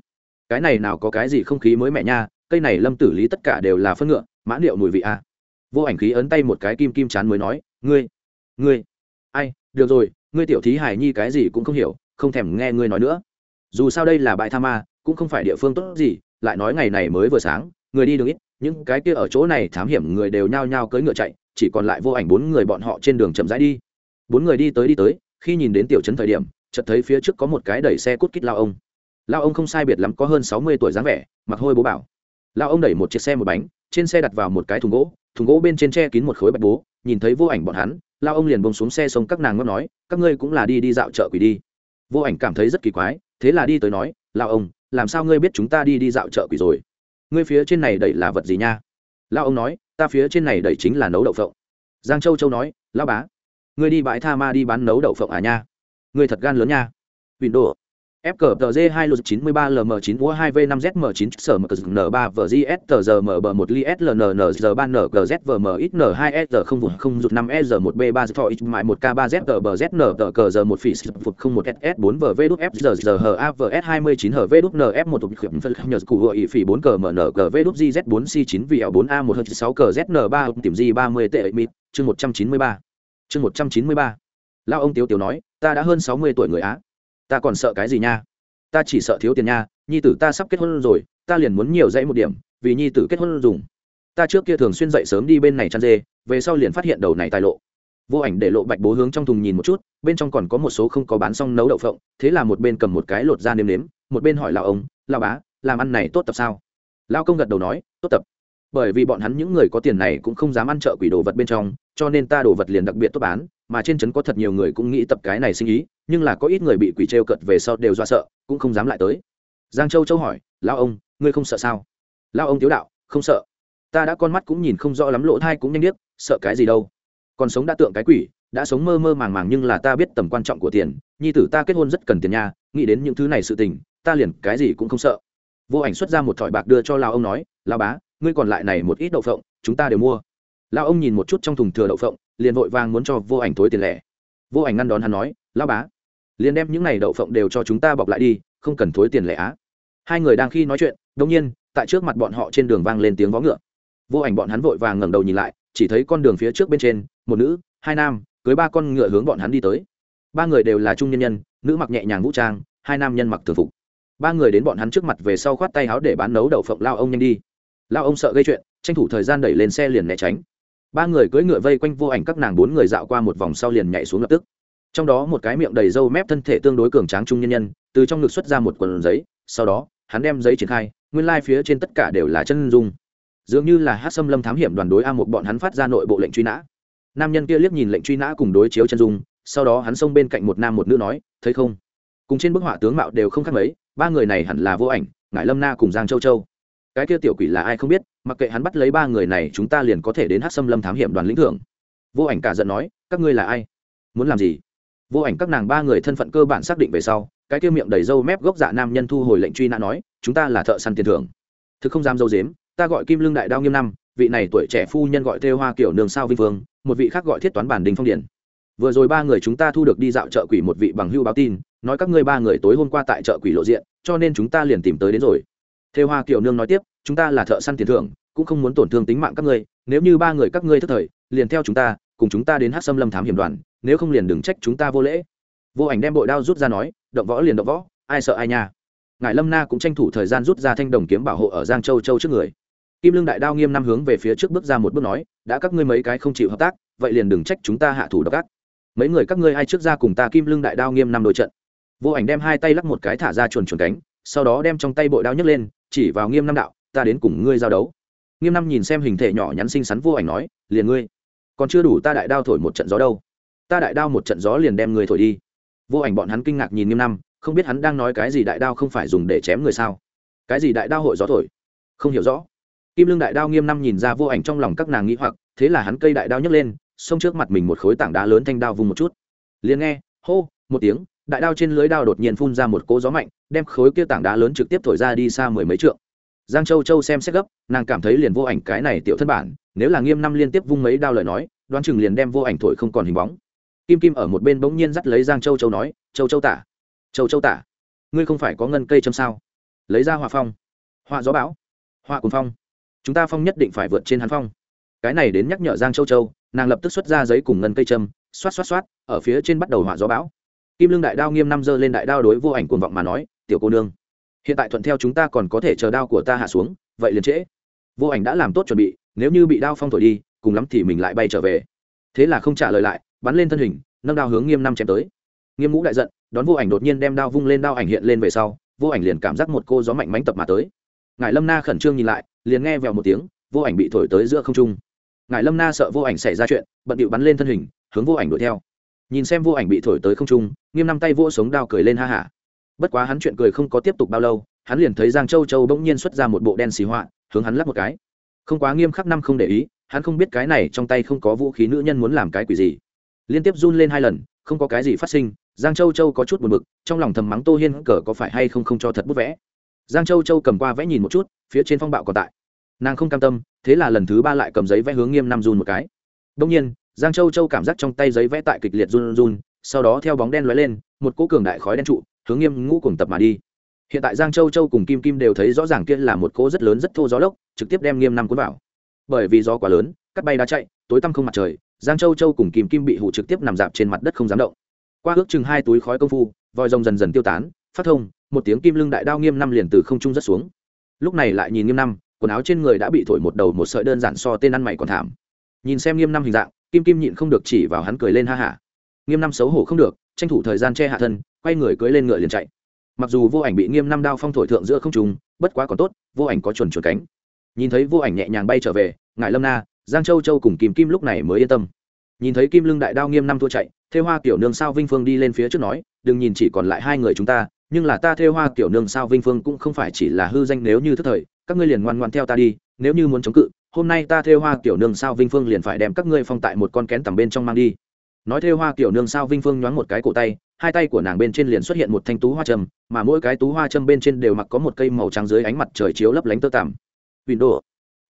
[SPEAKER 1] Cái này nào có cái gì không khí mới mẻ nha cây này lâm tử lý tất cả đều là phân ngựa mã liệu mùi vị a à vô ảnh khí ấn tay một cái kim kim chán mới nói, ngươi ngươi, ai, được rồi, ngươi tiểu thí hải nhi cái gì cũng không hiểu, không thèm nghe ngươi nói nữa. Dù sao đây là bãi tha ma, cũng không phải địa phương tốt gì, lại nói ngày này mới vừa sáng, người đi đường ít, những cái kia ở chỗ này thám hiểm người đều nhao nhao cưỡi ngựa chạy, chỉ còn lại vô ảnh bốn người bọn họ trên đường chậm rãi đi. Bốn người đi tới đi tới, khi nhìn đến tiểu trấn thời điểm, chợt thấy phía trước có một cái đẩy xe cút kít lao ông. Lao ông không sai biệt lắm có hơn sáu mươi tuổi dáng vẻ, mặc hôi bố bảo. Lao ông đẩy một chiếc xe một bánh, trên xe đặt vào một cái thùng gỗ thùng gỗ bên trên tre kín một khối bạch bố, nhìn thấy vô ảnh bọn hắn, lao ông liền bông xuống xe sông các nàng ngót nói, các ngươi cũng là đi đi dạo chợ quỷ đi. Vô ảnh cảm thấy rất kỳ quái, thế là đi tới nói, lao ông, làm sao ngươi biết chúng ta đi đi dạo chợ quỷ rồi? Ngươi phía trên này đẩy là vật gì nha? Lao ông nói, ta phía trên này đẩy chính là nấu đậu phộng. Giang châu châu nói lao bá, ngươi đi bãi tha ma đi bán nấu đậu phộng à nha? Ngươi thật gan lớn nha. Windows FKTG 2 lục 93 LM9 UA 2 V5ZM9 SMKN3 VGSTZMB1 LISLNNZ3NGZVMXN2SR0 vùng 0 rụt 5 S1B3 Thọ X1 1K3ZTBZNTKZ1 Phỉ Phục 01 SS4 VVDFZZHAVS29 HVDNF1 Tục Khiểm Phân Nhật Cụ Hội Phỉ 4KMNGVDGZ4C9 VL4A1H6KZN3 Tìm G30 Tệ Mịt, chương 193. Chương 193. Lao ông Tiếu Tiếu nói, ta đã hơn 60 tuổi người Á ta còn sợ cái gì nha? Ta chỉ sợ thiếu tiền nha, nhi tử ta sắp kết hôn rồi, ta liền muốn nhiều dãy một điểm, vì nhi tử kết hôn dùng. Ta trước kia thường xuyên dậy sớm đi bên này chăn dê, về sau liền phát hiện đầu này tài lộ. Vô ảnh để lộ bạch bố hướng trong thùng nhìn một chút, bên trong còn có một số không có bán xong nấu đậu phộng, thế là một bên cầm một cái lột ra nêm nếm, một bên hỏi lão ông lao bá, làm ăn này tốt tập sao? Lao công gật đầu nói, tốt tập. Bởi vì bọn hắn những người có tiền này cũng không dám ăn chợ quỷ đồ vật bên trong, cho nên ta đồ vật liền đặc biệt tốt bán mà trên trấn có thật nhiều người cũng nghĩ tập cái này sinh ý, nhưng là có ít người bị quỷ t r e o cợt về sau đều do sợ, cũng không dám lại tới. Giang châu châu hỏi lao ông, ngươi không sợ sao? Lao ông tiếu đạo, không sợ. Ta đã con mắt cũng nhìn không rõ lắm, lỗ thai cũng nhanh biết sợ cái gì đâu? Còn sống đã tượng cái quỷ, đã sống mơ mơ màng màng nhưng là ta biết tầm quan trọng của tiền, nhi tử ta kết hôn rất cần tiền nha, nghĩ đến những thứ này sự tình, ta liền cái gì cũng không sợ. Vô ảnh xuất ra một thỏi bạc đưa cho lao ông nói lao bá, ngươi còn lại này một ít đậu phộng, chúng ta đều mua lao ông nhìn một chút trong thùng thừa đậu phộng, liền vội vàng muốn cho vô ảnh thối tiền lẻ. Vô ảnh ngăn đón hắn nói lao bá, liền đem những này đậu phộng đều cho chúng ta bọc lại đi, không cần thối tiền lẻ á. Hai người đang khi nói chuyện đông nhiên, tại trước mặt bọn họ trên đường vang lên tiếng vó ngựa. Vô ảnh bọn hắn vội vàng ngẩng đầu nhìn lại, chỉ thấy con đường phía trước bên trên, một nữ, hai nam, cưới ba con ngựa hướng bọn hắn đi tới. Ba người đều là trung nhân nhân, nữ mặc nhẹ nhàng vũ trang, hai nam nhân mặc thường phục. Ba người đến bọn hắn trước mặt về sau khoát tay áo để bán nấu đậu phộng lao ông nhanh đi. Lao ông sợ gây chuyện, tranh thủ thời gian đẩy lên xe liền né tránh ba người cưỡi ngựa vây quanh vô ảnh các nàng bốn người dạo qua một vòng sau liền nhảy xuống lập tức. Trong đó một cái miệng đầy râu mép thân thể tương đối cường tráng trung nhân nhân, từ trong ngực xuất ra một quần giấy, sau đó, hắn đem giấy triển khai, nguyên lai、like、phía trên tất cả đều là chân dung. Dường như là hát xâm lâm thám hiểm đoàn đối a một bọn hắn phát ra nội bộ lệnh truy nã. Nam nhân kia liếc nhìn lệnh truy nã cùng đối chiếu chân dung, sau đó hắn xông bên cạnh một nam một nữ nói, thấy không? Cùng trên bức họa tướng mạo đều không khác mấy, ba người này hẳn là vô ảnh, ngải lâm na cùng giang châu châu cái kia tiểu quỷ là ai không biết, mặc kệ hắn bắt lấy ba người này, chúng ta liền có thể đến hát xâm lâm thám hiểm đoàn lĩnh thưởng. Vô ảnh cả giận nói, các ngươi là ai? Muốn làm gì? Vô ảnh các nàng ba người thân phận cơ bản xác định về sau, cái kia miệng đầy râu mép gốc dạ nam nhân thu hồi lệnh truy nã nói, chúng ta là thợ săn tiền thưởng. Thực không dám dâu dếm, ta gọi kim lương đại đao nghiêm năm, vị này tuổi trẻ phu nhân gọi thêu hoa kiểu nương sao vinh vương, một vị khác gọi thiết toán bản đình phong điển vừa rồi ba người chúng ta thu được đi dạo chợ quỷ một vị bằng hưu báo tin, nói các ngươi ba người tối hôm qua tại chợ quỷ lộ diện, cho nên chúng ta liền tìm tới đến rồi thêu hoa kiểu nương nói tiếp, chúng ta là thợ săn tiền thưởng, cũng không muốn tổn thương tính mạng các ngươi. Nếu như ba người các ngươi thất thời, liền theo chúng ta, cùng chúng ta đến hát xâm lâm thám hiểm đoàn, nếu không liền đừng trách chúng ta vô lễ. Vô ảnh đem bội đao rút ra nói, động võ liền động võ, ai sợ ai nha. Ngài lâm na cũng tranh thủ thời gian rút ra thanh đồng kiếm bảo hộ ở giang châu châu trước người. Kim lương đại đao nghiêm năm hướng về phía trước bước ra một bước nói, đã các ngươi mấy cái không chịu hợp tác, vậy liền đừng trách chúng ta hạ thủ độc ác. Mấy người các ngươi ai trước ra cùng ta kim lương đại đao nghiêm năm đôi trận. Vô ảnh đem hai tay lắc một cái thả ra chuồn chuồn cánh sau đó đem trong tay bội đao nhấc lên, chỉ vào nghiêm năm đạo, ta đến cùng ngươi giao đấu. Nghiêm năm nhìn xem hình thể nhỏ nhắn xinh xắn vô ảnh nói, liền ngươi. Còn chưa đủ ta đại đao thổi một trận gió đâu. Ta đại đao một trận gió liền đem người thổi đi. Vô ảnh bọn hắn kinh ngạc nhìn nghiêm năm không biết hắn đang nói cái gì đại đao không phải dùng để chém người sao? Cái gì đại đao hội gió thổi? Không hiểu rõ. Kim lương đại đao nghiêm năm nhìn ra vô ảnh trong lòng các nàng nghĩ hoặc, thế là hắn cây đại đao nhấc lên, xông trước mặt mình một khối tảng đá lớn thanh đao vùng một chút. Liền nghe, hô, một tiếng đại đao trên lưới đao đột nhiên phun ra một cỗ gió mạnh, đem khối kia tảng đá lớn trực tiếp thổi ra đi xa mười mấy trượng. Giang châu châu xem xét gấp, nàng cảm thấy liền vô ảnh cái này tiểu thân bản, nếu là nghiêm năm liên tiếp vung mấy đao lời nói, đoán chừng liền đem vô ảnh thổi không còn hình bóng. Kim kim ở một bên bỗng nhiên dắt lấy giang châu châu nói, châu châu tả, châu châu tả, ngươi không phải có ngân cây châm sao? Lấy ra hỏa phong, hỏa gió bão, hỏa cùng phong, chúng ta phong nhất định phải vượt trên hắn phong. Cái này đến nhắc nhở giang châu châu, nàng lập tức xuất ra giấy cùng ngân cây châm, xoát xoát xoát, ở phía trên bắt đầu hỏa gió bão kim lương đại đao nghiêm năm dơ lên đại đao đối vô ảnh cuồng vọng mà nói, tiểu cô nương, hiện tại thuận theo chúng ta còn có thể chờ đao của ta hạ xuống, vậy liền trễ. Vô ảnh đã làm tốt chuẩn bị, nếu như bị đao phong thổi đi, cùng lắm thì mình lại bay trở về. Thế là không trả lời lại, bắn lên thân hình, nâng đao hướng nghiêm năm chém tới. Nghiêm ngũ đại giận, đón vô ảnh đột nhiên đem đao vung lên, đao ảnh hiện lên về sau, vô ảnh liền cảm giác một cô gió mạnh mánh tập mà tới. Ngài lâm na khẩn trương nhìn lại, liền nghe vèo một tiếng, vô ảnh bị thổi tới giữa không trung. Ngài lâm na sợ vô ảnh xảy ra chuyện, bận điệu bắn lên thân hình, hướng vô ảnh đuổi theo nhìn xem vô ảnh bị thổi tới không trung, nghiêm năm tay vô sống đao cười lên ha hả. Bất quá hắn chuyện cười không có tiếp tục bao lâu, hắn liền thấy giang châu châu bỗng nhiên xuất ra một bộ đen xì họa, hướng hắn lắp một cái. Không quá nghiêm khắc năm không để ý, hắn không biết cái này trong tay không có vũ khí nữ nhân muốn làm cái quỷ gì. Liên tiếp run lên hai lần, không có cái gì phát sinh, giang châu châu có chút buồn bực, trong lòng thầm mắng tô hiên cờ có phải hay không không cho thật bút vẽ. Giang châu châu cầm qua vẽ nhìn một chút, phía trên phong bạo còn tại. Nàng không cam tâm, thế là lần thứ ba lại cầm giấy vẽ hướng nghiêm năm run một cái. Đông nhiên giang châu châu cảm giác trong tay giấy vẽ tại kịch liệt run run, sau đó theo bóng đen lóe lên, một cỗ cường đại khói đen trụ, hướng nghiêm ngũ cùng tập mà đi. Hiện tại giang châu châu cùng kim kim đều thấy rõ ràng kia là một cỗ rất lớn rất thô gió lốc, trực tiếp đem nghiêm năm cuốn vào. Bởi vì gió quá lớn, cắt bay đá chạy, tối tăm không mặt trời, giang châu châu cùng kim kim bị hụ trực tiếp nằm dạp trên mặt đất không dám động. Qua ước chừng hai túi khói công phu vòi rồng dần dần tiêu tán, phát thông, một tiếng kim lưng đại đao nghiêm năm liền từ không trung rất xuống. Lúc này lại nhìn nghiêm năm, quần áo trên người đã bị thổi một đầu một sợi đơn giản so tên ăn mày còn thảm. Nhìn xem nghiêm năm hình dạng kim kim nhịn không được chỉ vào hắn cười lên ha hả. Nghiêm năm xấu hổ không được, tranh thủ thời gian che hạ thân, quay người cưới lên ngựa liền chạy. Mặc dù vô ảnh bị nghiêm năm đao phong thổi thượng giữa không trùng bất quá còn tốt, vô ảnh có chuẩn chuẩn cánh. Nhìn thấy vô ảnh nhẹ nhàng bay trở về ngại lâm na, giang châu châu cùng kim kim lúc này mới yên tâm. Nhìn thấy kim lưng đại đao nghiêm năm thua chạy, thê hoa kiểu nương sao vinh phương đi lên phía trước nói, đừng nhìn chỉ còn lại hai người chúng ta, nhưng là ta thê hoa kiểu nương sao vinh phương cũng không phải chỉ là hư danh nếu như thức thời, các ngươi liền ngoan ngoan theo ta đi, nếu như muốn chống cự hôm nay ta thêu hoa kiểu nương sao vinh phương liền phải đem các ngươi phong tại một con kén tầm bên trong mang đi. Nói thêu hoa kiểu nương sao vinh phương nhoáng một cái cổ tay, hai tay của nàng bên trên liền xuất hiện một thanh tú hoa trầm, mà mỗi cái tú hoa châm bên trên đều mặc có một cây màu trắng dưới ánh mặt trời chiếu lấp lánh tơ tằm. Windows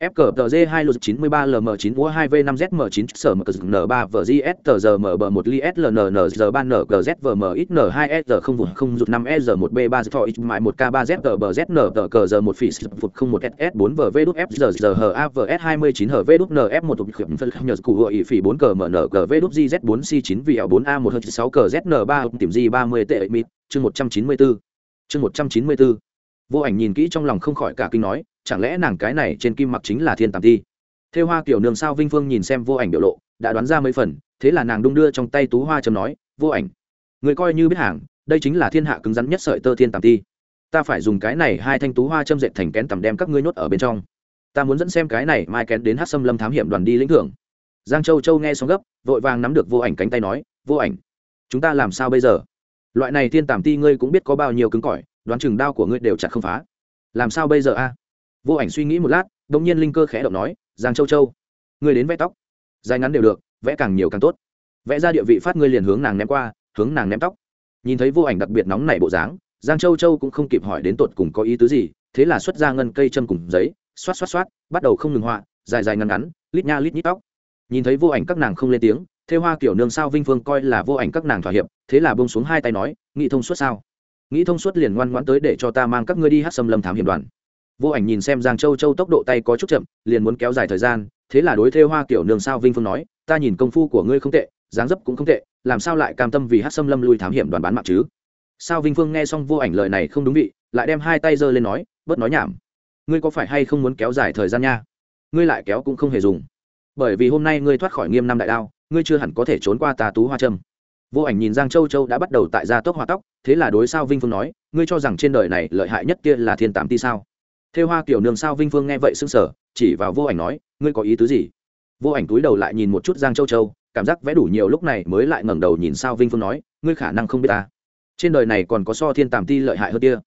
[SPEAKER 1] FKTZ 2 lượt 93 LM 9 mua 2 V 5 ZM 9 sở MK N 3 VGS tờ giờ MB 1 li SLNN giờ 3 NGZ VM ít N 2 S không vụt 0 rụt 5 S 1 B 3 thọ ít mại 1 K 3 Z tờ bờ Z N tờ cờ giờ 1 phỉ phục 01 SS 4 VV đút F giờ giờ H A V S 29 HV đút NF 1 tục khuyểm phân nhờ cụ gọi phỉ 4 cờ MN cờ V đút GZ 4 C 9 VL 4 A 1 H 6 cờ ZN 3 tìm G 30 tệ mịt chương 194 chương một trăm chín mươi bốn vô ảnh nhìn kỹ trong lòng không khỏi cả kinh nói chẳng lẽ nàng cái này trên kim mặc chính là thiên tàm thi? Thêu hoa kiểu nương sao vinh phương nhìn xem vô ảnh biểu lộ, đã đoán ra mấy phần, thế là nàng đung đưa trong tay tú hoa chấm nói, vô ảnh, người coi như biết hàng, đây chính là thiên hạ cứng rắn nhất sợi tơ thiên tàm thi. Ta phải dùng cái này hai thanh tú hoa châm dệt thành kén tầm đem các ngươi nhốt ở bên trong. Ta muốn dẫn xem cái này mai kén đến hát xâm lâm thám hiểm đoàn đi lĩnh thưởng. Giang châu châu nghe xong gấp, vội vàng nắm được vô ảnh cánh tay nói, vô ảnh, chúng ta làm sao bây giờ? Loại này thiên tàm ti ngươi cũng biết có bao nhiêu cứng cỏi, đoán chừng đao của ngươi đều chặt không phá. Làm sao bây giờ a? Vô ảnh suy nghĩ một lát đ ỗ n g nhiên linh cơ khẽ động nói, giang châu châu, ngươi đến vẽ tóc. Dài ngắn đều được, vẽ càng nhiều càng tốt. Vẽ ra địa vị phát ngươi liền hướng nàng ném qua, hướng nàng ném tóc. Nhìn thấy vô ảnh đặc biệt nóng nảy bộ dáng, giang châu châu cũng không kịp hỏi đến tột cùng có ý tứ gì, thế là xuất ra ngân cây chân cùng giấy, xoát xoát xoát, bắt đầu không ngừng họa, dài dài ngắn ngắn, lít nha lít nhít tóc. Nhìn thấy vô ảnh các nàng không lên tiếng, thêu hoa kiểu nương sao vinh phương coi là vô ảnh các nàng thỏa hiệp, thế là bông xuống hai tay nói nghĩ thông suốt sao? Nghĩ thông suốt liền ngoan ngoãn tới để cho ta mang các ngươi đi hát xâm lâm thám hiểm đoàn vô ảnh nhìn xem giang châu châu tốc độ tay có chút chậm, liền muốn kéo dài thời gian, thế là đối thêu hoa kiểu nương sao vinh phương nói, ta nhìn công phu của ngươi không tệ, dáng dấp cũng không tệ, làm sao lại cam tâm vì hát xâm lâm lui thám hiểm đoàn bán mạng chứ? Sao vinh phương nghe xong vô ảnh lời này không đúng vị, lại đem hai tay giơ lên nói, bớt nói nhảm. Ngươi có phải hay không muốn kéo dài thời gian nha? Ngươi lại kéo cũng không hề dùng. Bởi vì hôm nay ngươi thoát khỏi nghiêm năm đại đao, ngươi chưa hẳn có thể trốn qua tà tú hoa trâm. Vô ảnh nhìn giang châu châu đã bắt đầu tại gia tốc hoa tóc, thế là đối sao vinh phương nói, ngươi cho rằng trên đời này lợi hại nhất kia là thiên tạm ti sao? Thêu hoa kiểu nương sao vinh phương nghe vậy sững sờ, chỉ vào vô ảnh nói, ngươi có ý tứ gì? Vô ảnh túi đầu lại nhìn một chút giang châu châu, cảm giác vẽ đủ nhiều lúc này mới lại ngẩng đầu nhìn sao vinh phương nói, ngươi khả năng không biết ta. Trên đời này còn có so thiên tàm ti lợi hại hơn kia.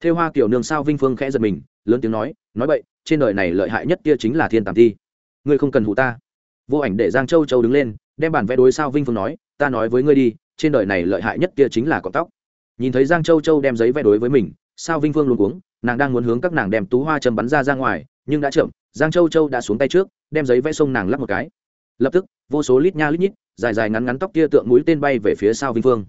[SPEAKER 1] Thêu hoa kiểu nương sao vinh phương khẽ giật mình, lớn tiếng nói nói vậy, trên đời này lợi hại nhất kia chính là thiên tàm ti. Ngươi không cần hụ ta. Vô ảnh để giang châu châu đứng lên, đem bản vẽ đối sao vinh phương nói, ta nói với ngươi đi, trên đời này lợi hại nhất kia chính là cọng tóc. Nhìn thấy giang châu châu đem giấy vẽ đối với mình, sao vinh phương luôn cuống nàng đang muốn hướng các nàng đem tú hoa châm bắn ra ra ngoài, nhưng đã chậm, giang châu châu đã xuống tay trước, đem giấy vẽ sông nàng lắp một cái. Lập tức, vô số lít nha lít nhít, dài dài ngắn ngắn tóc kia tượng mũi tên bay về phía sao vinh phương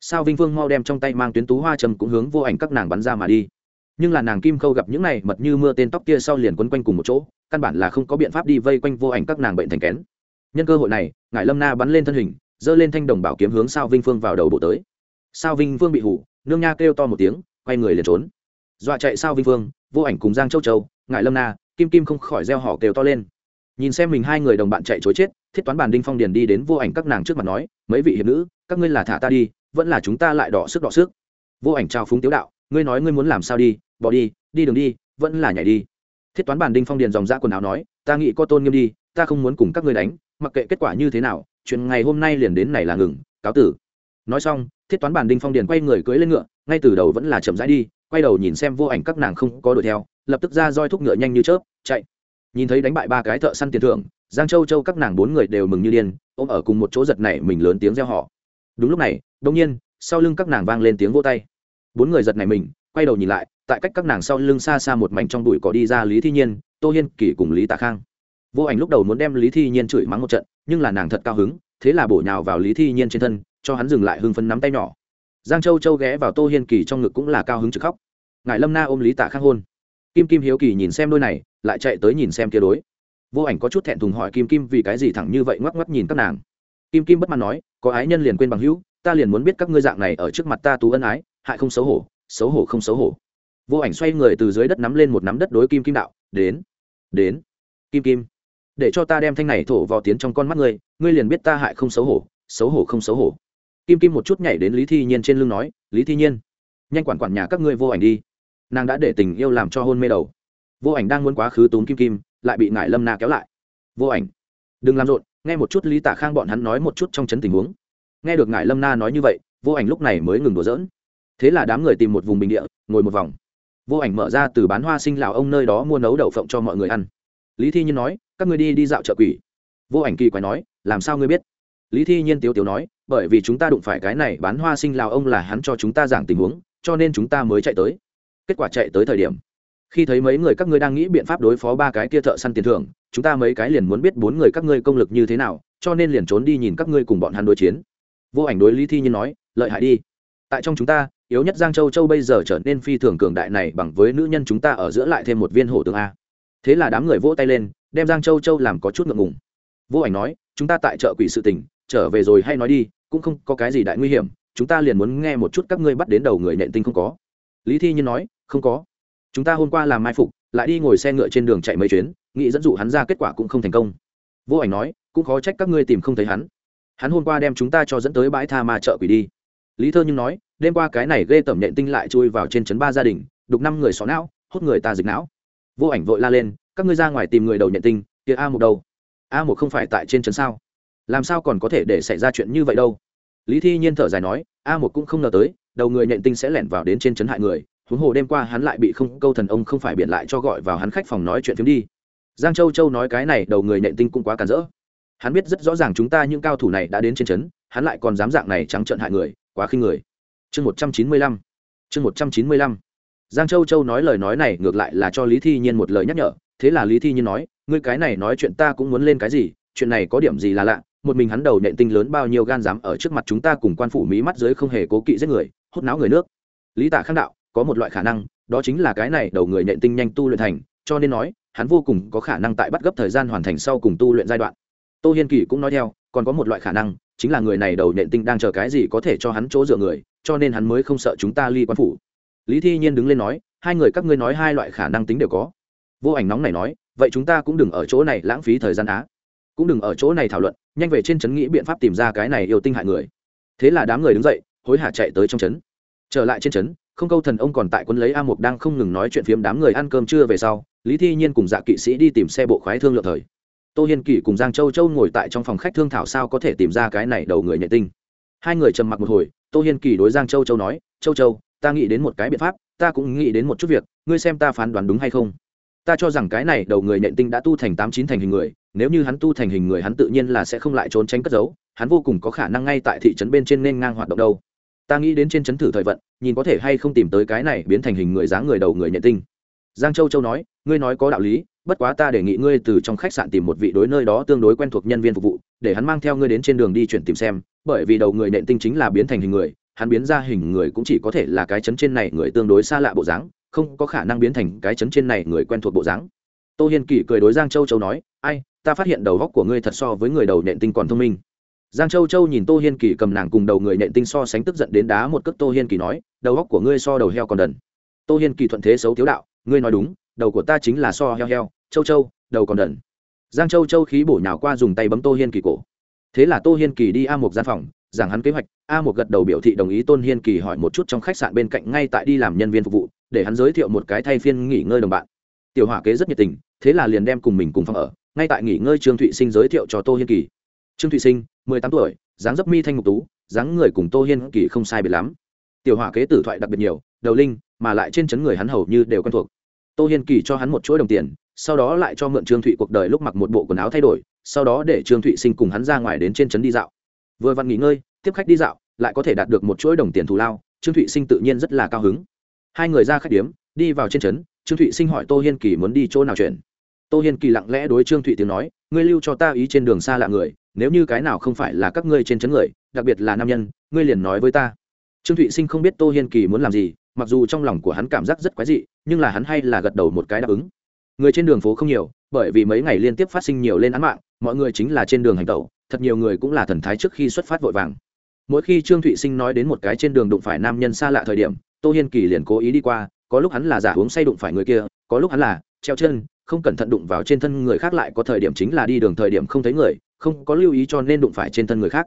[SPEAKER 1] sao vinh phương mau đem trong tay mang tuyến tú hoa châm cũng hướng vô ảnh các nàng bắn ra mà đi. Nhưng là nàng kim khâu gặp những này mật như mưa tên tóc kia sau liền quấn quanh cùng một chỗ, căn bản là không có biện pháp đi vây quanh vô ảnh các nàng bệnh thành kén. Nhân cơ hội này, ngải lâm na bắn lên thân hình, giơ lên thanh đồng bảo kiếm hướng sao vinh phương vào đầu bộ tới. Sao vinh phương bị hủ, nương nha kêu to một tiếng, quay người liền trốn dọa chạy sao vinh phương vô ảnh cùng giang châu châu, ngải lâm na, kim kim không khỏi reo họ kêu to lên. Nhìn xem mình hai người đồng bạn chạy chối chết, thiết toán bàn đinh phong điền đi đến vô ảnh các nàng trước mặt nói, mấy vị hiệp nữ, các ngươi là thả ta đi, vẫn là chúng ta lại đỏ sức đỏ sức. Vô ảnh trao phúng tiếu đạo, ngươi nói ngươi muốn làm sao đi, bỏ đi đi đường đi, vẫn là nhảy đi. Thiết toán bàn đinh phong điền dòng ra quần áo nói, ta nghĩ có tôn nghiêm đi, ta không muốn cùng các ngươi đánh, mặc kệ kết quả như thế nào, chuyện ngày hôm nay liền đến này là ngừng, cáo tử. Nói xong, thiết toán bàn đinh phong điền quay người cưỡi lên ngựa, ngay từ đầu vẫn là chậm rãi đi quay đầu nhìn xem vô ảnh các nàng không có đuổi theo, lập tức ra roi thúc ngựa nhanh như chớp, chạy. Nhìn thấy đánh bại ba cái thợ săn tiền thưởng, giang châu châu các nàng bốn người đều mừng như điên, ôm ở cùng một chỗ giật này mình lớn tiếng reo họ đúng lúc này đông nhiên, sau lưng các nàng vang lên tiếng vô tay. Bốn người giật này mình, quay đầu nhìn lại, tại cách các nàng sau lưng xa xa một mảnh trong bụi cỏ đi ra lý thi nhiên, tô hiên, kỷ cùng lý tạ khang. Vô ảnh lúc đầu muốn đem lý thi nhiên chửi mắng một trận, nhưng là nàng thật cao hứng, thế là bổ nhào vào lý thi nhiên trên thân, cho hắn dừng lại hưng phấn nắm tay nhỏ giang châu châu ghé vào tô hiên kỳ trong ngực cũng là cao hứng trực khóc. Ngài lâm na ôm lý tạ khang hôn. Kim kim hiếu kỳ nhìn xem đôi này, lại chạy tới nhìn xem kia đối. Vô ảnh có chút thẹn thùng hỏi kim kim vì cái gì thẳng như vậy ngoắc ngoắc nhìn các nàng. Kim kim bất mãn nói, có ái nhân liền quên bằng hữu, ta liền muốn biết các ngươi dạng này ở trước mặt ta tú ân ái, hại không xấu hổ xấu hổ không xấu hổ. Vô ảnh xoay người từ dưới đất nắm lên một nắm đất đối kim kim đạo, đến đến, kim kim, để cho ta đem thanh này thổ vào tiến trong con mắt ngươi ngươi liền biết ta hại không xấu hổ xấu hổ không xấu hổ kim kim một chút nhảy đến lý thi nhiên trên lưng nói, lý thi nhiên, nhanh quản quản nhà các ngươi vô ảnh đi. Nàng đã để tình yêu làm cho hôn mê đầu. Vô ảnh đang muốn quá khứ túm kim kim, lại bị ngải lâm na kéo lại. Vô ảnh, đừng làm rộn, nghe một chút lý tả khang bọn hắn nói một chút trong chấn tình huống. Nghe được ngải lâm na nói như vậy, vô ảnh lúc này mới ngừng đùa dỡn thế là đám người tìm một vùng bình địa, ngồi một vòng. Vô ảnh mở ra từ bán hoa sinh lào ông nơi đó mua nấu đậu phộng cho mọi người ăn. Lý thi nhiên nói, các ngươi đi đi dạo chợ quỷ. Vô ảnh kỳ quái nói, làm sao ngươi biết? Lý thi nhiên tiếu tiếu nói bởi vì chúng ta đụng phải cái này bán hoa sinh lào ông là hắn cho chúng ta giảng tình huống, cho nên chúng ta mới chạy tới. Kết quả chạy tới thời điểm, khi thấy mấy người các ngươi đang nghĩ biện pháp đối phó ba cái kia thợ săn tiền thưởng, chúng ta mấy cái liền muốn biết bốn người các ngươi công lực như thế nào, cho nên liền trốn đi nhìn các ngươi cùng bọn hắn đối chiến. Vô ảnh đối lý thi nhiên nói, lợi hại đi. Tại trong chúng ta, yếu nhất giang châu châu bây giờ trở nên phi thường cường đại này bằng với nữ nhân chúng ta ở giữa lại thêm một viên hổ tướng a. Thế là đám người vỗ tay lên, đem giang châu châu làm có chút ngượng ngùng. Vô ảnh nói, chúng ta tại chợ quỷ sự tình, trở về rồi hay nói đi cũng không có cái gì đại nguy hiểm, chúng ta liền muốn nghe một chút các ngươi bắt đến đầu người nện tinh không có. Lý thi nhiên nói, không có. Chúng ta hôm qua làm mai phục, lại đi ngồi xe ngựa trên đường chạy mấy chuyến, nghĩ dẫn dụ hắn ra kết quả cũng không thành công. Vô ảnh nói, cũng khó trách các ngươi tìm không thấy hắn. Hắn hôm qua đem chúng ta cho dẫn tới bãi tha ma chợ quỷ đi. Lý thơ nhưng nói, đêm qua cái này ghê tẩm nhện tinh lại chui vào trên trấn ba gia đình, đục năm người xó não hút người ta dịch não. Vô ảnh vội la lên, các ngươi ra ngoài tìm người đầu nhện tinh, kia a một đâu? A một không phải tại trên trấn sao? Làm sao còn có thể để xảy ra chuyện như vậy đâu? Lý thi nhiên thở dài nói, a một cũng không ngờ tới, đầu người nhện tinh sẽ lẻn vào đến trên trấn hại người, huống hồ đêm qua hắn lại bị không, câu thần ông không phải biện lại cho gọi vào hắn khách phòng nói chuyện phiếm đi. Giang châu châu nói cái này, đầu người nhện tinh cũng quá cản rỡ. Hắn biết rất rõ ràng chúng ta những cao thủ này đã đến trên trấn, hắn lại còn dám dạng này trắng trợn hại người, quá khinh người. Chương một trăm chín mươi lăm, chương một trăm chín mươi lăm. Giang châu châu nói lời nói này ngược lại là cho lý thi nhiên một lời nhắc nhở, thế là lý thi nhiên nói, ngươi cái này nói chuyện ta cũng muốn lên cái gì, chuyện này có điểm gì là lạ một mình hắn đầu nện tinh lớn bao nhiêu gan dám ở trước mặt chúng ta cùng quan phủ mỹ mắt dưới không hề cố kỵ giết người, hút não người nước. Lý tạ khang đạo, có một loại khả năng, đó chính là cái này đầu người nện tinh nhanh tu luyện thành, cho nên nói, hắn vô cùng có khả năng tại bắt gấp thời gian hoàn thành sau cùng tu luyện giai đoạn. Tô hiên kỳ cũng nói theo, còn có một loại khả năng, chính là người này đầu nện tinh đang chờ cái gì có thể cho hắn chỗ dựa người, cho nên hắn mới không sợ chúng ta ly quan phủ. Lý thi nhiên đứng lên nói, hai người các ngươi nói hai loại khả năng tính đều có. Vô ảnh nóng này nói, vậy chúng ta cũng đừng ở chỗ này lãng phí thời gian á cũng đừng ở chỗ này thảo luận, nhanh về trên trấn nghĩ biện pháp tìm ra cái này yêu tinh hại người. Thế là đám người đứng dậy, hối hả chạy tới trong trấn. Trở lại trên trấn, không câu thần ông còn tại quân lấy a mục đang không ngừng nói chuyện phiếm đám người ăn cơm trưa về sau, lý thi nhiên cùng dạ kỵ sĩ đi tìm xe bộ khoái thương lượng thời. Tô hiên kỷ cùng giang châu châu ngồi tại trong phòng khách thương thảo sao có thể tìm ra cái này đầu người nhện tinh. Hai người trầm mặc một hồi, tô hiên kỳ đối giang châu châu nói, châu châu, ta nghĩ đến một cái biện pháp, ta cũng nghĩ đến một chút việc, ngươi xem ta phán đoán đúng hay không? Ta cho rằng cái này đầu người nhện tinh đã tu thành tám chín thành hình người nếu như hắn tu thành hình người hắn tự nhiên là sẽ không lại trốn tránh cất giấu, hắn vô cùng có khả năng ngay tại thị trấn bên trên nên ngang hoạt động đâu. Ta nghĩ đến trên trấn thử thời vận, nhìn có thể hay không tìm tới cái này biến thành hình người dáng người đầu người nhện tinh. Giang châu châu nói, ngươi nói có đạo lý, bất quá ta đề nghị ngươi từ trong khách sạn tìm một vị đối nơi đó tương đối quen thuộc nhân viên phục vụ, để hắn mang theo ngươi đến trên đường đi chuyển tìm xem, bởi vì đầu người nện tinh chính là biến thành hình người, hắn biến ra hình người cũng chỉ có thể là cái chấn trên này người tương đối xa lạ bộ dáng, không có khả năng biến thành cái chấn trên này người quen thuộc bộ dáng tô hiên kỷ cười đối giang châu châu nói, ai, ta phát hiện đầu góc của ngươi thật so với người đầu nện tinh còn thông minh. Giang châu châu nhìn tô hiên kỳ cầm nàng cùng đầu người nện tinh so sánh tức giận đến đá một cước, tô hiên kỳ nói, đầu góc của ngươi so đầu heo còn đần. Tô hiên kỳ thuận thế xấu thiếu đạo, ngươi nói đúng, đầu của ta chính là so heo heo, châu châu, đầu còn đần. Giang châu châu khí bổ nhào qua dùng tay bấm tô hiên kỳ cổ. Thế là tô hiên kỳ đi a một gian phòng, giảng hắn kế hoạch, a một gật đầu biểu thị đồng ý tôn hiên kỳ hỏi một chút trong khách sạn bên cạnh ngay tại đi làm nhân viên phục vụ, để hắn giới thiệu một cái thay phiên nghỉ ngơi đồng bạn. Tiểu hỏa kế rất nhiệt tình thế là liền đem cùng mình cùng phòng ở, ngay tại nghỉ ngơi trương thụy sinh giới thiệu cho tô hiên kỳ. Trương thụy sinh, mười tám tuổi, dáng dấp mi thanh ngục tú, dáng người cùng tô hiên kỳ không sai biệt lắm. Tiểu hỏa kế tử thoại đặc biệt nhiều, đầu linh, mà lại trên chấn người hắn hầu như đều quen thuộc. Tô hiên kỳ cho hắn một chuỗi đồng tiền, sau đó lại cho mượn trương thụy cuộc đời lúc mặc một bộ quần áo thay đổi, sau đó để trương thụy sinh cùng hắn ra ngoài đến trên trấn đi dạo. Vừa vặn nghỉ ngơi, tiếp khách đi dạo, lại có thể đạt được một chuỗi đồng tiền thù lao, trương thụy sinh tự nhiên rất là cao hứng. Hai người ra khách điếm, đi vào trên trấn trương thụy sinh hỏi tô hiên kỳ muốn đi chỗ nào chuyển tô hiên kỳ lặng lẽ đối trương thụy tiếng nói, ngươi lưu cho ta ý trên đường xa lạ người, nếu như cái nào không phải là các ngươi trên chấn người, đặc biệt là nam nhân, ngươi liền nói với ta. Trương thụy sinh không biết tô hiên kỳ muốn làm gì, mặc dù trong lòng của hắn cảm giác rất quái dị, nhưng là hắn hay là gật đầu một cái đáp ứng. Người trên đường phố không nhiều, bởi vì mấy ngày liên tiếp phát sinh nhiều lên án mạng, mọi người chính là trên đường hành tẩu, thật nhiều người cũng là thần thái trước khi xuất phát vội vàng. Mỗi khi trương thụy sinh nói đến một cái trên đường đụng phải nam nhân xa lạ thời điểm, tô hiên kỳ liền cố ý đi qua, có lúc hắn là giả uống say đụng phải người kia, có lúc hắn là treo chân không cẩn thận đụng vào trên thân người khác lại có thời điểm chính là đi đường thời điểm không thấy người, không có lưu ý cho nên đụng phải trên thân người khác.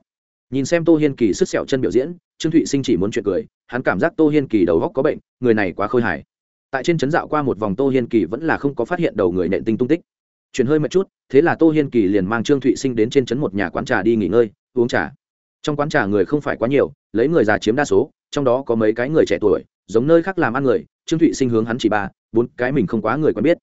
[SPEAKER 1] Nhìn xem tô hiên kỳ sức sẹo chân biểu diễn, trương thụy sinh chỉ muốn chuyện cười, hắn cảm giác tô hiên kỳ đầu góc có bệnh, người này quá khôi hài. Tại trên trấn dạo qua một vòng tô hiên kỳ vẫn là không có phát hiện đầu người nện tinh tung tích. Chuyển hơi một chút, thế là tô hiên kỳ liền mang trương thụy sinh đến trên trấn một nhà quán trà đi nghỉ ngơi, uống trà. Trong quán trà người không phải quá nhiều, lấy người già chiếm đa số, trong đó có mấy cái người trẻ tuổi, giống nơi khác làm ăn người, trương thụy sinh hướng hắn chỉ ba, bốn cái mình không quá người quen biết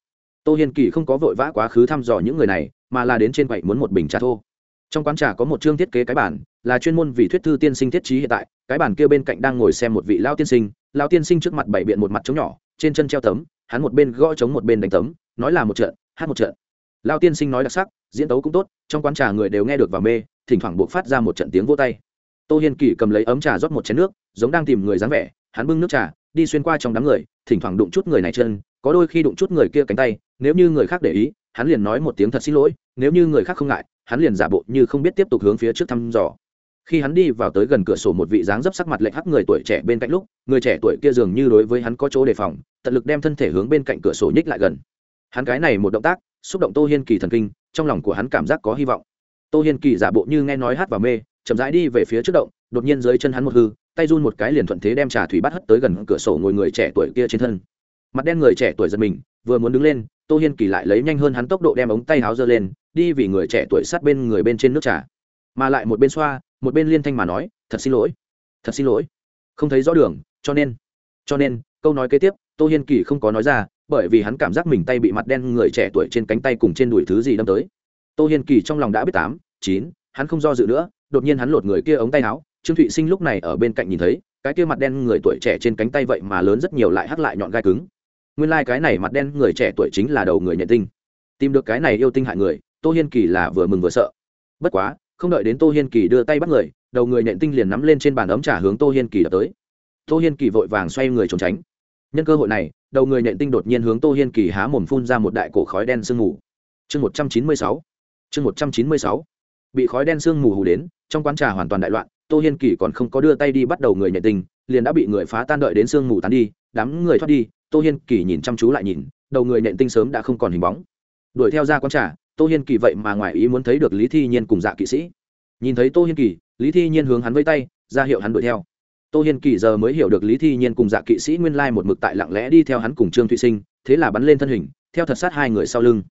[SPEAKER 1] tô hiên kỳ không có vội vã quá khứ thăm dò những người này, mà là đến trên quậy muốn một bình trà thô. Trong quán trà có một chương thiết kế cái bản là chuyên môn vì thuyết thư tiên sinh thiết trí hiện tại, cái bản kia bên cạnh đang ngồi xem một vị lao tiên sinh lao tiên sinh trước mặt bảy biện một mặt trống nhỏ, trên chân treo tấm, hắn một bên gõ trống một bên đánh tấm, nói là một trận, hát một trận. Lao tiên sinh nói đặc sắc, diễn tấu cũng tốt, trong quán trà người đều nghe được và mê, thỉnh thoảng buộc phát ra một trận tiếng vô tay. Tô hiên kỳ cầm lấy ấm trà rót một chén nước, giống đang tìm người dáng vẻ, hắn bưng nước trà, đi xuyên qua trong đám người, thỉnh thoảng đụng chút người này chân, có đôi khi đụng chút người kia cánh tay nếu như người khác để ý, hắn liền nói một tiếng thật xin lỗi, nếu như người khác không ngại, hắn liền giả bộ như không biết tiếp tục hướng phía trước thăm dò. Khi hắn đi vào tới gần cửa sổ một vị dáng dấp sắc mặt lệnh hắc người tuổi trẻ bên cạnh lúc, người trẻ tuổi kia dường như đối với hắn có chỗ đề phòng, tận lực đem thân thể hướng bên cạnh cửa sổ nhích lại gần. Hắn cái này một động tác, xúc động tô hiên kỳ thần kinh, trong lòng của hắn cảm giác có hy vọng. Tô hiên kỳ giả bộ như nghe nói hát và mê, chậm rãi đi về phía trước động, đột nhiên dưới chân hắn một hư, tay run một cái liền thuận thế đem trà thủy bắt hất tới gần cửa sổ ngồi người trẻ tuổi kia trên thân. Mặt đen người trẻ tuổi giật mình, vừa muốn đứng lên tô hiên kỳ lại lấy nhanh hơn hắn tốc độ đem ống tay háo giơ lên, đi vì người trẻ tuổi sát bên người bên trên nước trà. Mà lại một bên xoa, một bên liên thanh mà nói, thật xin lỗi, thật xin lỗi. Không thấy rõ đường, cho nên cho nên, câu nói kế tiếp, tô hiên kỳ không có nói ra, bởi vì hắn cảm giác mình tay bị mặt đen người trẻ tuổi trên cánh tay cùng trên đùi thứ gì đâm tới. Tô hiên kỳ trong lòng đã biết tám, chín, hắn không do dự nữa, đột nhiên hắn lột người kia ống tay áo, trương thụy sinh lúc này ở bên cạnh nhìn thấy, cái kia mặt đen người tuổi trẻ trên cánh tay vậy mà lớn rất nhiều lại hắc lại nhọn gai cứng nguyên lai、like、cái này mặt đen người trẻ tuổi chính là đầu người nhận tinh. Tìm được cái này yêu tinh hại người, tô hiên kỳ là vừa mừng vừa sợ. Bất quá, không đợi đến tô hiên kỳ đưa tay bắt người, đầu người nhện tinh liền nắm lên trên bàn ấm trà hướng tô hiên kỳ đập tới. Tô hiên kỳ vội vàng xoay người trốn tránh. Nhân cơ hội này, đầu người nhện tinh đột nhiên hướng tô hiên kỳ há mồm phun ra một đại cổ khói đen sương mù. Chương một trăm chín mươi sáu. Chương một trăm chín mươi sáu. Bị khói đen sương mù hù đến, trong quán trà hoàn toàn đại loạn, tô hiên kỳ còn không có đưa tay đi bắt đầu người nhện tinh, liền đã bị người phá tan đợi đến sương mù tán đi, đám người thoát đi tô hiên kỳ nhìn chăm chú lại nhìn, đầu người nện tinh sớm đã không còn hình bóng. Đuổi theo ra quán trà, tô hiên kỳ vậy mà ngoài ý muốn thấy được lý thi nhiên cùng dạ kỵ sĩ. Nhìn thấy tô hiên kỳ, lý thi nhiên hướng hắn vây tay, ra hiệu hắn đuổi theo. Tô hiên kỳ giờ mới hiểu được lý thi nhiên cùng dạ kỵ sĩ nguyên lai một mực tại lặng lẽ đi theo hắn cùng trương thụy sinh, thế là bắn lên thân hình, theo thật sát hai người sau lưng.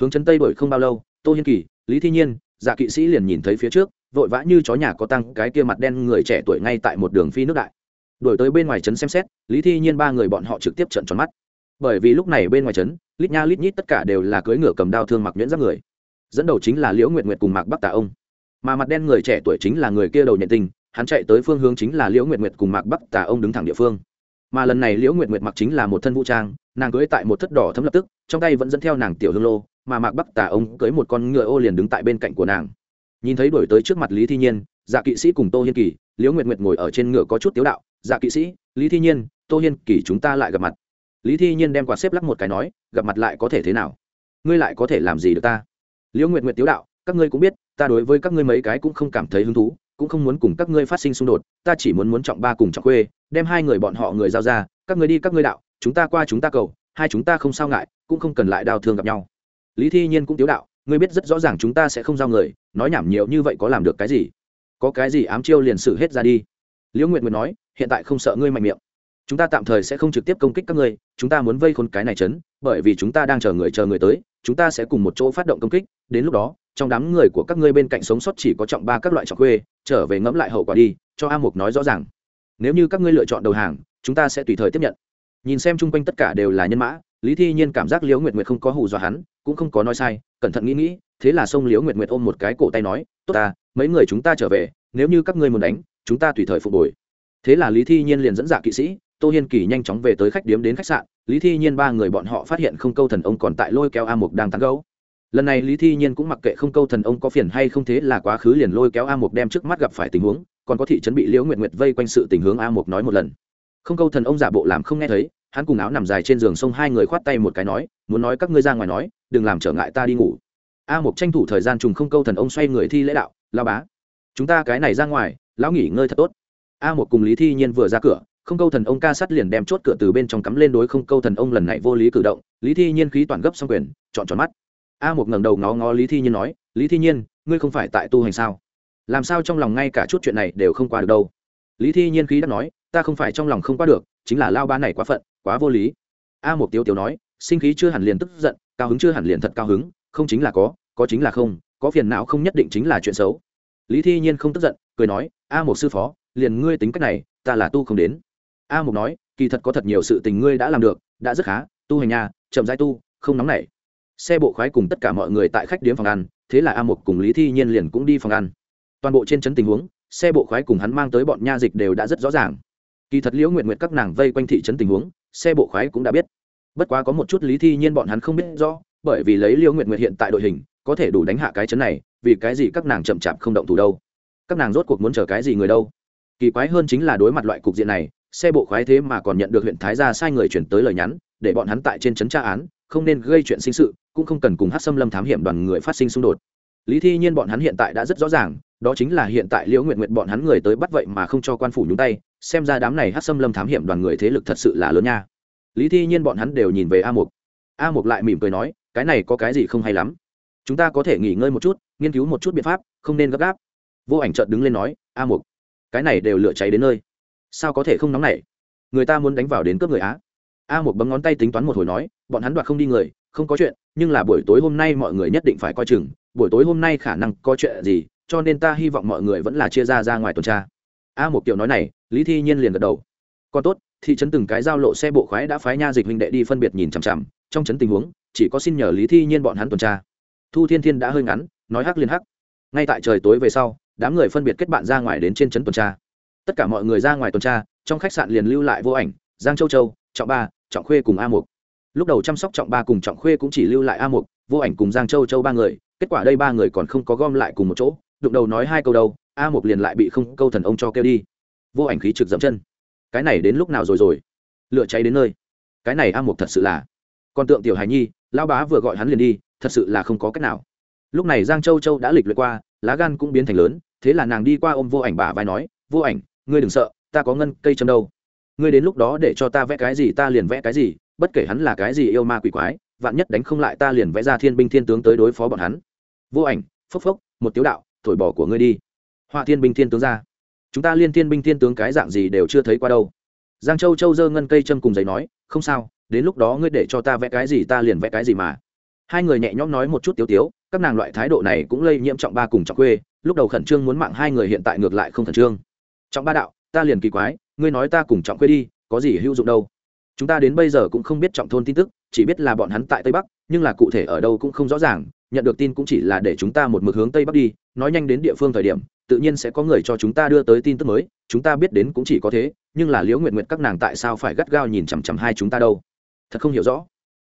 [SPEAKER 1] Hướng chân tây đuổi không bao lâu, tô hiên kỳ, lý thi nhiên dạ kỵ sĩ liền nhìn thấy phía trước, vội vã như chó nhà có tăng cái kia mặt đen người trẻ tuổi ngay tại một đường phi nước đại đuổi tới bên ngoài trấn xem xét, lý thi nhiên ba người bọn họ trực tiếp trận tròn mắt. Bởi vì lúc này bên ngoài trấn, lít nha lít nhít tất cả đều là cưỡi ngựa cầm đao thương mặc nhuyễn giáp người. Dẫn đầu chính là liễu nguyệt nguyệt cùng mạc bắc tà ông. Mà mặt đen người trẻ tuổi chính là người kia đầu nhận tình, hắn chạy tới phương hướng chính là liễu nguyệt nguyệt cùng mạc bắc tà ông đứng thẳng địa phương. Mà lần này liễu nguyệt nguyệt mặc chính là một thân vũ trang, nàng cưới tại một thất đỏ thấm lập tức, trong tay vẫn dẫn theo nàng tiểu hương lô, mà mạc bắc tà ông cưới một con ngựa ô liền đứng tại bên cạnh của nàng. Nhìn thấy đổi tới trước mặt lý thi nhiên dạ kỵ sĩ cùng tô hiên kỳ, liễu nguyệt nguyệt ngồi ở trên ngựa có chút tiếu đạo dạ kỵ sĩ, lý thi nhiên, tô hiên kỳ chúng ta lại gặp mặt. Lý thi nhiên đem quạt xếp lắc một cái nói, gặp mặt lại có thể thế nào? Ngươi lại có thể làm gì được ta? Liễu nguyệt nguyệt tiếu đạo, các ngươi cũng biết, ta đối với các ngươi mấy cái cũng không cảm thấy hứng thú, cũng không muốn cùng các ngươi phát sinh xung đột, ta chỉ muốn muốn trọng ba cùng trọng khuê, đem hai người bọn họ người giao ra, các ngươi đi các ngươi đạo, chúng ta qua chúng ta cầu, hai chúng ta không sao ngại, cũng không cần lại đào thương gặp nhau. Lý thi nhiên cũng tiếu đạo, ngươi biết rất rõ ràng chúng ta sẽ không giao người, nói nhảm nhiều như vậy có làm được cái gì? Có cái gì ám chiêu liền xử hết ra đi liễu nguyệt nguyệt nói hiện tại không sợ ngươi mạnh miệng. Chúng ta tạm thời sẽ không trực tiếp công kích các ngươi chúng ta muốn vây khốn cái này chấn bởi vì chúng ta đang chờ người chờ người tới chúng ta sẽ cùng một chỗ phát động công kích đến lúc đó trong đám người của các ngươi bên cạnh sống sót chỉ có trọng ba các loại trọng quê, trở về ngẫm lại hậu quả đi cho a mục nói rõ ràng. Nếu như các ngươi lựa chọn đầu hàng chúng ta sẽ tùy thời tiếp nhận. Nhìn xem chung quanh tất cả đều là nhân mã lý thi nhiên cảm giác liễu nguyệt nguyệt không có hù dọa hắn cũng không có nói sai cẩn thận nghĩ nghĩ thế là xông liễu nguyệt nguyệt ôm một cái cổ tay nói tốt ta mấy người chúng ta trở về nếu như các ngươi muốn đánh chúng ta tùy thời phục hồi. Thế là lý thi nhiên liền dẫn dạ kỵ sĩ, tô hiên kỳ nhanh chóng về tới khách điếm đến khách sạn. Lý thi nhiên ba người bọn họ phát hiện không câu thần ông còn tại lôi kéo a mục đang tán gấu lần này lý thi nhiên cũng mặc kệ không câu thần ông có phiền hay không thế là quá khứ liền lôi kéo a mục đem trước mắt gặp phải tình huống, còn có thị trấn bị liễu nguyệt nguyệt vây quanh sự tình hướng a mục nói một lần. Không câu thần ông giả bộ làm không nghe thấy, hắn cùng áo nằm dài trên giường sông hai người khoát tay một cái nói, muốn nói các ngươi ra ngoài nói, đừng làm trở ngại ta đi ngủ. A mục tranh thủ thời gian trùng không câu thần ông xoay người thi lễ đạo lao bá, chúng ta cái này ra ngoài lão nghỉ ngơi thật tốt. A một cùng lý thi nhiên vừa ra cửa, không câu thần ông ca sắt liền đem chốt cửa từ bên trong cắm lên đối không câu thần ông lần này vô lý cử động. Lý thi nhiên khí toàn gấp xong quyền, chọn tròn mắt. A một ngẩng đầu ngó ngó lý thi nhiên nói, lý thi nhiên, ngươi không phải tại tu hành sao? Làm sao trong lòng ngay cả chút chuyện này đều không qua được đâu? Lý thi nhiên khí đã nói, ta không phải trong lòng không qua được, chính là lao ba này quá phận, quá vô lý. A một tiêu tiêu nói, sinh khí chưa hẳn liền tức giận, cao hứng chưa hẳn liền thật cao hứng, không chính là có có chính là không, có phiền não không nhất định chính là chuyện xấu. Lý thi nhiên không tức giận cười nói, a một sư phó, liền ngươi tính cách này, ta là tu không đến. A mục nói, kỳ thật có thật nhiều sự tình ngươi đã làm được, đã rất khá, tu hành nhà chậm rãi tu, không nóng nảy. Xe bộ khoái cùng tất cả mọi người tại khách điếm phòng ăn, thế là a mục cùng lý thi nhiên liền cũng đi phòng ăn. Toàn bộ trên trấn tình huống, xe bộ khoái cùng hắn mang tới bọn nha dịch đều đã rất rõ ràng. Kỳ thật liễu nguyện nguyện các nàng vây quanh thị trấn tình huống, xe bộ khoái cũng đã biết. Bất quá có một chút lý thi nhiên bọn hắn không biết rõ, bởi vì lấy liễu nguyện nguyện hiện tại đội hình, có thể đủ đánh hạ cái trấn này, vì cái gì các nàng chậm chạp không động thủ đâu? Các nàng rốt cuộc muốn chờ cái gì người đâu? Kỳ quái hơn chính là đối mặt loại cục diện này, xe bộ khoái thế mà còn nhận được huyện thái gia sai người chuyển tới lời nhắn, để bọn hắn tại trên trấn tra án, không nên gây chuyện sinh sự, cũng không cần cùng hát xâm lâm thám hiểm đoàn người phát sinh xung đột. Lý thi nhiên bọn hắn hiện tại đã rất rõ ràng, đó chính là hiện tại liễu nguyện nguyện bọn hắn người tới bắt vậy mà không cho quan phủ nhúng tay, xem ra đám này hát xâm lâm thám hiểm đoàn người thế lực thật sự là lớn nha. Lý thi nhiên bọn hắn đều nhìn về a mục. A mục lại mỉm cười nói, cái này có cái gì không hay lắm. Chúng ta có thể nghỉ ngơi một chút, nghiên cứu một chút biện pháp, không nên gấp gáp vô ảnh trợt đứng lên nói, a mục, cái này đều lửa cháy đến nơi. Sao có thể không nóng này? người ta muốn đánh vào đến cướp người á. A Mục bấm ngón tay tính toán một hồi nói, bọn hắn đoạt không đi người, không có chuyện, nhưng là buổi tối hôm nay mọi người nhất định phải coi chừng. Buổi tối hôm nay khả năng có chuyện gì, cho nên ta hy vọng mọi người vẫn là chia ra ra ngoài tuần tra. A một kiểu nói này, lý thi nhiên liền gật đầu. Còn tốt, thị trấn từng cái giao lộ xe bộ khoái đã phái nha dịch huynh đệ đi phân biệt nhìn chằm chằm. Trong trấn tình huống, chỉ có xin nhờ lý thi nhiên bọn hắn tuần tra. Thu thiên thiên đã hơi ngắn, nói hắc liền hắc. Ngay tại trời tối về sau đám người phân biệt kết bạn ra ngoài đến trên trấn tuần tra. Tất cả mọi người ra ngoài tuần tra, trong khách sạn liền lưu lại vô ảnh, giang châu châu, trọng ba, trọng khuê cùng a mục. Lúc đầu chăm sóc trọng ba cùng trọng khuê cũng chỉ lưu lại a mục, vô ảnh cùng giang châu châu ba người, kết quả đây ba người còn không có gom lại cùng một chỗ, đụng đầu nói hai câu đâu, a mục liền lại bị không câu thần ông cho kêu đi. Vô ảnh khí trực dậm chân. Cái này đến lúc nào rồi rồi? Lửa cháy đến nơi. Cái này a mục thật sự là còn tượng tiểu hài nhi lao bá vừa gọi hắn liền đi, thật sự là không có cách nào. Lúc này giang châu châu đã lịch luyện qua lá gan cũng biến thành lớn, thế là nàng đi qua ôm vô ảnh bà vai nói, vô ảnh, ngươi đừng sợ, ta có ngân, cây châm đâu. Ngươi đến lúc đó để cho ta vẽ cái gì, ta liền vẽ cái gì, bất kể hắn là cái gì yêu ma quỷ quái, vạn nhất đánh không lại ta liền vẽ ra thiên binh thiên tướng tới đối phó bọn hắn. Vô ảnh, phốc phốc, một tiếu đạo, thổi bỏ của ngươi đi. Họa thiên binh thiên tướng ra. Chúng ta liên thiên binh thiên tướng cái dạng gì đều chưa thấy qua đâu. Giang châu châu dơ ngân, cây châm cùng giấy nói, không sao, đến lúc đó ngươi để cho ta vẽ cái gì, ta liền vẽ cái gì mà. Hai người nhẹ nhõm nói một chút tiếu tiếu các nàng loại thái độ này cũng lây nhiễm trọng ba cùng trọng quê lúc đầu khẩn trương muốn mạng hai người hiện tại ngược lại không khẩn trương. Trọng ba đạo, ta liền kỳ quái, ngươi nói ta cùng trọng quê đi, có gì hữu dụng đâu? Chúng ta đến bây giờ cũng không biết trọng thôn tin tức, chỉ biết là bọn hắn tại tây bắc, nhưng là cụ thể ở đâu cũng không rõ ràng, nhận được tin cũng chỉ là để chúng ta một mực hướng tây bắc đi, nói nhanh đến địa phương thời điểm, tự nhiên sẽ có người cho chúng ta đưa tới tin tức mới, chúng ta biết đến cũng chỉ có thế, nhưng là liễu nguyện nguyện các nàng tại sao phải gắt gao nhìn chằm chằm hai chúng ta đâu? Thật không hiểu rõ.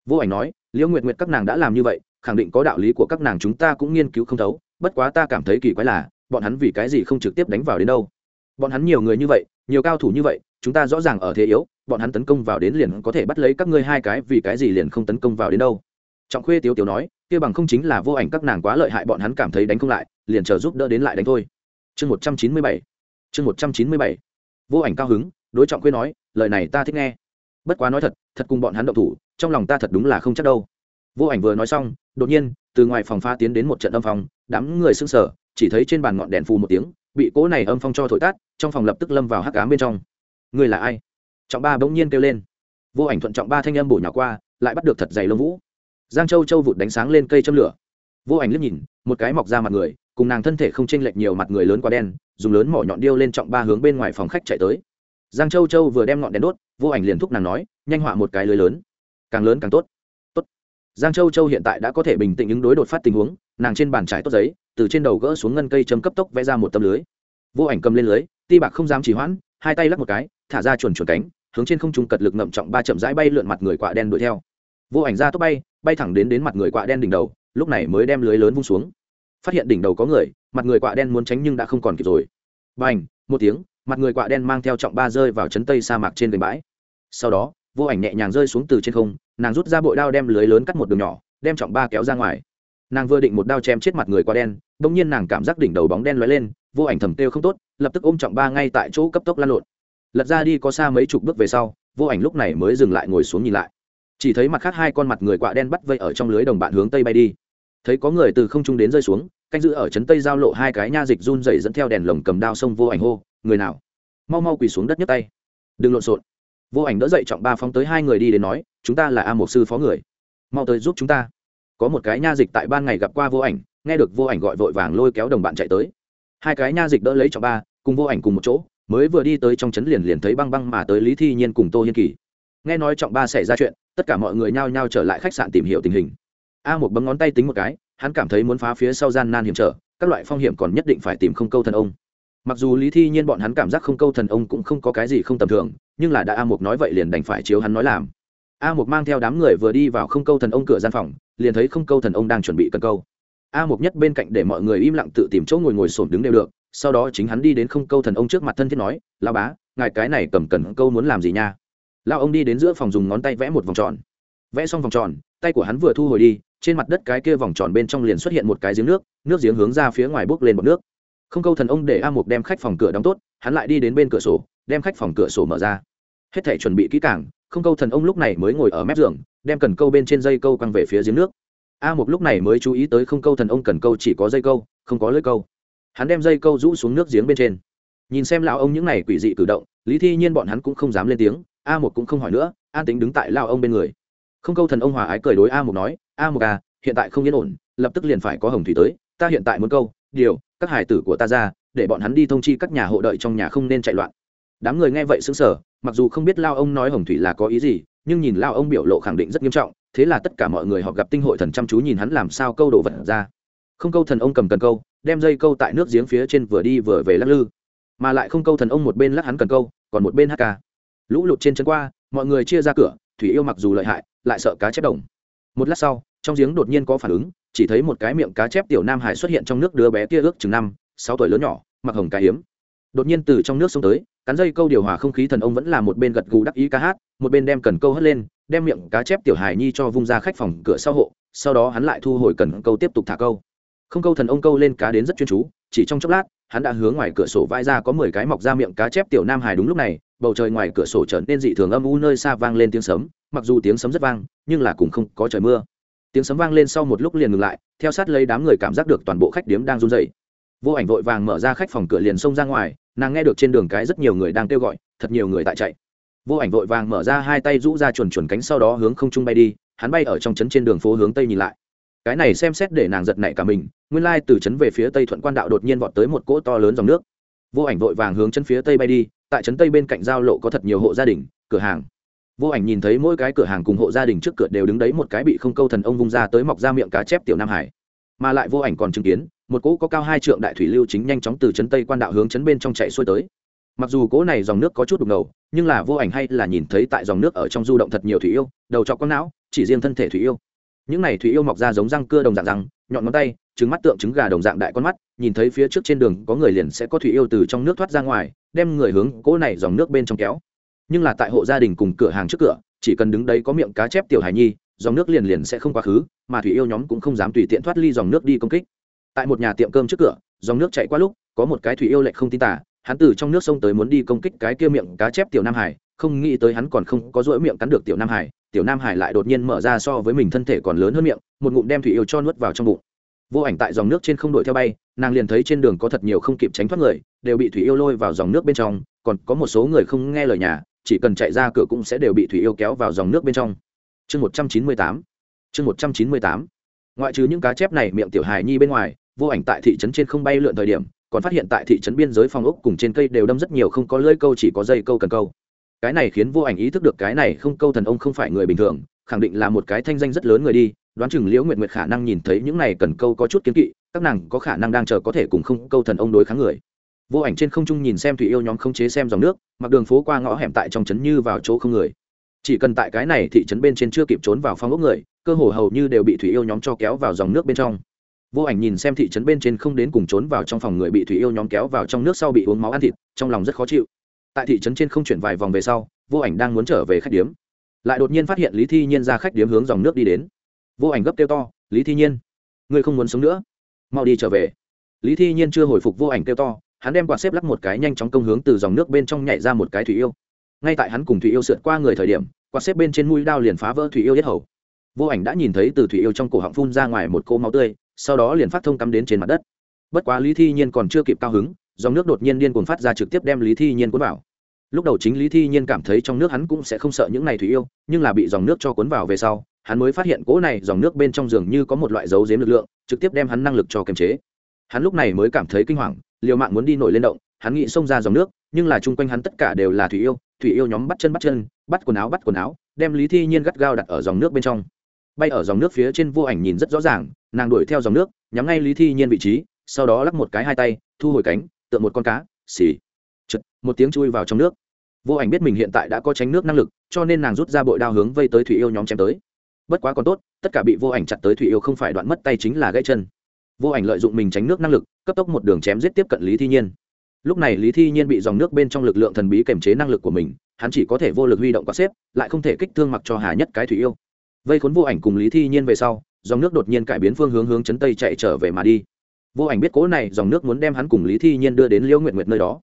[SPEAKER 1] Vô ảnh nói, liễu nguyện nguyện các nàng đã làm như vậy khẳng định có đạo lý của các nàng chúng ta cũng nghiên cứu không thấu, bất quá ta cảm thấy kỳ quái là, bọn hắn vì cái gì không trực tiếp đánh vào đến đâu? Bọn hắn nhiều người như vậy, nhiều cao thủ như vậy, chúng ta rõ ràng ở thế yếu, bọn hắn tấn công vào đến liền có thể bắt lấy các ngươi hai cái, vì cái gì liền không tấn công vào đến đâu? Trọng khuê tiếu tiếu nói, kia bằng không chính là vô ảnh các nàng quá lợi hại, bọn hắn cảm thấy đánh không lại, liền chờ giúp đỡ đến lại đánh thôi. Chương một trăm chín mươi bảy, chương một trăm chín mươi bảy. Vô ảnh cao hứng, đối trọng khuê nói, lời này ta thích nghe. Bất quá nói thật thật cùng bọn hắn động thủ, trong lòng ta thật đúng là không chắc đâu vô ảnh vừa nói xong, đột nhiên, từ ngoài phòng pha tiến đến một trận âm phòng đám người sưng sở chỉ thấy trên bàn ngọn đèn phù một tiếng, bị cỗ này âm phong cho thổi tát trong phòng lập tức lâm vào hắc ám bên trong. Người là ai? Trọng ba bỗng nhiên kêu lên. Vô ảnh thuận trọng ba thanh âm bổ nhỏ qua, lại bắt được thật dày lông vũ. Giang châu châu vụt đánh sáng lên cây châm lửa. Vô ảnh liếc nhìn, một cái mọc ra mặt người, cùng nàng thân thể không chênh lệch nhiều mặt người lớn quá đen, dùng lớn mỏ nhọn điêu lên trọng ba hướng bên ngoài phòng khách chạy tới. Giang châu châu vừa đem ngọn đèn đốt, vô ảnh liền thúc nàng nói, nhanh họa một cái lưới lớn, càng lớn càng tốt tốt giang châu châu hiện tại đã có thể bình tĩnh ứng đối đột phát tình huống, nàng trên bàn trải tốt giấy, từ trên đầu gỡ xuống ngân cây châm cấp tốc vẽ ra một tấm lưới. Vô ảnh cầm lên lưới, ti bạc không dám chỉ hoãn, hai tay lắc một cái, thả ra chuồn chuồn cánh, hướng trên không trung cật lực ngậm trọng ba chậm rãi bay lượn mặt người quạ đen đuổi theo. Vô ảnh ra tốc bay bay thẳng đến đến mặt người quạ đen đỉnh đầu, lúc này mới đem lưới lớn vung xuống. Phát hiện đỉnh đầu có người, mặt người quạ đen muốn tránh nhưng đã không còn kịp rồi. B à n h một tiếng, mặt người quạ đen mang theo trọng ba rơi vào chấn tây sa mạc trên gành bãi. Sau đó vô ảnh nhẹ nhàng rơi xuống từ trên không, nàng rút ra bội đao đem lưới lớn cắt một đường nhỏ, đem trọng ba kéo ra ngoài. Nàng vừa định một đao chém chết mặt người quạ đen đ ỗ n g nhiên nàng cảm giác đỉnh đầu bóng đen lóe lên, vô ảnh thầm têu không tốt, lập tức ôm trọng ba ngay tại chỗ cấp tốc lan lộn. Lật ra đi có xa mấy chục bước về sau, vô ảnh lúc này mới dừng lại ngồi xuống nhìn lại. Chỉ thấy mặt khác hai con mặt người quạ đen bắt vây ở trong lưới đồng bạn hướng tây bay đi. Thấy có người từ không trung đến rơi xuống, canh giữ ở trấn tây giao lộ hai cái nha dịch run dậy dẫn theo đèn lồng cầm đao sông vô ảnh hô, người nào? Mau mau quỳ xuống đất nhấc tay. Đừng lộn xộn vô ảnh đỡ dậy trọng ba phóng tới hai người đi đến nói, chúng ta là a một sư phó người. Mau tới giúp chúng ta. Có một cái nha dịch tại ban ngày gặp qua vô ảnh, nghe được vô ảnh gọi vội vàng lôi kéo đồng bạn chạy tới. Hai cái nha dịch đỡ lấy trọng ba, cùng vô ảnh cùng một chỗ, mới vừa đi tới trong trấn liền liền thấy băng băng mà tới lý thi nhiên cùng tô hiên kỳ. Nghe nói trọng ba xảy ra chuyện, tất cả mọi người nhao nhao trở lại khách sạn tìm hiểu tình hình. A một bấm ngón tay tính một cái, hắn cảm thấy muốn phá phía sau gian nan hiểm trở, các loại phong hiểm còn nhất định phải tìm không câu thần ông. Mặc dù lý thi nhiên bọn hắn cảm giác không câu thần ông cũng không có cái gì không tầm thường nhưng là đã a mục nói vậy liền đành phải chiếu hắn nói làm. A mục mang theo đám người vừa đi vào không câu thần ông cửa gian phòng, liền thấy không câu thần ông đang chuẩn bị cần câu. A mục nhất bên cạnh để mọi người im lặng tự tìm chỗ ngồi ngồi xổm đứng đều được, sau đó chính hắn đi đến không câu thần ông trước mặt thân thiết nói lao bá, ngài cái này cầm cần câu muốn làm gì nha? Lao ông đi đến giữa phòng dùng ngón tay vẽ một vòng tròn. Vẽ xong vòng tròn, tay của hắn vừa thu hồi đi, trên mặt đất cái kia vòng tròn bên trong liền xuất hiện một cái giếng nước nước giếng hướng ra phía ngoài bốc lên một nước. Không câu thần ông để a mục đem khách phòng cửa đóng tốt, hắn lại đi đến bên cửa sổ đem khách phòng cửa sổ mở ra. Hết thể chuẩn bị kỹ càng, không câu thần ông lúc này mới ngồi ở mép giường, đem cần câu bên trên dây câu quăng về phía giếng nước. A mục lúc này mới chú ý tới không câu thần ông cần câu chỉ có dây câu, không có lưỡi câu. Hắn đem dây câu rũ xuống nước giếng bên trên. Nhìn xem lão ông những này quỷ dị cử động, lý thi nhiên bọn hắn cũng không dám lên tiếng, a một cũng không hỏi nữa, an tính đứng tại lao ông bên người. Không câu thần ông hòa ái cười đối a một nói, a một à hiện tại không yên ổn, lập tức liền phải có hồng thủy tới, ta hiện tại muốn câu, điều, các hải tử của ta ra, để bọn hắn đi thông chi các nhà hộ đợi trong nhà không nên chạy loạn đám người nghe vậy xứng sở mặc dù không biết lao ông nói hồng thủy là có ý gì, nhưng nhìn lao ông biểu lộ khẳng định rất nghiêm trọng, thế là tất cả mọi người họ gặp tinh hội thần chăm chú nhìn hắn làm sao câu đồ vật ra. Không câu thần ông cầm cần câu, đem dây câu tại nước giếng phía trên vừa đi vừa về lắc lư. Mà lại không câu thần ông một bên lắc hắn cần câu, còn một bên hát ca. Lũ lụt trên chân qua, mọi người chia ra cửa, thủy yêu mặc dù lợi hại, lại sợ cá chép đồng. Một lát sau, trong giếng đột nhiên có phản ứng, chỉ thấy một cái miệng cá chép tiểu nam hải xuất hiện trong nước đứa bé kia ước chừng năm, sáu tuổi lớn nhỏ, mặc hồng cá hiếm đột nhiên từ trong nước xông tới, cắn dây câu điều hòa không khí thần ông vẫn là một bên gật gù đắc ý ca hát, một bên đem cần câu hất lên, đem miệng cá chép tiểu hài nhi cho vung ra khách phòng cửa sau hộ, sau đó hắn lại thu hồi cần câu tiếp tục thả câu. Không câu thần ông câu lên cá đến rất chuyên chú, chỉ trong chốc lát, hắn đã hướng ngoài cửa sổ vai ra có mười cái mọc ra miệng cá chép tiểu nam hài đúng lúc này, bầu trời ngoài cửa sổ trở nên dị thường âm u nơi xa vang lên tiếng sấm, mặc dù tiếng sấm rất vang, nhưng là cũng không có trời mưa. Tiếng sấm vang lên sau một lúc liền ngừng lại, theo sát lấy đám người cảm giác được toàn bộ khách điếm đang run dậy vô ảnh vội vàng mở ra khách phòng cửa liền xông ra ngoài nàng nghe được trên đường cái rất nhiều người đang kêu gọi, thật nhiều người tại chạy. Vô ảnh vội vàng mở ra hai tay rũ ra chuẩn chuẩn cánh sau đó hướng không trung bay đi, hắn bay ở trong trấn trên đường phố hướng tây nhìn lại. Cái này xem xét để nàng giật nảy cả mình, nguyên lai từ trấn về phía tây thuận quan đạo đột nhiên vọt tới một cỗ to lớn dòng nước. Vô ảnh vội vàng hướng chân phía tây bay đi, tại trấn tây bên cạnh giao lộ có thật nhiều hộ gia đình, cửa hàng. Vô ảnh nhìn thấy mỗi cái cửa hàng cùng hộ gia đình trước cửa đều đứng đấy một cái bị không câu thần ông vung ra tới mọc ra miệng cá chép tiểu nam hải. Mà lại vô ảnh còn chứng kiến một cỗ có cao hai trượng đại thủy lưu chính nhanh chóng từ trấn tây quan đạo hướng trấn bên trong chạy xuôi tới. Mặc dù cỗ này dòng nước có chút đục ngầu, nhưng là vô ảnh hay là nhìn thấy tại dòng nước ở trong du động thật nhiều thủy yêu, đầu cho con não, chỉ riêng thân thể thủy yêu. Những này thủy yêu mọc ra giống răng cưa đồng dạng răng, nhọn ngón tay, trứng mắt tượng trứng gà đồng dạng đại con mắt, nhìn thấy phía trước trên đường có người liền sẽ có thủy yêu từ trong nước thoát ra ngoài, đem người hướng cỗ này dòng nước bên trong kéo. Nhưng là tại hộ gia đình cùng cửa hàng trước cửa, chỉ cần đứng đấy có miệng cá chép tiểu hải nhi, dòng nước liền liền sẽ không quá khứ, mà thủy yêu nhóm cũng không dám tùy tiện thoát ly dòng nước đi công kích tại một nhà tiệm cơm trước cửa, dòng nước chạy qua lúc, có một cái thủy yêu lệnh không tin tả, hắn từ trong nước sông tới muốn đi công kích cái kia miệng cá chép tiểu nam hải, không nghĩ tới hắn còn không có rỗi miệng cắn được tiểu nam hải, tiểu nam hải lại đột nhiên mở ra so với mình thân thể còn lớn hơn miệng, một ngụm đem thủy yêu cho nuốt vào trong bụng. Vô ảnh tại dòng nước trên không đuổi theo bay, nàng liền thấy trên đường có thật nhiều không kịp tránh thoát người, đều bị thủy yêu lôi vào dòng nước bên trong, còn có một số người không nghe lời nhà, chỉ cần chạy ra cửa cũng sẽ đều bị thủy yêu kéo vào dòng nước bên trong. Chương một trăm chín mươi tám, chương một trăm chín mươi tám. Ngoại trừ những cá chép này miệng tiểu hài nhi bên ngoài vô ảnh tại thị trấn trên không bay lượn thời điểm, còn phát hiện tại thị trấn biên giới phòng ốc cùng trên cây đều đâm rất nhiều không có lưỡi câu chỉ có dây câu cần câu. Cái này khiến vô ảnh ý thức được cái này không câu thần ông không phải người bình thường, khẳng định là một cái thanh danh rất lớn người đi, đoán chừng liễu nguyệt nguyệt khả năng nhìn thấy những này cần câu có chút kiến kỵ, các nàng có khả năng đang chờ có thể cùng không câu thần ông đối kháng người. Vô ảnh trên không trung nhìn xem thủy yêu nhóm không chế xem dòng nước, mặc đường phố qua ngõ hẻm tại trong trấn như vào chỗ không người. Chỉ cần tại cái này thị trấn bên trên chưa kịp trốn vào phong ốc người, cơ hồ hầu như đều bị thủy yêu nhóm cho kéo vào dòng nước bên trong vô ảnh nhìn xem thị trấn bên trên không đến cùng trốn vào trong phòng người bị thủy yêu nhóm kéo vào trong nước sau bị uống máu ăn thịt, trong lòng rất khó chịu. Tại thị trấn trên không chuyển vài vòng về sau, vô ảnh đang muốn trở về khách điếm. Lại đột nhiên phát hiện lý thi nhiên ra khách điếm hướng dòng nước đi đến. Vô ảnh gấp kêu to, lý thi nhiên, ngươi không muốn sống nữa. Mau đi trở về. Lý thi nhiên chưa hồi phục vô ảnh kêu to, hắn đem quạt xếp lắc một cái nhanh chóng công hướng từ dòng nước bên trong nhảy ra một cái thủy yêu. Ngay tại hắn cùng thủy yêu sượt qua người thời điểm, quạt xếp bên trên mũi đao liền phá vỡ thủy yêu yết hầu. Vô ảnh đã nhìn thấy từ thủy yêu trong cổ họng phun ra ngoài một cỗ máu tươi sau đó liền phát thông cắm đến trên mặt đất. Bất quá lý thi nhiên còn chưa kịp cao hứng, dòng nước đột nhiên điên cuồng phát ra trực tiếp đem lý thi nhiên cuốn vào. Lúc đầu chính lý thi nhiên cảm thấy trong nước hắn cũng sẽ không sợ những này thủy yêu, nhưng là bị dòng nước cho cuốn vào về sau, hắn mới phát hiện cỗ này dòng nước bên trong giường như có một loại dấu dếm lực lượng, trực tiếp đem hắn năng lực cho kiềm chế. Hắn lúc này mới cảm thấy kinh hoàng, liều mạng muốn đi nổi lên động, hắn nghĩ xông ra dòng nước, nhưng là chung quanh hắn tất cả đều là thủy yêu thủy yêu nhóm bắt chân bắt chân, bắt quần áo bắt quần áo, đem lý thi nhiên gắt gao đặt ở dòng nước bên trong bay ở dòng nước phía trên vô ảnh nhìn rất rõ ràng, nàng đuổi theo dòng nước, nhắm ngay lý thi nhiên vị trí, sau đó lắc một cái hai tay, thu hồi cánh tượng một con cá, xì. Chật một tiếng chui vào trong nước. Vô ảnh biết mình hiện tại đã có tránh nước năng lực, cho nên nàng rút ra bội đao hướng vây tới thủy yêu nhóm chém tới. Bất quá còn tốt, tất cả bị vô ảnh chặt tới thủy yêu không phải đoạn mất tay chính là gãy chân. Vô ảnh lợi dụng mình tránh nước năng lực, cấp tốc một đường chém giết tiếp cận lý thi nhiên. Lúc này lý thi nhiên bị dòng nước bên trong lực lượng thần bí kềm chế năng lực của mình, hắn chỉ có thể vô lực huy động quá xếp, lại không thể kích thương mặc cho hà nhất cái thủy yêu vây khốn vô ảnh cùng lý thi nhiên về sau, dòng nước đột nhiên cải biến phương hướng hướng chấn tây chạy trở về mà đi. Vô ảnh biết cố này, dòng nước muốn đem hắn cùng lý thi nhiên đưa đến liễu nguyện nguyệt nơi đó.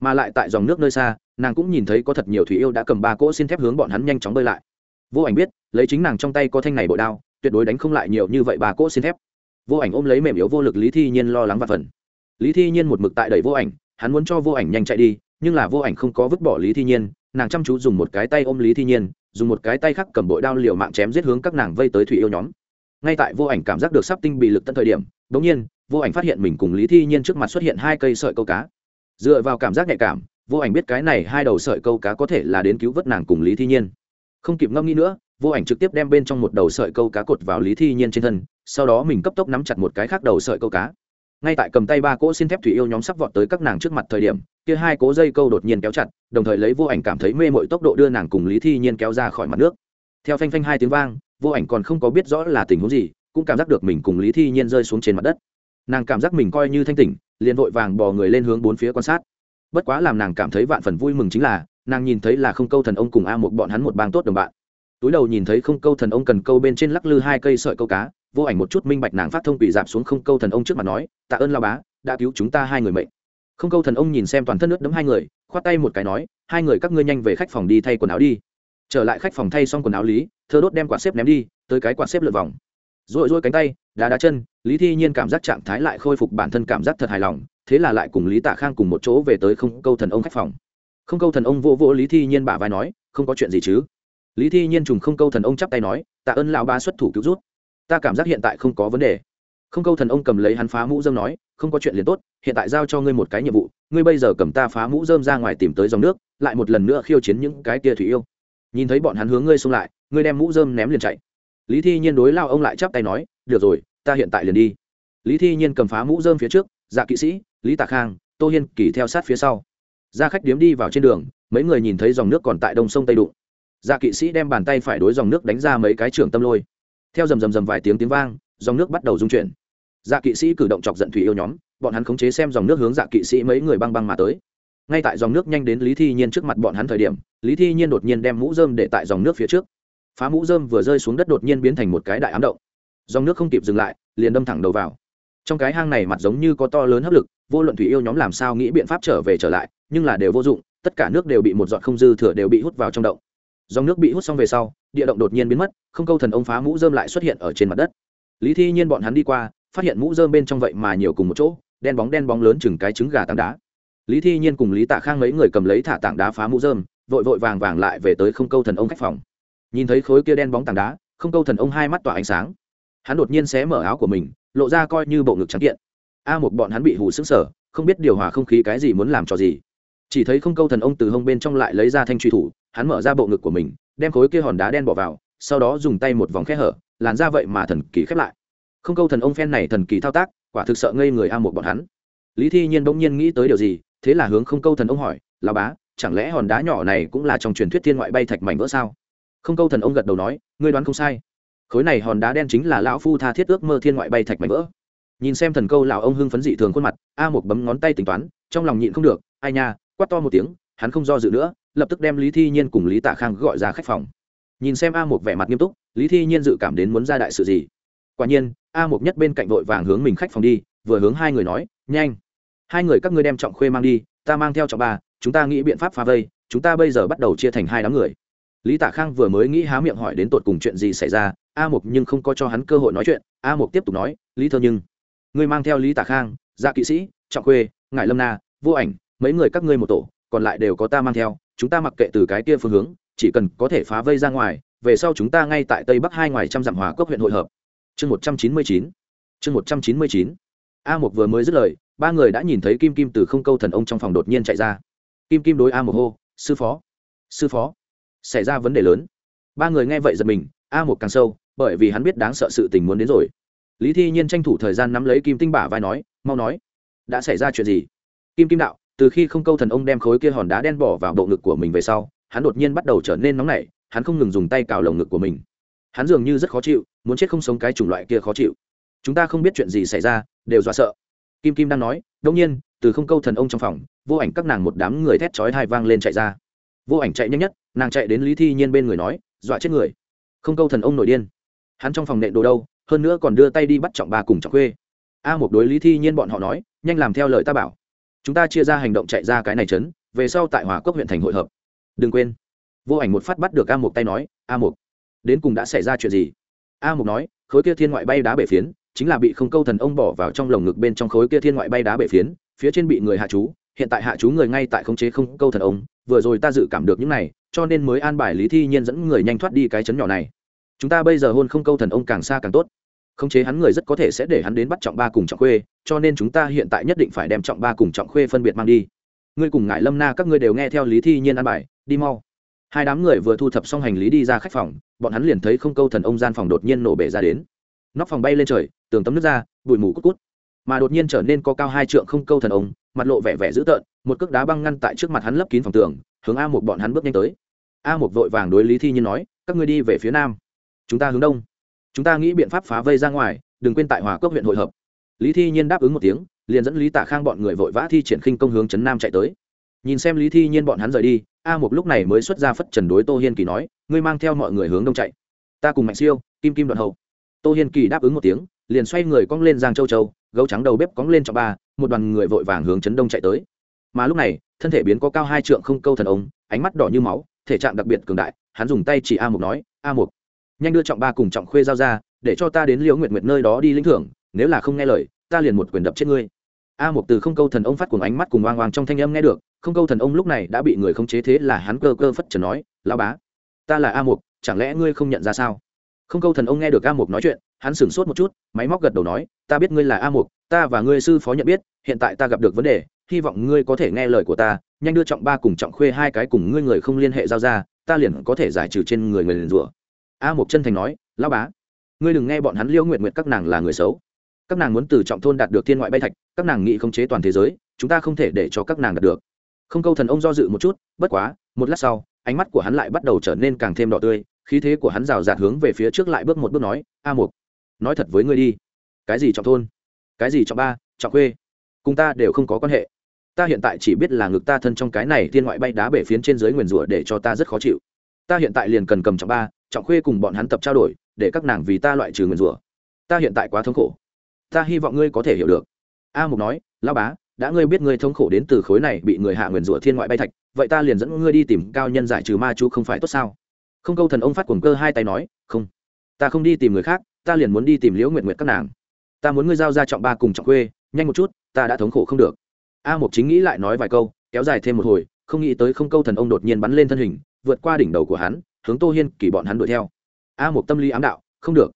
[SPEAKER 1] Mà lại tại dòng nước nơi xa, nàng cũng nhìn thấy có thật nhiều thủy yêu đã cầm ba cỗ xin thép hướng bọn hắn nhanh chóng bơi lại. Vô ảnh biết, lấy chính nàng trong tay có thanh này bội đao, tuyệt đối đánh không lại nhiều như vậy ba cỗ xin thép. Vô ảnh ôm lấy mềm yếu vô lực lý thi nhiên lo lắng và phần. Lý thi nhiên một mực tại đẩy vô ảnh, hắn muốn cho vô ảnh nhanh chạy đi, nhưng là vô ảnh không có vứt bỏ lý thi nhiên, nàng chăm chú dùng một cái tay ôm lý thi nhiên dùng một cái tay khác cầm bội đao liều mạng chém giết hướng các nàng vây tới thủy yêu nhóm. Ngay tại vô ảnh cảm giác được sắp tinh bị lực tận thời điểm đ ỗ n g nhiên, vô ảnh phát hiện mình cùng lý thi nhiên trước mặt xuất hiện hai cây sợi câu cá. Dựa vào cảm giác nhạy cảm, vô ảnh biết cái này hai đầu sợi câu cá có thể là đến cứu vớt nàng cùng lý thi nhiên. Không kịp ngâm nghĩ nữa, vô ảnh trực tiếp đem bên trong một đầu sợi câu cá cột vào lý thi nhiên trên thân, sau đó mình cấp tốc nắm chặt một cái khác đầu sợi câu cá ngay tại cầm tay ba cỗ xin thép thủy yêu nhóm sắp vọt tới các nàng trước mặt thời điểm, kia hai cố dây câu đột nhiên kéo chặt, đồng thời lấy vô ảnh cảm thấy mê mội tốc độ đưa nàng cùng lý thi nhiên kéo ra khỏi mặt nước. Theo phanh phanh hai tiếng vang, vô ảnh còn không có biết rõ là tình huống gì, cũng cảm giác được mình cùng lý thi nhiên rơi xuống trên mặt đất. Nàng cảm giác mình coi như thanh tỉnh, liền vội vàng bò người lên hướng bốn phía quan sát. Bất quá làm nàng cảm thấy vạn phần vui mừng chính là, nàng nhìn thấy là không câu thần ông cùng a một bọn hắn một bang tốt đồng bạn. Túi đầu nhìn thấy không câu thần ông cần câu bên trên lắc lư hai cây sợi câu cá vô ảnh một chút minh bạch nàng phát thông quỷ dạp xuống không câu thần ông trước mặt nói, tạ ơn lao bá, đã cứu chúng ta hai người mệnh. Không câu thần ông nhìn xem toàn thân nước đấm hai người, khoát tay một cái nói, hai người các ngươi nhanh về khách phòng đi thay quần áo đi. Trở lại khách phòng thay xong quần áo lý, thơ đốt đem quạt xếp ném đi, tới cái quạt xếp lượt vòng. Rồi rồi cánh tay, đá đá chân, lý thi nhiên cảm giác trạng thái lại khôi phục bản thân cảm giác thật hài lòng, thế là lại cùng lý tạ khang cùng một chỗ về tới không câu thần ông khách phòng. Không câu thần ông vô vô lý thi nhiên bả vai nói, không có chuyện gì chứ? Lý thi nhiên trùng không câu thần ông chắp tay nói, tạ ơn lão ba xuất thủ cứu rút ta cảm giác hiện tại không có vấn đề. Không câu thần ông cầm lấy hắn phá mũ dơm nói, không có chuyện liền tốt, hiện tại giao cho ngươi một cái nhiệm vụ, ngươi bây giờ cầm ta phá mũ dơm ra ngoài tìm tới dòng nước, lại một lần nữa khiêu chiến những cái kia thủy yêu. Nhìn thấy bọn hắn hướng ngươi xông lại, ngươi đem mũ dơm ném liền chạy. Lý thi nhiên đối lao ông lại chắp tay nói, được rồi, ta hiện tại liền đi. Lý thi nhiên cầm phá mũ dơm phía trước dạ kỵ sĩ, lý tạ khang, tô hiên, kỳ theo sát phía sau. Ra khách điếm đi vào trên đường, mấy người nhìn thấy dòng nước còn tại đông sông tây đụng. Dạ kỵ sĩ đem bàn tay phải đối dòng nước đánh ra mấy cái trưởng tâm lôi theo rầm rầm rầm vài tiếng tiếng vang, dòng nước bắt đầu rung chuyển. Dạ kỵ sĩ cử động chọc giận thủy yêu nhóm, bọn hắn khống chế xem dòng nước hướng dạ kỵ sĩ mấy người băng băng mà tới. Ngay tại dòng nước nhanh đến lý thi nhiên trước mặt bọn hắn thời điểm, lý thi nhiên đột nhiên đem mũ dơm để tại dòng nước phía trước. Phá mũ dơm vừa rơi xuống đất đột nhiên biến thành một cái đại ám động. Dòng nước không kịp dừng lại, liền đâm thẳng đầu vào. Trong cái hang này mặt giống như có to lớn hấp lực, vô luận thủy yêu nhóm làm sao nghĩ biện pháp trở về trở lại, nhưng là đều vô dụng, tất cả nước đều bị một giọt không dư thừa đều bị hút vào trong động. Dòng nước bị hút xong về sau địa động đột nhiên biến mất, không câu thần ông phá mũ dơm lại xuất hiện ở trên mặt đất. Lý thi nhiên bọn hắn đi qua, phát hiện mũ dơm bên trong vậy mà nhiều cùng một chỗ, đen bóng đen bóng lớn chừng cái trứng gà tảng đá. Lý thi nhiên cùng lý tạ khang mấy người cầm lấy thả tảng đá phá mũ dơm vội vội vàng vàng lại về tới không câu thần ông khách phòng. Nhìn thấy khối kia đen bóng tảng đá, không câu thần ông hai mắt tỏa ánh sáng. Hắn đột nhiên xé mở áo của mình, lộ ra coi như bộ ngực trắng kiện. A một bọn hắn bị hù xứng sở không biết điều hòa không khí cái gì muốn làm cho gì. Chỉ thấy không câu thần ông từ hông bên trong lại lấy ra thanh truy thủ, hắn mở ra bộ ngực của mình đem khối kia hòn đá đen bỏ vào, sau đó dùng tay một vòng khe hở, làn ra vậy mà thần kỳ khép lại. Không câu thần ông phen này thần kỳ thao tác, quả thực sợ ngây người a một bọn hắn. Lý thi nhiên bỗng nhiên nghĩ tới điều gì, thế là hướng không câu thần ông hỏi là bá, chẳng lẽ hòn đá nhỏ này cũng là trong truyền thuyết thiên ngoại bay thạch mảnh vỡ sao? Không câu thần ông gật đầu nói, ngươi đoán không sai. Khối này hòn đá đen chính là lão phu tha thiết ước mơ thiên ngoại bay thạch mảnh vỡ. Nhìn xem thần câu lão ông hưng phấn dị thường khuôn mặt, a một bấm ngón tay tính toán, trong lòng nhịn không được, ai nha, quát to một tiếng, hắn không do dự nữa lập tức đem lý thi nhiên cùng lý tạ khang gọi ra khách phòng. Nhìn xem a một vẻ mặt nghiêm túc, lý thi nhiên dự cảm đến muốn ra đại sự gì. Quả nhiên, a một nhất bên cạnh vội vàng hướng mình khách phòng đi, vừa hướng hai người nói, nhanh, hai người các ngươi đem trọng khuê mang đi, ta mang theo trọng ba, chúng ta nghĩ biện pháp phá vây, chúng ta bây giờ bắt đầu chia thành hai đám người. Lý tạ khang vừa mới nghĩ há miệng hỏi đến tột cùng chuyện gì xảy ra, a mục nhưng không có cho hắn cơ hội nói chuyện, a mục tiếp tục nói, lý thơ nhưng, ngươi mang theo lý tạ khang dạ kỵ sĩ, trọng khuê ngại lâm na, vô ảnh, mấy người các ngươi một tổ, còn lại đều có ta mang theo chúng ta mặc kệ từ cái kia phương hướng, chỉ cần có thể phá vây ra ngoài, về sau chúng ta ngay tại tây bắc hai ngoài trăm dặm hòa cốc huyện hội hợp. Chương một trăm chín mươi chín. Chương một trăm chín mươi chín. A một vừa mới dứt lời, ba người đã nhìn thấy kim kim từ không câu thần ông trong phòng đột nhiên chạy ra. Kim kim đối a một hô, sư phó sư phó. Xảy ra vấn đề lớn. Ba người nghe vậy giật mình, a một càng sâu, bởi vì hắn biết đáng sợ sự tình muốn đến rồi. Lý thi nhiên tranh thủ thời gian nắm lấy kim tinh bả vai nói, mau nói, đã xảy ra chuyện gì? Kim kim đạo từ khi không câu thần ông đem khối kia hòn đá đen bỏ vào bộ ngực của mình về sau, hắn đột nhiên bắt đầu trở nên nóng nảy, hắn không ngừng dùng tay cào lồng ngực của mình. Hắn dường như rất khó chịu, muốn chết không sống cái chủng loại kia khó chịu. Chúng ta không biết chuyện gì xảy ra, đều dọa sợ. Kim kim đang nói đông nhiên, từ không câu thần ông trong phòng, vô ảnh các nàng một đám người thét chói hai vang lên chạy ra. Vô ảnh chạy nhanh nhất, nàng chạy đến lý thi nhiên bên người nói, dọa chết người. Không câu thần ông nổi điên. Hắn trong phòng nện đồ đâu, hơn nữa còn đưa tay đi bắt trọng bà cùng trọng khuê. A một đối lý thi nhiên bọn họ nói, nhanh làm theo lời ta bảo chúng ta chia ra hành động chạy ra cái này trấn về sau tại hòa quốc huyện thành hội hợp. Đừng quên. Vô ảnh một phát bắt được a Mục tay nói, a Mục. đến cùng đã xảy ra chuyện gì? A Mục nói, khối kia thiên ngoại bay đá bể phiến, chính là bị không câu thần ông bỏ vào trong lồng ngực bên trong khối kia thiên ngoại bay đá bể phiến, phía trên bị người hạ chú, hiện tại hạ chú người ngay tại khống chế không câu thần ông, vừa rồi ta dự cảm được những này, cho nên mới an bài lý thi nhiên dẫn người nhanh thoát đi cái chấn nhỏ này. Chúng ta bây giờ hôn không câu thần ông càng xa càng tốt khống chế hắn người rất có thể sẽ để hắn đến bắt trọng ba cùng trọng khuê, cho nên chúng ta hiện tại nhất định phải đem trọng ba cùng trọng khuê phân biệt mang đi. Ngươi cùng ngại lâm na các ngươi đều nghe theo lý thi nhiên an bài, đi mau. Hai đám người vừa thu thập xong hành lý đi ra khách phòng, bọn hắn liền thấy không câu thần ông gian phòng đột nhiên nổ bể ra đến. Nóc phòng bay lên trời, tường tấm nước ra, bụi mù cút cút. Mà đột nhiên trở nên có cao hai trượng không câu thần ông, mặt lộ vẻ vẻ dữ tợn, một cước đá băng ngăn tại trước mặt hắn lấp kín phòng tường, hướng a một bọn hắn bước nhanh tới. A một vội vàng đối lý thi nhiên nói, các ngươi đi về phía nam, chúng ta hướng đông chúng ta nghĩ biện pháp phá vây ra ngoài đừng quên tại hòa cốc huyện hội hợp. Lý thi nhiên đáp ứng một tiếng liền dẫn lý tạ khang bọn người vội vã thi triển khinh công hướng trấn nam chạy tới. Nhìn xem lý thi nhiên bọn hắn rời đi a một lúc này mới xuất ra phất trần đối tô hiên kỳ nói ngươi mang theo mọi người hướng đông chạy. Ta cùng mạnh siêu kim kim đoạn hậu. Tô hiên kỳ đáp ứng một tiếng liền xoay người cong lên giang châu châu gấu trắng đầu bếp cong lên trọng ba một đoàn người vội vàng hướng trấn đông chạy tới. Mà lúc này thân thể biến có cao hai trượng không câu thần ống, ánh mắt đỏ như máu thể trạng đặc biệt cường đại hắn dùng tay chỉ a Mục nói a Mục nhanh đưa trọng ba cùng trọng khuê giao ra, để cho ta đến liễu nguyệt nguyệt nơi đó đi lĩnh thưởng, nếu là không nghe lời, ta liền một quyền đập chết ngươi. A một từ không câu thần ông phát cùng ánh mắt cùng oang oang trong thanh âm nghe được, không câu thần ông lúc này đã bị người khống chế thế là hắn cơ cơ phất trần nói, lão bá, ta là a một chẳng lẽ ngươi không nhận ra sao? Không câu thần ông nghe được a một nói chuyện, hắn sửng sốt một chút, máy móc gật đầu nói, ta biết ngươi là a một ta và ngươi sư phó nhận biết, hiện tại ta gặp được vấn đề, hy vọng ngươi có thể nghe lời của ta, nhanh đưa trọng ba cùng trọng khuê hai cái cùng ngươi người không liên hệ giao ra, ta liền có thể giải trừ trên người người liền rủa a một chân thành nói, lão bá, ngươi đừng nghe bọn hắn liêu nguyện nguyện các nàng là người xấu. Các nàng muốn từ trọng thôn đạt được thiên ngoại bay thạch, các nàng nghĩ khống chế toàn thế giới, chúng ta không thể để cho các nàng đạt được. Không câu thần ông do dự một chút, bất quá, một lát sau, ánh mắt của hắn lại bắt đầu trở nên càng thêm đỏ tươi, khí thế của hắn rào rạt hướng về phía trước lại bước một bước nói, a mục nói thật với ngươi đi. Cái gì trọng thôn? Cái gì trọng ba, trọng khuê? Cùng ta đều không có quan hệ. Ta hiện tại chỉ biết là ngực ta thân trong cái này thiên ngoại bay đá bể phiến trên dưới nguyền rủa để cho ta rất khó chịu. Ta hiện tại liền cần cầm trọng ba trọng khuê cùng bọn hắn tập trao đổi, để các nàng vì ta loại trừ nguyền rủa. Ta hiện tại quá thống khổ. Ta hy vọng ngươi có thể hiểu được. A mục nói lao bá, đã ngươi biết ngươi thống khổ đến từ khối này bị người hạ nguyền rủa thiên ngoại bay thạch, vậy ta liền dẫn ngươi đi tìm cao nhân giải trừ ma chú không phải tốt sao? Không câu thần ông phát cuồng cơ hai tay nói, không, ta không đi tìm người khác, ta liền muốn đi tìm liễu nguyện nguyện các nàng. Ta muốn ngươi giao ra trọng ba cùng trọng khuê, nhanh một chút, ta đã thống khổ không được. A mục chính nghĩ lại nói vài câu, kéo dài thêm một hồi, không nghĩ tới không câu thần ông đột nhiên bắn lên thân hình, vượt qua đỉnh đầu của hắn hướng tô hiên kỳ bọn hắn đuổi theo. A một tâm lý ám đạo, không được.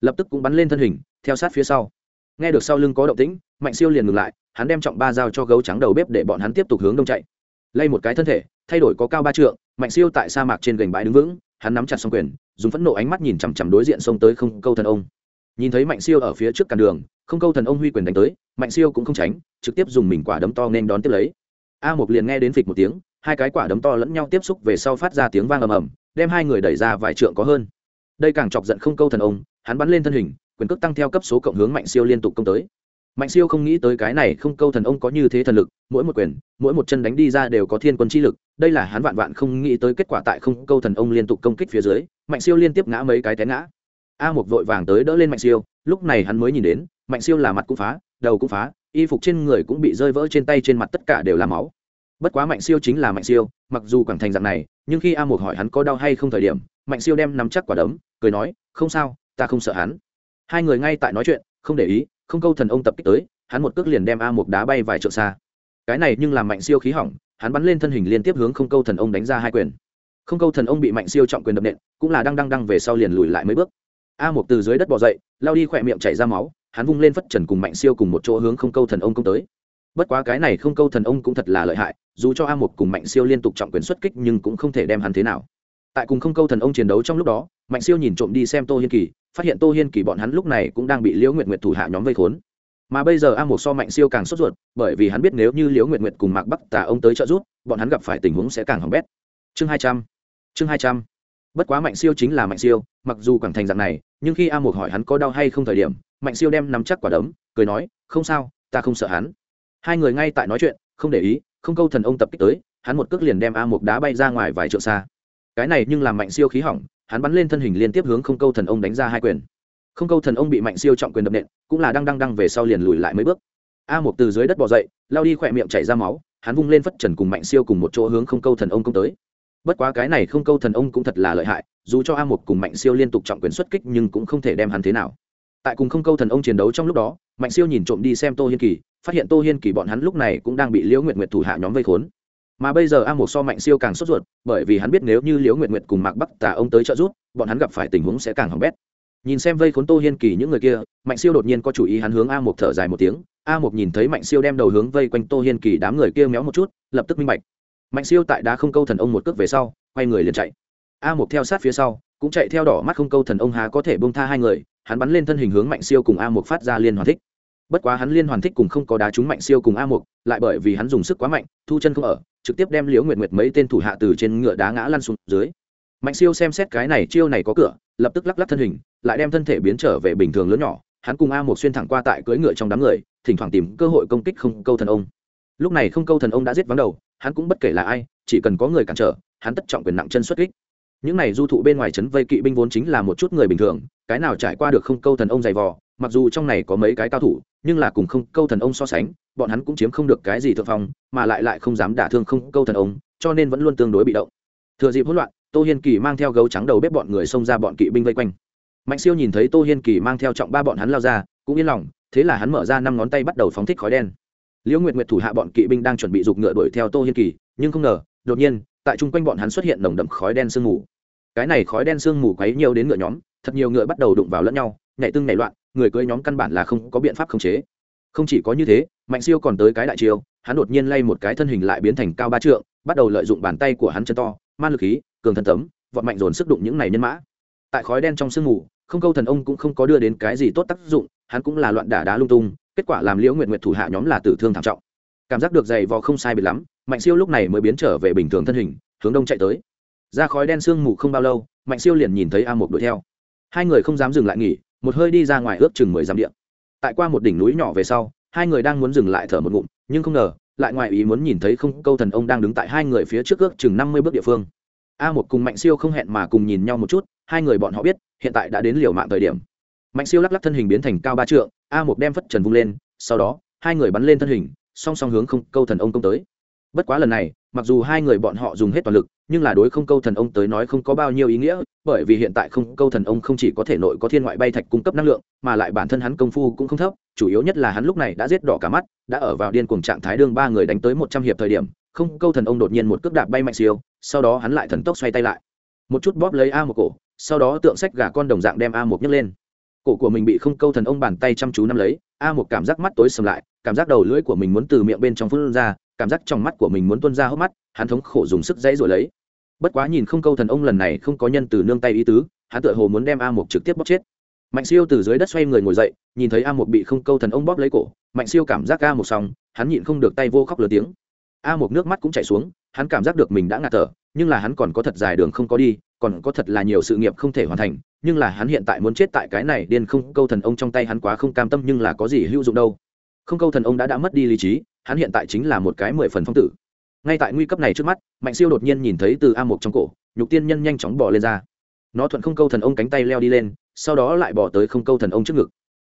[SPEAKER 1] Lập tức cũng bắn lên thân hình, theo sát phía sau. Nghe được sau lưng có động tĩnh, mạnh siêu liền ngừng lại, hắn đem trọng ba dao cho gấu trắng đầu bếp để bọn hắn tiếp tục hướng đông chạy. Lay một cái thân thể, thay đổi có cao ba trượng, mạnh siêu tại sa mạc trên gành bãi đứng vững, hắn nắm chặt xong quyền, dùng phẫn nộ ánh mắt nhìn chằm chằm đối diện xông tới không câu thần ông. Nhìn thấy mạnh siêu ở phía trước cản đường, không câu thần ông huy quyền đánh tới, mạnh siêu cũng không tránh, trực tiếp dùng mình quả đấm to nên đón tiếp lấy. A một liền nghe đến phịch một tiếng, hai cái quả đấm to lẫn nhau tiếp xúc về sau phát ra tiếng vang ầm ầm đem hai người đẩy ra vài trượng có hơn. Đây càng chọc giận không câu thần ông, hắn bắn lên thân hình, quyền cước tăng theo cấp số cộng hướng mạnh siêu liên tục công tới. Mạnh siêu không nghĩ tới cái này không câu thần ông có như thế thần lực, mỗi một quyền, mỗi một chân đánh đi ra đều có thiên quân chi lực, đây là hắn vạn vạn không nghĩ tới kết quả tại không câu thần ông liên tục công kích phía dưới, mạnh siêu liên tiếp ngã mấy cái té ngã. A một vội vàng tới đỡ lên mạnh siêu, lúc này hắn mới nhìn đến, mạnh siêu là mặt cũng phá, đầu cũng phá, y phục trên người cũng bị rơi vỡ trên tay trên mặt tất cả đều là máu. Bất quá mạnh siêu chính là mạnh siêu, mặc dù quảng thành dạng này nhưng khi a một hỏi hắn có đau hay không thời điểm, mạnh siêu đem nắm chắc quả đấm, cười nói, không sao, ta không sợ hắn. Hai người ngay tại nói chuyện, không để ý, không câu thần ông tập kích tới, hắn một cước liền đem a một đá bay vài trượng xa. Cái này nhưng làm mạnh siêu khí hỏng, hắn bắn lên thân hình liên tiếp hướng không câu thần ông đánh ra hai quyền. Không câu thần ông bị mạnh siêu trọng quyền đập nện, cũng là đang đang đang về sau liền lùi lại mấy bước. A một từ dưới đất bỏ dậy, lao đi khỏe miệng chảy ra máu, hắn vung lên phất trần cùng mạnh siêu cùng một chỗ hướng không câu thần ông công tới bất quá cái này không câu thần ông cũng thật là lợi hại, dù cho a một cùng mạnh siêu liên tục trọng quyền xuất kích nhưng cũng không thể đem hắn thế nào. Tại cùng không câu thần ông chiến đấu trong lúc đó, mạnh siêu nhìn trộm đi xem tô hiên kỳ, phát hiện tô hiên kỳ bọn hắn lúc này cũng đang bị liễu nguyện nguyện thủ hạ nhóm vây khốn. Mà bây giờ a một so mạnh siêu càng sốt ruột, bởi vì hắn biết nếu như liễu nguyện nguyện cùng mạc bắc tà ông tới trợ giúp, bọn hắn gặp phải tình huống sẽ càng hỏng bét. Chương hai trăm, chương hai trăm. Bất quá mạnh siêu chính là mạnh siêu, mặc dù càng thành dạng này, nhưng khi a một hỏi hắn có đau hay không thời điểm, mạnh siêu đem nắm chắc quả đấm, cười nói, không sao, ta không sợ hắn hai người ngay tại nói chuyện, không để ý, không câu thần ông tập kích tới, hắn một cước liền đem a một đá bay ra ngoài vài trượng xa. Cái này nhưng làm mạnh siêu khí hỏng, hắn bắn lên thân hình liên tiếp hướng không câu thần ông đánh ra hai quyền. Không câu thần ông bị mạnh siêu trọng quyền đập nện, cũng là đang đang đang về sau liền lùi lại mấy bước. A một từ dưới đất bò dậy, lao đi khỏe miệng chảy ra máu, hắn vung lên phất trần cùng mạnh siêu cùng một chỗ hướng không câu thần ông công tới. Bất quá cái này không câu thần ông cũng thật là lợi hại, dù cho a một cùng mạnh siêu liên tục trọng quyền xuất kích nhưng cũng không thể đem hắn thế nào. Tại cùng không câu thần ông chiến đấu trong lúc đó, mạnh siêu nhìn trộm đi xem tô hiên kỳ phát hiện tô hiên kỳ bọn hắn lúc này cũng đang bị liễu nguyệt nguyệt thủ hạ nhóm vây khốn. Mà bây giờ a một so mạnh siêu càng sốt ruột, bởi vì hắn biết nếu như liễu nguyệt nguyệt cùng mạc bắc Tả ông tới trợ giúp, bọn hắn gặp phải tình huống sẽ càng hỏng bét. Nhìn xem vây khốn tô hiên kỳ những người kia, mạnh siêu đột nhiên có chủ ý hắn hướng a một thở dài một tiếng. A một nhìn thấy mạnh siêu đem đầu hướng vây quanh tô hiên kỳ đám người kia méo một chút, lập tức minh bạch. Mạnh siêu tại đá không câu thần ông một cước về sau, quay người liền chạy. A một theo sát phía sau, cũng chạy theo đỏ mắt không câu thần ông há có thể bông tha hai người, hắn bắn lên thân hình hướng mạnh siêu cùng a một phát ra liên hoàn thích bất quá hắn liên hoàn thích cùng không có đá trúng mạnh siêu cùng a một lại bởi vì hắn dùng sức quá mạnh, thu chân không ở, trực tiếp đem liễu nguyệt nguyệt mấy tên thủ hạ từ trên ngựa đá ngã lăn xuống dưới. Mạnh siêu xem xét cái này chiêu này có cửa, lập tức lắc lắc thân hình, lại đem thân thể biến trở về bình thường lớn nhỏ. Hắn cùng a một xuyên thẳng qua tại cưỡi ngựa trong đám người, thỉnh thoảng tìm cơ hội công kích không câu thần ông. Lúc này không câu thần ông đã giết vắng đầu, hắn cũng bất kể là ai, chỉ cần có người cản trở, hắn tất trọng quyền nặng chân xuất kích. Những này du thụ bên ngoài trấn vây kỵ binh vốn chính là một chút người bình thường, cái nào trải qua được không câu thần ông dày vò mặc dù trong này có mấy cái cao thủ, nhưng là cùng không câu thần ông so sánh, bọn hắn cũng chiếm không được cái gì thượng phong, mà lại lại không dám đả thương không câu thần ông, cho nên vẫn luôn tương đối bị động. Thừa dịp hỗn loạn, tô hiên kỳ mang theo gấu trắng đầu bếp bọn người xông ra bọn kỵ binh vây quanh. Mạnh siêu nhìn thấy tô hiên kỳ mang theo trọng ba bọn hắn lao ra, cũng yên lòng, thế là hắn mở ra năm ngón tay bắt đầu phóng thích khói đen. Liễu nguyệt nguyệt thủ hạ bọn kỵ binh đang chuẩn bị giục ngựa đuổi theo tô hiên kỳ, nhưng không ngờ, đột nhiên, tại chung quanh bọn hắn xuất hiện nồng đậm khói đen sương mù. Cái này khói đen sương mù quấy nhiều đến ngựa nhóm, thật nhiều ngựa bắt đầu đụng vào lẫn nhau, nhảy tưng nhảy loạn người cưỡi nhóm căn bản là không có biện pháp khống chế. Không chỉ có như thế, mạnh siêu còn tới cái đại chiêu, hắn đột nhiên lay một cái thân hình lại biến thành cao ba trượng, bắt đầu lợi dụng bàn tay của hắn chân to, man lực khí, cường thân tấm, vọt mạnh dồn sức đụng những này nhân mã. Tại khói đen trong sương mù, không câu thần ông cũng không có đưa đến cái gì tốt tác dụng, hắn cũng là loạn đả đá lung tung, kết quả làm liễu nguyện nguyện thủ hạ nhóm là tử thương thảm trọng. Cảm giác được dày vò không sai biệt lắm, mạnh siêu lúc này mới biến trở về bình thường thân hình, hướng đông chạy tới. Ra khói đen sương mù không bao lâu, mạnh siêu liền nhìn thấy a một đuổi theo. Hai người không dám dừng lại nghỉ một hơi đi ra ngoài ước chừng mười dặm điện tại qua một đỉnh núi nhỏ về sau, hai người đang muốn dừng lại thở một ngụm, nhưng không ngờ, lại ngoài ý muốn nhìn thấy không, câu thần ông đang đứng tại hai người phía trước ước chừng năm mươi bước địa phương. A một cùng mạnh siêu không hẹn mà cùng nhìn nhau một chút, hai người bọn họ biết, hiện tại đã đến liều mạng thời điểm. Mạnh siêu lắc lắc thân hình biến thành cao ba trượng, a một đem phất trần vung lên, sau đó, hai người bắn lên thân hình, song song hướng không, câu thần ông công tới. Bất quá lần này, mặc dù hai người bọn họ dùng hết toàn lực nhưng là đối không câu thần ông tới nói không có bao nhiêu ý nghĩa, bởi vì hiện tại không câu thần ông không chỉ có thể nội có thiên ngoại bay thạch cung cấp năng lượng, mà lại bản thân hắn công phu cũng không thấp, chủ yếu nhất là hắn lúc này đã giết đỏ cả mắt, đã ở vào điên cuồng trạng thái đương ba người đánh tới một trăm hiệp thời điểm, không câu thần ông đột nhiên một cước đạp bay mạnh siêu, sau đó hắn lại thần tốc xoay tay lại. Một chút bóp lấy a một cổ, sau đó tượng sách gà con đồng dạng đem a một nhấc lên. Cổ của mình bị không câu thần ông bàn tay chăm chú nắm lấy, a một cảm giác mắt tối sầm lại, cảm giác đầu lưỡi của mình muốn từ miệng bên trong phun ra, cảm giác trong mắt của mình muốn tuôn ra hốc mắt hắn thống khổ dùng sức dãy rồi lấy. Bất quá nhìn không câu thần ông lần này không có nhân từ nương tay ý tứ, hắn tựa hồ muốn đem a Mục trực tiếp bóp chết. Mạnh siêu từ dưới đất xoay người ngồi dậy, nhìn thấy a Mục bị không câu thần ông bóp lấy cổ, mạnh siêu cảm giác a một xong, hắn nhịn không được tay vô khóc lớn tiếng. A Mục nước mắt cũng chảy xuống, hắn cảm giác được mình đã ngạt thở, nhưng là hắn còn có thật dài đường không có đi, còn có thật là nhiều sự nghiệp không thể hoàn thành, nhưng là hắn hiện tại muốn chết tại cái này điên không câu thần ông trong tay hắn quá không cam tâm nhưng là có gì hữu dụng đâu. Không câu thần ông đã đã mất đi lý trí, hắn hiện tại chính là một cái mười phần phong tử ngay tại nguy cấp này trước mắt, mạnh siêu đột nhiên nhìn thấy từ a một trong cổ, nhục tiên nhân nhanh chóng bỏ lên ra. Nó thuận không câu thần ông cánh tay leo đi lên, sau đó lại bỏ tới không câu thần ông trước ngực.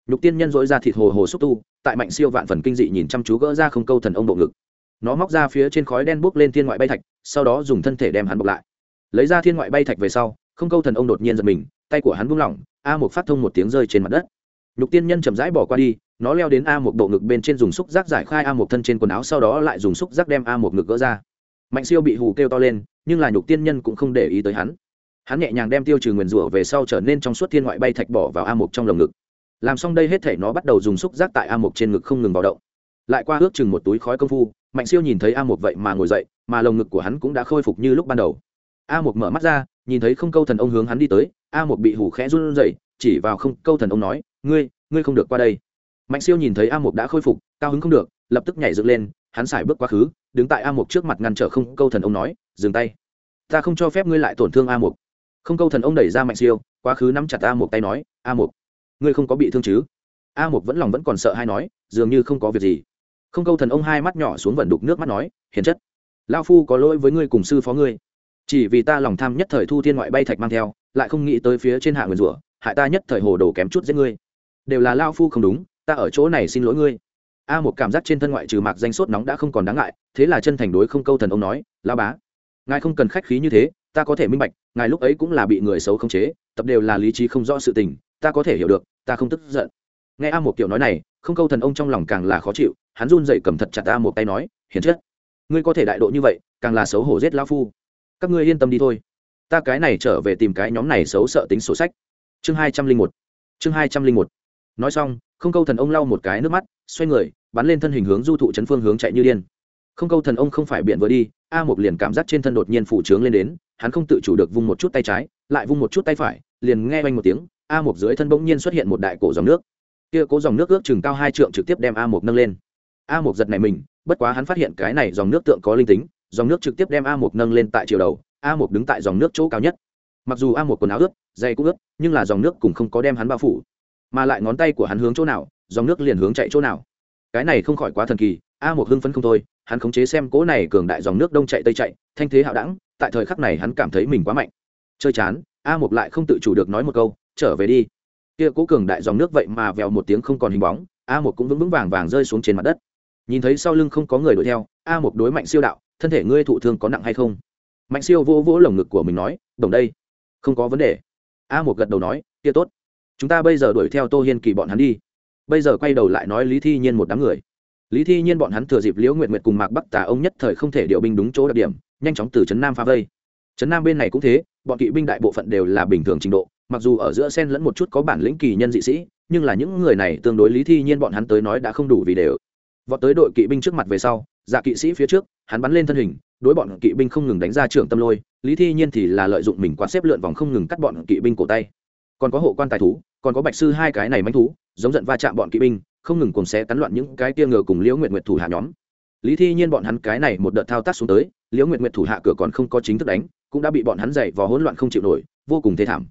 [SPEAKER 1] Nhục tiên nhân dỗi ra thịt hồ hồ xúc tu, tại mạnh siêu vạn phần kinh dị nhìn chăm chú gỡ ra không câu thần ông bộ ngực. Nó móc ra phía trên khói đen bốc lên thiên ngoại bay thạch, sau đó dùng thân thể đem hắn bọc lại. Lấy ra thiên ngoại bay thạch về sau, không câu thần ông đột nhiên giật mình, tay của hắn buông lỏng, a một phát thông một tiếng rơi trên mặt đất. Nhục tiên nhân chậm rãi bỏ qua đi nó leo đến a một bộ ngực bên trên dùng xúc giác giải khai a một thân trên quần áo, sau đó lại dùng xúc giác đem a một ngực gỡ ra. Mạnh siêu bị hù kêu to lên, nhưng là nhục tiên nhân cũng không để ý tới hắn. Hắn nhẹ nhàng đem tiêu trừ nguyền rủa về sau trở nên trong suốt thiên ngoại bay thạch bỏ vào a một trong lồng ngực. Làm xong đây hết thể nó bắt đầu dùng xúc giác tại a một trên ngực không ngừng vào động. Lại qua ước chừng một túi khói công phu, mạnh siêu nhìn thấy a một vậy mà ngồi dậy, mà lồng ngực của hắn cũng đã khôi phục như lúc ban đầu. A một mở mắt ra, nhìn thấy không câu thần ông hướng hắn đi tới, a một bị hủ khẽ run rẩy, chỉ vào không câu thần ông nói, ngươi ngươi không được qua đây mạnh siêu nhìn thấy a Mục đã khôi phục cao hứng không được lập tức nhảy dựng lên hắn xài bước quá khứ đứng tại a Mục trước mặt ngăn trở không câu thần ông nói dừng tay. Ta không cho phép ngươi lại tổn thương a Mục. không câu thần ông đẩy ra mạnh siêu quá khứ nắm chặt a Mục tay nói a Mục, ngươi không có bị thương chứ? A Mục vẫn lòng vẫn còn sợ hay nói dường như không có việc gì. Không câu thần ông hai mắt nhỏ xuống vẩn đục nước mắt nói hiền chất. Lao phu có lỗi với ngươi cùng sư phó ngươi. Chỉ vì ta lòng tham nhất thời thu thiên ngoại bay thạch mang theo lại không nghĩ tới phía trên hạ nguyền rủa hại ta nhất thời hồ đồ kém chút giết ngươi. Đều là lao phu không đúng ta ở chỗ này xin lỗi ngươi. A một cảm giác trên thân ngoại trừ mạc danh sốt nóng đã không còn đáng ngại, thế là chân thành đối không câu thần ông nói lao bá, ngài không cần khách khí như thế, ta có thể minh bạch, ngài lúc ấy cũng là bị người xấu khống chế, tập đều là lý trí không rõ sự tình, ta có thể hiểu được, ta không tức giận. Nghe a một kiểu nói này, không câu thần ông trong lòng càng là khó chịu, hắn run dậy cầm thật chặt a một tay nói, hiền chết ngươi có thể đại độ như vậy, càng là xấu hổ rét lao phu. Các ngươi yên tâm đi thôi. Ta cái này trở về tìm cái nhóm này xấu sợ tính sổ sách. Chương hai trăm linh một, chương hai trăm linh một nói xong, không câu thần ông lau một cái nước mắt, xoay người, bắn lên thân hình hướng du thụ chấn phương hướng chạy như điên. Không câu thần ông không phải biện vừa đi, a một liền cảm giác trên thân đột nhiên phủ trướng lên đến, hắn không tự chủ được vung một chút tay trái, lại vung một chút tay phải, liền nghe oanh một tiếng, a một dưới thân bỗng nhiên xuất hiện một đại cổ dòng nước. Kia cố dòng nước ước chừng cao hai trượng trực tiếp đem a một nâng lên. A một giật này mình, bất quá hắn phát hiện cái này dòng nước tượng có linh tính, dòng nước trực tiếp đem a một nâng lên tại chiều đầu, a một đứng tại dòng nước chỗ cao nhất. Mặc dù a một quần áo ướt, dày cũng ướt, nhưng là dòng nước cũng không có đem hắn bao phủ mà lại ngón tay của hắn hướng chỗ nào, dòng nước liền hướng chạy chỗ nào. Cái này không khỏi quá thần kỳ, a một hưng phấn không thôi, hắn khống chế xem cỗ này cường đại dòng nước đông chạy tây chạy, thanh thế hạo đẳng, tại thời khắc này hắn cảm thấy mình quá mạnh. Chơi chán, a một lại không tự chủ được nói một câu, trở về đi. Kia cố cường đại dòng nước vậy mà vèo một tiếng không còn hình bóng, a một cũng vững vững vàng vàng rơi xuống trên mặt đất. Nhìn thấy sau lưng không có người đuổi theo, a một đối mạnh siêu đạo, thân thể ngươi thụ thương có nặng hay không? Mạnh siêu vô vỗ lồng ngực của mình nói, đồng đây, không có vấn đề. A một gật đầu nói, kia tốt chúng ta bây giờ đuổi theo tô hiên kỳ bọn hắn đi. Bây giờ quay đầu lại nói lý thi nhiên một đám người. Lý thi nhiên bọn hắn thừa dịp liễu nguyện nguyện cùng mạc bắc tà ông nhất thời không thể điều binh đúng chỗ đặc điểm, nhanh chóng từ trấn nam phá vây. Trấn nam bên này cũng thế, bọn kỵ binh đại bộ phận đều là bình thường trình độ, mặc dù ở giữa sen lẫn một chút có bản lĩnh kỳ nhân dị sĩ, nhưng là những người này tương đối lý thi nhiên bọn hắn tới nói đã không đủ vì đều. Vọt tới đội kỵ binh trước mặt về sau dạ kỵ sĩ phía trước, hắn bắn lên thân hình, đối bọn kỵ binh không ngừng đánh ra trưởng tâm lôi, lý thi nhiên thì là lợi dụng mình quán xếp lượn vòng không ngừng cắt bọn kỵ binh cổ tay còn có hộ quan tài thú, còn có bạch sư hai cái này manh thú, giống giận va chạm bọn kỵ binh, không ngừng cùng xé cắn loạn những cái tia ngờ cùng liễu nguyệt nguyệt thủ hạ nhóm. Lý thi nhiên bọn hắn cái này một đợt thao tác xuống tới, liễu nguyệt nguyệt thủ hạ cửa còn không có chính thức đánh, cũng đã bị bọn hắn dậy vào hỗn loạn không chịu nổi, vô cùng thê thảm.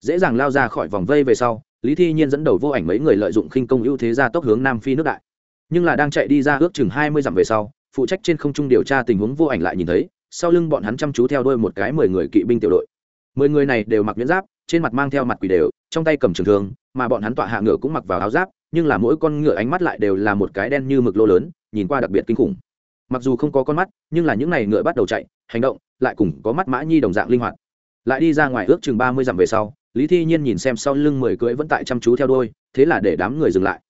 [SPEAKER 1] Dễ dàng lao ra khỏi vòng vây về sau, lý thi nhiên dẫn đầu vô ảnh mấy người lợi dụng khinh công ưu thế ra tốc hướng nam phi nước đại. Nhưng là đang chạy đi ra ước chừng hai mươi dặm về sau, phụ trách trên không trung điều tra tình huống vô ảnh lại nhìn thấy, sau lưng bọn hắn chăm chú theo đuôi một cái mười người kỵ binh tiểu đội. Mười người này đều mặc miễn giáp trên mặt mang theo mặt quỷ đều, trong tay cầm trường thương, mà bọn hắn tọa hạ ngựa cũng mặc vào áo giáp, nhưng là mỗi con ngựa ánh mắt lại đều là một cái đen như mực lô lớn, nhìn qua đặc biệt kinh khủng. Mặc dù không có con mắt, nhưng là những n à y ngựa bắt đầu chạy, hành động, lại cùng có mắt mã nhi đồng dạng linh hoạt. Lại đi ra ngoài ước chừng ba mươi dặm về sau, lý thi nhiên nhìn xem sau lưng mười cưỡi vẫn tại chăm chú theo đôi thế là để đám người dừng lại.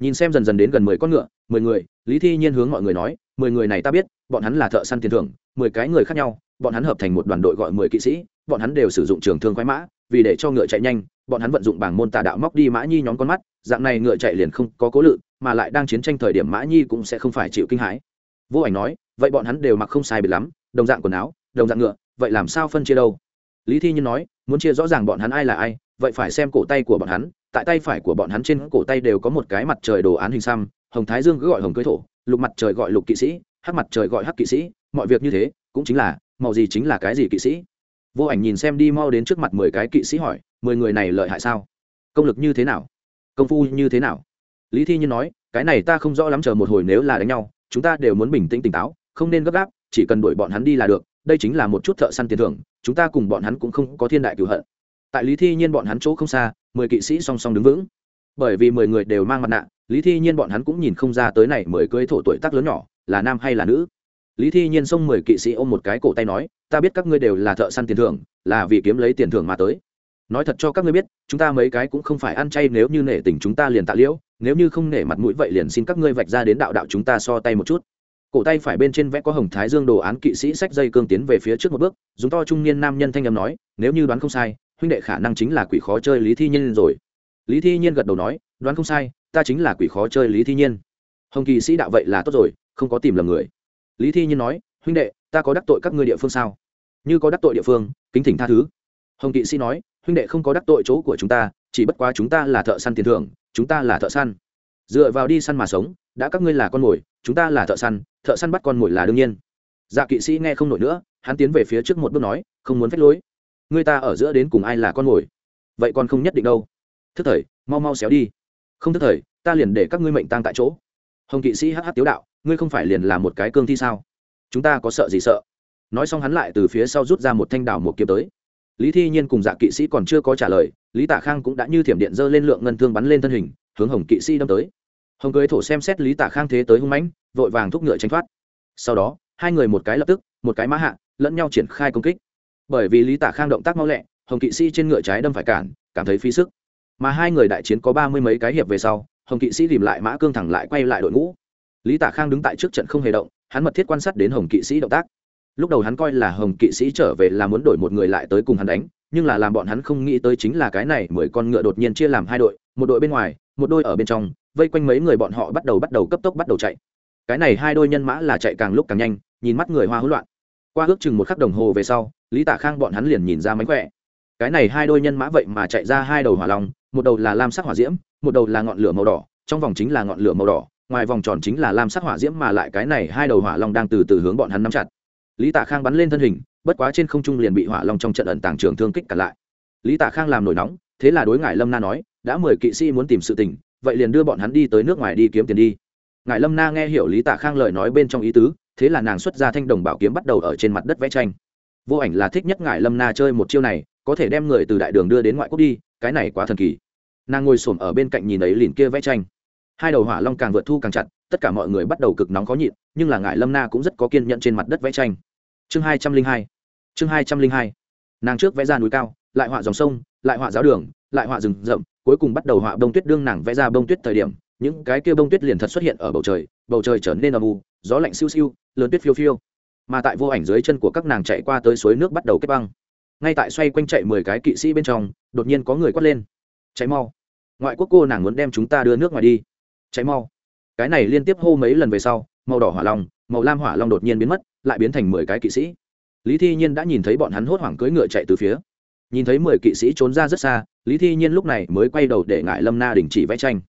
[SPEAKER 1] Nhìn xem dần dần đến gần mười con ngựa, mười người, lý thi nhiên hướng mọi người nói, mười người này ta biết, bọn hắn là thợ săn tiền thưởng, mười cái người khác nhau bọn hắn hợp thành một đoàn đội gọi mười kỵ sĩ, bọn hắn đều sử dụng trường thương khoái mã, vì để cho ngựa chạy nhanh, bọn hắn vận dụng bảng môn tà đạo móc đi mã nhi nhóm con mắt, dạng này ngựa chạy liền không có cố lự, mà lại đang chiến tranh thời điểm mã nhi cũng sẽ không phải chịu kinh hãi. Vô ảnh nói, vậy bọn hắn đều mặc không sai biệt lắm, đồng dạng quần áo, đồng dạng ngựa, vậy làm sao phân chia đâu? Lý thi nhiên nói, muốn chia rõ ràng bọn hắn ai là ai, vậy phải xem cổ tay của bọn hắn, tại tay phải của bọn hắn trên cổ tay đều có một cái mặt trời đồ án hình xăm, hồng thái dương cứ gọi hồng cưới thổ, lục mặt trời gọi lục kỵ sĩ, hắc mặt trời gọi hắc kỵ sĩ, mọi việc như thế, cũng chính là màu gì chính là cái gì kỵ sĩ? Vô ảnh nhìn xem đi mau đến trước mặt mười cái kỵ sĩ hỏi, mười người này lợi hại sao? Công lực như thế nào? Công phu như thế nào? Lý thi nhiên nói, cái này ta không rõ lắm, chờ một hồi nếu là đánh nhau, chúng ta đều muốn bình tĩnh tỉnh táo, không nên gấp gáp, chỉ cần đuổi bọn hắn đi là được, đây chính là một chút thợ săn tiền thưởng, chúng ta cùng bọn hắn cũng không có thiên đại cửu hận. Tại lý thi nhiên bọn hắn chỗ không xa, mười kỵ sĩ song song đứng vững. Bởi vì mười người đều mang mặt nạ, lý thi nhiên bọn hắn cũng nhìn không ra tới này mười cưới thổ tuổi tác lớn nhỏ, là nam hay là nữ lý thi nhiên xông mười kỵ sĩ ôm một cái cổ tay nói, ta biết các ngươi đều là thợ săn tiền thưởng, là vì kiếm lấy tiền thưởng mà tới. Nói thật cho các ngươi biết, chúng ta mấy cái cũng không phải ăn chay nếu như nể tình chúng ta liền tạ liễu, nếu như không nể mặt mũi vậy liền xin các ngươi vạch ra đến đạo đạo chúng ta so tay một chút. Cổ tay phải bên trên vẽ có hồng thái dương đồ án kỵ sĩ sách dây cương tiến về phía trước một bước, dùng to trung niên nam nhân thanh âm nói, nếu như đoán không sai, huynh đệ khả năng chính là quỷ khó chơi lý thi nhiên rồi. Lý thi nhiên gật đầu nói, đoán không sai, ta chính là quỷ khó chơi lý thi nhiên. Hồng kỵ sĩ đạo vậy là tốt rồi, không có tìm lầm người lý thi nhiên nói, huynh đệ, ta có đắc tội các ngươi địa phương sao? Như có đắc tội địa phương, kính thỉnh tha thứ. Hồng kỵ sĩ nói, huynh đệ không có đắc tội chỗ của chúng ta, chỉ bất quá chúng ta là thợ săn tiền thưởng, chúng ta là thợ săn. Dựa vào đi săn mà sống, đã các ngươi là con mồi, chúng ta là thợ săn thợ săn bắt con mồi là đương nhiên. Dạ kỵ sĩ nghe không nổi nữa, hắn tiến về phía trước một bước nói, không muốn phép lối. Người ta ở giữa đến cùng ai là con mồi? Vậy còn không nhất định đâu. Thức thời, mau mau xéo đi. Không thức thời, ta liền để các ngươi mệnh tăng tại chỗ. Hồng kỵ sĩ hh tiếu đạo ngươi không phải liền là một cái cương thi sao? Chúng ta có sợ gì sợ? Nói xong hắn lại từ phía sau rút ra một thanh đảo một kiếm tới. Lý thi nhiên cùng dạ kỵ sĩ còn chưa có trả lời, lý tạ khang cũng đã như thiểm điện dơ lên lượng ngân thương bắn lên thân hình, hướng hồng kỵ sĩ đâm tới. Hồng cưới thổ xem xét lý tạ khang thế tới hung mãnh, vội vàng thúc ngựa tránh thoát. Sau đó, hai người một cái lập tức, một cái mã hạ, lẫn nhau triển khai công kích. Bởi vì lý tạ khang động tác mau lẹ, hồng kỵ sĩ trên ngựa trái đâm phải cản, cảm thấy phí sức. Mà hai người đại chiến có ba mươi mấy cái hiệp về sau, hồng kỵ sĩ tìm lại mã cương thẳng lại quay lại đội ngũ lý tạ khang đứng tại trước trận không hề động, hắn mật thiết quan sát đến hồng kỵ sĩ động tác. Lúc đầu hắn coi là hồng kỵ sĩ trở về là muốn đổi một người lại tới cùng hắn đánh, nhưng là làm bọn hắn không nghĩ tới chính là cái này mười con ngựa đột nhiên chia làm hai đội, một đội bên ngoài, một đôi ở bên trong, vây quanh mấy người bọn họ bắt đầu bắt đầu cấp tốc bắt đầu chạy. Cái này hai đôi nhân mã là chạy càng lúc càng nhanh, nhìn mắt người hoa hỗn loạn. Qua ước chừng một khắc đồng hồ về sau, lý tạ khang bọn hắn liền nhìn ra mánh khỏe. Cái này hai đôi nhân mã vậy mà chạy ra hai đầu hỏa long, một đầu là lam sắc hỏa diễm, một đầu là ngọn lửa màu đỏ, trong vòng chính là ngọn lửa màu đỏ ngoài vòng tròn chính là lam sắc hỏa diễm mà lại cái này hai đầu hỏa long đang từ từ hướng bọn hắn nắm chặt. Lý tạ khang bắn lên thân hình, bất quá trên không trung liền bị hỏa long trong trận ẩn tàng trường thương kích cả lại. Lý tạ khang làm nổi nóng, thế là đối ngại lâm na nói, đã mười kỵ sĩ muốn tìm sự tình, vậy liền đưa bọn hắn đi tới nước ngoài đi kiếm tiền đi. Ngải lâm na nghe hiểu lý tạ khang lời nói bên trong ý tứ, thế là nàng xuất ra thanh đồng bảo kiếm bắt đầu ở trên mặt đất vẽ tranh. Vô ảnh là thích nhất ngải lâm na chơi một chiêu này, có thể đem người từ đại đường đưa đến ngoại quốc đi, cái này quá thần kỳ. Nàng ngồi s ở bên cạnh nhìn ấy liền kia vẽ tranh hai đầu hỏa long càng vượt thu càng chặt, tất cả mọi người bắt đầu cực nóng khó nhịn, nhưng là ngại lâm na cũng rất có kiên nhẫn trên mặt đất vẽ tranh. Chương hai trăm linh hai, chương hai trăm linh hai. Nàng trước vẽ ra núi cao, lại họa dòng sông, lại họa giáo đường, lại họa rừng rậm, cuối cùng bắt đầu họa bông tuyết đương nàng vẽ ra bông tuyết thời điểm, những cái kia bông tuyết liền thật xuất hiện ở bầu trời bầu trời trở nên âm u, gió lạnh siêu siêu, lớn tuyết phiêu phiêu. Mà tại vô ảnh dưới chân của các nàng chạy qua tới suối nước bắt đầu kết băng. Ngay tại xoay quanh chạy mười cái kỵ sĩ bên trong, đột nhiên có người quát lên. Cháy mau. Ngoại quốc cô nàng muốn đem chúng ta đưa nước ngoài đi cháy mau. Cái này liên tiếp hô mấy lần về sau, màu đỏ hỏa long, màu lam hỏa long đột nhiên biến mất, lại biến thành mười cái kỵ sĩ. Lý thi nhiên đã nhìn thấy bọn hắn hốt hoảng cưỡi ngựa chạy từ phía. Nhìn thấy mười kỵ sĩ trốn ra rất xa, lý thi nhiên lúc này mới quay đầu để ngại lâm na đình chỉ vẽ tranh.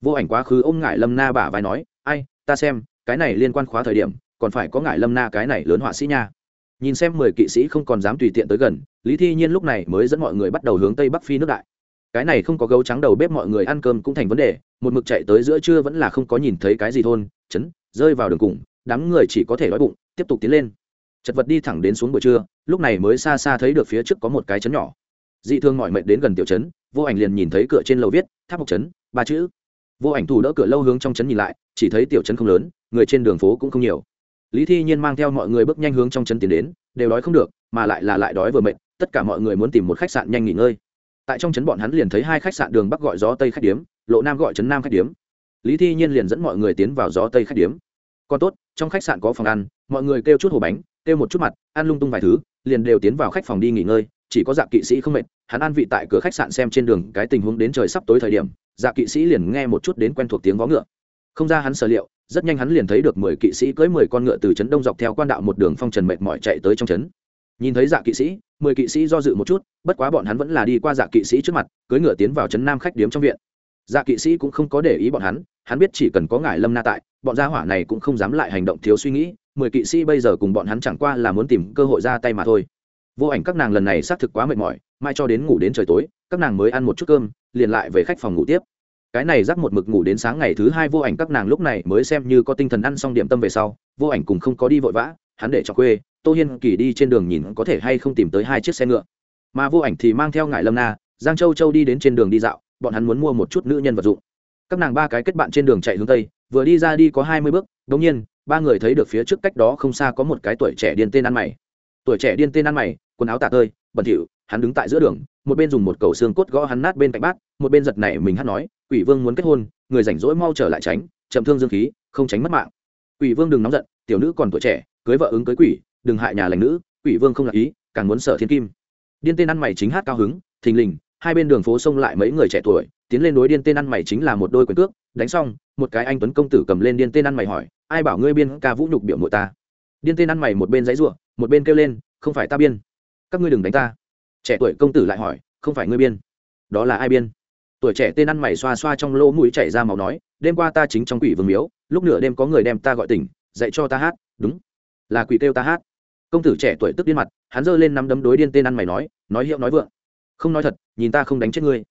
[SPEAKER 1] Vô ảnh quá khứ ôm ngại lâm na bả vai nói, ai, ta xem, cái này liên quan khóa thời điểm, còn phải có ngại lâm na cái này lớn họa sĩ nha. Nhìn xem mười kỵ sĩ không còn dám tùy tiện tới gần, lý thi nhiên lúc này mới dẫn mọi người bắt đầu hướng tây bắc phi nước đại cái này không có gấu trắng đầu bếp mọi người ăn cơm cũng thành vấn đề, một mực chạy tới giữa trưa vẫn là không có nhìn thấy cái gì thôn, chấn, rơi vào đường cùng, đám người chỉ có thể đói bụng, tiếp tục tiến lên. Chật vật đi thẳng đến xuống buổi trưa, lúc này mới xa xa thấy được phía trước có một cái chấn nhỏ. Dị thương mọi mệnh đến gần tiểu trấn vô ảnh liền nhìn thấy cửa trên lầu viết, tháp mộc trấn ba chữ. Vô ảnh thủ đỡ cửa lâu hướng trong trấn nhìn lại, chỉ thấy tiểu trấn không lớn, người trên đường phố cũng không nhiều. Lý thi nhiên mang theo mọi người bước nhanh hướng trong trấn tiến đến, đều đói không được, mà lại là lại đói vừa mệt, tất cả mọi người muốn tìm một khách sạn nhanh nghỉ ngơi tại trong trấn bọn hắn liền thấy hai khách sạn đường bắc gọi gió tây khách điếm, lộ nam gọi trấn nam khách điếm. Lý thi nhiên liền dẫn mọi người tiến vào gió tây khách điếm. Còn tốt, trong khách sạn có phòng ăn, mọi người kêu chút hồ bánh, kêu một chút mặt, ăn lung tung vài thứ, liền đều tiến vào khách phòng đi nghỉ ngơi, chỉ có dạ kỵ sĩ không mệt, hắn an vị tại cửa khách sạn xem trên đường cái tình huống đến trời sắp tối thời điểm dạ kỵ sĩ liền nghe một chút đến quen thuộc tiếng vó ngựa. Không ra hắn sở liệu, rất nhanh hắn liền thấy được mười kỵ sĩ cưỡi mười con ngựa từ trấn đông dọc theo quan đạo một đường phong trần mệt mỏi chạy tới trong trấn nhìn thấy dạ kỵ sĩ, mười kỵ sĩ do dự một chút, bất quá bọn hắn vẫn là đi qua dạ kỵ sĩ trước mặt, cưỡi ngựa tiến vào trấn nam khách điếm trong viện. Dạ kỵ sĩ cũng không có để ý bọn hắn hắn biết chỉ cần có ngải lâm na tại, bọn gia hỏa này cũng không dám lại hành động thiếu suy nghĩ, mười kỵ sĩ bây giờ cùng bọn hắn chẳng qua là muốn tìm cơ hội ra tay mà thôi. Vô ảnh các nàng lần này xác thực quá mệt mỏi, mai cho đến ngủ đến trời tối, các nàng mới ăn một chút cơm, liền lại về khách phòng ngủ tiếp. Cái này rắc một mực ngủ đến sáng ngày thứ hai vô ảnh các nàng lúc này mới xem như có tinh thần ăn xong điểm tâm về sau, vô ảnh cùng không có đi vội vã, hắn để cho quê tô hiên kỳ đi trên đường nhìn có thể hay không tìm tới hai chiếc xe ngựa. Mà vô ảnh thì mang theo ngải lâm na, giang châu châu đi đến trên đường đi dạo, bọn hắn muốn mua một chút nữ nhân vật dụng. Các nàng ba cái kết bạn trên đường chạy hướng tây, vừa đi ra đi có hai mươi bước đ ỗ n g nhiên, ba người thấy được phía trước cách đó không xa có một cái tuổi trẻ điên tên ăn mày. Tuổi trẻ điên tên ăn mày, quần áo tạ tơi, bẩn thỉu, hắn đứng tại giữa đường, một bên dùng một cầu xương cốt gõ hắn nát bên cạnh bát, một bên giật này mình hát nói, quỷ vương muốn kết hôn, người rảnh rỗi mau trở lại tránh, chậm thương dương khí, không tránh mất mạng. Quỷ vương đừng nóng giận, tiểu nữ còn tuổi trẻ, cưới vợ ứng cưới quỷ đừng hại nhà lành nữ, quỷ vương không lạc ý, càng muốn sở thiên kim. Điên tên ăn mày chính hát cao hứng, thình lình, hai bên đường phố xông lại mấy người trẻ tuổi, tiến lên đối điên tên ăn mày chính là một đôi quyền cước, đánh xong, một cái anh tuấn công tử cầm lên điên tên ăn mày hỏi, ai bảo ngươi biên ca vũ nhục biểu nội ta? Điên tên ăn mày một bên dãy ruộng một bên kêu lên, không phải ta biên. Các ngươi đừng đánh ta. Trẻ tuổi công tử lại hỏi, không phải ngươi biên. Đó là ai biên? Tuổi trẻ tên ăn mày xoa xoa trong lỗ mũi chảy ra màu nói, đêm qua ta chính trong quỷ vương miếu, lúc nửa đêm có người đem ta gọi tỉnh, dạy cho ta hát, đúng. Là quỷ kêu ta hát công tử trẻ tuổi tức điên mặt, hắn giơ lên nắm đấm đối điên tên ăn mày nói nói hiệu nói vượng. Không nói thật, nhìn ta không đánh chết ngươi.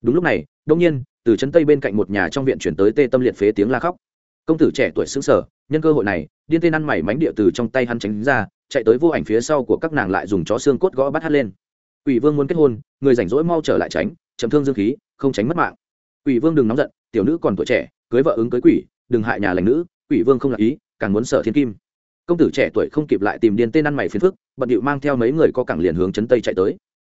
[SPEAKER 1] Đúng lúc này đông nhiên, từ chân tây bên cạnh một nhà trong viện chuyển tới tê tâm liệt phế tiếng la khóc. Công tử trẻ tuổi xứng sở nhân cơ hội này, điên tên ăn mày mánh địa từ trong tay hắn tránh ra, chạy tới vô ảnh phía sau của các nàng lại dùng chó xương cốt gõ bắt hát lên. Quỷ vương muốn kết hôn, người rảnh rỗi mau trở lại tránh chấm thương dương khí, không tránh mất mạng. Quỷ vương đừng nóng giận, tiểu nữ còn tuổi trẻ, cưới vợ ứng cưới quỷ, đừng hại nhà lành nữ, quỷ vương không lạc ý, càng muốn sợ thiên kim công tử trẻ tuổi không kịp lại tìm điên tên ăn mày phiền phức, bận điệu mang theo mấy người có cảng liền hướng chấn tây chạy tới.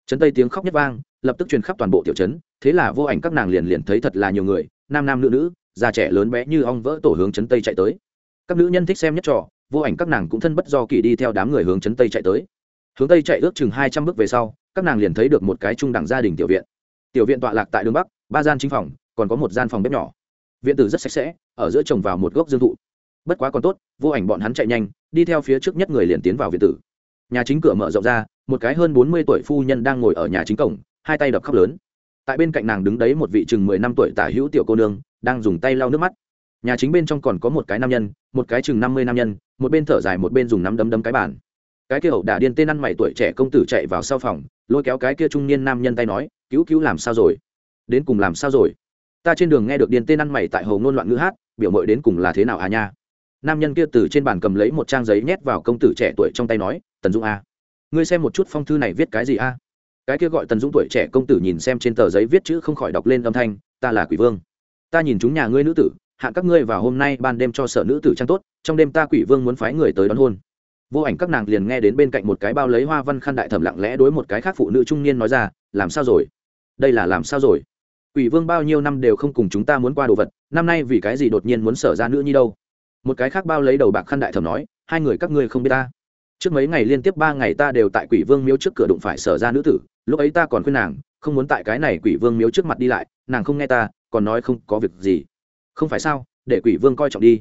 [SPEAKER 1] Chấn tây tiếng khóc nhất vang, lập tức truyền khắp toàn bộ tiểu trấn, thế là vô ảnh các nàng liền liền thấy thật là nhiều người, nam nam nữ nữ, già trẻ lớn bé như ong vỡ tổ hướng chấn tây chạy tới. Các nữ nhân thích xem nhất trò, vô ảnh các nàng cũng thân bất do kỳ đi theo đám người hướng chấn tây chạy tới. Hướng tây chạy ước chừng hai trăm bước về sau, các nàng liền thấy được một cái trung đẳng gia đình tiểu viện. Tiểu viện tọa lạc tại đường bắc, ba gian chính phòng, còn có một gian phòng bếp nhỏ. Viện tử rất sạch sẽ, ở giữa trồng vào một gốc dương thụ bất quá còn tốt, vô ảnh bọn hắn chạy nhanh, đi theo phía trước nhất người liền tiến vào viện tử. Nhà chính cửa mở rộng ra, một cái hơn bốn mươi tuổi phu nhân đang ngồi ở nhà chính cổng, hai tay đập khóc lớn. Tại bên cạnh nàng đứng đấy một vị chừng mười năm tuổi tả hữu tiểu cô nương, đang dùng tay lau nước mắt. Nhà chính bên trong còn có một cái nam nhân, một cái chừng năm mươi nam nhân, một bên thở dài một bên dùng nắm đấm đấm cái bàn. Cái kia hậu đả điên tên ăn mày tuổi trẻ công tử chạy vào sau phòng, lôi kéo cái kia trung niên nam nhân tay nói, cứu cứu làm sao rồi? Đến cùng làm sao rồi? Ta trên đường nghe được điên tên ăn mày tại hồ ngôn loạn ngữ hát, biểu mội đến cùng là thế nào à nha? Nam nhân kia từ trên bàn cầm lấy một trang giấy nhét vào công tử trẻ tuổi trong tay nói, tần dũng a, ngươi xem một chút phong thư này viết cái gì a? Cái kia gọi tần dũng tuổi trẻ công tử nhìn xem trên tờ giấy viết chữ không khỏi đọc lên âm thanh, ta là quỷ vương. Ta nhìn chúng nhà ngươi nữ tử hạn các ngươi vào hôm nay ban đêm cho sở nữ tử trang tốt, trong đêm ta quỷ vương muốn phái người tới đón hôn. Vô ảnh các nàng liền nghe đến bên cạnh một cái bao lấy hoa văn khăn đại thẩm lặng lẽ đối một cái khác phụ nữ trung niên nói ra, làm sao rồi? Đây là làm sao rồi? Quỷ vương bao nhiêu năm đều không cùng chúng ta muốn qua đồ vật, năm nay vì cái gì đột nhiên muốn sở ra nữ nhi đâu? Một cái khác bao lấy đầu bạc khăn đại thẩm nói, hai người các ngươi không biết ta. Trước mấy ngày liên tiếp ba ngày ta đều tại quỷ vương miếu trước cửa đụng phải sở ra nữ tử, lúc ấy ta còn khuyên nàng, không muốn tại cái này quỷ vương miếu trước mặt đi lại, nàng không nghe ta, còn nói không có việc gì. Không phải sao, để quỷ vương coi trọng đi.